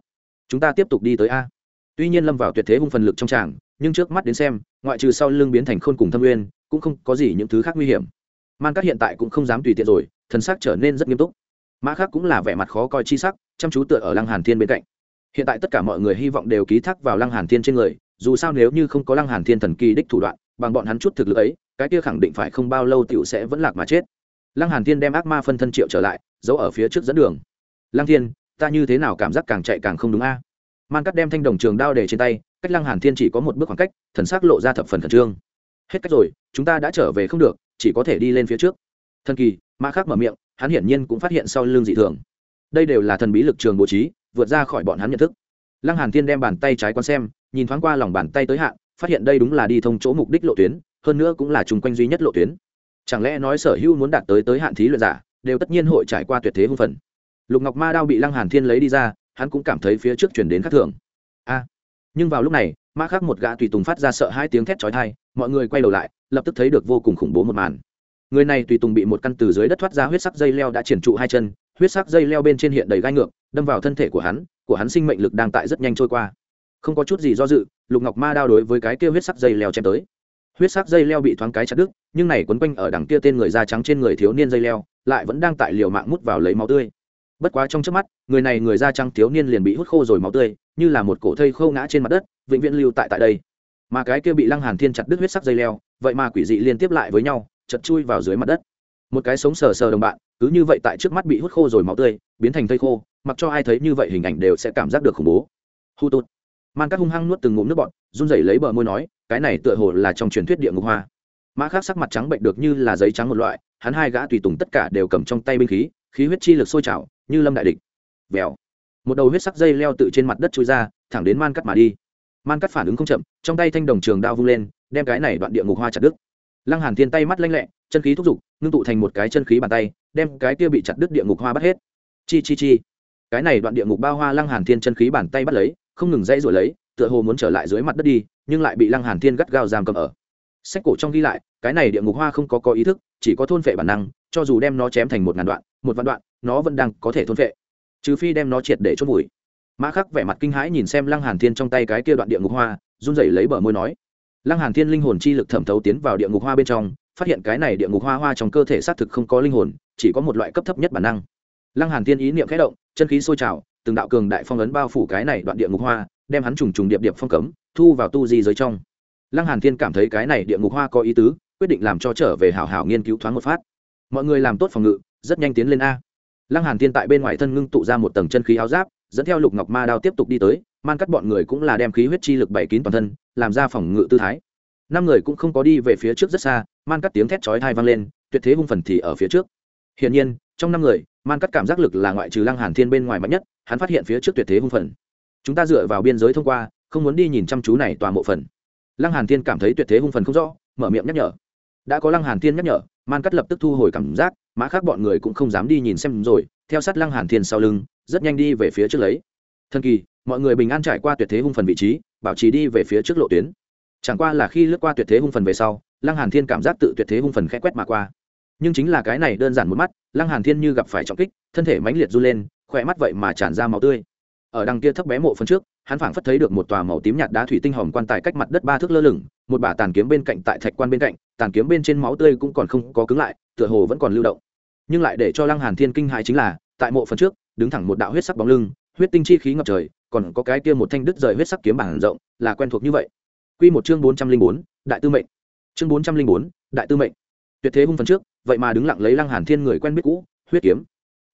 Chúng ta tiếp tục đi tới a. Tuy nhiên lâm vào tuyệt thế hung phần lực trong tràng, nhưng trước mắt đến xem, ngoại trừ sau lưng biến thành khôn cùng thâm nguyên, cũng không có gì những thứ khác nguy hiểm. Man các hiện tại cũng không dám tùy tiện rồi, thần sắc trở nên rất nghiêm túc. Mã khác cũng là vẻ mặt khó coi chi sắc, chăm chú tựa ở lăng hàn thiên bên cạnh. Hiện tại tất cả mọi người hy vọng đều ký thác vào lăng hàn thiên trên người dù sao nếu như không có lăng hàn thiên thần kỳ đích thủ đoạn, bằng bọn hắn chút thực lực ấy, cái kia khẳng định phải không bao lâu tiểu sẽ vẫn lạc mà chết. Lăng hàn thiên đem ác ma phân thân triệu trở lại, giấu ở phía trước dẫn đường. Lăng thiên, ta như thế nào cảm giác càng chạy càng không đúng a? Man cắt đem thanh đồng trường đao để trên tay, cách lăng hàn thiên chỉ có một bước khoảng cách, thần sắc lộ ra thập phần khẩn trương. Hết cách rồi, chúng ta đã trở về không được, chỉ có thể đi lên phía trước. Thần kỳ, ma khác mở miệng, hắn hiển nhiên cũng phát hiện sau lưng dị thường. Đây đều là thần bí lực trường bố trí, vượt ra khỏi bọn hắn nhận thức lăng hàn thiên đem bàn tay trái quan xem, nhìn thoáng qua lòng bàn tay tới hạn, phát hiện đây đúng là đi thông chỗ mục đích lộ tuyến, hơn nữa cũng là chung quanh duy nhất lộ tuyến. Chẳng lẽ nói sở hữu muốn đạt tới tới hạn thí luyện giả, đều tất nhiên hội trải qua tuyệt thế hưng phần. Lục ngọc ma đao bị lăng hàn thiên lấy đi ra, hắn cũng cảm thấy phía trước chuyển đến khác thường. A! Nhưng vào lúc này, ma khác một gã tùy tùng phát ra sợ hai tiếng thét chói tai, mọi người quay đầu lại, lập tức thấy được vô cùng khủng bố một màn. Người này tùy tùng bị một căn từ dưới đất thoát ra huyết sắc dây leo đã triển trụ hai chân, huyết sắc dây leo bên trên hiện đầy gai ngược, đâm vào thân thể của hắn của hắn sinh mệnh lực đang tại rất nhanh trôi qua. Không có chút gì do dự, lục ngọc ma đao đối với cái kia huyết sắc dây leo chém tới. Huyết sắc dây leo bị thoáng cái chặt đứt, nhưng này quấn quanh ở đằng kia tên người da trắng trên người thiếu niên dây leo, lại vẫn đang tại liều mạng mút vào lấy máu tươi. Bất quá trong trước mắt, người này người da trắng thiếu niên liền bị hút khô rồi máu tươi, như là một cổ thây khô ngã trên mặt đất, vĩnh viễn lưu tại tại đây. Mà cái kia bị lăng hàn thiên chặt đứt huyết sắc dây leo, vậy mà quỷ dị liên tiếp lại với nhau, chật chui vào dưới mặt đất. Một cái sống sờ sờ đồng bạn cứ như vậy tại trước mắt bị hút khô rồi máu tươi, biến thành thây khô, mặc cho ai thấy như vậy hình ảnh đều sẽ cảm giác được khủng bố. Hu tụt. Man các hung hăng nuốt từng ngụm nước bọt, run rẩy lấy bờ môi nói, cái này tựa hồ là trong truyền thuyết địa ngục hoa. Mã khác sắc mặt trắng bệnh được như là giấy trắng một loại, hắn hai gã tùy tùng tất cả đều cầm trong tay binh khí khí huyết chi lực sôi trào, như lâm đại địch. Vèo. Một đầu huyết sắc dây leo tự trên mặt đất trôi ra, thẳng đến man cắt mà đi. Man cắt phản ứng không chậm, trong tay thanh đồng trường đao vung lên, đem cái này đoạn địa ngục hoa chặt đứt. Lăng hàn thiên tay mắt lanh lẹ, chân khí thúc giục, ngưng tụ thành một cái chân khí bàn tay đem cái kia bị chặt đứt địa ngục hoa bắt hết. Chi chi chi. Cái này đoạn địa ngục bao hoa lăng hàn thiên chân khí bàn tay bắt lấy, không ngừng dãy rồi lấy, tựa hồ muốn trở lại dưới mặt đất đi, nhưng lại bị lăng hàn thiên gắt gao giam cầm ở. Sách cổ trong ghi lại, cái này địa ngục hoa không có có ý thức, chỉ có thôn phệ bản năng, cho dù đem nó chém thành một ngàn đoạn, một vạn đoạn, nó vẫn đang có thể thôn phệ. Trừ phi đem nó triệt để chốt bụi mã khắc vẻ mặt kinh hãi nhìn xem lăng hàn thiên trong tay cái kia đoạn địa ngục hoa, run rẩy lấy bờ môi nói. Lăng hàn thiên linh hồn chi lực thẩm thấu tiến vào địa ngục hoa bên trong phát hiện cái này địa ngục hoa hoa trong cơ thể xác thực không có linh hồn, chỉ có một loại cấp thấp nhất bản năng. Lăng hàn thiên ý niệm khẽ động, chân khí sôi trào, từng đạo cường đại phong ấn bao phủ cái này đoạn địa ngục hoa, đem hắn trùng trùng điệp điệp phong cấm, thu vào tu di giới trong. Lăng hàn thiên cảm thấy cái này địa ngục hoa có ý tứ, quyết định làm cho trở về hảo hảo nghiên cứu thoáng một phát. Mọi người làm tốt phòng ngự, rất nhanh tiến lên a. Lăng hàn thiên tại bên ngoài thân ngưng tụ ra một tầng chân khí áo giáp, dẫn theo lục ngọc ma đao tiếp tục đi tới, man cắt bọn người cũng là đem khí huyết chi lực bảy kín toàn thân, làm ra phòng ngự tư thái năm người cũng không có đi về phía trước rất xa, man cắt tiếng thét chói thai vang lên, tuyệt thế hung phần thì ở phía trước. Hiển nhiên, trong năm người, man cắt cảm giác lực là ngoại trừ lăng hàn thiên bên ngoài mạnh nhất, hắn phát hiện phía trước tuyệt thế hung phần. Chúng ta dựa vào biên giới thông qua, không muốn đi nhìn chăm chú này tòa mộ phần. Lăng hàn thiên cảm thấy tuyệt thế hung phần không rõ, mở miệng nhắc nhở. Đã có lăng hàn thiên nhắc nhở, man cắt lập tức thu hồi cảm giác, mã khác bọn người cũng không dám đi nhìn xem rồi, theo sát lăng hàn thiên sau lưng, rất nhanh đi về phía trước lấy. Thần kỳ, mọi người bình an trải qua tuyệt thế hung phần vị trí, bảo trì đi về phía trước lộ tuyến chẳng qua là khi lướt qua tuyệt thế hung phần về sau, lăng hàn thiên cảm giác tự tuyệt thế hung phần khẽ quét mà qua. Nhưng chính là cái này đơn giản một mắt, lăng hàn thiên như gặp phải trọng kích, thân thể mãnh liệt run lên, khỏe mắt vậy mà tràn ra máu tươi. Ở đằng kia thấp bé mộ phần trước, hắn phảng phất thấy được một tòa màu tím nhạt đá thủy tinh hồng quan tài cách mặt đất ba thước lơ lửng, một bả tàn kiếm bên cạnh tại thạch quan bên cạnh, tàn kiếm bên trên máu tươi cũng còn không có cứng lại, tựa hồ vẫn còn lưu động. Nhưng lại để cho lăng hàn thiên kinh hãi chính là, tại mộ phần trước, đứng thẳng một đạo huyết sắc bóng lưng, huyết tinh chi khí ngập trời, còn có cái kia một thanh đứt rời huyết sắc kiếm bản rộng, là quen thuộc như vậy quy một chương bốn trăm linh bốn, đại tư mệnh. Chương bốn trăm linh bốn, đại tư mệnh. Tuyệt thế hung phần trước, vậy mà đứng lặng lấy lăng hàn thiên người quen biết cũ, huyết kiếm.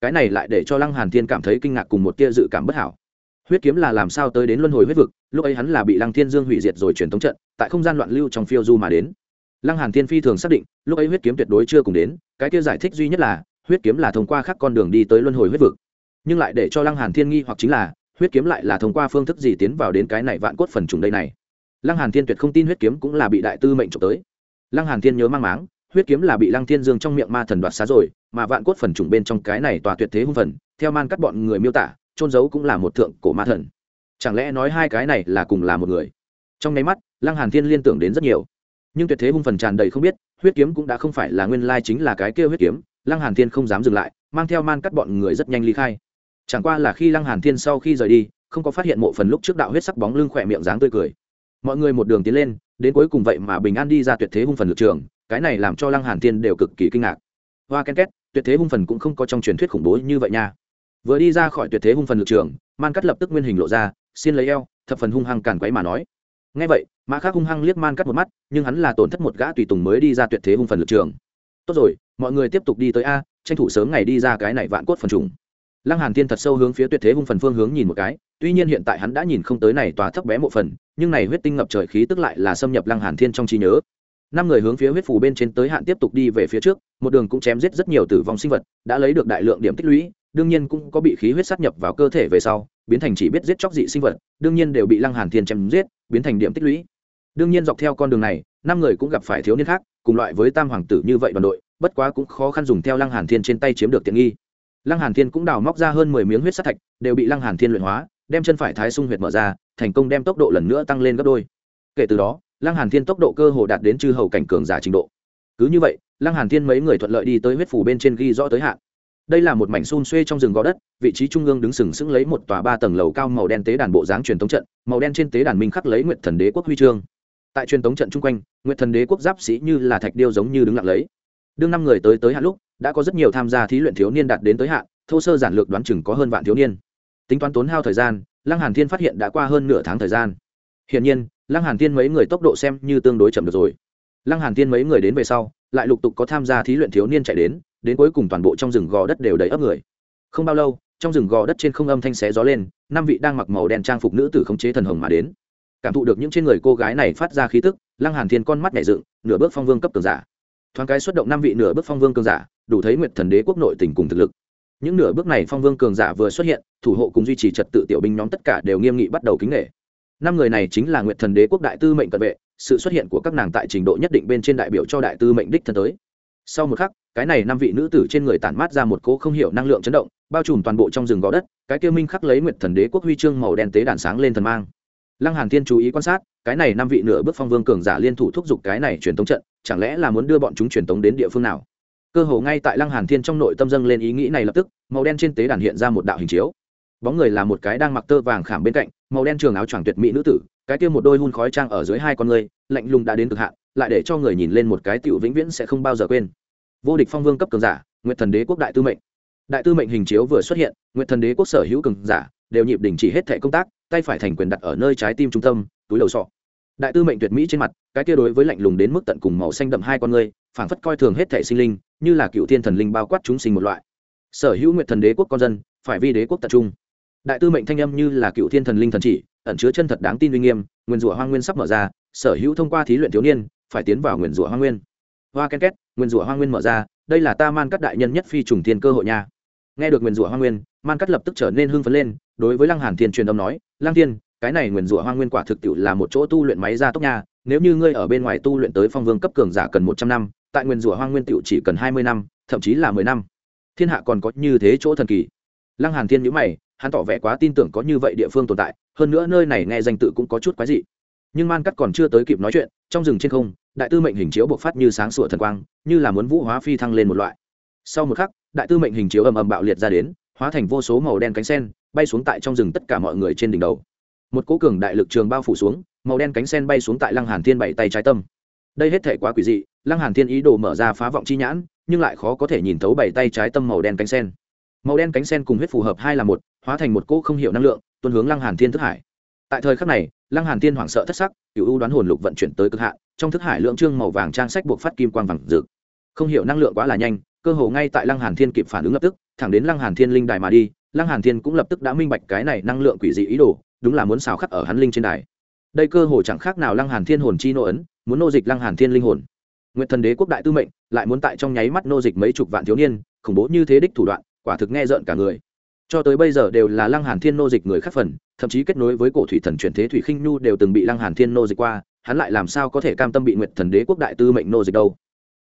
Cái này lại để cho lăng hàn thiên cảm thấy kinh ngạc cùng một tia dự cảm bất hảo. Huyết kiếm là làm sao tới đến luân hồi huyết vực, lúc ấy hắn là bị lăng thiên dương hủy diệt rồi truyền thống trận, tại không gian loạn lưu trong phiêu du mà đến. Lăng hàn thiên phi thường xác định, lúc ấy huyết kiếm tuyệt đối chưa cùng đến, cái kia giải thích duy nhất là, huyết kiếm là thông qua khác con đường đi tới luân hồi huyết vực. Nhưng lại để cho lăng hàn thiên nghi hoặc chính là, huyết kiếm lại là thông qua phương thức gì tiến vào đến cái này vạn cốt phần trùng đây này? Lăng hàn thiên tuyệt không tin huyết kiếm cũng là bị đại tư mệnh trộm tới. Lăng hàn thiên nhớ mang máng, huyết kiếm là bị lăng thiên dương trong miệng ma thần đoạt xá rồi, mà vạn cốt phần trùng bên trong cái này tòa tuyệt thế hung phần theo man cắt bọn người miêu tả trôn giấu cũng là một thượng cổ ma thần. Chẳng lẽ nói hai cái này là cùng là một người? Trong nháy mắt, lăng hàn thiên liên tưởng đến rất nhiều. Nhưng tuyệt thế hung phần tràn đầy không biết, huyết kiếm cũng đã không phải là nguyên lai chính là cái kia huyết kiếm, lăng hàn thiên không dám dừng lại, mang theo man cắt bọn người rất nhanh ly khai. Chẳng qua là khi lăng hàn thiên sau khi rời đi, không có phát hiện mộ phần lúc trước đạo huyết sắc bóng lưng khỏe miệng dáng tươi cười mọi người một đường tiến lên, đến cuối cùng vậy mà bình an đi ra tuyệt thế hung phần lực trường, cái này làm cho lăng hàn thiên đều cực kỳ kinh ngạc. Hoa ken két, tuyệt thế hung phần cũng không có trong truyền thuyết khủng bố như vậy nha. Vừa đi ra khỏi tuyệt thế hung phần lực trường, man cắt lập tức nguyên hình lộ ra, xin lấy eo, thập phần hung hăng càn quấy mà nói. Ngay vậy, mã khác hung hăng liếc man cắt một mắt, nhưng hắn là tổn thất một gã tùy tùng mới đi ra tuyệt thế hung phần lực trường. Tốt rồi, mọi người tiếp tục đi tới a, tranh thủ sớm ngày đi ra cái này vạn cốt phần trùng lăng hàn thiên thật sâu hướng phía tuyệt thế hung phần phương hướng nhìn một cái, tuy nhiên hiện tại hắn đã nhìn không tới này tòa thấp bé mộ phần, nhưng này huyết tinh ngập trời khí tức lại là xâm nhập lăng hàn thiên trong trí nhớ. Năm người hướng phía huyết phù bên trên tới hạn tiếp tục đi về phía trước, một đường cũng chém giết rất nhiều tử vong sinh vật, đã lấy được đại lượng điểm tích lũy, đương nhiên cũng có bị khí huyết sát nhập vào cơ thể về sau, biến thành chỉ biết giết chóc dị sinh vật, đương nhiên đều bị lăng hàn thiên chém giết, biến thành điểm tích lũy. Đương nhiên dọc theo con đường này, năm người cũng gặp phải thiếu niên khác, cùng loại với tam hoàng tử như vậy đoàn đội, bất quá cũng khó khăn dùng theo lăng hàn thiên trên tay chiếm được tiện nghi lăng hàn thiên cũng đào móc ra hơn mười miếng huyết sát thạch, đều bị lăng hàn thiên luyện hóa, đem chân phải thái sung huyệt mở ra, thành công đem tốc độ lần nữa tăng lên gấp đôi. Kể từ đó, lăng hàn thiên tốc độ cơ hồ đạt đến chư hầu cảnh cường giả trình độ. Cứ như vậy, lăng hàn thiên mấy người thuận lợi đi tới huyết phủ bên trên ghi rõ tới hạn. Đây là một mảnh xun xuê trong rừng gò đất, vị trí trung ương đứng sừng sững lấy một tòa ba tầng lầu cao màu đen tế đàn bộ dáng truyền thống trận, màu đen trên tế đàn minh khắc lấy nguyệt thần đế quốc huy chương. Tại truyền thống trận chung quanh, nguyệt thần đế quốc giáp sĩ như là thạch điêu giống như đứng lặng lấy. Đương năm người tới tới hạn lúc đã có rất nhiều tham gia thí luyện thiếu niên đạt đến tới hạn, thô sơ giản lược đoán chừng có hơn vạn thiếu niên. Tính toán tốn hao thời gian, lăng hàn thiên phát hiện đã qua hơn nửa tháng thời gian. Hiển nhiên, lăng hàn thiên mấy người tốc độ xem như tương đối chậm được rồi. Lăng hàn thiên mấy người đến về sau, lại lục tục có tham gia thí luyện thiếu niên chạy đến đến cuối cùng toàn bộ trong rừng gò đất đều đầy ấp người. Không bao lâu, trong rừng gò đất trên không âm thanh xé gió lên, năm vị đang mặc màu đen trang phục nữ tử khống chế thần hồng mà đến. Cảm thụ được những trên người cô gái này phát ra khí tức, lăng hàn thiên con mắt nhảy dựng, nửa bước phong vương cấp cường giả. Thoáng cái xuất động năm vị nửa bước phong vương cường giả đủ thấy nguyệt thần đế quốc nội tình cùng thực lực. Những nửa bước này phong vương cường giả vừa xuất hiện, thủ hộ cùng duy trì trật tự tiểu binh nhóm tất cả đều nghiêm nghị bắt đầu kính nghệ năm người này chính là nguyệt thần đế quốc đại tư mệnh cận vệ, sự xuất hiện của các nàng tại trình độ nhất định bên trên đại biểu cho đại tư mệnh đích thân tới. Sau một khắc, cái này năm vị nữ tử trên người tản mát ra một cỗ không hiểu năng lượng chấn động, bao trùm toàn bộ trong rừng gò đất, cái kia minh khắc lấy nguyệt thần đế quốc huy chương màu đen tế đàn sáng lên thần mang. Lăng hàn thiên chú ý quan sát, cái này năm vị nửa bước phong vương cường giả liên thủ thúc giục cái này truyền tống trận, chẳng lẽ là muốn đưa bọn chúng truyền tống đến địa phương nào? Cơ hồ ngay tại lăng hàn thiên trong nội tâm dâng lên ý nghĩ này lập tức, màu đen trên tế đàn hiện ra một đạo hình chiếu. Bóng người là một cái đang mặc tơ vàng khảm bên cạnh, màu đen trường áo choàng tuyệt mỹ nữ tử, cái kia một đôi hun khói trang ở dưới hai con người, lạnh lùng đã đến cực hạn, lại để cho người nhìn lên một cái tiểu vĩnh viễn sẽ không bao giờ quên. Vô địch phong vương cấp cường giả, nguyệt thần đế quốc đại tư mệnh. Đại tư mệnh hình chiếu vừa xuất hiện, nguyệt thần đế quốc sở hữu cường giả, đều nhịp đình chỉ hết thệ công tác, tay phải thành quyền đặt ở nơi trái tim trung tâm, túi đầu sọ đại tư mệnh tuyệt mỹ trên mặt, cái kia đối với lạnh lùng đến mức tận cùng màu xanh đậm hai con người, phảng phất coi thường hết thể sinh linh, như là cựu thiên thần linh bao quát chúng sinh một loại. Sở hữu nguyện thần đế quốc con dân, phải vi đế quốc tập trung. Đại tư mệnh thanh âm như là cựu thiên thần linh thần chỉ, ẩn chứa chân thật đáng tin uy nghiêm, nguyên rủa hoang nguyên sắp mở ra, sở hữu thông qua thí luyện thiếu niên, phải tiến vào nguyên rủa hoang nguyên. Hoa ken két, nguyên rủa hoang nguyên mở ra, đây là ta man cắt đại nhân nhất phi trùng thiên cơ hội nha. Nghe được nguyên rủa hoang nguyên, man cắt lập tức trở nên hưng phấn lên, đối với lăng hàn thiên truyền âm nói, lăng thiên cái này nguyên rủa hoang nguyên quả thực tiệu là một chỗ tu luyện máy gia tốc nha, nếu như ngươi ở bên ngoài tu luyện tới phong vương cấp cường giả cần một trăm năm, tại nguyên rủa hoang nguyên tiệu chỉ cần hai mươi năm, thậm chí là mười năm. Thiên hạ còn có như thế chỗ thần kỳ. Lăng hàn thiên nhíu mày, hắn tỏ vẻ quá tin tưởng có như vậy địa phương tồn tại, hơn nữa nơi này nghe danh tự cũng có chút quái dị. Nhưng man cắt còn chưa tới kịp nói chuyện, trong rừng trên không, đại tư mệnh hình chiếu bộc phát như sáng sủa thần quang, như là muốn vũ hóa phi thăng lên một loại. Sau một khắc, đại tư mệnh hình chiếu ầm ầm bạo liệt ra đến, hóa thành vô số màu đen cánh sen, bay xuống tại trong rừng tất cả mọi người trên đỉnh đầu một cố cường đại lực trường bao phủ xuống, màu đen cánh sen bay xuống tại lăng hàn thiên bảy tay trái tâm. Đây hết thể quá quỷ dị, lăng hàn thiên ý đồ mở ra phá vọng chi nhãn, nhưng lại khó có thể nhìn thấu bảy tay trái tâm màu đen cánh sen. Màu đen cánh sen cùng huyết phù hợp hai là một, hóa thành một cỗ không hiểu năng lượng, tuôn hướng lăng hàn thiên thức hải. Tại thời khắc này, lăng hàn thiên hoảng sợ thất sắc cựu ưu đoán hồn lục vận chuyển tới cực hạn, trong thức hải lượng trương màu vàng trang sách buộc phát kim quang vàng rực. Không hiểu năng lượng quá là nhanh, cơ hồ ngay tại lăng hàn thiên kịp phản ứng lập tức, thẳng đến lăng hàn thiên linh đài mà đi, lăng hàn thiên cũng lập tức đã minh bạch cái này năng lượng quỷ dị ý đồ đúng là muốn xào khắc ở hắn linh trên đài. Đây cơ hội chẳng khác nào lăng hàn thiên hồn chi nô ấn, muốn nô dịch lăng hàn thiên linh hồn. Nguyện thần đế quốc đại tư mệnh, lại muốn tại trong nháy mắt nô dịch mấy chục vạn thiếu niên, khủng bố như thế đích thủ đoạn, quả thực nghe rợn cả người. Cho tới bây giờ đều là lăng hàn thiên nô dịch người khác phần, thậm chí kết nối với cổ thủy thần chuyển thế thủy khinh nhu đều từng bị lăng hàn thiên nô dịch qua, hắn lại làm sao có thể cam tâm bị nguyện thần đế quốc đại tư mệnh nô dịch đâu?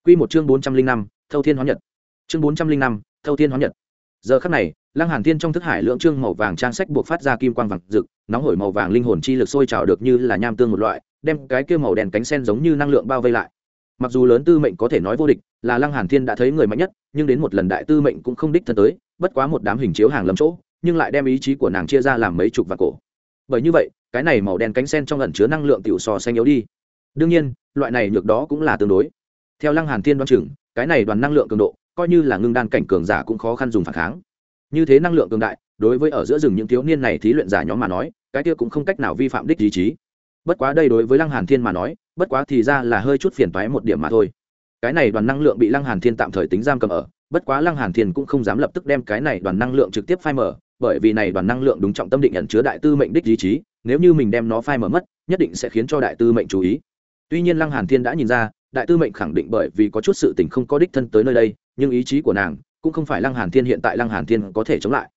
Quy một chương bốn trăm linh năm, thâu thiên hóa nhật. Chương bốn trăm linh năm, thâu thiên hóa nhật giờ khắc này, lăng hàn thiên trong thức hải lượng trương màu vàng trang sách buộc phát ra kim quang vàng rực, nóng hổi màu vàng linh hồn chi lực sôi trào được như là nham tương một loại, đem cái kia màu đen cánh sen giống như năng lượng bao vây lại. Mặc dù lớn tư mệnh có thể nói vô địch, là lăng hàn thiên đã thấy người mạnh nhất, nhưng đến một lần đại tư mệnh cũng không đích thân tới, bất quá một đám hình chiếu hàng lầm chỗ, nhưng lại đem ý chí của nàng chia ra làm mấy chục vạn cổ. Bởi như vậy, cái này màu đen cánh sen trong ẩn chứa năng lượng tiểu sò xanh yếu đi. Đương nhiên, loại này nhược đó cũng là tương đối. Theo lăng hàn thiên đoán chừng, cái này đoàn năng lượng cường độ coi như là ngưng đan cảnh cường giả cũng khó khăn dùng phản kháng. Như thế năng lượng cường đại, đối với ở giữa rừng những thiếu niên này thí luyện giả nhóm mà nói, cái kia cũng không cách nào vi phạm đích ý chí. Bất quá đây đối với lăng hàn thiên mà nói, bất quá thì ra là hơi chút phiền toái một điểm mà thôi. Cái này đoàn năng lượng bị lăng hàn thiên tạm thời tính giam cầm ở, bất quá lăng hàn thiên cũng không dám lập tức đem cái này đoàn năng lượng trực tiếp phai mở, bởi vì này đoàn năng lượng đúng trọng tâm định ẩn chứa đại tư mệnh đích ý chí, nếu như mình đem nó phai mở mất, nhất định sẽ khiến cho đại tư mệnh chú ý. Tuy nhiên lăng hàn thiên đã nhìn ra, đại tư mệnh khẳng định bởi vì có chút sự tình không có đích thân tới nơi đây nhưng ý chí của nàng cũng không phải lăng hàn thiên hiện tại lăng hàn thiên có thể chống lại.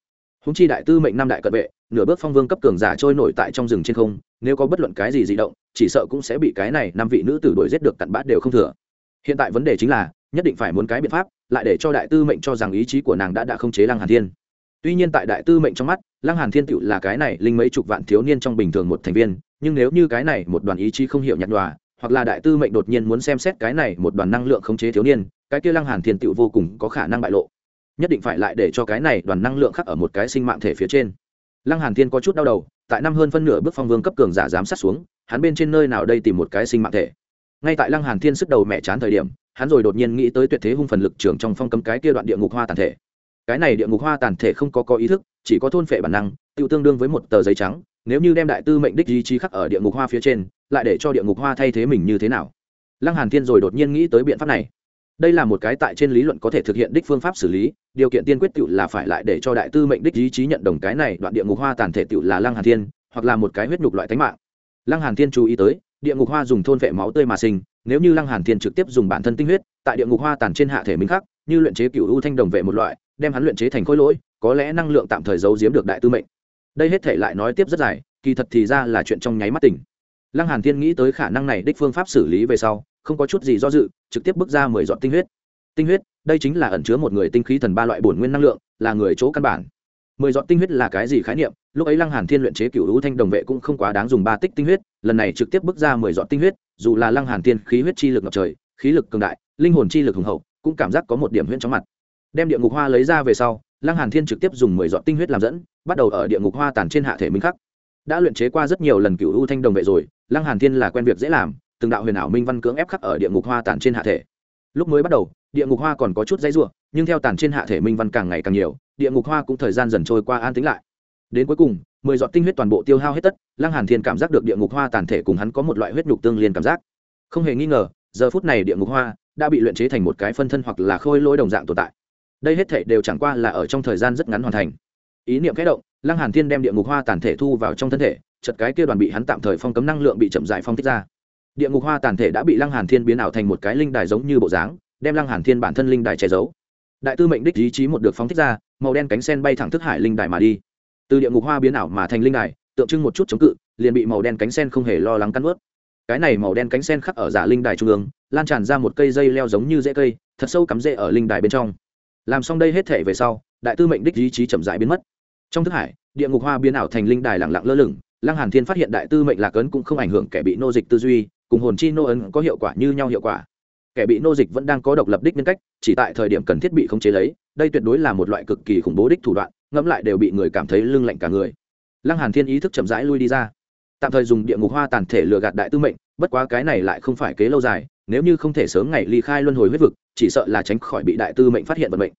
Húng chi đại tư mệnh năm đại cận vệ, nửa bước phong vương cấp cường giả trôi nổi tại trong rừng trên không, nếu có bất luận cái gì dị động, chỉ sợ cũng sẽ bị cái này năm vị nữ tử đuổi giết được cặn bát đều không thừa. Hiện tại vấn đề chính là, nhất định phải muốn cái biện pháp, lại để cho đại tư mệnh cho rằng ý chí của nàng đã đã không chế lăng hàn thiên. Tuy nhiên tại đại tư mệnh trong mắt, lăng hàn thiên tựu là cái này linh mấy chục vạn thiếu niên trong bình thường một thành viên, nhưng nếu như cái này một đoàn ý chí không hiểu nhặt đòa hoặc là đại tư mệnh đột nhiên muốn xem xét cái này một đoàn năng lượng khống chế thiếu niên, cái kia lăng hàn thiên tựu vô cùng có khả năng bại lộ. Nhất định phải lại để cho cái này đoàn năng lượng khắc ở một cái sinh mạng thể phía trên. Lăng hàn thiên có chút đau đầu, tại năm hơn phân nửa bước phong vương cấp cường giả giám sát xuống, hắn bên trên nơi nào đây tìm một cái sinh mạng thể. Ngay tại lăng hàn thiên sức đầu mẹ chán thời điểm, hắn rồi đột nhiên nghĩ tới tuyệt thế hung phần lực trưởng trong phong cấm cái kia đoạn địa ngục hoa tàn thể. Cái này địa ngục hoa tàn thể không có có ý thức, chỉ có thôn phệ bản năng, tiêu tương đương với một tờ giấy trắng, nếu như đem đại tư mệnh đích ý chí khắc ở địa ngục hoa phía trên lại để cho địa ngục hoa thay thế mình như thế nào? Lăng hàn thiên rồi đột nhiên nghĩ tới biện pháp này. Đây là một cái tại trên lý luận có thể thực hiện đích phương pháp xử lý, điều kiện tiên quyết tự là phải lại để cho đại tư mệnh đích ý chí nhận đồng cái này, đoạn địa ngục hoa tàn thể tự là lăng hàn thiên, hoặc là một cái huyết nhục loại tánh mạng. Lăng hàn thiên chú ý tới, địa ngục hoa dùng thôn vệ máu tươi mà sinh, nếu như lăng hàn thiên trực tiếp dùng bản thân tinh huyết, tại địa ngục hoa tàn trên hạ thể mình khắc, như luyện chế cựu u thanh đồng vệ một loại, đem hắn luyện chế thành khối lỗi, có lẽ năng lượng tạm thời giấu giếm được đại tư mệnh. Đây hết thể lại nói tiếp rất dài, kỳ thật thì ra là chuyện trong nháy mắt tỉnh lăng hàn thiên nghĩ tới khả năng này đích phương pháp xử lý về sau, không có chút gì do dự, trực tiếp bước ra mười giọt tinh huyết. Tinh huyết, đây chính là ẩn chứa một người tinh khí thần ba loại bổn nguyên năng lượng, là người chỗ căn bản. Mười giọt tinh huyết là cái gì khái niệm? Lúc ấy lăng hàn thiên luyện chế cựu hữu thanh đồng vệ cũng không quá đáng dùng ba tích tinh huyết, lần này trực tiếp bước ra mười giọt tinh huyết, dù là lăng hàn thiên khí huyết chi lực ngập trời, khí lực cường đại, linh hồn chi lực hùng hậu, cũng cảm giác có một điểm huyễn chóng mặt. Đem địa ngục hoa lấy ra về sau, lăng hàn thiên trực tiếp dùng mười giọt tinh huyết làm dẫn, bắt đầu ở địa ngục hoa tàn trên hạ thể minh khắc. Đã luyện chế qua rất nhiều lần cựu u thanh đồng vệ rồi lăng hàn thiên là quen việc dễ làm, từng đạo huyền ảo minh văn cưỡng ép khắc ở địa ngục hoa tàn trên hạ thể. Lúc mới bắt đầu, địa ngục hoa còn có chút dãy ruộng nhưng theo tàn trên hạ thể minh văn càng ngày càng nhiều, địa ngục hoa cũng thời gian dần trôi qua an tĩnh lại. Đến cuối cùng, mười giọt tinh huyết toàn bộ tiêu hao hết tất, lăng hàn thiên cảm giác được địa ngục hoa tàn thể cùng hắn có một loại huyết nhục tương liên cảm giác. Không hề nghi ngờ, giờ phút này địa ngục hoa đã bị luyện chế thành một cái phân thân hoặc là khôi lỗi đồng dạng tồn tại. Đây hết thể đều chẳng qua là ở trong thời gian rất ngắn hoàn thành. Ý niệm kẽ động, lăng hàn thiên đem địa ngục hoa tàn thể thu vào trong thân thể chật cái kia đoàn bị hắn tạm thời phong cấm năng lượng bị chậm rãi phong thích ra. Địa ngục hoa tàn thể đã bị lăng hàn thiên biến ảo thành một cái linh đài giống như bộ dáng, đem lăng hàn thiên bản thân linh đài che giấu. Đại tư mệnh đích ý chí một được phóng thích ra, màu đen cánh sen bay thẳng thức hải linh đài mà đi. Từ địa ngục hoa biến ảo mà thành linh đài, tượng trưng một chút chống cự, liền bị màu đen cánh sen không hề lo lắng cắn ướt. Cái này màu đen cánh sen khắc ở giả linh đài trung ương, lan tràn ra một cây dây leo giống như rễ cây, thật sâu cắm rễ ở linh đài bên trong. Làm xong đây hết thể về sau, đại tư mệnh đích ý chí chậm rãi biến mất. Trong thức hải, địa ngục hoa biến ảo thành linh đài lặng lặng lơ lửng lăng hàn thiên phát hiện đại tư mệnh lạc ấn cũng không ảnh hưởng kẻ bị nô dịch tư duy, cùng hồn chi nô ấn có hiệu quả như nhau hiệu quả. Kẻ bị nô dịch vẫn đang có độc lập đích nhân cách, chỉ tại thời điểm cần thiết bị khống chế lấy, đây tuyệt đối là một loại cực kỳ khủng bố đích thủ đoạn, ngẫm lại đều bị người cảm thấy lưng lạnh cả người. Lăng hàn thiên ý thức chậm rãi lui đi ra. Tạm thời dùng địa ngục hoa tàn thể lừa gạt đại tư mệnh, bất quá cái này lại không phải kế lâu dài, nếu như không thể sớm ngày ly khai luân hồi huyết vực, chỉ sợ là tránh khỏi bị đại tư mệnh phát hiện vận mệnh.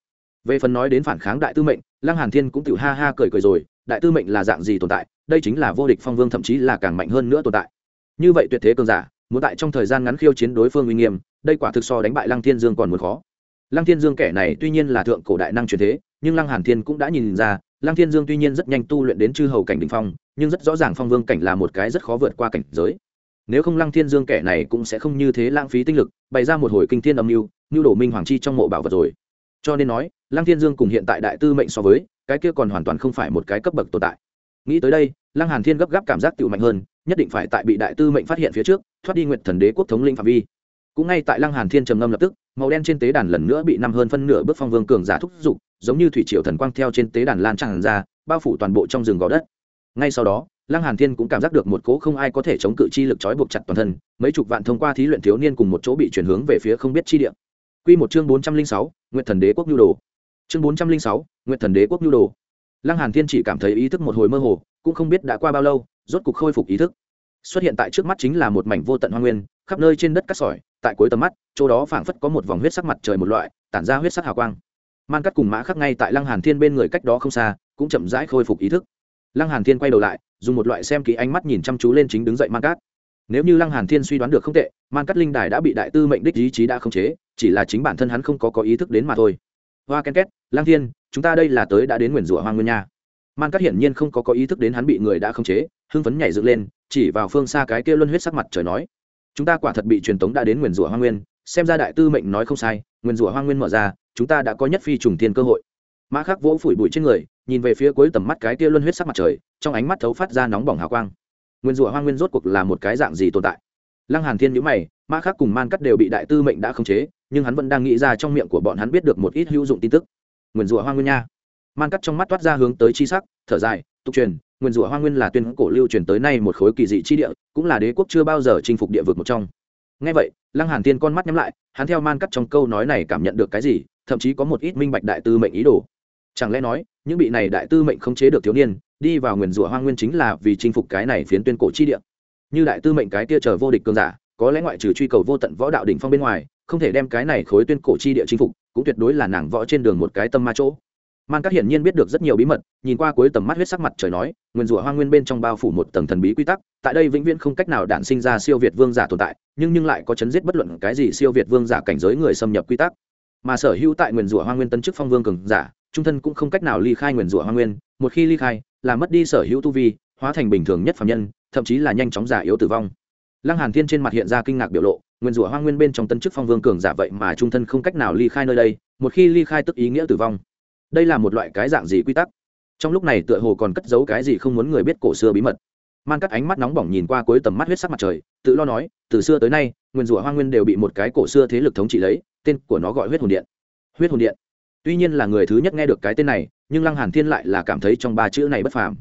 Về phần nói đến phản kháng đại tư mệnh, lăng hàn thiên cũng tự ha ha cười cười rồi, đại tư mệnh là dạng gì tồn tại đây chính là vô địch phong vương thậm chí là càng mạnh hơn nữa tồn tại. Như vậy tuyệt thế cường giả, muốn tại trong thời gian ngắn khiêu chiến đối phương uy nghiêm, đây quả thực so đánh bại lăng thiên dương còn muốn khó. Lăng thiên dương kẻ này tuy nhiên là thượng cổ đại năng truyền thế, nhưng lăng hàn thiên cũng đã nhìn ra, lăng thiên dương tuy nhiên rất nhanh tu luyện đến chư hầu cảnh đỉnh phong, nhưng rất rõ ràng phong vương cảnh là một cái rất khó vượt qua cảnh giới. Nếu không lăng thiên dương kẻ này cũng sẽ không như thế lãng phí tinh lực, bày ra một hồi kinh thiên âm mưu như đổ minh hoàng chi trong mộ bảo vật rồi. Cho nên nói, lăng thiên dương cùng hiện tại đại tư mệnh so với, cái kia còn hoàn toàn không phải một cái cấp bậc tồn tại. Nghĩ tới đây lăng hàn thiên gấp gáp cảm giác tự mạnh hơn nhất định phải tại bị đại tư mệnh phát hiện phía trước thoát đi nguyện thần đế quốc thống linh phạm vi. Cũng ngay tại lăng hàn thiên trầm ngâm lập tức màu đen trên tế đàn lần nữa bị năm hơn phân nửa bước phong vương cường giả thúc giục giống như thủy triều thần quang theo trên tế đàn lan tràn ra bao phủ toàn bộ trong rừng gò đất. Ngay sau đó lăng hàn thiên cũng cảm giác được một cố không ai có thể chống cự chi lực trói buộc chặt toàn thân mấy chục vạn thông qua thí luyện thiếu niên cùng một chỗ bị chuyển hướng về phía không biết chi địa. Quy một chương bốn trăm linh sáu, nguyện thần đế quốc nhu đồ. Chương bốn trăm linh sáu, nguyện thần đế quốc nhu đồ lăng hàn thiên chỉ cảm thấy ý thức một hồi mơ hồ, cũng không biết đã qua bao lâu, rốt cục khôi phục ý thức. Xuất hiện tại trước mắt chính là một mảnh vô tận hoang nguyên, khắp nơi trên đất cát sỏi, tại cuối tầm mắt, chỗ đó phảng phất có một vòng huyết sắc mặt trời một loại, tản ra huyết sắc hào quang. Man cắt cùng mã khắc ngay tại lăng hàn thiên bên người cách đó không xa, cũng chậm rãi khôi phục ý thức. Lăng hàn thiên quay đầu lại, dùng một loại xem kỹ ánh mắt nhìn chăm chú lên chính đứng dậy man cát. Nếu như lăng hàn thiên suy đoán được không tệ, man cắt linh đài đã bị đại tư mệnh đích ý chí đã khống chế, chỉ là chính bản thân hắn không có có ý thức đến mà thôi. Hoa ken két, lăng thiên chúng ta đây là tới đã đến nguyền rủa hoang nguyên nha. Man cắt hiển nhiên không có có ý thức đến hắn bị người đã khống chế, hưng phấn nhảy dựng lên, chỉ vào phương xa cái kia luân huyết sắc mặt trời nói, chúng ta quả thật bị truyền tống đã đến nguyền rủa hoang nguyên, xem ra đại tư mệnh nói không sai, nguyền rủa hoang nguyên mở ra, chúng ta đã có nhất phi trùng thiên cơ hội. Mã khắc vỗ phủi bụi trên người, nhìn về phía cuối tầm mắt cái kia luân huyết sắc mặt trời, trong ánh mắt thấu phát ra nóng bỏng hào quang. Nguyên rủa hoang nguyên rốt cuộc là một cái dạng gì tồn tại? Lăng hàn thiên nhíu mày, mã khắc cùng man cắt đều bị đại tư mệnh đã khống chế, nhưng hắn vẫn đang nghĩ ra trong miệng của bọn hắn biết được một ít hữu dụng tin tức nguyên rủa hoang nguyên nha. Man cắt trong mắt toát ra hướng tới chi sắc, thở dài, tục truyền nguyên rủa hoang nguyên là tuyên cổ lưu truyền tới nay một khối kỳ dị chi địa, cũng là đế quốc chưa bao giờ chinh phục địa vực một trong. Ngay vậy, lăng hàn tiên con mắt nhắm lại, hắn theo man cắt trong câu nói này cảm nhận được cái gì, thậm chí có một ít minh bạch đại tư mệnh ý đồ. Chẳng lẽ nói, những bị này đại tư mệnh không chế được thiếu niên, đi vào nguyền rủa hoang nguyên chính là vì chinh phục cái này phiến tuyên cổ chi địa? Như đại tư mệnh cái tia chờ vô địch cường giả, có lẽ ngoại trừ truy cầu vô tận võ đạo đỉnh phong bên ngoài, không thể đem cái này khối tuyên cổ chi địa chinh phục cũng tuyệt đối là nàng võ trên đường một cái tâm ma chỗ. Man các hiển nhiên biết được rất nhiều bí mật, nhìn qua cuối tầm mắt huyết sắc mặt trời nói, nguyên rủa hoang nguyên bên trong bao phủ một tầng thần bí quy tắc, tại đây vĩnh viễn không cách nào đản sinh ra siêu việt vương giả tồn tại, nhưng nhưng lại có chấn giết bất luận cái gì siêu việt vương giả cảnh giới người xâm nhập quy tắc. Mà sở hữu tại nguyên rủa hoang nguyên tân chức phong vương cường giả, trung thân cũng không cách nào ly khai nguyên rủa hoang nguyên, một khi ly khai, là mất đi sở hữu tu vi, hóa thành bình thường nhất phạm nhân, thậm chí là nhanh chóng giả yếu tử vong lăng hàn thiên trên mặt hiện ra kinh ngạc biểu lộ, nguyên rủa hoang nguyên bên trong tân chức phong vương cường giả vậy mà trung thân không cách nào ly khai nơi đây, một khi ly khai tức ý nghĩa tử vong. Đây là một loại cái dạng gì quy tắc? Trong lúc này tựa hồ còn cất giấu cái gì không muốn người biết cổ xưa bí mật. Man cắt ánh mắt nóng bỏng nhìn qua cuối tầm mắt huyết sắc mặt trời, tự lo nói, từ xưa tới nay, nguyên rủa Hoang nguyên đều bị một cái cổ xưa thế lực thống trị lấy, tên của nó gọi huyết hồn điện. Huyết hồn điện? Tuy nhiên là người thứ nhất nghe được cái tên này, nhưng lăng hàn thiên lại là cảm thấy trong ba chữ này bất phàm.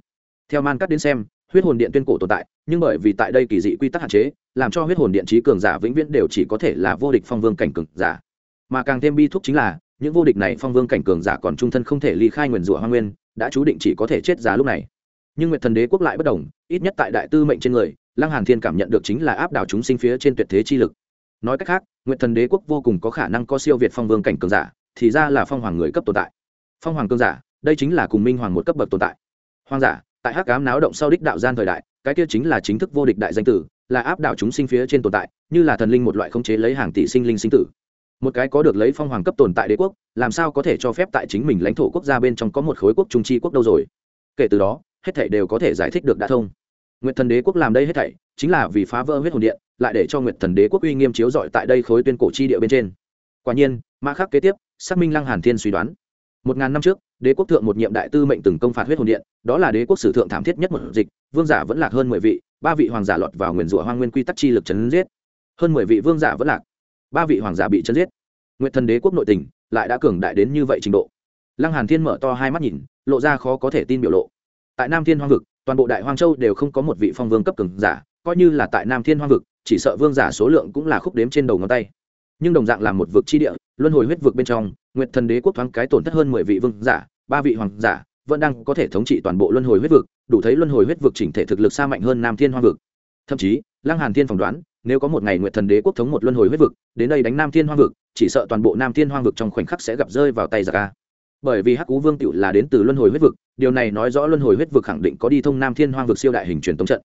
Theo man cắt đến xem huyết hồn điện tuyên cổ tồn tại, nhưng bởi vì tại đây kỳ dị quy tắc hạn chế, làm cho huyết hồn điện trí cường giả vĩnh viễn đều chỉ có thể là vô địch phong vương cảnh cường giả. Mà càng thêm bi thúc chính là, những vô địch này phong vương cảnh cường giả còn trung thân không thể ly khai nguyền rủa hoa nguyên, đã chú định chỉ có thể chết giá lúc này. Nhưng nguyệt thần đế quốc lại bất đồng, ít nhất tại đại tư mệnh trên người, lăng hàn thiên cảm nhận được chính là áp đảo chúng sinh phía trên tuyệt thế chi lực. Nói cách khác, nguyệt thần đế quốc vô cùng có khả năng có siêu việt phong vương cảnh cường giả, thì ra là phong hoàng người cấp tồn tại. Phong hoàng cường giả, đây chính là cùng minh hoàng một cấp bậc tồn tại. Hoàng giả tại hắc ám náo động sau đích đạo gian thời đại, cái kia chính là chính thức vô địch đại danh tử, là áp đảo chúng sinh phía trên tồn tại, như là thần linh một loại khống chế lấy hàng tỷ sinh linh sinh tử. Một cái có được lấy phong hoàng cấp tồn tại đế quốc, làm sao có thể cho phép tại chính mình lãnh thổ quốc gia bên trong có một khối quốc trung chi quốc đâu rồi? Kể từ đó, hết thảy đều có thể giải thích được đã thông. Nguyệt thần đế quốc làm đây hết thảy, chính là vì phá vỡ huyết hồn điện, lại để cho nguyệt thần đế quốc uy nghiêm chiếu dọi tại đây khối tuyên cổ chi địa bên trên. Quả nhiên, ma khắc kế tiếp xác minh lăng hàn thiên suy đoán. Một ngàn năm trước đế quốc thượng một nhiệm đại tư mệnh từng công phạt huyết hồn điện, đó là đế quốc sử thượng thảm thiết nhất một dịch, vương giả vẫn lạc hơn mười vị, ba vị hoàng giả lọt vào nguyền rủa hoang nguyên quy tắc chi lực chấn giết. Hơn mười vị vương giả vẫn lạc, ba vị hoàng giả bị chấn giết. Nguyện thần đế quốc nội tình lại đã cường đại đến như vậy trình độ. Lăng hàn thiên mở to hai mắt nhìn, lộ ra khó có thể tin biểu lộ. Tại nam thiên hoang vực, toàn bộ đại hoang châu đều không có một vị phong vương cấp cường giả, coi như là tại nam thiên hoang vực, chỉ sợ vương giả số lượng cũng là khúc đếm trên đầu ngón tay. Nhưng đồng dạng là một vực chi địa, luân hồi huyết vực bên trong nguyệt thần đế quốc thoáng cái tổn thất hơn mười vị vương giả, ba vị hoàng giả, vẫn đang có thể thống trị toàn bộ luân hồi huyết vực, đủ thấy luân hồi huyết vực chỉnh thể thực lực xa mạnh hơn nam thiên Hoa vực. Thậm chí, lăng hàn thiên phỏng đoán, nếu có một ngày nguyệt thần đế quốc thống một luân hồi huyết vực, đến đây đánh nam thiên Hoa vực, chỉ sợ toàn bộ nam thiên Hoa vực trong khoảnh khắc sẽ gặp rơi vào tay giặc a. Bởi vì hắc cú vương tựu là đến từ luân hồi huyết vực, điều này nói rõ luân hồi huyết vực khẳng định có đi thông nam thiên Hoa vực siêu đại hình truyền tống trận.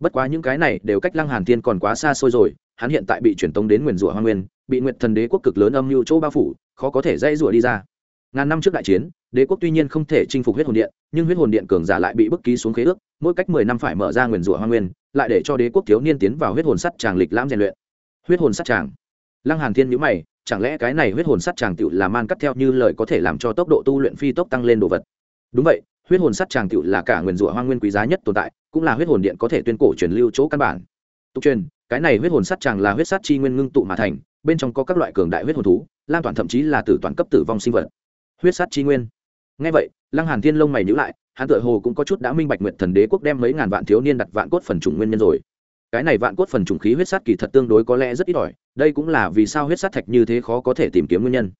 Bất quá những cái này đều cách lăng hàn thiên còn quá xa xôi rồi, hắn hiện tại bị truyền tống đến nguyền rủa hoang nguyên, bị nguyệt thần đế quốc cực lớn âm mưu chỗ bao phủ khó có thể dãy rủa đi ra. Ngàn năm trước đại chiến, đế quốc tuy nhiên không thể chinh phục huyết hồn điện, nhưng huyết hồn điện cường giả lại bị bức ký xuống khế ước, mỗi cách mười năm phải mở ra nguyền rủa hoang nguyên, lại để cho đế quốc thiếu niên tiến vào huyết hồn sắt tràng lịch lãm rèn luyện. Huyết hồn sắt tràng. Lăng hàn thiên nhíu mày, chẳng lẽ cái này huyết hồn sắt tràng tựu là man cắt theo như lời có thể làm cho tốc độ tu luyện phi tốc tăng lên đồ vật? Đúng vậy, huyết hồn sắt tràng tựu là cả nguyền rủa hoang nguyên quý giá nhất tồn tại, cũng là huyết hồn điện có thể tuyên cổ truyền lưu chỗ căn bản. Tục truyền, cái này huyết hồn sắt tràng là huyết sắt chi nguyên ngưng tụ mà thành, bên trong có các loại cường đại huyết hồn thú lan toàn thậm chí là tử toàn cấp tử vong sinh vật. Huyết sắt chi nguyên. Ngay vậy, lăng hàn thiên lông mày nhíu lại, hắn tựa hồ cũng có chút đã minh bạch nguyệt thần đế quốc đem mấy ngàn vạn thiếu niên đặt vạn cốt phần trùng nguyên nhân rồi. Cái này vạn cốt phần trùng khí huyết sắt kỳ thật tương đối có lẽ rất ít ỏi, đây cũng là vì sao huyết sắt thạch như thế khó có thể tìm kiếm nguyên nhân.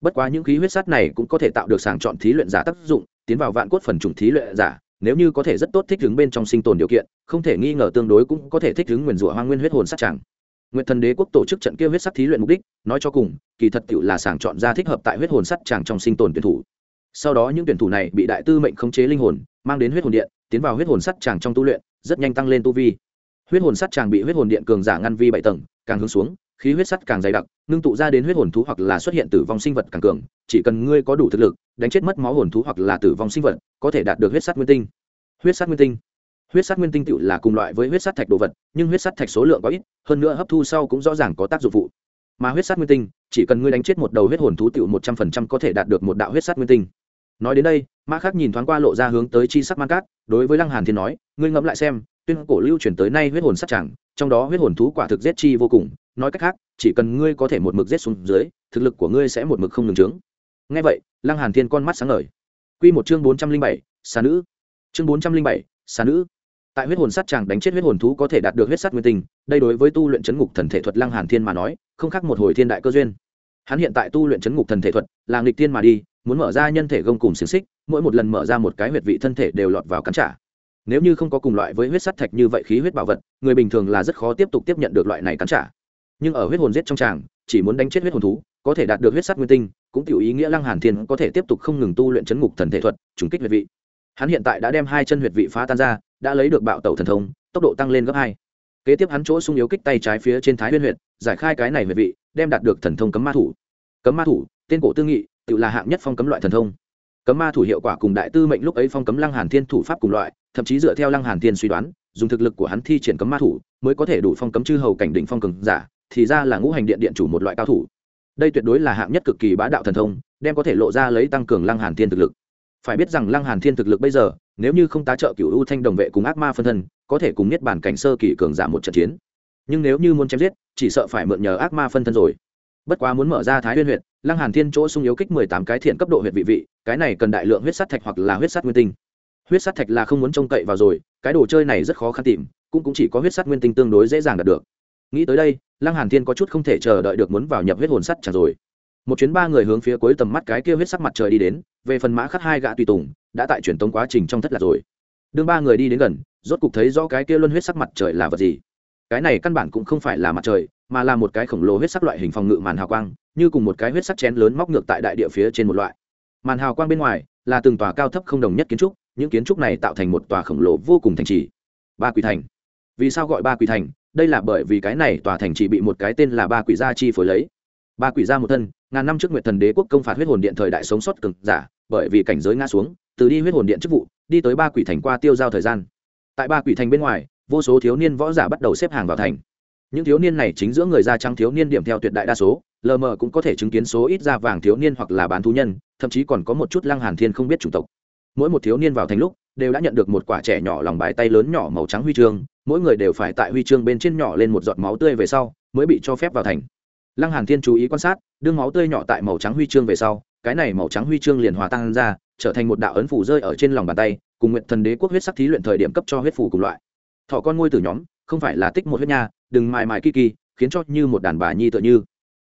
Bất quá những khí huyết sắt này cũng có thể tạo được sàng chọn thí luyện giả tác dụng, tiến vào vạn cốt phần trùng thí luyện giả, nếu như có thể rất tốt thích ứng bên trong sinh tồn điều kiện, không thể nghi ngờ tương đối cũng có thể thích ứng nguyền rủa hoang nguyên huyết hồn sát chẳng. Nguyệt thần đế quốc tổ chức trận kia huyết sắc thí luyện mục đích, nói cho cùng, kỳ thật tiểu là sàng chọn ra thích hợp tại huyết hồn sắt chàng trong sinh tồn tuyển thủ. Sau đó những tuyển thủ này bị đại tư mệnh khống chế linh hồn, mang đến huyết hồn điện, tiến vào huyết hồn sắt chàng trong tu luyện, rất nhanh tăng lên tu vi. Huyết hồn sắt chàng bị huyết hồn điện cường giả ngăn vi bảy tầng, càng hướng xuống, khí huyết sắt càng dày đặc nương tụ ra đến huyết hồn thú hoặc là xuất hiện tử vong sinh vật càng cường, chỉ cần ngươi có đủ thực lực, đánh chết mất máu hồn thú hoặc là tử vong sinh vật, có thể đạt được huyết sắt nguyên tinh. Huyết sắt nguyên tinh huyết sắt nguyên tinh tựu là cùng loại với huyết sắt thạch đồ vật nhưng huyết sắt thạch số lượng có ít hơn nữa hấp thu sau cũng rõ ràng có tác dụng phụ. Mà huyết sắt nguyên tinh chỉ cần ngươi đánh chết một đầu huyết hồn thú tựu một trăm phần trăm có thể đạt được một đạo huyết sắt nguyên tinh. Nói đến đây mã khắc nhìn thoáng qua lộ ra hướng tới chi sắc man cát đối với lăng hàn thiên nói ngươi ngẫm lại xem tuyên cổ lưu truyền tới nay huyết hồn sát chẳng trong đó huyết hồn thú quả thực giết chi vô cùng nói cách khác chỉ cần ngươi có thể một mực giết xuống dưới thực lực của ngươi sẽ một mực không ngừng trướng. Nghe vậy lăng hàn thiên con mắt sáng ngời. Quy một chương bốn trăm linh bảy, xà nữ. Chương bốn trăm linh bảy, xà nữ tại huyết hồn sát chàng đánh chết huyết hồn thú có thể đạt được huyết sát nguyên tinh, đây đối với tu luyện chấn ngục thần thể thuật lăng hàn thiên mà nói, không khác một hồi thiên đại cơ duyên. Hắn hiện tại tu luyện chấn ngục thần thể thuật, là nghịch tiên mà đi, muốn mở ra nhân thể gông cùng xiềng xích, mỗi một lần mở ra một cái huyệt vị thân thể đều lọt vào cắn trả. Nếu như không có cùng loại với huyết sắt thạch như vậy khí huyết bảo vật, người bình thường là rất khó tiếp tục tiếp nhận được loại này cắn trả. Nhưng ở huyết hồn giết trong tràng chỉ muốn đánh chết huyết hồn thú, có thể đạt được huyết sắt nguyên tinh, cũng tiểu ý nghĩa lăng hàn thiên có thể tiếp tục không ngừng tu luyện chấn ngục thần thể thuật, trùng kích huyệt vị. Hắn hiện tại đã đem hai chân huyệt vị phá tan ra đã lấy được bạo tẩu thần thông, tốc độ tăng lên gấp hai. Kế tiếp hắn chỗ sung yếu kích tay trái phía trên thái huyên huyệt, giải khai cái này về vị, đem đạt được thần thông cấm ma thủ. Cấm ma thủ, tên cổ tư nghị, tự là hạng nhất phong cấm loại thần thông. Cấm ma thủ hiệu quả cùng đại tư mệnh lúc ấy phong cấm lăng hàn thiên thủ pháp cùng loại, thậm chí dựa theo lăng hàn thiên suy đoán, dùng thực lực của hắn thi triển cấm ma thủ, mới có thể đủ phong cấm chư hầu cảnh đỉnh phong cường giả, thì ra là ngũ hành điện điện chủ một loại cao thủ. Đây tuyệt đối là hạng nhất cực kỳ bá đạo thần thông, đem có thể lộ ra lấy tăng cường lăng hàn thiên thực lực phải biết rằng lăng hàn thiên thực lực bây giờ, nếu như không tá trợ cửu u thanh đồng vệ cùng ác ma phân thân, có thể cùng niết bản cảnh sơ kỳ cường giả một trận chiến. Nhưng nếu như muốn chém giết, chỉ sợ phải mượn nhờ ác ma phân thân rồi. Bất quá muốn mở ra thái huyên huyện lăng hàn thiên chỗ sung yếu kích mười tám cái thiện cấp độ huyện vị vị, cái này cần đại lượng huyết sắt thạch hoặc là huyết sắt nguyên tinh. Huyết sắt thạch là không muốn trông cậy vào rồi, cái đồ chơi này rất khó khăn tìm, cũng cũng chỉ có huyết sắt nguyên tinh tương đối dễ dàng đạt được. Nghĩ tới đây, lăng hàn thiên có chút không thể chờ đợi được muốn vào nhập huyết hồn sắt chẳng rồi một chuyến ba người hướng phía cuối tầm mắt cái kia huyết sắc mặt trời đi đến, về phần mã khắc hai gã tùy tùng, đã tại truyền tống quá trình trong thất lạc rồi. Đương ba người đi đến gần, rốt cục thấy rõ cái kia luân huyết sắc mặt trời là vật gì. Cái này căn bản cũng không phải là mặt trời, mà là một cái khổng lồ huyết sắc loại hình phòng ngự màn hào quang, như cùng một cái huyết sắc chén lớn móc ngược tại đại địa phía trên một loại. Màn hào quang bên ngoài là từng tòa cao thấp không đồng nhất kiến trúc, những kiến trúc này tạo thành một tòa khổng lồ vô cùng thành trì. Ba quỷ thành. Vì sao gọi ba quỷ thành? Đây là bởi vì cái này tòa thành trì bị một cái tên là ba quỷ gia chi phối lấy ba quỷ ra một thân, ngàn năm trước nguyện thần đế quốc công phạt huyết hồn điện thời đại sống sót cực giả, bởi vì cảnh giới ngã xuống, từ đi huyết hồn điện chức vụ, đi tới ba quỷ thành qua tiêu giao thời gian. Tại ba quỷ thành bên ngoài, vô số thiếu niên võ giả bắt đầu xếp hàng vào thành. Những thiếu niên này chính giữa người da trắng thiếu niên điểm theo tuyệt đại đa số, lờ mờ cũng có thể chứng kiến số ít da vàng thiếu niên hoặc là bán thú nhân, thậm chí còn có một chút lăng hàn thiên không biết chủng tộc. Mỗi một thiếu niên vào thành lúc, đều đã nhận được một quả trẻ nhỏ lòng bài tay lớn nhỏ màu trắng huy chương, mỗi người đều phải tại huy chương bên trên nhỏ lên một giọt máu tươi về sau, mới bị cho phép vào thành lăng hàn thiên chú ý quan sát, đương máu tươi nhỏ tại màu trắng huy chương về sau, cái này màu trắng huy chương liền hòa tan ra, trở thành một đạo ấn phủ rơi ở trên lòng bàn tay, cùng nguyện thần đế quốc huyết sắc thí luyện thời điểm cấp cho huyết phủ cùng loại. Thọ con ngôi từ nhóm, không phải là tích một huyết nha, đừng mài mài kỳ khiến cho như một đàn bà nhi tựa như.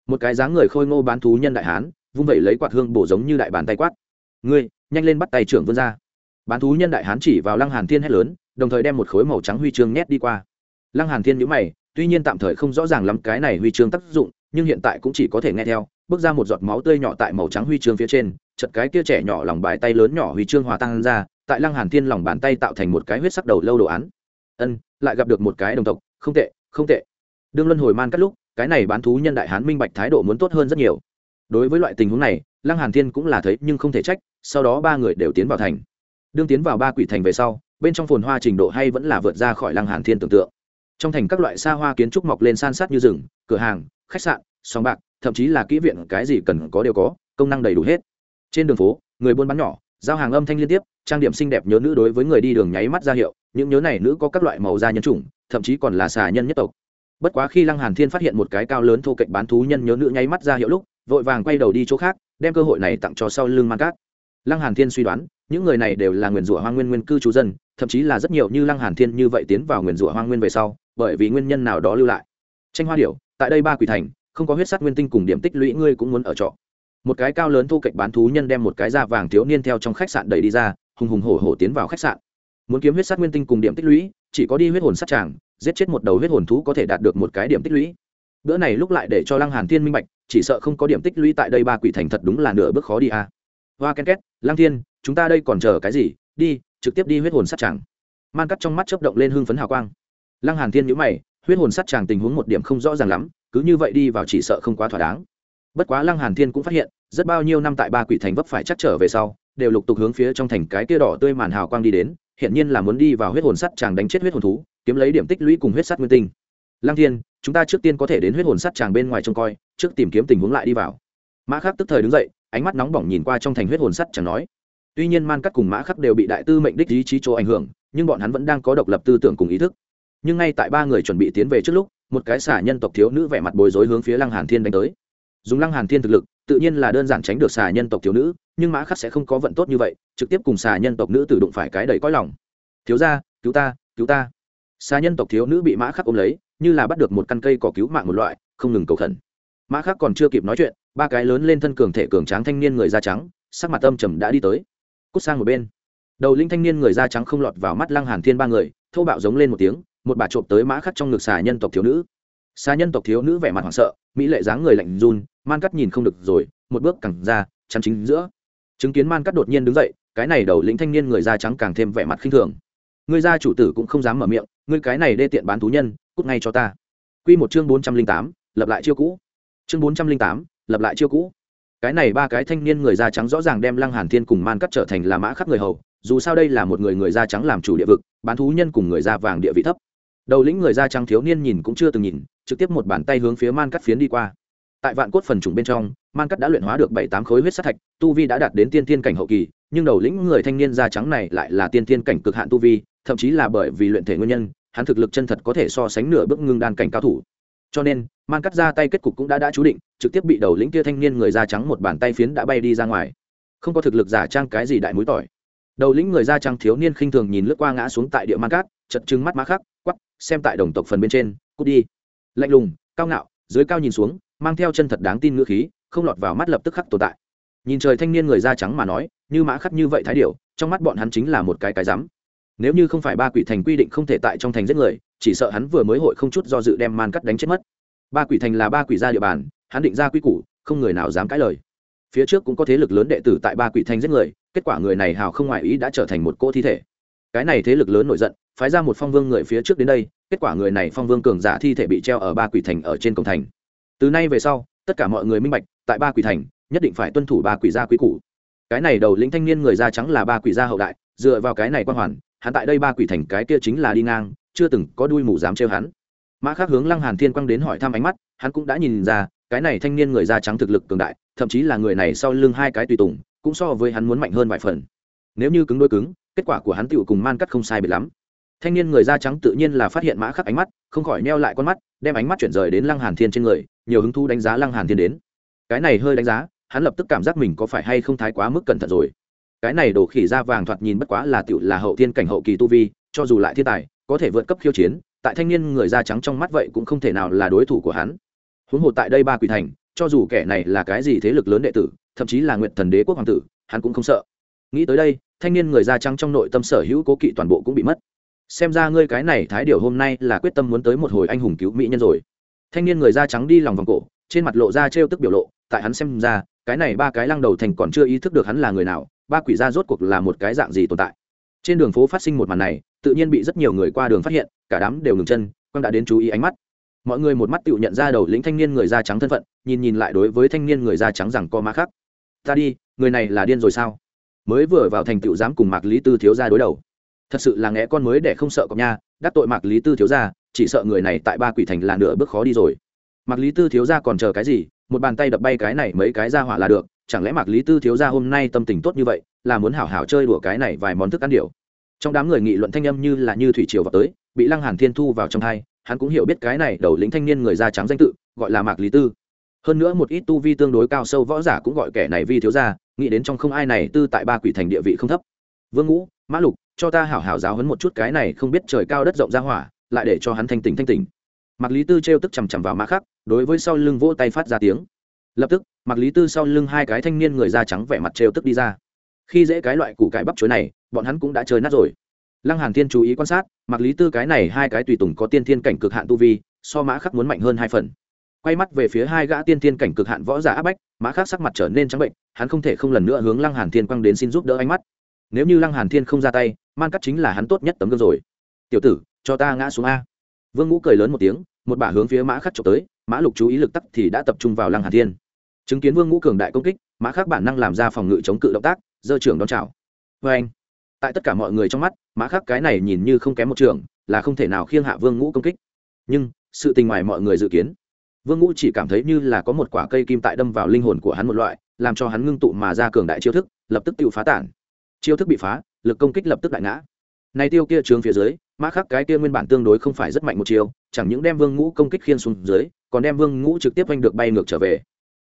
Một cái dáng người khôi ngô bán thú nhân đại hán, vung vẩy lấy quạt hương bổ giống như đại bàn tay quát. Ngươi, nhanh lên bắt tay trưởng vươn ra. Bán thú nhân đại hán chỉ vào lăng hàn thiên hét lớn, đồng thời đem một khối màu trắng huy chương nhét đi qua. Lăng hàn thiên nhíu mày, tuy nhiên tạm thời không rõ ràng lắm cái này huy chương tác dụng nhưng hiện tại cũng chỉ có thể nghe theo, bước ra một giọt máu tươi nhỏ tại màu trắng huy chương phía trên chật cái kia trẻ nhỏ lòng bài tay lớn nhỏ huy chương hòa tan ra, tại lăng hàn thiên lòng bàn tay tạo thành một cái huyết sắc đầu lâu đồ án. Ân, lại gặp được một cái đồng tộc, không tệ không tệ. Đương luân hồi man cắt lúc, cái này bán thú nhân đại hán minh bạch thái độ muốn tốt hơn rất nhiều. Đối với loại tình huống này, lăng hàn thiên cũng là thấy nhưng không thể trách, sau đó ba người đều tiến vào thành. Đương tiến vào ba quỷ thành về sau, bên trong phồn hoa trình độ hay vẫn là vượt ra khỏi lăng hàn thiên tưởng tượng. Trong thành các loại xa hoa kiến trúc mọc lên san sát như rừng, cửa hàng khách sạn, sòng bạc, thậm chí là kỹ viện, cái gì cần có đều có, công năng đầy đủ hết. Trên đường phố, người buôn bán nhỏ, giao hàng âm thanh liên tiếp, trang điểm xinh đẹp nhớ nữ đối với người đi đường nháy mắt ra hiệu, những nhớ này nữ có các loại màu da nhân chủng, thậm chí còn là xà nhân nhất tộc. Bất quá khi lăng hàn thiên phát hiện một cái cao lớn thô cạnh bán thú nhân nhớ nữ nháy mắt ra hiệu lúc, vội vàng quay đầu đi chỗ khác, đem cơ hội này tặng cho sau lưng man cát. Lăng hàn thiên suy đoán, những người này đều là nguyên rủa hoang nguyên nguyên cư trú dân, thậm chí là rất nhiều như lăng hàn thiên như vậy tiến vào nguyên rủa hoang nguyên về sau, bởi vì nguyên nhân nào đó lưu lại. Tranh hoa điểu tại đây ba quỷ thành, không có huyết sắt nguyên tinh cùng điểm tích lũy, ngươi cũng muốn ở trọ. Một cái cao lớn thu cạnh bán thú nhân đem một cái da vàng thiếu niên theo trong khách sạn đẩy đi ra, hùng hùng hổ hổ tiến vào khách sạn. Muốn kiếm huyết sắt nguyên tinh cùng điểm tích lũy, chỉ có đi huyết hồn sát tràng, giết chết một đầu huyết hồn thú có thể đạt được một cái điểm tích lũy. Bữa này lúc lại để cho lăng hàn thiên minh bạch, chỉ sợ không có điểm tích lũy tại đây ba quỷ thành thật đúng là nửa bước khó đi à. hoa ken két, lăng thiên, chúng ta đây còn chờ cái gì? Đi, trực tiếp đi huyết hồn sát tràng. Man cắt trong mắt chớp động lên hưng phấn hào quang. Lăng hàn thiên nhíu mày huyết hồn sát tràng tình huống một điểm không rõ ràng lắm, cứ như vậy đi vào chỉ sợ không quá thỏa đáng. Bất quá lăng hàn thiên cũng phát hiện, rất bao nhiêu năm tại ba quỷ thành vấp phải chắc trở về sau, đều lục tục hướng phía trong thành cái kia đỏ tươi màn hào quang đi đến hiện nhiên là muốn đi vào huyết hồn sắt chàng đánh chết huyết hồn thú, kiếm lấy điểm tích lũy cùng huyết sắt nguyên tinh. Lăng thiên, chúng ta trước tiên có thể đến huyết hồn sắt chàng bên ngoài trông coi, trước tìm kiếm tình huống lại đi vào. Mã khắc tức thời đứng dậy, ánh mắt nóng bỏng nhìn qua trong thành huyết hồn sắt chàng nói. Tuy nhiên man cắt cùng mã khắc đều bị đại tư mệnh đích ý chí chỗ ảnh hưởng, nhưng bọn hắn vẫn đang có độc lập tư tưởng cùng ý thức nhưng ngay tại ba người chuẩn bị tiến về trước lúc, một cái xả nhân tộc thiếu nữ vẻ mặt bối rối hướng phía lăng hàn thiên đánh tới. Dùng lăng hàn thiên thực lực, tự nhiên là đơn giản tránh được xà nhân tộc thiếu nữ, nhưng mã khắc sẽ không có vận tốt như vậy, trực tiếp cùng xà nhân tộc nữ tử đụng phải cái đầy cõi lòng. Thiếu gia, cứu ta cứu ta. Xà nhân tộc thiếu nữ bị mã khắc ôm lấy, như là bắt được một căn cây cỏ cứu mạng một loại, không ngừng cầu khẩn. Mã khắc còn chưa kịp nói chuyện, ba cái lớn lên thân cường thể cường tráng thanh niên người da trắng, sắc mặt âm trầm đã đi tới. Cút sang một bên. Đầu linh thanh niên người da trắng không lọt vào mắt lăng hàn thiên ba người, thô bạo giống lên một tiếng một bà trộm tới mã khắc trong ngực xà nhân tộc thiếu nữ. Xà nhân tộc thiếu nữ vẻ mặt hoảng sợ, mỹ lệ dáng người lạnh run, man cắt nhìn không được rồi, một bước cẳng ra, chắn chính giữa. Chứng kiến man cắt đột nhiên đứng dậy, cái này đầu lĩnh thanh niên người da trắng càng thêm vẻ mặt khinh thường. Người da chủ tử cũng không dám mở miệng người cái này đê tiện bán thú nhân, cút ngay cho ta. Quy một chương bốn trăm linh tám, lập lại chiêu cũ. Chương bốn trăm linh tám, lập lại chiêu cũ. Cái này ba cái thanh niên người da trắng rõ ràng đem lăng hàn thiên cùng man cắt trở thành là mã khắc người hầu, dù sao đây là một người người da trắng làm chủ địa vực, bán thú nhân cùng người da vàng địa vị thấp đầu lĩnh người da trắng thiếu niên nhìn cũng chưa từng nhìn, trực tiếp một bàn tay hướng phía man cắt phiến đi qua. Tại vạn cốt phần trùng bên trong, man cắt đã luyện hóa được bảy tám khối huyết sát thạch, tu vi đã đạt đến tiên tiên cảnh hậu kỳ, nhưng đầu lĩnh người thanh niên da trắng này lại là tiên tiên cảnh cực hạn tu vi, thậm chí là bởi vì luyện thể nguyên nhân, hắn thực lực chân thật có thể so sánh nửa bước ngưng đan cảnh cao thủ. Cho nên, man cắt ra tay kết cục cũng đã đã chú định, trực tiếp bị đầu lĩnh kia thanh niên người da trắng một bàn tay phiến đã bay đi ra ngoài. Không có thực lực giả trang cái gì đại mũi tỏi. Đầu lĩnh người da trắng thiếu niên khinh thường nhìn lướt qua ngã xuống tại địa man cát chật trừng mắt má khắc quắp xem tại đồng tộc phần bên trên, cút đi. Lạnh lùng, cao ngạo, dưới cao nhìn xuống, mang theo chân thật đáng tin ngữ khí, không lọt vào mắt lập tức khắc tồn tại. Nhìn trời thanh niên người da trắng mà nói, như mã khắc như vậy thái điệu trong mắt bọn hắn chính là một cái cái rắm. Nếu như không phải ba quỷ thành quy định không thể tại trong thành giết người, chỉ sợ hắn vừa mới hội không chút do dự đem man cắt đánh chết mất. Ba quỷ thành là ba quỷ gia địa bàn, hắn định ra quy củ, không người nào dám cãi lời. Phía trước cũng có thế lực lớn đệ tử tại ba quỷ thành giết người, kết quả người này hào không ngoại ý đã trở thành một cô thi thể cái này thế lực lớn nổi giận, phái ra một phong vương người phía trước đến đây, kết quả người này phong vương cường giả thi thể bị treo ở ba quỷ thành ở trên cổng thành. Từ nay về sau, tất cả mọi người minh bạch, tại ba quỷ thành, nhất định phải tuân thủ ba quỷ gia quý củ. Cái này đầu lĩnh thanh niên người da trắng là ba quỷ gia hậu đại, dựa vào cái này quan hoàn, hắn tại đây ba quỷ thành cái kia chính là đi ngang, chưa từng có đuôi mù dám trêu hắn. Mã khác hướng lăng hàn thiên quang đến hỏi thăm ánh mắt, hắn cũng đã nhìn ra, cái này thanh niên người da trắng thực lực cường đại, thậm chí là người này sau lưng hai cái tùy tùng, cũng so với hắn muốn mạnh hơn vài phần. Nếu như cứng đôi cứng kết quả của hắn tựu cùng man cắt không sai biệt lắm. Thanh niên người da trắng tự nhiên là phát hiện mã khắc ánh mắt, không khỏi neo lại con mắt, đem ánh mắt chuyển rời đến lăng hàn thiên trên người, nhiều hứng thú đánh giá lăng hàn thiên đến. Cái này hơi đánh giá, hắn lập tức cảm giác mình có phải hay không thái quá mức cẩn thận rồi. Cái này đổ khỉ da vàng thoạt nhìn bất quá là tựu là hậu thiên cảnh hậu kỳ tu vi, cho dù lại thiên tài, có thể vượt cấp khiêu chiến, tại thanh niên người da trắng trong mắt vậy cũng không thể nào là đối thủ của hắn. Huống hồ tại đây ba quỷ thành, cho dù kẻ này là cái gì thế lực lớn đệ tử, thậm chí là nguyện thần đế quốc hoàng tử, hắn cũng không sợ nghĩ tới đây, thanh niên người da trắng trong nội tâm sở hữu cố kỵ toàn bộ cũng bị mất. Xem ra ngươi cái này thái điều hôm nay là quyết tâm muốn tới một hồi anh hùng cứu mỹ nhân rồi. Thanh niên người da trắng đi lòng vòng cổ, trên mặt lộ ra trêu tức biểu lộ, tại hắn xem ra, cái này ba cái lăng đầu thành còn chưa ý thức được hắn là người nào, ba quỷ da rốt cuộc là một cái dạng gì tồn tại. Trên đường phố phát sinh một màn này, tự nhiên bị rất nhiều người qua đường phát hiện, cả đám đều ngừng chân quang đã đến chú ý ánh mắt. Mọi người một mắt tự nhận ra đầu lĩnh thanh niên người da trắng thân phận, nhìn nhìn lại đối với thanh niên người da trắng rằng co má khác. Ta đi, người này là điên rồi sao? Mới vừa vào thành tựu dám cùng mạc lý tư thiếu gia đối đầu. Thật sự là nghe con mới để không sợ cọc nha đắc tội mạc lý tư thiếu gia, chỉ sợ người này tại ba quỷ thành là nửa bước khó đi rồi. Mạc lý tư thiếu gia còn chờ cái gì? Một bàn tay đập bay cái này mấy cái ra hỏa là được chẳng lẽ mạc lý tư thiếu gia hôm nay tâm tình tốt như vậy là muốn hảo hảo chơi đùa cái này vài món thức ăn điều trong đám người nghị luận thanh âm như là như thủy triều vào tới bị lăng hàn thiên thu vào trong hai hắn cũng hiểu biết cái này đầu lĩnh thanh niên người da trắng danh tự gọi là mạc lý tư. Hơn nữa một ít tu vi tương đối cao sâu võ giả cũng gọi kẻ này vi thiếu gia nghĩ đến trong không ai này tư tại ba quỷ thành địa vị không thấp. Vương ngũ, mã lục, cho ta hảo hảo giáo hấn một chút cái này không biết trời cao đất rộng ra hỏa, lại để cho hắn thanh tỉnh thanh tỉnh. Mặc lý tư trêu tức chằm chằm vào mã khắc, đối với sau lưng vỗ tay phát ra tiếng. Lập tức mặc lý tư sau lưng hai cái thanh niên người da trắng vẻ mặt trêu tức đi ra. Khi dễ cái loại củ cải bắp chuối này, bọn hắn cũng đã chơi nát rồi. Lăng hàn thiên chú ý quan sát mặc lý tư cái này hai cái tùy tùng có tiên thiên cảnh cực hạn tu vi, so mã khắc muốn mạnh hơn hai phần quay mắt về phía hai gã tiên tiên cảnh cực hạn võ giả áp bách, mã khắc sắc mặt trở nên trắng bệnh, hắn không thể không lần nữa hướng lăng hàn thiên quăng đến xin giúp đỡ ánh mắt. Nếu như lăng hàn thiên không ra tay, man cắt chính là hắn tốt nhất tấm gương rồi. Tiểu tử, cho ta ngã xuống a. Vương ngũ cười lớn một tiếng, một bả hướng phía mã khắc trộm tới, mã lục chú ý lực tắc thì đã tập trung vào lăng hàn thiên. Chứng kiến vương ngũ cường đại công kích, mã khắc bản năng làm ra phòng ngự chống cự động tác dơ trưởng đón chào. Vê anh. Tại tất cả mọi người trong mắt, mã khắc cái này nhìn như không kém một trường, là không thể nào khiêng hạ vương ngũ công kích. Nhưng, sự tình ngoài mọi người dự kiến vương ngũ chỉ cảm thấy như là có một quả cây kim tại đâm vào linh hồn của hắn một loại, làm cho hắn ngưng tụ mà ra cường đại chiêu thức, lập tức tự phá tản. Chiêu thức bị phá, lực công kích lập tức đại ngã. Này tiêu kia trướng phía dưới, mã khắc cái kia nguyên bản tương đối không phải rất mạnh một chiêu, chẳng những đem vương ngũ công kích khiên xuống dưới, còn đem vương ngũ trực tiếp oanh được bay ngược trở về.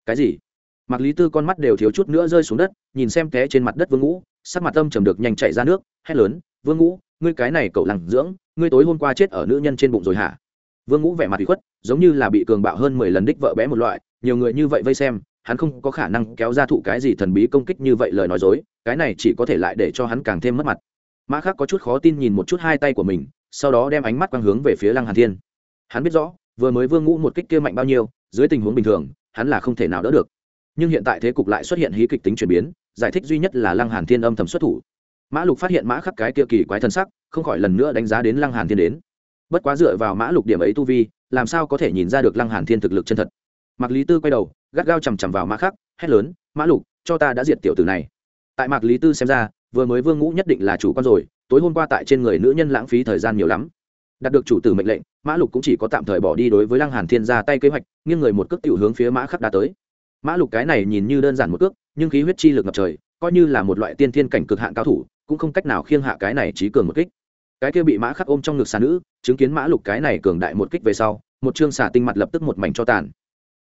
Cái gì? Mặc lý tư con mắt đều thiếu chút nữa rơi xuống đất, nhìn xem té trên mặt đất vương ngũ, sắc mặt âm trầm được nhanh chạy ra nước, hét lớn, vương ngũ, ngươi cái này cậu lằng dưỡng, ngươi tối hôm qua chết ở nữ nhân trên bụng rồi hả? Vương ngũ vẻ mặt bị khuất, giống như là bị cường bạo hơn mười lần đích vợ bé một loại, nhiều người như vậy vây xem, hắn không có khả năng kéo ra thụ cái gì thần bí công kích như vậy lời nói dối, cái này chỉ có thể lại để cho hắn càng thêm mất mặt. Mã khác có chút khó tin nhìn một chút hai tay của mình, sau đó đem ánh mắt quang hướng về phía lăng hàn thiên. Hắn biết rõ, vừa mới vương ngũ một kích kia mạnh bao nhiêu, dưới tình huống bình thường, hắn là không thể nào đỡ được. Nhưng hiện tại thế cục lại xuất hiện hí kịch tính chuyển biến, giải thích duy nhất là lăng hàn thiên âm thầm xuất thủ. Mã lục phát hiện mã khắc cái kia kỳ quái thân sắc, không khỏi lần nữa đánh giá đến lăng hàn thiên đến bất quá dựa vào mã lục điểm ấy tu vi, làm sao có thể nhìn ra được lăng hàn thiên thực lực chân thật. Mạc lý tư quay đầu, gắt gao chằm chằm vào mã khắc, hét lớn, mã lục, cho ta đã diệt tiểu tử này. Tại mạc lý tư xem ra, vừa mới vương ngũ nhất định là chủ con rồi, tối hôm qua tại trên người nữ nhân lãng phí thời gian nhiều lắm. Đạt được chủ tử mệnh lệnh, mã lục cũng chỉ có tạm thời bỏ đi đối với lăng hàn thiên ra tay kế hoạch, nghiêng người một cước tiểu hướng phía mã khắc đã tới. Mã lục cái này nhìn như đơn giản một cước, nhưng khí huyết chi lực ngập trời, coi như là một loại tiên thiên cảnh cực hạn cao thủ, cũng không cách nào khiêng hạ cái này trí cường một kích cái kia bị mã khắc ôm trong ngực xà nữ, chứng kiến mã lục cái này cường đại một kích về sau, một chương xà tinh mặt lập tức một mảnh cho tàn.